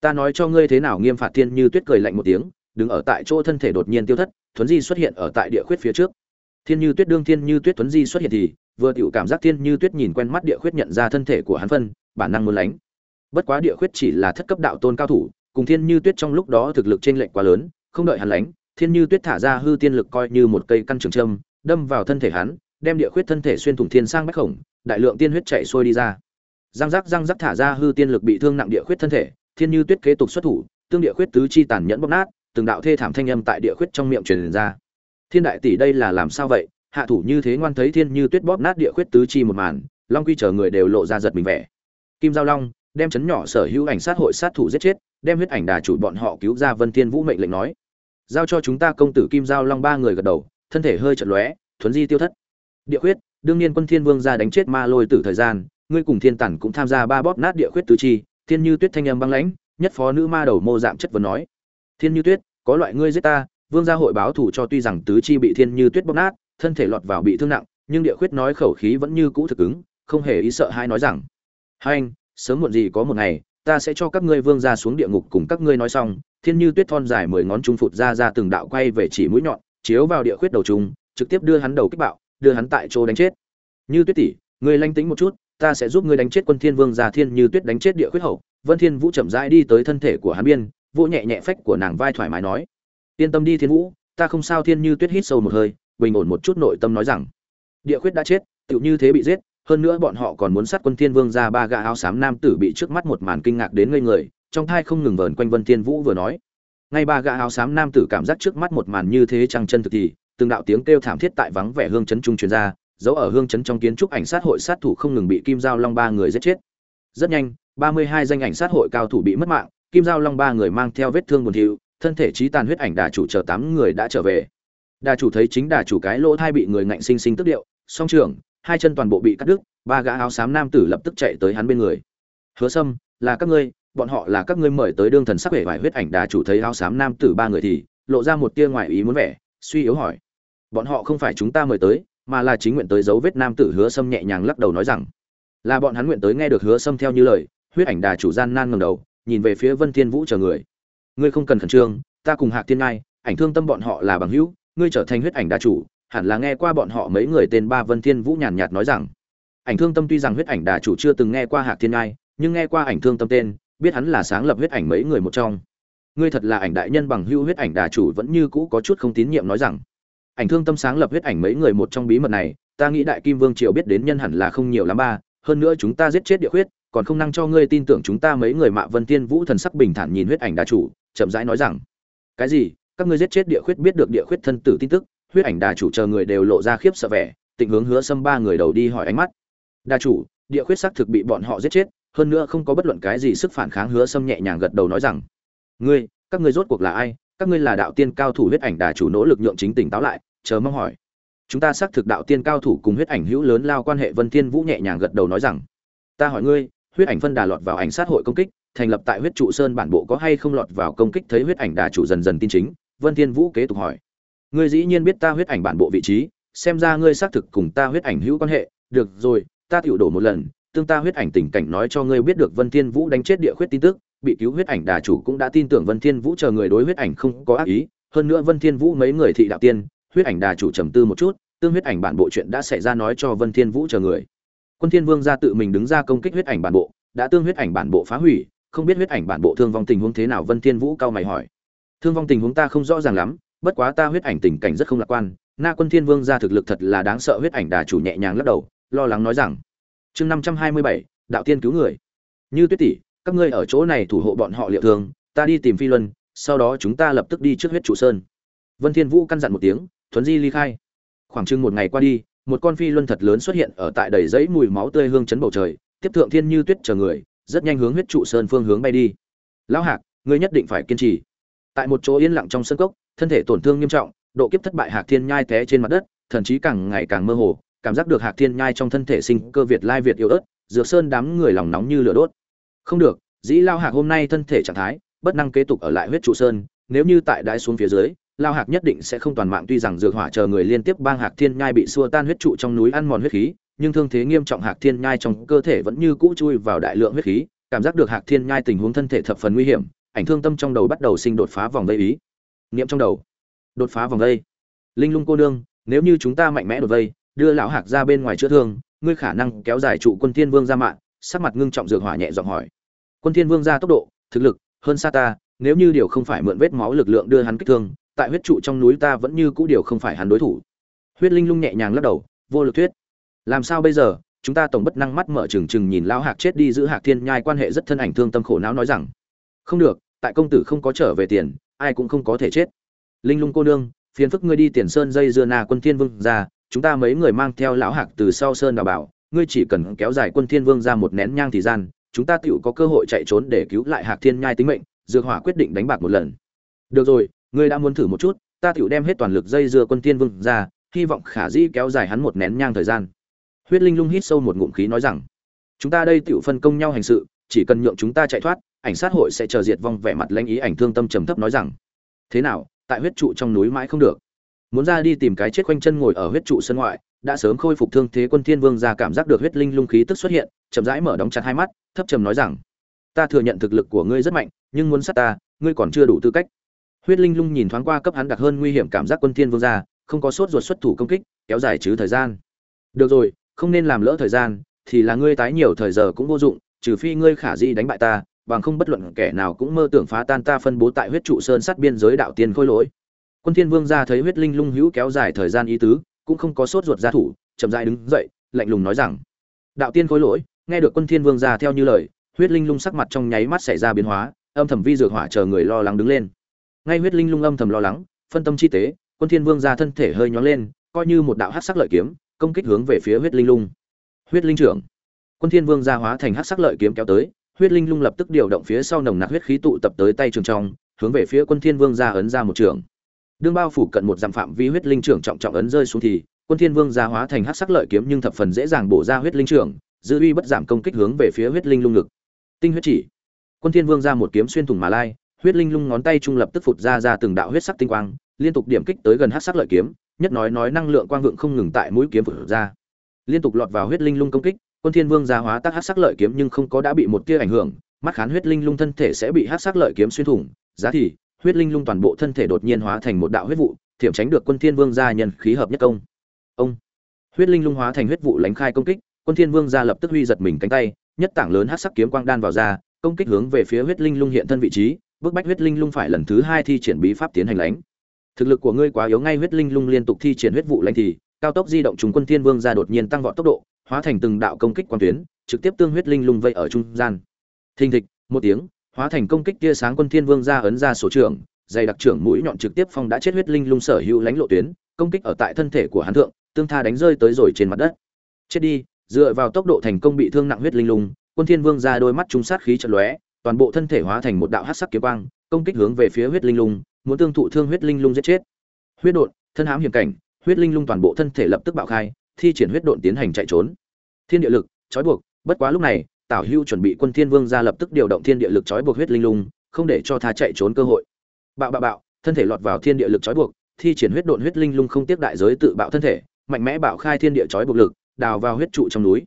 ta nói cho ngươi thế nào nghiêm phạt thiên như tuyết cười lạnh một tiếng, đứng ở tại chỗ thân thể đột nhiên tiêu thất, thuấn di xuất hiện ở tại địa khuyết phía trước. Thiên như tuyết đương thiên như tuyết thuấn di xuất hiện thì, vừa tiểu cảm giác thiên như tuyết nhìn quen mắt địa khuyết nhận ra thân thể của hắn phân, bản năng muốn lánh. Bất quá địa khuyết chỉ là thất cấp đạo tôn cao thủ, cùng thiên như tuyết trong lúc đó thực lực trên lệnh quá lớn, không đợi hắn lánh, thiên như tuyết thả ra hư tiên lực coi như một cây căn trường châm, đâm vào thân thể hắn đem địa khuyết thân thể xuyên thủng thiên sang bách khổng, đại lượng tiên huyết chạy xuôi đi ra. Răng rắc răng rắc thả ra hư tiên lực bị thương nặng địa khuyết thân thể, thiên như tuyết kế tục xuất thủ, tương địa khuyết tứ chi tàn nhẫn bóc nát, từng đạo thê thảm thanh âm tại địa khuyết trong miệng truyền ra. Thiên đại tỷ đây là làm sao vậy? Hạ thủ như thế ngoan thấy thiên như tuyết bóp nát địa khuyết tứ chi một màn, long quy chờ người đều lộ ra giật mình vẻ. Kim giao long đem chấn nhỏ sở hữu ảnh sát hội sát thủ giết chết, đem huyết ảnh đà chủ bọn họ cứu ra vân thiên vũ mệnh lệnh nói. Giao cho chúng ta công tử kim giao long ba người gật đầu, thân thể hơi chật lóe, thuấn di tiêu thất địa khuyết, đương nhiên quân thiên vương ra đánh chết ma lôi tử thời gian, ngươi cùng thiên tản cũng tham gia ba bóp nát địa khuyết tứ chi, thiên như tuyết thanh âm băng lãnh, nhất phó nữ ma đầu mô dạng chất vấn nói. Thiên như tuyết, có loại ngươi giết ta, vương gia hội báo thủ cho tuy rằng tứ chi bị thiên như tuyết bóp nát, thân thể lọt vào bị thương nặng, nhưng địa khuyết nói khẩu khí vẫn như cũ thực ứng, không hề ý sợ hai nói rằng, hai anh, sớm muộn gì có một ngày, ta sẽ cho các ngươi vương gia xuống địa ngục cùng các ngươi nói xong. Thiên như tuyết thon dài mười ngón trung phụt ra ra từng đạo quay về chỉ mũi nhọn, chiếu vào địa khuyết đầu trung trực tiếp đưa hắn đầu kích bạo đưa hắn tại chỗ đánh chết. Như tuyết tỷ, ngươi lanh tính một chút, ta sẽ giúp ngươi đánh chết quân thiên vương gia thiên như tuyết đánh chết địa khuyết hậu. Vân thiên vũ chậm rãi đi tới thân thể của hắn biên, vỗ nhẹ nhẹ phách của nàng vai thoải mái nói. Yên tâm đi thiên vũ, ta không sao thiên như tuyết hít sâu một hơi, bình ổn một chút nội tâm nói rằng. Địa khuyết đã chết, tựu như thế bị giết, hơn nữa bọn họ còn muốn sát quân thiên vương ra ba gã áo xám nam tử bị trước mắt một màn kinh ngạc đến ngây người, trong thai không ngừng vờn quanh vân thiên vũ vừa nói. Ngay ba gã áo xám nam tử cảm giác trước mắt một màn như thế trăng chân thực thì từng đạo tiếng kêu thảm thiết tại vắng vẻ hương chấn trung truyền ra, dấu ở hương chấn trong kiến trúc ảnh sát hội sát thủ không ngừng bị kim giao long ba người giết chết. Rất nhanh, ba mươi hai danh ảnh sát hội cao thủ bị mất mạng, kim giao long ba người mang theo vết thương buồn thiu, thân thể trí tàn huyết ảnh đà chủ chờ 8 người đã trở về. Đà chủ thấy chính đà chủ cái lỗ thai bị người ngạnh sinh sinh tức điệu, song trưởng, hai chân toàn bộ bị cắt đứt, ba gã áo xám nam tử lập tức chạy tới hắn bên người. Hứa sâm, là các ngươi, bọn họ là các ngươi mời tới đương thần sắc vẻ vải huyết ảnh đà chủ thấy áo xám nam tử ba người thì, lộ ra một tia ngoài ý muốn vẻ, suy yếu hỏi bọn họ không phải chúng ta mời tới, mà là chính nguyện tới dấu vết nam tử hứa sâm nhẹ nhàng lắc đầu nói rằng, là bọn hắn nguyện tới nghe được hứa sâm theo như lời, huyết ảnh đà chủ gian nan ngầm đầu, nhìn về phía vân thiên vũ chờ người. Ngươi không cần khẩn trương, ta cùng hạc tiên ngai, ảnh thương tâm bọn họ là bằng hữu, ngươi trở thành huyết ảnh đà chủ, hẳn là nghe qua bọn họ mấy người tên ba vân thiên vũ nhàn nhạt nói rằng. Ảnh thương tâm tuy rằng huyết ảnh đà chủ chưa từng nghe qua hạc thiên ngai, nhưng nghe qua ảnh thương tâm tên, biết hắn là sáng lập huyết ảnh mấy người một trong. Ngươi thật là ảnh đại nhân bằng hữu huyết ảnh đà chủ vẫn như cũ có chút không tín nhiệm nói rằng ảnh thương tâm sáng lập huyết ảnh mấy người một trong bí mật này, ta nghĩ đại kim vương triều biết đến nhân hẳn là không nhiều lắm ba, hơn nữa chúng ta giết chết địa huyết còn không năng cho ngươi tin tưởng chúng ta mấy người mạ vân tiên vũ thần sắc bình thản nhìn huyết ảnh đà chủ, chậm rãi nói rằng, cái gì, các ngươi giết chết địa khuyết biết được địa khuyết thân tử tin tức, huyết ảnh đà chủ chờ người đều lộ ra khiếp sợ vẻ, tịnh hướng hứa xâm ba người đầu đi hỏi ánh mắt. Đà chủ, địa khuyết xác thực bị bọn họ giết chết, hơn nữa không có bất luận cái gì sức phản kháng hứa xâm nhẹ nhàng gật đầu nói rằng, ngươi, các ngươi rốt cuộc là ai, các ngươi là đạo tiên cao thủ huyết ảnh đà chủ nỗ lực nhượng chính tỉnh táo lại chờ mong hỏi. Chúng ta xác thực đạo tiên cao thủ cùng huyết ảnh hữu lớn lao quan hệ, vân thiên vũ nhẹ nhàng gật đầu nói rằng, ta hỏi ngươi, huyết ảnh phân đà lọt vào ảnh sát hội công kích, thành lập tại huyết trụ sơn bản bộ có hay không lọt vào công kích thấy huyết ảnh đà chủ dần dần tin chính? Vân thiên vũ kế tục hỏi. Ngươi dĩ nhiên biết ta huyết ảnh bản bộ vị trí, xem ra ngươi xác thực cùng ta huyết ảnh hữu quan hệ. Được rồi, ta tiểu đổ một lần, tương ta huyết ảnh tình cảnh nói cho ngươi biết được vân thiên vũ đánh chết địa khuyết tin tức, bị cứu huyết ảnh đà chủ cũng đã tin tưởng vân thiên vũ chờ người đối huyết ảnh không có ác ý. Hơn nữa vân thiên vũ mấy người thị đạo tiên huyết ảnh đà chủ trầm tư một chút, tương huyết ảnh bản bộ chuyện đã xảy ra nói cho vân thiên vũ chờ người. Quân thiên vương gia tự mình đứng ra công kích huyết ảnh bản bộ, đã tương huyết ảnh bản bộ phá hủy, không biết huyết ảnh bản bộ thương vong tình huống thế nào, vân thiên vũ cao mày hỏi. Thương vong tình huống ta không rõ ràng lắm, bất quá ta huyết ảnh tình cảnh rất không lạc quan, na quân thiên vương gia thực lực thật là đáng sợ, huyết ảnh đà chủ nhẹ nhàng lắc đầu, lo lắng nói rằng, chương năm trăm hai mươi bảy, đạo tiên cứu người. Như tuyết tỷ, các ngươi ở chỗ này thủ hộ bọn họ liệu thương, ta đi tìm phi luân, sau đó chúng ta lập tức đi trước huyết trụ sơn. Vân thiên vũ căn dặn một tiếng thuấn di ly khai. Khoảng chừng một ngày qua đi, một con phi luân thật lớn xuất hiện ở tại đầy giấy mùi máu tươi hương chấn bầu trời, tiếp thượng thiên như tuyết chờ người, rất nhanh hướng huyết trụ sơn phương hướng bay đi. Lão hạc, ngươi nhất định phải kiên trì. Tại một chỗ yên lặng trong sân cốc, thân thể tổn thương nghiêm trọng, độ kiếp thất bại hạc thiên nhai té trên mặt đất, thần chí càng ngày càng mơ hồ, cảm giác được hạc thiên nhai trong thân thể sinh cơ việt lai việt yếu ớt, dược sơn đám người lòng nóng như lửa đốt. Không được, dĩ lao hạc hôm nay thân thể trạng thái, bất năng kế tục ở lại huyết trụ sơn, nếu như tại đái xuống phía dưới lao hạc nhất định sẽ không toàn mạng, tuy rằng dược hỏa chờ người liên tiếp bang hạc thiên nhai bị xua tan huyết trụ trong núi ăn mòn huyết khí, nhưng thương thế nghiêm trọng hạc thiên nhai trong cơ thể vẫn như cũ chui vào đại lượng huyết khí, cảm giác được hạc thiên nhai tình huống thân thể thập phần nguy hiểm, ảnh thương tâm trong đầu bắt đầu sinh đột phá vòng vây ý. Niệm trong đầu. Đột phá vòng vây. Linh lung cô nương, nếu như chúng ta mạnh mẽ đột vây, đưa lão hạc ra bên ngoài chữa thương, ngươi khả năng kéo dài trụ quân thiên vương ra mạng, sắc mặt ngưng trọng dược hỏa nhẹ giọng hỏi. Quân thiên vương ra tốc độ, thực lực, hơn xa ta, nếu như điều không phải mượn vết máu lực lượng đưa hắn kích thương tại huyết trụ trong núi ta vẫn như cũ điều không phải hắn đối thủ. Huyết linh lung nhẹ nhàng lắc đầu, vô lực thuyết. Làm sao bây giờ? Chúng ta tổng bất năng mắt mở trừng trừng nhìn lão hạc chết đi giữ hạc thiên nhai quan hệ rất thân ảnh thương tâm khổ não nói rằng, không được, tại công tử không có trở về tiền, ai cũng không có thể chết. Linh lung cô nương, phiền phức ngươi đi tiền sơn dây dưa na quân thiên vương ra, chúng ta mấy người mang theo lão hạc từ sau sơn đào bảo, ngươi chỉ cần kéo dài quân thiên vương ra một nén nhang thì gian, chúng ta tựu có cơ hội chạy trốn để cứu lại hạc thiên nhai tính mệnh, dược hỏa quyết định đánh bạc một lần. Được rồi ngươi đã muốn thử một chút, ta tựu đem hết toàn lực dây dưa quân tiên vương ra, hy vọng khả dĩ kéo dài hắn một nén nhang thời gian. Huyết linh lung hít sâu một ngụm khí nói rằng, chúng ta đây tựu phân công nhau hành sự, chỉ cần nhượng chúng ta chạy thoát, ảnh sát hội sẽ chờ diệt vong vẻ mặt lãnh ý ảnh thương tâm trầm thấp nói rằng, thế nào, tại huyết trụ trong núi mãi không được. Muốn ra đi tìm cái chết quanh chân ngồi ở huyết trụ sân ngoại, đã sớm khôi phục thương thế quân thiên vương ra cảm giác được huyết linh lung khí tức xuất hiện, chậm rãi mở đóng chặt hai mắt, thấp trầm nói rằng, ta thừa nhận thực lực của ngươi rất mạnh, nhưng muốn sát ta, ngươi còn chưa đủ tư cách huyết linh lung nhìn thoáng qua cấp hắn đặc hơn nguy hiểm cảm giác quân thiên vương ra không có sốt ruột xuất thủ công kích, kéo dài chứ thời gian. Được rồi, không nên làm lỡ thời gian, thì là ngươi tái nhiều thời giờ cũng vô dụng, trừ phi ngươi khả di đánh bại ta, bằng không bất luận kẻ nào cũng mơ tưởng phá tan ta phân bố tại huyết trụ sơn sát biên giới đạo tiên khôi lỗi. Quân thiên vương ra thấy huyết linh lung hữu kéo dài thời gian ý tứ, cũng không có sốt ruột ra thủ, chậm rãi đứng dậy, lạnh lùng nói rằng, đạo tiên khôi lỗi, nghe được quân thiên vương ra theo như lời, huyết linh lung sắc mặt trong nháy mắt xảy ra biến hóa, âm thầm vi dược hỏa chờ người lo lắng đứng lên ngay huyết linh lung âm thầm lo lắng, phân tâm chi tế, quân thiên vương ra thân thể hơi nhón lên, coi như một đạo hắc sắc lợi kiếm, công kích hướng về phía huyết linh lung. Huyết linh trưởng, quân thiên vương ra hóa thành hắc sắc lợi kiếm kéo tới, huyết linh lung lập tức điều động phía sau nồng nặc huyết khí tụ tập tới tay trường trong, hướng về phía quân thiên vương ra ấn ra một trường. Đương bao phủ cận một dặm phạm vi huyết linh trưởng trọng trọng ấn rơi xuống thì, quân thiên vương ra hóa thành hắc sắc lợi kiếm nhưng thập phần dễ dàng bổ ra huyết linh trưởng, dư uy bất giảm công kích hướng về phía huyết linh lung ngực. Tinh huyết chỉ, quân thiên vương ra một kiếm xuyên thủng mà lai huyết linh lung ngón tay trung lập tức phụt ra ra từng đạo huyết sắc tinh quang, liên tục điểm kích tới gần hắc sắc lợi kiếm, nhất nói nói năng lượng quang vượng không ngừng tại mũi kiếm phụt ra. Liên tục lọt vào huyết linh lung công kích, quân thiên vương gia hóa tác hắc sắc lợi kiếm nhưng không có đã bị một tia ảnh hưởng, mắt khán huyết linh lung thân thể sẽ bị hắc sắc lợi kiếm xuyên thủng, giá thì, huyết linh lung toàn bộ thân thể đột nhiên hóa thành một đạo huyết vụ, thiểm tránh được quân thiên vương gia nhân khí hợp nhất công. Ông, huyết linh lung hóa thành huyết vụ lánh khai công kích, quân thiên vương gia lập tức huy giật mình cánh tay, nhất tảng lớn hắc sắc kiếm quang đan vào ra, công kích hướng về phía huyết linh lung hiện thân vị trí bước bách huyết linh lung phải lần thứ hai thi triển bí pháp tiến hành lánh thực lực của ngươi quá yếu, ngay huyết linh lung liên tục thi triển huyết vụ lánh thì, cao tốc di động chúng quân thiên vương gia đột nhiên tăng vọt tốc độ, hóa thành từng đạo công kích quan tuyến, trực tiếp tương huyết linh lung vây ở trung gian. Thình thịch, một tiếng, hóa thành công kích tia sáng quân thiên vương ra ấn ra sổ trưởng dày đặc trưởng mũi nhọn trực tiếp phong đã chết huyết linh lung sở hữu lãnh lộ tuyến, công kích ở tại thân thể của hắn thượng, tương tha đánh rơi tới rồi trên mặt đất. Chết đi, dựa vào tốc độ thành công bị thương nặng huyết linh lung, quân thiên vương ra đôi mắt trung sát khí chật lóe toàn bộ thân thể hóa thành một đạo hắc sắc kiếm quang, công kích hướng về phía huyết linh lung, muốn tương thụ thương huyết linh lung giết chết. Huyết đột thân hám hiểm cảnh, huyết linh lung toàn bộ thân thể lập tức bạo khai, thi triển huyết độn tiến hành chạy trốn. Thiên địa lực, trói buộc, bất quá lúc này, tảo hưu chuẩn bị quân thiên vương ra lập tức điều động thiên địa lực trói buộc huyết linh lung, không để cho tha chạy trốn cơ hội. Bạo bạo bạo, thân thể lọt vào thiên địa lực trói buộc, thi triển huyết độn huyết linh lung không tiếc đại giới tự bạo thân thể, mạnh mẽ bạo khai thiên địa trói buộc lực, đào vào huyết trụ trong núi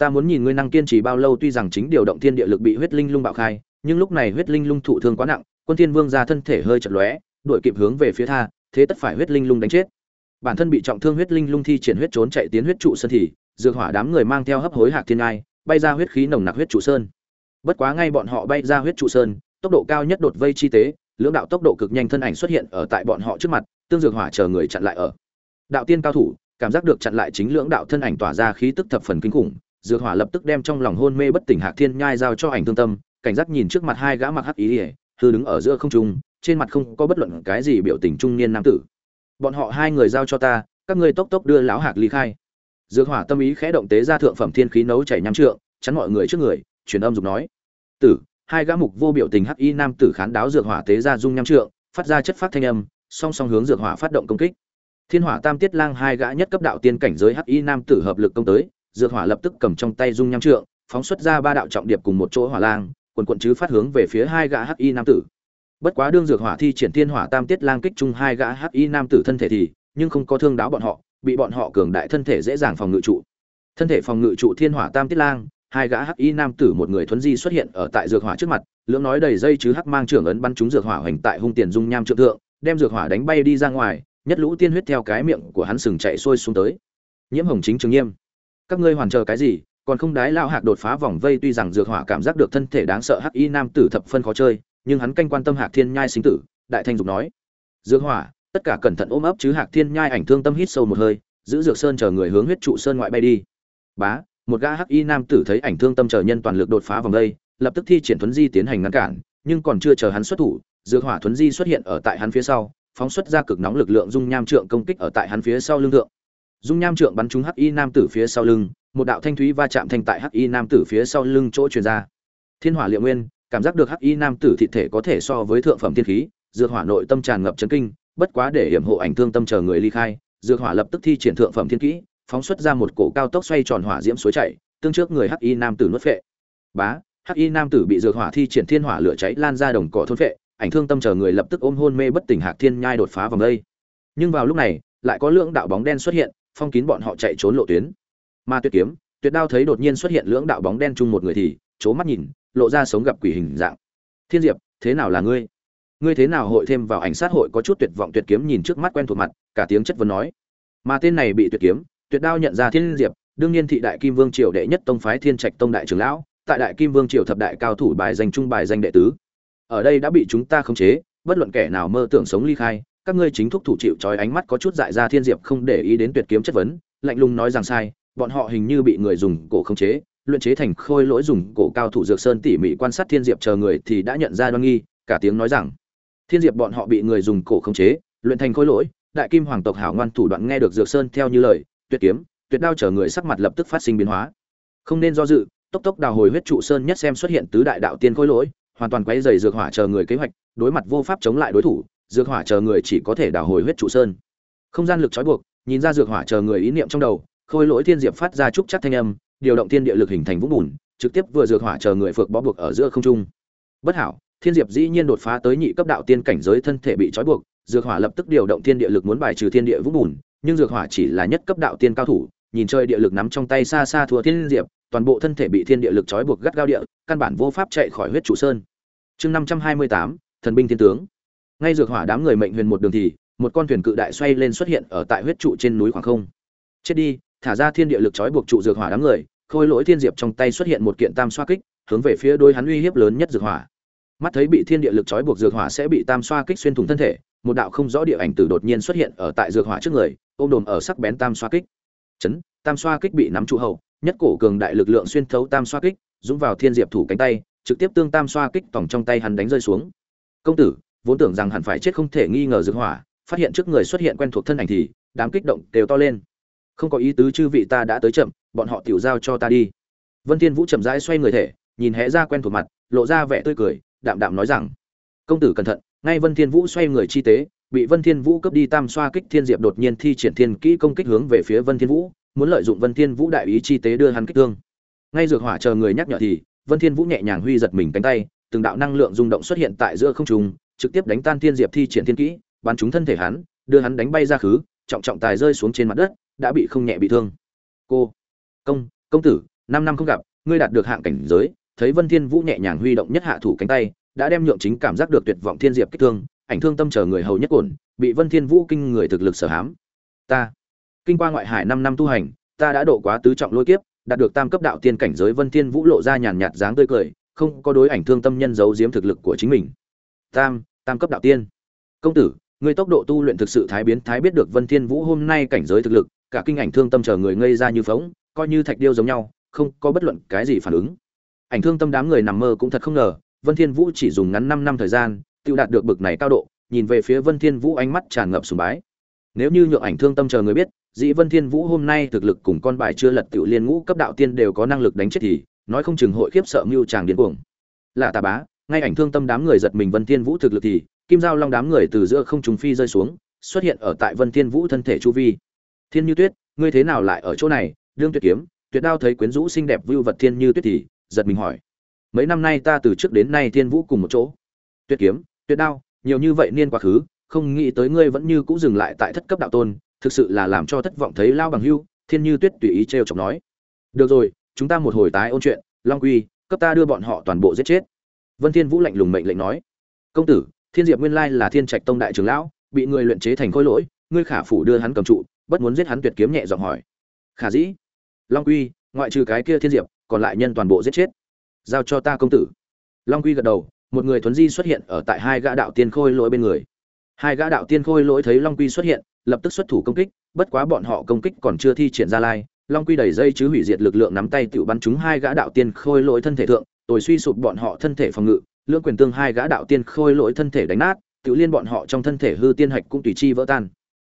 ta muốn nhìn ngươi năng kiên trì bao lâu, tuy rằng chính điều động thiên địa lực bị huyết linh lung bạo khai, nhưng lúc này huyết linh lung thụ thương quá nặng, quân thiên vương ra thân thể hơi chật lóe, đuổi kịp hướng về phía tha, thế tất phải huyết linh lung đánh chết. Bản thân bị trọng thương huyết linh lung thi triển huyết trốn chạy tiến huyết trụ sơn thì, dược hỏa đám người mang theo hấp hối hạc thiên ai bay ra huyết khí nồng nặc huyết trụ sơn. Bất quá ngay bọn họ bay ra huyết trụ sơn, tốc độ cao nhất đột vây chi tế, lưỡng đạo tốc độ cực nhanh thân ảnh xuất hiện ở tại bọn họ trước mặt, tương dược hỏa chờ người chặn lại ở. Đạo tiên cao thủ, cảm giác được chặn lại chính lưỡng đạo thân ảnh tỏa ra khí tức thập phần kinh khủng dược hỏa lập tức đem trong lòng hôn mê bất tỉnh hạc thiên nhai giao cho ảnh thương tâm, cảnh giác nhìn trước mặt hai gã mặc hắc ý ỉa hư đứng ở giữa không trung, trên mặt không có bất luận cái gì biểu tình trung niên nam tử. Bọn họ hai người giao cho ta, các ngươi tốc tốc đưa lão hạc ly khai. Dược hỏa tâm ý khẽ động tế ra thượng phẩm thiên khí nấu chảy nhắm trượng, chắn mọi người trước người, truyền âm dục nói. Tử, hai gã mục vô biểu tình hắc y nam tử khán đáo dược hỏa tế ra dung nhắm trượng, phát ra chất phát thanh âm, song song hướng dược hỏa phát động công kích. Thiên hỏa tam tiết lang hai gã nhất cấp đạo tiên cảnh giới hắc y nam tử hợp lực công tới dược hỏa lập tức cầm trong tay dung nham trượng, phóng xuất ra ba đạo trọng điệp cùng một chỗ hỏa lang, quần quận chứ phát hướng về phía hai gã hắc y nam tử. Bất quá đương dược hỏa thi triển thiên hỏa tam tiết lang kích chung hai gã hắc y nam tử thân thể thì, nhưng không có thương đáo bọn họ, bị bọn họ cường đại thân thể dễ dàng phòng ngự trụ. Thân thể phòng ngự trụ thiên hỏa tam tiết lang, hai gã hắc y nam tử một người thuấn di xuất hiện ở tại dược hỏa trước mặt, lưỡng nói đầy dây chứ hắc mang trưởng ấn bắn trúng dược hỏa hoành tại hung tiền dung nham trượng thượng, đem dược hỏa đánh bay đi ra ngoài, nhất lũ tiên huyết theo cái miệng của hắn sừng chạy xuôi xuống tới. Nhiễm hồng chính trường nghiêm các ngươi hoàn chờ cái gì, còn không đái lao hạc đột phá vòng vây, tuy rằng dược hỏa cảm giác được thân thể đáng sợ hắc y nam tử thập phân khó chơi, nhưng hắn canh quan tâm hạc thiên nhai sinh tử, đại thanh dục nói, dược hỏa, tất cả cẩn thận ôm ấp chứ hạc thiên nhai ảnh thương tâm hít sâu một hơi, giữ dược sơn chờ người hướng huyết trụ sơn ngoại bay đi. Bá, một gã hắc y nam tử thấy ảnh thương tâm chờ nhân toàn lực đột phá vòng đây lập tức thi triển thuấn di tiến hành ngăn cản, nhưng còn chưa chờ hắn xuất thủ, dược hỏa thuấn di xuất hiện ở tại hắn phía sau, phóng xuất ra cực nóng lực lượng dung nham trượng công kích ở tại hắn phía sau lưng thượng dung nham trượng bắn trúng hắc y nam tử phía sau lưng, một đạo thanh thúy va chạm thanh tại hắc y nam tử phía sau lưng chỗ truyền ra. Thiên hỏa liệu nguyên, cảm giác được hắc y nam tử thị thể có thể so với thượng phẩm thiên khí, dược hỏa nội tâm tràn ngập chấn kinh, bất quá để hiểm hộ ảnh thương tâm chờ người ly khai, dược hỏa lập tức thi triển thượng phẩm thiên kỹ, phóng xuất ra một cổ cao tốc xoay tròn hỏa diễm suối chảy, tương trước người hắc y nam tử nuốt phệ. Bá hắc y nam tử bị dược hỏa thi triển thiên hỏa lửa cháy lan ra đồng cỏ thôn phệ, ảnh thương tâm chờ người lập tức ôm hôn mê bất tỉnh hạc thiên nhai đột phá vòng đây. Nhưng vào lúc này, lại có lượng đạo bóng đen xuất hiện phong kín bọn họ chạy trốn lộ tuyến. Ma tuyệt kiếm tuyệt đao thấy đột nhiên xuất hiện lưỡng đạo bóng đen chung một người thì c mắt nhìn, lộ ra sống gặp quỷ hình dạng. Thiên diệp, thế nào là ngươi? Ngươi thế nào hội thêm vào ảnh sát hội có chút tuyệt vọng? Tuyệt kiếm nhìn trước mắt quen thuộc mặt, cả tiếng chất vấn nói. Mà tên này bị tuyệt kiếm tuyệt đao nhận ra thiên diệp, đương nhiên thị đại kim vương triều đệ nhất tông phái thiên trạch tông đại trưởng lão, tại đại kim vương triều thập đại cao thủ bài danh trung bài danh đệ tứ. Ở đây đã bị chúng ta khống chế, bất luận kẻ nào mơ tưởng sống ly khai các ngươi chính thúc thủ chịu trói ánh mắt có chút dại ra thiên diệp không để ý đến tuyệt kiếm chất vấn, lạnh lùng nói rằng sai, bọn họ hình như bị người dùng cổ khống chế, luyện chế thành khôi lỗi dùng cổ cao thủ dược sơn tỉ mỉ quan sát thiên diệp chờ người thì đã nhận ra đoan nghi, cả tiếng nói rằng, thiên diệp bọn họ bị người dùng cổ khống chế, luyện thành khôi lỗi, đại kim hoàng tộc hảo ngoan thủ đoạn nghe được dược sơn theo như lời, tuyệt kiếm, tuyệt đao chờ người sắc mặt lập tức phát sinh biến hóa. Không nên do dự, tốc tốc đào hồi huyết trụ sơn nhất xem xuất hiện tứ đại đạo tiên khôi lỗi, hoàn toàn quấy dày dược hỏa chờ người kế hoạch, đối mặt vô pháp chống lại đối thủ dược hỏa chờ người chỉ có thể đào hồi huyết trụ sơn. Không gian lực trói buộc, nhìn ra dược hỏa chờ người ý niệm trong đầu, khôi lỗi thiên diệp phát ra trúc chắc thanh âm, điều động thiên địa lực hình thành vũng bùn, trực tiếp vừa dược hỏa chờ người phược bó buộc ở giữa không trung. Bất hảo, thiên diệp dĩ nhiên đột phá tới nhị cấp đạo tiên cảnh giới thân thể bị trói buộc, dược hỏa lập tức điều động thiên địa lực muốn bài trừ thiên địa vũng bùn, nhưng dược hỏa chỉ là nhất cấp đạo tiên cao thủ, nhìn chơi địa lực nắm trong tay xa xa thua thiên diệp, toàn bộ thân thể bị thiên địa lực trói buộc gắt gao địa, căn bản vô pháp chạy khỏi huyết trụ sơn. Chương năm trăm hai mươi tám, thần binh thiên tướng ngay dược hỏa đám người mệnh huyền một đường thì, một con thuyền cự đại xoay lên xuất hiện ở tại huyết trụ trên núi khoảng không. Chết đi, thả ra thiên địa lực trói buộc trụ dược hỏa đám người, khôi lỗi thiên diệp trong tay xuất hiện một kiện tam xoa kích, hướng về phía đôi hắn uy hiếp lớn nhất dược hỏa. Mắt thấy bị thiên địa lực trói buộc dược hỏa sẽ bị tam xoa kích xuyên thủng thân thể, một đạo không rõ địa ảnh tử đột nhiên xuất hiện ở tại dược hỏa trước người, ôm đồm ở sắc bén tam xoa kích. Chấn, tam xoa kích bị nắm trụ hậu, nhất cổ cường đại lực lượng xuyên thấu tam xoa kích, dũng vào thiên diệp thủ cánh tay, trực tiếp tương tam xoa kích tổng trong tay hắn đánh rơi xuống. Công tử vốn tưởng rằng hẳn phải chết không thể nghi ngờ dược hỏa, phát hiện trước người xuất hiện quen thuộc thân ảnh thì đám kích động đều to lên. Không có ý tứ chư vị ta đã tới chậm, bọn họ tiểu giao cho ta đi. Vân thiên vũ chậm rãi xoay người thể, nhìn hé ra quen thuộc mặt, lộ ra vẻ tươi cười, đạm đạm nói rằng, công tử cẩn thận, ngay vân thiên vũ xoay người chi tế, bị vân thiên vũ cướp đi tam xoa kích thiên diệp đột nhiên thi triển thiên kỹ công kích hướng về phía vân thiên vũ, muốn lợi dụng vân thiên vũ đại ý chi tế đưa hắn kích thương. Ngay dược hỏa chờ người nhắc nhở thì, vân thiên vũ nhẹ nhàng huy giật mình cánh tay, từng đạo năng lượng rung động xuất hiện tại giữa không trung trực tiếp đánh tan thiên diệp thi triển thiên kỹ, bắn trúng thân thể hắn, đưa hắn đánh bay ra khứ, trọng trọng tài rơi xuống trên mặt đất, đã bị không nhẹ bị thương. Cô, công công tử, năm năm không gặp, ngươi đạt được hạng cảnh giới, thấy vân thiên vũ nhẹ nhàng huy động nhất hạ thủ cánh tay, đã đem nhượng chính cảm giác được tuyệt vọng thiên diệp kích thương, ảnh thương tâm chờ người hầu nhất ổn, bị vân thiên vũ kinh người thực lực sở hám. Ta, kinh qua ngoại hải năm năm tu hành, ta đã độ quá tứ trọng lôi kiếp, đạt được tam cấp đạo tiên cảnh giới vân thiên vũ lộ ra nhàn nhạt dáng tươi cười, không có đối ảnh thương tâm nhân giấu giếm thực lực của chính mình. Tam tam cấp đạo tiên. Công tử người tốc độ tu luyện thực sự thái biến, thái biết được vân thiên vũ hôm nay cảnh giới thực lực, cả kinh ảnh thương tâm chờ người ngây ra như phóng, coi như thạch điêu giống nhau, không có bất luận cái gì phản ứng. Ảnh thương tâm đám người nằm mơ cũng thật không ngờ, vân thiên vũ chỉ dùng ngắn 5 năm thời gian, tiêu đạt được bực này cao độ, nhìn về phía vân thiên vũ ánh mắt tràn ngập sùng bái. Nếu như nhượng ảnh thương tâm chờ người biết, dĩ vân thiên vũ hôm nay thực lực cùng con bài chưa lật tiểu liên ngũ cấp đạo tiên đều có năng lực đánh chết thì, nói không chừng hội khiếp sợ mưu chàng điên cuồng. Lạ tà bá ngay ảnh thương tâm đám người giật mình vân thiên vũ thực lực thì, kim giao long đám người từ giữa không trùng phi rơi xuống, xuất hiện ở tại vân thiên vũ thân thể chu vi. Thiên như tuyết, ngươi thế nào lại ở chỗ này? Đương tuyệt kiếm tuyệt đao thấy quyến rũ xinh đẹp vưu vật thiên như tuyết thì, giật mình hỏi. Mấy năm nay ta từ trước đến nay thiên vũ cùng một chỗ. Tuyệt kiếm tuyệt đao, nhiều như vậy niên quá khứ, không nghĩ tới ngươi vẫn như cũ dừng lại tại thất cấp đạo tôn, thực sự là làm cho thất vọng thấy lao bằng hưu, thiên như tuyết tùy ý trêu chọc nói. Được rồi, chúng ta một hồi tái ôn chuyện, long quy, cấp ta đưa bọn họ toàn bộ giết chết vân thiên vũ lạnh lùng mệnh lệnh nói, công tử, thiên diệp nguyên lai là thiên trạch tông đại trưởng lão, bị người luyện chế thành khối lỗi, ngươi khả phủ đưa hắn cầm trụ, bất muốn giết hắn tuyệt kiếm nhẹ giọng hỏi. Khả dĩ. Long quy, ngoại trừ cái kia thiên diệp, còn lại nhân toàn bộ giết chết. Giao cho ta công tử. Long quy gật đầu, một người thuấn di xuất hiện ở tại hai gã đạo tiên khôi lỗi bên người. Hai gã đạo tiên khôi lỗi thấy long quy xuất hiện, lập tức xuất thủ công kích, bất quá bọn họ công kích còn chưa thi triển ra lai, long quy đẩy dây chứ hủy diệt lực lượng nắm tay tự bắn chúng hai gã đạo tiên khôi lỗi thân thể thượng tôi suy sụp bọn họ thân thể phòng ngự, lưỡng quyền tương hai gã đạo tiên khôi lỗi thân thể đánh nát, tự liên bọn họ trong thân thể hư tiên hạch cũng tùy chi vỡ tan.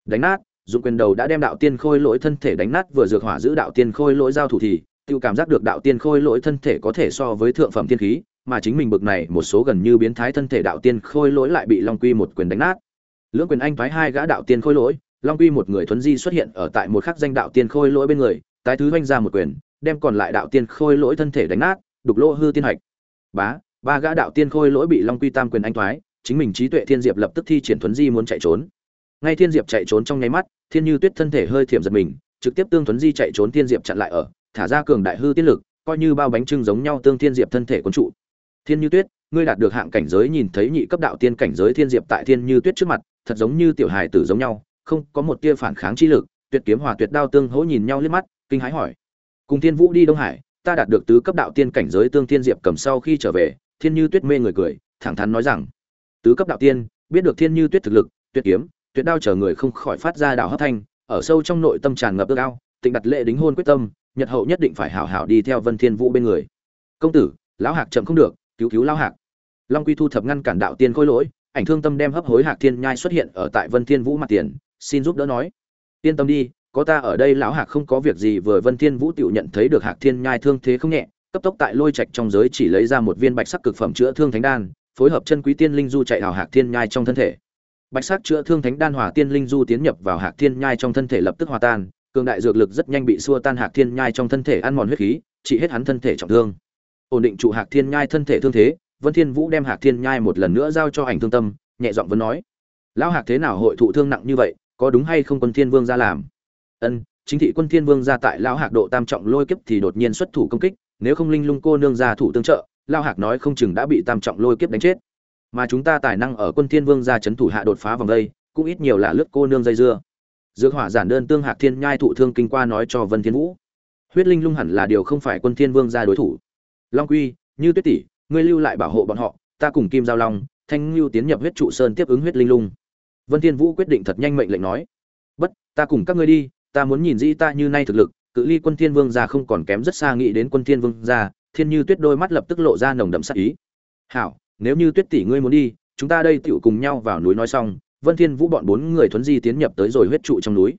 Đánh nát dùng quyền đầu đã đem đạo tiên khôi lỗi thân thể đánh nát vừa dược hỏa giữ đạo tiên khôi lỗi giao thủ thì, tự cảm giác được đạo tiên khôi lỗi thân thể có thể so với thượng phẩm tiên khí, mà chính mình bực này một số gần như biến thái thân thể đạo tiên khôi lỗi lại bị long quy một quyền đánh nát. Lưỡng quyền anh thoái hai gã đạo tiên khôi lỗi, long quy một người thuấn di xuất hiện ở tại một khắc danh đạo tiên khôi lỗi bên người, tái thứ oanh ra một quyền, đem còn lại đạo tiên khôi lỗi thân thể đánh nát đục lỗ hư tiên hạch. Bá, ba gã đạo tiên khôi lỗi bị long quy tam quyền anh thoái, chính mình trí tuệ thiên diệp lập tức thi triển thuấn di muốn chạy trốn. Ngay thiên diệp chạy trốn trong nháy mắt, thiên như tuyết thân thể hơi thiểm giật mình, trực tiếp tương thuấn di chạy trốn thiên diệp chặn lại ở, thả ra cường đại hư tiên lực, coi như bao bánh trưng giống nhau tương thiên diệp thân thể cuốn trụ. Thiên như tuyết, ngươi đạt được hạng cảnh giới nhìn thấy nhị cấp đạo tiên cảnh giới thiên diệp tại thiên như tuyết trước mặt, thật giống như tiểu hài tử giống nhau, không có một tia phản kháng chi lực, tuyệt kiếm hòa tuyệt đao tương hỗ nhìn nhau liếc mắt, kinh hãi hỏi. Cùng thiên vũ đi đông hải ta đạt được tứ cấp đạo tiên cảnh giới tương thiên diệp cầm sau khi trở về, thiên như tuyết mê người cười, thẳng thắn nói rằng, tứ cấp đạo tiên, biết được thiên như tuyết thực lực, tuyệt kiếm, tuyệt đao chở người không khỏi phát ra đạo hấp thanh, ở sâu trong nội tâm tràn ngập ước ao, tịnh đặt lệ đính hôn quyết tâm, nhật hậu nhất định phải hảo hảo đi theo vân thiên vũ bên người. Công tử, lão hạc chậm không được, cứu cứu lão hạc. Long quy thu thập ngăn cản đạo tiên khôi lỗi, ảnh thương tâm đem hấp hối hạc thiên nhai xuất hiện ở tại vân thiên vũ mặt tiền, xin giúp đỡ nói. Yên tâm đi có ta ở đây lão hạc không có việc gì vừa vân thiên vũ tiểu nhận thấy được hạc thiên nhai thương thế không nhẹ, cấp tốc tại lôi trạch trong giới chỉ lấy ra một viên bạch sắc cực phẩm chữa thương thánh đan, phối hợp chân quý tiên linh du chạy hào hạc thiên nhai trong thân thể. Bạch sắc chữa thương thánh đan hòa tiên linh du tiến nhập vào hạc thiên nhai trong thân thể lập tức hòa tan, cường đại dược lực rất nhanh bị xua tan hạc thiên nhai trong thân thể ăn mòn huyết khí, trị hết hắn thân thể trọng thương. Ổn định trụ hạc thiên nhai thân thể thương thế, vân thiên vũ đem hạc thiên nhai một lần nữa giao cho ảnh thương tâm, nhẹ giọng vẫn nói, lão hạc thế nào hội thụ thương nặng như vậy, có đúng hay không quân thiên vương ra làm? Ân, chính thị quân thiên vương ra tại lao hạc độ tam trọng lôi kiếp thì đột nhiên xuất thủ công kích, nếu không linh lung cô nương ra thủ tương trợ lao hạc nói không chừng đã bị tam trọng lôi kiếp đánh chết. Mà chúng ta tài năng ở quân thiên vương ra chấn thủ hạ đột phá vòng đây, cũng ít nhiều là lướt cô nương dây dưa. Dược hỏa giản đơn tương hạc thiên nhai thụ thương kinh qua nói cho vân thiên vũ. Huyết linh lung hẳn là điều không phải quân thiên vương ra đối thủ. Long quy, như tuyết tỷ, ngươi lưu lại bảo hộ bọn họ, ta cùng kim giao long, thanh lưu tiến nhập huyết trụ sơn tiếp ứng huyết linh lung. Vân thiên vũ quyết định thật nhanh mệnh lệnh nói. Bất, ta cùng các ngươi đi ta muốn nhìn dĩ ta như nay thực lực, cự ly quân thiên vương gia không còn kém rất xa nghĩ đến quân thiên vương gia, thiên như tuyết đôi mắt lập tức lộ ra nồng đậm sắc ý. Hảo, nếu như tuyết tỷ ngươi muốn đi, chúng ta đây tựu cùng nhau vào núi nói xong, vân thiên vũ bọn bốn người thuấn di tiến nhập tới rồi huyết trụ trong núi.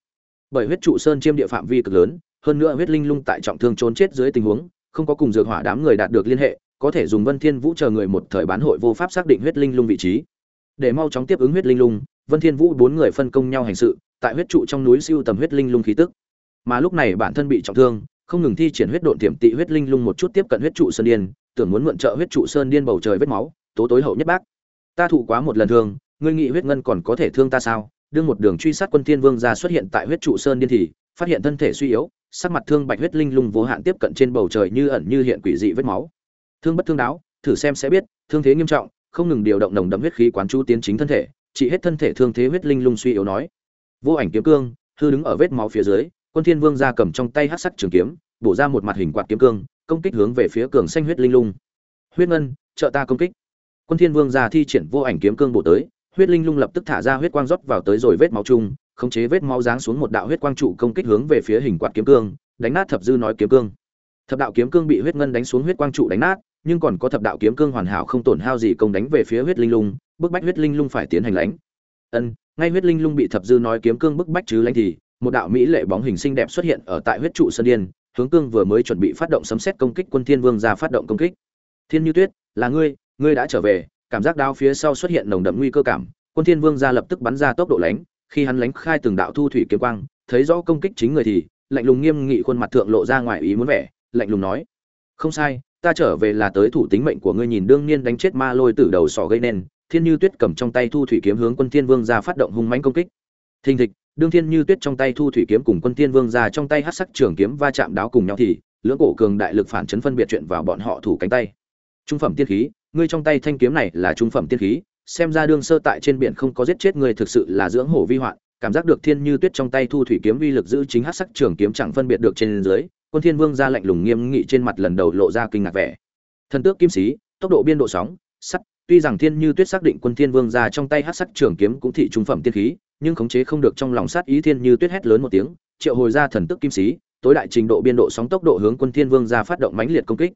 Bởi huyết trụ sơn chiêm địa phạm vi cực lớn, hơn nữa huyết linh lung tại trọng thương trốn chết dưới tình huống, không có cùng dược hỏa đám người đạt được liên hệ, có thể dùng vân thiên vũ chờ người một thời bán hội vô pháp xác định huyết linh lung vị trí. Để mau chóng tiếp ứng huyết linh lung, vân thiên vũ bốn người phân công nhau hành sự tại huyết trụ trong núi siêu tầm huyết linh lung khí tức. Mà lúc này bản thân bị trọng thương, không ngừng thi triển huyết độn tiềm tị huyết linh lung một chút tiếp cận huyết trụ sơn điên, tưởng muốn mượn trợ huyết trụ sơn điên bầu trời vết máu, tố tối hậu nhất bác. Ta thụ quá một lần thương, ngươi nghĩ huyết ngân còn có thể thương ta sao? Đương một đường truy sát quân thiên vương ra xuất hiện tại huyết trụ sơn điên thì, phát hiện thân thể suy yếu, sắc mặt thương bạch huyết linh lung vô hạn tiếp cận trên bầu trời như ẩn như hiện quỷ dị vết máu. Thương bất thương đáo, thử xem sẽ biết, thương thế nghiêm trọng, không ngừng điều động nồng đậm huyết khí quán chú tiến chính thân thể chỉ hết thân thể thương thế huyết linh lung suy yếu nói vô ảnh kiếm cương, hư đứng ở vết máu phía dưới, quân thiên vương ra cầm trong tay hắc sắc trường kiếm, bổ ra một mặt hình quạt kiếm cương, công kích hướng về phía cường xanh huyết linh lung. Huyết ngân, trợ ta công kích. Quân thiên vương ra thi triển vô ảnh kiếm cương bổ tới, huyết linh lung lập tức thả ra huyết quang rót vào tới rồi vết máu chung, khống chế vết máu giáng xuống một đạo huyết quang trụ công kích hướng về phía hình quạt kiếm cương, đánh nát thập dư nói kiếm cương. Thập đạo kiếm cương bị huyết ngân đánh xuống huyết quang trụ đánh nát, nhưng còn có thập đạo kiếm cương hoàn hảo không tổn hao gì công đánh về phía huyết linh lung, bức bách huyết linh lung phải tiến hành lãnh. Ân ngay huyết linh lung bị thập dư nói kiếm cương bức bách chứ lãnh thì, một đạo mỹ lệ bóng hình xinh đẹp xuất hiện ở tại huyết trụ sơn điên, hướng cương vừa mới chuẩn bị phát động sấm xét công kích quân thiên vương ra phát động công kích. Thiên như tuyết, là ngươi ngươi đã trở về, cảm giác đao phía sau xuất hiện nồng đậm nguy cơ cảm, quân thiên vương ra lập tức bắn ra tốc độ lánh, khi hắn lánh khai từng đạo thu thủy kiếm quang, thấy rõ công kích chính người thì, lạnh lùng nghiêm nghị khuôn mặt thượng lộ ra ngoài ý muốn vẻ, lạnh lùng nói, không sai, ta trở về là tới thủ tính mệnh của ngươi nhìn đương nhiên đánh chết ma lôi tử đầu sỏ gây nên thiên như tuyết cầm trong tay thu thủy kiếm hướng quân thiên vương ra phát động hung mãnh công kích. Thình thịch, đương thiên như tuyết trong tay thu thủy kiếm cùng quân thiên vương ra trong tay hắc sắc trường kiếm va chạm đáo cùng nhau thì, lưỡng cổ cường đại lực phản chấn phân biệt chuyện vào bọn họ thủ cánh tay. Trung phẩm tiên khí, ngươi trong tay thanh kiếm này là trung phẩm tiên khí, xem ra đương sơ tại trên biển không có giết chết ngươi thực sự là dưỡng hổ vi hoạn, cảm giác được thiên như tuyết trong tay thu thủy kiếm uy lực giữ chính hát sắc trường kiếm chẳng phân biệt được trên dưới, quân thiên vương ra lạnh lùng nghiêm nghị trên mặt lần đầu lộ ra kinh ngạc vẻ. Thần tước kim sĩ, tốc độ biên độ sóng, sắt tuy rằng thiên như tuyết xác định quân thiên vương ra trong tay hát sắc trường kiếm cũng thị trung phẩm tiên khí, nhưng khống chế không được trong lòng sát ý thiên như tuyết hét lớn một tiếng, triệu hồi ra thần tức kim sĩ, tối đại trình độ biên độ sóng tốc độ hướng quân thiên vương ra phát động mãnh liệt công kích.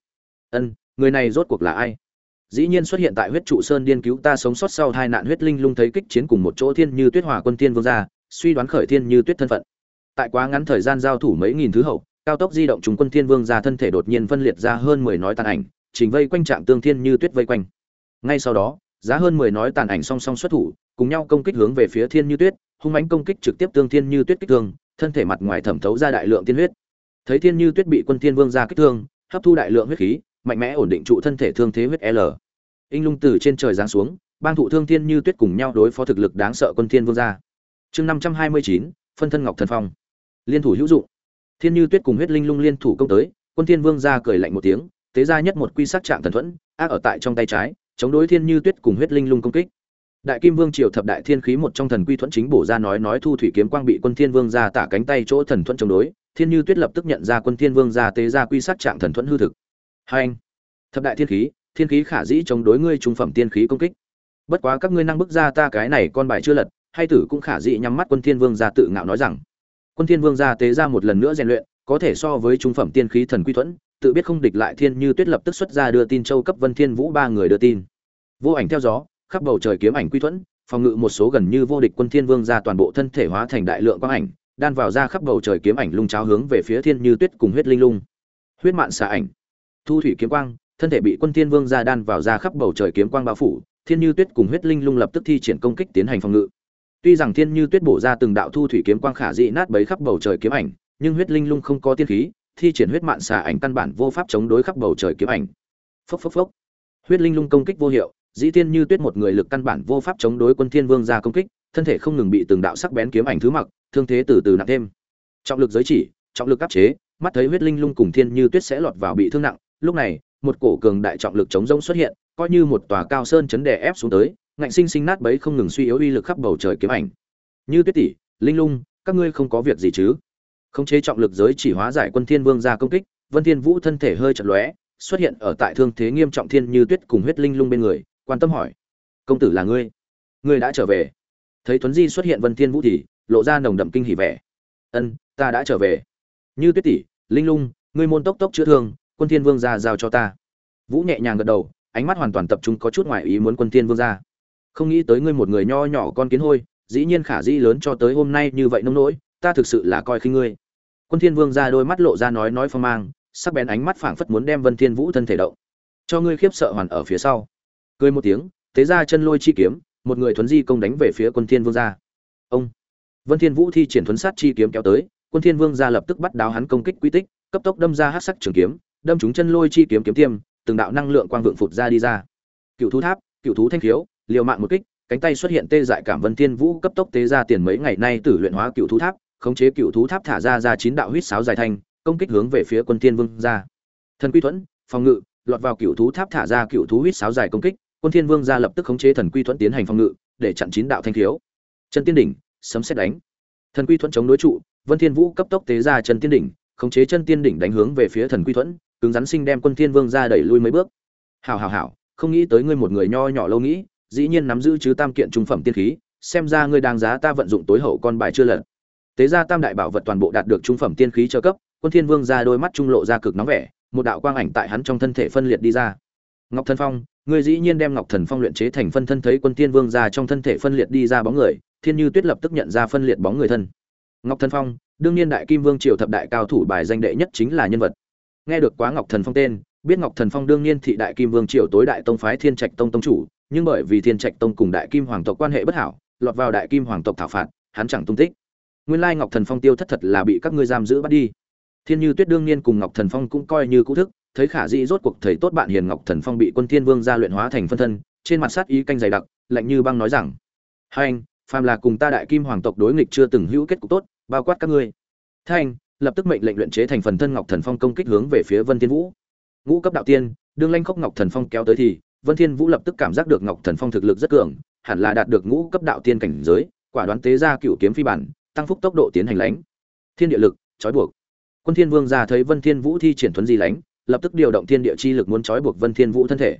Ân, người này rốt cuộc là ai? Dĩ nhiên xuất hiện tại huyết trụ sơn điên cứu ta sống sót sau hai nạn huyết linh lung thấy kích chiến cùng một chỗ thiên như tuyết hòa quân thiên vương ra, suy đoán khởi thiên như tuyết thân phận. Tại quá ngắn thời gian giao thủ mấy nghìn thứ hậu, cao tốc di động chúng quân thiên vương ra thân thể đột nhiên phân liệt ra hơn mười nói tàn ảnh, trình vây quanh trạng tương thiên như tuyết vây quanh ngay sau đó, giá hơn mười nói tàn ảnh song song xuất thủ, cùng nhau công kích hướng về phía thiên như tuyết, hung mãnh công kích trực tiếp tương thiên như tuyết kích thương, thân thể mặt ngoài thẩm thấu ra đại lượng tiên huyết. Thấy thiên như tuyết bị quân thiên vương ra kích thương, hấp thu đại lượng huyết khí, mạnh mẽ ổn định trụ thân thể thương thế huyết l. Inh lung từ trên trời giáng xuống, bang thụ thương thiên như tuyết cùng nhau đối phó thực lực đáng sợ quân thiên vương gia chương năm trăm hai mươi chín, phân thân ngọc thần phong. Liên thủ hữu dụng. Thiên như tuyết cùng huyết linh lung liên thủ công tới, quân thiên vương gia cười lạnh một tiếng, tế ra nhất một quy sắc trạng thần thuẫn, ác ở tại trong tay trái chống đối thiên như tuyết cùng huyết linh lung công kích. Đại kim vương triều thập đại thiên khí một trong thần quy thuẫn chính bổ ra nói nói thu thủy kiếm quang bị quân thiên vương gia tả cánh tay chỗ thần thuẫn chống đối, thiên như tuyết lập tức nhận ra quân thiên vương gia tế ra quy sát trạng thần thuẫn hư thực. Hai anh, thập đại thiên khí thiên khí khả dĩ chống đối ngươi trung phẩm tiên khí công kích. Bất quá các ngươi năng bức ra ta cái này con bài chưa lật hay tử cũng khả dĩ nhắm mắt quân thiên vương gia tự ngạo nói rằng, quân thiên vương gia tế ra một lần nữa rèn luyện, có thể so với trung phẩm tiên khí thần quy thuẫn tự biết không địch lại thiên như tuyết lập tức xuất ra đưa tin châu cấp vân thiên vũ ba người đưa tin. Vô ảnh theo gió, khắp bầu trời kiếm ảnh quy thuẫn, phòng ngự một số gần như vô địch quân thiên vương gia toàn bộ thân thể hóa thành đại lượng quang ảnh, đan vào ra khắp bầu trời kiếm ảnh lung cháo hướng về phía thiên như tuyết cùng huyết linh lung. Huyết mạn xà ảnh. Thu thủy kiếm quang, thân thể bị quân thiên vương gia đan vào ra khắp bầu trời kiếm quang bao phủ, thiên như tuyết cùng huyết linh lung lập tức thi triển công kích tiến hành phòng ngự. Tuy rằng thiên như tuyết bổ ra từng đạo thu thủy kiếm quang khả dị nát bấy khắp bầu trời kiếm ảnh, nhưng huyết linh lung không có tiên khí thi triển huyết mạn xà ảnh căn bản vô pháp chống đối khắp bầu trời kiếm ảnh. Phốc phốc phốc. Huyết linh lung công kích vô hiệu, dĩ tiên như tuyết một người lực căn bản vô pháp chống đối quân thiên vương gia công kích, thân thể không ngừng bị từng đạo sắc bén kiếm ảnh thứ mặc, thương thế từ từ nặng thêm. Trọng lực giới chỉ, trọng lực áp chế, mắt thấy huyết linh lung cùng thiên như tuyết sẽ lọt vào bị thương nặng, lúc này, một cổ cường đại trọng lực chống rông xuất hiện, coi như một tòa cao sơn chấn đè ép xuống tới, ngạnh sinh sinh nát bấy không ngừng suy yếu uy lực khắp bầu trời kiếm ảnh. Như tuyết tỷ, linh lung, các ngươi không có việc gì chứ? Khống chế trọng lực giới chỉ hóa giải quân thiên vương ra công kích, vân thiên vũ thân thể hơi chật lóe, xuất hiện ở tại thương thế nghiêm trọng thiên như tuyết cùng huyết linh lung bên người, quan tâm hỏi, công tử là ngươi? Ngươi đã trở về? Thấy tuấn di xuất hiện vân thiên vũ thì lộ ra nồng đậm kinh hỉ vẻ. Ân, ta đã trở về. Như tuyết tỷ, linh lung, ngươi môn tốc tốc chữa thương, quân thiên vương ra giao cho ta. Vũ nhẹ nhàng gật đầu, ánh mắt hoàn toàn tập trung có chút ngoài ý muốn quân thiên vương ra. Không nghĩ tới ngươi một người nho nhỏ con kiến hôi, dĩ nhiên khả dĩ lớn cho tới hôm nay như vậy nông nỗi, ta thực sự là coi khinh ngươi quân thiên vương ra đôi mắt lộ ra nói nói phong mang, sắc bén ánh mắt phảng phất muốn đem vân thiên vũ thân thể động. Cho ngươi khiếp sợ hoàn ở phía sau. Cười một tiếng, thế ra chân lôi chi kiếm, một người thuấn di công đánh về phía quân thiên vương gia ông. Vân thiên vũ thi triển thuấn sát chi kiếm kéo tới, quân thiên vương gia lập tức bắt đáo hắn công kích quy tích, cấp tốc đâm ra hắc sắc trường kiếm, đâm trúng chân lôi chi kiếm kiếm tiêm, từng đạo năng lượng quang vượng phụt ra đi ra. Cựu thú tháp, cựu thú thanh khiếu, liều mạng một kích, cánh tay xuất hiện tê dại cảm vân thiên vũ cấp tốc tế ra tiền mấy ngày nay tử luyện hóa cựu thú tháp khống chế cựu thú tháp thả ra ra chín đạo huyết sáo dài thanh, công kích hướng về phía quân thiên vương gia thần quy thuẫn, phòng ngự, lọt vào cựu thú tháp thả ra cựu thú huyết sáo dài công kích, quân thiên vương gia lập tức khống chế thần quy thuẫn tiến hành phòng ngự, để chặn chín đạo thanh thiếu. Chân tiên đỉnh, sấm xét đánh. Thần quy thuẫn chống đối trụ, vân thiên vũ cấp tốc tế ra chân tiên đỉnh, khống chế chân tiên đỉnh đánh hướng về phía thần quy thuẫn, cứng rắn sinh đem quân thiên vương gia đẩy lui mấy bước. Hảo hảo hảo, không nghĩ tới ngươi một người nho nhỏ lâu nghĩ, dĩ nhiên nắm giữ chứ tam kiện trung phẩm tiên khí, xem ra ngươi đang giá ta vận dụng tối hậu con bài chưa lật tế ra tam đại bảo vật toàn bộ đạt được trung phẩm tiên khí cho cấp, quân thiên vương ra đôi mắt trung lộ ra cực nóng vẻ, một đạo quang ảnh tại hắn trong thân thể phân liệt đi ra. Ngọc thần phong, ngươi dĩ nhiên đem ngọc thần phong luyện chế thành phân thân thấy quân thiên vương ra trong thân thể phân liệt đi ra bóng người, thiên như tuyết lập tức nhận ra phân liệt bóng người thân. Ngọc thần phong, đương nhiên đại kim vương triều thập đại cao thủ bài danh đệ nhất chính là nhân vật. Nghe được quá ngọc thần phong tên, biết ngọc thần phong đương nhiên thị đại kim vương triều tối đại tông phái thiên trạch tông tông chủ, nhưng bởi vì thiên trạch tông cùng đại kim hoàng tộc quan hệ bất hảo, lọt vào đại kim hoàng tộc thảo phạt, hắn chẳng tung tích nguyên lai ngọc thần phong tiêu thất thật là bị các ngươi giam giữ bắt đi. Thiên như tuyết đương nhiên cùng ngọc thần phong cũng coi như cũ thức, thấy khả dĩ rốt cuộc thầy tốt bạn hiền ngọc thần phong bị quân thiên vương gia luyện hóa thành phân thân, trên mặt sát ý canh dày đặc, lạnh như băng nói rằng, hai anh, phàm là cùng ta đại kim hoàng tộc đối nghịch chưa từng hữu kết cục tốt, bao quát các ngươi. Thanh lập tức mệnh lệnh luyện chế thành phần thân ngọc thần phong công kích hướng về phía vân thiên vũ. Ngũ cấp đạo tiên, đương lanh khốc ngọc thần phong kéo tới thì, vân thiên vũ lập tức cảm giác được ngọc thần phong thực lực rất cường, hẳn là đạt được ngũ cấp đạo tiên cảnh giới, quả đoán tế ra cựu kiếm phi bản tăng phúc tốc độ tiến hành lánh. Thiên địa lực, trói buộc. Quân thiên vương ra thấy vân thiên vũ thi triển thuấn di lánh, lập tức điều động thiên địa chi lực muốn trói buộc vân thiên vũ thân thể.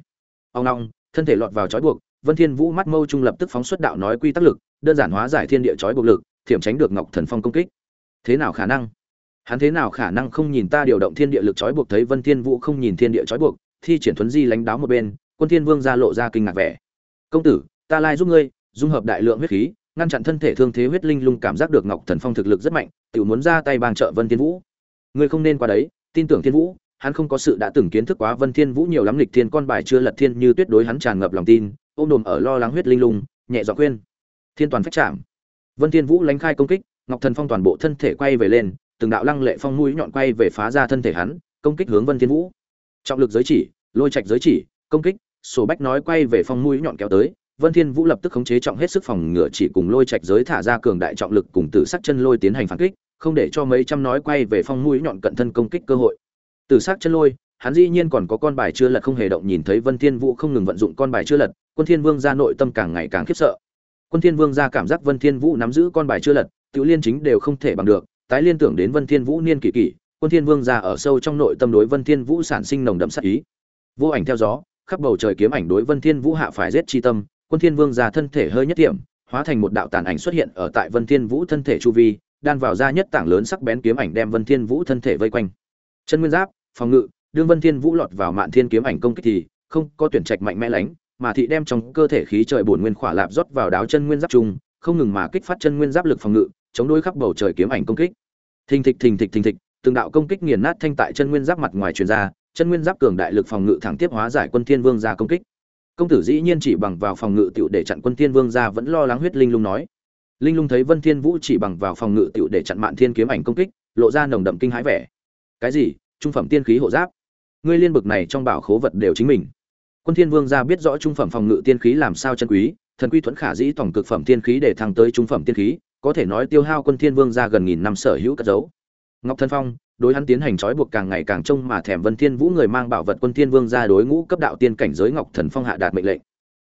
Ông long thân thể lọt vào trói buộc, vân thiên vũ mắt mâu trung lập tức phóng xuất đạo nói quy tắc lực, đơn giản hóa giải thiên địa trói buộc lực, thiểm tránh được ngọc thần phong công kích. Thế nào khả năng? Hắn thế nào khả năng không nhìn ta điều động thiên địa lực trói buộc thấy vân thiên vũ không nhìn thiên địa trói buộc, thi triển thuấn di lánh đáo một bên, quân thiên vương ra lộ ra kinh ngạc vẻ. Công tử, ta lai giúp ngươi, dung hợp đại lượng huyết khí ngăn chặn thân thể thương thế huyết linh lung cảm giác được ngọc thần phong thực lực rất mạnh tự muốn ra tay bang trợ vân thiên vũ. Ngươi không nên qua đấy, tin tưởng thiên vũ, hắn không có sự đã từng kiến thức quá vân thiên vũ nhiều lắm lịch thiên con bài chưa lật thiên như tuyết đối hắn tràn ngập lòng tin, ôm đồm ở lo lắng huyết linh lung, nhẹ giọng khuyên. Thiên toàn phách chạm vân thiên vũ lánh khai công kích, ngọc thần phong toàn bộ thân thể quay về lên, từng đạo lăng lệ phong mũi nhọn quay về phá ra thân thể hắn, công kích hướng vân thiên vũ. Trọng lực giới chỉ, lôi trạch giới chỉ, công kích, sổ bách nói quay về phong mũi nhọn kéo tới vân thiên vũ lập tức khống chế trọng hết sức phòng ngừa chỉ cùng lôi trạch giới thả ra cường đại trọng lực cùng tử sắc chân lôi tiến hành phản kích, không để cho mấy trăm nói quay về phong mũi nhọn cận thân công kích cơ hội. Tử sắc chân lôi, hắn dĩ nhiên còn có con bài chưa lật không hề động nhìn thấy vân thiên vũ không ngừng vận dụng con bài chưa lật, quân thiên vương gia nội tâm càng ngày càng khiếp sợ. Quân thiên vương gia cảm giác vân thiên vũ nắm giữ con bài chưa lật, tiểu liên chính đều không thể bằng được, tái liên tưởng đến vân thiên vũ niên kỳ kỳ quân thiên vương gia ở sâu trong nội tâm đối vân thiên vũ sản sinh nồng đậm sát ý. Vô ảnh theo gió, khắp bầu trời kiếm ảnh đối vân thiên vũ hạ phải giết chi tâm quân thiên vương gia thân thể hơi nhất tiệm, hóa thành một đạo tàn ảnh xuất hiện ở tại vân thiên vũ thân thể chu vi đan vào ra nhất tảng lớn sắc bén kiếm ảnh đem vân thiên vũ thân thể vây quanh. Chân nguyên giáp phòng ngự đương vân thiên vũ lọt vào mạn thiên kiếm ảnh công kích thì không có tuyển trạch mạnh mẽ lánh mà thị đem trong cơ thể khí trời bổn nguyên khỏa lạp rót vào đáo chân nguyên giáp trung không ngừng mà kích phát chân nguyên giáp lực phòng ngự chống đối khắp bầu trời kiếm ảnh công kích. Thình thịch thình thịch thình thịch từng đạo công kích nghiền nát thanh tại chân nguyên giáp mặt ngoài truyền ra chân nguyên giáp cường đại lực phòng ngự thẳng tiếp hóa giải quân thiên vương ra công kích công tử dĩ nhiên chỉ bằng vào phòng ngự tiểu để chặn quân thiên vương ra vẫn lo lắng huyết linh lung nói. Linh lung thấy vân thiên vũ chỉ bằng vào phòng ngự tiểu để chặn mạn thiên kiếm ảnh công kích, lộ ra nồng đậm kinh hãi vẻ. Cái gì? Trung phẩm tiên khí hộ giáp? Ngươi liên bực này trong bảo khố vật đều chính mình. Quân thiên vương gia biết rõ trung phẩm phòng ngự tiên khí làm sao chân quý, thần quy thuẫn khả dĩ tổng cực phẩm tiên khí để thăng tới trung phẩm tiên khí, có thể nói tiêu hao quân thiên vương gia gần nghìn năm sở hữu cất giấu. Ngọc thân phong đối hắn tiến hành trói buộc càng ngày càng trông mà thèm vân thiên vũ người mang bảo vật quân thiên vương gia đối ngũ cấp đạo tiên cảnh giới ngọc thần phong hạ đạt mệnh lệnh.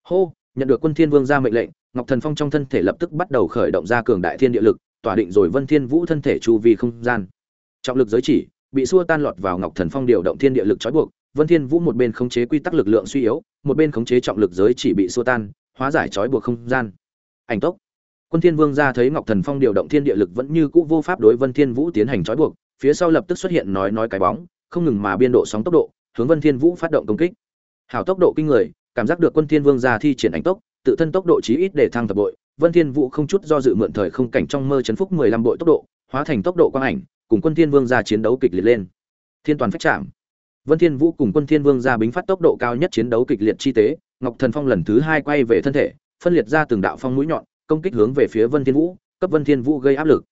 Hô, nhận được quân thiên vương gia mệnh lệnh, ngọc thần phong trong thân thể lập tức bắt đầu khởi động ra cường đại thiên địa lực, tỏa định rồi vân thiên vũ thân thể chu vi không gian. Trọng lực giới chỉ, bị xua tan lọt vào ngọc thần phong điều động thiên địa lực trói buộc, vân thiên vũ một bên khống chế quy tắc lực lượng suy yếu, một bên khống chế trọng lực giới chỉ bị xua tan, hóa giải trói buộc không gian. Ảnh tốc. Quân thiên vương gia thấy ngọc thần phong điều động thiên địa lực vẫn như cũ vô pháp đối vân thiên vũ tiến hành trói buộc phía sau lập tức xuất hiện nói nói cái bóng, không ngừng mà biên độ sóng tốc độ, hướng vân thiên vũ phát động công kích. Hảo tốc độ kinh người, cảm giác được quân thiên vương gia thi triển ảnh tốc, tự thân tốc độ chí ít để thăng thập bội, vân thiên vũ không chút do dự mượn thời không cảnh trong mơ chấn phúc 15 bội tốc độ, hóa thành tốc độ quang ảnh, cùng quân thiên vương gia chiến đấu kịch liệt lên. Thiên toàn phách chạm vân thiên vũ cùng quân thiên vương gia bính phát tốc độ cao nhất chiến đấu kịch liệt chi tế, ngọc thần phong lần thứ hai quay về thân thể, phân liệt ra từng đạo phong mũi nhọn, công kích hướng về phía vân thiên vũ, cấp vân thiên vũ gây áp lực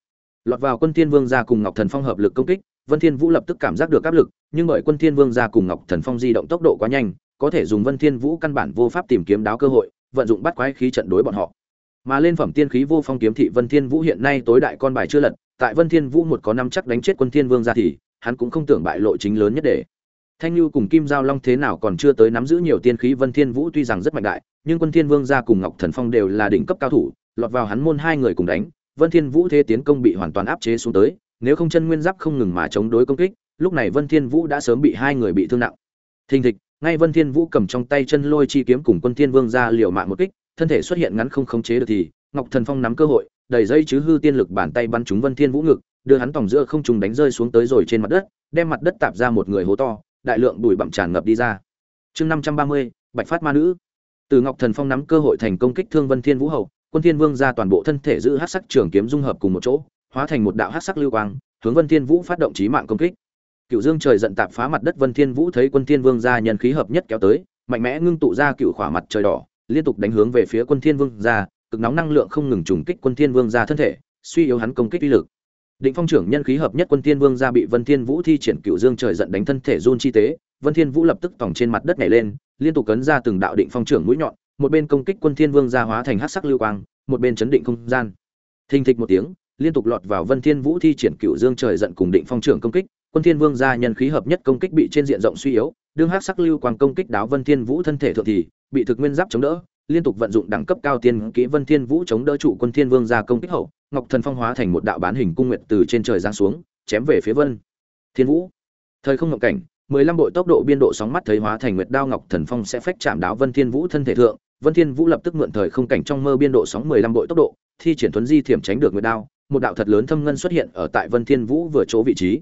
lọt vào quân thiên vương gia cùng ngọc thần phong hợp lực công kích, vân thiên vũ lập tức cảm giác được áp lực, nhưng bởi quân thiên vương gia cùng ngọc thần phong di động tốc độ quá nhanh, có thể dùng vân thiên vũ căn bản vô pháp tìm kiếm đáo cơ hội, vận dụng bắt quái khí trận đối bọn họ. Mà lên phẩm tiên khí vô phong kiếm thị vân thiên vũ hiện nay tối đại con bài chưa lật, tại vân thiên vũ một có năm chắc đánh chết quân thiên vương gia thì, hắn cũng không tưởng bại lộ chính lớn nhất để. Thanh lưu cùng kim giao long thế nào còn chưa tới nắm giữ nhiều tiên khí, vân thiên vũ tuy rằng rất mạnh đại, nhưng quân thiên vương gia cùng ngọc thần phong đều là đỉnh cấp cao thủ, lọt vào hắn môn hai người cùng đánh vân thiên vũ thế tiến công bị hoàn toàn áp chế xuống tới, nếu không chân nguyên giáp không ngừng mà chống đối công kích, lúc này vân thiên vũ đã sớm bị hai người bị thương nặng. Thình thịch, ngay vân thiên vũ cầm trong tay chân lôi chi kiếm cùng quân thiên vương ra liều mạng một kích, thân thể xuất hiện ngắn không khống chế được thì, ngọc thần phong nắm cơ hội đẩy dây chứ hư tiên lực bàn tay bắn trúng vân thiên vũ ngực, đưa hắn tòng giữa không trùng đánh rơi xuống tới rồi trên mặt đất, đem mặt đất tạp ra một người hố to, đại lượng bụi bặm tràn ngập đi ra. Chương năm trăm ba mươi, bạch phát ma nữ. Từ ngọc thần phong nắm cơ hội thành công kích thương vân thiên vũ hậu quân thiên vương ra toàn bộ thân thể giữ hắc sắc trường kiếm dung hợp cùng một chỗ, hóa thành một đạo hắc sắc lưu quang, hướng vân thiên vũ phát động chí mạng công kích. Cựu dương trời giận tạp phá mặt đất, vân thiên vũ thấy quân thiên vương ra nhân khí hợp nhất kéo tới, mạnh mẽ ngưng tụ ra cựu khỏa mặt trời đỏ, liên tục đánh hướng về phía quân thiên vương ra, cực nóng năng lượng không ngừng trùng kích quân thiên vương ra thân thể, suy yếu hắn công kích uy lực. Định phong trưởng nhân khí hợp nhất quân thiên vương ra bị vân thiên vũ thi triển cựu dương trời giận đánh thân thể run chi tế, vân thiên vũ lập tức tòng trên mặt đất nhảy lên, liên tục cấn ra từng đạo định phong trưởng mũi nhọn một bên công kích quân thiên vương ra hóa thành hắc sắc lưu quang một bên chấn định không gian thình thịch một tiếng liên tục lọt vào vân thiên vũ thi triển cựu dương trời giận cùng định phong trưởng công kích quân thiên vương gia nhân khí hợp nhất công kích bị trên diện rộng suy yếu đương hắc sắc lưu quang công kích đáo vân thiên vũ thân thể thượng thì bị thực nguyên giáp chống đỡ liên tục vận dụng đẳng cấp cao tiên kỹ Vân Thiên Vũ chống đỡ trụ Quân Thiên Vương gia công kích hậu, Ngọc Thần Phong hóa thành một đạo bán hình cung nguyệt từ trên trời giáng xuống, chém về phía Vân Thiên Vũ. Thời không ngộng cảnh, 15 bội tốc độ biên độ sóng mắt thấy hóa thành nguyệt đao Ngọc Thần Phong sẽ phách chạm đáo Vân Thiên Vũ thân thể thượng, Vân Thiên Vũ lập tức mượn thời không cảnh trong mơ biên độ sóng 15 bội tốc độ, thi triển thuấn di thiểm tránh được nguyệt đao, một đạo thật lớn thâm ngân xuất hiện ở tại Vân Thiên Vũ vừa chỗ vị trí.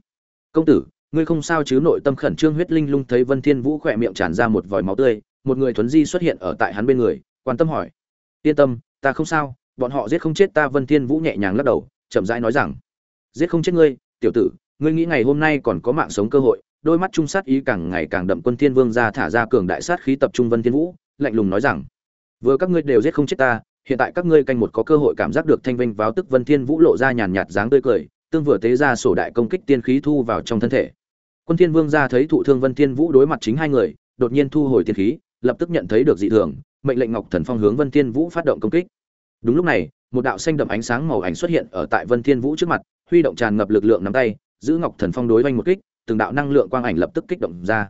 "Công tử, ngươi không sao chứ?" Nội tâm khẩn trương huyết linh lung thấy Vân Thiên Vũ khỏe miệng tràn ra một vòi máu tươi, một người thuấn di xuất hiện ở tại hắn bên người, quan tâm hỏi: "Yên tâm, ta không sao, bọn họ giết không chết ta." Vân Thiên Vũ nhẹ nhàng lắc đầu, chậm rãi nói rằng: "Giết không chết ngươi, tiểu tử, ngươi nghĩ ngày hôm nay còn có mạng sống cơ hội." Đôi mắt trung sát ý càng ngày càng đậm Quân Thiên Vương ra thả ra cường đại sát khí tập trung Vân Thiên Vũ, lạnh lùng nói rằng: "Vừa các ngươi đều giết không chết ta, hiện tại các ngươi canh một có cơ hội cảm giác được thanh vinh vào tức Vân Thiên Vũ lộ ra nhàn nhạt dáng tươi cười, tương vừa tế ra sổ đại công kích tiên khí thu vào trong thân thể. Quân Thiên Vương ra thấy thụ thương Vân Thiên Vũ đối mặt chính hai người, đột nhiên thu hồi tiên khí, lập tức nhận thấy được dị thường, mệnh lệnh Ngọc Thần Phong hướng Vân Thiên Vũ phát động công kích. Đúng lúc này, một đạo xanh đậm ánh sáng màu ảnh xuất hiện ở tại Vân Thiên Vũ trước mặt, huy động tràn ngập lực lượng nắm tay, giữ Ngọc Thần Phong đối với một kích, từng đạo năng lượng quang ảnh lập tức kích động ra.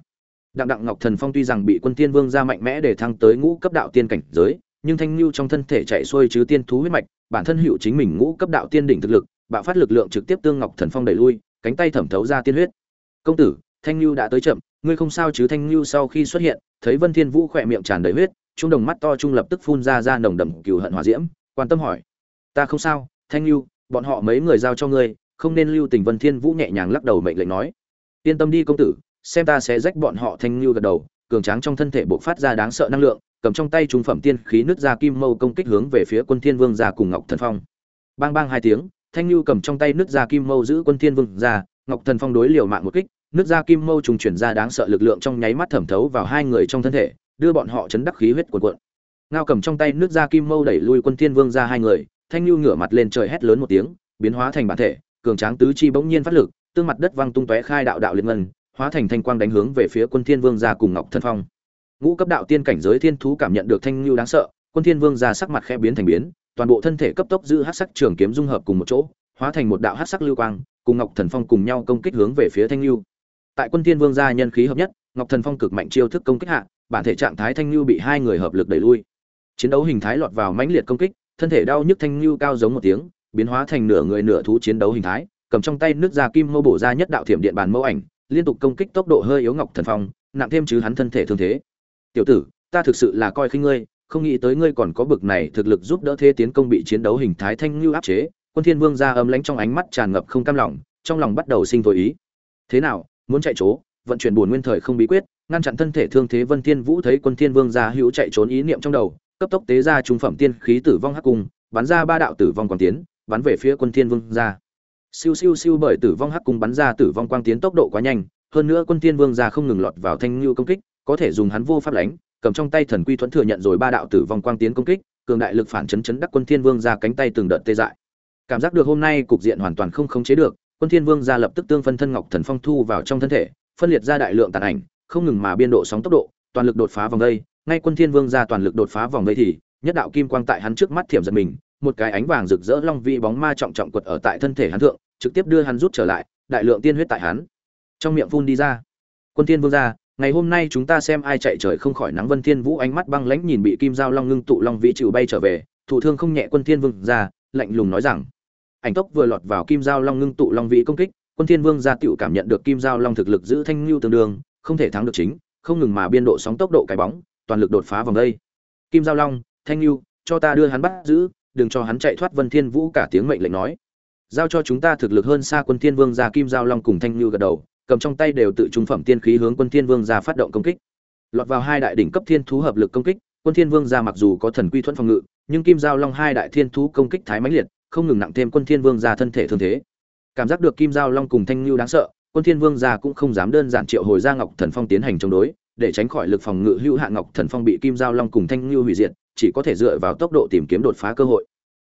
Đặng Đặng Ngọc Thần Phong tuy rằng bị Quân tiên Vương ra mạnh mẽ để thăng tới ngũ cấp đạo tiên cảnh giới, nhưng thanh lưu trong thân thể chạy xuôi chứ tiên thú huyết mạch, bản thân hữu chính mình ngũ cấp đạo tiên đỉnh thực lực, bạo phát lực lượng trực tiếp tương Ngọc Thần Phong đẩy lui, cánh tay thẩm thấu ra tiên huyết. "Công tử, Thanh Lưu đã tới chậm, ngươi không sao chứ?" Thanh Lưu sau khi xuất hiện, thấy Vân Thiên Vũ khỏe miệng tràn đầy huyết, trung đồng mắt to trung lập tức phun ra ra nồng đậm cừu hận hỏa diễm, quan tâm hỏi: "Ta không sao, Thanh Lưu, bọn họ mấy người giao cho ngươi, không nên lưu tình." Vân Thiên Vũ nhẹ nhàng lắc đầu mệnh lệnh nói: "Yên tâm đi công tử, xem ta sẽ rách bọn họ." Thanh Lưu gật đầu, cường tráng trong thân thể bộc phát ra đáng sợ năng lượng, cầm trong tay trung phẩm tiên khí nứt ra kim mâu công kích hướng về phía quân thiên vương gia cùng ngọc thần phong bang bang hai tiếng thanh lưu cầm trong tay nứt ra kim mâu giữ quân thiên vương gia ngọc thần phong đối liều mạng một kích nứt ra kim mâu trùng chuyển ra đáng sợ lực lượng trong nháy mắt thẩm thấu vào hai người trong thân thể đưa bọn họ chấn đắc khí huyết cuộn cuộn ngao cầm trong tay nứt ra kim mâu đẩy lui quân thiên vương gia hai người thanh lưu ngửa mặt lên trời hét lớn một tiếng biến hóa thành bản thể cường tráng tứ chi bỗng nhiên phát lực tương mặt đất văng tung tóe khai đạo đạo liên ngân hóa thành thanh quang đánh hướng về phía quân thiên vương gia cùng ngọc thần phong. Ngũ cấp đạo tiên cảnh giới thiên thú cảm nhận được thanh lưu đáng sợ, quân thiên vương gia sắc mặt khẽ biến thành biến, toàn bộ thân thể cấp tốc giữ hắc sắc trường kiếm dung hợp cùng một chỗ, hóa thành một đạo hắc sắc lưu quang, cùng ngọc thần phong cùng nhau công kích hướng về phía thanh lưu. Tại quân thiên vương gia nhân khí hợp nhất, ngọc thần phong cực mạnh chiêu thức công kích hạ, bản thể trạng thái thanh lưu bị hai người hợp lực đẩy lui. Chiến đấu hình thái lọt vào mãnh liệt công kích, thân thể đau nhức thanh lưu cao giống một tiếng, biến hóa thành nửa người nửa thú chiến đấu hình thái, cầm trong tay nước ra kim mâu bổ ra nhất đạo thiểm điện bàn mẫu ảnh liên tục công kích tốc độ hơi yếu ngọc thần phong, nặng thêm chứ hắn thân thể thương thế. Tiểu tử, ta thực sự là coi khinh ngươi, không nghĩ tới ngươi còn có bực này thực lực giúp đỡ thế tiến công bị chiến đấu hình thái thanh lưu áp chế. Quân thiên vương ra ấm lãnh trong ánh mắt tràn ngập không cam lòng, trong lòng bắt đầu sinh thôi ý. Thế nào, muốn chạy trốn, vận chuyển buồn nguyên thời không bí quyết, ngăn chặn thân thể thương thế? Vân thiên vũ thấy quân thiên vương ra hữu chạy trốn ý niệm trong đầu, cấp tốc tế ra trung phẩm tiên khí tử vong hắc cung, bắn ra ba đạo tử vong quang tiến, bắn về phía quân thiên vương ra siêu siêu siêu bởi tử vong hắc cung bắn ra tử vong quang tiến tốc độ quá nhanh, hơn nữa quân thiên vương gia không ngừng lọt vào thanh lưu công kích, có thể dùng hắn vô pháp đánh cầm trong tay thần quy thuẫn thừa nhận rồi ba đạo tử vong quang tiến công kích, cường đại lực phản chấn chấn đắc quân thiên vương gia cánh tay từng đợt tê dại. Cảm giác được hôm nay cục diện hoàn toàn không khống chế được, quân thiên vương gia lập tức tương phân thân ngọc thần phong thu vào trong thân thể, phân liệt ra đại lượng tàn ảnh, không ngừng mà biên độ sóng tốc độ, toàn lực đột phá vòng đây, ngay quân thiên vương gia toàn lực đột phá vòng đây thì, nhất đạo kim quang tại hắn trước mắt thiểm giật mình một cái ánh vàng rực rỡ long vi bóng ma trọng trọng quật ở tại thân thể hắn thượng, trực tiếp đưa hắn rút trở lại, đại lượng tiên huyết tại hắn trong miệng phun đi ra. Quân thiên vương ra ngày hôm nay chúng ta xem ai chạy trời không khỏi nắng vân thiên vũ ánh mắt băng lãnh nhìn bị kim giao long ngưng tụ long vị chịu bay trở về, thủ thương không nhẹ quân thiên vương ra lạnh lùng nói rằng, ảnh tốc vừa lọt vào kim giao long ngưng tụ long vị công kích, quân thiên vương ra tiểu cảm nhận được kim giao long thực lực giữ thanh lưu tương đương, không thể thắng được chính, không ngừng mà biên độ sóng tốc độ cái bóng, toàn lực đột phá vòng đây. Kim giao long, thanh lưu, cho ta đưa hắn bắt giữ đừng cho hắn chạy thoát vân thiên vũ cả tiếng mệnh lệnh nói. Giao cho chúng ta thực lực hơn xa quân thiên vương gia kim giao long cùng thanh lưu gật đầu, cầm trong tay đều tự trung phẩm tiên khí hướng quân thiên vương gia phát động công kích. Lọt vào hai đại đỉnh cấp thiên thú hợp lực công kích, quân thiên vương gia mặc dù có thần quy thuận phòng ngự, nhưng kim giao long hai đại thiên thú công kích thái mãnh liệt, không ngừng nặng thêm quân thiên vương gia thân thể thương thế. Cảm giác được kim giao long cùng thanh lưu đáng sợ, quân thiên vương gia cũng không dám đơn giản triệu hồi ra ngọc thần phong tiến hành chống đối, để tránh khỏi lực phòng ngự hữu hạ ngọc thần phong bị kim giao long cùng thanh lưu hủy diệt chỉ có thể dựa vào tốc độ tìm kiếm đột phá cơ hội.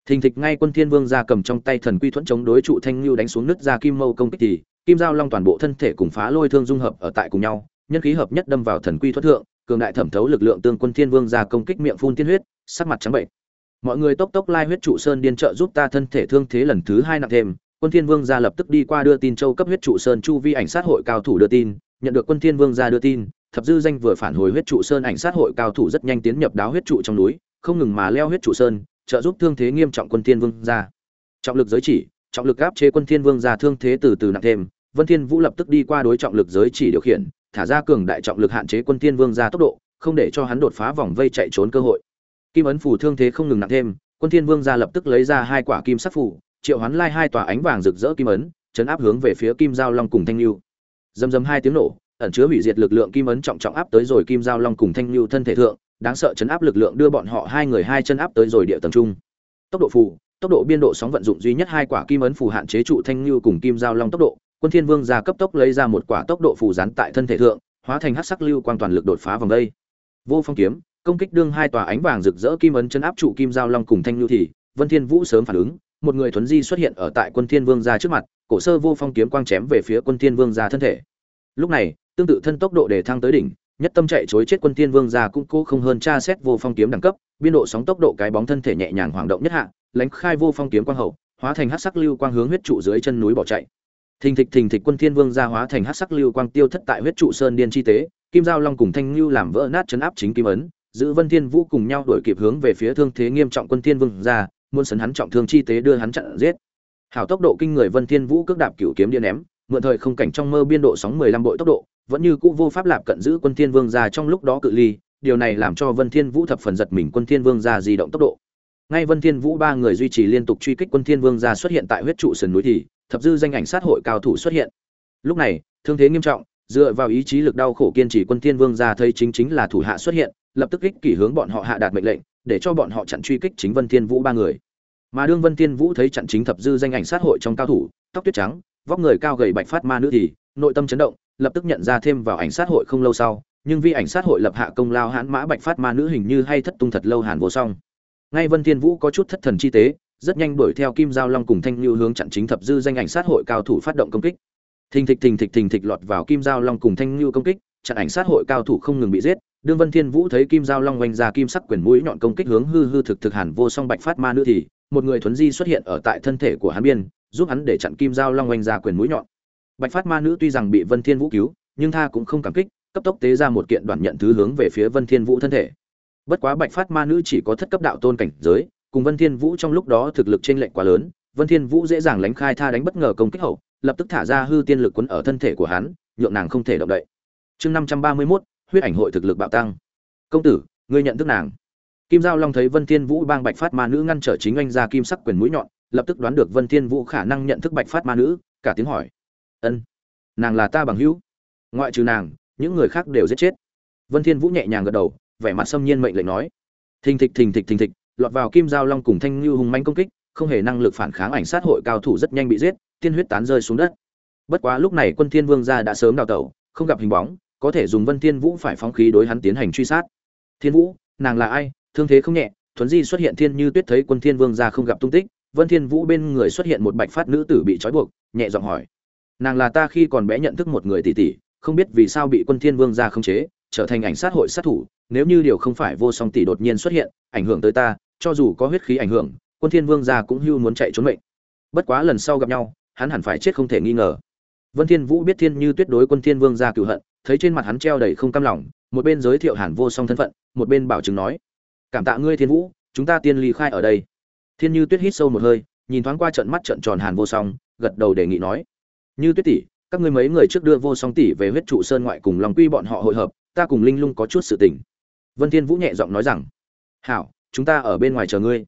Thình thịch ngay quân thiên vương ra cầm trong tay thần quy thuẫn chống đối trụ thanh lưu đánh xuống nứt ra kim mâu công kích thì, kim giao long toàn bộ thân thể cùng phá lôi thương dung hợp ở tại cùng nhau, nhân khí hợp nhất đâm vào thần quy thuẫn thượng, cường đại thẩm thấu lực lượng tương quân thiên vương ra công kích miệng phun tiên huyết, sắc mặt trắng bệnh. Mọi người tốc tốc lai huyết trụ sơn điên trợ giúp ta thân thể thương thế lần thứ hai nặng thêm, quân thiên vương gia lập tức đi qua đưa tin châu cấp huyết trụ sơn chu vi ảnh sát hội cao thủ đưa tin, nhận được quân thiên vương gia đưa tin thập dư danh vừa phản hồi huyết trụ sơn ảnh sát hội cao thủ rất nhanh tiến nhập đáo huyết trụ trong núi, không ngừng mà leo huyết trụ sơn, trợ giúp thương thế nghiêm trọng quân thiên vương ra. Trọng lực giới chỉ, trọng lực áp chế quân thiên vương ra thương thế từ từ nặng thêm, vân thiên vũ lập tức đi qua đối trọng lực giới chỉ điều khiển, thả ra cường đại trọng lực hạn chế quân thiên vương ra tốc độ, không để cho hắn đột phá vòng vây chạy trốn cơ hội. Kim ấn phủ thương thế không ngừng nặng thêm, quân thiên vương ra lập tức lấy ra hai quả kim sắc phủ triệu hoán lai hai tòa ánh vàng rực rỡ kim ấn, chấn áp hướng về phía kim giao long cùng thanh lưu dầm dầm hai tiếng nổ ẩn chứa hủy diệt lực lượng kim ấn trọng trọng áp tới rồi kim giao long cùng thanh lưu thân thể thượng, đáng sợ chấn áp lực lượng đưa bọn họ hai người hai chân áp tới rồi địa tầng trung. Tốc độ phù, tốc độ biên độ sóng vận dụng duy nhất hai quả kim ấn phù hạn chế trụ thanh lưu cùng kim giao long tốc độ, quân thiên vương ra cấp tốc lấy ra một quả tốc độ phù dán tại thân thể thượng, hóa thành hắc sắc lưu quang toàn lực đột phá vòng đây. Vô phong kiếm, công kích đương hai tòa ánh vàng rực rỡ kim ấn chấn áp trụ kim giao long cùng thanh lưu thì, vân thiên vũ sớm phản ứng, một người thuấn di xuất hiện ở tại quân thiên vương gia trước mặt, cổ sơ vô phong kiếm quang chém về phía quân thiên vương gia thân thể lúc này, tương tự thân tốc độ để thăng tới đỉnh, nhất tâm chạy chối chết quân thiên vương gia cũng cố không hơn tra xét vô phong kiếm đẳng cấp, biên độ sóng tốc độ cái bóng thân thể nhẹ nhàng hoảng động nhất hạ, lánh khai vô phong kiếm quang hậu, hóa thành hắc sắc lưu quang hướng huyết trụ dưới chân núi bỏ chạy. Thình thịch thình thịch quân thiên vương gia hóa thành hắc sắc lưu quang tiêu thất tại huyết trụ sơn điên chi tế, kim giao long cùng thanh lưu làm vỡ nát chấn áp chính kim ấn, giữ vân thiên vũ cùng nhau đuổi kịp hướng về phía thương thế nghiêm trọng quân thiên vương gia, muốn sấn hắn trọng thương chi tế đưa hắn chặn giết. Hảo tốc độ kinh người vân thiên vũ cước đạp cửu kiếm điện ném mượn thời không cảnh trong mơ biên độ sóng 15 bội tốc độ, vẫn như cũ vô pháp lạp cận giữ quân thiên vương gia trong lúc đó cự ly, điều này làm cho vân thiên vũ thập phần giật mình quân thiên vương gia di động tốc độ. Ngay vân thiên vũ ba người duy trì liên tục truy kích quân thiên vương gia xuất hiện tại huyết trụ sườn núi thì, thập dư danh ảnh sát hội cao thủ xuất hiện. Lúc này, thương thế nghiêm trọng, dựa vào ý chí lực đau khổ kiên trì quân thiên vương gia thấy chính chính là thủ hạ xuất hiện, lập tức kích kỷ hướng bọn họ hạ đạt mệnh lệnh, để cho bọn họ chặn truy kích chính vân thiên vũ ba người. Mà đương vân thiên vũ thấy chặn chính thập dư danh ảnh sát hội trong cao thủ, tóc tuyết trắng vóc người cao gầy bạch phát ma nữ thì, nội tâm chấn động, lập tức nhận ra thêm vào ảnh sát hội không lâu sau, nhưng vì ảnh sát hội lập hạ công lao hãn mã bạch phát ma nữ hình như hay thất tung thật lâu hàn vô song. Ngay vân thiên vũ có chút thất thần chi tế, rất nhanh đuổi theo kim giao long cùng thanh lưu hướng chặn chính thập dư danh ảnh sát hội cao thủ phát động công kích. Thình thịch thình thịch thình thịch lọt vào kim giao long cùng thanh lưu công kích, chặn ảnh sát hội cao thủ không ngừng bị giết. Đương vân thiên vũ thấy kim giao long oanh ra kim sắc quyền mũi nhọn công kích hướng hư hư thực thực hàn vô song bạch phát ma nữ thì, một người thuấn di xuất hiện ở tại thân thể của hắn biên giúp hắn để chặn kim giao long oanh ra quyền mũi nhọn. Bạch phát ma nữ tuy rằng bị vân thiên vũ cứu nhưng tha cũng không cảm kích cấp tốc tế ra một kiện đoàn nhận thứ hướng về phía vân thiên vũ thân thể. Bất quá bạch phát ma nữ chỉ có thất cấp đạo tôn cảnh giới cùng vân thiên vũ trong lúc đó thực lực trên lệnh quá lớn vân thiên vũ dễ dàng lánh khai tha đánh bất ngờ công kích hậu lập tức thả ra hư tiên lực quấn ở thân thể của hắn nhượng nàng không thể động đậy. Chương 531, huyết ảnh hội thực lực bạo tăng. Công tử ngươi nhận thức nàng. Kim giao long thấy vân thiên vũ bang bạch phát ma nữ ngăn trở chính anh ra kim sắc quyền mũi nhọn lập tức đoán được vân thiên vũ khả năng nhận thức bạch phát ma nữ, cả tiếng hỏi. Ân, nàng là ta bằng hữu. Ngoại trừ nàng, những người khác đều giết chết. Vân thiên vũ nhẹ nhàng gật đầu, vẻ mặt xâm nhiên mệnh lệnh nói. Thình thịch thình thịch thình thịch, lọt vào kim giao long cùng thanh lưu hùng manh công kích, không hề năng lực phản kháng ảnh sát hội cao thủ rất nhanh bị giết, tiên huyết tán rơi xuống đất. Bất quá lúc này quân thiên vương gia đã sớm đào tẩu, không gặp hình bóng, có thể dùng vân thiên vũ phải phóng khí đối hắn tiến hành truy sát. Thiên vũ, nàng là ai? Thương thế không nhẹ, thuấn di xuất hiện thiên như tuyết thấy quân thiên vương gia không gặp tung tích vân thiên vũ bên người xuất hiện một bạch phát nữ tử bị trói buộc, nhẹ giọng hỏi. Nàng là ta khi còn bé nhận thức một người tỷ tỷ, không biết vì sao bị quân thiên vương gia khống chế, trở thành ảnh sát hội sát thủ, nếu như điều không phải vô song tỷ đột nhiên xuất hiện, ảnh hưởng tới ta, cho dù có huyết khí ảnh hưởng, quân thiên vương gia cũng hưu muốn chạy trốn mệnh. Bất quá lần sau gặp nhau, hắn hẳn phải chết không thể nghi ngờ. Vân thiên vũ biết thiên như tuyệt đối quân thiên vương gia cửu hận, thấy trên mặt hắn treo đầy không cam lòng, một bên giới thiệu hàn vô song thân phận, một bên bảo chứng nói. Cảm tạ ngươi thiên vũ, chúng ta tiên ly khai ở đây thiên như tuyết hít sâu một hơi, nhìn thoáng qua trận mắt trận tròn hàn vô song, gật đầu đề nghị nói, như tuyết tỷ, các ngươi mấy người trước đưa vô song tỷ về huyết trụ sơn ngoại cùng lòng quy bọn họ hội hợp, ta cùng linh lung có chút sự tình. Vân thiên vũ nhẹ giọng nói rằng, hảo, chúng ta ở bên ngoài chờ ngươi.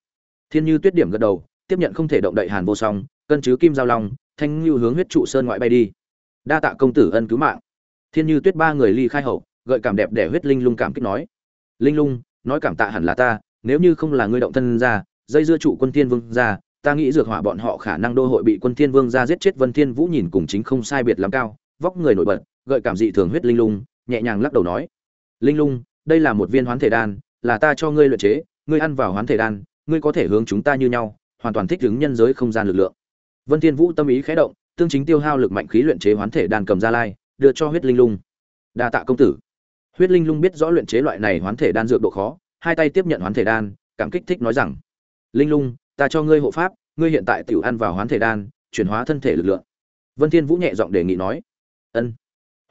Thiên như tuyết điểm gật đầu, tiếp nhận không thể động đậy hàn vô song, cân chứ kim giao long, thanh lưu hướng huyết trụ sơn ngoại bay đi. Đa tạ công tử ân cứu mạng. Thiên như tuyết ba người ly khai hậu, gợi cảm đẹp để huyết linh lung cảm kích nói, linh lung, nói cảm tạ hẳn là ta, nếu như không là ngươi động thân ra dây dưa trụ quân thiên vương ra, ta nghĩ dược hỏa bọn họ khả năng đô hội bị quân thiên vương ra giết chết vân thiên vũ nhìn cùng chính không sai biệt lắm cao, vóc người nổi bật, gợi cảm dị thường huyết linh lung, nhẹ nhàng lắc đầu nói. Linh lung, đây là một viên hoán thể đan, là ta cho ngươi luyện chế, ngươi ăn vào hoán thể đan, ngươi có thể hướng chúng ta như nhau, hoàn toàn thích ứng nhân giới không gian lực lượng. Vân thiên vũ tâm ý khẽ động, tương chính tiêu hao lực mạnh khí luyện chế hoán thể đan cầm ra lai, đưa cho huyết linh lung. Đa tạ công tử. Huyết linh lung biết rõ luyện chế loại này hoán thể đan dược độ khó, hai tay tiếp nhận hoán thể đan, cảm kích thích nói rằng linh lung, ta cho ngươi hộ pháp, ngươi hiện tại tiểu ăn vào hoán thể đan, chuyển hóa thân thể lực lượng. Vân thiên vũ nhẹ giọng đề nghị nói. Ân.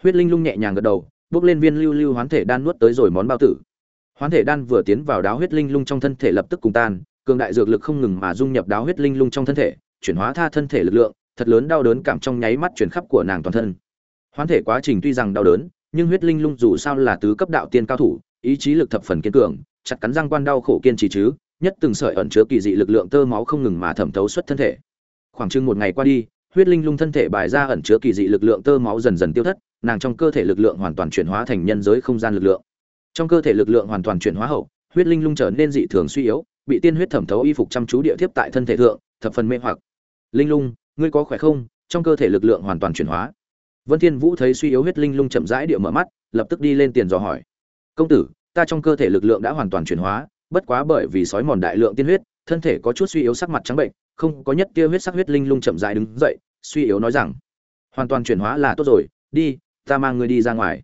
Huyết linh lung nhẹ nhàng gật đầu, bước lên viên lưu lưu hoán thể đan nuốt tới rồi món bao tử. Hoán thể đan vừa tiến vào đáo huyết linh lung trong thân thể lập tức cùng tan, cường đại dược lực không ngừng mà dung nhập đáo huyết linh lung trong thân thể, chuyển hóa tha thân thể lực lượng, thật lớn đau đớn cảm trong nháy mắt chuyển khắp của nàng toàn thân. Hoán thể quá trình tuy rằng đau đớn, nhưng huyết linh lung dù sao là tứ cấp đạo tiên cao thủ, ý chí lực thập phần kiên cường, chặt cắn răng quan đau khổ kiên trì chứ nhất từng sợi ẩn chứa kỳ dị lực lượng tơ máu không ngừng mà thẩm thấu xuất thân thể. Khoảng chừng một ngày qua đi, huyết linh lung thân thể bài ra ẩn chứa kỳ dị lực lượng tơ máu dần dần tiêu thất, nàng trong cơ thể lực lượng hoàn toàn chuyển hóa thành nhân giới không gian lực lượng. Trong cơ thể lực lượng hoàn toàn chuyển hóa hậu, huyết linh lung trở nên dị thường suy yếu, bị tiên huyết thẩm thấu y phục chăm chú địa tiếp tại thân thể thượng, thập phần mê hoặc. Linh lung, ngươi có khỏe không? Trong cơ thể lực lượng hoàn toàn chuyển hóa. Vân thiên vũ thấy suy yếu huyết linh lung chậm rãi địa mở mắt, lập tức đi lên tiền dò hỏi. Công tử, ta trong cơ thể lực lượng đã hoàn toàn chuyển hóa bất quá bởi vì sói mòn đại lượng tiên huyết, thân thể có chút suy yếu sắc mặt trắng bệnh, không có nhất tia huyết sắc huyết linh lung chậm rãi đứng dậy, suy yếu nói rằng, hoàn toàn chuyển hóa là tốt rồi, đi, ta mang ngươi đi ra ngoài.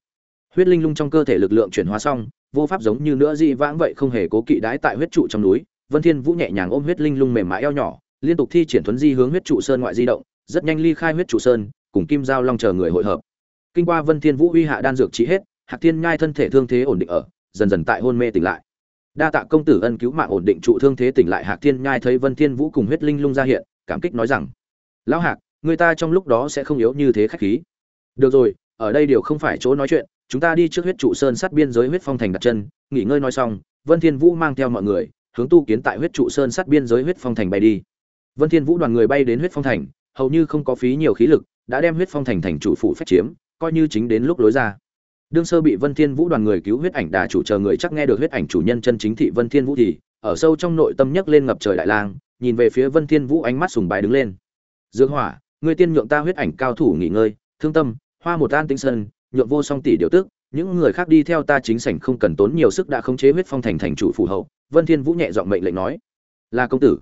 Huyết linh lung trong cơ thể lực lượng chuyển hóa xong, vô pháp giống như nữa dị vãng vậy không hề cố kỵ đái tại huyết trụ trong núi. Vân thiên vũ nhẹ nhàng ôm huyết linh lung mềm mại eo nhỏ, liên tục thi triển thuấn di hướng huyết trụ sơn ngoại di động, rất nhanh ly khai huyết trụ sơn, cùng kim giao long chờ người hội hợp. Kinh qua vân thiên vũ uy hạ đan dược trị hết, hạc thiên nhai thân thể thương thế ổn định ở, dần dần tại hôn mê tỉnh lại đa tạ công tử ân cứu mạng ổn định trụ thương thế tỉnh lại hạc thiên nhai thấy vân thiên vũ cùng huyết linh lung ra hiện, cảm kích nói rằng, lão hạc, người ta trong lúc đó sẽ không yếu như thế khách khí. Được rồi, ở đây điều không phải chỗ nói chuyện, chúng ta đi trước huyết trụ sơn sát biên giới huyết phong thành đặt chân, nghỉ ngơi nói xong, vân thiên vũ mang theo mọi người, hướng tu kiến tại huyết trụ sơn sát biên giới huyết phong thành bay đi. Vân thiên vũ đoàn người bay đến huyết phong thành, hầu như không có phí nhiều khí lực, đã đem huyết phong thành thành chủ phủ phách chiếm, coi như chính đến lúc lối ra đương sơ bị vân thiên vũ đoàn người cứu huyết ảnh đà chủ chờ người chắc nghe được huyết ảnh chủ nhân chân chính thị vân thiên vũ thì, ở sâu trong nội tâm nhấc lên ngập trời đại lang, nhìn về phía vân thiên vũ ánh mắt sùng bái đứng lên. Dương hỏa, ngươi tiên nhượng ta huyết ảnh cao thủ nghỉ ngơi, thương tâm, hoa một an tinh sơn, nhượng vô song tỷ điều tức, những người khác đi theo ta chính sảnh không cần tốn nhiều sức đã khống chế huyết phong thành thành chủ phủ hậu. Vân thiên vũ nhẹ giọng mệnh lệnh nói. Là công tử.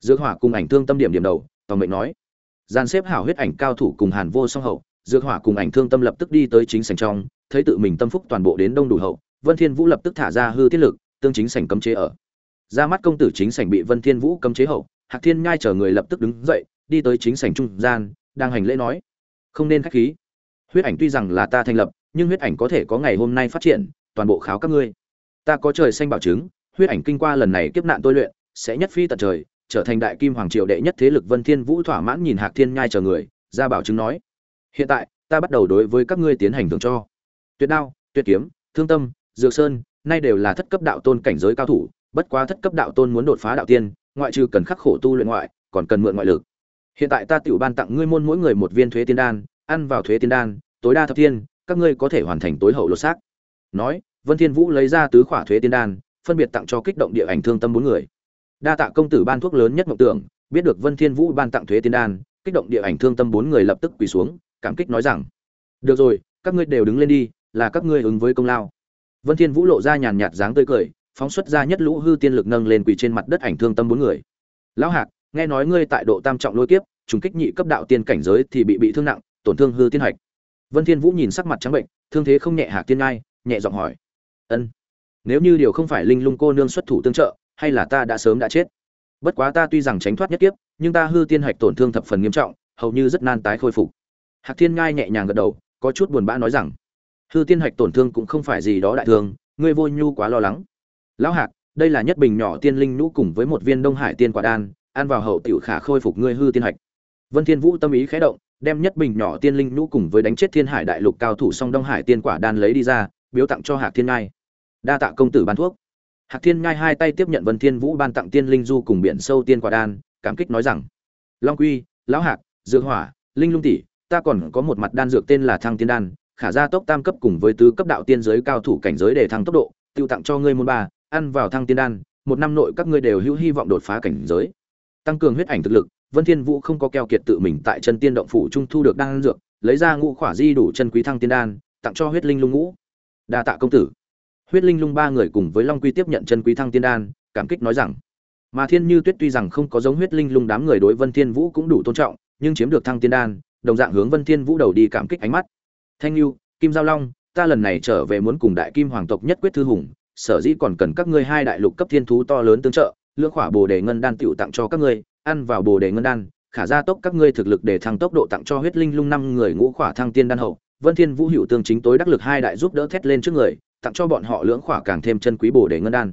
Dương hỏa cùng ảnh thương tâm điểm điểm đầu, tòng mệnh nói. Gian xếp hảo huyết ảnh cao thủ cùng hàn vô song hậu dương hỏa cùng ảnh thương tâm lập tức đi tới chính sảnh trong thấy tự mình tâm phúc toàn bộ đến đông đủ hậu, vân thiên vũ lập tức thả ra hư tiết lực, tương chính sảnh cấm chế ở. Ra mắt công tử chính sảnh bị vân thiên vũ cấm chế hậu, hạc thiên nhai chờ người lập tức đứng dậy, đi tới chính sảnh trung gian, đang hành lễ nói, không nên khách khí. Huyết ảnh tuy rằng là ta thành lập, nhưng huyết ảnh có thể có ngày hôm nay phát triển, toàn bộ kháo các ngươi. Ta có trời xanh bảo chứng, huyết ảnh kinh qua lần này kiếp nạn tôi luyện, sẽ nhất phi tận trời, trở thành đại kim hoàng triều đệ nhất thế lực. Vân thiên vũ thỏa mãn nhìn hạc thiên nhai chờ người, ra bảo chứng nói, hiện tại, ta bắt đầu đối với các ngươi tiến hành thưởng cho tuyệt đao tuyệt kiếm thương tâm dược sơn nay đều là thất cấp đạo tôn cảnh giới cao thủ bất quá thất cấp đạo tôn muốn đột phá đạo tiên ngoại trừ cần khắc khổ tu luyện ngoại còn cần mượn ngoại lực. Hiện tại ta tiểu ban tặng ngươi môn mỗi người một viên thuế tiên đan ăn vào thuế tiên đan tối đa thập tiên, các ngươi có thể hoàn thành tối hậu lột xác. Nói vân thiên vũ lấy ra tứ khỏa thuế tiên đan phân biệt tặng cho kích động địa ảnh thương tâm bốn người. Đa tạ công tử ban thuốc lớn nhất mộng tưởng biết được vân thiên vũ ban tặng thuế tiên đan kích động địa ảnh thương tâm bốn người lập tức quỳ xuống cảm kích nói rằng được rồi các ngươi đều đứng lên đi là các ngươi ứng với công lao. Vân thiên vũ lộ ra nhàn nhạt dáng tươi cười, phóng xuất ra nhất lũ hư tiên lực nâng lên quỳ trên mặt đất ảnh thương tâm bốn người. Lão hạc, nghe nói ngươi tại độ tam trọng lôi kiếp, trùng kích nhị cấp đạo tiên cảnh giới thì bị bị thương nặng, tổn thương hư tiên hạch. Vân thiên vũ nhìn sắc mặt trắng bệnh, thương thế không nhẹ hạc tiên ngai, nhẹ giọng hỏi. Ân, nếu như điều không phải linh lung cô nương xuất thủ tương trợ, hay là ta đã sớm đã chết? Bất quá ta tuy rằng tránh thoát nhất kiếp, nhưng ta hư tiên hạch tổn thương thập phần nghiêm trọng, hầu như rất nan tái khôi phục. Hạc thiên ngai nhẹ nhàng gật đầu, có chút buồn bã nói rằng hư tiên hạch tổn thương cũng không phải gì đó đại thương, ngươi vô nhu quá lo lắng. Lão hạc, đây là nhất bình nhỏ tiên linh nhũ cùng với một viên đông hải tiên quả đan, ăn vào hậu tiểu khả khôi phục ngươi hư tiên hạch. Vân thiên vũ tâm ý khẽ động, đem nhất bình nhỏ tiên linh nhũ cùng với đánh chết thiên hải đại lục cao thủ song đông hải tiên quả đan lấy đi ra, biếu tặng cho hạc thiên ngai. Đa tạ công tử ban thuốc. Hạc thiên ngai hai tay tiếp nhận vân thiên vũ ban tặng tiên linh du cùng biển sâu tiên quả đan, cảm kích nói rằng, long quy, lão hạc, dược hỏa, linh lung tỷ, ta còn có một mặt đan dược tên là thăng tiên đan khả gia tốc tam cấp cùng với tứ cấp đạo tiên giới cao thủ cảnh giới để thăng tốc độ, tiêu tặng cho ngươi môn ba, ăn vào thăng tiên đan, một năm nội các ngươi đều hữu hy vọng đột phá cảnh giới. Tăng cường huyết ảnh thực lực, vân thiên vũ không có keo kiệt tự mình tại chân tiên động phủ trung thu được đan dược, lấy ra ngũ khỏa di đủ chân quý thăng tiên đan, tặng cho huyết linh lung ngũ. Đa tạ công tử. Huyết linh lung ba người cùng với long quy tiếp nhận chân quý thăng tiên đan, cảm kích nói rằng, mà thiên như tuyết tuy rằng không có giống huyết linh lung đám người đối vân thiên vũ cũng đủ tôn trọng, nhưng chiếm được thăng tiên đan, đồng dạng hướng vân thiên vũ đầu đi cảm kích ánh mắt thanh lưu kim giao long, ta lần này trở về muốn cùng đại kim hoàng tộc nhất quyết thư hùng, sở dĩ còn cần các ngươi hai đại lục cấp thiên thú to lớn tương trợ, lưỡng khỏa bồ đề ngân đan tựu tặng cho các ngươi, ăn vào bồ đề ngân đan, khả gia tốc các ngươi thực lực để thăng tốc độ tặng cho huyết linh lung năm người ngũ khỏa thăng tiên đan hậu, vân thiên vũ hữu tương chính tối đắc lực hai đại giúp đỡ thét lên trước người, tặng cho bọn họ lưỡng khỏa càng thêm chân quý bồ đề ngân đan.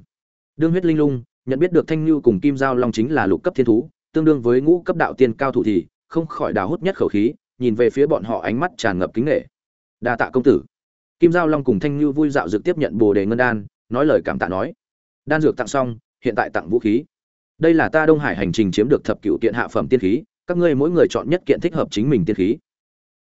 Đương huyết linh lung, nhận biết được thanh lưu cùng kim giao long chính là lục cấp thiên thú, tương đương với ngũ cấp đạo tiên cao thủ thì không khỏi đào hút nhất khẩu khí, nhìn về phía bọn họ ánh mắt tràn ngập kính nghệ đa tạ công tử. Kim giao long cùng thanh lưu vui dạo dược tiếp nhận bồ đề ngân đan, nói lời cảm tạ nói. Đan dược tặng xong, hiện tại tặng vũ khí. Đây là ta đông hải hành trình chiếm được thập cựu kiện hạ phẩm tiên khí, các ngươi mỗi người chọn nhất kiện thích hợp chính mình tiên khí.